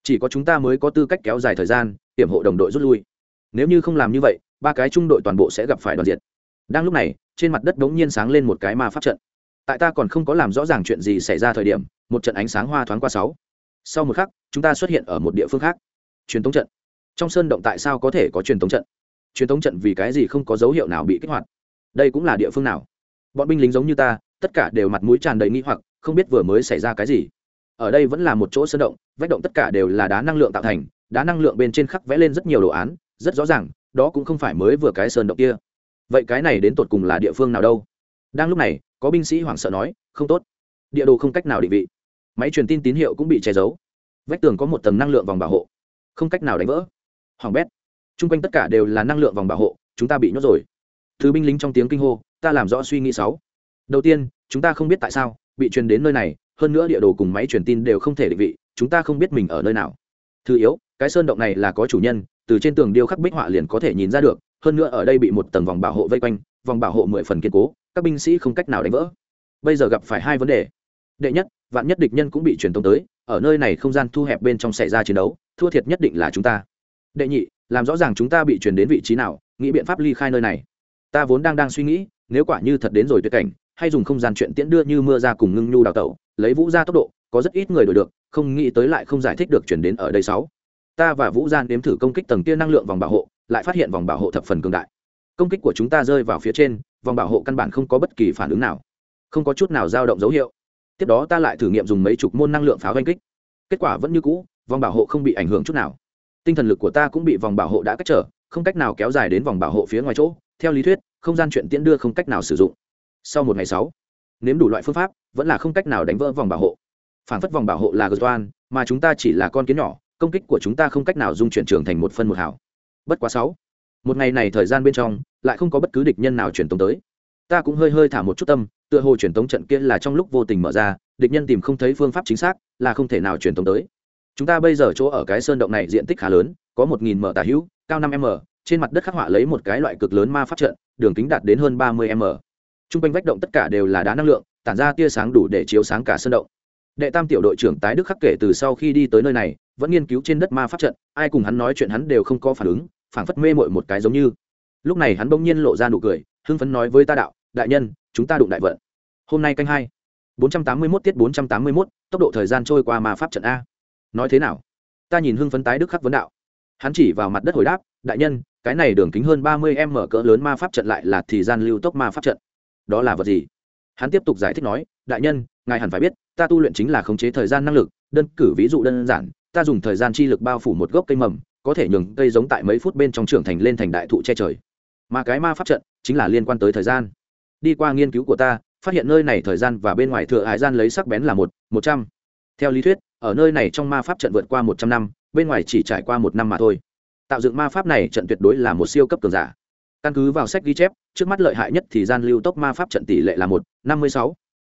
Chỉ có chúng ta mới có tư cách kéo dài thời gian, hiểm hộ đồng đội rút lui. Nếu như không làm như vậy, ba cái trung đội toàn bộ sẽ gặp phải đoàn diệt. Đang lúc này, trên mặt đất đ ố n g nhiên sáng lên một cái ma pháp trận. Tại ta còn không có làm rõ ràng chuyện gì xảy ra thời điểm, một trận ánh sáng hoa thoáng qua sáu. Sau một khắc, chúng ta xuất hiện ở một địa phương khác. Truyền thống trận. Trong sơn động tại sao có thể có truyền thống trận? Truyền thống trận vì cái gì không có dấu hiệu nào bị kích hoạt? Đây cũng là địa phương nào? Bọn binh lính giống như ta, tất cả đều mặt mũi tràn đầy nghi hoặc, không biết vừa mới xảy ra cái gì. Ở đây vẫn là một chỗ sơn động, vách động tất cả đều là đá năng lượng tạo thành, đá năng lượng bên trên khắc vẽ lên rất nhiều đồ án, rất rõ ràng, đó cũng không phải mới vừa cái sơn động kia. Vậy cái này đến tột cùng là địa phương nào đâu? Đang lúc này, có binh sĩ hoảng sợ nói, không tốt. Địa đồ không cách nào định vị. Máy truyền tin tín hiệu cũng bị che giấu. Vách tường có một tầng năng lượng vòng bảo hộ. Không cách nào đánh vỡ. Hoàng bét. Chung quanh tất cả đều là năng lượng vòng bảo hộ, chúng ta bị nhốt rồi. Thứ binh lính trong tiếng kinh hô ta làm rõ suy nghĩ sáu. Đầu tiên, chúng ta không biết tại sao, bị truyền đến nơi này, hơn nữa địa đồ cùng máy truyền tin đều không thể định vị, chúng ta không biết mình ở nơi nào. Thứ yếu, cái sơn động này là có chủ nhân, từ trên tường điêu khắc bích họa liền có thể nhìn ra được, hơn nữa ở đây bị một tầng vòng bảo hộ vây quanh, vòng bảo hộ mười phần kiên cố, các binh sĩ không cách nào đánh vỡ. Bây giờ gặp phải hai vấn đề. Đệ nhất, vạn nhất địch nhân cũng bị truyền tống tới, ở nơi này không gian thu hẹp bên trong xảy ra chiến đấu, thua thiệt nhất định là chúng ta. Đệ nhị, làm rõ ràng chúng ta bị truyền đến vị trí nào, nghĩ biện pháp ly khai nơi này ta vốn đang đang suy nghĩ, nếu quả như thật đến rồi tuyệt cảnh, hay dùng không gian chuyện tiễn đưa như mưa ra cùng ngưng nhu đào tẩu, lấy vũ ra tốc độ, có rất ít người đổi được, không nghĩ tới lại không giải thích được chuyển đến ở đây sáu. Ta và vũ gian nếm thử công kích tầng kia năng lượng vòng bảo hộ, lại phát hiện vòng bảo hộ thập phần cường đại. Công kích của chúng ta rơi vào phía trên, vòng bảo hộ căn bản không có bất kỳ phản ứng nào, không có chút nào dao động dấu hiệu. Tiếp đó ta lại thử nghiệm dùng mấy chục môn năng lượng pháo oanh kích. Kết quả vẫn như cũ, vòng bảo hộ không bị ảnh hưởng chút nào. Tinh thần lực của ta cũng bị vòng bảo hộ đã cách trở, không cách nào kéo dài đến vòng bảo hộ phía ngoài chỗ theo lý thuyết, không gian chuyện tiễn đưa không cách nào sử dụng. Sau một ngày sáu, nếm đủ loại phương pháp, vẫn là không cách nào đánh vỡ vòng bảo hộ. Phản phất vòng bảo hộ là gờ toan mà chúng ta chỉ là con kiến nhỏ, công kích của chúng ta không cách nào dung chuyển trường thành một phân một hảo bất quá sáu, một ngày này thời gian bên trong, lại không có bất cứ địch nhân nào truyền tống tới. Ta cũng hơi hơi thả một chút tâm, tựa hồ truyền tống trận kia là trong lúc vô tình mở ra, địch nhân tìm không thấy phương pháp chính xác, là không thể nào truyền tống tới. Chúng ta bây giờ chỗ ở cái sơn động này diện tích khá lớn, có một nghìn m tả hữu, cao năm m trên mặt đất khắc họa lấy một cái loại cực lớn ma pháp trận, đường kính đạt đến hơn ba mươi m. T r u n g quanh vách động tất cả đều là đá năng lượng, tản ra tia sáng đủ để chiếu sáng cả sân động. Đệ tam tiểu đội trưởng tái đức khắc kể từ sau khi đi tới nơi này, vẫn nghiên cứu trên đất ma pháp trận, ai cùng hắn nói chuyện hắn đều không có phản ứng, phảng phất mê mội một cái giống như. Lúc này hắn bỗng nhiên lộ ra nụ cười, hưng phấn nói với ta đạo, đại nhân, chúng ta đụng đại vận. Hôm nay canh hai. bốn trăm tám mươi mốt tiết bốn trăm tám mươi mốt, tốc độ thời gian trôi qua ma pháp trận a. Nói thế nào? Ta nhìn hưng phấn tái đức khắc vấn đạo. Hắn chỉ vào mặt đất hồi đáp, đại nhân cái này đường kính hơn ba mươi em mở cỡ lớn ma pháp trận lại là thì gian lưu tốc ma pháp trận. Đó là vật gì? Hắn tiếp tục giải thích nói, đại nhân, ngài hẳn phải biết, ta tu luyện chính là khống chế thời gian năng lực, đơn cử ví dụ đơn giản, ta dùng thời gian chi lực bao phủ một gốc cây mầm, có thể nhường cây giống tại mấy phút bên trong trưởng thành lên thành đại thụ che trời. Mà cái ma pháp trận chính là liên quan tới thời gian. Đi qua nghiên cứu của ta, phát hiện nơi này thời gian và bên ngoài thừa hải gian lấy sắc bén là một một trăm. Theo lý thuyết, ở nơi này trong ma pháp trận vượt qua một trăm năm, bên ngoài chỉ trải qua một năm mà thôi tạo dựng ma pháp này trận tuyệt đối là một siêu cấp cường giả. Căn cứ vào sách ghi chép, trước mắt lợi hại nhất thì gian lưu tốc ma pháp trận tỷ lệ là một, năm mươi sáu.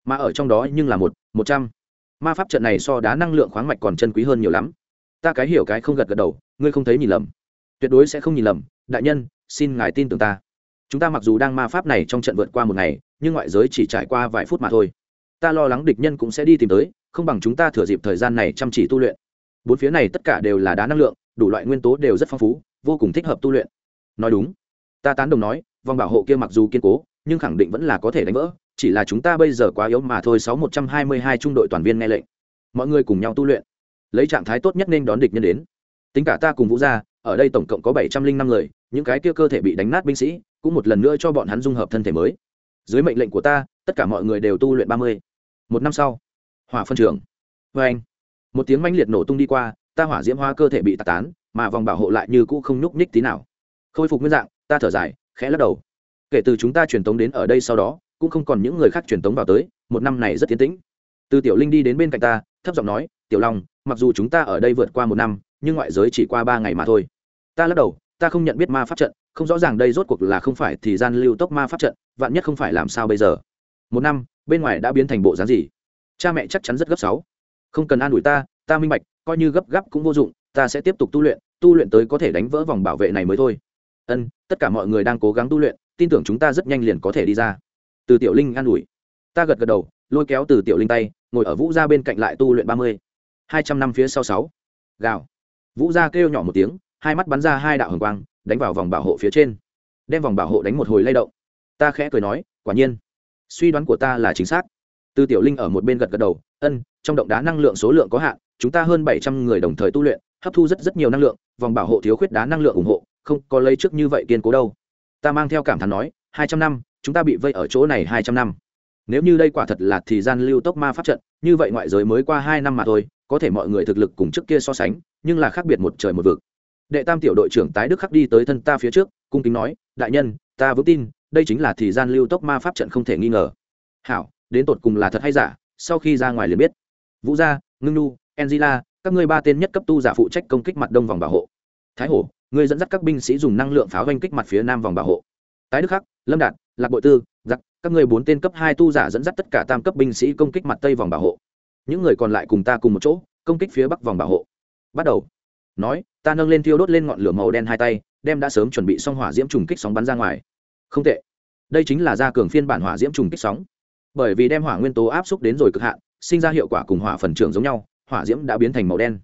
Mà ở trong đó nhưng là một một trăm. Ma pháp trận này so đá năng lượng khoáng mạch còn chân quý hơn nhiều lắm. Ta cái hiểu cái không gật gật đầu, ngươi không thấy nhìn lầm. Tuyệt đối sẽ không nhìn lầm. Đại nhân, xin ngài tin tưởng ta. Chúng ta mặc dù đang ma pháp này trong trận vượt qua một ngày, nhưng ngoại giới chỉ trải qua vài phút mà thôi. Ta lo lắng địch nhân cũng sẽ đi tìm tới, không bằng chúng ta thừa dịp thời gian này chăm chỉ tu luyện bốn phía này tất cả đều là đá năng lượng, đủ loại nguyên tố đều rất phong phú, vô cùng thích hợp tu luyện. Nói đúng. Ta tán đồng nói, vòng bảo hộ kia mặc dù kiên cố, nhưng khẳng định vẫn là có thể đánh vỡ, chỉ là chúng ta bây giờ quá yếu mà thôi, sáu một trăm hai mươi hai trung đội toàn viên nghe lệnh. Mọi người cùng nhau tu luyện. Lấy trạng thái tốt nhất nên đón địch nhân đến. Tính cả ta cùng vũ gia, ở đây tổng cộng có bảy trăm linh năm người, những cái kia cơ thể bị đánh nát binh sĩ, cũng một lần nữa cho bọn hắn dung hợp thân thể mới. Dưới mệnh lệnh của ta, tất cả mọi người đều tu luyện ba mươi. Một năm sau, hỏa phân trường vê vâng. anh một tiếng manh liệt nổ tung đi qua, ta hỏa diễm hoa cơ thể bị tạc tán, mà vòng bảo hộ lại như cũ không nhúc nhích tí nào. Khôi phục nguyên dạng, ta thở dài, khẽ lắc đầu. Kể từ chúng ta truyền tống đến ở đây sau đó, cũng không còn những người khác truyền tống vào tới, một năm này rất tiến tĩnh. Từ tiểu linh đi đến bên cạnh ta, thấp giọng nói, tiểu long, mặc dù chúng ta ở đây vượt qua một năm, nhưng ngoại giới chỉ qua ba ngày mà thôi. Ta lắc đầu, ta không nhận biết ma pháp trận, không rõ ràng đây rốt cuộc là không phải thì gian lưu tốc ma pháp trận, vạn nhất không phải làm sao bây giờ? Một năm, bên ngoài đã biến thành bộ dáng gì? Cha mẹ chắc chắn rất gấp sáu không cần an ủi ta ta minh bạch, coi như gấp gáp cũng vô dụng, ta sẽ tiếp tục tu luyện tu luyện tới có thể đánh vỡ vòng bảo vệ này mới thôi. Ân, tất cả mọi người đang cố gắng tu luyện, tin tưởng chúng ta rất nhanh liền có thể đi ra. Từ tiểu linh an ủi. Ta gật gật đầu, lôi kéo từ tiểu linh tay, ngồi ở vũ gia bên cạnh lại tu luyện ba mươi. Hai trăm năm phía sau sáu. Gào. Vũ gia kêu nhỏ một tiếng, hai mắt bắn ra hai đạo hồng quang, đánh vào vòng bảo hộ phía trên. Đem vòng bảo hộ đánh một hồi lay động. Ta khẽ cười nói, quả nhiên. Suy đoán của ta là chính xác từ tiểu linh ở một bên gật gật đầu, ân, trong động đá năng lượng số lượng có hạn, chúng ta hơn bảy trăm người đồng thời tu luyện, hấp thu rất rất nhiều năng lượng, vòng bảo hộ thiếu khuyết đá năng lượng ủng hộ, không có lấy trước như vậy kiên cố đâu. Ta mang theo cảm thán nói, hai trăm năm, chúng ta bị vây ở chỗ này hai trăm năm. Nếu như đây quả thật là thì gian lưu tốc ma pháp trận, như vậy ngoại giới mới qua hai năm mà thôi, có thể mọi người thực lực cùng trước kia so sánh, nhưng là khác biệt một trời một vực. Đệ tam tiểu đội trưởng tái đức khắc đi tới thân ta phía trước, cung kính nói, đại nhân, ta vững tin, đây chính là thì gian lưu tốc ma pháp trận không thể nghi ngờ. Hảo đến tột cùng là thật hay giả, sau khi ra ngoài liền biết. Vũ gia, ngưng nu angela, các ngươi ba tên nhất cấp tu giả phụ trách công kích mặt đông vòng bảo hộ. Thái hổ, ngươi dẫn dắt các binh sĩ dùng năng lượng pháo doanh kích mặt phía nam vòng bảo hộ. Tái đức khắc, lâm đạt, lạc bội tư, giặc, các ngươi bốn tên cấp hai tu giả dẫn dắt tất cả tam cấp binh sĩ công kích mặt tây vòng bảo hộ. Những người còn lại cùng ta cùng một chỗ, công kích phía bắc vòng bảo hộ. Bắt đầu. Nói, ta nâng lên thiêu đốt lên ngọn lửa màu đen hai tay, đem đã sớm chuẩn bị xong hỏa diễm trùng kích sóng bắn ra ngoài. Không tệ. Đây chính là gia cường phiên bản hỏa diễm trùng kích sóng bởi vì đem hỏa nguyên tố áp xúc đến rồi cực hạn, sinh ra hiệu quả cùng hỏa phần trưởng giống nhau, hỏa diễm đã biến thành màu đen.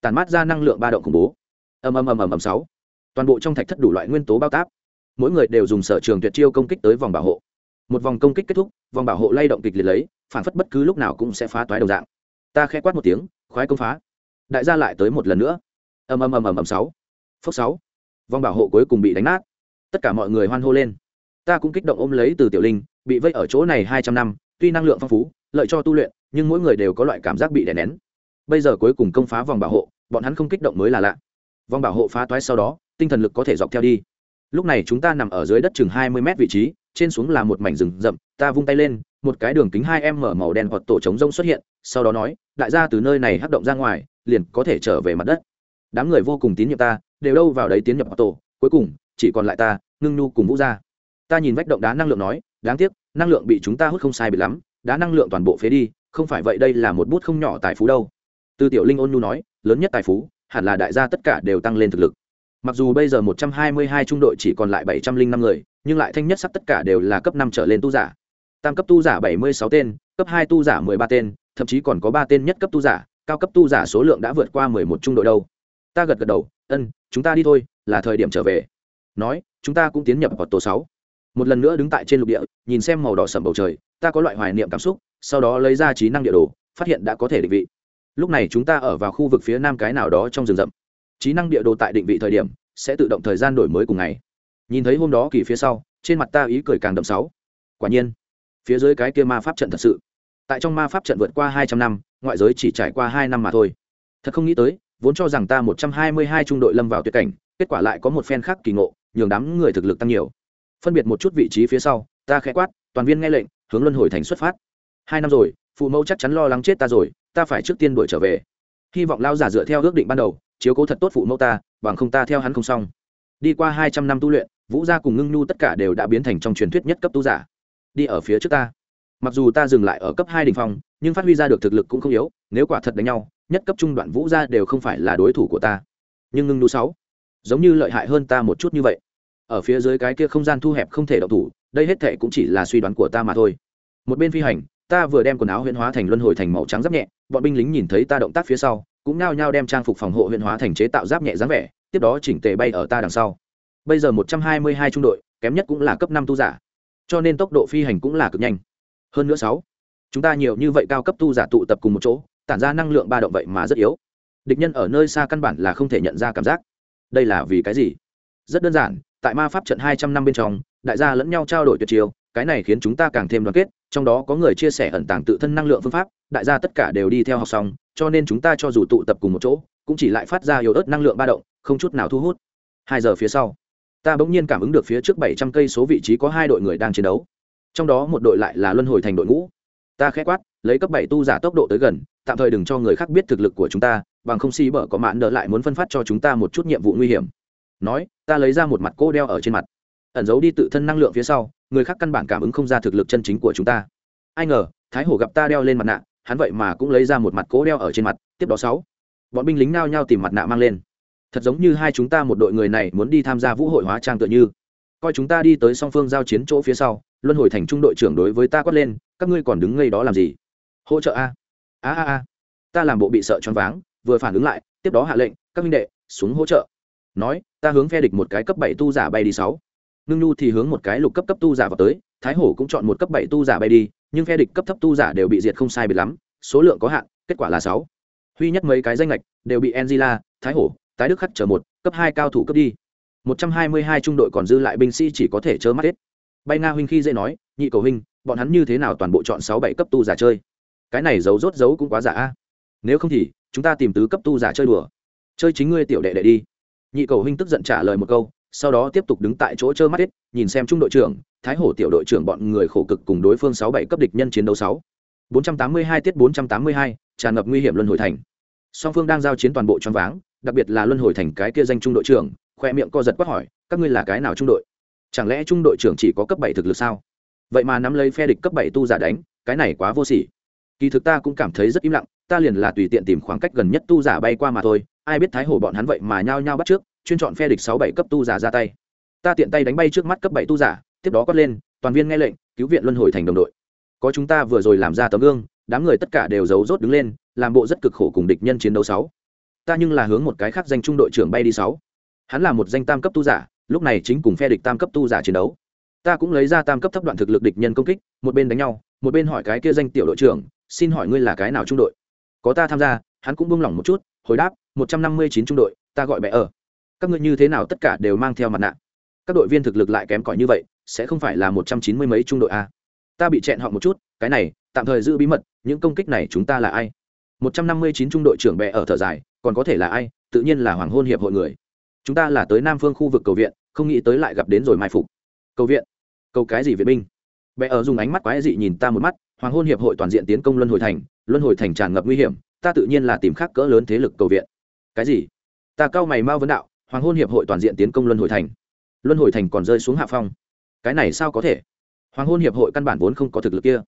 Tàn mát ra năng lượng ba động khủng bố. Ầm ầm ầm ầm ầm sáu. Toàn bộ trong thạch thất đủ loại nguyên tố bao táp. Mỗi người đều dùng sở trường tuyệt chiêu công kích tới vòng bảo hộ. Một vòng công kích kết thúc, vòng bảo hộ lay động kịch liệt lấy, phản phất bất cứ lúc nào cũng sẽ phá toái đồng dạng. Ta khẽ quát một tiếng, khoái công phá. Đại gia lại tới một lần nữa. Ầm ầm ầm ầm ầm sáu. Phốc sáu. Vòng bảo hộ cuối cùng bị đánh nát. Tất cả mọi người hoan hô lên. Ta cũng kích động ôm lấy từ tiểu linh bị vây ở chỗ này hai trăm năm, tuy năng lượng phong phú, lợi cho tu luyện, nhưng mỗi người đều có loại cảm giác bị đè nén. Bây giờ cuối cùng công phá vòng bảo hộ, bọn hắn không kích động mới là lạ. Vòng bảo hộ phá toái sau đó, tinh thần lực có thể dọc theo đi. Lúc này chúng ta nằm ở dưới đất chừng hai mươi mét vị trí, trên xuống là một mảnh rừng rậm, ta vung tay lên, một cái đường kính hai em mở màu đen hoặc tổ chống rông xuất hiện, sau đó nói, đại gia từ nơi này hắc động ra ngoài, liền có thể trở về mặt đất. Đám người vô cùng tín nhiệm ta, đều đâu vào đấy tiến nhập tổ, cuối cùng, chỉ còn lại ta, ngưng nhu cùng vũ gia. Ta nhìn vách động đá năng lượng nói, đáng tiếc năng lượng bị chúng ta hút không sai bị lắm, đã năng lượng toàn bộ phế đi, không phải vậy đây là một bút không nhỏ tài phú đâu. Tư tiểu linh ôn nhu nói, lớn nhất tài phú, hẳn là đại gia tất cả đều tăng lên thực lực. Mặc dù bây giờ một trăm hai mươi hai trung đội chỉ còn lại bảy trăm linh năm người, nhưng lại thanh nhất sắp tất cả đều là cấp năm trở lên tu giả. Tam cấp tu giả bảy mươi sáu tên, cấp hai tu giả mười ba tên, thậm chí còn có ba tên nhất cấp tu giả, cao cấp tu giả số lượng đã vượt qua mười một trung đội đâu. Ta gật gật đầu, ân, chúng ta đi thôi, là thời điểm trở về. Nói, chúng ta cũng tiến nhập vào tổ sáu một lần nữa đứng tại trên lục địa, nhìn xem màu đỏ sầm bầu trời, ta có loại hoài niệm cảm xúc, sau đó lấy ra trí năng địa đồ, phát hiện đã có thể định vị. Lúc này chúng ta ở vào khu vực phía nam cái nào đó trong rừng rậm. Trí năng địa đồ tại định vị thời điểm, sẽ tự động thời gian đổi mới cùng ngày. Nhìn thấy hôm đó kỳ phía sau, trên mặt ta ý cười càng đậm sáu. Quả nhiên, phía dưới cái kia ma pháp trận thật sự. Tại trong ma pháp trận vượt qua hai trăm năm, ngoại giới chỉ trải qua hai năm mà thôi. Thật không nghĩ tới, vốn cho rằng ta một trăm hai mươi hai trung đội lâm vào tuyệt cảnh, kết quả lại có một phen khác kỳ ngộ, nhường đám người thực lực tăng nhiều phân biệt một chút vị trí phía sau, ta khẽ quát, toàn viên nghe lệnh, hướng luân hồi thành xuất phát. Hai năm rồi, phụ mẫu chắc chắn lo lắng chết ta rồi, ta phải trước tiên đuổi trở về. Hy vọng lao giả dựa theo ước định ban đầu, chiếu cố thật tốt phụ mẫu ta, bằng không ta theo hắn không xong. Đi qua hai trăm năm tu luyện, vũ gia cùng ngưng nhu tất cả đều đã biến thành trong truyền thuyết nhất cấp tu giả. Đi ở phía trước ta. Mặc dù ta dừng lại ở cấp hai đ ỉ n h phong, nhưng phát huy ra được thực lực cũng không yếu, nếu quả thật đánh nhau, nhất cấp trung đoạn vũ gia đều không phải là đối thủ của ta. Nhưng ngưng nhu sáu, giống như lợi hại hơn ta một chút như vậy ở phía dưới cái kia không gian thu hẹp không thể đậu thủ, đây hết thệ cũng chỉ là suy đoán của ta mà thôi. Một bên phi hành, ta vừa đem quần áo huyễn hóa thành luân hồi thành màu trắng giáp nhẹ, bọn binh lính nhìn thấy ta động tác phía sau, cũng nao nhao đem trang phục phòng hộ huyễn hóa thành chế tạo giáp nhẹ dáng vẻ, tiếp đó chỉnh tề bay ở ta đằng sau. Bây giờ một trăm hai mươi hai trung đội, kém nhất cũng là cấp năm tu giả, cho nên tốc độ phi hành cũng là cực nhanh. Hơn nữa sáu, chúng ta nhiều như vậy cao cấp tu giả tụ tập cùng một chỗ, tản ra năng lượng ba động vậy mà rất yếu. Địch nhân ở nơi xa căn bản là không thể nhận ra cảm giác. Đây là vì cái gì? Rất đơn giản tại ma pháp trận hai trăm năm bên trong, đại gia lẫn nhau trao đổi tuyệt chiêu, cái này khiến chúng ta càng thêm đoàn kết, trong đó có người chia sẻ ẩn tàng tự thân năng lượng phương pháp, đại gia tất cả đều đi theo học xong, cho nên chúng ta cho dù tụ tập cùng một chỗ, cũng chỉ lại phát ra yếu ớt năng lượng ba động, không chút nào thu hút. Hai giờ phía sau, ta bỗng nhiên cảm ứng được phía trước bảy trăm cây số vị trí có hai đội người đang chiến đấu. Trong đó một đội lại là luân hồi thành đội ngũ. Ta khẽ quát, lấy cấp bảy tu giả tốc độ tới gần, tạm thời đừng cho người khác biết thực lực của chúng ta, bằng không si bở có mạn đỡ lại muốn phân phát cho chúng ta một chút nhiệm vụ nguy hiểm nói, ta lấy ra một mặt cô đeo ở trên mặt. Ẩn giấu đi tự thân năng lượng phía sau, người khác căn bản cảm ứng không ra thực lực chân chính của chúng ta. Ai ngờ, thái hổ gặp ta đeo lên mặt nạ, hắn vậy mà cũng lấy ra một mặt cố đeo ở trên mặt, tiếp đó sáu. Bọn binh lính nao nhau tìm mặt nạ mang lên. Thật giống như hai chúng ta một đội người này muốn đi tham gia vũ hội hóa trang tựa như. Coi chúng ta đi tới song phương giao chiến chỗ phía sau, luân hồi thành trung đội trưởng đối với ta quát lên, các ngươi còn đứng ngây đó làm gì? Hỗ trợ a. A a a. Ta làm bộ bị sợ choáng váng, vừa phản ứng lại, tiếp đó hạ lệnh, các minh đệ, xuống hỗ trợ. Nói ta hướng phe địch một cái cấp bảy tu giả bay đi sáu. Ngưng nhu thì hướng một cái lục cấp cấp tu giả vào tới, thái hổ cũng chọn một cấp bảy tu giả bay đi, nhưng phe địch cấp thấp tu giả đều bị diệt không sai biệt lắm, số lượng có hạn, kết quả là sáu. Huy nhất mấy cái danh lệch đều bị angela, thái hổ, tái đức khắc chờ một, cấp hai cao thủ cấp đi. Một trăm hai mươi hai trung đội còn dư lại binh sĩ chỉ có thể trơ mắt hết. Bay nga huynh khi dễ nói, nhị cầu huynh, bọn hắn như thế nào toàn bộ chọn sáu bảy cấp tu giả chơi? Cái này giấu rốt giấu cũng quá giả a. Nếu không thì, chúng ta tìm tứ cấp tu giả chơi đùa. Chơi chính ngươi tiểu đệ đệ đi nhị cầu huynh tức giận trả lời một câu, sau đó tiếp tục đứng tại chỗ trơ mắt hết, nhìn xem trung đội trưởng, thái hổ tiểu đội trưởng bọn người khổ cực cùng đối phương sáu bảy cấp địch nhân chiến đấu sáu. Bốn trăm tám mươi hai tiết bốn trăm tám mươi hai, tràn ngập nguy hiểm luân hồi thành. Song phương đang giao chiến toàn bộ choáng váng, đặc biệt là luân hồi thành cái kia danh trung đội trưởng, khoe miệng co giật quát hỏi, các ngươi là cái nào trung đội? Chẳng lẽ trung đội trưởng chỉ có cấp bảy thực lực sao? Vậy mà nắm lấy phe địch cấp bảy tu giả đánh, cái này quá vô sỉ. Kỳ thực ta cũng cảm thấy rất im lặng ta liền là tùy tiện tìm khoảng cách gần nhất tu giả bay qua mà thôi, ai biết thái hổ bọn hắn vậy mà nhao nhao bắt trước, chuyên chọn phe địch sáu bảy cấp tu giả ra tay. Ta tiện tay đánh bay trước mắt cấp bảy tu giả, tiếp đó quát lên, toàn viên nghe lệnh, cứu viện luân hồi thành đồng đội. Có chúng ta vừa rồi làm ra tấm gương, đám người tất cả đều giấu rốt đứng lên, làm bộ rất cực khổ cùng địch nhân chiến đấu sáu. Ta nhưng là hướng một cái khác danh trung đội trưởng bay đi sáu. Hắn là một danh tam cấp tu giả, lúc này chính cùng phe địch tam cấp tu giả chiến đấu. Ta cũng lấy ra tam cấp thấp đoạn thực lực địch nhân công kích, một bên đánh nhau, một bên hỏi cái kia danh tiểu đội trưởng, xin hỏi ngươi là cái nào trung đội? Có ta tham gia, hắn cũng buông lỏng một chút, hồi đáp, một trăm năm mươi chín trung đội, ta gọi bé ở. Các ngươi như thế nào tất cả đều mang theo mặt nạ. Các đội viên thực lực lại kém cỏi như vậy, sẽ không phải là một trăm chín mươi mấy trung đội a. Ta bị chẹn họ một chút, cái này, tạm thời giữ bí mật, những công kích này chúng ta là ai? Một trăm năm mươi chín trung đội trưởng bệ ở thở dài, còn có thể là ai? Tự nhiên là hoàng hôn hiệp hội người. Chúng ta là tới nam phương khu vực cầu viện, không nghĩ tới lại gặp đến rồi mai phục. Cầu viện? Cầu cái gì viện binh? Bệ ở dùng ánh mắt quái dị nhìn ta một mắt, hoàng hôn hiệp hội toàn diện tiến công luân hồi thành luân hồi thành tràn ngập nguy hiểm, ta tự nhiên là tìm khác cỡ lớn thế lực cầu viện. Cái gì? Ta cao mày mau vấn đạo, hoàng hôn hiệp hội toàn diện tiến công luân hồi thành. Luân hồi thành còn rơi xuống hạ phong. Cái này sao có thể? Hoàng hôn hiệp hội căn bản vốn không có thực lực kia.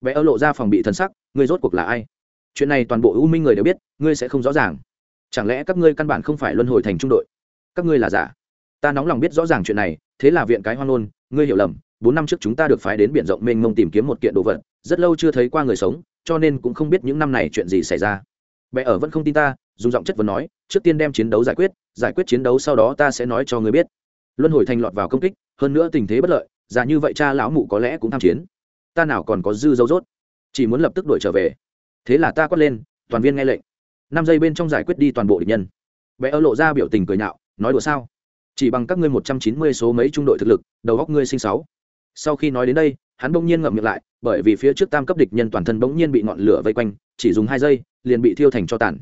Vẽ ơ lộ ra phòng bị thân sắc, ngươi rốt cuộc là ai? Chuyện này toàn bộ U minh người đều biết, ngươi sẽ không rõ ràng. Chẳng lẽ các ngươi căn bản không phải luân hồi thành trung đội? Các ngươi là giả? Ta nóng lòng biết rõ ràng chuyện này, thế là viện cái hoan hôn. ngươi hiểu lầm, bốn năm trước chúng ta được phái đến biển rộng mênh mông tìm kiếm một kiện đồ vật, rất lâu chưa thấy qua người sống cho nên cũng không biết những năm này chuyện gì xảy ra. Bệ ở vẫn không tin ta dùng giọng chất vấn nói trước tiên đem chiến đấu giải quyết giải quyết chiến đấu sau đó ta sẽ nói cho người biết. Luân hồi thành lọt vào công kích hơn nữa tình thế bất lợi giả như vậy cha lão mụ có lẽ cũng tham chiến. Ta nào còn có dư dấu dốt, chỉ muốn lập tức đuổi trở về. Thế là ta quát lên toàn viên nghe lệnh. Năm giây bên trong giải quyết đi toàn bộ địch nhân. Bé ở lộ ra biểu tình cười nhạo nói đùa sao? Chỉ bằng các ngươi một trăm chín mươi số mấy trung đội thực lực đầu góc ngươi sinh sáu sau khi nói đến đây, hắn bỗng nhiên ngậm miệng lại, bởi vì phía trước tam cấp địch nhân toàn thân bỗng nhiên bị ngọn lửa vây quanh, chỉ dùng hai giây, liền bị thiêu thành cho tàn.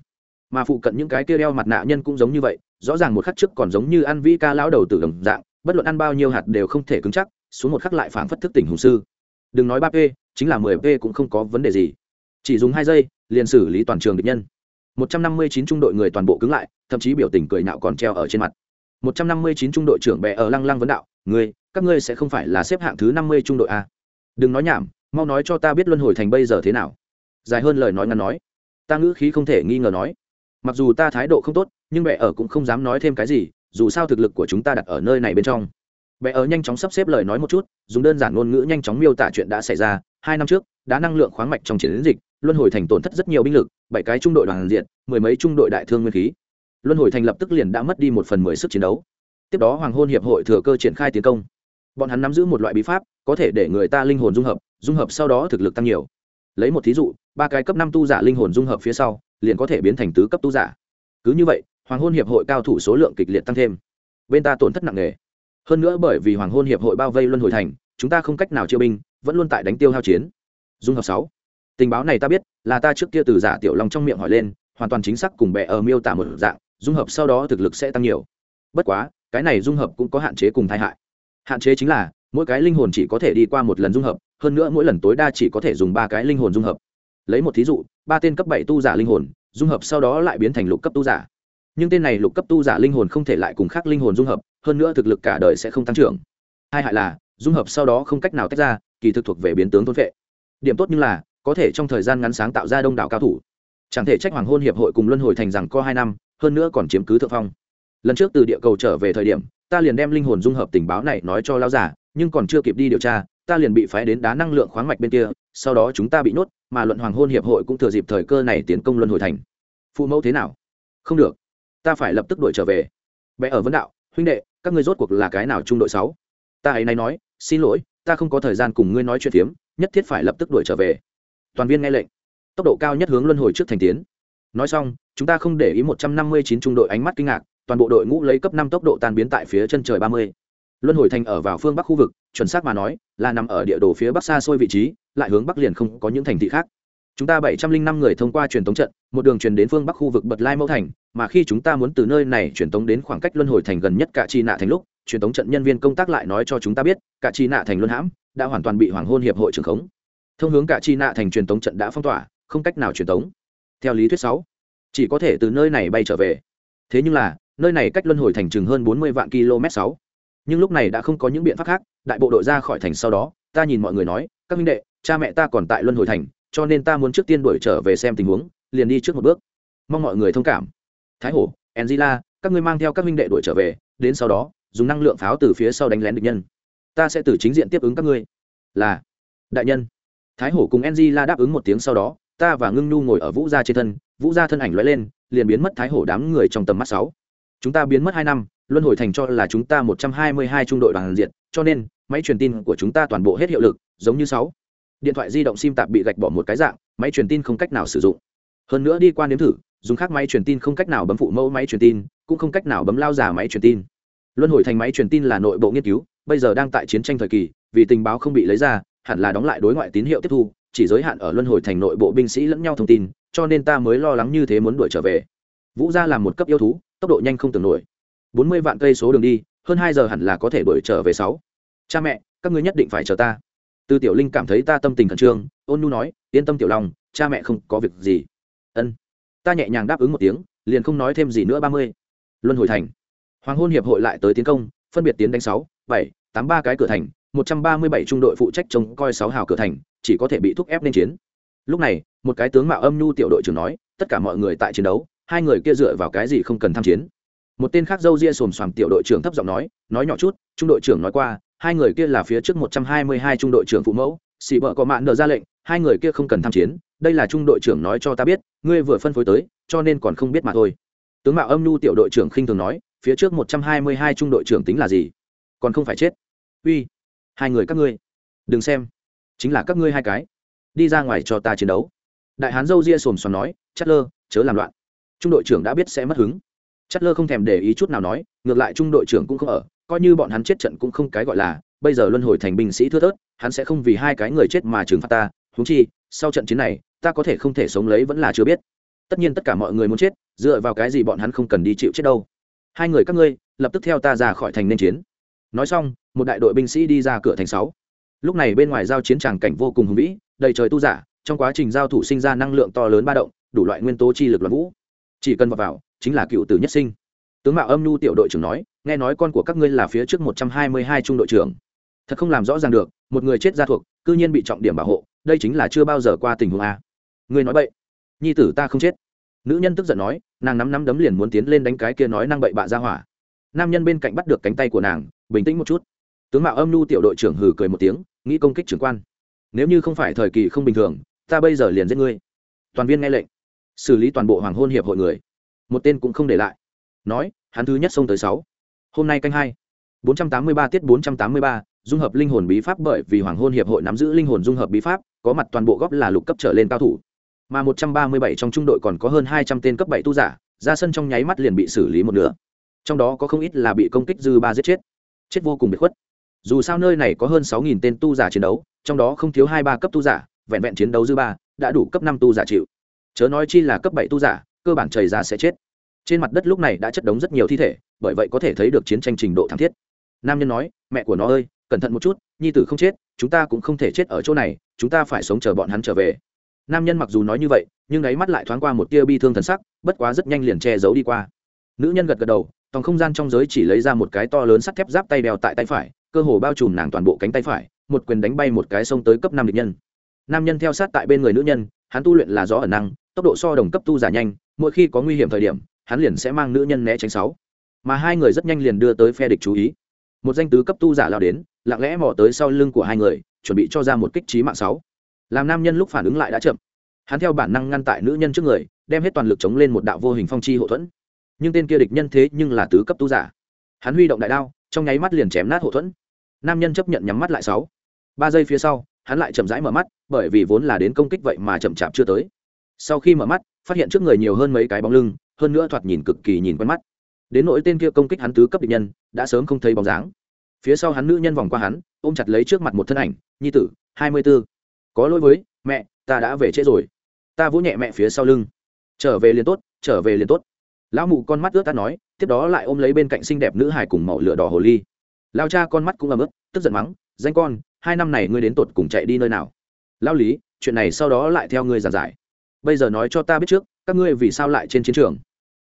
Mà phụ cận những cái kia đeo mặt nạ nhân cũng giống như vậy, rõ ràng một khắc trước còn giống như ăn vĩ ca lão đầu từ đồng dạng, bất luận ăn bao nhiêu hạt đều không thể cứng chắc, xuống một khắc lại phảng phất thức tỉnh hùng sư. Đừng nói ba p, chính là mười p cũng không có vấn đề gì. Chỉ dùng hai giây, liền xử lý toàn trường địch nhân. Một trăm năm mươi chín trung đội người toàn bộ cứng lại, thậm chí biểu tình cười nạo còn treo ở trên mặt. Một trăm năm mươi chín trung đội trưởng bè ở lăng lăng vấn đạo, ngươi các ngươi sẽ không phải là xếp hạng thứ năm mươi trung đội a. Đừng nói nhảm, mau nói cho ta biết luân hồi thành bây giờ thế nào. Dài hơn lời nói ngắn nói. Ta ngữ khí không thể nghi ngờ nói. Mặc dù ta thái độ không tốt, nhưng bệ ở cũng không dám nói thêm cái gì, dù sao thực lực của chúng ta đặt ở nơi này bên trong. Bệ ở nhanh chóng sắp xếp lời nói một chút, dùng đơn giản ngôn ngữ nhanh chóng miêu tả chuyện đã xảy ra. Hai năm trước, đã năng lượng khoáng mạch trong chiến dịch, luân hồi thành tổn thất rất nhiều binh lực, bảy cái trung đội đoàn diện, mười mấy trung đội đại thương nguyên khí. Luân hồi thành lập tức liền đã mất đi một phần mười sức chiến đấu. Tiếp đó hoàng hôn hiệp hội thừa cơ triển khai tiến công bọn hắn nắm giữ một loại bí pháp, có thể để người ta linh hồn dung hợp dung hợp sau đó thực lực tăng nhiều. Lấy một thí dụ, ba cái cấp năm tu giả linh hồn dung hợp phía sau, liền có thể biến thành tứ cấp tu giả. Cứ như vậy, hoàng hôn hiệp hội cao thủ số lượng kịch liệt tăng thêm. Bên ta tổn thất nặng nề. Hơn nữa bởi vì hoàng hôn hiệp hội bao vây luân hồi thành, chúng ta không cách nào chiêu binh, vẫn luôn tại đánh tiêu hao chiến. Dung hợp sáu. Tình báo này ta biết, là ta trước kia từ giả tiểu long trong miệng hỏi lên, hoàn toàn chính xác cùng bệ ở miêu tả một dạng, dung hợp sau đó thực lực sẽ tăng nhiều. Bất quá, cái này dung hợp cũng có hạn chế cùng tai hại hạn chế chính là, mỗi cái linh hồn chỉ có thể đi qua một lần dung hợp, hơn nữa mỗi lần tối đa chỉ có thể dùng ba cái linh hồn dung hợp. Lấy một thí dụ, ba tên cấp bảy tu giả linh hồn, dung hợp sau đó lại biến thành lục cấp tu giả. Nhưng tên này lục cấp tu giả linh hồn không thể lại cùng khác linh hồn dung hợp, hơn nữa thực lực cả đời sẽ không tăng trưởng. Hai hại là, dung hợp sau đó không cách nào tách ra, kỳ thực thuộc về biến tướng thôn vệ. Điểm tốt nhưng là, có thể trong thời gian ngắn sáng tạo ra đông đảo cao thủ. Chẳng thể trách hoàng hôn hiệp hội cùng luân hồi thành rằng có hai năm, hơn nữa còn chiếm cứ thượng phong. Lần trước từ địa cầu trở về thời điểm ta liền đem linh hồn dung hợp tình báo này nói cho lão giả nhưng còn chưa kịp đi điều tra, ta liền bị phái đến đá năng lượng khoáng mạch bên kia, sau đó chúng ta bị nhốt, mà luận hoàng hôn hiệp hội cũng thừa dịp thời cơ này tiến công luân hồi thành. Phụ mẫu thế nào? Không được. Ta phải lập tức đuổi trở về. Bé ở vấn đạo, huynh đệ, các ngươi rốt cuộc là cái nào trung đội sáu? Ta ấy nay nói, xin lỗi, ta không có thời gian cùng ngươi nói chuyện phiếm, nhất thiết phải lập tức đuổi trở về. Toàn viên nghe lệnh. Tốc độ cao nhất hướng luân hồi trước thành tiến. Nói xong, chúng ta không để ý một trăm năm mươi chín trung đội ánh mắt kinh ngạc toàn bộ đội ngũ lấy cấp năm tốc độ tan biến tại phía chân trời ba mươi. Luân hồi thành ở vào phương bắc khu vực, chuẩn xác mà nói, là nằm ở địa đồ phía bắc xa xôi vị trí, lại hướng bắc liền không có những thành thị khác. Chúng ta bảy trăm linh năm người thông qua truyền tống trận, một đường truyền đến phương bắc khu vực bật lai mẫu thành, mà khi chúng ta muốn từ nơi này truyền tống đến khoảng cách luân hồi thành gần nhất cả chi nạ thành lúc, truyền tống trận nhân viên công tác lại nói cho chúng ta biết cả chi nạ thành luân hãm đã hoàn toàn bị hoàng hôn hiệp hội trường khống. Thông hướng cả chi nạ thành truyền tống trận đã phong tỏa, không cách nào truyền tống. Theo lý thuyết sáu, chỉ có thể từ nơi này bay trở về. Thế nhưng là nơi này cách luân hồi thành chừng hơn bốn mươi vạn km sáu. Nhưng lúc này đã không có những biện pháp khác, đại bộ đội ra khỏi thành sau đó, ta nhìn mọi người nói, các minh đệ, cha mẹ ta còn tại luân hồi thành, cho nên ta muốn trước tiên đuổi trở về xem tình huống, liền đi trước một bước. Mong mọi người thông cảm. Thái hổ, angela, các ngươi mang theo các minh đệ đuổi trở về, đến sau đó, dùng năng lượng pháo từ phía sau đánh lén địch nhân. Ta sẽ từ chính diện tiếp ứng các ngươi. Là, đại nhân. Thái hổ cùng angela đáp ứng một tiếng sau đó, ta và ngưng nhu ngồi ở vũ gia trên thân, vũ gia thân ảnh lóe lên, liền biến mất thái hổ đám người trong tầm mắt sáu chúng ta biến mất hai năm, luân hồi thành cho là chúng ta một trăm hai mươi hai trung đội đoàn diện cho nên, máy truyền tin của chúng ta toàn bộ hết hiệu lực, giống như sáu. Điện thoại di động sim tạp bị gạch bỏ một cái dạng, máy truyền tin không cách nào sử dụng. Hơn nữa đi qua nếm thử, dùng khác máy truyền tin không cách nào bấm phụ mẫu máy truyền tin, cũng không cách nào bấm lao giả máy truyền tin. Luân hồi thành máy truyền tin là nội bộ nghiên cứu, bây giờ đang tại chiến tranh thời kỳ, vì tình báo không bị lấy ra, hẳn là đóng lại đối ngoại tín hiệu tiếp thu, chỉ giới hạn ở luân hồi thành nội bộ binh sĩ lẫn nhau thông tin, cho nên ta mới lo lắng như thế muốn đuổi trở về. Vũ gia làm một cấp yêu thú tốc độ nhanh không tưởng nổi. Bốn mươi vạn cây số đường đi, hơn hai giờ hẳn là có thể đuổi trở về sáu. Cha mẹ, các ngươi nhất định phải chờ ta. Tư tiểu linh cảm thấy ta tâm tình khẩn trương, ôn nu nói, yên tâm tiểu long, cha mẹ không có việc gì. Ân. Ta nhẹ nhàng đáp ứng một tiếng, liền không nói thêm gì nữa ba mươi. Luân hồi thành. Hoàng hôn hiệp hội lại tới tiến công, phân biệt tiến đánh sáu, bảy, tám ba cái cửa thành, một trăm ba mươi bảy trung đội phụ trách trông coi sáu hào cửa thành, chỉ có thể bị thúc ép nên chiến. Lúc này, một cái tướng mạo âm nhu tiểu đội trưởng nói, tất cả mọi người tại chiến đấu hai người kia dựa vào cái gì không cần tham chiến? Một tên khác dâu ria xồm xoàm tiểu đội trưởng thấp giọng nói nói nhỏ chút, trung đội trưởng nói qua, hai người kia là phía trước một trăm hai mươi hai trung đội trưởng phụ mẫu, xì bợ có mạn nợ ra lệnh, hai người kia không cần tham chiến, đây là trung đội trưởng nói cho ta biết, ngươi vừa phân phối tới, cho nên còn không biết mà thôi. Tướng mạo âm nhu tiểu đội trưởng khinh thường nói, phía trước một trăm hai mươi hai trung đội trưởng tính là gì? Còn không phải chết. Uy, hai người các ngươi, đừng xem, chính là các ngươi hai cái, đi ra ngoài cho ta chiến đấu. Đại hán dâu ria xồm xoàm nói chất lơ chớ làm loạn trung đội trưởng đã biết sẽ mất hứng. Chất lơ không thèm để ý chút nào nói, ngược lại trung đội trưởng cũng không ở, coi như bọn hắn chết trận cũng không cái gọi là, bây giờ luân hồi thành binh sĩ thưa thớt, hắn sẽ không vì hai cái người chết mà trừng phạt ta húng chi, sau trận chiến này, ta có thể không thể sống lấy vẫn là chưa biết. Tất nhiên tất cả mọi người muốn chết, dựa vào cái gì bọn hắn không cần đi chịu chết đâu. Hai người các ngươi, lập tức theo ta ra khỏi thành nên chiến. Nói xong, một đại đội binh sĩ đi ra cửa thành sáu. Lúc này bên ngoài giao chiến tràng cảnh vô cùng hùng vĩ, đầy trời tu giả, trong quá trình giao thủ sinh ra năng lượng to lớn ba động, đủ loại nguyên tố chi lực loạn vũ chỉ cần vào, vào chính là cựu tử nhất sinh. Tướng mạo âm nhu tiểu đội trưởng nói nghe nói con của các ngươi là phía trước một trăm hai mươi hai trung đội trưởng. Thật không làm rõ ràng được một người chết ra thuộc cư nhiên bị trọng điểm bảo hộ đây chính là chưa bao giờ qua tình huống a. Ngươi nói bậy. Nhi tử ta không chết. Nữ nhân tức giận nói nàng nắm nắm đấm liền muốn tiến lên đánh cái kia nói năng bậy bạ ra hỏa. Nam nhân bên cạnh bắt được cánh tay của nàng bình tĩnh một chút. Tướng mạo âm nhu tiểu đội trưởng hừ cười một tiếng nghĩ công kích trưởng quan. Nếu như không phải thời kỳ không bình thường ta bây giờ liền giết ngươi. Toàn viên nghe lệnh xử lý toàn bộ hoàng hôn hiệp hội người. Một tên cũng không để lại. Nói, hắn thứ nhất xông tới sáu. Hôm nay canh hai. bốn trăm tám mươi ba tiết bốn trăm tám mươi ba, dung hợp linh hồn bí pháp bởi vì hoàng hôn hiệp hội nắm giữ linh hồn dung hợp bí pháp, có mặt toàn bộ góp là lục cấp trở lên cao thủ. Mà một trăm ba mươi bảy trong trung đội còn có hơn hai trăm tên cấp bảy tu giả, ra sân trong nháy mắt liền bị xử lý một nửa. Trong đó có không ít là bị công kích dư ba giết chết. Chết vô cùng biệt khuất. Dù sao nơi này có hơn sáu nghìn tên tu giả chiến đấu, trong đó không thiếu hai ba cấp tu giả, vẹn vẹn chiến đấu dư ba, đã đủ cấp năm tu giả chịu chớ nói chi là cấp bảy tu giả, cơ bản trời ra sẽ chết. Trên mặt đất lúc này đã chất đống rất nhiều thi thể, bởi vậy có thể thấy được chiến tranh trình độ thảm thiết. Nam nhân nói, mẹ của nó ơi, cẩn thận một chút, nhi tử không chết, chúng ta cũng không thể chết ở chỗ này, chúng ta phải sống chờ bọn hắn trở về. Nam nhân mặc dù nói như vậy, nhưng đáy mắt lại thoáng qua một tia bi thương thần sắc, bất quá rất nhanh liền che giấu đi qua. Nữ nhân gật gật đầu toàn không gian trong giới chỉ lấy ra một cái to lớn sắt thép giáp tay đeo tại tay phải, cơ hồ bao trùm nàng toàn bộ cánh tay phải, một quyền đánh bay một cái sông tới cấp năm địch nhân. Nam nhân theo sát tại bên người nữ nhân hắn tu luyện là gió ẩn năng, tốc độ so đồng cấp tu giả nhanh, mỗi khi có nguy hiểm thời điểm, hắn liền sẽ mang nữ nhân né tránh sáu. Mà hai người rất nhanh liền đưa tới phe địch chú ý. Một danh tứ cấp tu giả lao đến, lặng lẽ mò tới sau lưng của hai người, chuẩn bị cho ra một kích trí mạng sáu. Làm nam nhân lúc phản ứng lại đã chậm. Hắn theo bản năng ngăn tại nữ nhân trước người, đem hết toàn lực chống lên một đạo vô hình phong chi hậu thuẫn. Nhưng tên kia địch nhân thế nhưng là tứ cấp tu giả. Hắn huy động đại đao, trong nháy mắt liền chém nát hậu thuẫn. Nam nhân chấp nhận nhắm mắt lại sáu. Ba giây phía sau hắn lại chậm rãi mở mắt, bởi vì vốn là đến công kích vậy mà chậm chạp chưa tới. Sau khi mở mắt, phát hiện trước người nhiều hơn mấy cái bóng lưng, hơn nữa thoạt nhìn cực kỳ nhìn quen mắt. Đến nỗi tên kia công kích hắn tứ cấp địch nhân, đã sớm không thấy bóng dáng. Phía sau hắn nữ nhân vòng qua hắn, ôm chặt lấy trước mặt một thân ảnh, nhi tử, hai mươi b ố có lỗi với mẹ, ta đã về trễ rồi. Ta vỗ nhẹ mẹ phía sau lưng. Trở về liền tốt, trở về liền tốt. Lão mụ con mắt ướt ta nói, tiếp đó lại ôm lấy bên cạnh xinh đẹp nữ hải cùng màu lửa đỏ hồ ly. Lao cha con mắt cũng ấm ướt tức giận mắng, danh con hai năm này ngươi đến tột cùng chạy đi nơi nào? Lao lý, chuyện này sau đó lại theo ngươi giảng giải. Bây giờ nói cho ta biết trước, các ngươi vì sao lại trên chiến trường?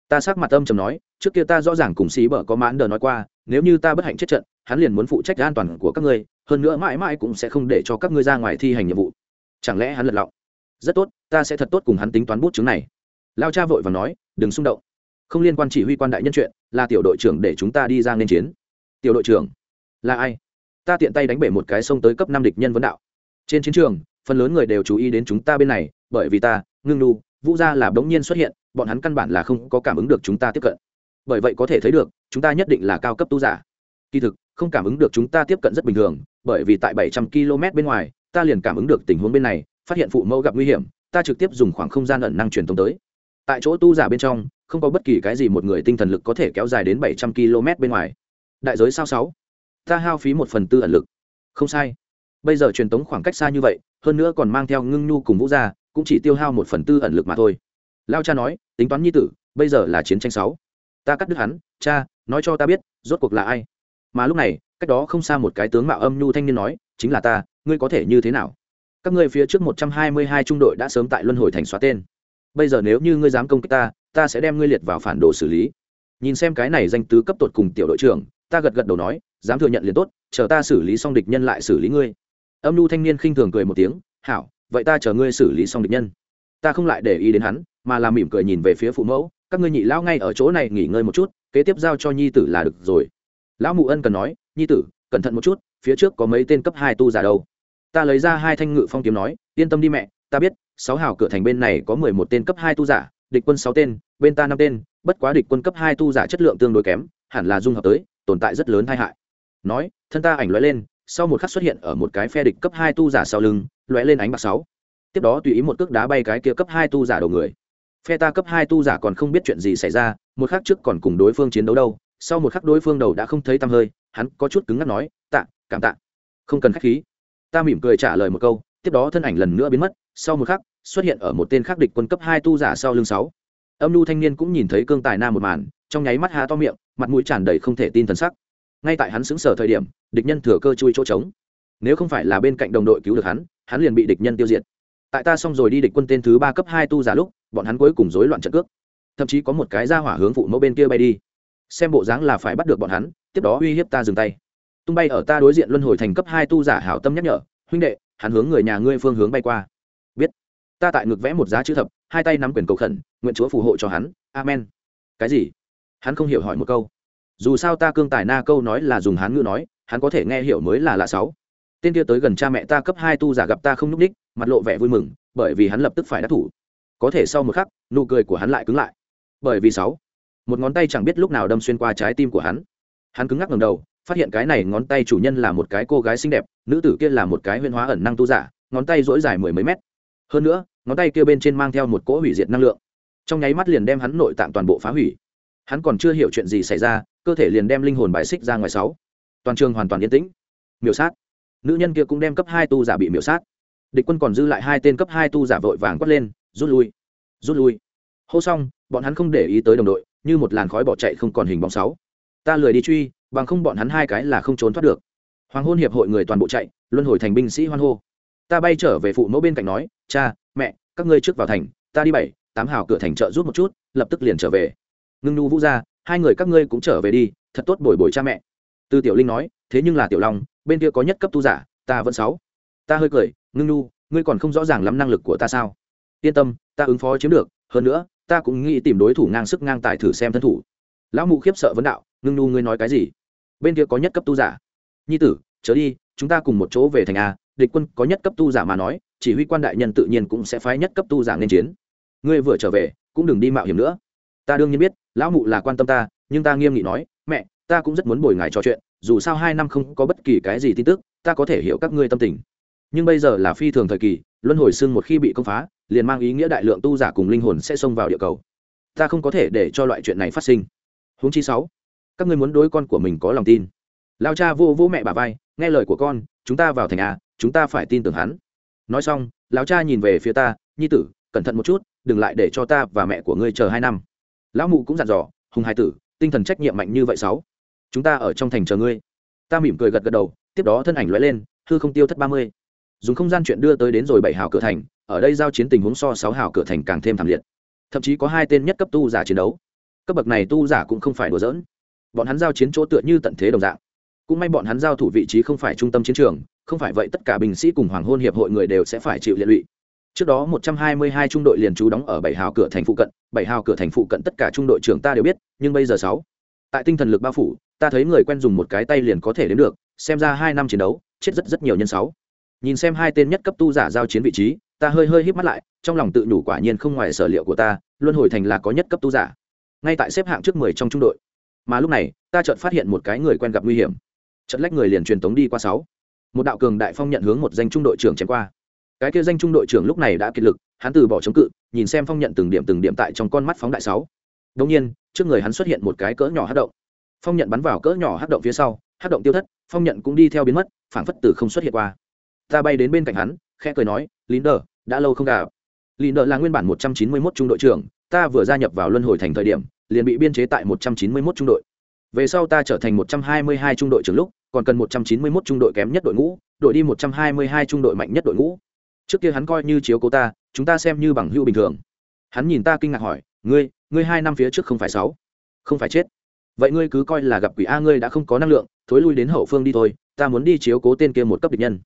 Ta sắc mặt âm trầm nói, trước kia ta rõ ràng cùng xí bở có mãn đờ nói qua, nếu như ta bất hạnh chết trận, hắn liền muốn phụ trách an toàn của các ngươi, hơn nữa mãi mãi cũng sẽ không để cho các ngươi ra ngoài thi hành nhiệm vụ. Chẳng lẽ hắn lật lọng? Rất tốt, ta sẽ thật tốt cùng hắn tính toán bút chứng này. Lao cha vội và nói, đừng xung động. Không liên quan chỉ huy quan đại nhân chuyện, là tiểu đội trưởng để chúng ta đi ra nên chiến. Tiểu đội trưởng, là ai? Ta tiện tay đánh bể một cái sông tới cấp năm địch nhân vấn đạo. Trên chiến trường, phần lớn người đều chú ý đến chúng ta bên này, bởi vì ta, ngưng nu vũ gia là bỗng nhiên xuất hiện, bọn hắn căn bản là không có cảm ứng được chúng ta tiếp cận. Bởi vậy có thể thấy được, chúng ta nhất định là cao cấp tu giả. Kỳ thực, không cảm ứng được chúng ta tiếp cận rất bình thường, bởi vì tại bảy trăm km bên ngoài, ta liền cảm ứng được tình huống bên này, phát hiện phụ mẫu gặp nguy hiểm, ta trực tiếp dùng khoảng không gian ẩn năng truyền thông tới. Tại chỗ tu giả bên trong, không có bất kỳ cái gì một người tinh thần lực có thể kéo dài đến bảy trăm km bên ngoài. Đại giới sao sáu? Ta hao phí một phần tư ẩn lực. Không sai. Bây giờ truyền tống khoảng cách xa như vậy, hơn nữa còn mang theo ngưng nhu cùng vũ gia, cũng chỉ tiêu hao một phần tư ẩn lực mà thôi. Lao cha nói, tính toán nhi tử, bây giờ là chiến tranh sáu. Ta cắt đứt hắn, cha, nói cho ta biết, rốt cuộc là ai. Mà lúc này, cách đó không xa một cái tướng mạo âm nhu thanh niên nói, chính là ta, ngươi có thể như thế nào? Các ngươi phía trước một trăm hai mươi hai trung đội đã sớm tại luân hồi thành xóa tên. Bây giờ nếu như ngươi dám công kích ta ta sẽ đem ngươi liệt vào phản đồ xử lý. Nhìn xem cái này danh tứ cấp tột cùng tiểu đội trưởng ta gật gật đầu nói, dám thừa nhận liền tốt, chờ ta xử lý xong địch nhân lại xử lý ngươi. Âm lưu thanh niên khinh thường cười một tiếng, hảo, vậy ta chờ ngươi xử lý xong địch nhân. Ta không lại để ý đến hắn, mà làm mỉm cười nhìn về phía phụ mẫu, các ngươi nhị lão ngay ở chỗ này nghỉ ngơi một chút, kế tiếp giao cho nhi tử là được rồi. Lão mụ ân cần nói, nhi tử, cẩn thận một chút, phía trước có mấy tên cấp hai tu giả đâu. Ta lấy ra hai thanh ngự phong kiếm nói, yên tâm đi mẹ, ta biết, sáu hào cửa thành bên này có mười một tên cấp hai tu giả, địch quân sáu tên, bên ta năm tên, bất quá địch quân cấp hai tu giả chất lượng tương đối kém, hẳn là dung hợp tới tồn tại rất lớn tai hại. Nói, thân ta ảnh lóe lên, sau một khắc xuất hiện ở một cái phe địch cấp hai tu giả sau lưng, lóe lên ánh bạc sáu. Tiếp đó tùy ý một cước đá bay cái kia cấp hai tu giả đầu người. Phe ta cấp hai tu giả còn không biết chuyện gì xảy ra, một khắc trước còn cùng đối phương chiến đấu đâu, sau một khắc đối phương đầu đã không thấy tăm hơi, hắn có chút cứng ngắc nói, tạ, cảm tạ. Không cần khách khí. Ta mỉm cười trả lời một câu, tiếp đó thân ảnh lần nữa biến mất, sau một khắc, xuất hiện ở một tên khắc địch quân cấp hai tu giả sau lưng sáu. Âm nu thanh niên cũng nhìn thấy cương tài nam một màn, trong nháy mắt há to miệng mặt mũi tràn đầy không thể tin thần sắc. Ngay tại hắn xứng sở thời điểm, địch nhân thừa cơ chui chỗ trống. Nếu không phải là bên cạnh đồng đội cứu được hắn hắn liền bị địch nhân tiêu diệt. Tại ta xong rồi đi địch quân tên thứ ba cấp hai tu giả lúc, bọn hắn cuối cùng rối loạn trận cước. Thậm chí có một cái ra hỏa hướng phụ mẫu bên kia bay đi. Xem bộ dáng là phải bắt được bọn hắn, tiếp đó uy hiếp ta dừng tay. Tung bay ở ta đối diện luân hồi thành cấp hai tu giả hảo tâm nhắc nhở, huynh đệ, hắn hướng người nhà ngươi phương hướng bay qua. Biết. Ta tại ngực vẽ một giá chữ thập, hai tay nắm quyền cầu khẩn, nguyện chúa phù hộ cho hắn. Amen. Cái gì? Hắn không hiểu hỏi một câu. Dù sao ta cương tài na câu nói là dùng hán ngữ nói, hắn có thể nghe hiểu mới là lạ sáu. Tên kia tới gần cha mẹ ta cấp hai tu giả gặp ta không n ú c ních, mặt lộ vẻ vui mừng, bởi vì hắn lập tức phải đắc thủ. Có thể sau một khắc, nụ cười của hắn lại cứng lại. Bởi vì sáu, một ngón tay chẳng biết lúc nào đâm xuyên qua trái tim của hắn. Hắn cứng ngắc ngầm đầu, phát hiện cái này ngón tay chủ nhân là một cái cô gái xinh đẹp, nữ tử kia là một cái huyên hóa ẩn năng tu giả, ngón tay dỗi dài mười mấy mét. Hơn nữa, ngón tay kia bên trên mang theo một cỗ hủy diệt năng lượng. Trong nháy mắt liền đem hắn nội tạng toàn bộ phá hủy hắn còn chưa hiểu chuyện gì xảy ra, cơ thể liền đem linh hồn bài xích ra ngoài sáu. Toàn trường hoàn toàn yên tĩnh. Miểu sát. Nữ nhân kia cũng đem cấp hai tu giả bị miểu sát. Địch quân còn dư lại hai tên cấp hai tu giả vội vàng quát lên, rút lui rút lui. Hô xong, bọn hắn không để ý tới đồng đội, như một làn khói bỏ chạy không còn hình bóng sáu. Ta lười đi truy, bằng không bọn hắn hai cái là không trốn thoát được. Hoàng hôn hiệp hội người toàn bộ chạy, luân hồi thành binh sĩ hoan hô. Ta bay trở về phụ mẫu bên cạnh nói, cha, mẹ, các ngươi trước vào thành, ta đi bảy, tám hào cửa thành chợ rút một chút, lập tức liền trở về ngưng nu vũ ra, hai người các ngươi cũng trở về đi, thật tốt bồi bồi cha mẹ. Tư tiểu linh nói, thế nhưng là tiểu long, bên kia có nhất cấp tu giả, ta vẫn sáu. Ta hơi cười, ngưng nu ngươi còn không rõ ràng lắm năng lực của ta sao? Yên tâm, ta ứng phó chiếm được, hơn nữa, ta cũng nghĩ tìm đối thủ ngang sức ngang tài thử xem thân thủ. Lão mụ khiếp sợ vấn đạo, ngưng nu ngươi nói cái gì? Bên kia có nhất cấp tu giả. Nhi tử, chớ đi, chúng ta cùng một chỗ về thành a, địch quân có nhất cấp tu giả mà nói, chỉ huy quan đại nhân tự nhiên cũng sẽ phái nhất cấp tu giả nên chiến. Ngươi vừa trở về, cũng đừng đi mạo hiểm nữa. Ta đương nhiên biết lão mụ là quan tâm ta, nhưng ta nghiêm nghị nói, mẹ, ta cũng rất muốn bồi ngài trò chuyện, dù sao hai năm không có bất kỳ cái gì tin tức, ta có thể hiểu các ngươi tâm tình. Nhưng bây giờ là phi thường thời kỳ, luân hồi xương một khi bị công phá, liền mang ý nghĩa đại lượng tu giả cùng linh hồn sẽ xông vào địa cầu. Ta không có thể để cho loại chuyện này phát sinh. Huống chi sáu, các ngươi muốn đối con của mình có lòng tin. Lao cha vô vô mẹ bà vai, nghe lời của con, chúng ta vào thành a, chúng ta phải tin tưởng hắn. Nói xong, lão cha nhìn về phía ta, nhi tử, cẩn thận một chút, đừng lại để cho ta và mẹ của ngươi chờ hai năm lão mụ cũng dặn dò, hùng hai tử, tinh thần trách nhiệm mạnh như vậy sáu. Chúng ta ở trong thành chờ ngươi. Ta mỉm cười gật gật đầu, tiếp đó thân ảnh lóe lên, hư không tiêu thất ba mươi. Dùng không gian chuyện đưa tới đến rồi bảy hào cửa thành, ở đây giao chiến tình huống so sáu hào cửa thành càng thêm thảm liệt. Thậm chí có hai tên nhất cấp tu giả chiến đấu. Cấp bậc này tu giả cũng không phải đùa giỡn. Bọn hắn giao chiến chỗ tựa như tận thế đồng dạng. Cũng may bọn hắn giao thủ vị trí không phải trung tâm chiến trường, không phải vậy tất cả binh sĩ cùng hoàng hôn hiệp hội người đều sẽ phải chịu liệt lụy trước đó 122 trung đội liền trú đóng ở bảy hào cửa thành phụ cận, bảy hào cửa thành phụ cận tất cả trung đội trưởng ta đều biết, nhưng bây giờ sáu. Tại tinh thần lực bao phủ, ta thấy người quen dùng một cái tay liền có thể đến được, xem ra hai năm chiến đấu, chết rất rất nhiều nhân sáu. Nhìn xem hai tên nhất cấp tu giả giao chiến vị trí, ta hơi hơi híp mắt lại, trong lòng tự nhủ quả nhiên không ngoài sở liệu của ta, luân hồi thành là có nhất cấp tu giả. Ngay tại xếp hạng trước 10 trong trung đội. Mà lúc này, ta chợt phát hiện một cái người quen gặp nguy hiểm. Chợt lách người liền truyền tống đi qua sáu. Một đạo cường đại phong nhận hướng một danh trung đội trưởng chém qua cái kia danh trung đội trưởng lúc này đã kiệt lực, hắn từ bỏ chống cự, nhìn xem phong nhận từng điểm từng điểm tại trong con mắt phóng đại sáu. Đông nhiên, trước người hắn xuất hiện một cái cỡ nhỏ hát động. Phong nhận bắn vào cỡ nhỏ hát động phía sau, hát động tiêu thất, phong nhận cũng đi theo biến mất, phảng phất từ không xuất hiện qua. Ta bay đến bên cạnh hắn, khẽ cười nói linder đã lâu không gặp. Linder là nguyên bản một trăm chín mươi 191 trung đội trưởng, ta vừa gia nhập vào luân hồi thành thời điểm, liền bị biên chế tại một trăm chín mươi 191 trung đội. Về sau ta trở thành một trăm hai mươi hai trung đội trưởng lúc, còn cần một trăm chín mươi 191 trung đội kém nhất đội ngũ, đội đi một trăm hai mươi hai trung đội mạnh nhất đội ngũ trước kia hắn coi như chiếu cố ta, chúng ta xem như bằng hữu bình thường. Hắn nhìn ta kinh ngạc hỏi, ngươi ngươi hai năm phía trước không phải sáu, không phải chết. Vậy ngươi cứ coi là gặp quỷ a ngươi đã không có năng lượng, thối lui đến hậu phương đi thôi, ta muốn đi chiếu cố tên kia một cấp địch nhân.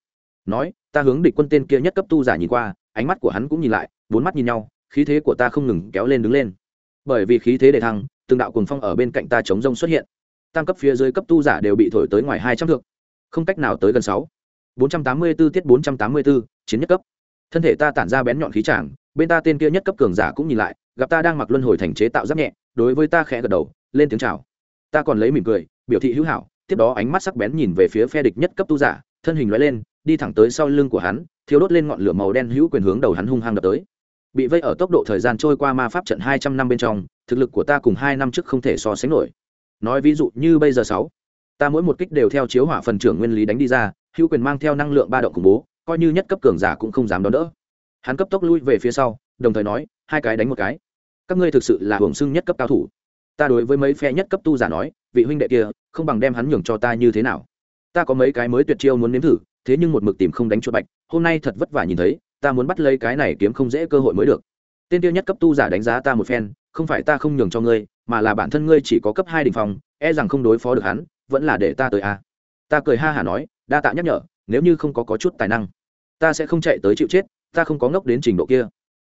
Nói, ta hướng địch quân tên kia nhất cấp tu giả nhìn qua, ánh mắt của hắn cũng nhìn lại, bốn mắt nhìn nhau, khí thế của ta không ngừng kéo lên đứng lên. Bởi vì khí thế đề thăng, từng đạo cuồng phong ở bên cạnh ta chống rông xuất hiện. Tam cấp phía dưới cấp tu giả đều bị thổi tới ngoài hai trăm thước, không cách nào tới gần sáu. 484 tiết 484, chiến nhất cấp. Thân thể ta tản ra bén nhọn khí tràng bên ta tên kia nhất cấp cường giả cũng nhìn lại gặp ta đang mặc luân hồi thành chế tạo giáp nhẹ đối với ta khẽ gật đầu lên tiếng chào. Ta còn lấy mỉm cười biểu thị hữu hảo tiếp đó ánh mắt sắc bén nhìn về phía phe địch nhất cấp tu giả thân hình lóe lên đi thẳng tới sau lưng của hắn thiếu đốt lên ngọn lửa màu đen hữu quyền hướng đầu hắn hung hăng đập tới. Bị vây ở tốc độ thời gian trôi qua ma pháp trận hai trăm năm bên trong thực lực của ta cùng hai năm trước không thể so sánh nổi. Nói ví dụ như bây giờ sáu ta mỗi một kích đều theo chiếu hỏa phần trưởng nguyên lý đánh đi ra hữu quyền mang theo năng lượng ba động khủng bố, coi như nhất cấp cường giả cũng không dám đón đỡ. Hắn cấp tốc lui về phía sau, đồng thời nói, hai cái đánh một cái. Các ngươi thực sự là hưởng xưng nhất cấp cao thủ. Ta đối với mấy phe nhất cấp tu giả nói, vị huynh đệ kia, không bằng đem hắn nhường cho ta như thế nào. Ta có mấy cái mới tuyệt chiêu muốn nếm thử, thế nhưng một mực tìm không đánh chuột bạch, hôm nay thật vất vả nhìn thấy, ta muốn bắt lấy cái này kiếm không dễ cơ hội mới được. Tên tiêu nhất cấp tu giả đánh giá ta một phen, không phải ta không nhường cho ngươi, mà là bản thân ngươi chỉ có cấp hai đ ỉ n h phòng e rằng không đối phó được hắn, vẫn là để ta tới a. Ta cười ha hả nói đa tạ nhắc nhở nếu như không có, có chút tài năng ta sẽ không chạy tới chịu chết ta không có ngốc đến trình độ kia.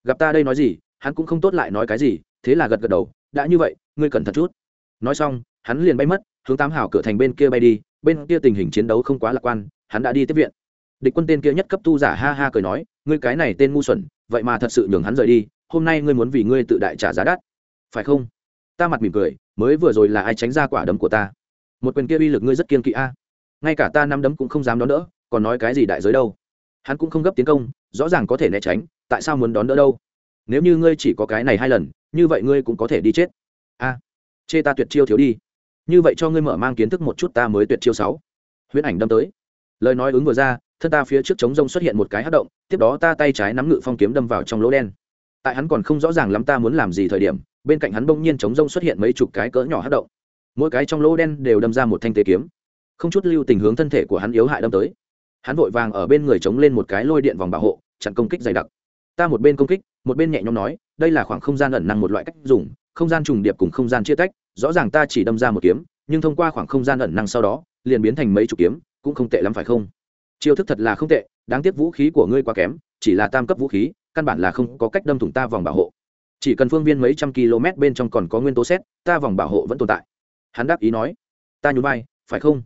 Gặp ta đây nói gì hắn cũng không tốt lại nói cái gì thế là gật gật đầu đã như vậy ngươi cẩn thận chút. Nói xong hắn liền bay mất hướng tám hảo cửa thành bên kia bay đi bên kia tình hình chiến đấu không quá lạc quan hắn đã đi tiếp viện. Địch quân tên kia nhất cấp tu giả ha ha cười nói ngươi cái này tên ngu xuẩn vậy mà thật sự nhường hắn rời đi hôm nay ngươi muốn vì ngươi tự đại trả giá đắt. Phải không? Ta mặt mỉm cười mới vừa rồi là ai tránh ra quả đấm của ta? Một quyền kia uy lực ngươi rất kiên kỵ a ngay cả ta năm đấm cũng không dám đón đỡ, còn nói cái gì đại giới đâu? Hắn cũng không gấp tiến công, rõ ràng có thể né tránh, tại sao muốn đón đỡ đâu? Nếu như ngươi chỉ có cái này hai lần, như vậy ngươi cũng có thể đi chết. A, chê ta tuyệt chiêu thiếu đi. Như vậy cho ngươi mở mang kiến thức một chút ta mới tuyệt chiêu sáu. Huyễn ảnh đâm tới. Lời nói ứng vừa ra, thân ta phía trước trống rông xuất hiện một cái hát động, tiếp đó ta tay trái nắm ngự phong kiếm đâm vào trong lỗ đen. Tại hắn còn không rõ ràng lắm ta muốn làm gì thời điểm, bên cạnh hắn bỗng nhiên trống rông xuất hiện mấy chục cái cỡ nhỏ hát động. Mỗi cái trong lỗ đen đều đâm ra một thanh tế kiếm không chút lưu tình hướng thân thể của hắn yếu hại đâm tới. Hắn vội vàng ở bên người chống lên một cái lôi điện vòng bảo hộ, chặn công kích dày đặc. Ta một bên công kích, một bên nhẹ nhõm nói, đây là khoảng không gian ẩn năng một loại cách dùng, không gian trùng điệp cùng không gian chia tách, rõ ràng ta chỉ đâm ra một kiếm, nhưng thông qua khoảng không gian ẩn năng sau đó, liền biến thành mấy chục kiếm, cũng không tệ lắm phải không? Chiêu thức thật là không tệ, đáng tiếc vũ khí của ngươi quá kém, chỉ là tam cấp vũ khí, căn bản là không có cách đâm thủng ta vòng bảo hộ. Chỉ cần phương viên mấy trăm km bên trong còn có nguyên tố xét, ta vòng bảo hộ vẫn tồn tại. Hắn đáp ý nói, ta nhún vai, phải không?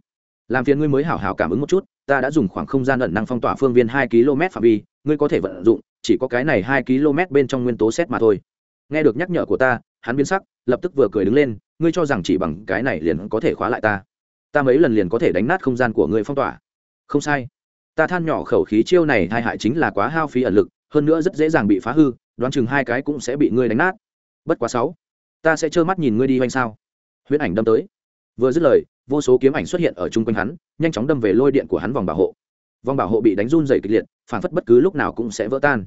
Làm phiền ngươi mới hảo hảo cảm ứng một chút, ta đã dùng khoảng không gian ẩn năng phong tỏa phương viên hai km phạm vi, ngươi có thể vận dụng, chỉ có cái này hai km bên trong nguyên tố xét mà thôi. Nghe được nhắc nhở của ta, hắn biến sắc, lập tức vừa cười đứng lên, ngươi cho rằng chỉ bằng cái này liền có thể khóa lại ta. Ta mấy lần liền có thể đánh nát không gian của ngươi phong tỏa. Không sai. Ta than nhỏ khẩu khí chiêu này hai hại chính là quá hao phí ẩn lực, hơn nữa rất dễ dàng bị phá hư, đoán chừng hai cái cũng sẽ bị ngươi đánh nát. Bất quá sáu, ta sẽ trơ mắt nhìn ngươi đi hoành sao. Huyễn ảnh đâm tới vừa dứt lời, vô số kiếm ảnh xuất hiện ở chung quanh hắn, nhanh chóng đâm về lôi điện của hắn vòng bảo hộ. Vòng bảo hộ bị đánh run dày kịch liệt, phản phất bất cứ lúc nào cũng sẽ vỡ tan.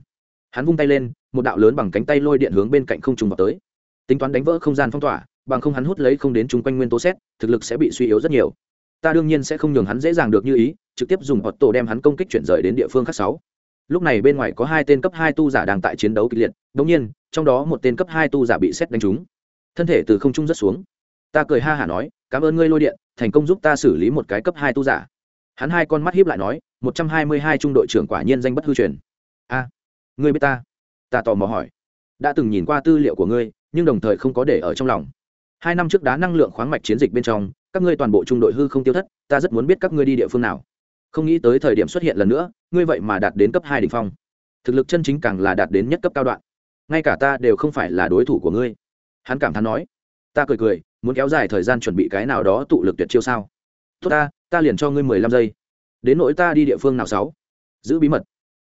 Hắn vung tay lên, một đạo lớn bằng cánh tay lôi điện hướng bên cạnh không trùng vào tới. Tính toán đánh vỡ không gian phong tỏa, bằng không hắn hút lấy không đến chung quanh nguyên tố xét, thực lực sẽ bị suy yếu rất nhiều. Ta đương nhiên sẽ không nhường hắn dễ dàng được như ý, trực tiếp dùng hoạt tổ đem hắn công kích chuyển rời đến địa phương khác sáu. Lúc này bên ngoài có hai tên cấp hai tu giả đang tại chiến đấu kịch liệt đ nhiên, trong đó một tên cấp hai tu giả bị xét đánh trúng. Thân thể từ không trung rất xuống. Ta cười ha hả nói cảm ơn ngươi lôi điện, thành công giúp ta xử lý một cái cấp hai tu giả. Hắn hai con mắt hiếp lại nói, một trăm hai mươi hai trung đội trưởng quả nhiên danh bất hư truyền. A, ngươi biết ta? Ta tò mò hỏi. Đã từng nhìn qua tư liệu của ngươi, nhưng đồng thời không có để ở trong lòng. Hai năm trước đá năng lượng khoáng mạch chiến dịch bên trong, các ngươi toàn bộ trung đội hư không tiêu thất, ta rất muốn biết các ngươi đi địa phương nào. Không nghĩ tới thời điểm xuất hiện lần nữa, ngươi vậy mà đạt đến cấp hai đ ỉ n h phong. Thực lực chân chính càng là đạt đến nhất cấp cao đoạn. Ngay cả ta đều không phải là đối thủ của ngươi. Hắn cảm thán nói ta cười cười, muốn kéo dài thời gian chuẩn bị cái nào đó tụ lực tuyệt chiêu sao? Tốt ta ta liền cho ngươi mười lăm giây. Đến nỗi ta đi địa phương nào sáu? Giữ bí mật.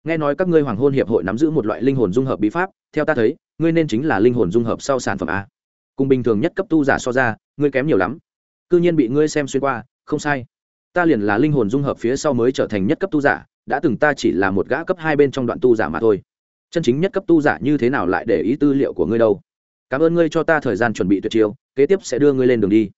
Nghe nói các ngươi hoàng hôn hiệp hội nắm giữ một loại linh hồn dung hợp bí pháp, theo ta thấy, ngươi nên chính là linh hồn dung hợp sau sản phẩm a. Cùng bình thường nhất cấp tu giả so ra, ngươi kém nhiều lắm. Cư nhiên bị ngươi xem xuyên qua, không sai. Ta liền là linh hồn dung hợp phía sau mới trở thành nhất cấp tu giả, đã từng ta chỉ là một gã cấp hai bên trong đoạn tu giả mà thôi. Chân chính nhất cấp tu giả như thế nào lại để ý tư liệu của ngươi đâu? Cảm ơn ngươi cho ta thời gian chuẩn bị tuyệt chiêu, kế tiếp sẽ đưa ngươi lên đường đi.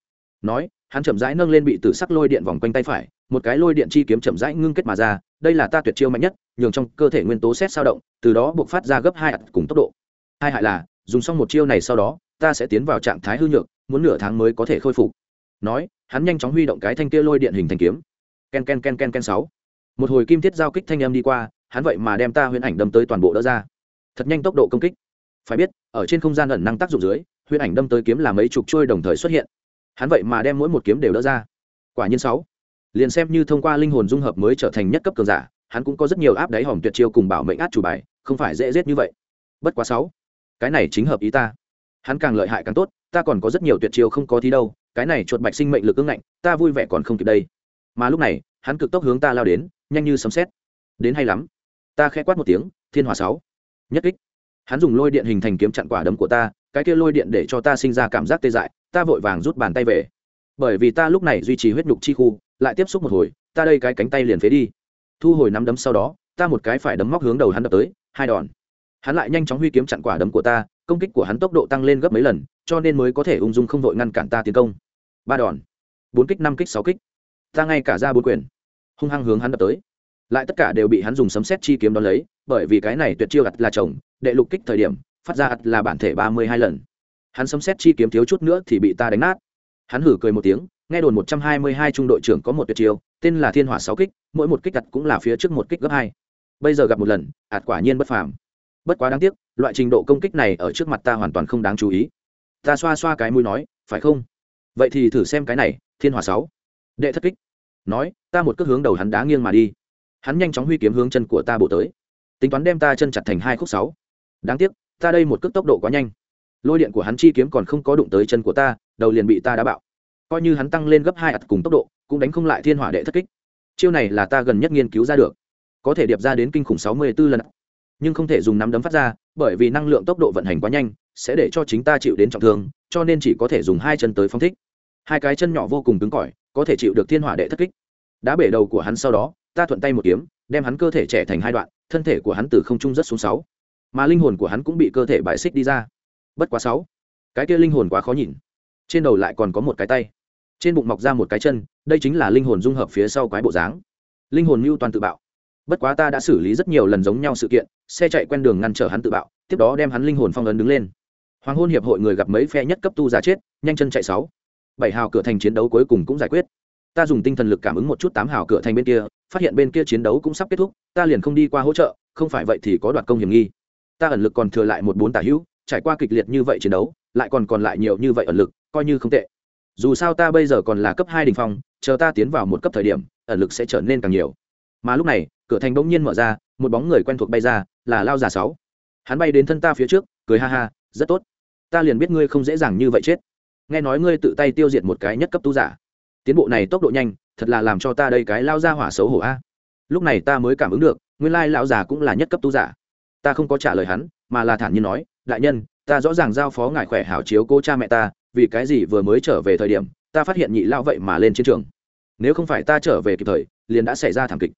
Nói, hắn chậm rãi nâng lên bị tử sắc lôi điện vòng quanh tay phải, một cái lôi điện chi kiếm chậm rãi ngưng kết mà ra, đây là ta tuyệt chiêu mạnh nhất, nhường trong cơ thể nguyên tố xét sao động, từ đó buộc phát ra gấp hai ạt cùng tốc độ. Hai hại là, dùng xong một chiêu này sau đó, ta sẽ tiến vào trạng thái hư nhược, muốn nửa tháng mới có thể khôi phục. Nói, hắn nhanh chóng huy động cái thanh kia lôi điện hình thành kiếm. Ken ken ken ken ken sáu. Một hồi kim thiết giao kích thanh âm đi qua, hắn vậy mà đem ta huyễn ảnh đâm tới toàn bộ đỡ ra. Thật nhanh tốc độ công kích phải biết, ở trên không gian ẩn năng tác dụng dưới, huyễn ảnh đâm tới kiếm là mấy chục trôi đồng thời xuất hiện. Hắn vậy mà đem mỗi một kiếm đều đỡ ra. Quả nhiên sáu. Liền xem như thông qua linh hồn dung hợp mới trở thành nhất cấp cường giả, hắn cũng có rất nhiều áp đáy hòm tuyệt chiêu cùng bảo mệnh át chủ bài, không phải dễ giết như vậy. Bất quá sáu. Cái này chính hợp ý ta. Hắn càng lợi hại càng tốt, ta còn có rất nhiều tuyệt chiêu không có thi đâu, cái này chuột bạch sinh mệnh lực ưng ngạnh, ta vui vẻ còn không kịp đây. Mà lúc này, hắn cực tốc hướng ta lao đến, nhanh như sấm xét đến hay lắm. Ta khẽ quát một tiếng, thiên hòa sáu. Nhất kích hắn dùng lôi điện hình thành kiếm chặn quả đấm của ta, cái kia lôi điện để cho ta sinh ra cảm giác tê dại, ta vội vàng rút bàn tay về. Bởi vì ta lúc này duy trì huyết nhục chi khu, lại tiếp xúc một hồi, ta đây cái cánh tay liền phế đi. Thu hồi nắm đấm sau đó, ta một cái phải đấm móc hướng đầu hắn đập tới, hai đòn. Hắn lại nhanh chóng huy kiếm chặn quả đấm của ta, công kích của hắn tốc độ tăng lên gấp mấy lần, cho nên mới có thể ung dung không vội ngăn cản ta tiến công. Ba đòn. Bốn kích, năm kích, sáu kích. Ta ngay cả ra bốn quyền. Hung hăng hướng hắn đập tới. Lại tất cả đều bị hắn dùng sấm xét chi kiếm đón lấy bởi vì cái này tuyệt chiêu ặt là chồng, đệ lục kích thời điểm, phát ra ặt là bản thể ba mươi hai lần. Hắn sấm xét chi kiếm thiếu chút nữa thì bị ta đánh nát. Hắn hử cười một tiếng, nghe đồn một trăm hai mươi hai trung đội trưởng có một tuyệt chiêu, tên là thiên hỏa sáu kích, mỗi một kích ặt cũng là phía trước một kích gấp hai. Bây giờ gặp một lần ạt quả nhiên bất phàm. Bất quá đáng tiếc, loại trình độ công kích này ở trước mặt ta hoàn toàn không đáng chú ý. Ta xoa xoa cái mũi nói, phải không? Vậy thì thử xem cái này, thiên hỏa sáu. Đệ thất kích. Nói, ta một cước hướng đầu hắn đá nghiêng mà đi. Hắn nhanh chóng huy kiếm hướng chân của ta bổ tới tính toán đem ta chân chặt thành hai khúc sáu. Đáng tiếc, ta đây một cước tốc độ quá nhanh. Lôi điện của hắn chi kiếm còn không có đụng tới chân của ta, đầu liền bị ta đá bạo. Coi như hắn tăng lên gấp hai ạt cùng tốc độ, cũng đánh không lại thiên hỏa đệ thất kích. Chiêu này là ta gần nhất nghiên cứu ra được. Có thể điệp ra đến kinh khủng sáu mươi 64 lần nhưng không thể dùng nắm đấm phát ra, bởi vì năng lượng tốc độ vận hành quá nhanh, sẽ để cho chính ta chịu đến trọng thương, cho nên chỉ có thể dùng hai chân tới phong thích. Hai cái chân nhỏ vô cùng cứng cỏi, có thể chịu được thiên hỏa đệ thất kích. Đã bể đầu của hắn sau đó ta thuận tay một kiếm, đem hắn cơ thể trẻ thành hai đoạn, thân thể của hắn từ không trung rất xuống sáu. Mà linh hồn của hắn cũng bị cơ thể bại xích đi ra. Bất quá sáu. Cái kia linh hồn quá khó nhìn. Trên đầu lại còn có một cái tay. Trên bụng mọc ra một cái chân, đây chính là linh hồn dung hợp phía sau quái bộ dáng. Linh hồn mưu toàn tự bạo. Bất quá ta đã xử lý rất nhiều lần giống nhau sự kiện, xe chạy quen đường ngăn trở hắn tự bạo, tiếp đó đem hắn linh hồn phong ấn đứng lên. Hoàng hôn hiệp hội người gặp mấy phe nhất cấp tu giả chết, nhanh chân chạy sáu. Bảy hào cửa thành chiến đấu cuối cùng cũng giải quyết ta dùng tinh thần lực cảm ứng một chút tám hào cửa thành bên kia, phát hiện bên kia chiến đấu cũng sắp kết thúc, ta liền không đi qua hỗ trợ, không phải vậy thì có đoạt công hiểm nghi. Ta ẩn lực còn thừa lại một bốn tả hữu, trải qua kịch liệt như vậy chiến đấu, lại còn còn lại nhiều như vậy ẩn lực, coi như không tệ. Dù sao ta bây giờ còn là cấp hai đình phong, chờ ta tiến vào một cấp thời điểm, ẩn lực sẽ trở nên càng nhiều. Mà lúc này, cửa thành bỗng nhiên mở ra, một bóng người quen thuộc bay ra, là lao già sáu. Hắn bay đến thân ta phía trước, cười ha ha, rất tốt. Ta liền biết ngươi không dễ dàng như vậy chết. Nghe nói ngươi tự tay tiêu diệt một cái nhất cấp tu giả tiến bộ này tốc độ nhanh thật là làm cho ta đây cái lao ra hỏa xấu hổ a. Lúc này ta mới cảm ứng được nguyên lai lão già cũng là nhất cấp tu giả. Ta không có trả lời hắn mà là thản nhiên nói đại nhân ta rõ ràng giao phó ngài khỏe hảo chiếu cô cha mẹ ta vì cái gì vừa mới trở về thời điểm ta phát hiện nhị lao vậy mà lên chiến trường. Nếu không phải ta trở về kịp thời liền đã xảy ra thảm kịch.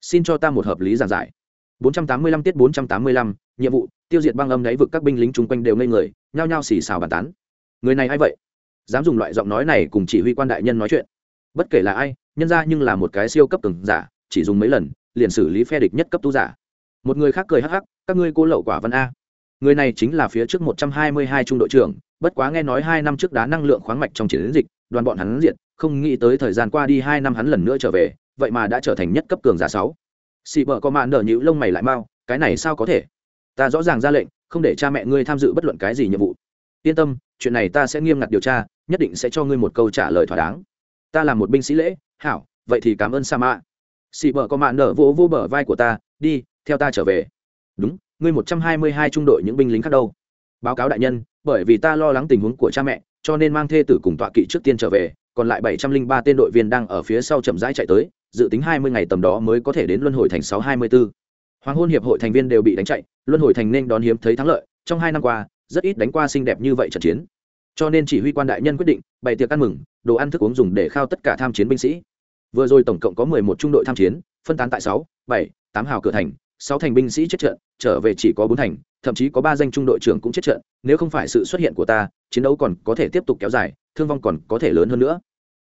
Xin cho ta một hợp lý giảng giải. 485 tiết 485, nhiệm vụ tiêu diệt băng âm đáy vực các binh lính chung quanh đều ngây người nhao nhao xì xào bàn tán. Người này ai vậy? Dám dùng loại giọng nói này cùng chỉ huy quan đại nhân nói chuyện. Bất kể là ai, nhân ra nhưng là một cái siêu cấp từng giả, chỉ dùng mấy lần, liền xử lý phe địch nhất cấp tu giả. Một người khác cười hắc hắc, các ngươi cô lậu quả văn a. Người này chính là phía trước 122 trung đội trưởng, bất quá nghe nói hai năm trước đá năng lượng khoáng mạch trong chiến dịch, đoàn bọn hắn diện, không nghĩ tới thời gian qua đi hai năm hắn lần nữa trở về, vậy mà đã trở thành nhất cấp cường giả sáu. Xị vợ có mạn nở nhữ lông mày lại mau, cái này sao có thể? Ta rõ ràng ra lệnh, không để cha mẹ ngươi tham dự bất luận cái gì nhiệm vụ. Yên tâm, chuyện này ta sẽ nghiêm ngặt điều tra nhất định sẽ cho ngươi một câu trả lời thỏa đáng. Ta là một binh sĩ lễ, hảo, vậy thì cảm ơn sa mạ. Xị bờ có mạn nở vỗ vô bờ vai của ta, đi, theo ta trở về. Đúng, ngươi một trăm hai mươi hai trung đội những binh lính khác đâu? Báo cáo đại nhân, bởi vì ta lo lắng tình huống của cha mẹ, cho nên mang thê tử cùng tọa kỵ trước tiên trở về, còn lại bảy trăm linh ba tên đội viên đang ở phía sau chậm rãi chạy tới, dự tính hai mươi ngày tầm đó mới có thể đến luân hồi thành sáu hai mươi b hoàng hôn hiệp hội thành viên đều bị đánh chạy, luân hồi thành nên đón hiếm thấy thắng lợi, trong hai năm qua, rất ít đánh qua xinh đẹp như vậy trận chiến cho nên chỉ huy quan đại nhân quyết định bày tiệc ăn mừng, đồ ăn thức uống dùng để khao tất cả tham chiến binh sĩ. Vừa rồi tổng cộng có mười một trung đội tham chiến, phân tán tại sáu, bảy, tám hào cửa thành, sáu thành binh sĩ chết trận, trở về chỉ có bốn thành, thậm chí có ba danh trung đội trưởng cũng chết trận, nếu không phải sự xuất hiện của ta, chiến đấu còn có thể tiếp tục kéo dài, thương vong còn có thể lớn hơn nữa.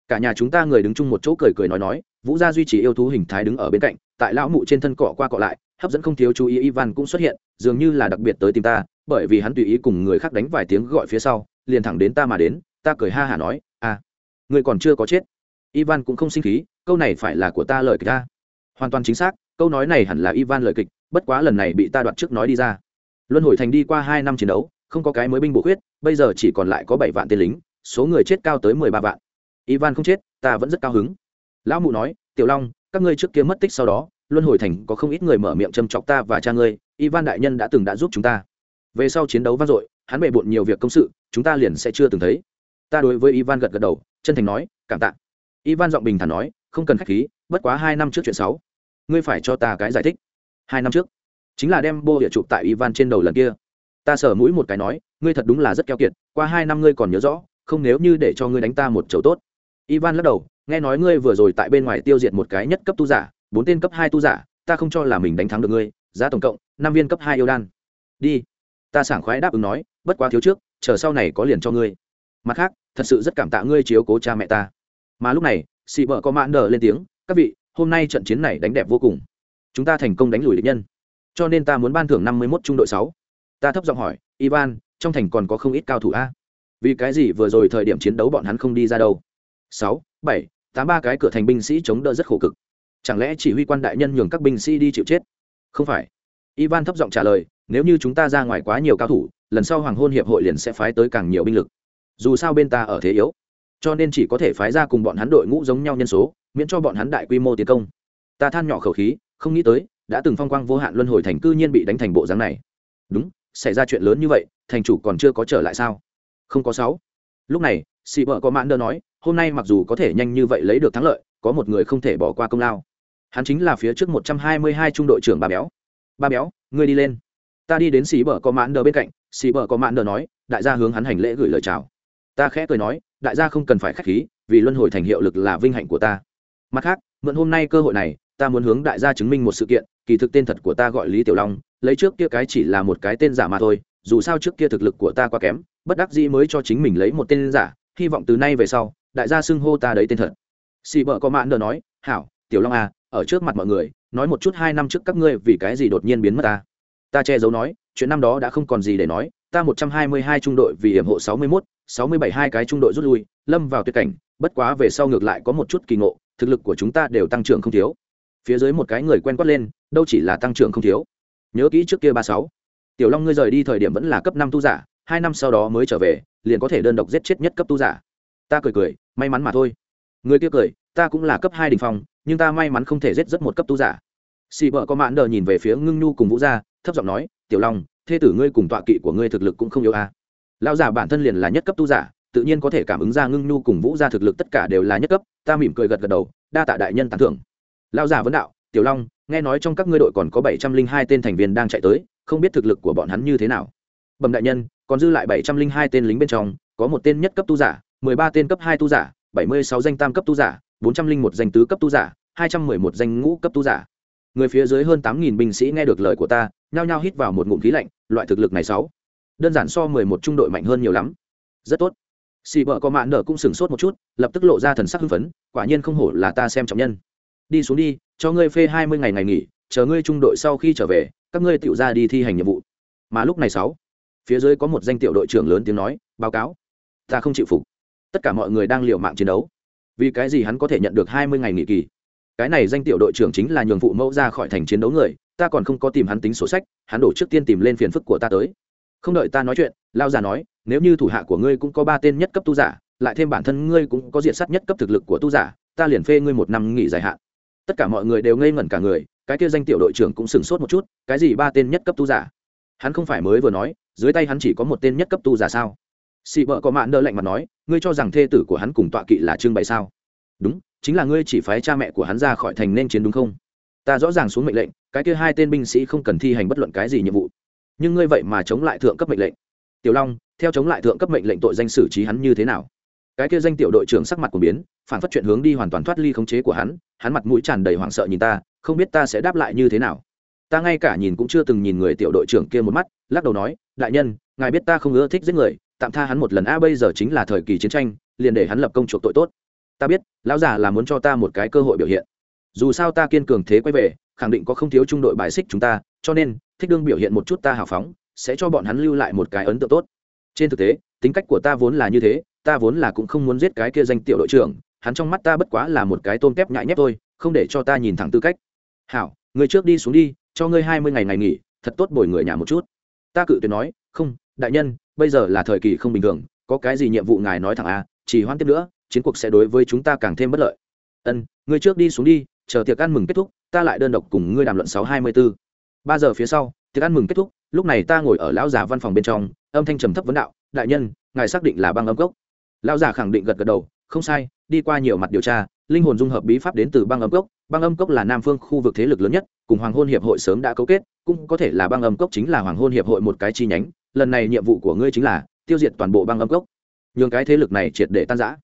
Cả nhà chúng ta người đứng chung một chỗ cười cười nói nói, vũ gia duy trì yêu thú hình thái đứng ở bên cạnh, tại lão mụ trên thân cọ qua cọ lại, hấp dẫn không thiếu chú ý ivan cũng xuất hiện, dường như là đặc biệt tới tìm ta, bởi vì hắn tùy ý cùng người khác đánh vài tiếng gọi phía sau liền thẳng đến ta mà đến, ta cười ha hả nói à người còn chưa có chết. Ivan cũng không sinh khí, câu này phải là của ta lời kịch ta hoàn toàn chính xác, câu nói này hẳn là ivan lời kịch, bất quá lần này bị ta đoạt trước nói đi ra. Luân hồi thành đi qua hai năm chiến đấu, không có cái mới binh bổ khuyết, bây giờ chỉ còn lại có bảy vạn tên lính, số người chết cao tới mười ba vạn. Ivan không chết, ta vẫn rất cao hứng. Lão mụ nói, tiểu long, các ngươi trước kia mất tích sau đó, luân hồi thành có không ít người mở miệng châm chọc ta và cha ngươi, ivan đại nhân đã từng đã giúp chúng ta. Về sau chiến đấu vang dội hắn bề bộn nhiều việc công sự, chúng ta liền sẽ chưa từng thấy. Ta đối với ivan gật gật đầu, chân thành nói, cảm tạ. Ivan giọng bình thản nói, không cần khách khí, bất quá hai năm trước chuyện sáu ngươi phải cho ta cái giải thích. Hai năm trước, chính là đem bô địa chụp tại ivan trên đầu lần kia. Ta sờ mũi một cái nói, ngươi thật đúng là rất keo kiệt, qua hai năm ngươi còn nhớ rõ, không nếu như để cho ngươi đánh ta một chầu tốt. Ivan lắc đầu, nghe nói ngươi vừa rồi tại bên ngoài tiêu diệt một cái nhất cấp tu giả, bốn tên cấp hai tu giả, ta không cho là mình đánh thắng được ngươi, giá tổng cộng năm viên cấp hai yêu đan. Đi. Ta sảng khoái đáp ứng nói bất quá thiếu trước, chờ sau này có liền cho ngươi. Mặt khác, thật sự rất cảm tạ ngươi chiếu cố cha mẹ ta. Mà lúc này, xì vợ có mãn đờ lên tiếng, các vị, hôm nay trận chiến này đánh đẹp vô cùng. Chúng ta thành công đánh lùi địch nhân. Cho nên ta muốn ban thưởng năm mươi mốt trung đội sáu. Ta thấp giọng hỏi, ivan, trong thành còn có không ít cao thủ a? Vì cái gì vừa rồi thời điểm chiến đấu bọn hắn không đi ra đâu? Sáu, bảy, tám ba cái cửa thành binh sĩ chống đỡ rất khổ cực. Chẳng lẽ chỉ huy quan đại nhân nhường các binh sĩ đi chịu chết? Không phải ivan thấp giọng trả lời, nếu như chúng ta ra ngoài quá nhiều cao thủ, lần sau hoàng hôn hiệp hội liền sẽ phái tới càng nhiều binh lực. Dù sao bên ta ở thế yếu, cho nên chỉ có thể phái ra cùng bọn hắn đội ngũ giống nhau nhân số, miễn cho bọn hắn đại quy mô tiến công. Ta than nhỏ khẩu khí, không nghĩ tới, đã từng phong quang vô hạn luân hồi thành cư nhiên bị đánh thành bộ dáng này. Đúng, xảy ra chuyện lớn như vậy, thành chủ còn chưa có trở lại sao? Không có sáu. Lúc này, sĩ vợ có mãn đơ nói, hôm nay mặc dù có thể nhanh như vậy lấy được thắng lợi, có một người không thể bỏ qua công lao. Hắn chính là phía trước một trăm hai mươi hai trung đội trưởng ba béo ba béo, ngươi đi lên. Ta đi đến sĩ bờ có mãn đờ bên cạnh sĩ bờ có mãn đờ nói, đại gia hướng hắn hành lễ gửi lời chào. Ta khẽ cười nói, đại gia không cần phải k h á c h khí, vì luân hồi thành hiệu lực là vinh hạnh của ta. Mặt khác, mượn hôm nay cơ hội này, ta muốn hướng đại gia chứng minh một sự kiện, kỳ thực tên thật của ta gọi lý tiểu long, lấy trước kia cái chỉ là một cái tên giả mà thôi, dù sao trước kia thực lực của ta quá kém, bất đắc dĩ mới cho chính mình lấy một tên giả, hy vọng từ nay về sau, đại gia xưng hô ta đấy tên thật. Xì bợ có mãn đờ nói, hảo, tiểu long à ở trước mặt mọi người nói một chút hai năm trước các ngươi vì cái gì đột nhiên biến mất ta? Ta che giấu nói, chuyện năm đó đã không còn gì để nói, ta một trăm hai mươi hai trung đội vì hiểm hộ sáu mươi mốt, sáu mươi bảy hai cái trung đội rút lui, lâm vào tuyệt cảnh, bất quá về sau ngược lại có một chút kỳ ngộ, thực lực của chúng ta đều tăng trưởng không thiếu. Phía dưới một cái người quen quát lên, đâu chỉ là tăng trưởng không thiếu. Nhớ kỹ trước kia ba sáu. Tiểu long ngươi rời đi thời điểm vẫn là cấp năm tu giả, hai năm sau đó mới trở về, liền có thể đơn độc giết chết nhất cấp tu giả. Ta cười cười, may mắn mà thôi người kia cười, ta cũng là cấp hai đình phong, nhưng ta may mắn không thể giết rất một cấp tu giả. Xì vợ có mãn đờ nhìn về phía ngưng nhu cùng vũ gia, thấp giọng nói, tiểu long, thê tử ngươi cùng tọa kỵ của ngươi thực lực cũng không yếu a à. lão giả bản thân liền là nhất cấp tu giả, tự nhiên có thể cảm ứng ra ngưng nhu cùng vũ gia thực lực tất cả đều là nhất cấp. Ta mỉm cười gật gật đầu, đa tạ đại nhân tán thưởng. Lão giả vấn đạo, tiểu long, nghe nói trong các ngươi đội còn có bảy trăm linh hai tên thành viên đang chạy tới, không biết thực lực của bọn hắn như thế nào? Bẩm đại nhân, còn dư lại bảy trăm linh hai tên lính bên trong, có một tên nhất cấp tu giả, mười ba tên cấp hai tu giả bảy mươi sáu danh tam cấp tu giả, bốn trăm linh một danh tứ cấp tu giả, hai trăm mười một danh ngũ cấp tu giả. Người phía dưới hơn tám nghìn binh sĩ nghe được lời của ta, nhao nhao hít vào một ngụm khí lạnh, loại thực lực này sáu, đơn giản so mười một trung đội mạnh hơn nhiều lắm. Rất tốt. Xì vợ có mạn nở cũng sửng sốt một chút, lập tức lộ ra thần sắc hưng phấn, quả nhiên không hổ là ta xem trọng nhân. Đi xuống đi, cho ngươi phê hai mươi ngày ngày nghỉ, chờ ngươi trung đội sau khi trở về, các ngươi tiểu ra đi thi hành nhiệm vụ. Mà lúc này sáu, phía dưới có một danh tiểu đội trưởng lớn tiếng nói, báo cáo. Ta không chịu phục tất cả mọi người đang liều mạng chiến đấu. Vì cái gì hắn có thể nhận được hai mươi ngày nghỉ kỳ? Cái này danh tiểu đội trưởng chính là nhường phụ mẫu ra khỏi thành chiến đấu người, ta còn không có tìm hắn tính sổ sách, hắn đổ trước tiên tìm lên phiền phức của ta tới. Không đợi ta nói chuyện, lao già nói, nếu như thủ hạ của ngươi cũng có ba tên nhất cấp tu giả, lại thêm bản thân ngươi cũng có diện sát nhất cấp thực lực của tu giả, ta liền phê ngươi một năm nghỉ dài hạn. Tất cả mọi người đều ngây ngẩn cả người, cái kia danh tiểu đội trưởng cũng sửng sốt một chút, cái gì ba tên nhất cấp tu giả? Hắn không phải mới vừa nói, dưới tay hắn chỉ có một tên nhất cấp tu giả sao? Xị vợ có mạn đỡ lạnh mặt nói, ngươi cho rằng thê tử của hắn cùng tọa kỵ là trưng bày sao? Đúng, chính là ngươi chỉ phái cha mẹ của hắn ra khỏi thành nên chiến đúng không? Ta rõ ràng xuống mệnh lệnh, cái kia hai tên binh sĩ không cần thi hành bất luận cái gì nhiệm vụ. Nhưng ngươi vậy mà chống lại thượng cấp mệnh lệnh. Tiểu long, theo chống lại thượng cấp mệnh lệnh tội danh xử trí hắn như thế nào? Cái kia danh tiểu đội trưởng sắc mặt của biến, phản phát chuyện hướng đi hoàn toàn thoát ly khống chế của hắn hắn mặt mũi tràn đầy hoảng sợ nhìn ta, không biết ta sẽ đáp lại như thế nào. Ta ngay cả nhìn cũng chưa từng nhìn người tiểu đội trưởng kia một mắt, lắc đầu nói, đại nhân, ngài biết ta không ưa thích giết người tạm tha hắn một lần. A, bây giờ chính là thời kỳ chiến tranh, liền để hắn lập công chuộc tội tốt. Ta biết, lão già là muốn cho ta một cái cơ hội biểu hiện. Dù sao ta kiên cường thế quay về, khẳng định có không thiếu trung đội bài xích chúng ta, cho nên, thích đương biểu hiện một chút ta hào phóng, sẽ cho bọn hắn lưu lại một cái ấn tượng tốt. Trên thực tế, tính cách của ta vốn là như thế, ta vốn là cũng không muốn giết cái kia danh tiểu đội trưởng, hắn trong mắt ta bất quá là một cái tôm kép nhại nhép thôi, không để cho ta nhìn thẳng tư cách. Hảo, người trước đi xuống đi, cho ngươi hai mươi ngày ngày nghỉ, thật tốt bồi người nhà một chút. Ta cự tuyệt nói, không, đại nhân bây giờ là thời kỳ không bình thường có cái gì nhiệm vụ ngài nói thẳng a à, chỉ hoan tiếp nữa chiến cuộc sẽ đối với chúng ta càng thêm bất lợi. Ân ngươi trước đi xuống đi chờ tiệc ăn mừng kết thúc ta lại đơn độc cùng ngươi đàm luận sáu hai mươi bốn. Ba giờ phía sau tiệc ăn mừng kết thúc lúc này ta ngồi ở lão già văn phòng bên trong âm thanh trầm thấp vấn đạo đại nhân ngài xác định là băng âm cốc. lão già khẳng định gật gật đầu không sai đi qua nhiều mặt điều tra linh hồn dung hợp bí pháp đến từ băng âm cốc. Băng âm cốc là nam phương khu vực thế lực lớn nhất cùng hoàng hôn hiệp hội sớm đã cấu kết cũng có thể là băng âm cốc chính là hoàng hôn hiệp hội một cái chi nhánh lần này nhiệm vụ của ngươi chính là tiêu diệt toàn bộ băng âm cốc, nhường cái thế lực này triệt để tan giã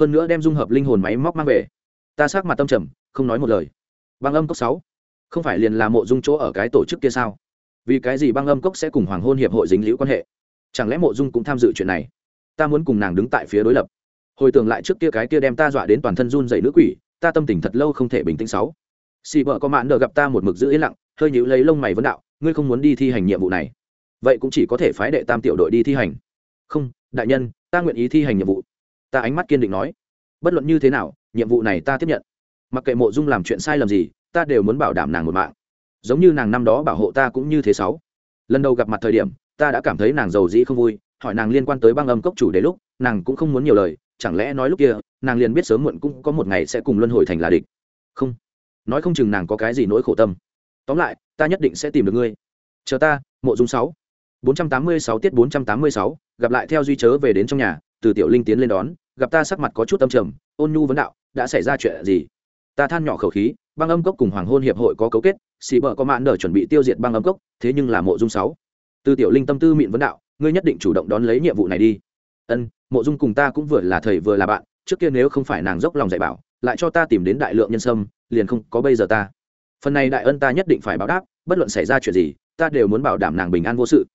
hơn nữa đem dung hợp linh hồn máy móc mang về. Ta sát mặt tâm trầm, không nói một lời. Băng âm cốc sáu, không phải liền là mộ dung chỗ ở cái tổ chức kia sao? Vì cái gì băng âm cốc sẽ cùng hoàng hôn hiệp hội dính liễu quan hệ? Chẳng lẽ mộ dung cũng tham dự chuyện này? Ta muốn cùng nàng đứng tại phía đối lập. Hồi tưởng lại trước kia cái kia đem ta dọa đến toàn thân run dậy nữ quỷ, ta tâm tình thật lâu không thể bình tĩnh sáu. Xì vợ có mạn đờ gặp ta một mực giữ yên lặng, hơi nhữ lấy lông mày vấn đạo, ngươi không muốn đi thi hành nhiệm vụ này vậy cũng chỉ có thể phái đệ tam tiểu đội đi thi hành. Không, đại nhân, ta nguyện ý thi hành nhiệm vụ. Ta ánh mắt kiên định nói. Bất luận như thế nào, nhiệm vụ này ta tiếp nhận. Mặc kệ mộ dung làm chuyện sai lầm gì, ta đều muốn bảo đảm nàng một mạng. Giống như nàng năm đó bảo hộ ta cũng như thế sáu. Lần đầu gặp mặt thời điểm, ta đã cảm thấy nàng giàu dĩ không vui, hỏi nàng liên quan tới băng âm cốc chủ đến lúc, nàng cũng không muốn nhiều lời, chẳng lẽ nói lúc kia, nàng liền biết sớm muộn cũng có một ngày sẽ cùng luân hồi thành là địch. Không. Nói không chừng nàng có cái gì nỗi khổ tâm. Tóm lại, ta nhất định sẽ tìm được ngươi. Chờ ta, mộ dung sáu bốn trăm tám mươi sáu tiết bốn trăm tám mươi sáu, gặp lại theo duy chớ về đến trong nhà, từ tiểu linh tiến lên đón, gặp ta sắc mặt có chút tâm trầm, ôn nhu vấn đạo, đã xảy ra chuyện gì? Ta than nhỏ khẩu khí, băng âm cốc cùng hoàng hôn hiệp hội có cấu kết, xì bờ có mạn đờ chuẩn bị tiêu diệt băng âm cốc, thế nhưng là mộ dung sáu. Từ tiểu linh tâm tư mịn vấn đạo, ngươi nhất định chủ động đón lấy nhiệm vụ này đi. Ân, mộ dung cùng ta cũng vừa là thầy vừa là bạn, trước kia nếu không phải nàng dốc lòng dạy bảo, lại cho ta tìm đến đại lượng nhân sâm, liền không có bây giờ ta. Phần này đại ân ta nhất định phải báo đáp, bất luận xảy ra chuyện gì, ta đều muốn bảo đảm nàng bình an vô sự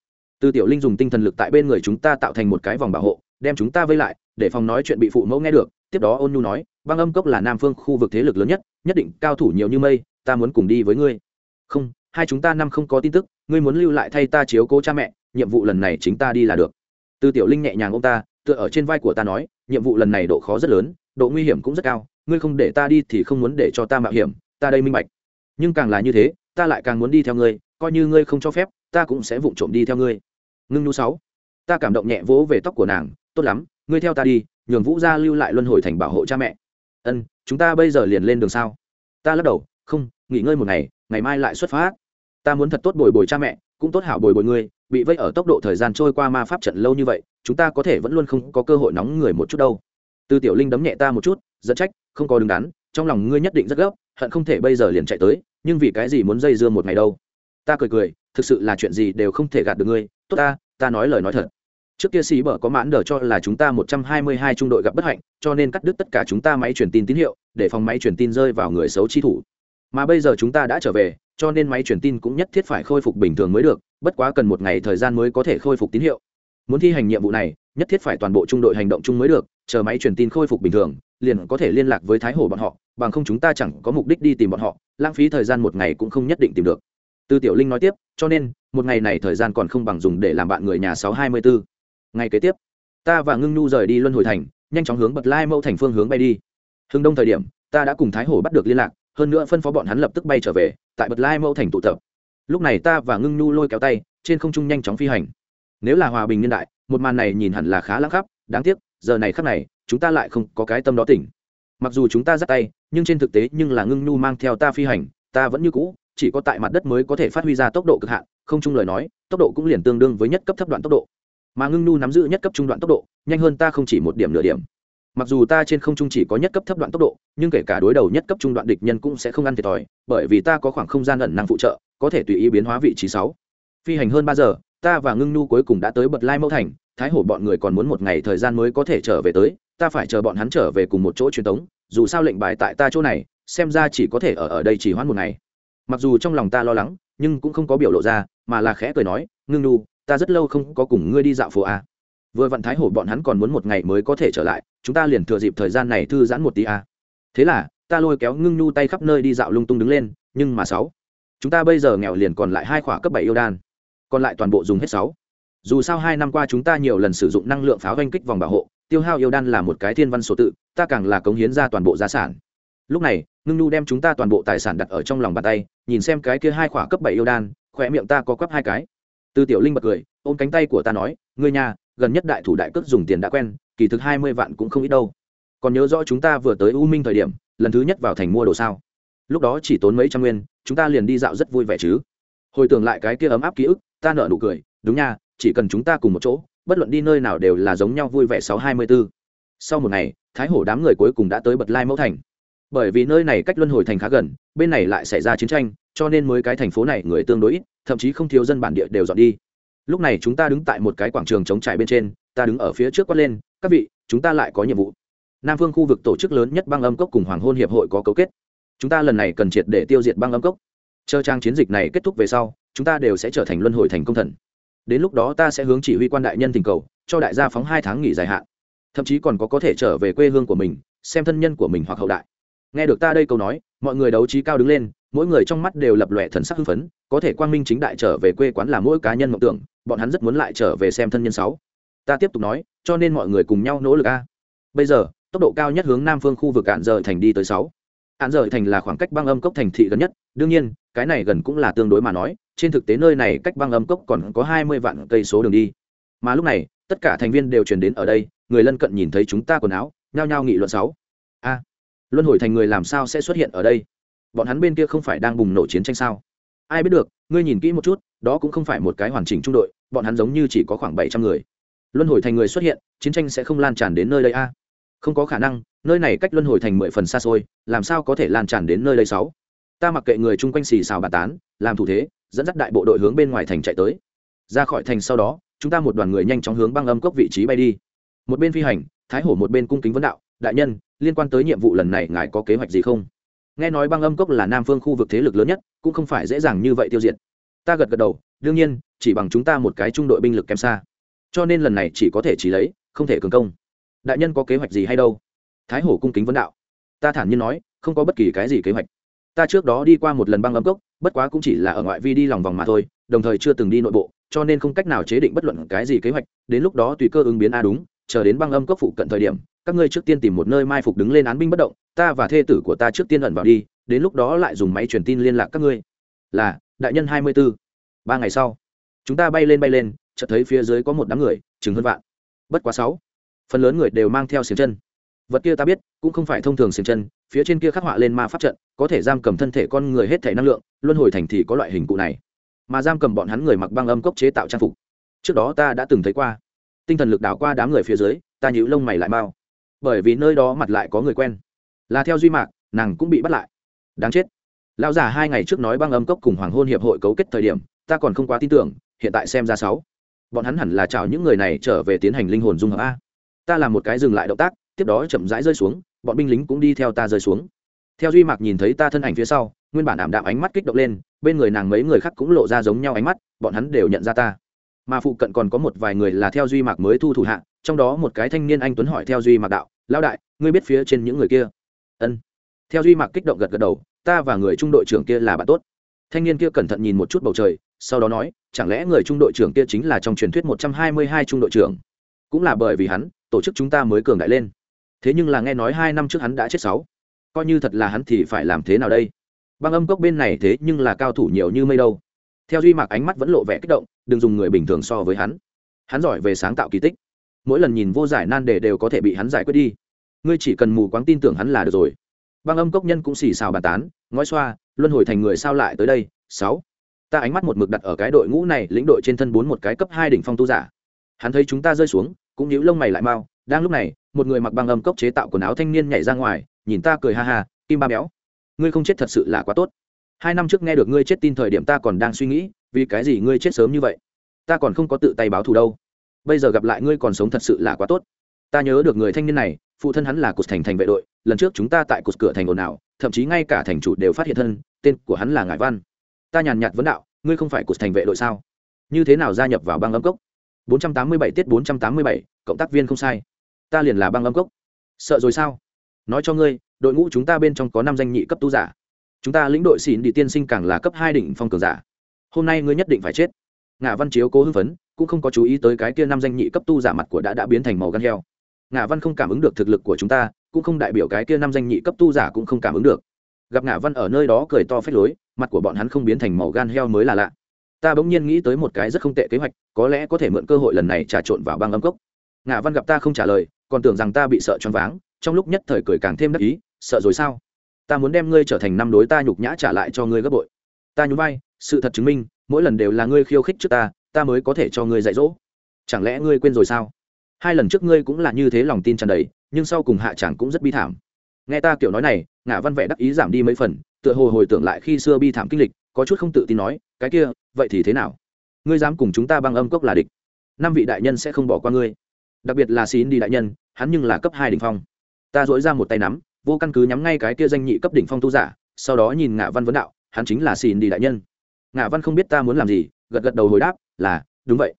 từ tiểu linh dùng tinh thần lực tại bên người chúng ta tạo thành một cái vòng bảo hộ, đem chúng ta vây lại, để phòng nói chuyện bị phụ mẫu nghe được. Tiếp đó ôn nhu nói, băng âm cốc là nam phương khu vực thế lực lớn nhất nhất định cao thủ nhiều như mây, ta muốn cùng đi với ngươi. Không, hai chúng ta năm không có tin tức, ngươi muốn lưu lại thay ta chiếu cố cha mẹ, nhiệm vụ lần này chính ta đi là được. Từ tiểu linh nhẹ nhàng ông ta, tựa ở trên vai của ta nói, nhiệm vụ lần này độ khó rất lớn, độ nguy hiểm cũng rất cao, ngươi không để ta đi thì không muốn để cho ta mạo hiểm, ta đây minh bạch. Nhưng càng là như thế, ta lại càng muốn đi theo ngươi, coi như ngươi không cho phép, ta cũng sẽ vụng trộm đi theo ngươi ngưng nhu sáu. Ta cảm động nhẹ vỗ về tóc của nàng, tốt lắm, ngươi theo ta đi, nhường vũ gia lưu lại luân hồi thành bảo hộ cha mẹ. Ân, chúng ta bây giờ liền lên đường sao? Ta lắc đầu, không, nghỉ ngơi một ngày ngày mai lại xuất phát. Ta muốn thật tốt bồi bồi cha mẹ, cũng tốt hảo bồi bồi ngươi, bị vây ở tốc độ thời gian trôi qua ma pháp trận lâu như vậy, chúng ta có thể vẫn luôn không có cơ hội nóng người một chút đâu. Tư tiểu linh đấm nhẹ ta một chút dẫn trách, không có đứng đắn, trong lòng ngươi nhất định rất gấp, hận không thể bây giờ liền chạy tới, nhưng vì cái gì muốn dây dưa một ngày đâu? Ta cười cười thực sự là chuyện gì đều không thể gạt được ngươi, tốt ta ta nói lời nói thật. Trước kia sĩ bở có mãn đờ cho là chúng ta một trăm hai mươi hai trung đội gặp bất hạnh, cho nên cắt đứt tất cả chúng ta máy truyền tin tín hiệu, để phòng máy truyền tin rơi vào người xấu chi thủ. Mà bây giờ chúng ta đã trở về, cho nên máy truyền tin cũng nhất thiết phải khôi phục bình thường mới được, bất quá cần một ngày thời gian mới có thể khôi phục tín hiệu. Muốn thi hành nhiệm vụ này, nhất thiết phải toàn bộ trung đội hành động chung mới được, chờ máy truyền tin khôi phục bình thường, liền có thể liên lạc với thái hồ bọn họ, bằng không chúng ta chẳng có mục đích đi tìm bọn họ, lãng phí thời gian một ngày cũng không nhất định tìm được tư tiểu linh nói tiếp, cho nên, một ngày này thời gian còn không bằng dùng để làm bạn người nhà sáu hai mươi bốn ngày kế tiếp, ta và ngưng nhu rời đi luân hồi thành, nhanh chóng hướng bật lai mẫu thành phương hướng bay đi. Hưng đông thời điểm, ta đã cùng thái hổ bắt được liên lạc, hơn nữa phân phó bọn hắn lập tức bay trở về, tại bật lai mẫu thành tụ tập. Lúc này ta và ngưng nhu lôi kéo tay, trên không trung nhanh chóng phi hành. Nếu là hòa bình niên đại, một màn này nhìn hẳn là khá lãng khắp, đáng tiếc, giờ này khắc này, chúng ta lại không có cái tâm đó tỉnh. Mặc dù chúng ta giắt tay, nhưng trên thực tế nhưng là ngưng nhu mang theo ta phi hành, ta vẫn như cũ chỉ có tại mặt đất mới có thể phát huy ra tốc độ cực hạn, không chung lời nói, tốc độ cũng liền tương đương với nhất cấp thấp đoạn tốc độ. Mà ngưng Nu nắm giữ nhất cấp trung đoạn tốc độ, nhanh hơn ta không chỉ một điểm nửa điểm. Mặc dù ta trên không trung chỉ có nhất cấp thấp đoạn tốc độ, nhưng kể cả đối đầu nhất cấp trung đoạn địch nhân cũng sẽ không ăn thiệt thòi, bởi vì ta có khoảng không gian ẩn năng phụ trợ, có thể tùy ý biến hóa vị trí sáu. Phi hành hơn ba giờ, ta và ngưng Nu cuối cùng đã tới bật lai mẫu thành, thái hổ bọn người còn muốn một ngày thời gian mới có thể trở về tới, ta phải chờ bọn hắn trở về cùng một chỗ truyền tống, dù sao lệnh bài tại ta chỗ này, xem ra chỉ có thể ở ở đây chỉ hoãn một ngày mặc dù trong lòng ta lo lắng, nhưng cũng không có biểu lộ ra, mà là khẽ cười nói, ngưng nhu ta rất lâu không có cùng ngươi đi dạo phố a à. vừa vặn thái hổ bọn hắn còn muốn một ngày mới có thể trở lại, chúng ta liền thừa dịp thời gian này thư giãn một tí a à. thế là, ta lôi kéo ngưng nhu tay khắp nơi đi dạo lung tung đứng lên, nhưng mà sáu chúng ta bây giờ nghèo liền còn lại hai khỏa cấp bảy yêu đan, còn lại toàn bộ dùng hết sáu dù sao hai năm qua chúng ta nhiều lần sử dụng năng lượng pháo oanh kích vòng bảo hộ, tiêu hao yêu đan là một cái thiên văn số tự, ta càng là cống hiến ra toàn bộ gia sản lúc này ngưng nhu đem chúng ta toàn bộ tài sản đặt ở trong lòng bàn tay, nhìn xem cái kia hai khỏa cấp bảy yêu đan khỏe miệng ta có quắp hai cái. Từ tiểu linh bật cười, ôm cánh tay của ta nói, ngươi nhà, gần nhất đại thủ đại cước dùng tiền đã quen, kỳ thực hai mươi vạn cũng không ít đâu. Còn nhớ rõ chúng ta vừa tới u minh thời điểm, lần thứ nhất vào thành mua đồ sao? Lúc đó chỉ tốn mấy trăm nguyên, chúng ta liền đi dạo rất vui vẻ chứ. Hồi tưởng lại cái kia ấm áp ký ức, ta nở nụ cười, đúng nha, chỉ cần chúng ta cùng một chỗ, bất luận đi nơi nào đều là giống nhau vui vẻ sáu hai mươi b ố sau một ngày, thái hổ đám người cuối cùng đã tới bật lai mẫu thành bởi vì nơi này cách luân hồi thành khá gần, bên này lại xảy ra chiến tranh, cho nên mới cái thành phố này người tương đối ít, thậm chí không thiếu dân bản địa đều dọn đi. Lúc này chúng ta đứng tại một cái quảng trường chống trải bên trên, ta đứng ở phía trước quát lên, các vị, chúng ta lại có nhiệm vụ. Nam phương khu vực tổ chức lớn nhất băng âm cốc cùng hoàng hôn hiệp hội có cấu kết. Chúng ta lần này cần triệt để tiêu diệt băng âm cốc. Chờ trang chiến dịch này kết thúc về sau, chúng ta đều sẽ trở thành luân hồi thành công thần. Đến lúc đó ta sẽ hướng chỉ huy quan đại nhân tình cầu, cho đại gia phóng hai tháng nghỉ dài hạn. Thậm chí còn có có thể trở về quê hương của mình, xem thân nhân của mình hoặc hậu đại nghe được ta đây câu nói, mọi người đấu trí cao đứng lên, mỗi người trong mắt đều lập lòe thần sắc hưng phấn, có thể quang minh chính đại trở về quê quán là mỗi cá nhân mộng tưởng, bọn hắn rất muốn lại trở về xem thân nhân sáu. Ta tiếp tục nói, cho nên mọi người cùng nhau nỗ lực a. Bây giờ, tốc độ cao nhất hướng nam phương khu vực cạn rời thành đi tới sáu. Hạn rời thành là khoảng cách băng âm cốc thành thị gần nhất, đương nhiên, cái này gần cũng là tương đối mà nói, trên thực tế nơi này cách băng âm cốc còn có hai mươi vạn cây số đường đi. Mà lúc này, tất cả thành viên đều truyền đến ở đây, người lân cận nhìn thấy chúng ta quần áo, nhao nhao nghị luận sáu. A luân hồi thành người làm sao sẽ xuất hiện ở đây? Bọn hắn bên kia không phải đang bùng nổ chiến tranh sao? Ai biết được, ngươi nhìn kỹ một chút, đó cũng không phải một cái hoàn chỉnh trung đội, bọn hắn giống như chỉ có khoảng bảy trăm người. Luân hồi thành người xuất hiện, chiến tranh sẽ không lan tràn đến nơi đây a? Không có khả năng, nơi này cách luân hồi thành mười phần xa xôi, làm sao có thể lan tràn đến nơi đây sáu? Ta mặc kệ người chung quanh xì xào bà tán, làm thủ thế, dẫn dắt đại bộ đội hướng bên ngoài thành chạy tới. Ra khỏi thành sau đó, chúng ta một đoàn người nhanh chóng hướng băng âm cốc vị trí bay đi. Một bên phi hành, thái hổ một bên cung kính vấn đạo, đại nhân liên quan tới nhiệm vụ lần này ngài có kế hoạch gì không? Nghe nói băng âm cốc là nam phương khu vực thế lực lớn nhất, cũng không phải dễ dàng như vậy tiêu diệt. Ta gật gật đầu, đương nhiên, chỉ bằng chúng ta một cái trung đội binh lực kém xa. Cho nên lần này chỉ có thể chỉ lấy, không thể cường công. Đại nhân có kế hoạch gì hay đâu? Thái hổ cung kính vấn đạo. Ta thản nhiên nói, không có bất kỳ cái gì kế hoạch. Ta trước đó đi qua một lần băng âm cốc, bất quá cũng chỉ là ở ngoại vi đi lòng vòng mà thôi, đồng thời chưa từng đi nội bộ, cho nên không cách nào chế định bất luận cái gì kế hoạch, đến lúc đó tùy cơ ứng biến a đúng, chờ đến băng âm cốc phụ cận thời điểm các ngươi trước tiên tìm một nơi mai phục đứng lên án binh bất động, ta và thê tử của ta trước tiên ẩn vào đi, đến lúc đó lại dùng máy truyền tin liên lạc các ngươi. Là, đại nhân hai mươi b ố ba ngày sau, chúng ta bay lên bay lên, chợt thấy phía dưới có một đám người, chừng hơn vạn. Bất quá sáu, phần lớn người đều mang theo xiềng chân. Vật kia ta biết, cũng không phải thông thường xiềng chân, phía trên kia khắc họa lên ma pháp trận, có thể giam cầm thân thể con người hết thể năng lượng, luân hồi thành thì có loại hình cụ này. Mà giam cầm bọn hắn người mặc băng âm cốc chế tạo trang phục. Trước đó ta đã từng thấy qua. Tinh thần lực đảo qua đám người phía dưới, ta nhíu lông mày lại mau bởi vì nơi đó mặt lại có người quen. Là theo duy mạc, nàng cũng bị bắt lại. Đáng chết. Lão già hai ngày trước nói băng âm cốc cùng hoàng hôn hiệp hội cấu kết thời điểm, ta còn không quá tin tưởng, hiện tại xem ra sáu. Bọn hắn hẳn là chào những người này trở về tiến hành linh hồn dung hợp a. Ta làm một cái dừng lại động tác, tiếp đó chậm rãi rơi xuống, bọn binh lính cũng đi theo ta rơi xuống. Theo duy mạc nhìn thấy ta thân ảnh phía sau, nguyên bản ảm đạm ánh mắt kích động lên, bên người nàng mấy người khác cũng lộ ra giống nhau ánh mắt, bọn hắn đều nhận ra ta. Mà phụ cận còn có một vài người là theo duy mạc mới thu thủ hạ trong đó một cái thanh niên anh tuấn hỏi theo duy mạc đạo lao đại, ngươi biết phía trên những người kia? Ân. Theo duy mạc kích động gật gật đầu, ta và người trung đội trưởng kia là bạn tốt. Thanh niên kia cẩn thận nhìn một chút bầu trời, sau đó nói, chẳng lẽ người trung đội trưởng kia chính là trong truyền thuyết một trăm hai mươi hai trung đội trưởng? Cũng là bởi vì hắn, tổ chức chúng ta mới cường đại lên. Thế nhưng là nghe nói hai năm trước hắn đã chết sáu. Coi như thật là hắn thì phải làm thế nào đây? Băng âm cốc bên này thế nhưng là cao thủ nhiều như mây đâu. Theo duy mạc ánh mắt vẫn lộ vẻ kích động, đừng dùng người bình thường so với hắn. Hắn giỏi về sáng tạo kỳ tích mỗi lần nhìn vô giải nan đề đều có thể bị hắn giải quyết đi. Ngươi chỉ cần mù quáng tin tưởng hắn là được rồi. Băng âm cốc nhân cũng xì xào bàn tán, ngói xoa, luân hồi thành người sao lại tới đây? Sáu. Ta ánh mắt một mực đặt ở cái đội ngũ này, lĩnh đội trên thân bốn một cái cấp hai đỉnh phong tu giả. Hắn thấy chúng ta rơi xuống, cũng nhíu lông mày lại mau. Đang lúc này, một người mặc băng âm cốc chế tạo quần áo thanh niên nhảy ra ngoài, nhìn ta cười ha ha, kim ba béo. Ngươi không chết thật sự là quá tốt. Hai năm trước nghe được ngươi chết tin thời điểm ta còn đang suy nghĩ, vì cái gì ngươi chết sớm như vậy? Ta còn không có tự tay báo thù đâu bây giờ gặp lại ngươi còn sống thật sự là quá tốt. Ta nhớ được người thanh niên này phụ thân hắn là cột thành thành vệ đội lần trước chúng ta tại cột cửa thành ồn ào thậm chí ngay cả thành chủ đều phát hiện thân tên của hắn là ngải văn. Ta nhàn nhạt vấn đạo ngươi không phải cột thành vệ đội sao? Như thế nào gia nhập vào băng âm cốc? 487 tiết 487, cộng tác viên không sai. Ta liền là băng âm cốc. Sợ rồi sao? Nói cho ngươi đội ngũ chúng ta bên trong có năm danh nhị cấp tu giả. Chúng ta lĩnh đội xỉn đi tiên sinh càng là cấp hai đỉnh phong cường giả. Hôm nay ngươi nhất định phải chết. Ngạ văn chiếu cố hưng phấn cũng không có chú ý tới cái kia năm danh nhị cấp tu giả mặt của đã đã biến thành màu gan heo. Ngạ văn không cảm ứng được thực lực của chúng ta, cũng không đại biểu cái kia năm danh nhị cấp tu giả cũng không cảm ứng được. Gặp ngạ văn ở nơi đó cười to phết lối, mặt của bọn hắn không biến thành màu gan heo mới là lạ. Ta bỗng nhiên nghĩ tới một cái rất không tệ kế hoạch, có lẽ có thể mượn cơ hội lần này trà trộn vào băng âm cốc. Ngạ văn gặp ta không trả lời, còn tưởng rằng ta bị sợ choáng váng, trong lúc nhất thời cười càng thêm đắc ý, sợ rồi sao? Ta muốn đem ngươi trở thành năm đối ta nhục nhã trả lại cho ngươi gấp bội. Ta nhún vai, sự thật chứng minh, mỗi lần đều là ngươi khiêu khích trước ta ta mới có thể cho ngươi dạy dỗ. Chẳng lẽ ngươi quên rồi sao? Hai lần trước ngươi cũng là như thế lòng tin tràn đầy, nhưng sau cùng hạ chẳng cũng rất bi thảm. Nghe ta kiểu nói này ngã văn vẻ đắc ý giảm đi mấy phần, tựa hồ hồi tưởng lại khi xưa bi thảm kinh lịch, có chút không tự tin nói, cái kia, vậy thì thế nào? Ngươi dám cùng chúng ta băng âm cốc là địch. Năm vị đại nhân sẽ không bỏ qua ngươi. Đặc biệt là xín đi đại nhân, hắn nhưng là cấp hai đỉnh phong. Ta dỗi ra một tay nắm, vô căn cứ nhắm ngay cái kia danh nhị cấp đỉnh phong tu giả, sau đó nhìn ngạ văn vấn đạo, hắn chính là xín đi đại nhân. Ngạ văn không biết ta muốn làm gì, gật gật đầu hồi đáp là, đúng vậy.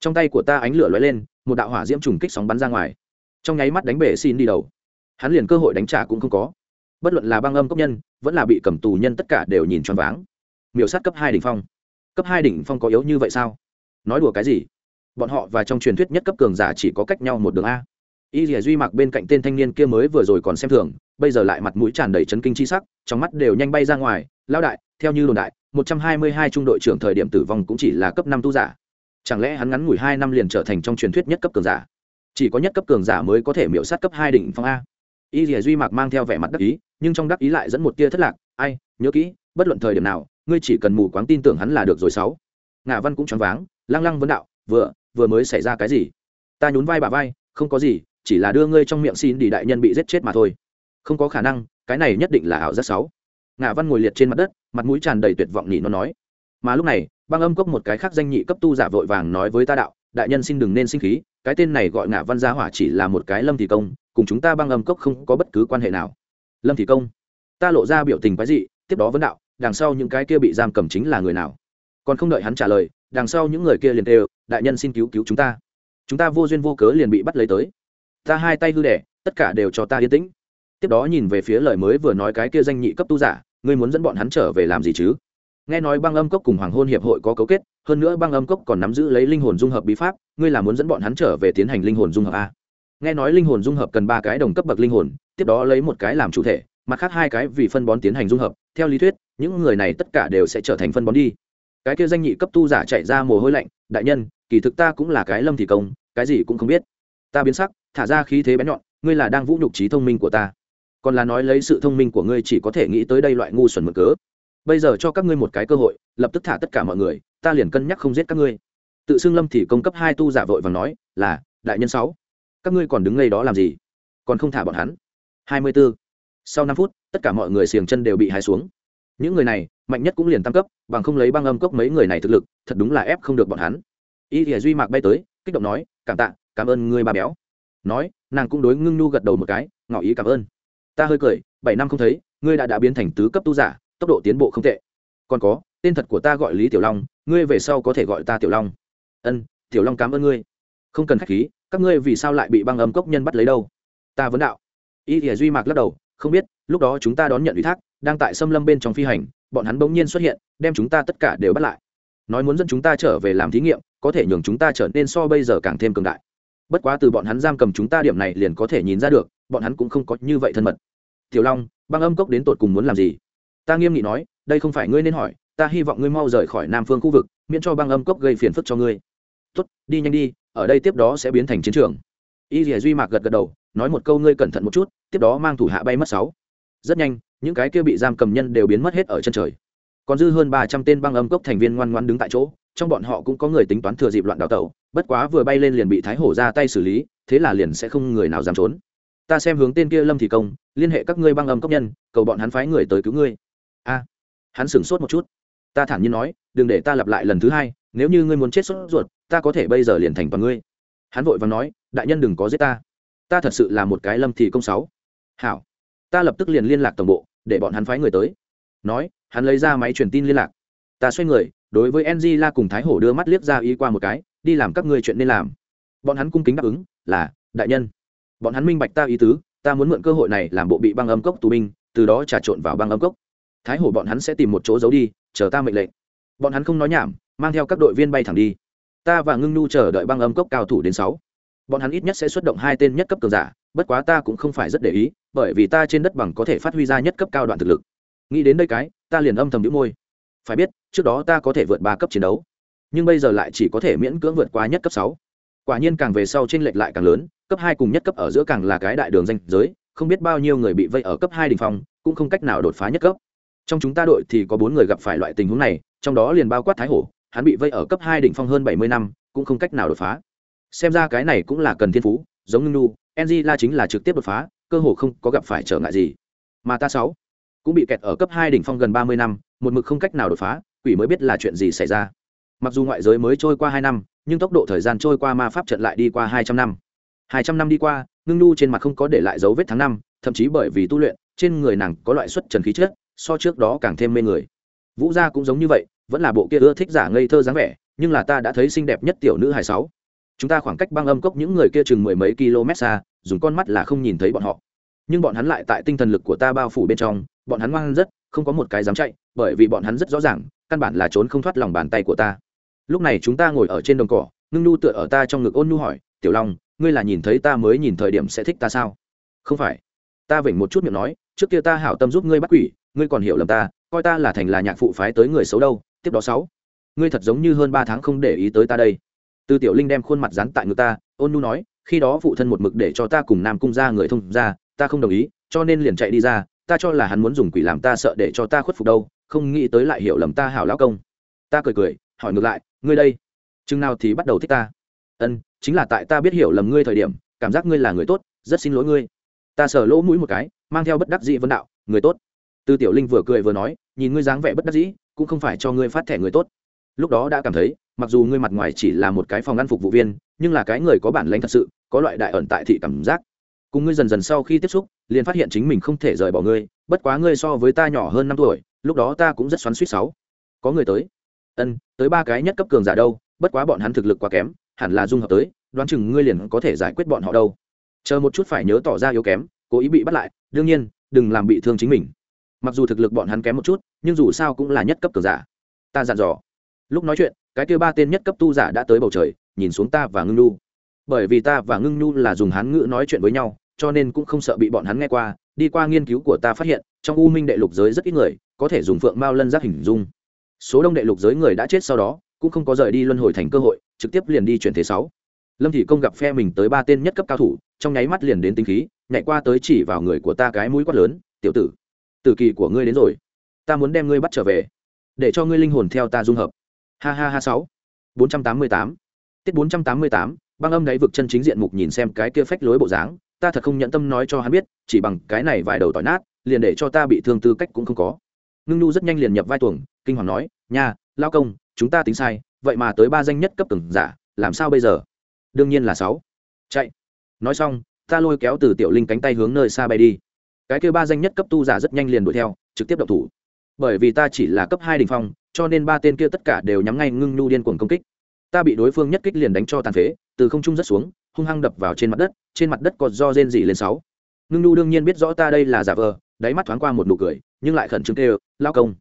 Trong tay của ta ánh lửa lóe lên, một đạo hỏa diễm trùng kích sóng bắn ra ngoài. Trong nháy mắt đánh bể xin đi đầu. Hắn liền cơ hội đánh trả cũng không có. Bất luận là băng âm cốc nhân, vẫn là bị cầm tù nhân tất cả đều nhìn choáng váng. Miểu sát cấp hai đỉnh phong. Cấp hai đỉnh phong có yếu như vậy sao? Nói đùa cái gì? Bọn họ và trong truyền thuyết nhất cấp cường giả chỉ có cách nhau một đường a. Y dìa duy mặc bên cạnh tên thanh niên kia mới vừa rồi còn xem thường, bây giờ lại mặt mũi tràn đầy chấn kinh chi sắc, trong mắt đều nhanh bay ra ngoài. Lao đại, theo như đồn đại một trăm hai mươi hai trung đội trưởng thời điểm tử vong cũng chỉ là cấp năm tu giả. Chẳng lẽ hắn ngắn ngủi hai năm liền trở thành trong truyền thuyết nhất cấp cường giả? Chỉ có nhất cấp cường giả mới có thể miễu sát cấp hai đỉnh phong a. Y dìa duy mặc mang theo vẻ mặt đắc ý, nhưng trong đắc ý lại dẫn một tia thất lạc. Ai, nhớ kỹ, bất luận thời điểm nào, ngươi chỉ cần mù quáng tin tưởng hắn là được rồi sáu. Ngạ văn cũng choáng váng, lăng lăng vấn đạo, vừa vừa mới xảy ra cái gì? Ta nhún vai bà vai, không có gì, chỉ là đưa ngươi trong miệng xin đi đại nhân bị giết chết mà thôi. Không có khả năng, cái này nhất định là ảo giác sáu. Ngạ văn ngồi liệt trên mặt đất mặt mũi tràn đầy tuyệt vọng nhỉ, nó nói. Mà lúc này, băng âm cốc một cái khác danh nhị cấp tu giả vội vàng nói với ta đạo, đại nhân xin đừng nên sinh khí, cái tên này gọi ngạ văn gia hỏa chỉ là một cái lâm thị công, cùng chúng ta băng âm cốc không có bất cứ quan hệ nào. Lâm thị công? Ta lộ ra biểu tình quái dị, tiếp đó vấn đạo, đằng sau những cái kia bị giam cầm chính là người nào? Còn không đợi hắn trả lời, đằng sau những người kia liền đều đại nhân xin cứu cứu chúng ta. Chúng ta vô duyên vô cớ liền bị bắt lấy tới. Ta hai tay hư đẻ tất cả đều cho ta yên tĩnh. Tiếp đó nhìn về phía lời mới vừa nói cái kia danh nhị cấp tu giả ngươi muốn dẫn bọn hắn trở về làm gì chứ? Nghe nói băng âm cốc cùng hoàng hôn hiệp hội có cấu kết, hơn nữa băng âm cốc còn nắm giữ lấy linh hồn dung hợp bí pháp, ngươi là muốn dẫn bọn hắn trở về tiến hành linh hồn dung hợp a nghe nói linh hồn dung hợp cần ba cái đồng cấp bậc linh hồn, tiếp đó lấy một cái làm chủ thể, mặt khác hai cái vì phân bón tiến hành dung hợp. Theo lý thuyết, những người này tất cả đều sẽ trở thành phân bón đi. Cái kia danh nhị cấp tu giả chạy ra mồ hôi lạnh, đại nhân, kỳ thực ta cũng là cái lâm thị công, cái gì cũng không biết. Ta biến sắc, thả ra khí thế bén nhọn, ngươi là đang vũ nhục trí thông minh của ta còn là nói lấy sự thông minh của ngươi chỉ có thể nghĩ tới đây loại ngu xuẩn mực cớ. Bây giờ cho các ngươi một cái cơ hội, lập tức thả tất cả mọi người, ta liền cân nhắc không giết các ngươi. Tự xưng lâm thì công cấp hai tu giả vội và nói, là, đại nhân sáu. Các ngươi còn đứng ngay đó làm gì? Còn không thả bọn hắn. Hai mươi 24. sau năm phút, tất cả mọi người xiềng chân đều bị hái xuống. Những người này, mạnh nhất cũng liền tăng cấp, bằng không lấy băng âm cốc mấy người này thực lực, thật đúng là ép không được bọn hắn. Y thìa duy mạc bay tới, kích động nói, cảm tạ, cảm ơn ngươi ba béo. Nói, nàng cũng đối ngưng nu gật đầu một cái, ngỏ ý cảm ơn ta hơi cười, bảy năm không thấy, ngươi đã đã biến thành tứ cấp tu giả, tốc độ tiến bộ không tệ. Còn có, tên thật của ta gọi lý tiểu long, ngươi về sau có thể gọi ta tiểu long. Ân, tiểu long cảm ơn ngươi. Không cần khách khí, các ngươi vì sao lại bị băng âm cốc nhân bắt lấy đâu? Ta vấn đạo. Y thì duy mạc lắc đầu, không biết, lúc đó chúng ta đón nhận ủy thác, đang tại xâm lâm bên trong phi hành, bọn hắn bỗng nhiên xuất hiện, đem chúng ta tất cả đều bắt lại. Nói muốn dẫn chúng ta trở về làm thí nghiệm, có thể nhường chúng ta trở nên so bây giờ càng thêm cường đại. Bất quá từ bọn hắn giam cầm chúng ta điểm này liền có thể nhìn ra được, bọn hắn cũng không có như vậy thân mật tiểu long, băng âm cốc đến tột cùng muốn làm gì? Ta nghiêm nghị nói, đây không phải ngươi nên hỏi, ta hy vọng ngươi mau rời khỏi nam phương khu vực, miễn cho băng âm cốc gây phiền phức cho ngươi. Tốt, đi nhanh đi, ở đây tiếp đó sẽ biến thành chiến trường. Y dìa duy mạc gật gật đầu, nói một câu ngươi cẩn thận một chút, tiếp đó mang thủ hạ bay mất sáu. Rất nhanh, những cái kia bị giam cầm nhân đều biến mất hết ở chân trời. Còn dư hơn ba trăm tên băng âm cốc thành viên ngoan ngoan đứng tại chỗ, trong bọn họ cũng có người tính toán thừa dịp loạn đào tẩu, bất quá vừa bay lên liền bị thái hổ ra tay xử lý, thế là liền sẽ không người nào dám trốn ta xem hướng tên kia lâm thị công, liên hệ các ngươi băng âm cốc nhân, cầu bọn hắn phái người tới cứu ngươi. A, hắn sửng sốt một chút. Ta thản nhiên nói, đừng để ta lặp lại lần thứ hai, nếu như ngươi muốn chết sốt ruột, ta có thể bây giờ liền thành toàn ngươi. Hắn vội và nói, đại nhân đừng có giết ta. Ta thật sự là một cái lâm thị công sáu. Hảo. Ta lập tức liền liên lạc tổng bộ, để bọn hắn phái người tới. Nói, hắn lấy ra máy truyền tin liên lạc. Ta xoay người, đối với ng la cùng thái hổ đưa mắt liếc ra ý qua một cái, đi làm các ngươi chuyện nên làm. Bọn hắn cung kính đáp ứng, là, đại nhân bọn hắn minh bạch ta ý tứ, ta muốn mượn cơ hội này làm bộ bị băng âm cốc tù binh, từ đó trà trộn vào băng âm cốc. Thái hổ bọn hắn sẽ tìm một chỗ giấu đi, chờ ta mệnh lệnh. Bọn hắn không nói nhảm, mang theo các đội viên bay thẳng đi. Ta và ngưng nhu chờ đợi băng âm cốc cao thủ đến sáu. Bọn hắn ít nhất sẽ xuất động hai tên nhất cấp cường giả, bất quá ta cũng không phải rất để ý, bởi vì ta trên đất bằng có thể phát huy ra nhất cấp cao đoạn thực lực. Nghĩ đến đây cái, ta liền âm thầm đĩu môi. Phải biết, trước đó ta có thể vượt ba cấp chiến đấu, nhưng bây giờ lại chỉ có thể miễn cưỡng vượt qua nhất cấp sáu quả nhiên càng về sau t r ê n lệch lại càng lớn, cấp hai cùng nhất cấp ở giữa càng là cái đại đường danh giới, không biết bao nhiêu người bị vây ở cấp hai đình phong, cũng không cách nào đột phá nhất cấp. Trong chúng ta đội thì có bốn người gặp phải loại tình huống này, trong đó liền bao quát thái hổ, hắn bị vây ở cấp hai đỉnh phong hơn bảy mươi năm, cũng không cách nào đột phá. Xem ra cái này cũng là cần thiên phú, giống như nu ng la chính là trực tiếp đột phá, cơ hồ không có gặp phải trở ngại gì. Mà ta sáu cũng bị kẹt ở cấp hai đỉnh phong gần ba mươi năm, một mực không cách nào đột phá, quỷ mới biết là chuyện gì xảy ra. Mặc dù ngoại giới mới trôi qua hai năm nhưng tốc độ thời gian trôi qua ma pháp trận lại đi qua hai trăm năm. Hai trăm năm đi qua, ngưng nu trên mặt không có để lại dấu vết tháng năm, thậm chí bởi vì tu luyện, trên người nàng có loại xuất trần khí chất, so trước đó càng thêm mê người. Vũ gia cũng giống như vậy, vẫn là bộ kia ưa thích giả ngây thơ dáng vẻ, nhưng là ta đã thấy xinh đẹp nhất tiểu nữ hài sáu. Chúng ta khoảng cách băng âm cốc những người kia chừng mười mấy km xa, dùng con mắt là không nhìn thấy bọn họ. Nhưng bọn hắn lại tại tinh thần lực của ta bao phủ bên trong, bọn hắn ngoan rất, không có một cái dám chạy, bởi vì bọn hắn rất rõ ràng, căn bản là trốn không thoát lòng bàn tay của ta lúc này chúng ta ngồi ở trên đồng cỏ, ngưng nu tựa ở ta trong ngực ôn nu hỏi, tiểu long, ngươi là nhìn thấy ta mới nhìn thời điểm sẽ thích ta sao? Không phải. Ta vểnh một chút miệng nói, trước kia ta hảo tâm giúp ngươi bắt quỷ, ngươi còn hiểu lầm ta, coi ta là thành là nhạc phụ phái tới người xấu đâu, tiếp đó sáu, ngươi thật giống như hơn ba tháng không để ý tới ta đây. Từ tiểu linh đem khuôn mặt dán tại ngực ta, ôn nu nói, khi đó phụ thân một mực để cho ta cùng nam cung ra người thông ra ta không đồng ý, cho nên liền chạy đi ra, ta cho là hắn muốn dùng quỷ làm ta sợ để cho ta khuất phục đâu, không nghĩ tới lại hiểu lầm ta hảo lão công. Ta cười cười, hỏi ngược lại ngươi đây, chừng nào thì bắt đầu thích ta? Ân, chính là tại ta biết hiểu lầm ngươi thời điểm, cảm giác ngươi là người tốt, rất xin lỗi ngươi. Ta sờ lỗ mũi một cái, mang theo bất đắc dĩ vân đạo, người tốt. Tư tiểu linh vừa cười vừa nói, nhìn ngươi dáng vẻ bất đắc dĩ, cũng không phải cho ngươi phát thẻ người tốt. Lúc đó đã cảm thấy, mặc dù ngươi mặt ngoài chỉ là một cái phòng ăn phục vụ viên, nhưng là cái người có bản lãnh thật sự, có loại đại ẩn tại thị cảm giác. Cùng ngươi dần dần sau khi tiếp xúc, liền phát hiện chính mình không thể rời bỏ ngươi, bất quá ngươi so với ta nhỏ hơn năm tuổi, lúc đó ta cũng rất xoắn suýt sáu. Có người tới ân, tới ba cái nhất cấp cường giả đâu, bất quá bọn hắn thực lực quá kém, hẳn là dung hợp tới, đoán chừng ngươi liền có thể giải quyết bọn họ đâu. Chờ một chút phải nhớ tỏ ra yếu kém, cố ý bị bắt lại, đương nhiên, đừng làm bị thương chính mình. Mặc dù thực lực bọn hắn kém một chút, nhưng dù sao cũng là nhất cấp cường giả. Ta dặn dò. Lúc nói chuyện, cái kêu ba tên nhất cấp tu giả đã tới bầu trời, nhìn xuống ta và ngưng nhu. Bởi vì ta và ngưng nhu là dùng hán ngữ nói chuyện với nhau, cho nên cũng không sợ bị bọn hắn nghe qua. Đi qua nghiên cứu của ta phát hiện, trong u minh đệ lục giới rất ít người, có thể dùng phượng mao lân giác hình dung số đông đệ lục giới người đã chết sau đó, cũng không có rời đi luân hồi thành cơ hội, trực tiếp liền đi chuyển thế sáu. Lâm thị công gặp phe mình tới ba tên nhất cấp cao thủ, trong nháy mắt liền đến tinh khí, nhảy qua tới chỉ vào người của ta cái mũi quát lớn, tiểu tử tử kỳ của ngươi đến rồi. Ta muốn đem ngươi bắt trở về, để cho ngươi linh hồn theo ta dung hợp. Ha ha ha sáu. Bốn trăm tám mươi tám. Tiết bốn trăm tám mươi tám, băng âm đáy vực chân chính diện mục nhìn xem cái kia phách lối bộ dáng, ta thật không nhận tâm nói cho hắn biết, chỉ bằng cái này vài đầu tỏi nát, liền để cho ta bị thương tư cách cũng không có. Ngưng nu rất nhanh liền nhập vai tuồng kinh hoàng nói, nha lao công, chúng ta tính sai, vậy mà tới ba danh nhất cấp từng giả, làm sao bây giờ? Đương nhiên là sáu. Chạy. Nói xong, ta lôi kéo từ tiểu linh cánh tay hướng nơi xa bay đi. Cái kêu ba danh nhất cấp tu giả rất nhanh liền đuổi theo, trực tiếp động thủ. Bởi vì ta chỉ là cấp hai đình phong, cho nên ba tên kia tất cả đều nhắm ngay ngưng nhu điên cuồng công kích. Ta bị đối phương nhất kích liền đánh cho tàn phế, từ không trung rất xuống, hung hăng đập vào trên mặt đất, trên mặt đất còn do rên dỉ lên sáu. Ngưng nhu đương nhiên biết rõ ta đây là giả vờ, đáy mắt thoáng qua một nụ cười, nhưng lại khẩn trương kêu lao công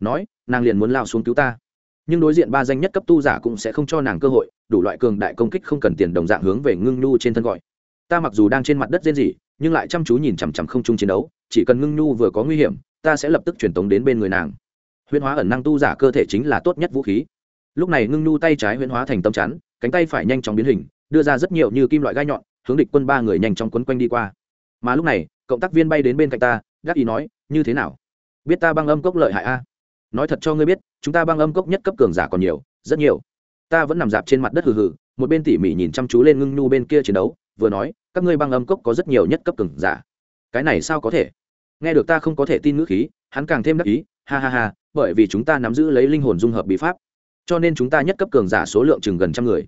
nói, nàng liền muốn lao xuống cứu ta. Nhưng đối diện ba danh nhất cấp tu giả cũng sẽ không cho nàng cơ hội, đủ loại cường đại công kích không cần tiền đồng dạng hướng về ngưng nhu trên thân gọi. Ta mặc dù đang trên mặt đất rên rỉ, nhưng lại chăm chú nhìn chằm chằm không chung chiến đấu, chỉ cần ngưng nhu vừa có nguy hiểm, ta sẽ lập tức truyền tống đến bên người nàng. Huyễn hóa ẩn năng tu giả cơ thể chính là tốt nhất vũ khí. Lúc này ngưng nhu tay trái huyễn hóa thành tâm chắn, cánh tay phải nhanh chóng biến hình, đưa ra rất nhiều như kim loại gai nhọn, hướng địch quân ba người nhanh chóng quấn quanh đi qua. Mà lúc này, cộng tác viên bay đến bên cạnh ta, gác ý nói, như thế nào? Biết ta băng âm cốc lợi hại a? Nói thật cho ngươi biết, chúng ta băng âm cốc nhất cấp cường giả còn nhiều, rất nhiều. Ta vẫn nằm dạp trên mặt đất hừ hừ, một bên tỉ mỉ nhìn chăm chú lên ngưng nhu bên kia chiến đấu, vừa nói, các ngươi băng âm cốc có rất nhiều nhất cấp cường giả. Cái này sao có thể? Nghe được ta không có thể tin ngữ khí, hắn càng thêm đắc ý, ha ha ha, bởi vì chúng ta nắm giữ lấy linh hồn dung hợp bí pháp, cho nên chúng ta nhất cấp cường giả số lượng chừng gần trăm người.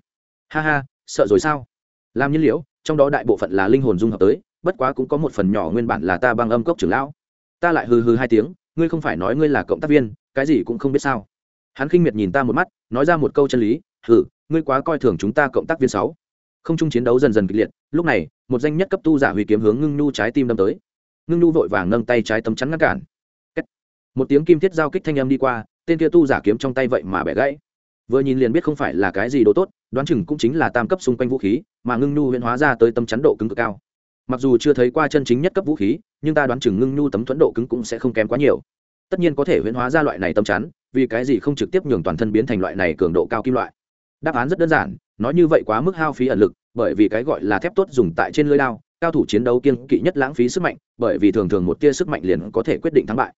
Ha ha, sợ rồi sao? Làm nhiên liễu trong đó đại bộ phận là linh hồn dung hợp tới, bất quá cũng có một phần nhỏ nguyên bản là ta băng âm cốc trưởng lão. Ta lại hừ hừ hai tiếng, ngươi không phải nói ngươi là cộng tác viên cái gì cũng không biết sao. Hắn khinh miệt nhìn ta một mắt, nói ra một câu chân lý hừ ngươi quá coi thường chúng ta cộng tác viên sáu. Không chung chiến đấu dần dần kịch liệt, lúc này, một danh nhất cấp tu giả hủy kiếm hướng ngưng nhu trái tim đâm tới. Ngưng nhu vội vàng nâng tay trái tấm chắn ngăn cản. Một tiếng kim thiết giao kích thanh âm đi qua, tên kia tu giả kiếm trong tay vậy mà bẻ gãy. Vừa nhìn liền biết không phải là cái gì đồ tốt, đoán chừng cũng chính là tam cấp xung quanh vũ khí, mà ngưng nhu huyễn hóa ra tới tấm chắn độ cứng cực cao. Mặc dù chưa thấy qua chân chính nhất cấp vũ khí, nhưng ta đoán chừng ngưng nhu tấm thuẫn độ cứng cũng sẽ không kém quá nhiều tất nhiên có thể huyễn hóa ra loại này tâm chắn, vì cái gì không trực tiếp nhường toàn thân biến thành loại này cường độ cao kim loại? Đáp án rất đơn giản, nói như vậy quá mức hao phí ẩn lực, bởi vì cái gọi là thép tốt dùng tại trên lưới đao, cao thủ chiến đấu kiên kỵ nhất lãng phí sức mạnh, bởi vì thường thường một tia sức mạnh liền có thể quyết định thắng bại.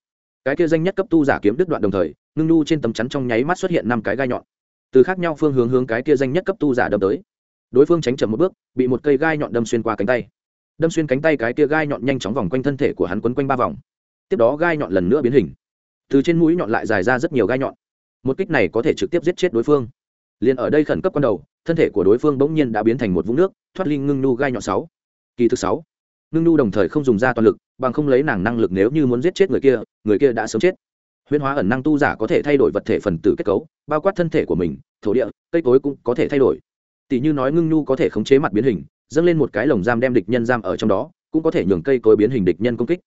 Cái kia danh nhất cấp tu giả kiếm đứt đoạn đồng thời, ngưng nu trên tấm chắn trong nháy mắt xuất hiện năm cái gai nhọn. Từ khác nhau phương hướng hướng cái kia danh nhất cấp tu giả đâm tới. Đối phương tránh chậm một bước, bị một cây gai nhọn đâm xuyên qua cánh tay. Đâm xuyên cánh tay cái kia gai nhọn nhanh chóng vòng quanh thân thể của hắn quấn quanh ba vòng. Tiếp đó gai nhọn lần nữa biến hình từ trên mũi nhọn lại dài ra rất nhiều gai nhọn. Một kích này có thể trực tiếp giết chết đối phương. Liền ở đây khẩn cấp ban đầu, thân thể của đối phương bỗng nhiên đã biến thành một vũng nước, thoát ly ngưng nu gai nhọn sáu. Kỳ thứ sáu. Ngưng nu đồng thời không dùng ra toàn lực, bằng không lấy nàng năng lực nếu như muốn giết chết người kia người kia đã sớm chết. Huyễn hóa ẩn năng tu giả có thể thay đổi vật thể phần tử kết cấu, bao quát thân thể của mình, thổ địa, cây cối cũng có thể thay đổi. Tỷ như nói ngưng nhu có thể khống chế mặt biến hình, dâng lên một cái lồng giam đem địch nhân giam ở trong đó, cũng có thể nhường cây cối biến hình địch nhân công kích.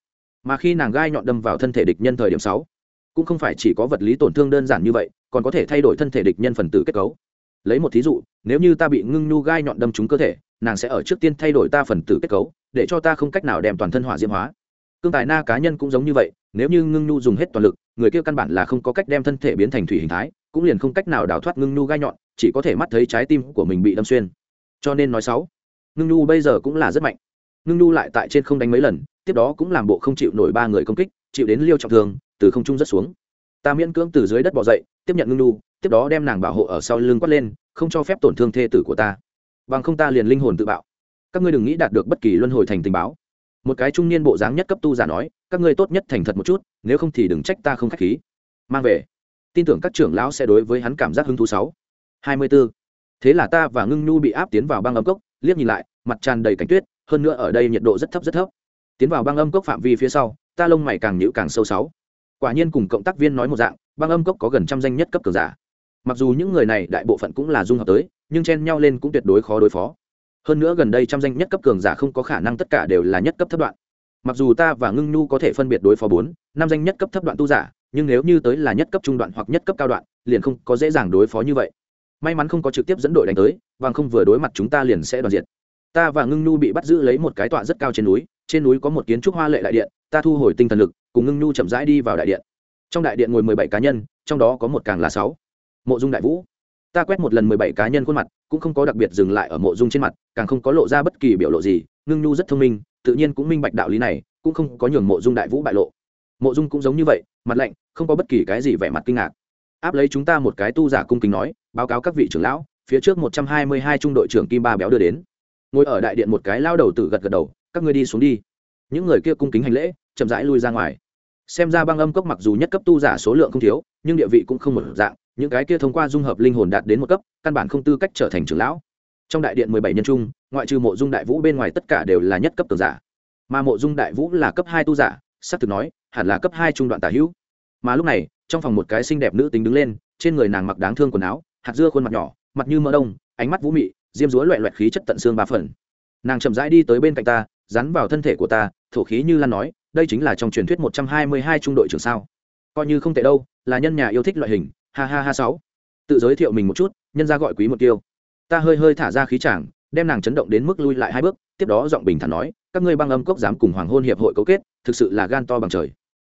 Mà khi nàng gai nhọn đâm vào thân thể địch nhân thời điểm sáu cũng không phải chỉ có vật lý tổn thương đơn giản như vậy, còn có thể thay đổi thân thể địch nhân phần tử kết cấu. Lấy một thí dụ, nếu như ta bị ngưng nhu gai nhọn đâm trúng cơ thể, nàng sẽ ở trước tiên thay đổi ta phần tử kết cấu, để cho ta không cách nào đem toàn thân hỏa diễm hóa. Cương tài na cá nhân cũng giống như vậy, nếu như ngưng nhu dùng hết toàn lực, người kia căn bản là không có cách đem thân thể biến thành thủy hình thái, cũng liền không cách nào đào thoát ngưng nhu gai nhọn, chỉ có thể mắt thấy trái tim của mình bị đâm xuyên. Cho nên nói sáu, ngưng nhu bây giờ cũng là rất mạnh. Ngưng nhu lại tại trên không đánh mấy lần, tiếp đó cũng làm bộ không chịu nổi ba người công kích, chịu đến liêu trọng thương từ không trung rất xuống. Ta miễn cưỡng từ dưới đất bỏ dậy, tiếp nhận ngưng nhu, tiếp đó đem nàng bảo hộ ở sau lưng quát lên, không cho phép tổn thương thê tử của ta. Bằng không ta liền linh hồn tự bạo. Các ngươi đừng nghĩ đạt được bất kỳ luân hồi thành tình báo. Một cái trung niên bộ dáng nhất cấp tu giả nói, các ngươi tốt nhất thành thật một chút, nếu không thì đừng trách ta không k h á c h khí. Mang về. Tin tưởng các trưởng lão sẽ đối với hắn cảm giác hứng thú sáu. Hai mươi b ố thế là ta và ngưng nhu bị áp tiến vào băng âm cốc, liếc nhìn lại, mặt tràn đầy cánh tuyết, hơn nữa ở đây nhiệt độ rất thấp rất thấp. Tiến vào băng âm cốc phạm vi phía sau, ta lông mày càng nhữ càng sâu sáu quả nhiên cùng cộng tác viên nói một dạng, băng âm cốc có gần trăm danh nhất cấp cường giả. Mặc dù những người này đại bộ phận cũng là dung hợp tới, nhưng chen nhau lên cũng tuyệt đối khó đối phó. Hơn nữa gần đây trăm danh nhất cấp cường giả không có khả năng tất cả đều là nhất cấp thấp đoạn. Mặc dù ta và ngưng nhu có thể phân biệt đối phó bốn, năm danh nhất cấp thấp đoạn tu giả, nhưng nếu như tới là nhất cấp trung đoạn hoặc nhất cấp cao đoạn, liền không có dễ dàng đối phó như vậy. May mắn không có trực tiếp dẫn đội đánh tới và không vừa đối mặt chúng ta liền sẽ đoàn diệt. Ta và ngưng nhu bị bắt giữ lấy một cái tọa rất cao trên núi trên núi có một kiến trúc hoa lệ đại điện, ta thu hồi tinh thần lực cùng ngưng nhu chậm rãi đi vào đại điện. Trong đại điện ngồi mười bảy cá nhân, trong đó có một càng là sáu. Mộ dung đại vũ, ta quét một lần mười bảy cá nhân khuôn mặt, cũng không có đặc biệt dừng lại ở mộ dung trên mặt, càng không có lộ ra bất kỳ biểu lộ gì, ngưng nhu rất thông minh, tự nhiên cũng minh bạch đạo lý này, cũng không có nhường mộ dung đại vũ bại lộ. Mộ dung cũng giống như vậy, mặt lạnh, không có bất kỳ cái gì vẻ mặt kinh ngạc. Áp lấy chúng ta một cái tu giả cung kính nói, báo cáo các vị trưởng lão, phía trước một trăm hai mươi hai trung đội trưởng kim ba béo đưa đến. Ngồi ở đại điện một cái lao đầu tử gật gật đầu, các ngươi đi xuống đi. Những người kia cung kính hành lễ, chậm rãi lui ra ngoài xem ra băng âm cốc mặc dù nhất cấp tu giả số lượng không thiếu, nhưng địa vị cũng không một dạng, những cái kia thông qua dung hợp linh hồn đạt đến một cấp, căn bản không tư cách trở thành trưởng lão. Trong đại điện mười bảy nhân trung, ngoại trừ mộ dung đại vũ bên ngoài tất cả đều là nhất cấp tường giả. Mà mộ dung đại vũ là cấp hai tu giả s ắ c thực nói, hẳn là cấp hai trung đoạn tả hữu. Mà lúc này, trong phòng một cái xinh đẹp nữ tính đứng lên, trên người nàng mặc đáng thương quần áo, hạt dưa khuôn mặt nhỏ, mặt như mỡ đông, ánh mắt vũ mị, diêm dúa loẹ loẹt khí chất tận xương ba phần. Nàng chậm rãi đi tới bên cạnh ta, dán vào thân thể của ta, thổ khí như lan nói đây chính là trong truyền thuyết một trăm hai mươi hai trung đội trưởng sao. Coi như không tệ đâu, là nhân nhà yêu thích loại hình. Ha ha ha sáu. Tự giới thiệu mình một chút, nhân ra gọi quý một tiêu ta hơi hơi thả ra khí chàng, đem nàng chấn động đến mức lui lại hai bước, tiếp đó giọng bình thản nói, các ngươi băng âm cốc dám cùng hoàng hôn hiệp hội cấu kết, thực sự là gan to bằng trời.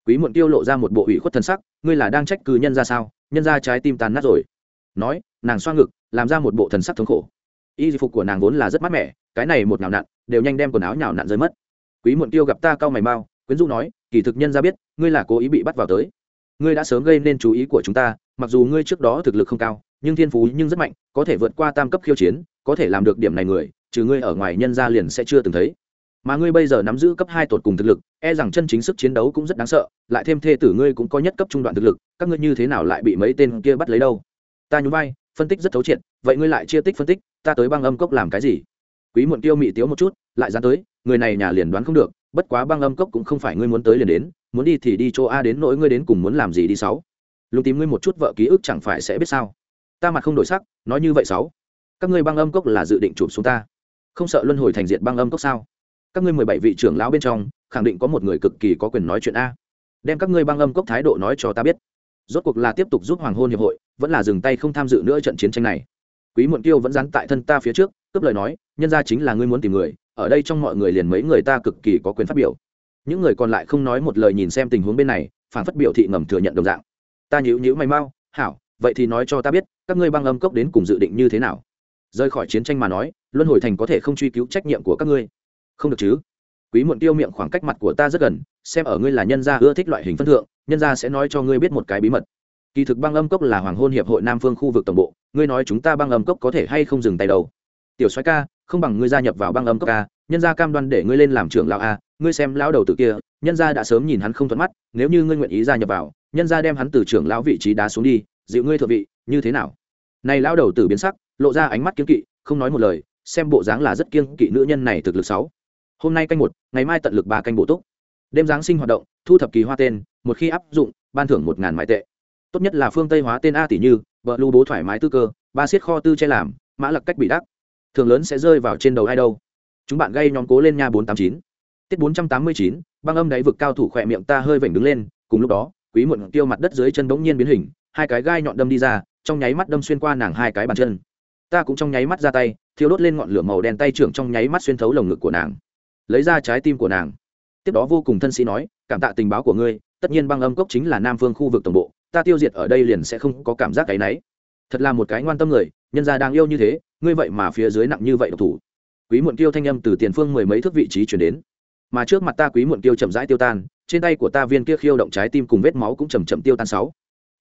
Quý muộn tiêu lộ ra một bộ ủy khuất thân sắc, ngươi là đang trách cứ nhân ra sao? Nhân ra trái tim tàn nát rồi. Nói, nàng xoa ngực, làm ra một bộ thần sắc thống khổ. Y phục của nàng vốn là rất mát mẻ, cái này một nào nặn, đều nhanh đem quần áo nhào nặn rơi mất. Quý muộn tiêu gặp ta cau mày mau quyến du nói, kỳ thực nhân ra biết, ngươi là cố ý bị bắt vào tới. Ngươi đã sớm gây nên chú ý của chúng ta, mặc dù ngươi trước đó thực lực không cao, nhưng thiên phú nhưng rất mạnh, có thể vượt qua tam cấp khiêu chiến, có thể làm được điểm này người, trừ ngươi ở ngoài nhân gia liền sẽ chưa từng thấy. Mà ngươi bây giờ nắm giữ cấp hai tột cùng thực lực e rằng chân chính sức chiến đấu cũng rất đáng sợ, lại thêm thê tử ngươi cũng có nhất cấp trung đoạn thực lực, các ngươi như thế nào lại bị mấy tên kia bắt lấy đâu? Ta nhún vai, phân tích rất thấu triệt, vậy ngươi lại chia tích phân tích, ta tới băng âm cốc làm cái gì? Quý muộn tiêu mị tiếu một chút, lại dán tới, người này nhà liền đoán không được bất quá băng âm cốc cũng không phải ngươi muốn tới liền đến, muốn đi thì đi chỗ a đến nỗi ngươi đến cùng muốn làm gì đi sáu? Lùng tìm ngươi một chút vợ ký ức chẳng phải sẽ biết sao? Ta mặt không đổi sắc, nói như vậy sáu. Các ngươi băng âm cốc là dự định chụp xuống ta. Không sợ luân hồi thành diện băng âm cốc sao? Các ngươi mười bảy vị trưởng lão bên trong, khẳng định có một người cực kỳ có quyền nói chuyện a. Đem các ngươi băng âm cốc thái độ nói cho ta biết. Rốt cuộc là tiếp tục giúp hoàng hôn hiệp hội, vẫn là dừng tay không tham dự nữa trận chiến tranh này. Quý muộn tiêu vẫn dán tại thân ta phía trước, cướp lời nói, nhân ra chính là ngươi muốn tìm người ở đây trong mọi người liền mấy người ta cực kỳ có quyền phát biểu. Những người còn lại không nói một lời nhìn xem tình huống bên này phản phát biểu thị ngầm thừa nhận đồng dạng. Ta nhíu nhíu mày mau, hảo, vậy thì nói cho ta biết, các ngươi băng âm cốc đến cùng dự định như thế nào? Rời khỏi chiến tranh mà nói, luân hồi thành có thể không truy cứu trách nhiệm của các ngươi? Không được chứ. Quý muộn tiêu miệng khoảng cách mặt của ta rất gần, xem ở ngươi là nhân gia ưa thích loại hình phân thượng, nhân gia sẽ nói cho ngươi biết một cái bí mật. Kỳ thực băng âm cốc là hoàng hôn hiệp hội nam phương khu vực tổng bộ, ngươi nói chúng ta băng âm cốc có thể hay không dừng tay đầu tiểu soái ca, không bằng ngươi gia nhập vào băng âm cốc ca nhân gia cam đoan để ngươi lên làm trưởng lão a, ngươi xem lão đầu tử kia, nhân gia đã sớm nhìn hắn không thuận mắt, nếu như ngươi nguyện ý gia nhập vào, nhân gia đem hắn từ trưởng lão vị trí đá xuống đi, dịu ngươi thượng vị, như thế nào? Này lão đầu tử biến sắc, lộ ra ánh mắt kiên kỵ, không nói một lời, xem bộ dáng là rất kiên kỵ nữ nhân này thực lực sáu. Hôm nay canh một, ngày mai tận lực ba canh bổ túc. Đêm giáng sinh hoạt động, thu thập kỳ hoa tên, một khi áp dụng, ban thưởng một ngàn mại tệ. Tốt nhất là phương tây hóa tên a tỷ như, vợ lưu bố thoải mái tư cơ, ba siết kho tư che làm, mã lặc cách bị đắc thường lớn sẽ rơi vào trên đầu ai đâu. Chúng bạn gây nhóm cố lên nha bốn tám chín. Tiết bốn trăm tám mươi chín, băng âm đáy vực cao thủ khỏe miệng ta hơi vểnh đứng lên, cùng lúc đó, quý muộn tiêu mặt đất dưới chân bỗng nhiên biến hình, hai cái gai nhọn đâm đi ra, trong nháy mắt đâm xuyên qua nàng hai cái bàn chân. Ta cũng trong nháy mắt ra tay, thiêu đốt lên ngọn lửa màu đen tay trưởng trong nháy mắt xuyên thấu lồng ngực của nàng. Lấy ra trái tim của nàng. Tiếp đó vô cùng thân sĩ nói, cảm tạ tình báo của ngươi, tất nhiên băng âm cốc chính là nam phương khu vực tổng bộ, ta tiêu diệt ở đây liền sẽ không có cảm giác cái náy. Thật là một cái ngoan tâm người, nhân gia đang yêu như thế ngươi vậy mà phía dưới nặng như vậy độc thủ. Quý muộn kiêu thanh âm từ tiền phương mười mấy thước vị trí chuyển đến. Mà trước mặt ta quý muộn kiêu chậm rãi tiêu tan, trên tay của ta viên kia khiêu động trái tim cùng vết máu cũng chầm chậm tiêu tan sáu.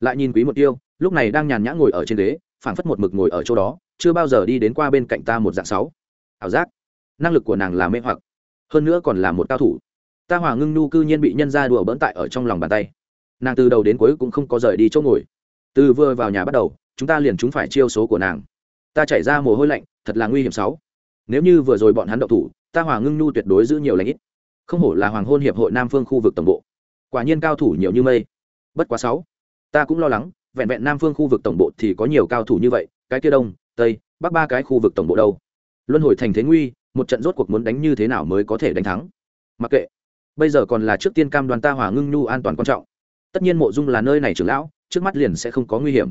Lại nhìn quý muộn kiêu, lúc này đang nhàn nhã ngồi ở trên ghế, phảng phất một mực ngồi ở chỗ đó, chưa bao giờ đi đến qua bên cạnh ta một dạng sáu. Ảo giác. Năng lực của nàng là mê hoặc, hơn nữa còn là một cao thủ. Ta hòa ngưng nu cư nhiên bị nhân ra đùa bỡn tại ở trong lòng bàn tay. Nàng từ đầu đến cuối cũng không có rời đi chỗ ngồi. Từ vừa vào nhà bắt đầu, chúng ta liền chúng phải chiêu số của nàng ta chảy ra mồ hôi lạnh, thật là nguy hiểm sáu. Nếu như vừa rồi bọn hắn động thủ, ta hòa ngưng nu tuyệt đối giữ nhiều lãnh ít. Không hổ là hoàng hôn hiệp hội nam phương khu vực tổng bộ. Quả nhiên cao thủ nhiều như mây. Bất quá sáu, ta cũng lo lắng, vẹn vẹn nam phương khu vực tổng bộ thì có nhiều cao thủ như vậy, cái kia đông, tây, bắc ba cái khu vực tổng bộ đâu? Luân hồi thành thế nguy, một trận rốt cuộc muốn đánh như thế nào mới có thể đánh thắng? Mặc kệ. Bây giờ còn là trước tiên cam đoàn ta hòa ngưng nhu an toàn quan trọng. Tất nhiên mộ dung là nơi này trưởng lão, trước mắt liền sẽ không có nguy hiểm.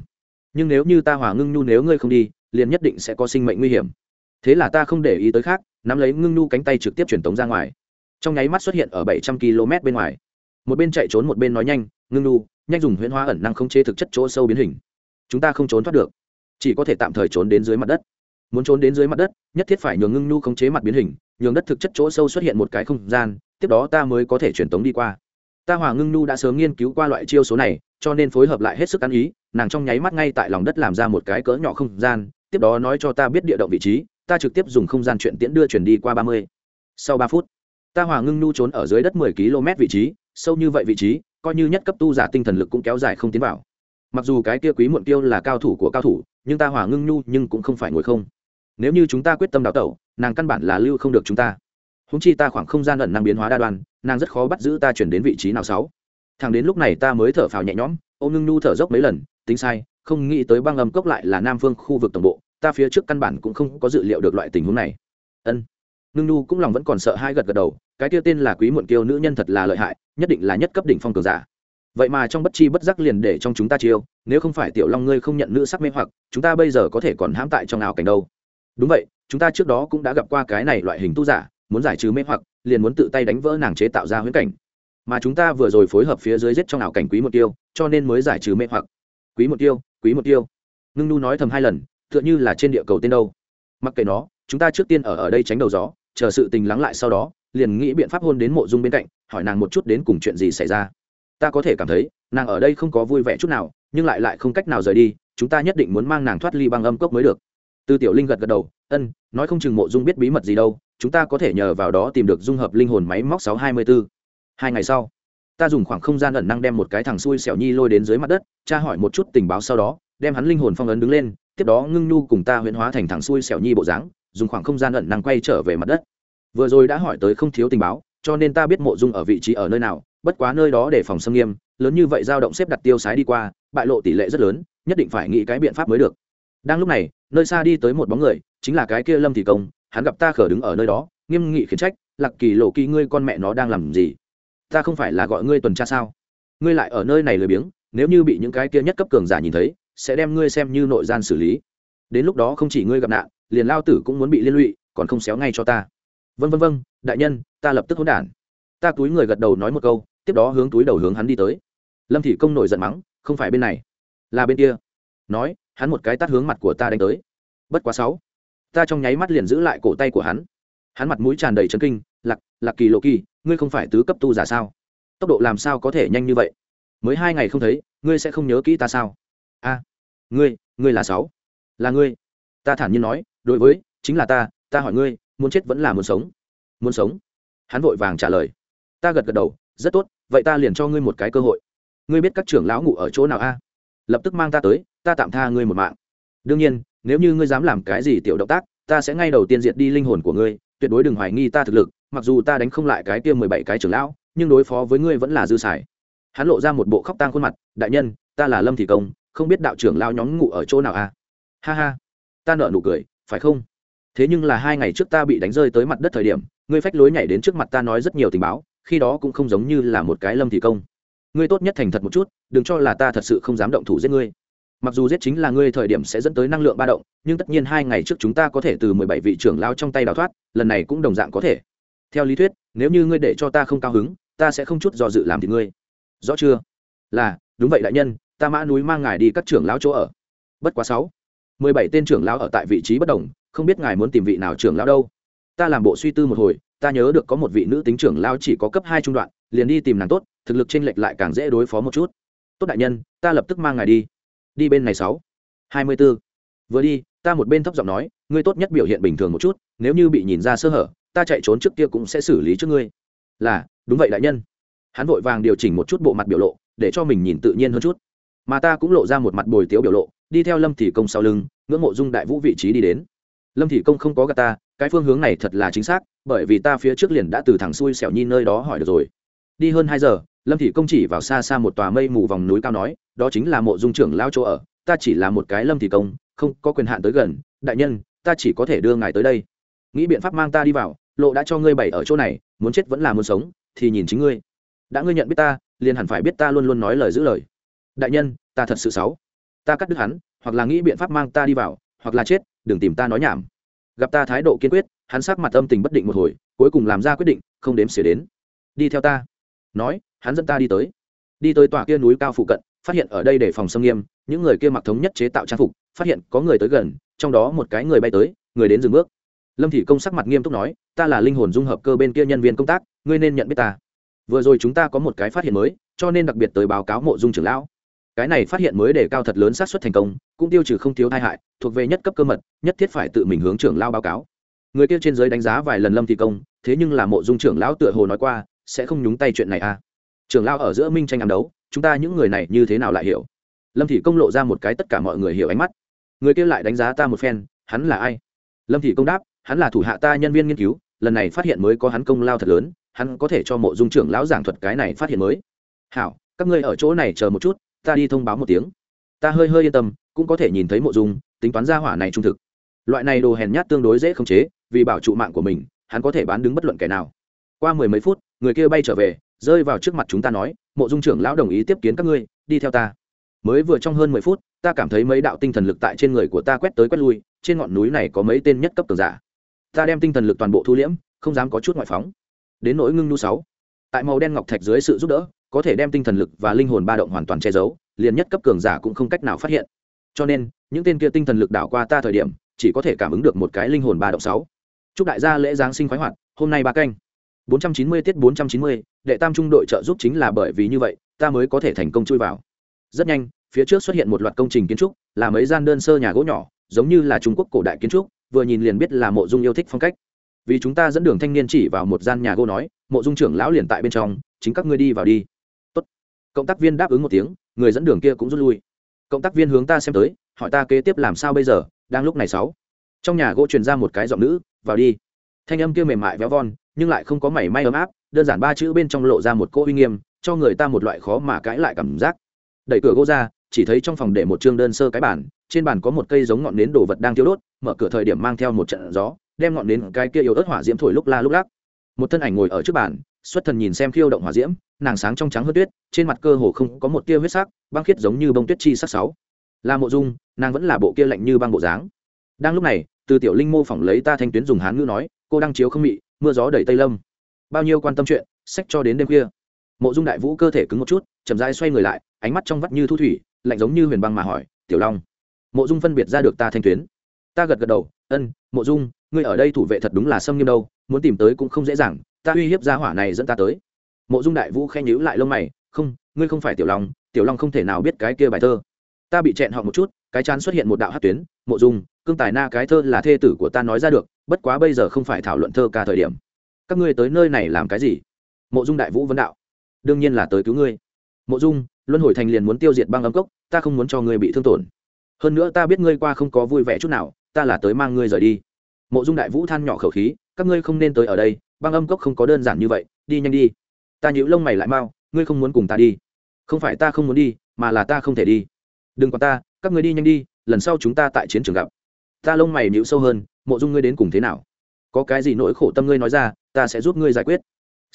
Nhưng nếu như ta hòa ngưng nhu nếu ngươi không đi liền nhất định sẽ có sinh mệnh nguy hiểm. Thế là ta không để ý tới khác, nắm lấy ngưng nhu cánh tay trực tiếp truyền tống ra ngoài. Trong nháy mắt xuất hiện ở bảy trăm km bên ngoài. Một bên chạy trốn một bên nói nhanh, ngưng nhu nhanh dùng huyễn hóa ẩn năng không chế thực chất chỗ sâu biến hình. Chúng ta không trốn thoát được, chỉ có thể tạm thời trốn đến dưới mặt đất. Muốn trốn đến dưới mặt đất, nhất thiết phải nhường ngưng nhu khống chế mặt biến hình, nhường đất thực chất chỗ sâu xuất hiện một cái không gian, tiếp đó ta mới có thể truyền tống đi qua. Ta hòa ngưng nhu đã sớm nghiên cứu qua loại chiêu số này, cho nên phối hợp lại hết sức ăn ý, nàng trong nháy mắt ngay tại lòng đất làm ra một cái cỡ nhỏ không gian tiếp đó nói cho ta biết địa động vị trí, ta trực tiếp dùng không gian chuyện tiễn đưa chuyển đi qua ba mươi. Sau ba phút, ta hòa ngưng nhu trốn ở dưới đất mười km vị trí, sâu như vậy vị trí, coi như nhất cấp tu giả tinh thần lực cũng kéo dài không tiến vào. Mặc dù cái kia quý muộn tiêu là cao thủ của cao thủ, nhưng ta hòa ngưng nhu nhưng cũng không phải ngồi không. Nếu như chúng ta quyết tâm đào tẩu, nàng căn bản là lưu không được chúng ta. Húng chi ta khoảng không gian ẩn năng biến hóa đa đoan, nàng rất khó bắt giữ ta chuyển đến vị trí nào sáu. Thằng đến lúc này ta mới thở phào nhẹ nhõm ô ngưng nhu thở dốc mấy lần, tính sai không nghĩ tới băng âm cốc lại là nam phương khu vực tổng bộ, ta phía trước căn bản cũng không có dự liệu được loại tình huống này. Ân. Ngưng Nu cũng lòng vẫn còn sợ hai gật gật đầu, cái tiêu tên là quý muộn kiêu nữ nhân thật là lợi hại, nhất định là nhất cấp đỉnh phong cường giả. Vậy mà trong bất chi bất giác liền để trong chúng ta chiêu, nếu không phải tiểu long ngươi không nhận nữ sắc mê hoặc, chúng ta bây giờ có thể còn hãm tại trong ảo cảnh đâu. Đúng vậy, chúng ta trước đó cũng đã gặp qua cái này loại hình tu giả, muốn giải trừ mê hoặc, liền muốn tự tay đánh vỡ nàng chế tạo ra huyễn cảnh. Mà chúng ta vừa rồi phối hợp phía dưới giết trong ảo cảnh quý một tiêu cho nên mới giải trừ mê hoặc quý một tiêu, quý một tiêu. Ngưng nu nói thầm hai lần, tựa như là trên địa cầu tên đâu. Mặc kệ nó, chúng ta trước tiên ở ở đây tránh đầu gió, chờ sự tình lắng lại sau đó, liền nghĩ biện pháp hôn đến mộ dung bên cạnh, hỏi nàng một chút đến cùng chuyện gì xảy ra. Ta có thể cảm thấy, nàng ở đây không có vui vẻ chút nào, nhưng lại lại không cách nào rời đi, chúng ta nhất định muốn mang nàng thoát ly băng âm cốc mới được. Tư tiểu linh gật gật đầu, ân, nói không chừng mộ dung biết bí mật gì đâu, chúng ta có thể nhờ vào đó tìm được dung hợp linh hồn máy móc sáu hai mươi bốn. Hai ngày sau ta dùng khoảng không gian ẩn năng đem một cái thằng xui xẻo nhi lôi đến dưới mặt đất, tra hỏi một chút tình báo sau đó, đem hắn linh hồn phong ấn đứng lên, tiếp đó ngưng nhu cùng ta huyễn hóa thành thằng xui xẻo nhi bộ dáng, dùng khoảng không gian ẩn năng quay trở về mặt đất. Vừa rồi đã hỏi tới không thiếu tình báo, cho nên ta biết mộ dung ở vị trí ở nơi nào, bất quá nơi đó để phòng xâm nghiêm, lớn như vậy dao động xếp đặt tiêu sái đi qua, bại lộ tỷ lệ rất lớn, nhất định phải nghĩ cái biện pháp mới được. Đang lúc này, nơi xa đi tới một bóng người, chính là cái kia lâm thị công, hắn gặp ta khở đứng ở nơi đó, nghiêm nghị khiển trách, lạc kỳ lộ kỳ ngươi con mẹ nó đang làm gì? Ta không phải là gọi ngươi tuần tra sao? Ngươi lại ở nơi này lười biếng, nếu như bị những cái kia nhất cấp cường giả nhìn thấy, sẽ đem ngươi xem như nội gian xử lý. Đến lúc đó không chỉ ngươi gặp nạn, liền lao tử cũng muốn bị liên lụy, còn không xéo ngay cho ta. Vân vân vân đại nhân, ta lập tức hỗn đản. Ta túi người gật đầu nói một câu, tiếp đó hướng túi đầu hướng hắn đi tới. Lâm thị công nổi giận mắng, không phải bên này, là bên kia. Nói, hắn một cái tắt hướng mặt của ta đánh tới. Bất quá sáu, ta trong nháy mắt liền giữ lại cổ tay của hắn. Hắn mặt mũi tràn đầy trấn kinh lạc lạc kỳ lộ kỳ, ngươi không phải tứ cấp tu giả sao? Tốc độ làm sao có thể nhanh như vậy? Mới hai ngày không thấy, ngươi sẽ không nhớ kỹ ta sao? A, ngươi ngươi là sáu. Là ngươi. Ta thản nhiên nói, đối với, chính là ta ta hỏi ngươi, muốn chết vẫn là muốn sống? Muốn sống? Hắn vội vàng trả lời. Ta gật gật đầu, rất tốt, vậy ta liền cho ngươi một cái cơ hội. Ngươi biết các trưởng lão ngủ ở chỗ nào a? Lập tức mang ta tới, ta tạm tha ngươi một mạng. Đương nhiên, nếu như ngươi dám làm cái gì tiểu động tác, ta sẽ ngay đầu tiên diệt đi linh hồn của ngươi, tuyệt đối đừng hoài nghi ta thực lực mặc dù ta đánh không lại cái kia mười bảy cái trưởng lão, nhưng đối phó với ngươi vẫn là dư xài. Hắn lộ ra một bộ khóc tang khuôn mặt, đại nhân, ta là lâm thị công, không biết đạo trưởng lao nhóm ngủ ở chỗ nào à? Ha ha. Ta nợ nụ cười, phải không? Thế nhưng là hai ngày trước ta bị đánh rơi tới mặt đất thời điểm, ngươi phách lối nhảy đến trước mặt ta nói rất nhiều tình báo, khi đó cũng không giống như là một cái lâm thị công. Ngươi tốt nhất thành thật một chút, đừng cho là ta thật sự không dám động thủ giết ngươi. Mặc dù giết chính là ngươi thời điểm sẽ dẫn tới năng lượng ba động, nhưng tất nhiên hai ngày trước chúng ta có thể từ mười bảy vị trưởng lao trong tay đào thoát, lần này cũng đồng dạng có thể theo lý thuyết, nếu như ngươi để cho ta không cao hứng, ta sẽ không chút do dự làm thì ngươi. Rõ chưa? Là, đúng vậy đại nhân, ta mã núi mang ngài đi các trưởng lão chỗ ở. Bất quá sáu. Mười bảy tên trưởng lão ở tại vị trí bất đồng, không biết ngài muốn tìm vị nào trưởng lão đâu. Ta làm bộ suy tư một hồi, ta nhớ được có một vị nữ tính trưởng lão chỉ có cấp hai trung đoạn, liền đi tìm nàng tốt, thực lực t r ê n lệch lại càng dễ đối phó một chút. Tốt đại nhân, ta lập tức mang ngài đi. Đi bên này sáu. Hai mươi b ố vừa đi, ta một bên thấp giọng nói, ngươi tốt nhất biểu hiện bình thường một chút, nếu như bị nhìn ra sơ hở ta chạy trốn trước kia cũng sẽ xử lý trước ngươi. Là, đúng vậy đại nhân. Hắn vội vàng điều chỉnh một chút bộ mặt biểu lộ, để cho mình nhìn tự nhiên hơn chút. Mà ta cũng lộ ra một mặt bồi tiếu biểu lộ, đi theo lâm thị công sau lưng, ngưỡng mộ dung đại vũ vị trí đi đến. Lâm thị công không có gà ta, cái phương hướng này thật là chính xác, bởi vì ta phía trước liền đã từ thẳng xuôi xẻo nhi nơi đó hỏi được rồi. Đi hơn hai giờ, lâm thị công chỉ vào xa xa một tòa mây mù vòng núi cao nói, đó chính là mộ dung trưởng lao chỗ ở, ta chỉ là một cái lâm thị công, không có quyền hạn tới gần, đại nhân, ta chỉ có thể đưa ngài tới đây. Nghĩ biện pháp mang ta đi vào lộ đã cho ngươi bày ở chỗ này, muốn chết vẫn là muốn sống, thì nhìn chính ngươi. Đã ngươi nhận biết ta, liền hẳn phải biết ta luôn luôn nói lời giữ lời. Đại nhân, ta thật sự xấu. Ta cắt đứt hắn, hoặc là nghĩ biện pháp mang ta đi vào, hoặc là chết, đừng tìm ta nói nhảm. Gặp ta thái độ kiên quyết, hắn sắc mặt âm tình bất định một hồi, cuối cùng làm ra quyết định, không đếm xỉa đến. Đi theo ta. Nói, hắn dẫn ta đi tới. Đi tới tòa kia núi cao phụ cận, phát hiện ở đây để phòng xâm nghiêm, những người kia mặc thống nhất chế tạo trang phục, phát hiện có người tới gần, trong đó một cái người bay tới, người đến dừng bước lâm thị công sắc mặt nghiêm túc nói, ta là linh hồn dung hợp cơ bên kia nhân viên công tác, ngươi nên nhận biết ta. Vừa rồi chúng ta có một cái phát hiện mới, cho nên đặc biệt tới báo cáo mộ dung trưởng lão. Cái này phát hiện mới để cao thật lớn xác suất thành công, cũng tiêu trừ không thiếu tai hại, thuộc về nhất cấp cơ mật, nhất thiết phải tự mình hướng trưởng lao báo cáo. Người kia trên giới đánh giá vài lần lâm thị công, thế nhưng là mộ dung trưởng lão tựa hồ nói qua, sẽ không nhúng tay chuyện này à? Trường lao ở giữa minh tranh ám đấu, chúng ta những người này như thế nào lại hiểu? Lâm thị công lộ ra một cái tất cả mọi người hiểu ánh mắt. Người kia lại đánh giá ta một phen, hắn là ai? Lâm thị công đáp hắn là thủ hạ ta nhân viên nghiên cứu, lần này phát hiện mới có hắn công lao thật lớn, hắn có thể cho mộ dung trưởng lão giảng thuật cái này phát hiện mới. Hảo, các ngươi ở chỗ này chờ một chút, ta đi thông báo một tiếng. Ta hơi hơi yên tâm, cũng có thể nhìn thấy mộ dung, tính toán ra hỏa này trung thực. Loại này đồ hèn nhát tương đối dễ khống chế, vì bảo trụ mạng của mình, hắn có thể bán đứng bất luận kẻ nào. Qua mười mấy phút, người kia bay trở về, rơi vào trước mặt chúng ta nói, mộ dung trưởng lão đồng ý tiếp kiến các ngươi, đi theo ta. Mới vừa trong hơn mười phút, ta cảm thấy mấy đạo tinh thần lực tại trên người của ta quét tới quét lui, trên ngọn núi này có mấy tên nhất cấp cường giả ta đem tinh thần lực toàn bộ thu liễm không dám có chút ngoại phóng. Đến nỗi ngưng nu sáu tại màu đen ngọc thạch dưới sự giúp đỡ có thể đem tinh thần lực và linh hồn ba động hoàn toàn che giấu liền nhất cấp cường giả cũng không cách nào phát hiện. Cho nên những tên kia tinh thần lực đảo qua ta thời điểm chỉ có thể cảm ứng được một cái linh hồn ba động sáu. Chúc đại gia lễ giáng sinh khoái hoạt hôm nay ba canh. 490 tiết 490, đệ tam trung đội trợ giúp chính là bởi vì như vậy, ta mới có thể thành công chui vào. Rất nhanh, phía trước xuất hiện một loạt công trình kiến trúc, là mấy gian đơn sơ nhà gỗ nhỏ, giống như là Trung Quốc cổ đại kiến trúc, vừa nhìn liền biết là Mộ Dung yêu thích phong cách. Vì chúng ta dẫn đường thanh niên chỉ vào một gian nhà gỗ nói, Mộ Dung trưởng lão liền tại bên trong, chính các ngươi đi vào đi. Tốt. Cộng tác viên đáp ứng một tiếng, người dẫn đường kia cũng rút lui. Cộng tác viên hướng ta xem tới, hỏi ta kế tiếp làm sao bây giờ, đang lúc này sáu. Trong nhà gỗ truyền ra một cái giọng nữ, vào đi. Thanh âm kia mềm mại véo von, nhưng lại không có mảy may ấm áp đơn giản ba chữ bên trong lộ ra một cô uy nghiêm cho người ta một loại khó mà cãi lại cảm giác đẩy cửa gỗ ra chỉ thấy trong phòng để một chương đơn sơ cái bàn, trên bàn có một cây giống ngọn nến đồ vật đang thiêu đốt, mở cửa thời điểm mang theo một trận gió, đem ngọn nến cái kia yếu ớt hỏa diễm thổi lúc la lúc lắc. Một thân ảnh ngồi ở trước bàn, xuất thần nhìn xem khiêu động hỏa diễm, nàng sáng trong trắng hơn tuyết, trên mặt cơ hồ không có một tia huyết sắc, băng khiết giống như bông tuyết chi sắc sáu. Là mộ dung, nàng vẫn là bộ kia lạnh như băng bộ dáng. Đang lúc này, từ tiểu linh mô phỏng lấy ta thanh tuyến dùng hán ngữ nói, cô đang chiếu không mị, mưa gió đầy tây lâm. Bao nhiêu quan tâm chuyện, sách cho đến đêm khuya. Mộ dung đại vũ cơ thể cứng một chút, chậm rãi xoay người lại, ánh mắt trong vắt như thu thủy lạnh giống như huyền băng mà hỏi, tiểu long, mộ dung phân biệt ra được ta thanh tuyến. Ta gật gật đầu, ân, mộ dung, ngươi ở đây thủ vệ thật đúng là xâm nghiêm đâu, muốn tìm tới cũng không dễ dàng, ta uy hiếp gia hỏa này dẫn ta tới. Mộ dung đại vũ khen nhữ lại lông mày, không, ngươi không phải tiểu long tiểu long không thể nào biết cái kia bài thơ. Ta bị chẹn họ một chút, cái chán xuất hiện một đạo hát tuyến, mộ dung, cương tài na cái thơ là thê tử của ta nói ra được, bất quá bây giờ không phải thảo luận thơ ca thời điểm. Các ngươi tới nơi này làm cái gì? Mộ dung đại vũ vấn đạo. Đương nhiên là tới cứu ngươi. Mộ dung luân hồi thành liền muốn tiêu diệt băng âm cốc, ta không muốn cho ngươi bị thương tổn. Hơn nữa ta biết ngươi qua không có vui vẻ chút nào, ta là tới mang ngươi rời đi. Mộ dung đại vũ than nhỏ khẩu khí, các ngươi không nên tới ở đây, băng âm cốc không có đơn giản như vậy, đi nhanh đi. Ta nhíu lông mày lại mau, ngươi không muốn cùng ta đi. Không phải ta không muốn đi, mà là ta không thể đi. Đừng còn ta, các ngươi đi nhanh đi, lần sau chúng ta tại chiến trường gặp. Ta lông mày nhịu sâu hơn, mộ dung ngươi đến cùng thế nào? Có cái gì nỗi khổ tâm ngươi nói ra, ta sẽ giúp ngươi giải quyết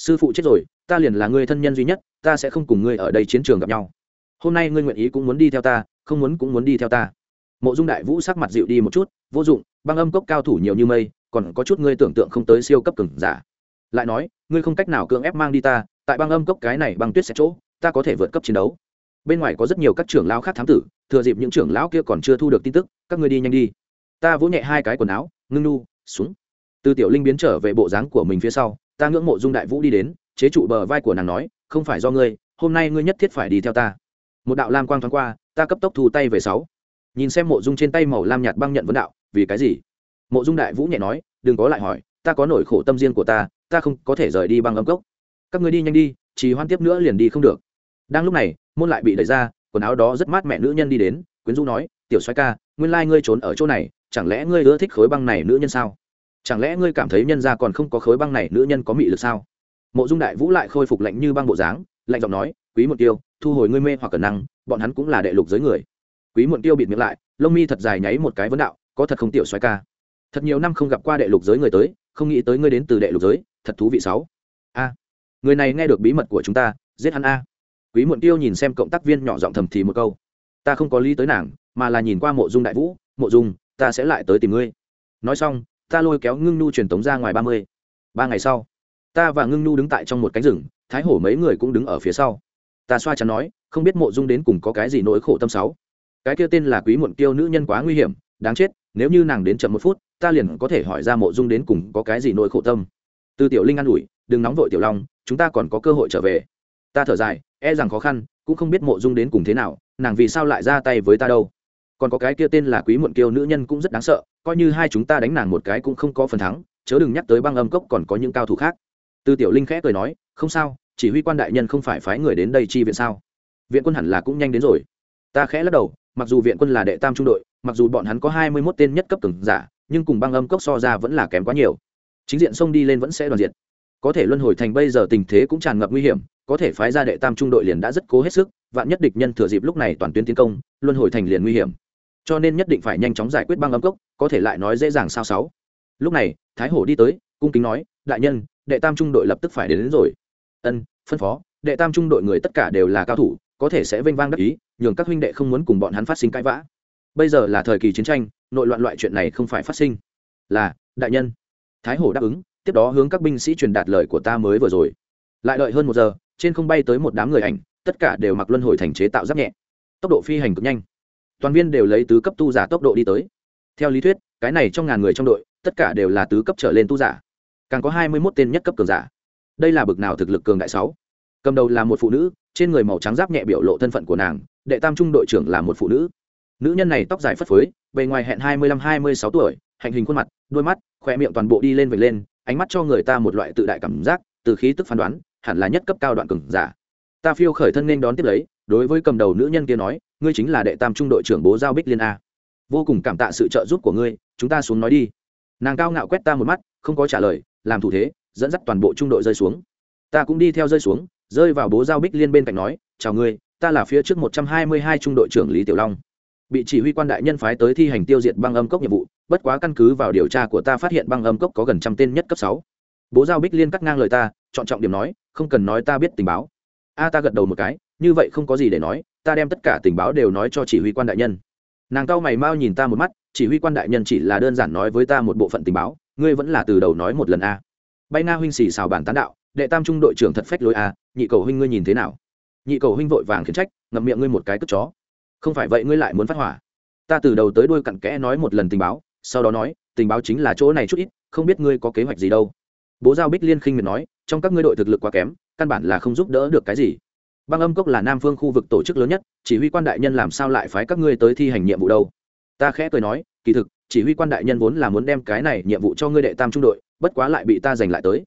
sư phụ chết rồi, ta liền là người thân nhân duy nhất, ta sẽ không cùng ngươi ở đây chiến trường gặp nhau. Hôm nay ngươi nguyện ý cũng muốn đi theo ta, không muốn cũng muốn đi theo ta. Mộ dung đại vũ sắc mặt dịu đi một chút, vô dụng, băng âm cốc cao thủ nhiều như mây, còn có chút ngươi tưởng tượng không tới siêu cấp cứng giả. Lại nói, ngươi không cách nào cưỡng ép mang đi ta, tại băng âm cốc cái này băng tuyết sẽ chỗ, ta có thể vượt cấp chiến đấu. Bên ngoài có rất nhiều các trưởng lão khác thám tử, thừa dịp những trưởng lão kia còn chưa thu được tin tức, các ngươi đi nhanh đi. Ta vỗ nhẹ hai cái quần áo, ngưng nu, xuống. Từ tiểu linh biến trở về bộ dáng của mình phía sau ta ngưỡng mộ dung đại vũ đi đến, chế trụ bờ vai của nàng nói, không phải do ngươi, hôm nay ngươi nhất thiết phải đi theo ta. Một đạo lam quang thoáng qua, ta cấp tốc thu tay về sáu. Nhìn xem mộ dung trên tay màu lam nhạt băng nhận vấn đạo, vì cái gì? Mộ dung đại vũ nhẹ nói, đừng có lại hỏi, ta có nỗi khổ tâm riêng của ta ta không có thể rời đi băng âm cốc. Các người đi nhanh đi, chỉ hoan tiếp nữa liền đi không được. Đang lúc này, môn lại bị đẩy ra, quần áo đó rất mát mẹ nữ nhân đi đến, quyến du nói, tiểu xoay ca, nguyên lai ngươi trốn ở chỗ này, chẳng lẽ ngươi ưa thích khối băng này nữ nhân sao? Chẳng lẽ ngươi cảm thấy nhân ra còn không có khối băng này nữ nhân có mị lực sao? Mộ dung đại vũ lại khôi phục lạnh như băng bộ dáng, lạnh giọng nói, quý một tiêu, thu hồi ngươi mê hoặc cẩn năng, bọn hắn cũng là đệ lục giới người. Quý một tiêu bịt miệng lại, lông mi thật dài nháy một cái vấn đạo, có thật không tiểu xoay ca? Thật nhiều năm không gặp qua đệ lục giới người tới, không nghĩ tới ngươi đến từ đệ lục giới, thật thú vị sáu. A, người này nghe được bí mật của chúng ta, giết hắn a. Quý muộn tiêu nhìn xem cộng tác viên nhỏ giọng thầm thì một câu, ta không có lý tới nàng, mà là nhìn qua mộ dung đại vũ, mộ dung, ta sẽ lại tới tìm ngươi. Nói xong ta lôi kéo ngưng Nu truyền tống ra ngoài ba mươi. Ba ngày sau, ta và ngưng Nu đứng tại trong một cánh rừng, thái hổ mấy người cũng đứng ở phía sau. Ta xoa chắn nói, không biết mộ dung đến cùng có cái gì nỗi khổ tâm sáu. Cái kia tên là quý muộn tiêu nữ nhân quá nguy hiểm, đáng chết, nếu như nàng đến chậm một phút, ta liền có thể hỏi ra mộ dung đến cùng có cái gì nỗi khổ tâm. Từ tiểu linh an ủi, đừng nóng vội tiểu long, chúng ta còn có cơ hội trở về. Ta thở dài e rằng khó khăn, cũng không biết mộ dung đến cùng thế nào, nàng vì sao lại ra tay với ta đâu? Còn có cái kia tên là quý muộn kiêu nữ nhân cũng rất đáng sợ, coi như hai chúng ta đánh nàng một cái cũng không có phần thắng, chớ đừng nhắc tới băng âm cốc còn có những cao thủ khác. Tư tiểu linh khẽ cười nói, không sao, chỉ huy quan đại nhân không phải phái người đến đây chi viện sao? Viện quân hẳn là cũng nhanh đến rồi. Ta khẽ lắc đầu, mặc dù viện quân là đệ tam trung đội, mặc dù bọn hắn có hai mươi mốt tên nhất cấp từng giả, nhưng cùng băng âm cốc so ra vẫn là kém quá nhiều. Chính diện xông đi lên vẫn sẽ đoàn diện. Có thể luân hồi thành bây giờ tình thế cũng tràn ngập nguy hiểm, có thể phái ra đệ tam trung đội liền đã rất cố hết sức, vạn nhất địch nhân thừa dịp lúc này toàn tuyến tiến công, luân hồi thành liền nguy hiểm cho nên nhất định phải nhanh chóng giải quyết băng âm cốc có thể lại nói dễ dàng sao sáu. Lúc này thái hổ đi tới cung kính nói đại nhân đệ tam trung đội lập tức phải đến, đến rồi. Ân phân phó đệ tam trung đội người tất cả đều là cao thủ có thể sẽ vênh vang đắc ý nhường các huynh đệ không muốn cùng bọn hắn phát sinh cãi vã. Bây giờ là thời kỳ chiến tranh nội loạn loại chuyện này không phải phát sinh. Là đại nhân. Thái hổ đáp ứng tiếp đó hướng các binh sĩ truyền đạt lời của ta mới vừa rồi. Lại đợi hơn một giờ trên không bay tới một đám người ảnh tất cả đều mặc luân hồi thành chế tạo giáp nhẹ. Tốc độ phi hành cực nhanh toàn viên đều lấy tứ cấp tu giả tốc độ đi tới. Theo lý thuyết, cái này trong ngàn người trong đội, tất cả đều là tứ cấp trở lên tu giả. Càng có hai mươi mốt tên nhất cấp cường giả. Đây là bực nào thực lực cường đại sáu. Cầm đầu là một phụ nữ, trên người màu trắng giáp nhẹ biểu lộ thân phận của nàng, đệ tam trung đội trưởng là một phụ nữ. Nữ nhân này tóc dài phất phới, bề ngoài hẹn hai mươi lăm, hai mươi sáu tuổi, hành hình khuôn mặt, đôi mắt khoe miệng toàn bộ đi lên về lên, ánh mắt cho người ta một loại tự đại cảm giác, từ khí tức phán đoán, hẳn là nhất cấp cao đoạn cường giả. Ta phiêu khởi thân nên đón tiếp lấy đối với cầm đầu nữ nhân kia nói, ngươi chính là đệ tam trung đội trưởng bố giao bích liên a. Vô cùng cảm tạ sự trợ giúp của ngươi, chúng ta xuống nói đi. Nàng cao ngạo quét ta một mắt, không có trả lời, làm thủ thế, dẫn dắt toàn bộ trung đội rơi xuống. Ta cũng đi theo rơi xuống, rơi vào bố giao bích liên bên cạnh nói, chào ngươi, ta là phía trước một trăm hai mươi hai trung đội trưởng lý tiểu long. Bị chỉ huy quan đại nhân phái tới thi hành tiêu diệt băng âm cốc nhiệm vụ, bất quá căn cứ vào điều tra của ta phát hiện băng âm cốc có gần trăm tên nhất cấp sáu. Bố giao bích liên cắt ngang lời ta, chọn trọng điểm nói, không cần nói ta biết tình báo. A ta gật đầu một cái như vậy không có gì để nói, ta đem tất cả tình báo đều nói cho chỉ huy quan đại nhân. Nàng cao mày mau nhìn ta một mắt, chỉ huy quan đại nhân chỉ là đơn giản nói với ta một bộ phận tình báo, ngươi vẫn là từ đầu nói một lần a. Bay na huynh xì xào bản tán đạo, đệ tam trung đội trưởng thật phách lối a, nhị cầu huynh ngươi nhìn thế nào? Nhị cầu huynh vội vàng khiển trách, ngậm miệng ngươi một cái cất chó. Không phải vậy ngươi lại muốn phát hỏa. Ta từ đầu tới đuôi cặn kẽ nói một lần tình báo, sau đó nói, tình báo chính là chỗ này chút ít, không biết ngươi có kế hoạch gì đâu. Bố giao bích liên khinh miệt nói, trong các ngươi đội thực lực quá kém, căn bản là không giúp đỡ được cái gì băng âm cốc là nam phương khu vực tổ chức lớn nhất, chỉ huy quan đại nhân làm sao lại phái các ngươi tới thi hành nhiệm vụ đâu? Ta khẽ cười nói, kỳ thực, chỉ huy quan đại nhân vốn là muốn đem cái này nhiệm vụ cho ngươi đệ tam trung đội, bất quá lại bị ta giành lại tới.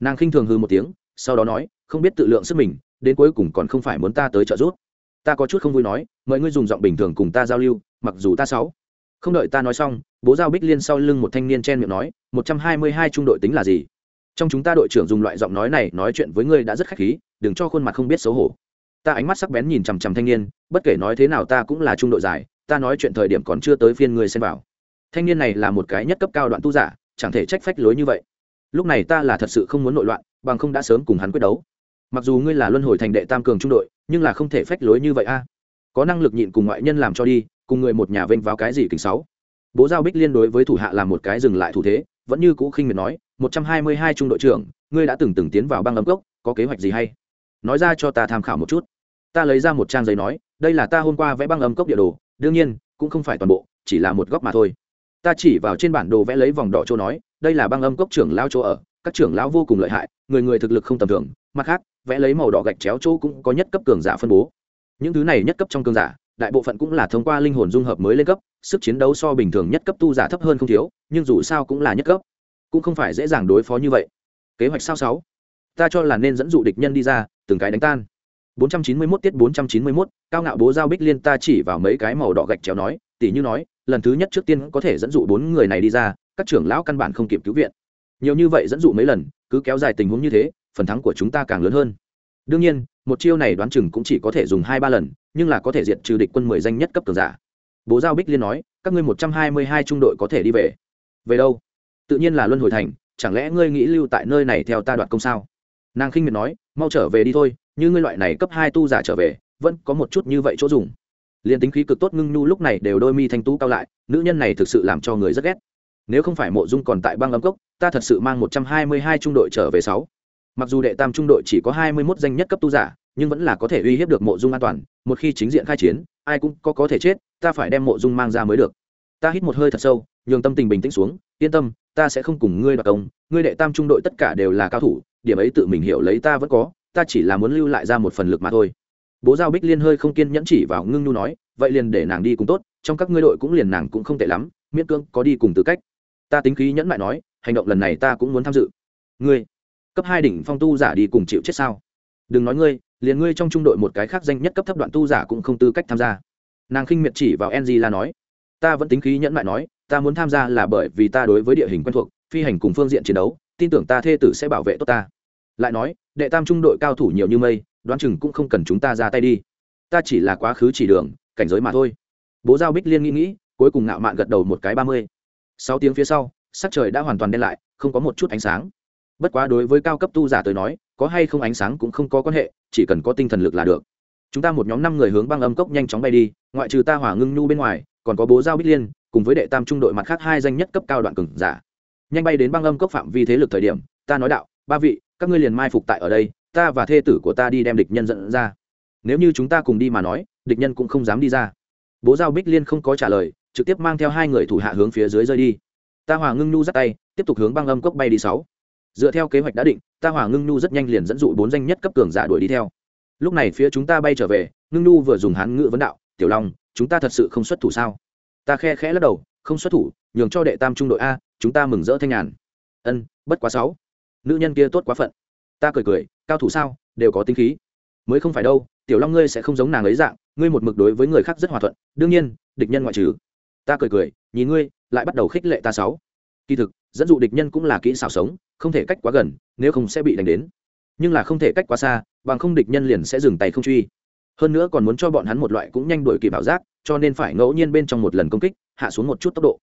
Nàng khinh thường hư một tiếng, sau đó nói, không biết tự lượng sức mình, đến cuối cùng còn không phải muốn ta tới trợ giúp. Ta có chút không vui nói, mời ngươi dùng giọng bình thường cùng ta giao lưu, mặc dù ta sáu. Không đợi ta nói xong, bố giao bích liên sau lưng một thanh niên chen miệng nói, một trăm hai mươi hai trung đội tính là gì? Trong chúng ta đội trưởng dùng loại giọng nói này nói chuyện với ngươi đã rất khách khí, đừng cho khuôn mặt không biết xấu hổ ta ánh mắt sắc bén nhìn chằm chằm thanh niên, bất kể nói thế nào ta cũng là trung đội giải ta nói chuyện thời điểm còn chưa tới phiên ngươi xem vào. Thanh niên này là một cái nhất cấp cao đoạn tu giả, chẳng thể trách phách lối như vậy. Lúc này ta là thật sự không muốn nội loạn, bằng không đã sớm cùng hắn quyết đấu. Mặc dù ngươi là luân hồi thành đệ tam cường trung đội, nhưng là không thể phách lối như vậy a. Có năng lực nhịn cùng ngoại nhân làm cho đi, cùng người một nhà vênh vào cái gì kính sáu. Bố giao bích liên đối với thủ hạ làm một cái dừng lại thủ thế, vẫn như cũ khinh miệt nói, một trăm hai mươi hai trung đội trưởng, ngươi đã từng từng tiến vào băng ấm cốc, có kế hoạch gì hay? Nói ra cho ta tham khảo một chút ta lấy ra một trang giấy nói, đây là ta hôm qua vẽ băng âm cốc địa đồ, đương nhiên, cũng không phải toàn bộ, chỉ là một góc mà thôi. Ta chỉ vào trên bản đồ vẽ lấy vòng đỏ chỗ nói, đây là băng âm cốc trưởng lao chỗ ở, các trưởng lão vô cùng lợi hại, người người thực lực không tầm thường. Mặt khác, vẽ lấy màu đỏ gạch chéo chỗ cũng có nhất cấp cường giả phân bố. Những thứ này nhất cấp trong cường giả, đại bộ phận cũng là thông qua linh hồn dung hợp mới lên cấp, sức chiến đấu so bình thường nhất cấp tu giả thấp hơn không thiếu, nhưng dù sao cũng là nhất cấp, cũng không phải dễ dàng đối phó như vậy. Kế hoạch sao sáu? Ta cho là nên dẫn dụ địch nhân đi ra, từng cái đánh tan. 491 tiết 491, cao ngạo bố giao bích liên ta chỉ vào mấy cái màu đỏ gạch chéo nói tỷ như nói lần thứ nhất trước tiên có thể dẫn dụ bốn người này đi ra các trưởng lão căn bản không kịp cứu viện. Nhiều như vậy dẫn dụ mấy lần cứ kéo dài tình huống như thế phần thắng của chúng ta càng lớn hơn. Đương nhiên một chiêu này đoán chừng cũng chỉ có thể dùng hai ba lần nhưng là có thể diệt trừ địch quân mười danh nhất cấp cường giả. Bố giao bích liên nói các ngươi một trăm hai mươi hai trung đội có thể đi về. Về đâu? Tự nhiên là luân hồi thành chẳng lẽ ngươi nghĩ lưu tại nơi này theo ta đoạt công sao? Nàng khinh miệt nói mau trở về đi thôi như ngươi loại này cấp hai tu giả trở về, vẫn có một chút như vậy chỗ dùng. Liền tính khí cực tốt ngưng nhu lúc này đều đôi mi thanh tú cao lại, nữ nhân này thực sự làm cho người rất ghét. Nếu không phải mộ dung còn tại băng âm cốc, ta thật sự mang một trăm hai mươi hai trung đội trở về sáu. Mặc dù đệ tam trung đội chỉ có hai mươi mốt danh nhất cấp tu giả, nhưng vẫn là có thể uy hiếp được mộ dung an toàn, một khi chính diện khai chiến, ai cũng có có thể chết, ta phải đem mộ dung mang ra mới được. Ta hít một hơi thật sâu, nhường tâm tình bình tĩnh xuống, yên tâm, ta sẽ không cùng ngươi đoạt công, ngươi đệ tam trung đội tất cả đều là cao thủ, điểm ấy tự mình hiểu lấy ta vẫn có ta chỉ là muốn lưu lại ra một phần lực mà thôi. Bố giao bích liên hơi không kiên nhẫn chỉ vào ngưng nhu nói, vậy liền để nàng đi cùng tốt, trong các ngươi đội cũng liền nàng cũng không tệ lắm, miễn cưỡng có đi cùng tư cách. Ta tính khí nhẫn mại nói, hành động lần này ta cũng muốn tham dự. Ngươi, cấp hai đỉnh phong tu giả đi cùng chịu chết sao? Đừng nói ngươi, liền ngươi trong trung đội một cái khác danh nhất cấp thấp đoạn tu giả cũng không tư cách tham gia. Nàng khinh miệt chỉ vào ng là nói, ta vẫn tính khí nhẫn mại nói, ta muốn tham gia là bởi vì ta đối với địa hình quen thuộc, phi hành cùng phương diện chiến đấu, tin tưởng ta thê tử sẽ bảo vệ tốt ta lại nói, đệ tam trung đội cao thủ nhiều như mây, đoán chừng cũng không cần chúng ta ra tay đi. Ta chỉ là quá khứ chỉ đường, cảnh giới mà thôi. Bố giao bích liên nghĩ nghĩ, cuối cùng ngạo mạn gật đầu một cái ba mươi. Sáu tiếng phía sau, sắc trời đã hoàn toàn đen lại, không có một chút ánh sáng. Bất quá đối với cao cấp tu giả tới nói, có hay không ánh sáng cũng không có quan hệ, chỉ cần có tinh thần lực là được. Chúng ta một nhóm năm người hướng băng âm cốc nhanh chóng bay đi, ngoại trừ ta hỏa ngưng nhu bên ngoài, còn có bố giao bích liên, cùng với đệ tam trung đội mặt khác hai danh nhất cấp cao đoạn cừng giả. Nhanh bay đến băng âm cốc phạm vi thế lực thời điểm, ta nói đạo, ba vị các ngươi liền mai phục tại ở đây, ta và thê tử của ta đi đem địch nhân dẫn ra. Nếu như chúng ta cùng đi mà nói, địch nhân cũng không dám đi ra. Bố giao bích liên không có trả lời, trực tiếp mang theo hai người thủ hạ hướng phía dưới rơi đi. Ta hòa ngưng nhu dắt tay, tiếp tục hướng băng âm cốc bay đi sáu. Dựa theo kế hoạch đã định, ta hòa ngưng nhu rất nhanh liền dẫn dụ bốn danh nhất cấp cường giả đuổi đi theo. Lúc này phía chúng ta bay trở về, ngưng nhu vừa dùng hán ngữ vấn đạo, tiểu long, chúng ta thật sự không xuất thủ sao? Ta khe khẽ lắc đầu, không xuất thủ, nhường cho đệ tam trung đội a, chúng ta mừng rỡ thanh nhàn. Ân, bất quá sáu nữ nhân kia tốt quá phận. Ta cười cười, cao thủ sao, đều có tinh khí. Mới không phải đâu, tiểu long ngươi sẽ không giống nàng ấy dạng, ngươi một mực đối với người khác rất hòa thuận, đương nhiên, địch nhân ngoại trừ. Ta cười cười, nhìn ngươi, lại bắt đầu khích lệ ta sáu. Kỳ thực, dẫn dụ địch nhân cũng là kỹ xảo sống, không thể cách quá gần, nếu không sẽ bị đánh đến. Nhưng là không thể cách quá xa, bằng không địch nhân liền sẽ dừng tay không truy. Hơn nữa còn muốn cho bọn hắn một loại cũng nhanh đuổi kịp ảo giác, cho nên phải ngẫu nhiên bên trong một lần công kích, hạ xuống một chút tốc độ.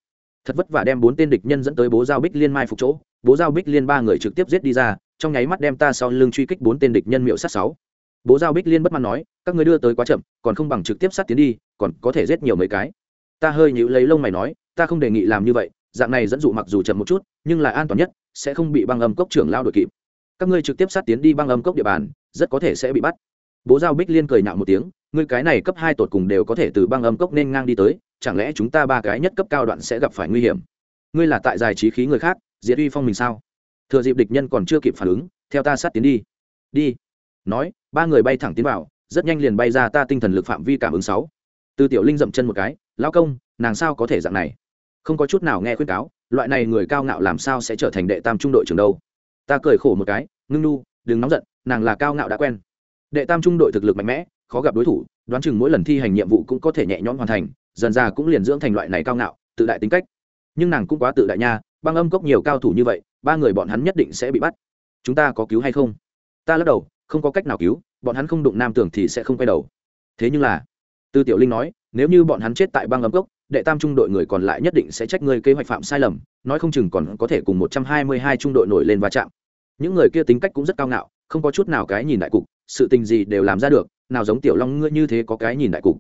Thật vất vả đem bốn tên địch nhân dẫn tới bố giao bích liên mai phục chỗ bố giao bích liên ba người trực tiếp giết đi ra, trong nháy mắt đem ta sau lưng truy kích bốn tên địch nhân miệu sát sáu. Bố giao bích liên bất mãn nói, các người đưa tới quá chậm, còn không bằng trực tiếp sát tiến đi, còn có thể giết nhiều mấy cái. Ta hơi nhữ lấy lông mày nói, ta không đề nghị làm như vậy, dạng này dẫn dụ mặc dù chậm một chút, nhưng là an toàn nhất, sẽ không bị băng âm cốc trưởng lao đội kịp. Các ngươi trực tiếp sát tiến đi băng âm cốc địa bàn, rất có thể sẽ bị bắt. Bố giao bích liên cười nhạo một tiếng, ngươi cái này cấp hai tột cùng đều có thể từ băng âm cốc nên ngang đi tới, chẳng lẽ chúng ta ba cái nhất cấp cao đoạn sẽ gặp phải nguy hiểm? Ngươi là tại giải trí khí người khác diệt uy phong mình sao? Thừa dịp địch nhân còn chưa kịp phản ứng, theo ta sát tiến đi. Đi. Nói, ba người bay thẳng tiến vào, rất nhanh liền bay ra ta tinh thần lực phạm vi cảm ứng sáu. Từ tiểu linh dậm chân một cái, lão công, nàng sao có thể dạng này? Không có chút nào nghe khuyên cáo, loại này người cao ngạo làm sao sẽ trở thành đệ tam trung đội trưởng đâu? Ta cười khổ một cái, ngưng nu, đừng nóng giận, nàng là cao ngạo đã quen. Đệ tam trung đội thực lực mạnh mẽ, khó gặp đối thủ, đoán chừng mỗi lần thi hành nhiệm vụ cũng có thể nhẹ nhõm hoàn thành, dần ra cũng liền dưỡng thành loại này cao ngạo, tự đại tính cách. Nhưng nàng cũng quá tự đại nha băng âm cốc nhiều cao thủ như vậy, ba người bọn hắn nhất định sẽ bị bắt. Chúng ta có cứu hay không? Ta lắc đầu, không có cách nào cứu, bọn hắn không đụng nam tường thì sẽ không quay đầu. Thế nhưng là, tư tiểu linh nói, nếu như bọn hắn chết tại băng âm cốc, đệ tam trung đội người còn lại nhất định sẽ trách ngươi kế hoạch phạm sai lầm, nói không chừng còn có thể cùng một trăm hai mươi hai trung đội nổi lên va chạm. Những người kia tính cách cũng rất cao ngạo, không có chút nào cái nhìn đại cục, sự tình gì đều làm ra được, nào giống tiểu long ngươi như thế có cái nhìn đại cục.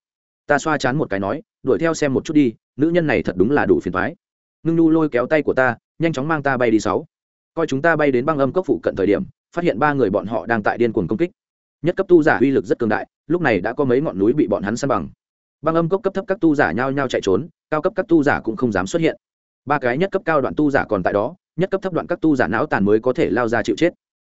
Ta xoa chán một cái nói, đuổi theo xem một chút đi, nữ nhân này thật đúng là đủ phiền thoái ngưng nu lôi kéo tay của ta, nhanh chóng mang ta bay đi sáu. Coi chúng ta bay đến băng âm cốc phụ cận thời điểm, phát hiện ba người bọn họ đang tại điên cuồng công kích. Nhất cấp tu giả uy lực rất cường đại, lúc này đã có mấy ngọn núi bị bọn hắn săn bằng. Băng âm cốc cấp thấp các tu giả nhao nhao chạy trốn, cao cấp các tu giả cũng không dám xuất hiện. Ba cái nhất cấp cao đoạn tu giả còn tại đó, nhất cấp thấp đoạn các tu giả não tàn mới có thể lao ra chịu chết.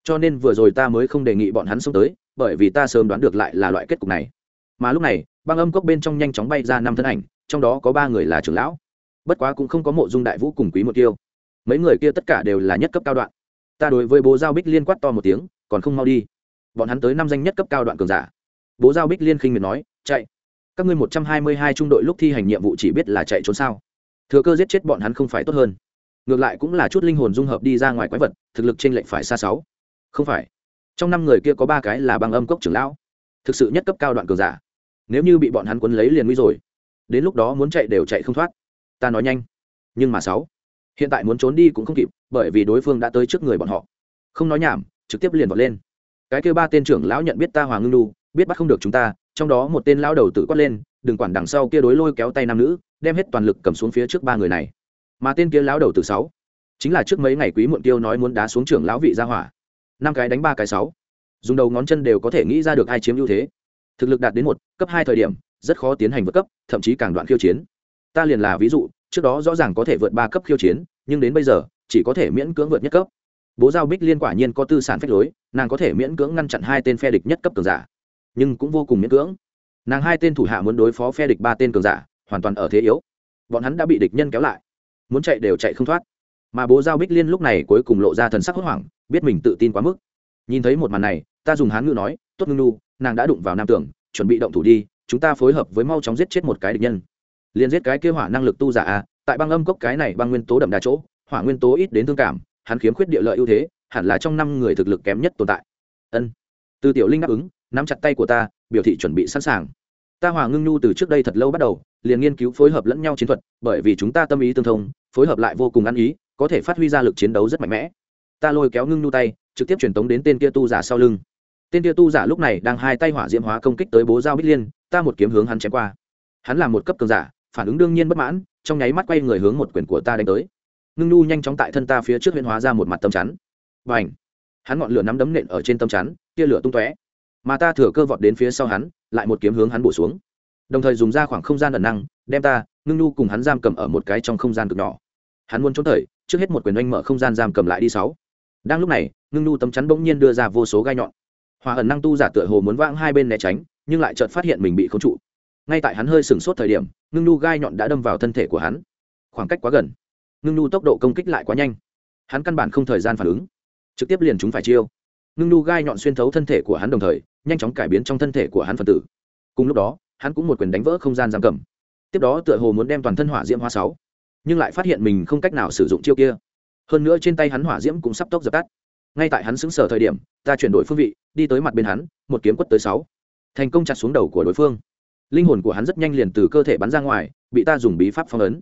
Cho nên vừa rồi ta mới không đề nghị bọn hắn xông tới, bởi vì ta sớm đoán được lại là loại kết cục này. Mà lúc này, băng âm cốc bên trong nhanh chóng bay ra năm thân ảnh, trong đó có ba người là trưởng lão bất quá cũng không có mộ dung đại vũ cùng quý một tiêu. Mấy người kia tất cả đều là nhất cấp cao đoạn. Ta đối với bố giao bích liên quát to một tiếng, còn không mau đi. Bọn hắn tới năm danh nhất cấp cao đoạn cường giả. Bố giao bích liên khinh miệt nói, chạy. Các ngươi một trăm hai mươi hai trung đội lúc thi hành nhiệm vụ chỉ biết là chạy trốn sao. Thừa cơ giết chết bọn hắn không phải tốt hơn. Ngược lại cũng là chút linh hồn dung hợp đi ra ngoài quái vật, thực lực t r ê n lệch phải xa sáu. Không phải. Trong năm người kia có ba cái là băng âm cốc trưởng lão. Thực sự nhất cấp cao đoạn cường giả. Nếu như bị bọn hắn quấn lấy liền nguy rồi. Đến lúc đó muốn chạy đều chạy không thoát ta nói nhanh. Nhưng mà sáu, hiện tại muốn trốn đi cũng không kịp, bởi vì đối phương đã tới trước người bọn họ. Không nói nhảm, trực tiếp liền vọt lên. Cái kêu ba tên trưởng lão nhận biết ta hoàng ngưng đu biết bắt không được chúng ta, trong đó một tên lão đầu tự quát lên, đừng quản đằng sau kia đối lôi kéo tay nam nữ, đem hết toàn lực cầm xuống phía trước ba người này. Mà tên kia lão đầu tử sáu, chính là trước mấy ngày quý muộn tiêu nói muốn đá xuống trưởng lão vị ra hỏa. Năm cái đánh ba cái sáu, dùng đầu ngón chân đều có thể nghĩ ra được ai chiếm ưu thế. Thực lực đạt đến một, cấp hai thời điểm, rất khó tiến hành vượt cấp, thậm chí càng đoạn khiêu chiến ta liền là ví dụ, trước đó rõ ràng có thể vượt ba cấp khiêu chiến, nhưng đến bây giờ, chỉ có thể miễn cưỡng vượt nhất cấp. Bố giao bích liên quả nhiên có tư sản phách lối, nàng có thể miễn cưỡng ngăn chặn hai tên phe địch nhất cấp cường giả, nhưng cũng vô cùng miễn cưỡng. Nàng hai tên thủ hạ muốn đối phó phe địch ba tên cường giả, hoàn toàn ở thế yếu. Bọn hắn đã bị địch nhân kéo lại, muốn chạy đều chạy không thoát. Mà bố giao bích liên lúc này cuối cùng lộ ra thần sắc hốt hoảng, biết mình tự tin quá mức. Nhìn thấy một màn này, ta dùng hán ngữ nói, tốt ngưng nu nàng đã đụng vào nam tưởng, chuẩn bị động thủ đi, chúng ta phối hợp với mau chóng giết chết một cái địch nhân liền giết cái kia hỏa năng lực tu giả a, tại băng âm cốc cái này băng nguyên tố đậm đa chỗ, hỏa nguyên tố ít đến thương cảm, hắn khiếm khuyết địa lợi ưu thế, hẳn là trong năm người thực lực kém nhất tồn tại. Ân. Từ tiểu linh đáp ứng, nắm chặt tay của ta, biểu thị chuẩn bị sẵn sàng. Ta hòa ngưng nhu từ trước đây thật lâu bắt đầu, liền nghiên cứu phối hợp lẫn nhau chiến thuật, bởi vì chúng ta tâm ý tương thông, phối hợp lại vô cùng ăn ý, có thể phát huy ra lực chiến đấu rất mạnh mẽ. Ta lôi kéo ngưng nhu tay, trực tiếp truyền tống đến tên kia tu giả sau lưng. Tên kia tu giả lúc này đang hai tay hỏa diễm hóa công kích tới bố giao bích liên, ta một kiếm hướng hắn chém qua. Hắn là một cấp cường giả phản ứng đương nhiên bất mãn, trong nháy mắt quay người hướng một quyền của ta đánh tới. Ngưng nhu nhanh chóng tại thân ta phía trước huyên hóa ra một mặt tâm chắn. Và h hắn ngọn lửa nắm đấm nện ở trên tâm chắn, tia lửa tung tóe. Mà ta thừa cơ vọt đến phía sau hắn, lại một kiếm hướng hắn bổ xuống. Đồng thời dùng ra khoảng không gian ẩn năng, đem ta, ngưng nhu cùng hắn giam cầm ở một cái trong không gian cực nhỏ. Hắn muốn trốn thời, trước hết một quyền oanh mở không gian giam cầm lại đi sáu. Đang lúc này, ngưng nhu tấm chắn bỗng nhiên đưa ra vô số gai nhọn. Hòa ẩn năng tu giả tựa hồ muốn vãng hai bên né tránh, nhưng lại chợt phát hiện mình bị khống trụ ngay tại hắn hơi sừng sốt thời điểm, ngưng nhu gai nhọn đã đâm vào thân thể của hắn. Khoảng cách quá gần. Ngưng nhu tốc độ công kích lại quá nhanh. Hắn căn bản không thời gian phản ứng. Trực tiếp liền chúng phải chiêu. Ngưng nhu gai nhọn xuyên thấu thân thể của hắn đồng thời, nhanh chóng cải biến trong thân thể của hắn phần tử. Cùng lúc đó, hắn cũng một quyền đánh vỡ không gian giam cầm. Tiếp đó tựa hồ muốn đem toàn thân hỏa diễm hoa sáu, nhưng lại phát hiện mình không cách nào sử dụng chiêu kia. Hơn nữa trên tay hắn hỏa diễm cũng sắp tốc dập tắt. Ngay tại hắn xứng sở thời điểm, ta chuyển đổi phương vị, đi tới mặt bên hắn, một kiếm quất tới sáu. Thành công chặt xuống đầu của đối phương linh hồn của hắn rất nhanh liền từ cơ thể bắn ra ngoài, bị ta dùng bí pháp phong ấn.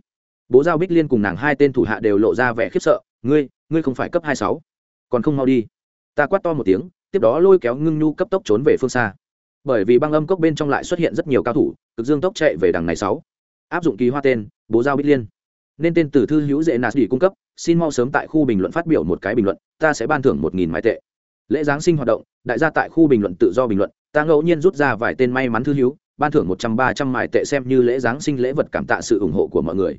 Bố giao bích liên cùng nàng hai tên thủ hạ đều lộ ra vẻ khiếp sợ, ngươi ngươi không phải cấp hai sáu, còn không mau đi. Ta quát to một tiếng, tiếp đó lôi kéo ngưng nhu cấp tốc trốn về phương xa. Bởi vì băng âm cốc bên trong lại xuất hiện rất nhiều cao thủ, cực dương tốc chạy về đằng này sáu. Áp dụng kỳ hoa tên, bố giao bích liên. Nên tên từ thư hữu dễ nạt đi cung cấp, xin mau sớm tại khu bình luận phát biểu một cái bình luận, ta sẽ ban thưởng một nghìn mái tệ. Lễ giáng sinh hoạt động, đại gia tại khu bình luận tự do bình luận, ta ngẫu nhiên rút ra vài tên may mắn thư hữu ban thưởng một trăm ba trăm tệ xem như lễ giáng sinh lễ vật cảm tạ sự ủng hộ của mọi người.